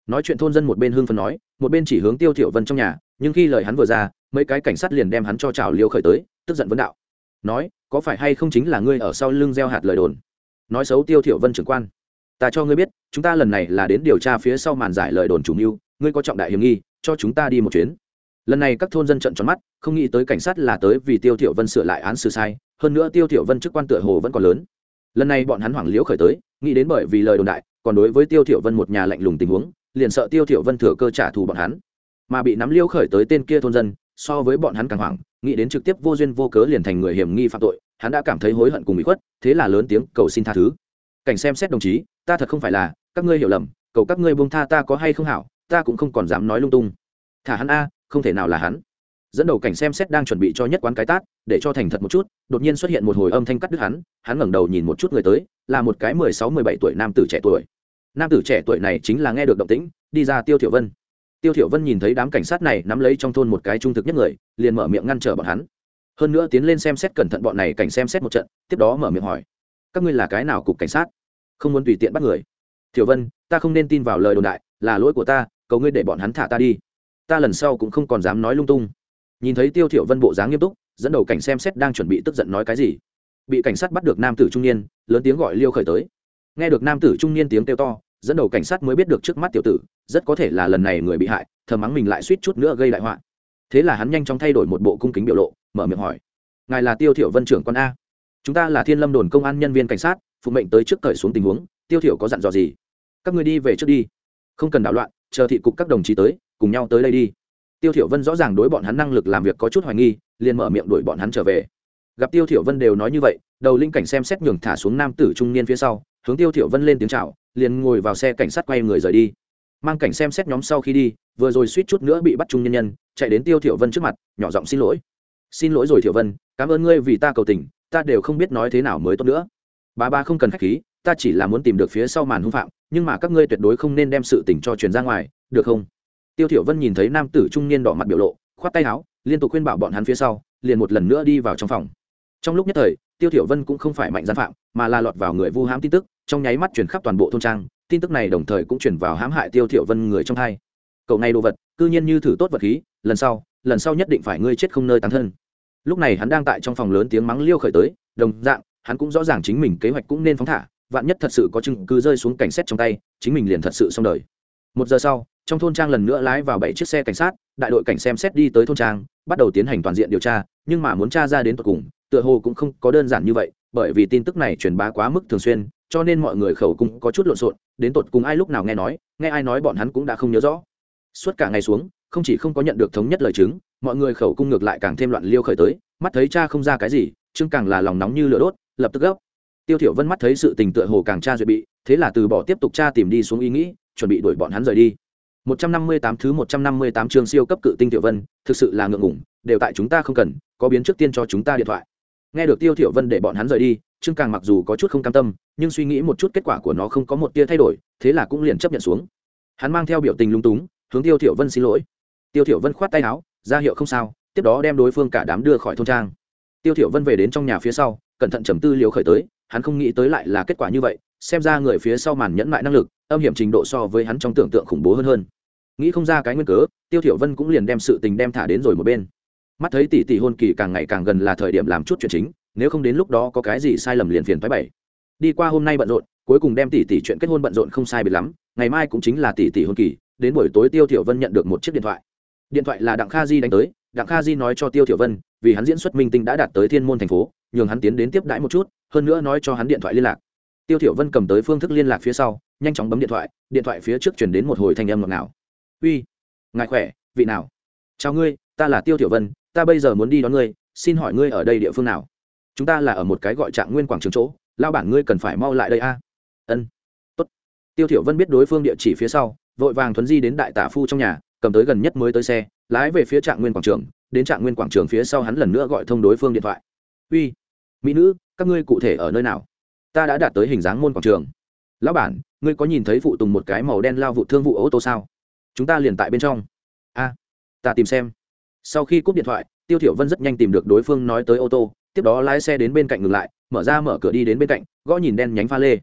S1: Nói chuyện thôn dân một bên hưng phấn nói, một bên chỉ hướng tiêu thiểu vân trong nhà, nhưng khi lời hắn vừa ra, mấy cái cảnh sát liền đem hắn cho trào liêu khởi tới, tức giận vấn đạo. Nói, có phải hay không chính là ngươi ở sau lưng gieo hạt lời đồn? Nói xấu tiêu thiểu vân trưởng quan ta cho ngươi biết, chúng ta lần này là đến điều tra phía sau màn giải lời đồn chủ mưu, ngươi có trọng đại hiểm nghi, cho chúng ta đi một chuyến. Lần này các thôn dân trận tròn mắt, không nghĩ tới cảnh sát là tới vì tiêu thiểu vân sửa lại án xử sai, hơn nữa tiêu thiểu vân chức quan tựa hồ vẫn còn lớn. Lần này bọn hắn hoảng liễu khởi tới, nghĩ đến bởi vì lời đồn đại, còn đối với tiêu thiểu vân một nhà lạnh lùng tình huống, liền sợ tiêu thiểu vân thừa cơ trả thù bọn hắn. Mà bị nắm liễu khởi tới tên kia thôn dân, so với bọn hắn càng hoảng, nghĩ đến trực tiếp vô duyên vô cớ liền thành người hiểm nghi phạm tội, hắn đã cảm thấy hối hận cùng bị khuất, thế là lớn tiếng cầu xin tha thứ cảnh xem xét đồng chí, ta thật không phải là, các ngươi hiểu lầm, cầu các ngươi buông tha ta có hay không hảo, ta cũng không còn dám nói lung tung. Thả hắn a, không thể nào là hắn. Dẫn đầu cảnh xem xét đang chuẩn bị cho nhất quán cái tát, để cho thành thật một chút, đột nhiên xuất hiện một hồi âm thanh cắt đứt hắn hắn ngẩng đầu nhìn một chút người tới, là một cái mười sáu mười bảy tuổi nam tử trẻ tuổi. Nam tử trẻ tuổi này chính là nghe được động tĩnh, đi ra tiêu thiểu vân. Tiêu thiểu vân nhìn thấy đám cảnh sát này nắm lấy trong thôn một cái trung thực nhất người, liền mở miệng ngăn trở bọn hắn. Hơn nữa tiến lên xem xét cẩn thận bọn này cảnh xem xét một trận, tiếp đó mở miệng hỏi các ngươi là cái nào cục cảnh sát? Không muốn tùy tiện bắt người. Thiểu vân, ta không nên tin vào lời đồn đại, là lỗi của ta, cầu ngươi để bọn hắn thả ta đi. Ta lần sau cũng không còn dám nói lung tung. Nhìn thấy tiêu thiểu vân bộ dáng nghiêm túc, dẫn đầu cảnh xem xét đang chuẩn bị tức giận nói cái gì. Bị cảnh sát bắt được nam tử trung niên, lớn tiếng gọi liêu khởi tới. Nghe được nam tử trung niên tiếng kêu to, dẫn đầu cảnh sát mới biết được trước mắt tiểu tử, rất có thể là lần này người bị hại, thầm mắng mình lại suýt chút nữa gây đại họa. Thế là hắn nhanh chóng thay đổi một bộ cung kính biểu lộ, mở miệng hỏi, ngài là tiêu thiểu vân trưởng con a? Chúng ta là thiên lâm đồn công an nhân viên cảnh sát, phụ mệnh tới trước cởi xuống tình huống, tiêu thiểu có dặn dò gì? Các ngươi đi về trước đi. Không cần đảo loạn, chờ thị cục các đồng chí tới, cùng nhau tới đây đi. Tiêu thiểu vân rõ ràng đối bọn hắn năng lực làm việc có chút hoài nghi, liền mở miệng đuổi bọn hắn trở về. Gặp tiêu thiểu vân đều nói như vậy, đầu linh cảnh xem xét nhường thả xuống nam tử trung niên phía sau, hướng tiêu thiểu vân lên tiếng chào, liền ngồi vào xe cảnh sát quay người rời đi. Mang cảnh xem xét nhóm sau khi đi, vừa rồi suýt chút nữa bị bắt trung nhân nhân, chạy đến tiêu thiểu vân trước mặt, nhỏ giọng xin lỗi. Xin lỗi rồi thiểu vân, cảm ơn ngươi vì ta cầu tình ta đều không biết nói thế nào mới tốt nữa. Bà ba không cần khách khí, ta chỉ là muốn tìm được phía sau màn hung phạm, nhưng mà các ngươi tuyệt đối không nên đem sự tình cho truyền ra ngoài, được không? Tiêu thiểu vân nhìn thấy nam tử trung niên đỏ mặt biểu lộ, khoát tay áo, liên tục khuyên bảo bọn hắn phía sau, liền một lần nữa đi vào trong phòng. Trong lúc nhất thời, tiêu thiểu vân cũng không phải mạnh gian phạm, mà là lọt vào người vu hãm tin tức, trong nháy mắt truyền khắp toàn bộ thôn trang, tin tức này đồng thời cũng truyền vào hãm hại tiêu thiểu vân người trong hai cậu này đồ vật, cư nhiên như thử tốt vật khí, lần sau lần sau nhất định phải ngươi chết không nơi táng thân lúc này hắn đang tại trong phòng lớn tiếng mắng liêu khởi tới, đồng dạng, hắn cũng rõ ràng chính mình kế hoạch cũng nên phóng thả, vạn nhất thật sự có chứng cứ rơi xuống cảnh xét trong tay, chính mình liền thật sự xong đời. Một giờ sau, trong thôn trang lần nữa lái vào bảy chiếc xe cảnh sát, đại đội cảnh xem xét đi tới thôn trang, bắt đầu tiến hành toàn diện điều tra, nhưng mà muốn tra ra đến tận cùng, tựa hồ cũng không có đơn giản như vậy, bởi vì tin tức này truyền bá quá mức thường xuyên, cho nên mọi người khẩu cung có chút lộn xộn, đến tột cùng ai lúc nào nghe nói, nghe ai nói bọn hắn cũng đã không nhớ rõ. Suốt cả ngày xuống, không chỉ không có nhận được thống nhất lời chứng mọi người khẩu cung ngược lại càng thêm loạn liêu khởi tới, mắt thấy cha không ra cái gì chương càng là lòng nóng như lửa đốt, lập tức gấp. Tiêu thiểu vân mắt thấy sự tình tựa hồ càng tra duyệt bị, thế là từ bỏ tiếp tục tra tìm đi xuống ý nghĩ, chuẩn bị đuổi bọn hắn rời đi. 158 thứ 158 chương siêu cấp cự tinh tiểu vân, thực sự là ngượng ngùng, đều tại chúng ta không cần, có biến trước tiên cho chúng ta điện thoại. Nghe được tiêu thiểu vân để bọn hắn rời đi, trương càng mặc dù có chút không cam tâm, nhưng suy nghĩ một chút kết quả của nó không có một tia thay đổi, thế là cũng liền chấp nhận xuống. Hắn mang theo biểu tình lung túng, hướng tiêu thiểu vân xin lỗi. Tiêu thiểu vân khoát tay áo ra hiệu không sao, tiếp đó đem đối phương cả đám đưa khỏi thôn trang. Tiêu thiểu vân về đến trong nhà phía sau, cẩn thận trầm tư liều khởi tới, hắn không nghĩ tới lại là kết quả như vậy, xem ra người phía sau màn nhẫn mại năng lực, âm hiểm trình độ so với hắn trong tưởng tượng khủng bố hơn hơn. Nghĩ không ra cái nguyên cớ, tiêu thiểu vân cũng liền đem sự tình đem thả đến rồi một bên. Mắt thấy tỷ tỷ hôn kỳ càng ngày càng gần là thời điểm làm chút chuyện chính, nếu không đến lúc đó có cái gì sai lầm liền phiền thoái bảy đi qua hôm nay bận rộn, cuối cùng đem tỷ tỷ chuyện kết hôn bận rộn không sai biệt lắm, ngày mai cũng chính là tỷ tỷ hôn kỳ, đến buổi tối tiêu thiểu vân nhận được một chiếc điện thoại điện thoại là đặng kha di đánh tới, đặng kha di nói cho tiêu thiểu vân, vì hắn diễn xuất minh tinh đã đạt tới thiên môn thành phố, nhường hắn tiến đến tiếp đãi một chút, hơn nữa nói cho hắn điện thoại liên lạc. Tiêu thiểu vân cầm tới phương thức liên lạc phía sau, nhanh chóng bấm điện thoại điện thoại phía trước truyền đến một hồi thanh âm ngọt ngào. Uy, ngài khỏe, vị nào? Chào ngươi, ta là tiêu thiểu vân, ta bây giờ muốn đi đón ngươi, xin hỏi ngươi ở đây địa phương nào? Chúng ta là ở một cái gọi trạng nguyên quảng trường chỗ lao bản ngươi cần phải mau lại đây a. Ân, tốt. Tiêu thiểu vân biết đối phương địa chỉ phía sau, vội vàng thuấn di đến đại tả phu trong nhà cầm tới gần nhất mới tới xe, lái về phía trạng nguyên quảng trường, đến trạng nguyên quảng trường phía sau hắn lần nữa gọi thông đối phương điện thoại. Uy, mỹ nữ, các ngươi cụ thể ở nơi nào? Ta đã đạt tới hình dáng môn quảng trường. Lão bản, ngươi có nhìn thấy phụ tùng một cái màu đen lao vụ thương vụ ô tô sao? Chúng ta liền tại bên trong. A, ta tìm xem. Sau khi cúp điện thoại, tiêu thiểu vân rất nhanh tìm được đối phương nói tới ô tô, tiếp đó lái xe đến bên cạnh ngừng lại, mở ra mở cửa đi đến bên cạnh, gõ nhìn đen nhánh pha lê.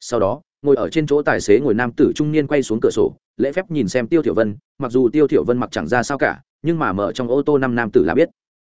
S1: Sau đó, ngồi ở trên chỗ tài xế ngồi nam tử trung niên quay xuống cửa sổ lễ phép nhìn xem tiêu thiểu vân, mặc dù tiêu thiểu vân mặc chẳng ra sao cả, nhưng mà mở trong ô tô năm nam tử là biết.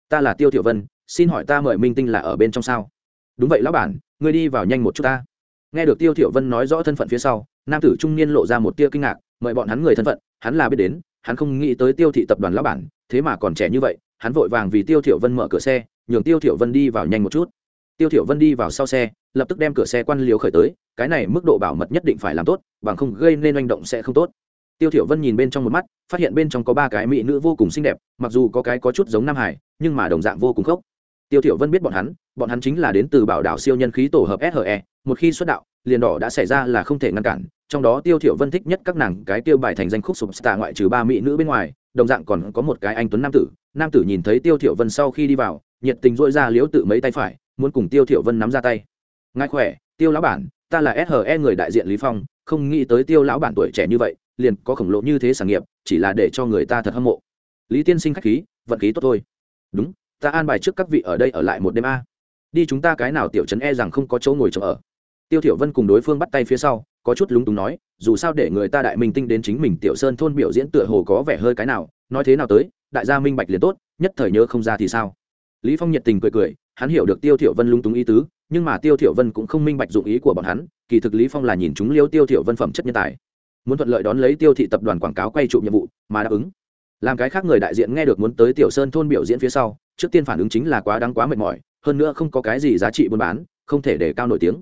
S1: Ta là tiêu thiểu vân, xin hỏi ta mời minh tinh là ở bên trong sao? Đúng vậy lão bản, ngươi đi vào nhanh một chút ta. Nghe được tiêu thiểu vân nói rõ thân phận phía sau, nam tử trung niên lộ ra một tia kinh ngạc, mời bọn hắn người thân phận, hắn là biết đến, hắn không nghĩ tới tiêu thị tập đoàn lão bản, thế mà còn trẻ như vậy, hắn vội vàng vì tiêu thiểu vân mở cửa xe, nhường tiêu thiểu vân đi vào nhanh một chút. Tiêu thiểu vân đi vào sau xe, lập tức đem cửa xe quan liếu khởi tới, cái này mức độ bảo mật nhất định phải làm tốt, bằng không gây nên oanh động sẽ không tốt tiêu thiểu vân nhìn bên trong một mắt, phát hiện bên trong có ba cái mỹ nữ vô cùng xinh đẹp, mặc dù có cái có chút giống nam hải, nhưng mà đồng dạng vô cùng khốc. Tiêu thiểu vân biết bọn hắn bọn hắn chính là đến từ bảo đảo siêu nhân khí tổ hợp SHE một khi xuất đạo, liền đỏ đã xảy ra là không thể ngăn cản, trong đó tiêu thiểu vân thích nhất các nàng cái tiêu bài thành danh khúc sụp star ngoại trừ ba mỹ nữ bên ngoài, đồng dạng còn có một cái anh tuấn nam tử. Nam tử nhìn thấy tiêu thiểu vân sau khi đi vào, nhiệt tình dội ra liếu tự mấy tay phải, muốn cùng tiêu thiểu vân nắm ra tay. Ngài khỏe, tiêu lão bản, ta là SHE người đại diện lý phong, không nghĩ tới tiêu lão bản tuổi trẻ như vậy liền có khổng lồ như thế sản nghiệp, chỉ là để cho người ta thật hâm mộ. Lý tiên sinh khách khí, vận khí tốt thôi. Đúng, ta an bài trước các vị ở đây ở lại một đêm a. Đi chúng ta cái nào tiểu trấn e rằng không có chỗ ngồi chỗ ở. Tiêu thiểu vân cùng đối phương bắt tay phía sau, có chút lúng túng nói, dù sao để người ta đại minh tinh đến chính mình tiểu sơn thôn biểu diễn tựa hồ có vẻ hơi cái nào, nói thế nào tới, đại gia minh bạch liền tốt, nhất thời nhớ không ra thì sao. Lý phong nhiệt tình cười cười, hắn hiểu được tiêu thiểu vân lúng túng ý tứ, nhưng mà tiêu thiểu vân cũng không minh bạch dụng ý của bọn hắn, kỳ thực lý phong là nhìn chúng liêu tiêu thiểu vân phẩm chất nhân tài muốn thuận lợi đón lấy tiêu thị tập đoàn quảng cáo quay trụ nhiệm vụ, mà đáp ứng. Làm cái khác người đại diện nghe được muốn tới tiểu sơn thôn biểu diễn phía sau, trước tiên phản ứng chính là quá đáng quá mệt mỏi, hơn nữa không có cái gì giá trị buôn bán, không thể để cao nổi tiếng.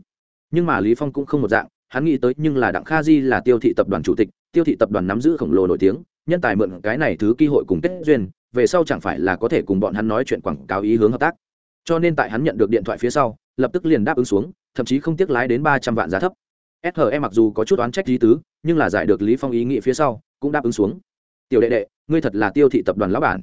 S1: Nhưng mà lý phong cũng không một dạng, hắn nghĩ tới nhưng là đặng kha di là tiêu thị tập đoàn chủ tịch, tiêu thị tập đoàn nắm giữ khổng lồ nổi tiếng, nhân tài mượn cái này thứ cơ hội cùng kết duyên, về sau chẳng phải là có thể cùng bọn hắn nói chuyện quảng cáo ý hướng hợp tác. Cho nên tại hắn nhận được điện thoại phía sau, lập tức liền đáp ứng xuống, thậm chí không tiếc lái đến ba trăm vạn giá thấp. SHE mặc dù có chút oán trách lý tứ nhưng là giải được lý phong ý nghĩ phía sau, cũng đáp ứng xuống. Tiểu đệ đệ, ngươi thật là tiêu thị tập đoàn lão bản.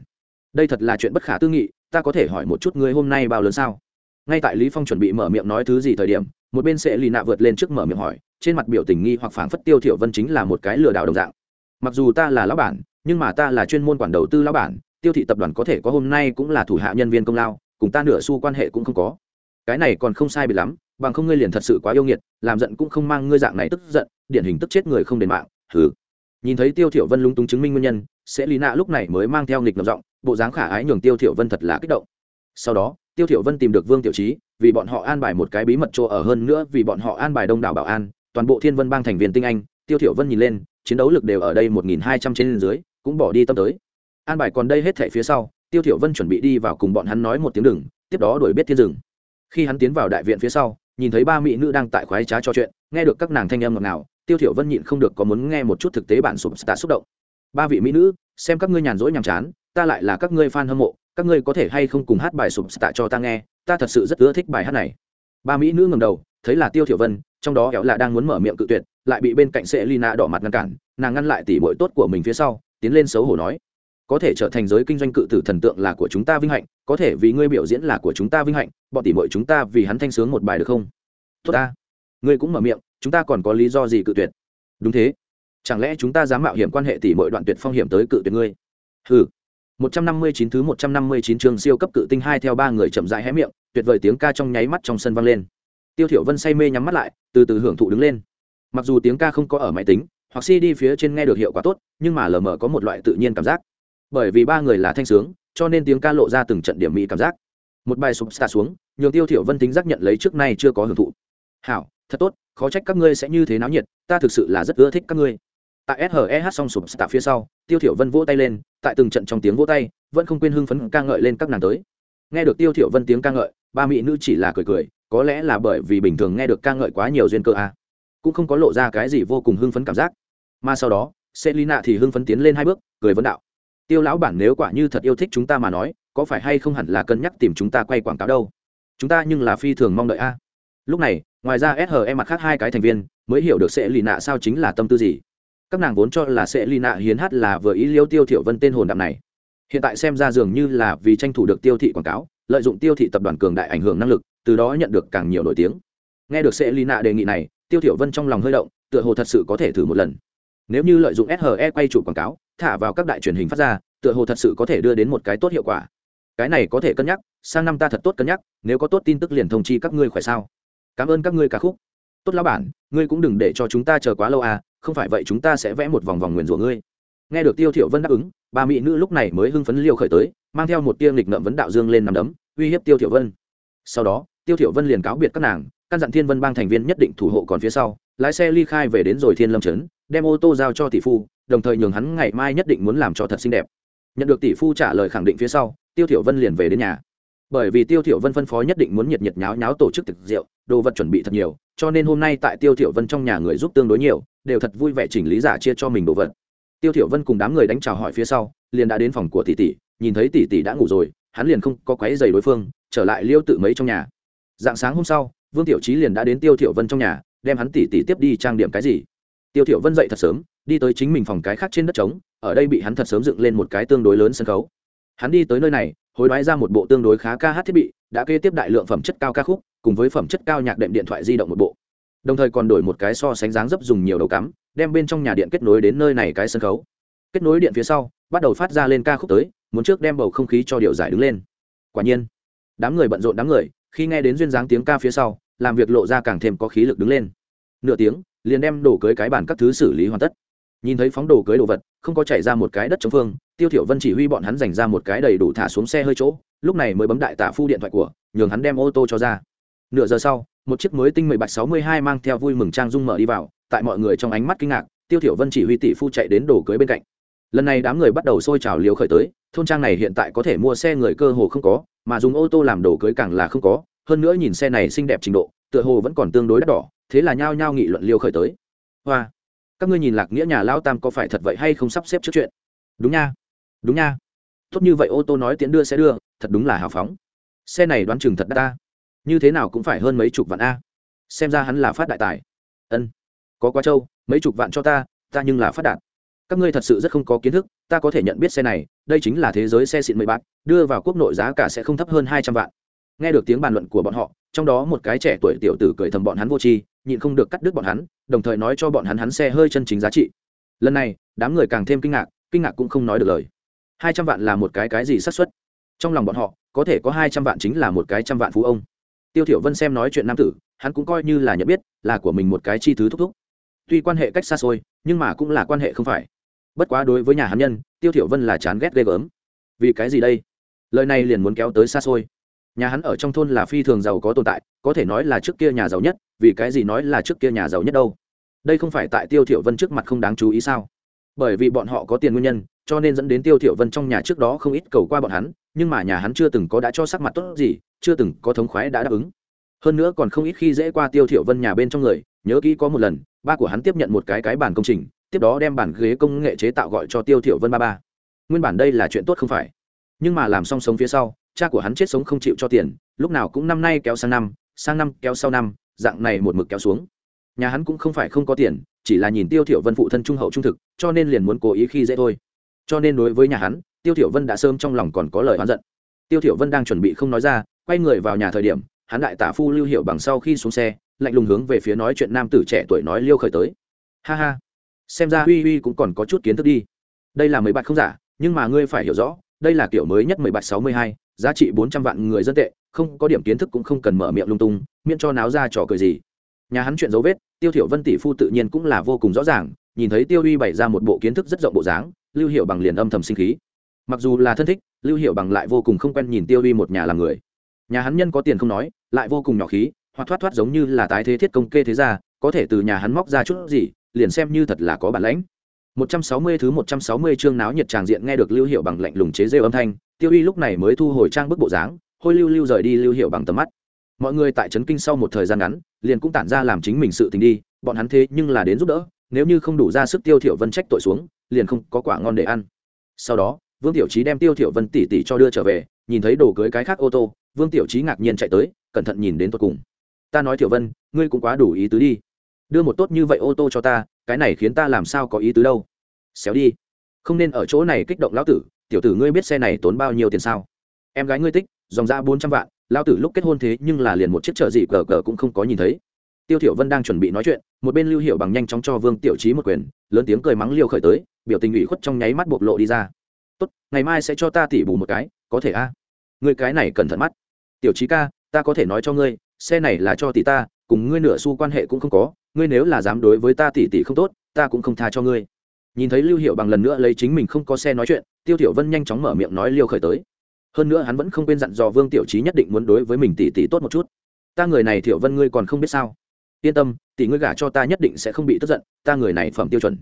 S1: Đây thật là chuyện bất khả tư nghị, ta có thể hỏi một chút ngươi hôm nay bao lớn sao? Ngay tại lý phong chuẩn bị mở miệng nói thứ gì thời điểm, một bên sẽ lì nạ vượt lên trước mở miệng hỏi, trên mặt biểu tình nghi hoặc phảng phất tiêu thiểu vân chính là một cái lừa đảo đồng dạng. Mặc dù ta là lão bản, nhưng mà ta là chuyên môn quản đầu tư lão bản, tiêu thị tập đoàn có thể có hôm nay cũng là thủ hạ nhân viên công lao, cùng ta nửa xu quan hệ cũng không có. Cái này còn không sai bị lắm bằng không ngươi liền thật sự quá yêu nghiệt, làm giận cũng không mang ngươi dạng này tức giận, điển hình tức chết người không đền mạng, hừ. Nhìn thấy tiêu thiểu vân lúng túng chứng minh nguyên nhân, sẽ lý nạ lúc này mới mang theo nghịch ngầm giọng, bộ dáng khả ái nhường tiêu thiểu vân thật là kích động. Sau đó, tiêu thiểu vân tìm được vương tiểu trí, vì bọn họ an bài một cái bí mật chỗ ở hơn nữa vì bọn họ an bài đông đảo bảo an, toàn bộ thiên vân bang thành viên tinh anh, tiêu thiểu vân nhìn lên, chiến đấu lực đều ở đây một nghìn hai trăm trên dưới, cũng bỏ đi tâm tới. An bài còn đây hết thảy phía sau, tiêu thiểu vân chuẩn bị đi vào cùng bọn hắn nói một tiếng đừng, tiếp đó đuổi biết thiên rừng. Khi hắn tiến vào đại viện phía sau nhìn thấy ba mỹ nữ đang tại khoái trá trò chuyện, nghe được các nàng thanh âm ngọt ngào, tiêu thiểu vân nhịn không được có muốn nghe một chút thực tế bản sụp tạ xúc động. Ba vị mỹ nữ, xem các ngươi nhàn rỗi nhàm chán, ta lại là các ngươi fan hâm mộ, các ngươi có thể hay không cùng hát bài sụp tạ cho ta nghe, ta thật sự rất ưa thích bài hát này. Ba mỹ nữ ngẩng đầu, thấy là tiêu thiểu vân, trong đó kéo là đang muốn mở miệng cự tuyệt, lại bị bên cạnh sẽ lina đỏ mặt ngăn cản, nàng ngăn lại tỷ muội tốt của mình phía sau, tiến lên xấu hổ nói có thể trở thành giới kinh doanh cự tử thần tượng là của chúng ta vinh hạnh có thể vì ngươi biểu diễn là của chúng ta vinh hạnh bọn tỷ muội chúng ta vì hắn thanh sướng một bài được không? Tốt ta. Ngươi cũng mở miệng chúng ta còn có lý do gì cự tuyệt? Đúng thế. Chẳng lẽ chúng ta dám mạo hiểm quan hệ tỷ muội đoạn tuyệt phong hiểm tới cự tuyệt ngươi? Hừ. 159 thứ 159 chương siêu cấp cự tinh hai theo ba người chậm rãi hé miệng, tuyệt vời tiếng ca trong nháy mắt trong sân vang lên. tiêu thiểu vân say mê nhắm mắt lại từ từ hưởng thụ đứng lên. Mặc dù tiếng ca không có ở máy tính hoặc cd phía trên nghe được hiệu quả tốt nhưng mà lờ mờ có một loại tự nhiên cảm giác bởi vì ba người là thanh sướng cho nên tiếng ca lộ ra từng trận điểm mỹ cảm giác một bài sụp xa xuống nhường tiêu thiểu vân tính giác nhận lấy trước nay chưa có hưởng thụ hảo thật tốt khó trách các ngươi sẽ như thế náo nhiệt ta thực sự là rất ưa thích các ngươi tại SHEH xong sụp tạ phía sau, Tiêu Thiểu Vân vỗ tay lên, tại từng trận trong tiếng vỗ tay, vẫn không quên hưng phấn ca ngợi lên các nàng tới. Nghe được Tiêu Thiểu Vân tiếng ca ngợi, ba mỹ nữ chỉ là cười cười, có lẽ là bởi vì bình thường nghe được ca ngợi quá nhiều duyên cơ a, à. cũng không có lộ ra cái gì vô cùng hưng phấn cảm giác. Mà sau đó, Selina thì hưng phấn tiến lên hai bước, cười vấn đạo: "Tiêu lão bản nếu quả như thật yêu thích chúng ta mà nói, có phải hay không hẳn là cân nhắc tìm chúng ta quay quảng cáo đâu? Chúng ta nhưng là phi thường mong đợi a." Lúc này, ngoài ra SHE mặt khác hai cái thành viên mới hiểu được Selina sao chính là tâm tư gì các nàng vốn cho là sẽ lì nạ hiến hát là vừa ý liêu tiêu thiểu vân tên hồn đạm này hiện tại xem ra dường như là vì tranh thủ được tiêu thị quảng cáo lợi dụng tiêu thị tập đoàn cường đại ảnh hưởng năng lực từ đó nhận được càng nhiều nổi tiếng nghe được sẽ lì nạ đề nghị này tiêu thiểu vân trong lòng hơi động tựa hồ thật sự có thể thử một lần nếu như lợi dụng SHE quay chủ quảng cáo thả vào các đại truyền hình phát ra, tựa hồ thật sự có thể đưa đến một cái tốt hiệu quả. Cái này có thể cân nhắc, sang năm ta thật tốt cân nhắc, nếu có tốt tin tức liền thông chi các ngươi khỏe sao. Cảm ơn các ngươi ca khúc. Tốt lão bản, ngươi cũng đừng để cho chúng ta chờ quá lâu à không phải vậy chúng ta sẽ vẽ một vòng vòng nguyền rủa ngươi. Nghe được tiêu thiểu vân đáp ứng, ba mỹ nữ lúc này mới hưng phấn liêu khởi tới, mang theo một tia nghịch ngợm vấn đạo dương lên nằm đấm, uy hiếp tiêu thiểu vân. Sau đó, tiêu thiểu vân liền cáo biệt các nàng, căn dặn thiên vân bang thành viên nhất định thủ hộ còn phía sau, lái xe ly khai về đến rồi thiên lâm trấn, đem ô tô giao cho tỷ phu đồng thời nhường hắn ngày mai nhất định muốn làm cho thật xinh đẹp. Nhận được tỷ phu trả lời khẳng định phía sau, tiêu thiểu vân liền về đến nhà. Bởi vì tiêu thiểu vân phân phó nhất định muốn nhiệt nhiệt nháo nháo tổ chức thực rượu, đồ vật chuẩn bị thật nhiều, cho nên hôm nay tại tiêu thiểu vân trong nhà người giúp tương đối nhiều, đều thật vui vẻ chỉnh lý giả chia cho mình đồ vật. Tiêu thiểu vân cùng đám người đánh chào hỏi phía sau, liền đã đến phòng của tỷ tỷ, nhìn thấy tỷ tỷ đã ngủ rồi, hắn liền không có quấy giày đối phương, trở lại liêu tự mấy trong nhà. Dạng sáng hôm sau, vương tiểu trí liền đã đến tiêu thiểu vân trong nhà, đem hắn tỷ tỷ tiếp đi trang điểm cái gì. Tiêu thiểu vân dậy thật sớm đi tới chính mình phòng cái khác trên đất trống, ở đây bị hắn thật sớm dựng lên một cái tương đối lớn sân khấu. Hắn đi tới nơi này, hối đoái ra một bộ tương đối khá ca hát thiết bị, đã kế tiếp đại lượng phẩm chất cao ca khúc, cùng với phẩm chất cao nhạc đệm điện thoại di động một bộ. Đồng thời còn đổi một cái so sánh dáng dấp dùng nhiều đầu cắm, đem bên trong nhà điện kết nối đến nơi này cái sân khấu. Kết nối điện phía sau, bắt đầu phát ra lên ca khúc tới, muốn trước đem bầu không khí cho điệu giải đứng lên. Quả nhiên, đám người bận rộn đám người, khi nghe đến duyên dáng tiếng ca phía sau, làm việc lộ ra càng thêm có khí lực đứng lên. Nửa tiếng, liền đem đổ cưới cái bản các thứ xử lý hoàn tất nhìn thấy phóng đồ cưới đồ vật, không có chảy ra một cái đất chống phương, tiêu thiểu vân chỉ huy bọn hắn dành ra một cái đầy đủ thả xuống xe hơi chỗ, lúc này mới bấm đại tả phu điện thoại của, nhường hắn đem ô tô cho ra. Nửa giờ sau, một chiếc mới tinh mười bạch sáu mươi hai mang theo vui mừng trang dung mở đi vào, tại mọi người trong ánh mắt kinh ngạc, tiêu thiểu vân chỉ huy tỷ phu chạy đến đổ cưới bên cạnh. Lần này đám người bắt đầu sôi trào liều khởi tới, thôn trang này hiện tại có thể mua xe người cơ hồ không có, mà dùng ô tô làm đồ cưới càng là không có, hơn nữa nhìn xe này xinh đẹp trình độ, tựa hồ vẫn còn tương đối đắt đỏ, thế là nhao nhao nghị luận liều khởi tới. Hoa! Các ngươi nhìn lạc nghĩa nhà lao tam có phải thật vậy hay không sắp xếp trước chuyện? Đúng nha đúng nha. Tốt như vậy ô tô nói tiễn đưa sẽ đưa, thật đúng là hào phóng. Xe này đoán chừng thật đắt ta. Như thế nào cũng phải hơn mấy chục vạn a. Xem ra hắn là phát đại tài. Ân, có quá trâu, mấy chục vạn cho ta ta nhưng là phát đạt. Các ngươi thật sự rất không có kiến thức, ta có thể nhận biết xe này, đây chính là thế giới xe xịn mười bạc, đưa vào quốc nội giá cả sẽ không thấp hơn hai trăm vạn. Nghe được tiếng bàn luận của bọn họ trong đó một cái trẻ tuổi tiểu tử cười thầm bọn hắn vô tri, nhịn không được cắt đứt bọn hắn, đồng thời nói cho bọn hắn hắn xe hơi chân chính giá trị. Lần này, đám người càng thêm kinh ngạc kinh ngạc cũng không nói được lời. Hai trăm vạn là một cái cái gì xác suất? Trong lòng bọn họ, có thể có hai trăm vạn chính là một cái trăm vạn phú ông. Tiêu thiểu vân xem nói chuyện nam tử, hắn cũng coi như là nhận biết, là của mình một cái chi thứ thúc thúc. Tuy quan hệ cách xa xôi, nhưng mà cũng là quan hệ không phải. Bất quá đối với nhà hắn nhân, tiêu thiểu vân là chán ghét ghê gớm. Vì cái gì đây? Lời này liền muốn kéo tới xa xôi nhà hắn ở trong thôn là phi thường giàu có tồn tại, có thể nói là trước kia nhà giàu nhất, vì cái gì nói là trước kia nhà giàu nhất đâu? Đây không phải tại tiêu thiểu vân trước mặt không đáng chú ý sao? Bởi vì bọn họ có tiền nguyên nhân, cho nên dẫn đến tiêu thiểu vân trong nhà trước đó không ít cầu qua bọn hắn, nhưng mà nhà hắn chưa từng có đã cho sắc mặt tốt gì, chưa từng có thống khoái đã đáp ứng. Hơn nữa còn không ít khi dễ qua tiêu thiểu vân nhà bên trong người, nhớ kỹ có một lần, ba của hắn tiếp nhận một cái cái bản công trình, tiếp đó đem bản ghế công nghệ chế tạo gọi cho tiêu thiểu vân ba ba. Nguyên bản đây là chuyện tốt không phải, nhưng mà làm xong sống phía sau cha của hắn chết sống không chịu cho tiền, lúc nào cũng năm nay kéo sang năm sang năm kéo sau năm, dạng này một mực kéo xuống. Nhà hắn cũng không phải không có tiền, chỉ là nhìn tiêu thiểu vân phụ thân trung hậu trung thực, cho nên liền muốn cố ý khi dễ thôi. Cho nên đối với nhà hắn, tiêu thiểu vân đã sớm trong lòng còn có lời oán giận. Tiêu thiểu vân đang chuẩn bị không nói ra, quay người vào nhà thời điểm, hắn đại tả phu lưu hiệu bằng sau khi xuống xe, lạnh lùng hướng về phía nói chuyện nam tử trẻ tuổi nói liêu khởi tới. Ha ha. Xem ra huy huy cũng còn có chút kiến thức đi. Đây là mấy bạch không giả, nhưng mà ngươi phải hiểu rõ, đây là kiểu mới nhất mười bạch sáu mươi hai giá trị bốn trăm vạn người dân tệ, không có điểm kiến thức cũng không cần mở miệng lung tung, miễn cho náo ra trò cười gì. Nhà hắn chuyện dấu vết, tiêu thiểu vân tỷ phu tự nhiên cũng là vô cùng rõ ràng, nhìn thấy tiêu uy bày ra một bộ kiến thức rất rộng bộ dáng, lưu hiệu bằng liền âm thầm sinh khí. Mặc dù là thân thích, lưu hiệu bằng lại vô cùng không quen nhìn tiêu uy một nhà làm người. Nhà hắn nhân có tiền không nói, lại vô cùng nhỏ khí, hoặc thoát thoát giống như là tái thế thiết công kê thế gia, có thể từ nhà hắn móc ra chút gì, liền xem như thật là có bản lãnh. 160 thứ 160 chương náo nhiệt tràng diện nghe được lưu hiệu bằng lạnh lùng chế giễu âm thanh, tiêu uy lúc này mới thu hồi trang bức bộ dáng, hôi lưu lưu rời đi lưu hiệu bằng tầm mắt. Mọi người tại trấn kinh sau một thời gian ngắn, liền cũng tản ra làm chính mình sự tình đi, bọn hắn thế nhưng là đến giúp đỡ, nếu như không đủ ra sức tiêu thiểu vân trách tội xuống, liền không có quả ngon để ăn. Sau đó, vương tiểu chí đem tiêu thiểu vân tỷ tỷ cho đưa trở về, nhìn thấy đồ cưới cái khác ô tô, vương tiểu chí ngạc nhiên chạy tới, cẩn thận nhìn đến tận cùng. Ta nói thiểu vân, ngươi cũng quá đủ ý tứ đi đưa một tốt như vậy ô tô cho ta, cái này khiến ta làm sao có ý tứ đâu. Xéo đi. Không nên ở chỗ này kích động lão tử, tiểu tử ngươi biết xe này tốn bao nhiêu tiền sao? Em gái ngươi tích, dòng ra bốn trăm vạn, lão tử lúc kết hôn thế nhưng là liền một chiếc chợ gì cờ cờ cũng không có nhìn thấy. Tiêu thiểu vân đang chuẩn bị nói chuyện, một bên lưu hiểu bằng nhanh chóng cho vương tiểu trí một quyền, lớn tiếng cười mắng liêu khởi tới, biểu tình ủy khuất trong nháy mắt bộc lộ đi ra. Tốt, ngày mai sẽ cho ta tỉ bù một cái, có thể a? À? ngươi cái này cẩn thận mắt. Tiểu trí ca, ta có thể nói cho ngươi, xe này là cho tỷ ta, cùng ngươi nửa xu quan hệ cũng không có ngươi nếu là dám đối với ta tỷ tỷ không tốt, ta cũng không tha cho ngươi. Nhìn thấy lưu hiệu bằng lần nữa lấy chính mình không có xe nói chuyện, tiêu tiểu vân nhanh chóng mở miệng nói liêu khởi tới. Hơn nữa hắn vẫn không quên dặn dò vương tiểu trí nhất định muốn đối với mình tỷ tỷ tốt một chút. Ta người này Tiểu vân ngươi còn không biết sao? Yên tâm tỷ ngươi gả cho ta nhất định sẽ không bị tức giận, ta người này phẩm tiêu chuẩn.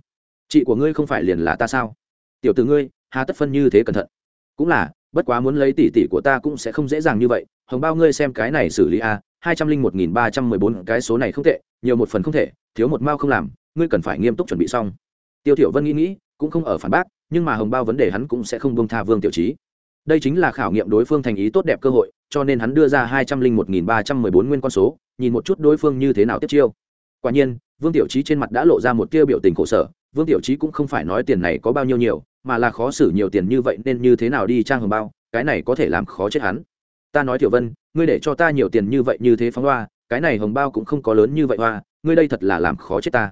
S1: Chị của ngươi không phải liền là ta sao? Tiểu từ ngươi, hà tất phân như thế cẩn thận. Cũng là, bất quá muốn lấy tỷ tỷ của ta cũng sẽ không dễ dàng như vậy, hồng bao ngươi xem cái này xử lý a hai trăm linh một nghìn ba trăm mười bốn, cái số này không tệ, nhiều một phần không thể, thiếu một mao không làm, ngươi cần phải nghiêm túc chuẩn bị xong. Tiêu thiểu vân nghĩ nghĩ, cũng không ở phản bác, nhưng mà hồng bao vấn đề hắn cũng sẽ không buông tha vương tiểu trí đây chính là khảo nghiệm đối phương thành ý tốt đẹp cơ hội, cho nên hắn đưa ra hai trăm linh một nghìn ba trăm mười bốn nguyên con số, nhìn một chút đối phương như thế nào tiếp chiêu. Quả nhiên, vương tiểu trí trên mặt đã lộ ra một tia biểu tình khổ sở, vương tiểu trí cũng không phải nói tiền này có bao nhiêu nhiều, mà là khó xử nhiều tiền như vậy nên như thế nào đi trang hồng bao, cái này có thể làm khó chết hắn ta nói tiểu vân, ngươi để cho ta nhiều tiền như vậy như thế phóng hoa, cái này hồng bao cũng không có lớn như vậy hoa, ngươi đây thật là làm khó chết ta.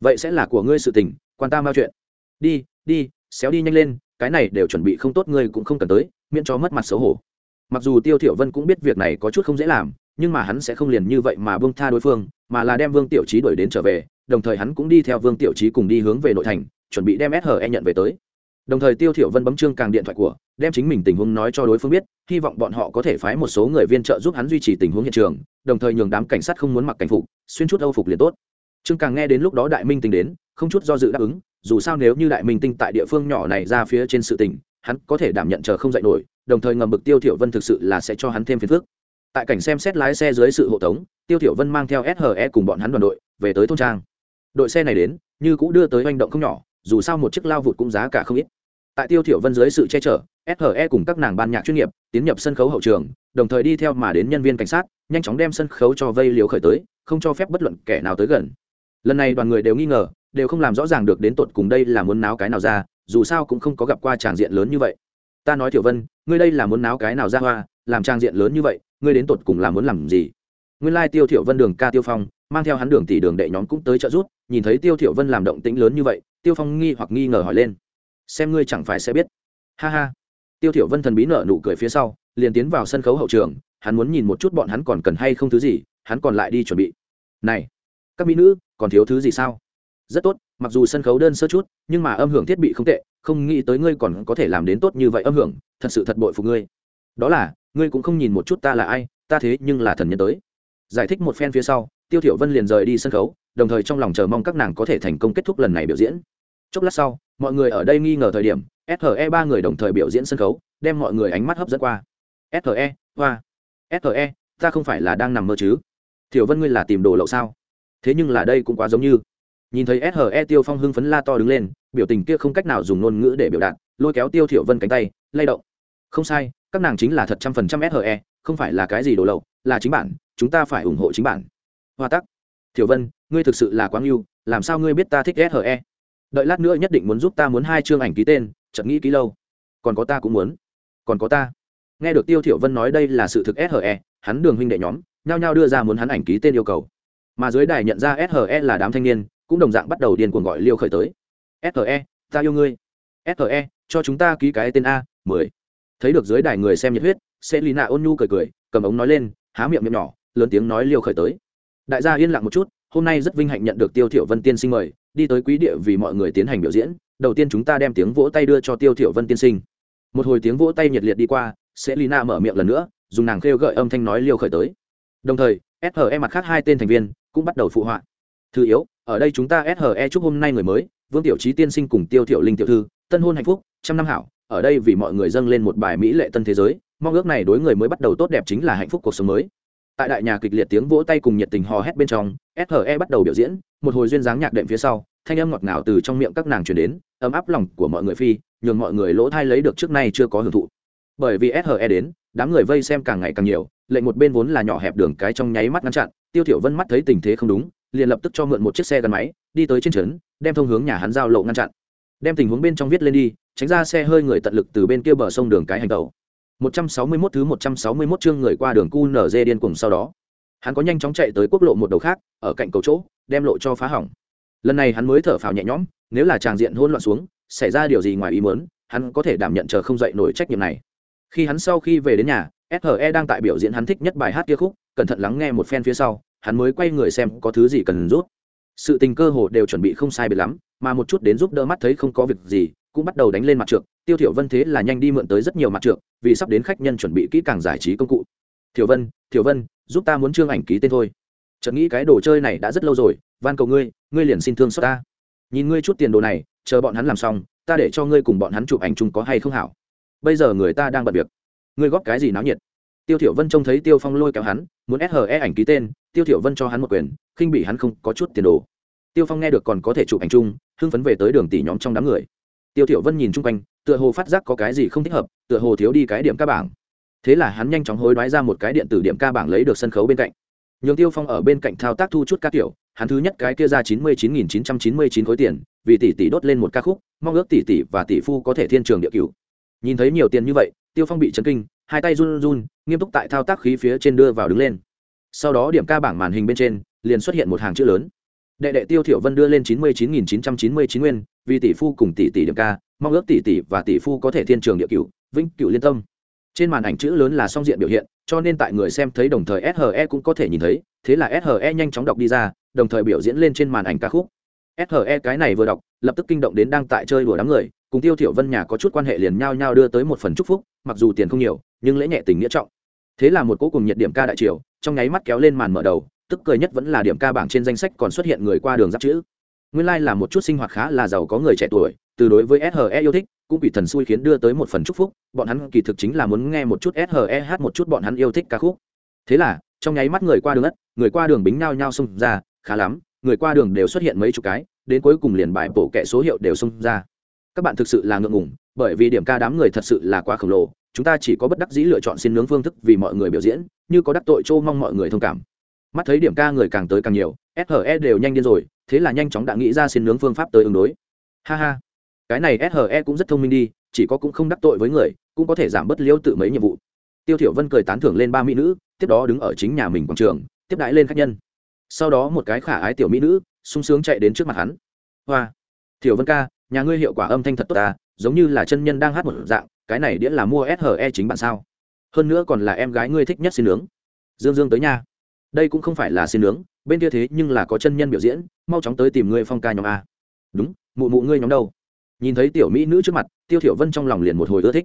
S1: Vậy sẽ là của ngươi sự tình, quan ta bao chuyện. Đi đi, xéo đi nhanh lên, cái này đều chuẩn bị không tốt ngươi cũng không cần tới, miễn cho mất mặt xấu hổ. Mặc dù tiêu thiểu vân cũng biết việc này có chút không dễ làm, nhưng mà hắn sẽ không liền như vậy mà buông tha đối phương, mà là đem vương tiểu trí đuổi đến trở về, đồng thời hắn cũng đi theo vương tiểu trí cùng đi hướng về nội thành, chuẩn bị đem SHE nhận về tới đồng thời tiêu thiểu vân bấm trương càng điện thoại của, đem chính mình tình huống nói cho đối phương biết, hy vọng bọn họ có thể phái một số người viên trợ giúp hắn duy trì tình huống hiện trường, đồng thời nhường đám cảnh sát không muốn mặc cảnh phục, xuyên chút âu phục liền tốt. Trương càng nghe đến lúc đó đại minh tinh đến, không chút do dự đáp ứng, dù sao nếu như đại minh tinh tại địa phương nhỏ này ra phía trên sự tình, hắn có thể đảm nhận chờ không dậy nổi, đồng thời ngầm bực tiêu thiểu vân thực sự là sẽ cho hắn thêm phiền phức. Tại cảnh xem xét lái xe dưới sự hộ tống, tiêu thiểu vân mang theo SHE cùng bọn hắn đoàn đội, về tới thôn trang. Đội xe này đến, như cũng đưa tới hành động không nhỏ dù sao một chiếc lao vụt cũng giá cả không ít. Tại tiêu thiểu vân dưới sự che chở SHE cùng các nàng ban nhạc chuyên nghiệp tiến nhập sân khấu hậu trường, đồng thời đi theo mà đến nhân viên cảnh sát, nhanh chóng đem sân khấu cho vây liều khởi tới, không cho phép bất luận kẻ nào tới gần. Lần này đoàn người đều nghi ngờ, đều không làm rõ ràng được đến tột cùng đây là muốn náo cái nào ra, dù sao cũng không có gặp qua tràng diện lớn như vậy. Ta nói tiểu vân, ngươi đây là muốn náo cái nào ra hoa, làm trang diện lớn như vậy, ngươi đến tột cùng là muốn làm gì? Nguyên lai tiêu thiểu vân đường ca tiêu phong, mang theo hắn đường tỷ đường đệ nhóm cũng tới trợ giúp nhìn thấy tiêu thiểu vân làm động tĩnh lớn như vậy, tiêu phong nghi hoặc nghi ngờ hỏi lên. Xem ngươi chẳng phải sẽ biết. Ha ha. Tiêu thiểu vân thần bí nở nụ cười phía sau, liền tiến vào sân khấu hậu trường, hắn muốn nhìn một chút bọn hắn còn cần hay không thứ gì, hắn còn lại đi chuẩn bị. Này, các mỹ nữ, còn thiếu thứ gì sao? Rất tốt, mặc dù sân khấu đơn sơ chút, nhưng mà âm hưởng thiết bị không tệ, không nghĩ tới ngươi còn có thể làm đến tốt như vậy âm hưởng, thật sự thật bội phục ngươi. Đó là, ngươi cũng không nhìn một chút ta là ai, ta thế nhưng là thần nhân tới. Giải thích một phen phía sau, tiêu thiểu vân liền rời đi sân khấu đồng thời trong lòng chờ mong các nàng có thể thành công kết thúc lần này biểu diễn. Chốc lát sau, mọi người ở đây nghi ngờ thời điểm SHE ba người đồng thời biểu diễn sân khấu, đem mọi người ánh mắt hấp dẫn qua. SHE hoa. SHE ta không phải là đang nằm mơ chứ? Thiểu vân ngươi là tìm đồ lậu sao? Thế nhưng là đây cũng quá giống như. Nhìn thấy SHE tiêu phong hưng phấn la to đứng lên, biểu tình kia không cách nào dùng ngôn ngữ để biểu đạt, lôi kéo tiêu thiểu vân cánh tay, lay động. Không sai, các nàng chính là thật trăm phần trăm SHE không phải là cái gì đồ lậu, là chính bản, chúng ta phải ủng hộ chính bản. Hoa tắc. Thiểu vân ngươi thực sự là quá yêu làm sao ngươi biết ta thích SHE đợi lát nữa nhất định muốn giúp ta muốn hai chương ảnh ký tên, chợt nghĩ ký lâu. Còn có ta cũng muốn. Còn có ta. Nghe được tiêu thiểu vân nói đây là sự thực SHE hắn đường huynh đệ nhóm, nhao nhao đưa ra muốn hắn ảnh ký tên yêu cầu. Mà dưới đài nhận ra SHE là đám thanh niên, cũng đồng dạng bắt đầu điên cuồng gọi liêu khởi tới. SHE ta yêu ngươi. SHE cho chúng ta ký cái tên a, mười. Thấy được dưới đài người xem nhiệt huyết, selina ôn nhu cười cười, cầm ống nói lên, há miệng miệng nhỏ, lớn tiếng nói liêu khởi tới. Đại gia yên lặng một chút hôm nay rất vinh hạnh nhận được tiêu thiểu vân tiên sinh mời, đi tới quý địa vì mọi người tiến hành biểu diễn. Đầu tiên chúng ta đem tiếng vỗ tay đưa cho tiêu thiểu vân tiên sinh. Một hồi tiếng vỗ tay nhiệt liệt đi qua, selina mở miệng lần nữa, dùng nàng kêu gợi âm thanh nói liêu khởi tới. Đồng thời SHE mặt khác hai tên thành viên cũng bắt đầu phụ họa. Thứ yếu, ở đây chúng ta SHE chúc hôm nay người mới, vương tiểu trí tiên sinh cùng tiêu thiểu linh tiểu thư, tân hôn hạnh phúc, trăm năm hảo. Ở đây vì mọi người dâng lên một bài mỹ lệ tân thế giới, mong ước này đối người mới bắt đầu tốt đẹp chính là hạnh phúc cuộc sống mới tại đại nhà kịch liệt tiếng vỗ tay cùng nhiệt tình hò hét bên trong SHE bắt đầu biểu diễn, một hồi duyên dáng nhạc đệm phía sau, thanh âm ngọt ngào từ trong miệng các nàng truyền đến, ấm áp lòng của mọi người phi, nhường mọi người lỗ thai lấy được trước nay chưa có hưởng thụ. Bởi vì SHE đến, đám người vây xem càng ngày càng nhiều, lệnh một bên vốn là nhỏ hẹp đường cái trong nháy mắt ngăn chặn, tiêu thiểu vân mắt thấy tình thế không đúng, liền lập tức cho mượn một chiếc xe gắn máy, đi tới trên trấn, đem thông hướng nhà hắn giao lộ ngăn chặn. Đem tình huống bên trong viết lên đi, tránh ra xe hơi người tận lực từ bên kia bờ sông đường cái hành tẩu. 161 thứ 161 chương người qua đường cu QNZ điên cùng sau đó. Hắn có nhanh chóng chạy tới quốc lộ một đầu khác, ở cạnh cầu chỗ, đem lộ cho phá hỏng. Lần này hắn mới thở phào nhẹ nhõm, nếu là tràng diện hỗn loạn xuống, xảy ra điều gì ngoài ý muốn, hắn có thể đảm nhận chờ không dậy nổi trách nhiệm này. Khi hắn sau khi về đến nhà SHE đang tại biểu diễn hắn thích nhất bài hát kia khúc, cẩn thận lắng nghe một phen phía sau, hắn mới quay người xem có thứ gì cần rút sự tình cơ hồ đều chuẩn bị không sai biệt lắm, mà một chút đến giúp đỡ mắt thấy không có việc gì, cũng bắt đầu đánh lên mặt trượng tiêu thiểu vân thế là nhanh đi mượn tới rất nhiều mặt trượng, vì sắp đến khách nhân chuẩn bị kỹ càng giải trí công cụ. Thiểu vân thiểu vân, giúp ta muốn trương ảnh ký tên thôi. Chợt nghĩ cái đồ chơi này đã rất lâu rồi, van cầu ngươi ngươi liền xin thương xót ta. Nhìn ngươi chút tiền đồ này, chờ bọn hắn làm xong, ta để cho ngươi cùng bọn hắn chụp ảnh chung có hay không hảo. Bây giờ người ta đang bận việc. Ngươi góp cái gì náo nhiệt? Tiêu thiểu vân trông thấy tiêu phong lôi kéo hắn, muốn SHE ảnh ký tên, tiêu thiểu vân cho hắn một quyền, khinh bị hắn không có chút tiền đồ. Tiêu phong nghe được còn có thể chụp ảnh chung, hưng phấn về tới đường tỷ nhóm trong đám người. Tiêu thiểu vân nhìn chung quanh tựa hồ phát giác có cái gì không thích hợp tựa hồ thiếu đi cái điểm ca bảng thế là hắn nhanh chóng hối đoái ra một cái điện tử điểm ca bảng lấy được sân khấu bên cạnh nhường tiêu phong ở bên cạnh thao tác thu chút ca kiểu hắn thứ nhất cái kia ra chín mươi chín nghìn chín trăm chín mươi chín khối tiền vì tỷ tỷ đốt lên một ca khúc mong ước tỷ tỷ và tỷ phu có thể thiên trường địa cửu nhìn thấy nhiều tiền như vậy tiêu phong bị chấn kinh hai tay run run nghiêm túc tại thao tác khí phía trên đưa vào đứng lên sau đó điểm ca bảng màn hình bên trên liền xuất hiện một hàng chữ lớn đệ đệ tiêu thiểu vân đưa lên chín mươi chín nghìn chín trăm chín mươi chín nguyên vì tỷ phu cùng tỷ tỷ điểm ca mong ước tỷ tỷ và tỷ phu có thể thiên trường địa cửu, vĩnh cửu liên tâm. Trên màn ảnh chữ lớn là song diện biểu hiện, cho nên tại người xem thấy đồng thời SHE cũng có thể nhìn thấy, thế là SHE nhanh chóng đọc đi ra, đồng thời biểu diễn lên trên màn ảnh ca khúc. SHE cái này vừa đọc, lập tức kinh động đến đang tại chơi đùa đám người, cùng tiêu thiểu vân nhà có chút quan hệ liền nhau nhau đưa tới một phần chúc phúc, mặc dù tiền không nhiều, nhưng lễ nhẹ tình nghĩa trọng. Thế là một cố cùng nhiệt điểm ca đại triều, trong nháy mắt kéo lên màn mở đầu, tức cười nhất vẫn là điểm ca bảng trên danh sách còn xuất hiện người qua đường giáp chữ nguyên lai like là một chút sinh hoạt khá là giàu có người trẻ tuổi, từ đối với SHE yêu thích, cũng bị thần xui khiến đưa tới một phần chúc phúc, bọn hắn kỳ thực chính là muốn nghe một chút SHE hát một chút bọn hắn yêu thích ca khúc. Thế là, trong nháy mắt người qua đường ất, người qua đường bính nhau nhau xông ra, khá lắm, người qua đường đều xuất hiện mấy chục cái, đến cuối cùng liền bài bổ kệ số hiệu đều xông ra. Các bạn thực sự là ngượng ngùng, bởi vì điểm ca đám người thật sự là quá khổng lồ, chúng ta chỉ có bất đắc dĩ lựa chọn xin nướng phương thức vì mọi người biểu diễn, như có đắc tội châu mong mọi người thông cảm. Mắt thấy điểm ca người càng tới càng nhiều SHE đều nhanh điên rồi thế là nhanh chóng đã nghĩ ra xin nướng phương pháp tới ứng đối. Ha ha, cái này SHE cũng rất thông minh đi, chỉ có cũng không đắc tội với người, cũng có thể giảm bớt liêu tự mấy nhiệm vụ. Tiêu thiểu vân cười tán thưởng lên ba mỹ nữ, tiếp đó đứng ở chính nhà mình quảng trường, tiếp đãi lên khách nhân. Sau đó một cái khả ái tiểu mỹ nữ, sung sướng chạy đến trước mặt hắn. Hoa, thiểu vân ca, nhà ngươi hiệu quả âm thanh thật tốt ta, giống như là chân nhân đang hát một dạng, cái này đĩa là mua SHE chính bạn sao? Hơn nữa còn là em gái ngươi thích nhất xin nướng. Dương dương tới nha đây cũng không phải là xin nướng bên kia thế nhưng là có chân nhân biểu diễn, mau chóng tới tìm ngươi phong ca nhóm a. Đúng, mụ mụ ngươi nhóm đâu? Nhìn thấy tiểu mỹ nữ trước mặt, tiêu thiểu vân trong lòng liền một hồi ưa thích.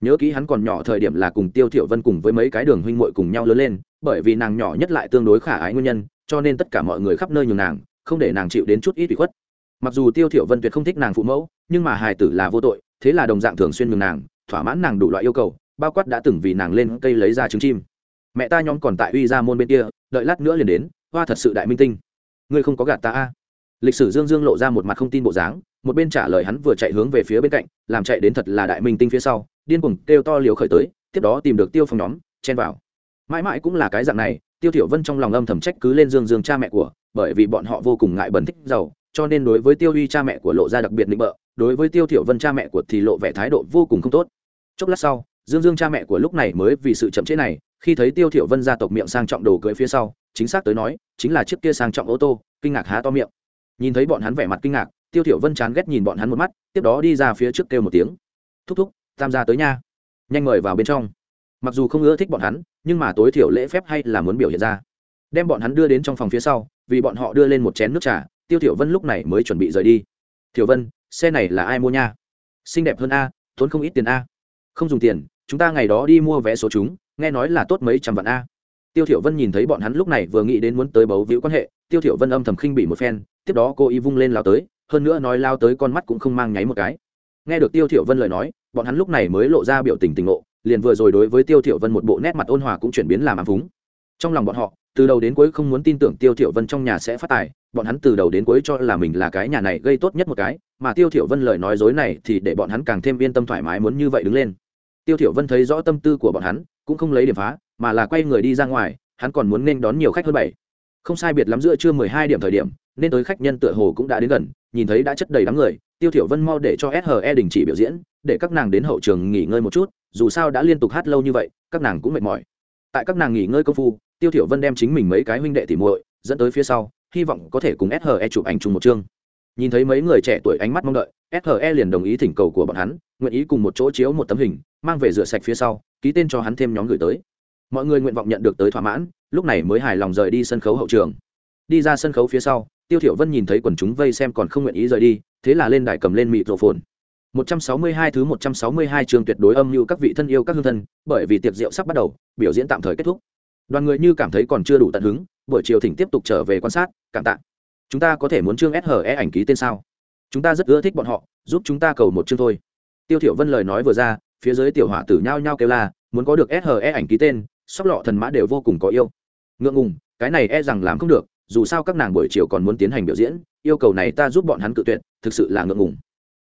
S1: Nhớ kỹ hắn còn nhỏ thời điểm là cùng tiêu thiểu vân cùng với mấy cái đường huynh muội cùng nhau lớn lên, bởi vì nàng nhỏ nhất lại tương đối khả ái nguyên nhân, cho nên tất cả mọi người khắp nơi nhường nàng, không để nàng chịu đến chút ít ủy khuất. Mặc dù tiêu thiểu vân tuyệt không thích nàng phụ mẫu, nhưng mà hài tử là vô tội, thế là đồng dạng thường xuyên nhường nàng, thỏa mãn nàng đủ loại yêu cầu, bao quát đã từng vì nàng lên cây lấy ra trứng chim. Mẹ ta nhóm còn tại uy ra môn bên kia, đợi lát nữa liền đến hoa thật sự đại minh tinh. Ngươi không có gạt ta a? Lịch sử dương dương lộ ra một mặt không tin bộ dáng, một bên trả lời hắn vừa chạy hướng về phía bên cạnh, làm chạy đến thật là đại minh tinh phía sau, điên cuồng kêu to liều khởi tới, tiếp đó tìm được tiêu phong nhóm, chen vào. Mãi mãi cũng là cái dạng này, tiêu tiểu vân trong lòng âm thầm trách cứ lên dương dương cha mẹ của, bởi vì bọn họ vô cùng ngại bẩn thích giàu, cho nên đối với tiêu uy cha mẹ của lộ ra đặc biệt định bợ, đối với tiêu tiểu vân cha mẹ của thì lộ vẻ thái độ vô cùng không tốt. Chốc lát sau, dương dương cha mẹ của lúc này mới vì sự chậm chế này khi thấy tiêu thiểu vân gia tộc miệng sang trọng đồ cưới phía sau, chính xác tới nói, chính là chiếc kia sang trọng ô tô, kinh ngạc há to miệng. Nhìn thấy bọn hắn vẻ mặt kinh ngạc, tiêu thiểu vân chán ghét nhìn bọn hắn một mắt, tiếp đó đi ra phía trước kêu một tiếng. Thúc thúc, tam gia tới nha. Nhanh mời vào bên trong. Mặc dù không ưa thích bọn hắn, nhưng mà tối thiểu lễ phép hay là muốn biểu hiện ra. Đem bọn hắn đưa đến trong phòng phía sau, vì bọn họ đưa lên một chén nước trà, tiêu thiểu vân lúc này mới chuẩn bị rời đi. Thiểu vân, xe này là ai mua nha? Xinh đẹp hơn a, tốn không ít tiền a. Không dùng tiền, chúng ta ngày đó đi mua vé số chúng nghe nói là tốt mấy trăm vạn a. Tiêu thiểu vân nhìn thấy bọn hắn lúc này vừa nghĩ đến muốn tới bấu víu quan hệ, tiêu thiểu vân âm thầm khinh bỉ một phen, tiếp đó cô y vung lên lao tới, hơn nữa nói lao tới con mắt cũng không mang nháy một cái. Nghe được tiêu thiểu vân lời nói, bọn hắn lúc này mới lộ ra biểu tình tình ngộ, liền vừa rồi đối với tiêu thiểu vân một bộ nét mặt ôn hòa cũng chuyển biến làm ám vúng. trong lòng bọn họ, từ đầu đến cuối không muốn tin tưởng tiêu thiểu vân trong nhà sẽ phát tài, bọn hắn từ đầu đến cuối cho là mình là cái nhà này gây tốt nhất một cái, mà tiêu thiểu vân lời nói dối này thì để bọn hắn càng thêm yên tâm thoải mái muốn như vậy đứng lên. Tiêu thiểu vân thấy rõ tâm tư của bọn hắn cũng không lấy điểm phá, mà là quay người đi ra ngoài, hắn còn muốn nên đón nhiều khách hơn bảy. Không sai biệt lắm giữa trưa mười hai điểm thời điểm, nên tới khách nhân tựa hồ cũng đã đến gần, nhìn thấy đã chất đầy đám người, tiêu thiểu vân mau để cho SHE đình chỉ biểu diễn, để các nàng đến hậu trường nghỉ ngơi một chút, dù sao đã liên tục hát lâu như vậy, các nàng cũng mệt mỏi. Tại các nàng nghỉ ngơi công phu, tiêu thiểu vân đem chính mình mấy cái huynh đệ tỉ muội dẫn tới phía sau, hy vọng có thể cùng SHE chụp ảnh chung một chương nhìn thấy mấy người trẻ tuổi ánh mắt mong đợi SHE liền đồng ý thỉnh cầu của bọn hắn, nguyện ý cùng một chỗ chiếu một tấm hình, mang về rửa sạch phía sau, ký tên cho hắn thêm nhóm gửi tới. Mọi người nguyện vọng nhận được tới thỏa mãn, lúc này mới hài lòng rời đi sân khấu hậu trường. Đi ra sân khấu phía sau, tiêu thiểu vân nhìn thấy quần chúng vây xem còn không nguyện ý rời đi, thế là lên đài cầm lên mịt rổ phồn 162 thứ 162 trường tuyệt đối âm như các vị thân yêu các hương thân, bởi vì tiệc rượu sắp bắt đầu, biểu diễn tạm thời kết thúc. Đoàn người như cảm thấy còn chưa đủ tận hứng, buổi chiều thỉnh tiếp tục trở về quan sát, cảm tạ chúng ta có thể muốn chương SHE ảnh ký tên sao? Chúng ta rất ưa thích bọn họ, giúp chúng ta cầu một chương thôi. Tiêu thiểu vân lời nói vừa ra, phía dưới tiểu hỏa tử nhao nhao kêu la, muốn có được SHE ảnh ký tên, sóc lọ thần mã đều vô cùng có yêu. Ngượng ngùng, cái này e rằng làm không được, dù sao các nàng buổi chiều còn muốn tiến hành biểu diễn, yêu cầu này ta giúp bọn hắn cự tuyệt, thực sự là ngượng ngùng.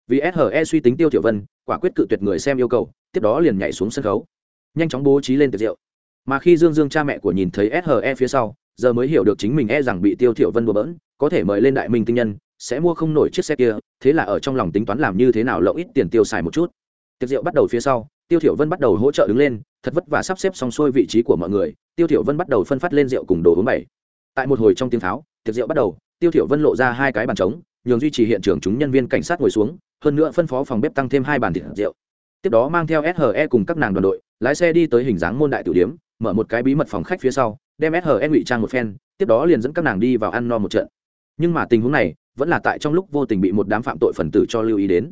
S1: Vì SHE suy tính tiêu Thiểu vân, quả quyết cự tuyệt người xem yêu cầu, tiếp đó liền nhảy xuống sân khấu. Nhanh chóng bố trí lên tiệc rượu. Mà khi dương dương cha mẹ của nhìn thấy SHE phía sau giờ mới hiểu được chính mình e rằng bị tiêu thiểu vân bừa bỡn, có thể mời lên đại minh tinh nhân, sẽ mua không nổi chiếc xe kia, thế là ở trong lòng tính toán làm như thế nào lậu ít tiền tiêu xài một chút. Tiệc rượu bắt đầu phía sau, tiêu thiểu vân bắt đầu hỗ trợ đứng lên, thật vất vả sắp xếp xong xuôi vị trí của mọi người, tiêu thiểu vân bắt đầu phân phát lên rượu cùng đồ uống bảy. Tại một hồi trong tiếng tháo, tiệc rượu bắt đầu, tiêu thiểu vân lộ ra hai cái bàn trống, nhường duy trì hiện trường chúng nhân viên cảnh sát ngồi xuống, hơn nữa phân phó phòng bếp tăng thêm hai bàn thịt rượu. Tiếp đó mang theo SHE cùng các nàng đoàn đội, lái xe đi tới hình dáng môn đại tử điếm, mở một cái bí mật phòng khách phía sau đem SHE ngụy trang một phen, tiếp đó liền dẫn các nàng đi vào ăn no một trận. Nhưng mà tình huống này, vẫn là tại trong lúc vô tình bị một đám phạm tội phần tử cho lưu ý đến.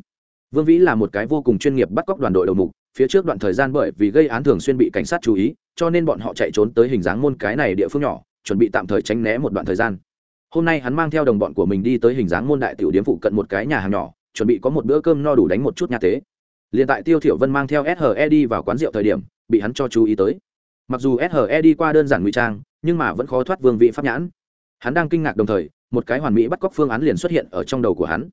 S1: Vương vĩ là một cái vô cùng chuyên nghiệp bắt cóc đoàn đội đầu mục, phía trước đoạn thời gian bởi vì gây án thường xuyên bị cảnh sát chú ý, cho nên bọn họ chạy trốn tới hình dáng môn cái này địa phương nhỏ, chuẩn bị tạm thời tránh né một đoạn thời gian. Hôm nay hắn mang theo đồng bọn của mình đi tới hình dáng môn đại tiểu điếm phụ cận một cái nhà hàng nhỏ, chuẩn bị có một bữa cơm no đủ đánh một chút nhà tế. Liền tại tiêu thiểu vân mang theo SHE đi vào quán rượu thời điểm, bị hắn cho chú ý tới mặc dù SHE đi qua đơn giản ngụy trang, nhưng mà vẫn khó thoát vương vị pháp nhãn. Hắn đang kinh ngạc đồng thời, một cái hoàn mỹ bắt cóc phương án liền xuất hiện ở trong đầu của hắn.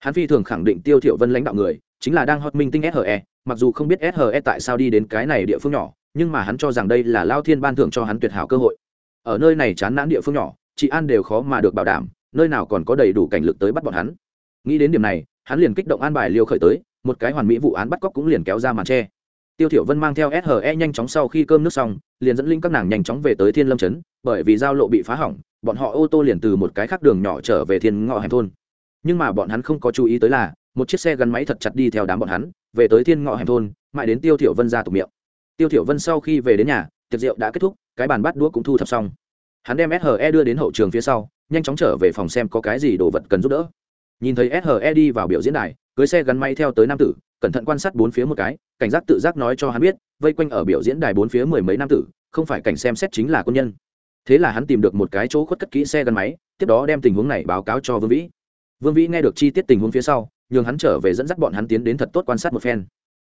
S1: Hắn phi thường khẳng định tiêu Thiệu vân lãnh đạo người, chính là đang hot minh tinh SHE mặc dù không biết SHE tại sao đi đến cái này địa phương nhỏ, nhưng mà hắn cho rằng đây là lao thiên ban thưởng cho hắn tuyệt hảo cơ hội. Ở nơi này chán nản địa phương nhỏ, chị an đều khó mà được bảo đảm, nơi nào còn có đầy đủ cảnh lực tới bắt bọn hắn. Nghĩ đến điểm này, hắn liền kích động an bài liêu khởi tới, một cái hoàn mỹ vụ án bắt cóc cũng liền kéo ra màn che tiêu thiểu vân mang theo SHE nhanh chóng sau khi cơm nước xong, liền dẫn linh các nàng nhanh chóng về tới thiên lâm trấn, bởi vì giao lộ bị phá hỏng, bọn họ ô tô liền từ một cái khác đường nhỏ trở về thiên ngõ hẻm thôn. Nhưng mà bọn hắn không có chú ý tới là, một chiếc xe gắn máy thật chặt đi theo đám bọn hắn, về tới thiên ngõ hẻm thôn, mãi đến tiêu thiểu vân ra tục miệng. Tiêu thiểu vân sau khi về đến nhà, tiệc rượu đã kết thúc, cái bàn bát đũa cũng thu thập xong. Hắn đem SHE đưa đến hậu trường phía sau, nhanh chóng trở về phòng xem có cái gì đồ vật cần giúp đỡ. Nhìn thấy SHE đi vào biểu diễn đài cưới xe gắn máy theo tới nam tử, cẩn thận quan sát bốn phía một cái, cảnh giác tự giác nói cho hắn biết, vây quanh ở biểu diễn đài bốn phía mười mấy nam tử, không phải cảnh xem xét chính là quân nhân. Thế là hắn tìm được một cái chỗ khuất cất kỹ xe gắn máy, tiếp đó đem tình huống này báo cáo cho vương vĩ. Vương vĩ nghe được chi tiết tình huống phía sau, nhường hắn trở về dẫn dắt bọn hắn tiến đến thật tốt quan sát một phen.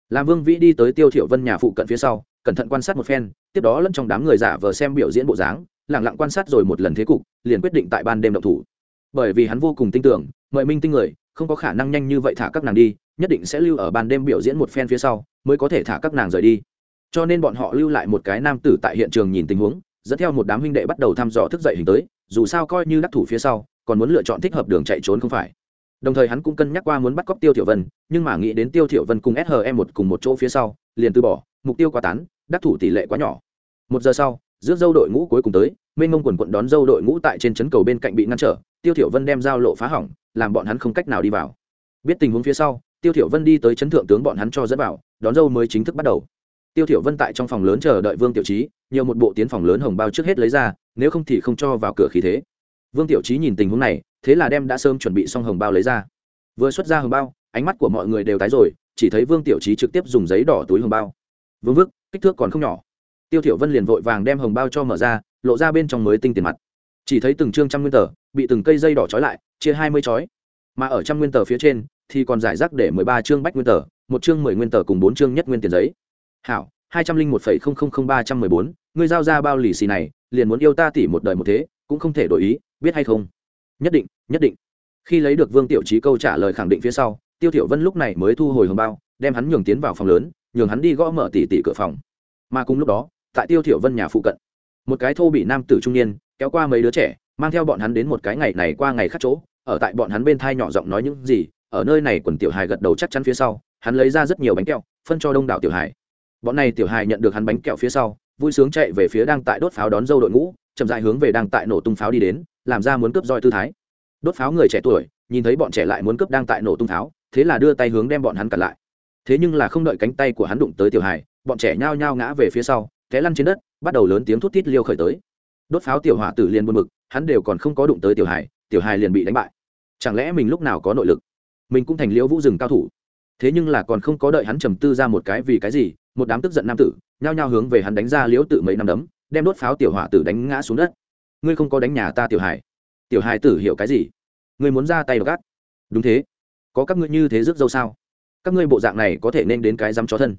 S1: Làm vương vĩ đi tới tiêu thiểu vân nhà phụ cận phía sau, cẩn thận quan sát một phen, tiếp đó lẫn trong đám người giả vờ xem biểu diễn bộ dáng, lặng lặng quan sát rồi một lần thế cục, liền quyết định tại ban đêm động thủ. Bởi vì hắn vô cùng tin tưởng, mời minh tinh người không có khả năng nhanh như vậy thả các nàng đi, nhất định sẽ lưu ở ban đêm biểu diễn một phen phía sau, mới có thể thả các nàng rời đi. Cho nên bọn họ lưu lại một cái nam tử tại hiện trường nhìn tình huống, dẫn theo một đám huynh đệ bắt đầu thăm dò thức dậy hình tới, dù sao coi như đắc thủ phía sau, còn muốn lựa chọn thích hợp đường chạy trốn không phải. Đồng thời hắn cũng cân nhắc qua muốn bắt cóc tiêu thiểu vân, nhưng mà nghĩ đến tiêu thiểu vân cùng shm một cùng một chỗ phía sau, liền từ bỏ, mục tiêu quá tán, đắc thủ tỷ lệ quá nhỏ. Một giờ sau, rước dâu đội ngũ cuối cùng tới, mênh mông quần quận đón dâu đội ngũ tại trên trấn cầu bên cạnh bị ngăn trở, tiêu thiểu vân đem giao lộ phá hỏng làm bọn hắn không cách nào đi vào. Biết tình huống phía sau, tiêu thiểu vân đi tới chấn thượng tướng bọn hắn cho dẫn vào, đón dâu mới chính thức bắt đầu. Tiêu thiểu vân tại trong phòng lớn chờ đợi vương tiểu trí nhiều một bộ tiến phòng lớn hồng bao trước hết lấy ra, nếu không thì không cho vào cửa khí thế. Vương tiểu trí nhìn tình huống này, thế là đem đã sớm chuẩn bị xong hồng bao lấy ra. Vừa xuất ra hồng bao, ánh mắt của mọi người đều tái rồi, chỉ thấy vương tiểu trí trực tiếp dùng giấy đỏ túi hồng bao. Vương vức kích thước còn không nhỏ. Tiêu thiểu vân liền vội vàng đem hồng bao cho mở ra, lộ ra bên trong mới tinh tiền mặt. Chỉ thấy từng trương trăm nguyên tờ, bị từng cây dây đỏ trói lại chia hai mươi chói, mà ở trăm nguyên tờ phía trên thì còn giải rác để mười ba chương bách nguyên tờ một chương mười nguyên tờ cùng bốn chương nhất nguyên tiền giấy. Hảo hai trăm linh một phẩy không không không ba trăm mười bốn ngươi giao ra bao lì xì này liền muốn yêu ta tỉ một đời một thế cũng không thể đổi ý biết hay không? Nhất định nhất định. Khi lấy được vương tiểu trí câu trả lời khẳng định phía sau tiêu tiểu vân lúc này mới thu hồi hồng bao đem hắn nhường tiến vào phòng lớn nhường hắn đi gõ mở tỉ tỉ cửa phòng. Mà cùng lúc đó tại tiêu tiểu vân nhà phụ cận một cái thô bị nam tử trung niên kéo qua mấy đứa trẻ mang theo bọn hắn đến một cái ngày này qua ngày khác chỗ, ở tại bọn hắn bên thai nhỏ giọng nói những gì, ở nơi này quần tiểu hài gật đầu chắc chắn phía sau, hắn lấy ra rất nhiều bánh kẹo, phân cho đông đảo tiểu hài. Bọn này tiểu hài nhận được hắn bánh kẹo phía sau, vui sướng chạy về phía đang tại đốt pháo đón dâu đội ngũ, chậm dại hướng về đang tại nổ tung pháo đi đến, làm ra muốn cướp roi tư thái. Đốt pháo người trẻ tuổi, nhìn thấy bọn trẻ lại muốn cướp đang tại nổ tung pháo, thế là đưa tay hướng đem bọn hắn cản lại. Thế nhưng là không đợi cánh tay của hắn đụng tới tiểu hài, bọn trẻ nhao nhao ngã về phía sau, té lăn trên đất, bắt đầu lớn tiếng thút thít liêu khởi tới. Đốt pháo tiểu hỏa tử liền buồn mực hắn đều còn không có đụng tới tiểu hài tiểu hài liền bị đánh bại. Chẳng lẽ mình lúc nào có nội lực? Mình cũng thành liễu vũ rừng cao thủ. Thế nhưng là còn không có đợi hắn trầm tư ra một cái vì cái gì, một đám tức giận nam tử, nhao nhao hướng về hắn đánh ra liễu tự mấy năm đấm, đem đốt pháo tiểu hỏa tử đánh ngã xuống đất. Ngươi không có đánh nhà ta tiểu hài. Tiểu hài tử hiểu cái gì? Ngươi muốn ra tay gắt đúng thế. Có các ngươi như thế rước dâu sao? Các ngươi bộ dạng này có thể nên đến cái dám chó thân.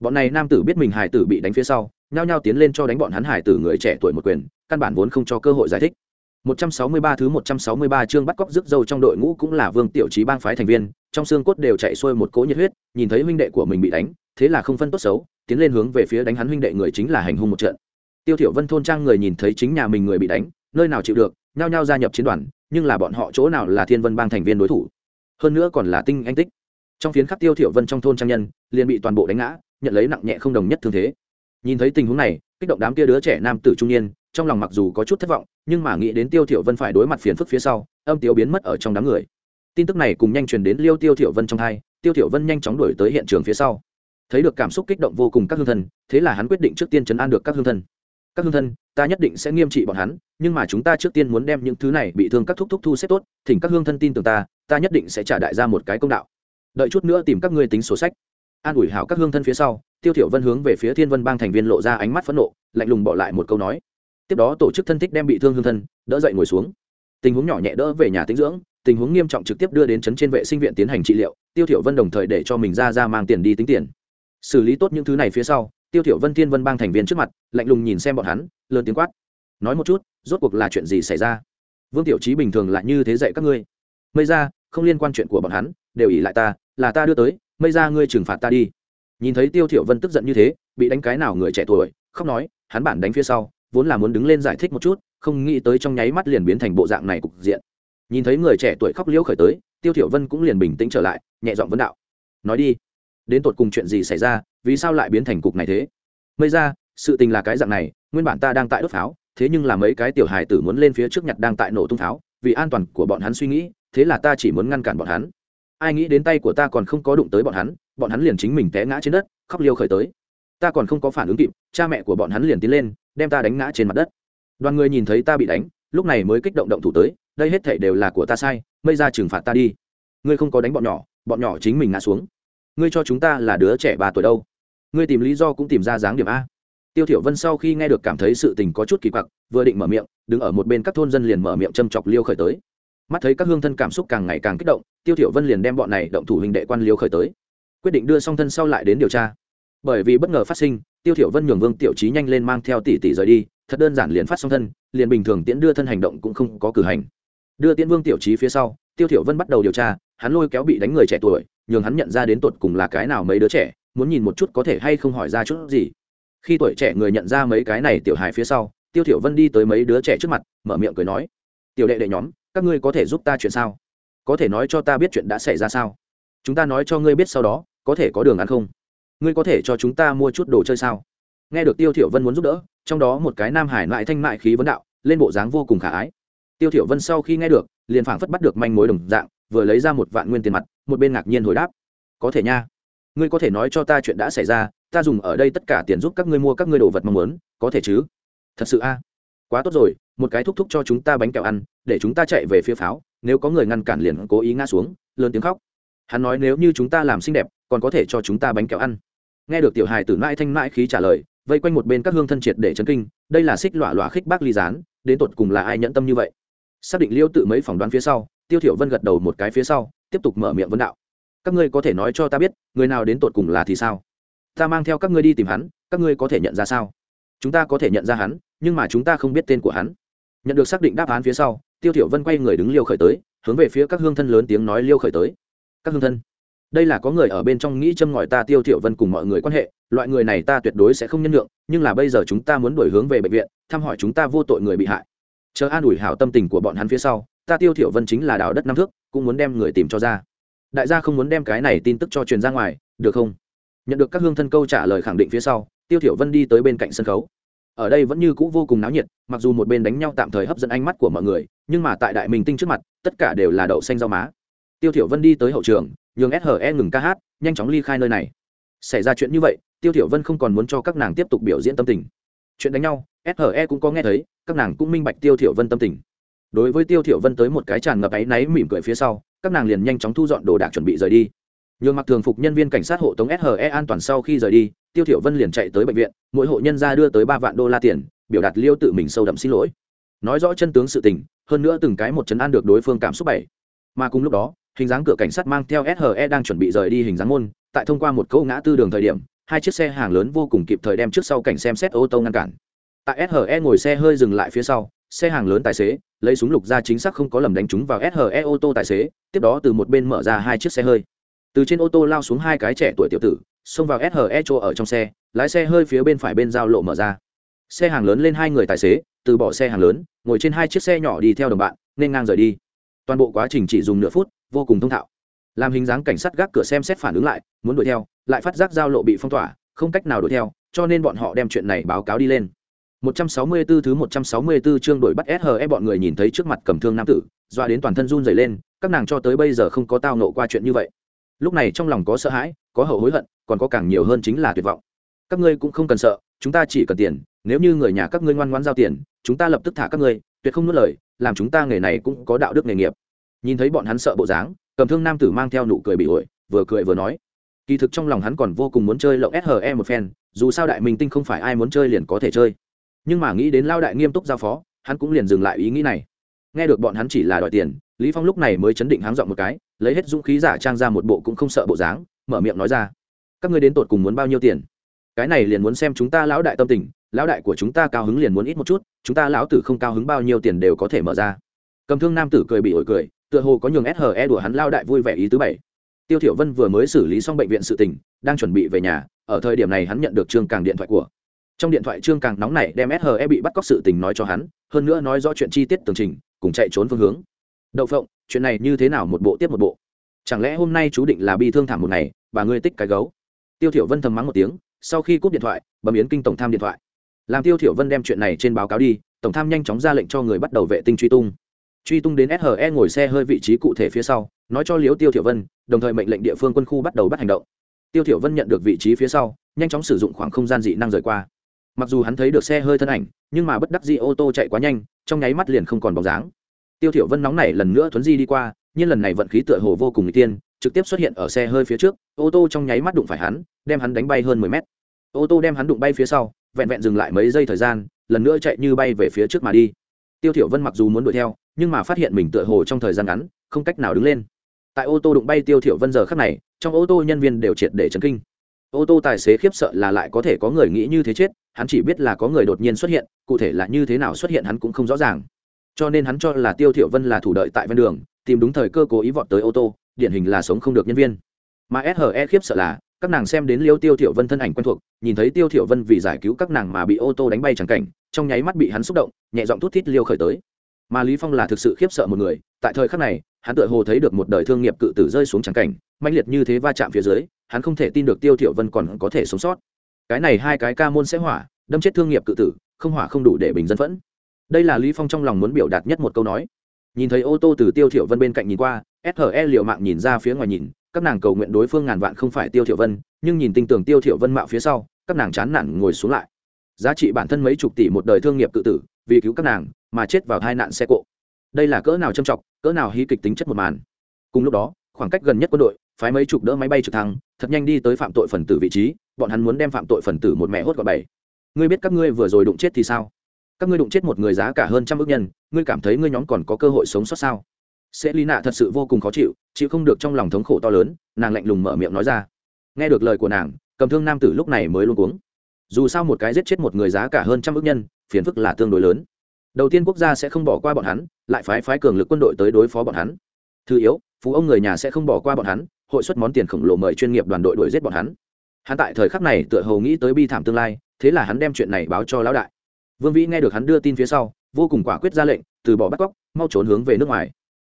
S1: Bọn này nam tử biết mình hải tử bị đánh phía sau, nhao nhao tiến lên cho đánh bọn hắn hải tử người trẻ tuổi một quyền, căn bản vốn không cho cơ hội giải thích. 163 thứ 163 chương bắt cóc rước dâu trong đội ngũ cũng là Vương Tiểu Chí bang phái thành viên, trong xương cốt đều chạy xuôi một cỗ nhiệt huyết, nhìn thấy huynh đệ của mình bị đánh, thế là không phân tốt xấu, tiến lên hướng về phía đánh hắn huynh đệ người chính là hành hung một trận. Tiêu Thiểu Vân thôn trang người nhìn thấy chính nhà mình người bị đánh, nơi nào chịu được, nhao nhao gia nhập chiến đoàn, nhưng là bọn họ chỗ nào là Thiên Vân bang thành viên đối thủ, hơn nữa còn là tinh anh tích. Trong phiến khắc Tiêu Thiểu Vân trong thôn trang nhân, liền bị toàn bộ đánh ngã, nhận lấy nặng nhẹ không đồng nhất thương thế. Nhìn thấy tình huống này, kích động đám kia đứa trẻ nam tử trung niên, trong lòng mặc dù có chút thất vọng, nhưng mà nghĩ đến tiêu thiểu vân phải đối mặt phiền phức phía sau, âm tiêu biến mất ở trong đám người. Tin tức này cùng nhanh truyền đến liêu tiêu thiểu vân trong hai, tiêu thiểu vân nhanh chóng đuổi tới hiện trường phía sau. Thấy được cảm xúc kích động vô cùng các hương thân, thế là hắn quyết định trước tiên chấn an được các hương thân. Các hương thân, ta nhất định sẽ nghiêm trị bọn hắn, nhưng mà chúng ta trước tiên muốn đem những thứ này bị thương các thúc thúc thu xếp tốt, thỉnh các hương thân tin tưởng ta ta nhất định sẽ trả đại ra một cái công đạo. Đợi chút nữa tìm các ngươi tính sổ sách. An ủi hảo các hương thân phía sau, tiêu thiểu vân hướng về phía thiên vân bang thành viên lộ ra ánh mắt phẫn nộ, lạnh lùng bỏ lại một câu nói tiếp đó tổ chức thân thích đem bị thương hương thân, đỡ dậy ngồi xuống. Tình huống nhỏ nhẹ đỡ về nhà tinh dưỡng, tình huống nghiêm trọng trực tiếp đưa đến chấn trên vệ sinh viện tiến hành trị liệu, tiêu thiểu vân đồng thời để cho mình ra ra mang tiền đi tính tiền. Xử lý tốt những thứ này phía sau, tiêu thiểu vân thiên vân bang thành viên trước mặt, lạnh lùng nhìn xem bọn hắn, lớn tiếng quát. Nói một chút, rốt cuộc là chuyện gì xảy ra? Vương tiểu trí bình thường lại như thế dạy các ngươi. Mây ra không liên quan chuyện của bọn hắn, đều ỉ lại ta, là ta đưa tới, mây ra ngươi trừng phạt ta đi. Nhìn thấy tiêu thiểu vân tức giận như thế, bị đánh cái nào người trẻ tuổi, khóc nói, hắn bản đánh phía sau vốn là muốn đứng lên giải thích một chút, không nghĩ tới trong nháy mắt liền biến thành bộ dạng này cục diện. Nhìn thấy người trẻ tuổi khóc liễu khởi tới, tiêu thiểu vân cũng liền bình tĩnh trở lại, nhẹ giọng vấn đạo. Nói đi, đến tột cùng chuyện gì xảy ra, vì sao lại biến thành cục này thế? Mây ra, sự tình là cái dạng này, nguyên bản ta đang tại đốt pháo, thế nhưng là mấy cái tiểu hài tử muốn lên phía trước nhặt đang tại nổ tung pháo, vì an toàn của bọn hắn suy nghĩ, thế là ta chỉ muốn ngăn cản bọn hắn. Ai nghĩ đến tay của ta còn không có đụng tới bọn hắn bọn hắn liền chính mình té ngã trên đất, khóc liêu khởi tới. Ta còn không có phản ứng kịp, cha mẹ của bọn hắn liền tiến lên đem ta đánh ngã trên mặt đất. Đoàn người nhìn thấy ta bị đánh, lúc này mới kích động động thủ tới, đây hết thể đều là của ta sai, mây ra trừng phạt ta đi. Ngươi không có đánh bọn nhỏ bọn nhỏ chính mình ngã xuống. Ngươi cho chúng ta là đứa trẻ ba tuổi đâu. Ngươi tìm lý do cũng tìm ra dáng điểm a. Tiêu thiểu vân sau khi nghe được cảm thấy sự tình có chút kỳ quặc, vừa định mở miệng, đứng ở một bên các thôn dân liền mở miệng châm chọc liêu khởi tới. Mắt thấy các hương thân cảm xúc càng ngày càng kích động, tiêu thiểu vân liền đem bọn này động thủ hình đệ quan liêu khởi tới. Quyết định đưa song thân sau lại đến điều tra. Bởi vì bất ngờ phát sinh tiêu thiểu vân nhường vương tiểu trí nhanh lên mang theo tỷ tỷ rời đi, thật đơn giản liền phát song thân, liền bình thường tiễn đưa thân hành động cũng không có cử hành. Đưa tiễn vương tiểu trí phía sau, tiêu thiểu vân bắt đầu điều tra, hắn lôi kéo bị đánh người trẻ tuổi, nhường hắn nhận ra đến tột cùng là cái nào mấy đứa trẻ, muốn nhìn một chút có thể hay không hỏi ra chút gì. Khi tuổi trẻ người nhận ra mấy cái này tiểu hài phía sau, tiêu thiểu vân đi tới mấy đứa trẻ trước mặt, mở miệng cười nói, tiểu đệ đệ nhóm, các ngươi có thể giúp ta chuyện sao? Có thể nói cho ta biết chuyện đã xảy ra sao? Chúng ta nói cho ngươi biết sau đó, có thể có đường ăn không? Ngươi có thể cho chúng ta mua chút đồ chơi sao? Nghe được tiêu thiểu vân muốn giúp đỡ, trong đó một cái nam hải lại thanh mại khí vấn đạo, lên bộ dáng vô cùng khả ái. Tiêu thiểu vân sau khi nghe được, liền phảng phất bắt được manh mối đồng dạng, vừa lấy ra một vạn nguyên tiền mặt, một bên ngạc nhiên hồi đáp. Có thể nha. Ngươi có thể nói cho ta chuyện đã xảy ra, ta dùng ở đây tất cả tiền giúp các ngươi mua các ngươi đồ vật mong muốn, có thể chứ? Thật sự a. Quá tốt rồi, một cái thúc thúc cho chúng ta bánh kẹo ăn, để chúng ta chạy về phía pháo, nếu có người ngăn cản liền cố ý ngã xuống, lớn tiếng khóc. Hắn nói nếu như chúng ta làm xinh đẹp, còn có thể cho chúng ta bánh kẹo ăn nghe được tiểu hài tử mãi thanh mãi khí trả lời, vây quanh một bên các hương thân triệt để chấn kinh, đây là xích lọa lọa khích bác ly gián, đến tột cùng là ai nhẫn tâm như vậy? Xác định liêu tự mấy phỏng đoán phía sau, tiêu thiểu vân gật đầu một cái phía sau, tiếp tục mở miệng vấn đạo. Các ngươi có thể nói cho ta biết, người nào đến tột cùng là thì sao? Ta mang theo các ngươi đi tìm hắn, các ngươi có thể nhận ra sao? Chúng ta có thể nhận ra hắn, nhưng mà chúng ta không biết tên của hắn. Nhận được xác định đáp án phía sau, tiêu thiểu vân quay người đứng liêu khởi tới, hướng về phía các hương thân lớn tiếng nói liêu khởi tới. Các hương thân đây là có người ở bên trong nghĩ châm ngòi ta tiêu thiểu vân cùng mọi người quan hệ, loại người này ta tuyệt đối sẽ không nhân lượng nhưng là bây giờ chúng ta muốn đổi hướng về bệnh viện, thăm hỏi chúng ta vô tội người bị hại. Chờ an ủi hảo tâm tình của bọn hắn phía sau, ta tiêu thiểu vân chính là đào đất năm thước, cũng muốn đem người tìm cho ra. Đại gia không muốn đem cái này tin tức cho truyền ra ngoài, được không? Nhận được các hương thân câu trả lời khẳng định phía sau, tiêu thiểu vân đi tới bên cạnh sân khấu. Ở đây vẫn như cũ vô cùng náo nhiệt, mặc dù một bên đánh nhau tạm thời hấp dẫn ánh mắt của mọi người, nhưng mà tại đại minh tinh trước mặt, tất cả đều là đậu xanh rau má tiêu thiểu vân đi tới hậu trường, nhường SHE ngừng ca hát, nhanh chóng ly khai nơi này. Xảy ra chuyện như vậy, tiêu thiểu vân không còn muốn cho các nàng tiếp tục biểu diễn tâm tình. Chuyện đánh nhau SHE cũng có nghe thấy, các nàng cũng minh bạch tiêu thiểu vân tâm tình. Đối với tiêu thiểu vân tới một cái tràn ngập áy náy mỉm cười phía sau, các nàng liền nhanh chóng thu dọn đồ đạc chuẩn bị rời đi. Nhường mặc thường phục nhân viên cảnh sát hộ tống SHE an toàn sau khi rời đi, tiêu thiểu vân liền chạy tới bệnh viện, mỗi hộ nhân gia đưa tới ba vạn đô la tiền, biểu đạt liêu tự mình sâu đậm xin lỗi. Nói rõ chân tướng sự tình, hơn nữa từng cái một chấn an được đối phương cảm xúc bảy mà cùng lúc đó hình dáng cửa cảnh sát mang theo SHE đang chuẩn bị rời đi hình dáng môn, tại thông qua một câu ngã tư đường thời điểm, hai chiếc xe hàng lớn vô cùng kịp thời đem trước sau cảnh xem xét ô tô ngăn cản. Tại SHE ngồi xe hơi dừng lại phía sau, xe hàng lớn tài xế lấy súng lục ra chính xác không có lầm đánh trúng vào SHE ô tô tài xế, tiếp đó từ một bên mở ra hai chiếc xe hơi. Từ trên ô tô lao xuống hai cái trẻ tuổi tiểu tử, xông vào SHE chỗ ở trong xe, lái xe hơi phía bên phải bên giao lộ mở ra. Xe hàng lớn lên hai người tài xế, từ bỏ xe hàng lớn, ngồi trên hai chiếc xe nhỏ đi theo đồng bạn, nên ngang rời đi. Toàn bộ quá trình chỉ dùng nửa phút vô cùng thông thạo làm hình dáng cảnh sát gác cửa xem xét phản ứng lại muốn đuổi theo lại phát giác giao lộ bị phong tỏa không cách nào đuổi theo cho nên bọn họ đem chuyện này báo cáo đi lên 164 thứ 164 chương đổi bắt SHE bọn người nhìn thấy trước mặt cầm thương nam tử, doa đến toàn thân run rẩy lên, các nàng cho tới bây giờ không có tao ngộ qua chuyện như vậy. Lúc này trong lòng có sợ hãi, có hậu hối hận, còn có càng nhiều hơn chính là tuyệt vọng. Các ngươi cũng không cần sợ, chúng ta chỉ cần tiền, nếu như người nhà các ngươi ngoan ngoãn giao tiền, chúng ta lập tức thả các ngươi, tuyệt không nuốt lời, làm chúng ta nghề này cũng có đạo đức nghề nghiệp. Nhìn thấy bọn hắn sợ bộ dáng, cầm thương nam tử mang theo nụ cười bị ổi, vừa cười vừa nói, kỳ thực trong lòng hắn còn vô cùng muốn chơi lộng SHE một phen, dù sao đại minh tinh không phải ai muốn chơi liền có thể chơi. Nhưng mà nghĩ đến lao đại nghiêm túc giao phó hắn cũng liền dừng lại ý nghĩ này. Nghe được bọn hắn chỉ là đòi tiền lý phong lúc này mới chấn định háng dọn một cái lấy hết dũng khí giả trang ra một bộ cũng không sợ bộ dáng mở miệng nói ra. Các ngươi đến tột cùng muốn bao nhiêu tiền? Cái này liền muốn xem chúng ta lão đại tâm tình lão đại của chúng ta cao hứng liền muốn ít một chút chúng ta lão tử không cao hứng bao nhiêu tiền đều có thể mở ra. Cầm thương nam tử cười bị ổi cười tựa hồ có nhường SHE đùa hắn lao đại vui vẻ ý thứ bảy. Tiêu thiểu vân vừa mới xử lý xong bệnh viện sự tình, đang chuẩn bị về nhà, ở thời điểm này hắn nhận được trương càng điện thoại của. Trong điện thoại trương càng nóng này đem SHE bị bắt cóc sự tình nói cho hắn, hơn nữa nói rõ chuyện chi tiết tường trình, cùng chạy trốn phương hướng. Đậu phộng, chuyện này như thế nào một bộ tiếp một bộ? Chẳng lẽ hôm nay chú định là bi thương thảm một ngày và ngươi tích cái gấu? Tiêu thiểu vân thầm mắng một tiếng, sau khi cúp điện thoại, bấm yến kinh tổng tham điện thoại. Làm tiêu thiểu vân đem chuyện này trên báo cáo đi, tổng tham nhanh chóng ra lệnh cho người bắt đầu vệ tinh truy tung truy tung đến SHE ngồi xe hơi vị trí cụ thể phía sau, nói cho liễu tiêu thiểu vân, đồng thời mệnh lệnh địa phương quân khu bắt đầu bắt hành động. Tiêu thiểu vân nhận được vị trí phía sau, nhanh chóng sử dụng khoảng không gian dị năng rời qua. Mặc dù hắn thấy được xe hơi thân ảnh, nhưng mà bất đắc dĩ ô tô chạy quá nhanh, trong nháy mắt liền không còn bóng dáng. Tiêu thiểu vân nóng nảy lần nữa thuấn di đi qua, nhưng lần này vận khí tựa hồ vô cùng nguy tiên, trực tiếp xuất hiện ở xe hơi phía trước, ô tô trong nháy mắt đụng phải hắn, đem hắn đánh bay hơn 10 mét. Ô tô đem hắn đụng bay phía sau, vẹn vẹn dừng lại mấy giây thời gian, lần nữa chạy như bay về phía trước mà đi. Tiêu thiểu vân mặc dù muốn đuổi theo nhưng mà phát hiện mình tựa hồ trong thời gian ngắn, không cách nào đứng lên. Tại ô tô đụng bay tiêu thiểu vân giờ khắc này, trong ô tô nhân viên đều triệt để chấn kinh. Ô tô tài xế khiếp sợ là lại có thể có người nghĩ như thế chết, hắn chỉ biết là có người đột nhiên xuất hiện, cụ thể là như thế nào xuất hiện hắn cũng không rõ ràng. Cho nên hắn cho là tiêu thiểu vân là thủ đợi tại ven đường, tìm đúng thời cơ cố ý vọt tới ô tô, điển hình là sống không được nhân viên. Mà SHE khiếp sợ là, các nàng xem đến liêu tiêu thiểu vân thân ảnh quen thuộc, nhìn thấy tiêu thiểu vân vì giải cứu các nàng mà bị ô tô đánh bay chẳng cảnh, trong nháy mắt bị hắn xúc động, nhẹ giọng thút thít liêu khởi tới mà lý phong là thực sự khiếp sợ một người tại thời khắc này hắn tựa hồ thấy được một đời thương nghiệp cự tử rơi xuống chẳng cảnh mãnh liệt như thế va chạm phía dưới hắn không thể tin được tiêu thiểu vân còn có thể sống sót cái này hai cái ca môn sẽ hỏa đâm chết thương nghiệp cự tử không hỏa không đủ để bình dân phẫn đây là lý phong trong lòng muốn biểu đạt nhất một câu nói nhìn thấy ô tô từ tiêu thiểu vân bên cạnh nhìn qua SHE liều mạng nhìn ra phía ngoài nhìn các nàng cầu nguyện đối phương ngàn vạn không phải tiêu thiểu vân nhưng nhìn tinh tưởng tiêu thiểu vân mạo phía sau các nàng chán nản ngồi xuống lại giá trị bản thân mấy chục tỷ một đời thương nghiệp tự tử vì cứu các nàng mà chết vào tai nạn xe cộ. Đây là cỡ nào châm trọng, cỡ nào hí kịch tính chất một màn. Cùng lúc đó, khoảng cách gần nhất quân đội, phái mấy chục đỡ máy bay trực thăng, thật nhanh đi tới phạm tội phần tử vị trí, bọn hắn muốn đem phạm tội phần tử một mẹ hốt gọn bảy ngươi biết các ngươi vừa rồi đụng chết thì sao? Các ngươi đụng chết một người giá cả hơn trăm ước nhân, ngươi cảm thấy ngươi nhóm còn có cơ hội sống sót sao? Sẽ lý nạ thật sự vô cùng khó chịu chịu không được trong lòng thống khổ to lớn, nàng lạnh lùng mở miệng nói ra. Nghe được lời của nàng, cầm thương nam tử lúc này mới luôn cuống. Dù sao một cái giết chết một người giá cả hơn trăm ước nhân phiền phức là tương đối lớn. Đầu tiên quốc gia sẽ không bỏ qua bọn hắn, lại phái phái cường lực quân đội tới đối phó bọn hắn. Thứ yếu, phú ông người nhà sẽ không bỏ qua bọn hắn, hội xuất món tiền khổng lồ mời chuyên nghiệp đoàn đội đuổi giết bọn hắn. Hắn tại thời khắc này tựa hồ nghĩ tới bi thảm tương lai, thế là hắn đem chuyện này báo cho lão đại. Vương vĩ nghe được hắn đưa tin phía sau, vô cùng quả quyết ra lệnh, từ bỏ bắt cóc, mau trốn hướng về nước ngoài.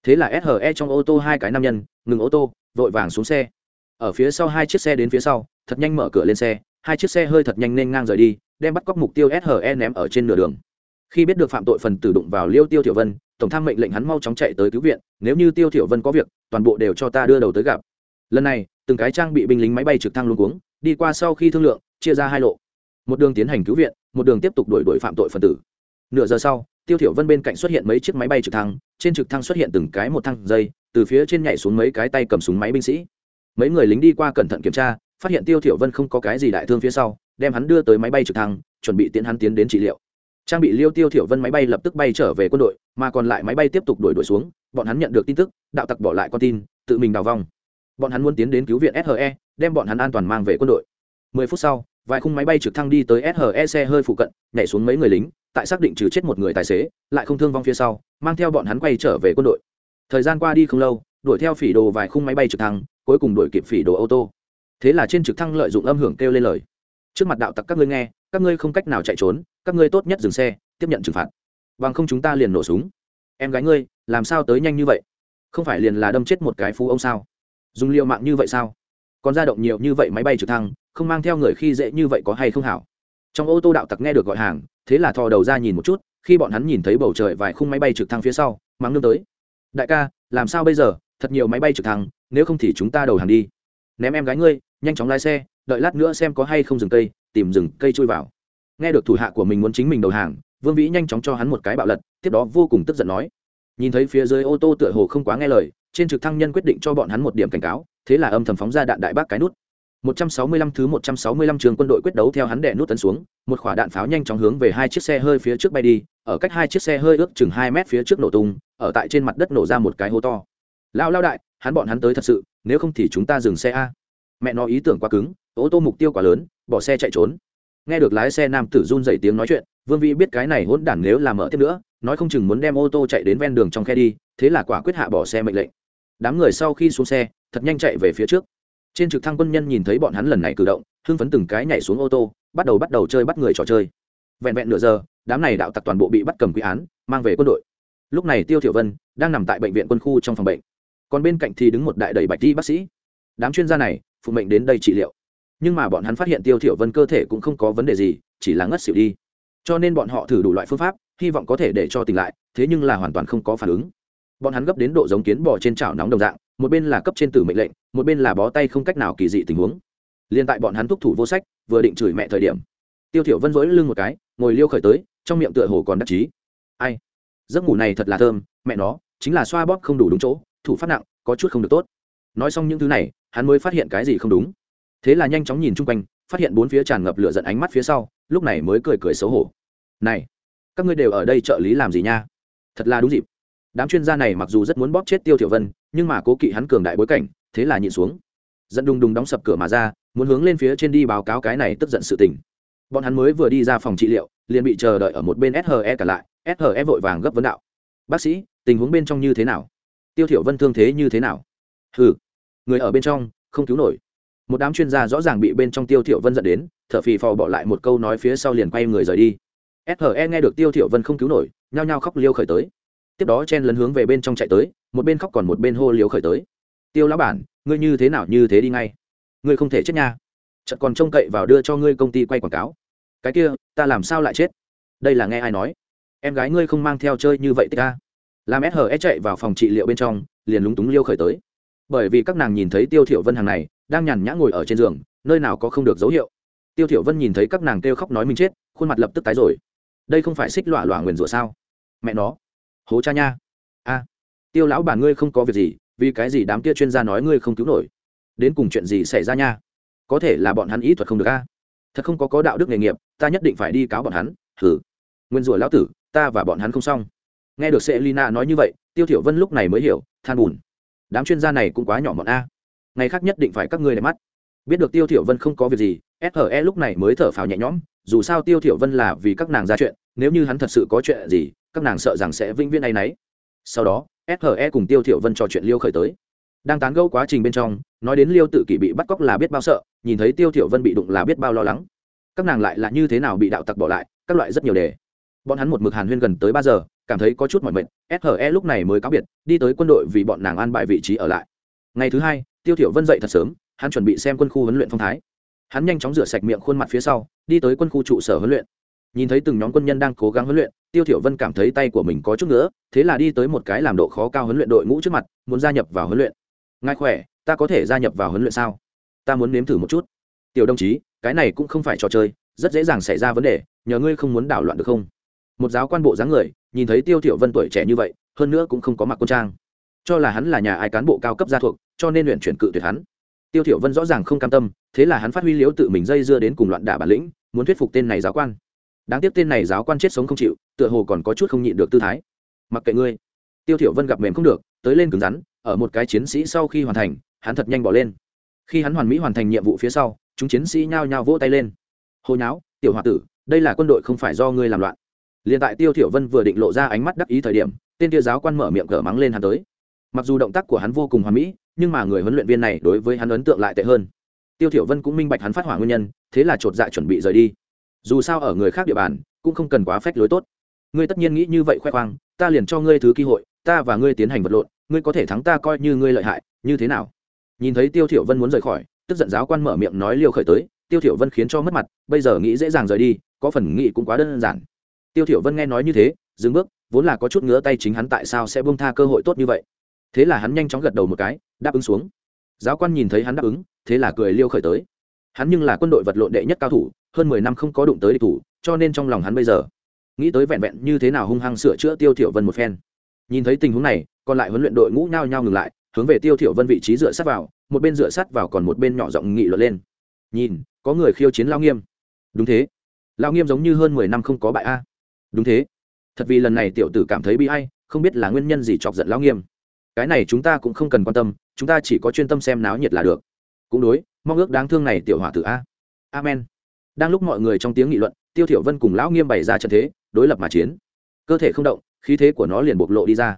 S1: Thế là SHE trong ô tô hai cái nam nhân, ngừng ô tô, vội vàng xuống xe. Ở phía sau hai chiếc xe đến phía sau, thật nhanh mở cửa lên xe hai chiếc xe hơi thật nhanh nên ngang rời đi, đem bắt cóc mục tiêu SHE ném ở trên nửa đường. Khi biết được phạm tội phần tử đụng vào liêu tiêu tiểu vân, tổng tham mệnh lệnh hắn mau chóng chạy tới cứu viện, nếu như tiêu tiểu vân có việc, toàn bộ đều cho ta đưa đầu tới gặp. Lần này, từng cái trang bị binh lính máy bay trực thăng luôn cuống, đi qua sau khi thương lượng, chia ra hai lộ. Một đường tiến hành cứu viện, một đường tiếp tục đuổi đuổi phạm tội phần tử. Nửa giờ sau, tiêu thiểu vân bên cạnh xuất hiện mấy chiếc máy bay trực thăng, trên trực thăng xuất hiện từng cái một thăng dây, từ phía trên nhảy xuống mấy cái tay cầm súng máy binh sĩ. Mấy người lính đi qua cẩn thận kiểm tra phát hiện tiêu thiểu vân không có cái gì đại thương phía sau, đem hắn đưa tới máy bay trực thăng, chuẩn bị tiến hắn tiến đến trị liệu. Trang bị liêu tiêu thiểu vân máy bay lập tức bay trở về quân đội, mà còn lại máy bay tiếp tục đuổi đuổi xuống, bọn hắn nhận được tin tức, đạo tặc bỏ lại con tin, tự mình đào vong bọn hắn muốn tiến đến cứu viện SHE đem bọn hắn an toàn mang về quân đội. 10 phút sau, vài khung máy bay trực thăng đi tới SHE xe hơi phụ cận, nhảy xuống mấy người lính, tại xác định trừ chết một người tài xế, lại không thương vong phía sau, mang theo bọn hắn quay trở về quân đội. Thời gian qua đi không lâu, đuổi theo phỉ đồ vài khung máy bay trực thăng, cuối cùng đuổi kịp phỉ đồ ô tô thế là trên trực thăng lợi dụng âm hưởng kêu lên lời. Trước mặt đạo tặc các ngươi nghe, các ngươi không cách nào chạy trốn, các ngươi tốt nhất dừng xe, tiếp nhận trừng phạt. Bằng không chúng ta liền nổ súng. Em gái ngươi, làm sao tới nhanh như vậy? Không phải liền là đâm chết một cái phú ông sao? Dùng liệu mạng như vậy sao? Còn ra động nhiều như vậy máy bay trực thăng, không mang theo người khi dễ như vậy có hay không hảo? Trong ô tô đạo tặc nghe được gọi hàng, thế là thò đầu ra nhìn một chút, khi bọn hắn nhìn thấy bầu trời vài khung máy bay trực thăng phía sau, mắng nương tới. Đại ca, làm sao bây giờ? Thật nhiều máy bay trực thăng, nếu không thì chúng ta đầu hàng đi. Ném em gái ngươi nhanh chóng lái xe đợi lát nữa xem có hay không dừng cây tìm rừng cây chui vào nghe được thủ hạ của mình muốn chính mình đầu hàng vương vĩ nhanh chóng cho hắn một cái bạo lật tiếp đó vô cùng tức giận nói nhìn thấy phía dưới ô tô tựa hồ không quá nghe lời trên trực thăng nhân quyết định cho bọn hắn một điểm cảnh cáo thế là âm thầm phóng ra đạn đại bác cái nút 165 thứ 165 trường quân đội quyết đấu theo hắn đè nút tấn xuống, một quả đạn pháo nhanh chóng hướng về hai chiếc xe hơi phía trước bay đi, ở cách hai chiếc xe hơi ước chừng 2 mét phía trước nổ tung, ở tại trên mặt đất nổ ra một cái hố to. Lao lao đại, hắn bọn hắn tới thật sự, nếu không thì chúng ta dừng xe a. Mẹ nó ý tưởng quá cứng, ô tô mục tiêu quá lớn, bỏ xe chạy trốn. Nghe được lái xe nam tử run dậy tiếng nói chuyện, Vương Vĩ biết cái này hỗn đản nếu làm mở tiếp nữa, nói không chừng muốn đem ô tô chạy đến ven đường trong khe đi, thế là quả quyết hạ bỏ xe mệnh lệnh. Đám người sau khi xuống xe, thật nhanh chạy về phía trước. Trên trực thăng quân nhân nhìn thấy bọn hắn lần này cử động hưng phấn từng cái nhảy xuống ô tô bắt đầu bắt đầu chơi bắt người trò chơi. Vẹn vẹn nửa giờ đám này đạo tặc toàn bộ bị bắt cầm quy án mang về quân đội. Lúc này tiêu thiểu vân đang nằm tại bệnh viện quân khu trong phòng bệnh. Còn bên cạnh thì đứng một đại đầy bạch y bác sĩ. Đám chuyên gia này phụ mệnh đến đây trị liệu. Nhưng mà bọn hắn phát hiện tiêu thiểu vân cơ thể cũng không có vấn đề gì, chỉ là ngất xỉu đi. Cho nên bọn họ thử đủ loại phương pháp, hy vọng có thể để cho tỉnh lại, thế nhưng là hoàn toàn không có phản ứng. Bọn hắn gấp đến độ giống kiến bò trên chảo nóng đồng dạng, một bên là cấp trên tử mệnh lệnh, một bên là bó tay không cách nào kỳ dị tình huống. Liên tại bọn hắn thúc thủ vô sách, vừa định chửi mẹ thời điểm, tiêu thiểu vân dối lưng một cái, ngồi liêu khởi tới, trong miệng tựa hồ còn đắc chí. Ai? Giấc ngủ này thật là thơm, mẹ nó, chính là xoa bóp không đủ đúng chỗ, thủ phát nặng, có chút không được tốt. Nói xong những thứ này hắn mới phát hiện cái gì không đúng. Thế là nhanh chóng nhìn chung quanh, phát hiện bốn phía tràn ngập lửa giận ánh mắt phía sau, lúc này mới cười cười xấu hổ. Này, các ngươi đều ở đây trợ lý làm gì nha? Thật là đúng dịp. Đám chuyên gia này mặc dù rất muốn bóp chết tiêu thiểu vân, nhưng mà cố kỵ hắn cường đại bối cảnh, thế là nhịn xuống. Dẫn đùng đùng đóng sập cửa mà ra, muốn hướng lên phía trên đi báo cáo cái này tức giận sự tình. Bọn hắn mới vừa đi ra phòng trị liệu, liền bị chờ đợi ở một bên SHE cả lại SHE vội vàng gấp vấn đạo. Bác sĩ, tình huống bên trong như thế nào? Tiêu thiểu vân thương thế như thế nào? Hừ người ở bên trong, không cứu nổi. Một đám chuyên gia rõ ràng bị bên trong tiêu thiểu vân giận đến, thở phì phò bỏ lại một câu nói phía sau liền quay người rời đi. SHE nghe được tiêu thiểu vân không cứu nổi, nhao nhao khóc liêu khởi tới. Tiếp đó chen lấn hướng về bên trong chạy tới, một bên khóc còn một bên hô liêu khởi tới. Tiêu lão bản, ngươi như thế nào như thế đi ngay? Ngươi không thể chết nha. Chợt còn trông cậy vào đưa cho ngươi công ty quay quảng cáo. Cái kia, ta làm sao lại chết? Đây là nghe ai nói? Em gái ngươi không mang theo chơi như vậy tích ca làm SHE chạy vào phòng trị liệu bên trong, liền lúng túng liêu khởi tới bởi vì các nàng nhìn thấy tiêu thiểu vân hàng này, đang nhàn nhã ngồi ở trên giường, nơi nào có không được dấu hiệu. Tiêu thiểu vân nhìn thấy các nàng kêu khóc nói mình chết, khuôn mặt lập tức tái rồi. Đây không phải xích lọa lọa nguyền rủa sao? Mẹ nó. Hố cha nha. A. Tiêu lão bà ngươi không có việc gì, vì cái gì đám kia chuyên gia nói ngươi không cứu nổi? Đến cùng chuyện gì xảy ra nha? Có thể là bọn hắn ý thuật không được a. Thật không có có đạo đức nghề nghiệp, ta nhất định phải đi cáo bọn hắn. Thử nguyên rủa lão tử, ta và bọn hắn không xong. Nghe được Selina nói như vậy, tiêu thiểu vân lúc này mới hiểu, than buồn đám chuyên gia này cũng quá nhỏ mọn a. Ngày khác nhất định phải các ngươi đẹp mắt. Biết được tiêu thiểu vân không có việc gì SHE lúc này mới thở phào nhẹ nhõm, dù sao tiêu thiểu vân là vì các nàng ra chuyện, nếu như hắn thật sự có chuyện gì, các nàng sợ rằng sẽ vĩnh viễn ấy nấy sau đó SHE cùng tiêu thiểu vân trò chuyện liêu khởi tới. Đang tán gẫu quá trình bên trong, nói đến liêu tự kỷ bị bắt cóc là biết bao sợ, nhìn thấy tiêu thiểu vân bị đụng là biết bao lo lắng. Các nàng lại là như thế nào bị đạo tặc bỏ lại, các loại rất nhiều đề. Bọn hắn một mực hàn huyên gần tới ba giờ cảm thấy có chút mỏi mệt SHE lúc này mới cáo biệt, đi tới quân đội vì bọn nàng an bài vị trí ở lại. Ngày thứ hai, tiêu thiểu vân dậy thật sớm, hắn chuẩn bị xem quân khu huấn luyện phong thái. Hắn nhanh chóng rửa sạch miệng khuôn mặt phía sau, đi tới quân khu trụ sở huấn luyện. Nhìn thấy từng nhóm quân nhân đang cố gắng huấn luyện, tiêu thiểu vân cảm thấy tay của mình có chút nữa thế là đi tới một cái làm độ khó cao huấn luyện đội ngũ trước mặt, muốn gia nhập vào huấn luyện. Ngài khỏe, ta có thể gia nhập vào huấn luyện sao? Ta muốn nếm thử một chút. Tiểu đồng chí, cái này cũng không phải trò chơi, rất dễ dàng xảy ra vấn đề, nhờ ngươi không muốn đảo loạn được không? Một giáo quan bộ dáng người nhìn thấy tiêu thiểu vân tuổi trẻ như vậy, hơn nữa cũng không có mặc quân trang. Cho là hắn là nhà ai cán bộ cao cấp gia thuộc, cho nên luyện chuyển cự tuyệt hắn. Tiêu thiểu vân rõ ràng không cam tâm, thế là hắn phát huy liếu tự mình dây dưa đến cùng loạn đả bản lĩnh, muốn thuyết phục tên này giáo quan. Đáng tiếc tên này giáo quan chết sống không chịu, tựa hồ còn có chút không nhịn được tư thái. Mặc kệ ngươi. Tiêu thiểu vân gặp mềm không được, tới lên cứng rắn, ở một cái chiến sĩ sau khi hoàn thành, hắn thật nhanh bỏ lên. Khi hắn hoàn mỹ hoàn thành nhiệm vụ phía sau, chúng chiến sĩ nhao nhao vỗ tay lên. Hô nháo, tiểu hòa tử, đây là quân đội không phải do ngươi làm loạn liền tại tiêu thiểu vân vừa định lộ ra ánh mắt đắc ý thời điểm, tên kia giáo quan mở miệng cờ mắng lên hắn tới. Mặc dù động tác của hắn vô cùng hoàn mỹ, nhưng mà người huấn luyện viên này đối với hắn ấn tượng lại tệ hơn. Tiêu thiểu vân cũng minh bạch hắn phát hỏa nguyên nhân, thế là trột dạ chuẩn bị rời đi. Dù sao ở người khác địa bàn, cũng không cần quá phách lối tốt. Ngươi tất nhiên nghĩ như vậy khoe khoang, ta liền cho ngươi thứ cơ hội, ta và ngươi tiến hành vật lộn, ngươi có thể thắng ta coi như ngươi lợi hại, như thế nào? Nhìn thấy tiêu thiểu vân muốn rời khỏi, tức giận giáo quan mở miệng nói liều khởi tới, tiêu thiểu vân khiến cho mất mặt, bây giờ nghĩ dễ dàng rời đi, có phần nghĩ cũng quá đơn giản tiêu thiểu vân nghe nói như thế, dừng bước, vốn là có chút ngứa tay chính hắn tại sao sẽ buông tha cơ hội tốt như vậy. Thế là hắn nhanh chóng gật đầu một cái, đáp ứng xuống. Giáo quan nhìn thấy hắn đáp ứng, thế là cười liêu khởi tới. Hắn nhưng là quân đội vật lộn đệ nhất cao thủ, hơn mười năm không có đụng tới địch thủ, cho nên trong lòng hắn bây giờ nghĩ tới vẹn vẹn như thế nào hung hăng sửa chữa tiêu thiểu vân một phen. Nhìn thấy tình huống này, còn lại huấn luyện đội ngũ nhao nhao ngừng lại, hướng về tiêu thiểu vân vị trí dựa sát vào, một bên dựa sát vào còn một bên nhỏ giọng nghị luận lên. Nhìn, có người khiêu chiến lao nghiêm. Đúng thế. Lao nghiêm giống như hơn mười năm không có bại a đúng thế. Thật vì lần này tiểu tử cảm thấy bi ai, không biết là nguyên nhân gì chọc giận lão nghiêm. Cái này chúng ta cũng không cần quan tâm, chúng ta chỉ có chuyên tâm xem náo nhiệt là được. Cũng đối, mong ước đáng thương này tiểu hỏa tử a. Amen. Đang lúc mọi người trong tiếng nghị luận, tiêu thiểu vân cùng lão nghiêm bày ra trận thế, đối lập mà chiến. Cơ thể không động, khí thế của nó liền bộc lộ đi ra.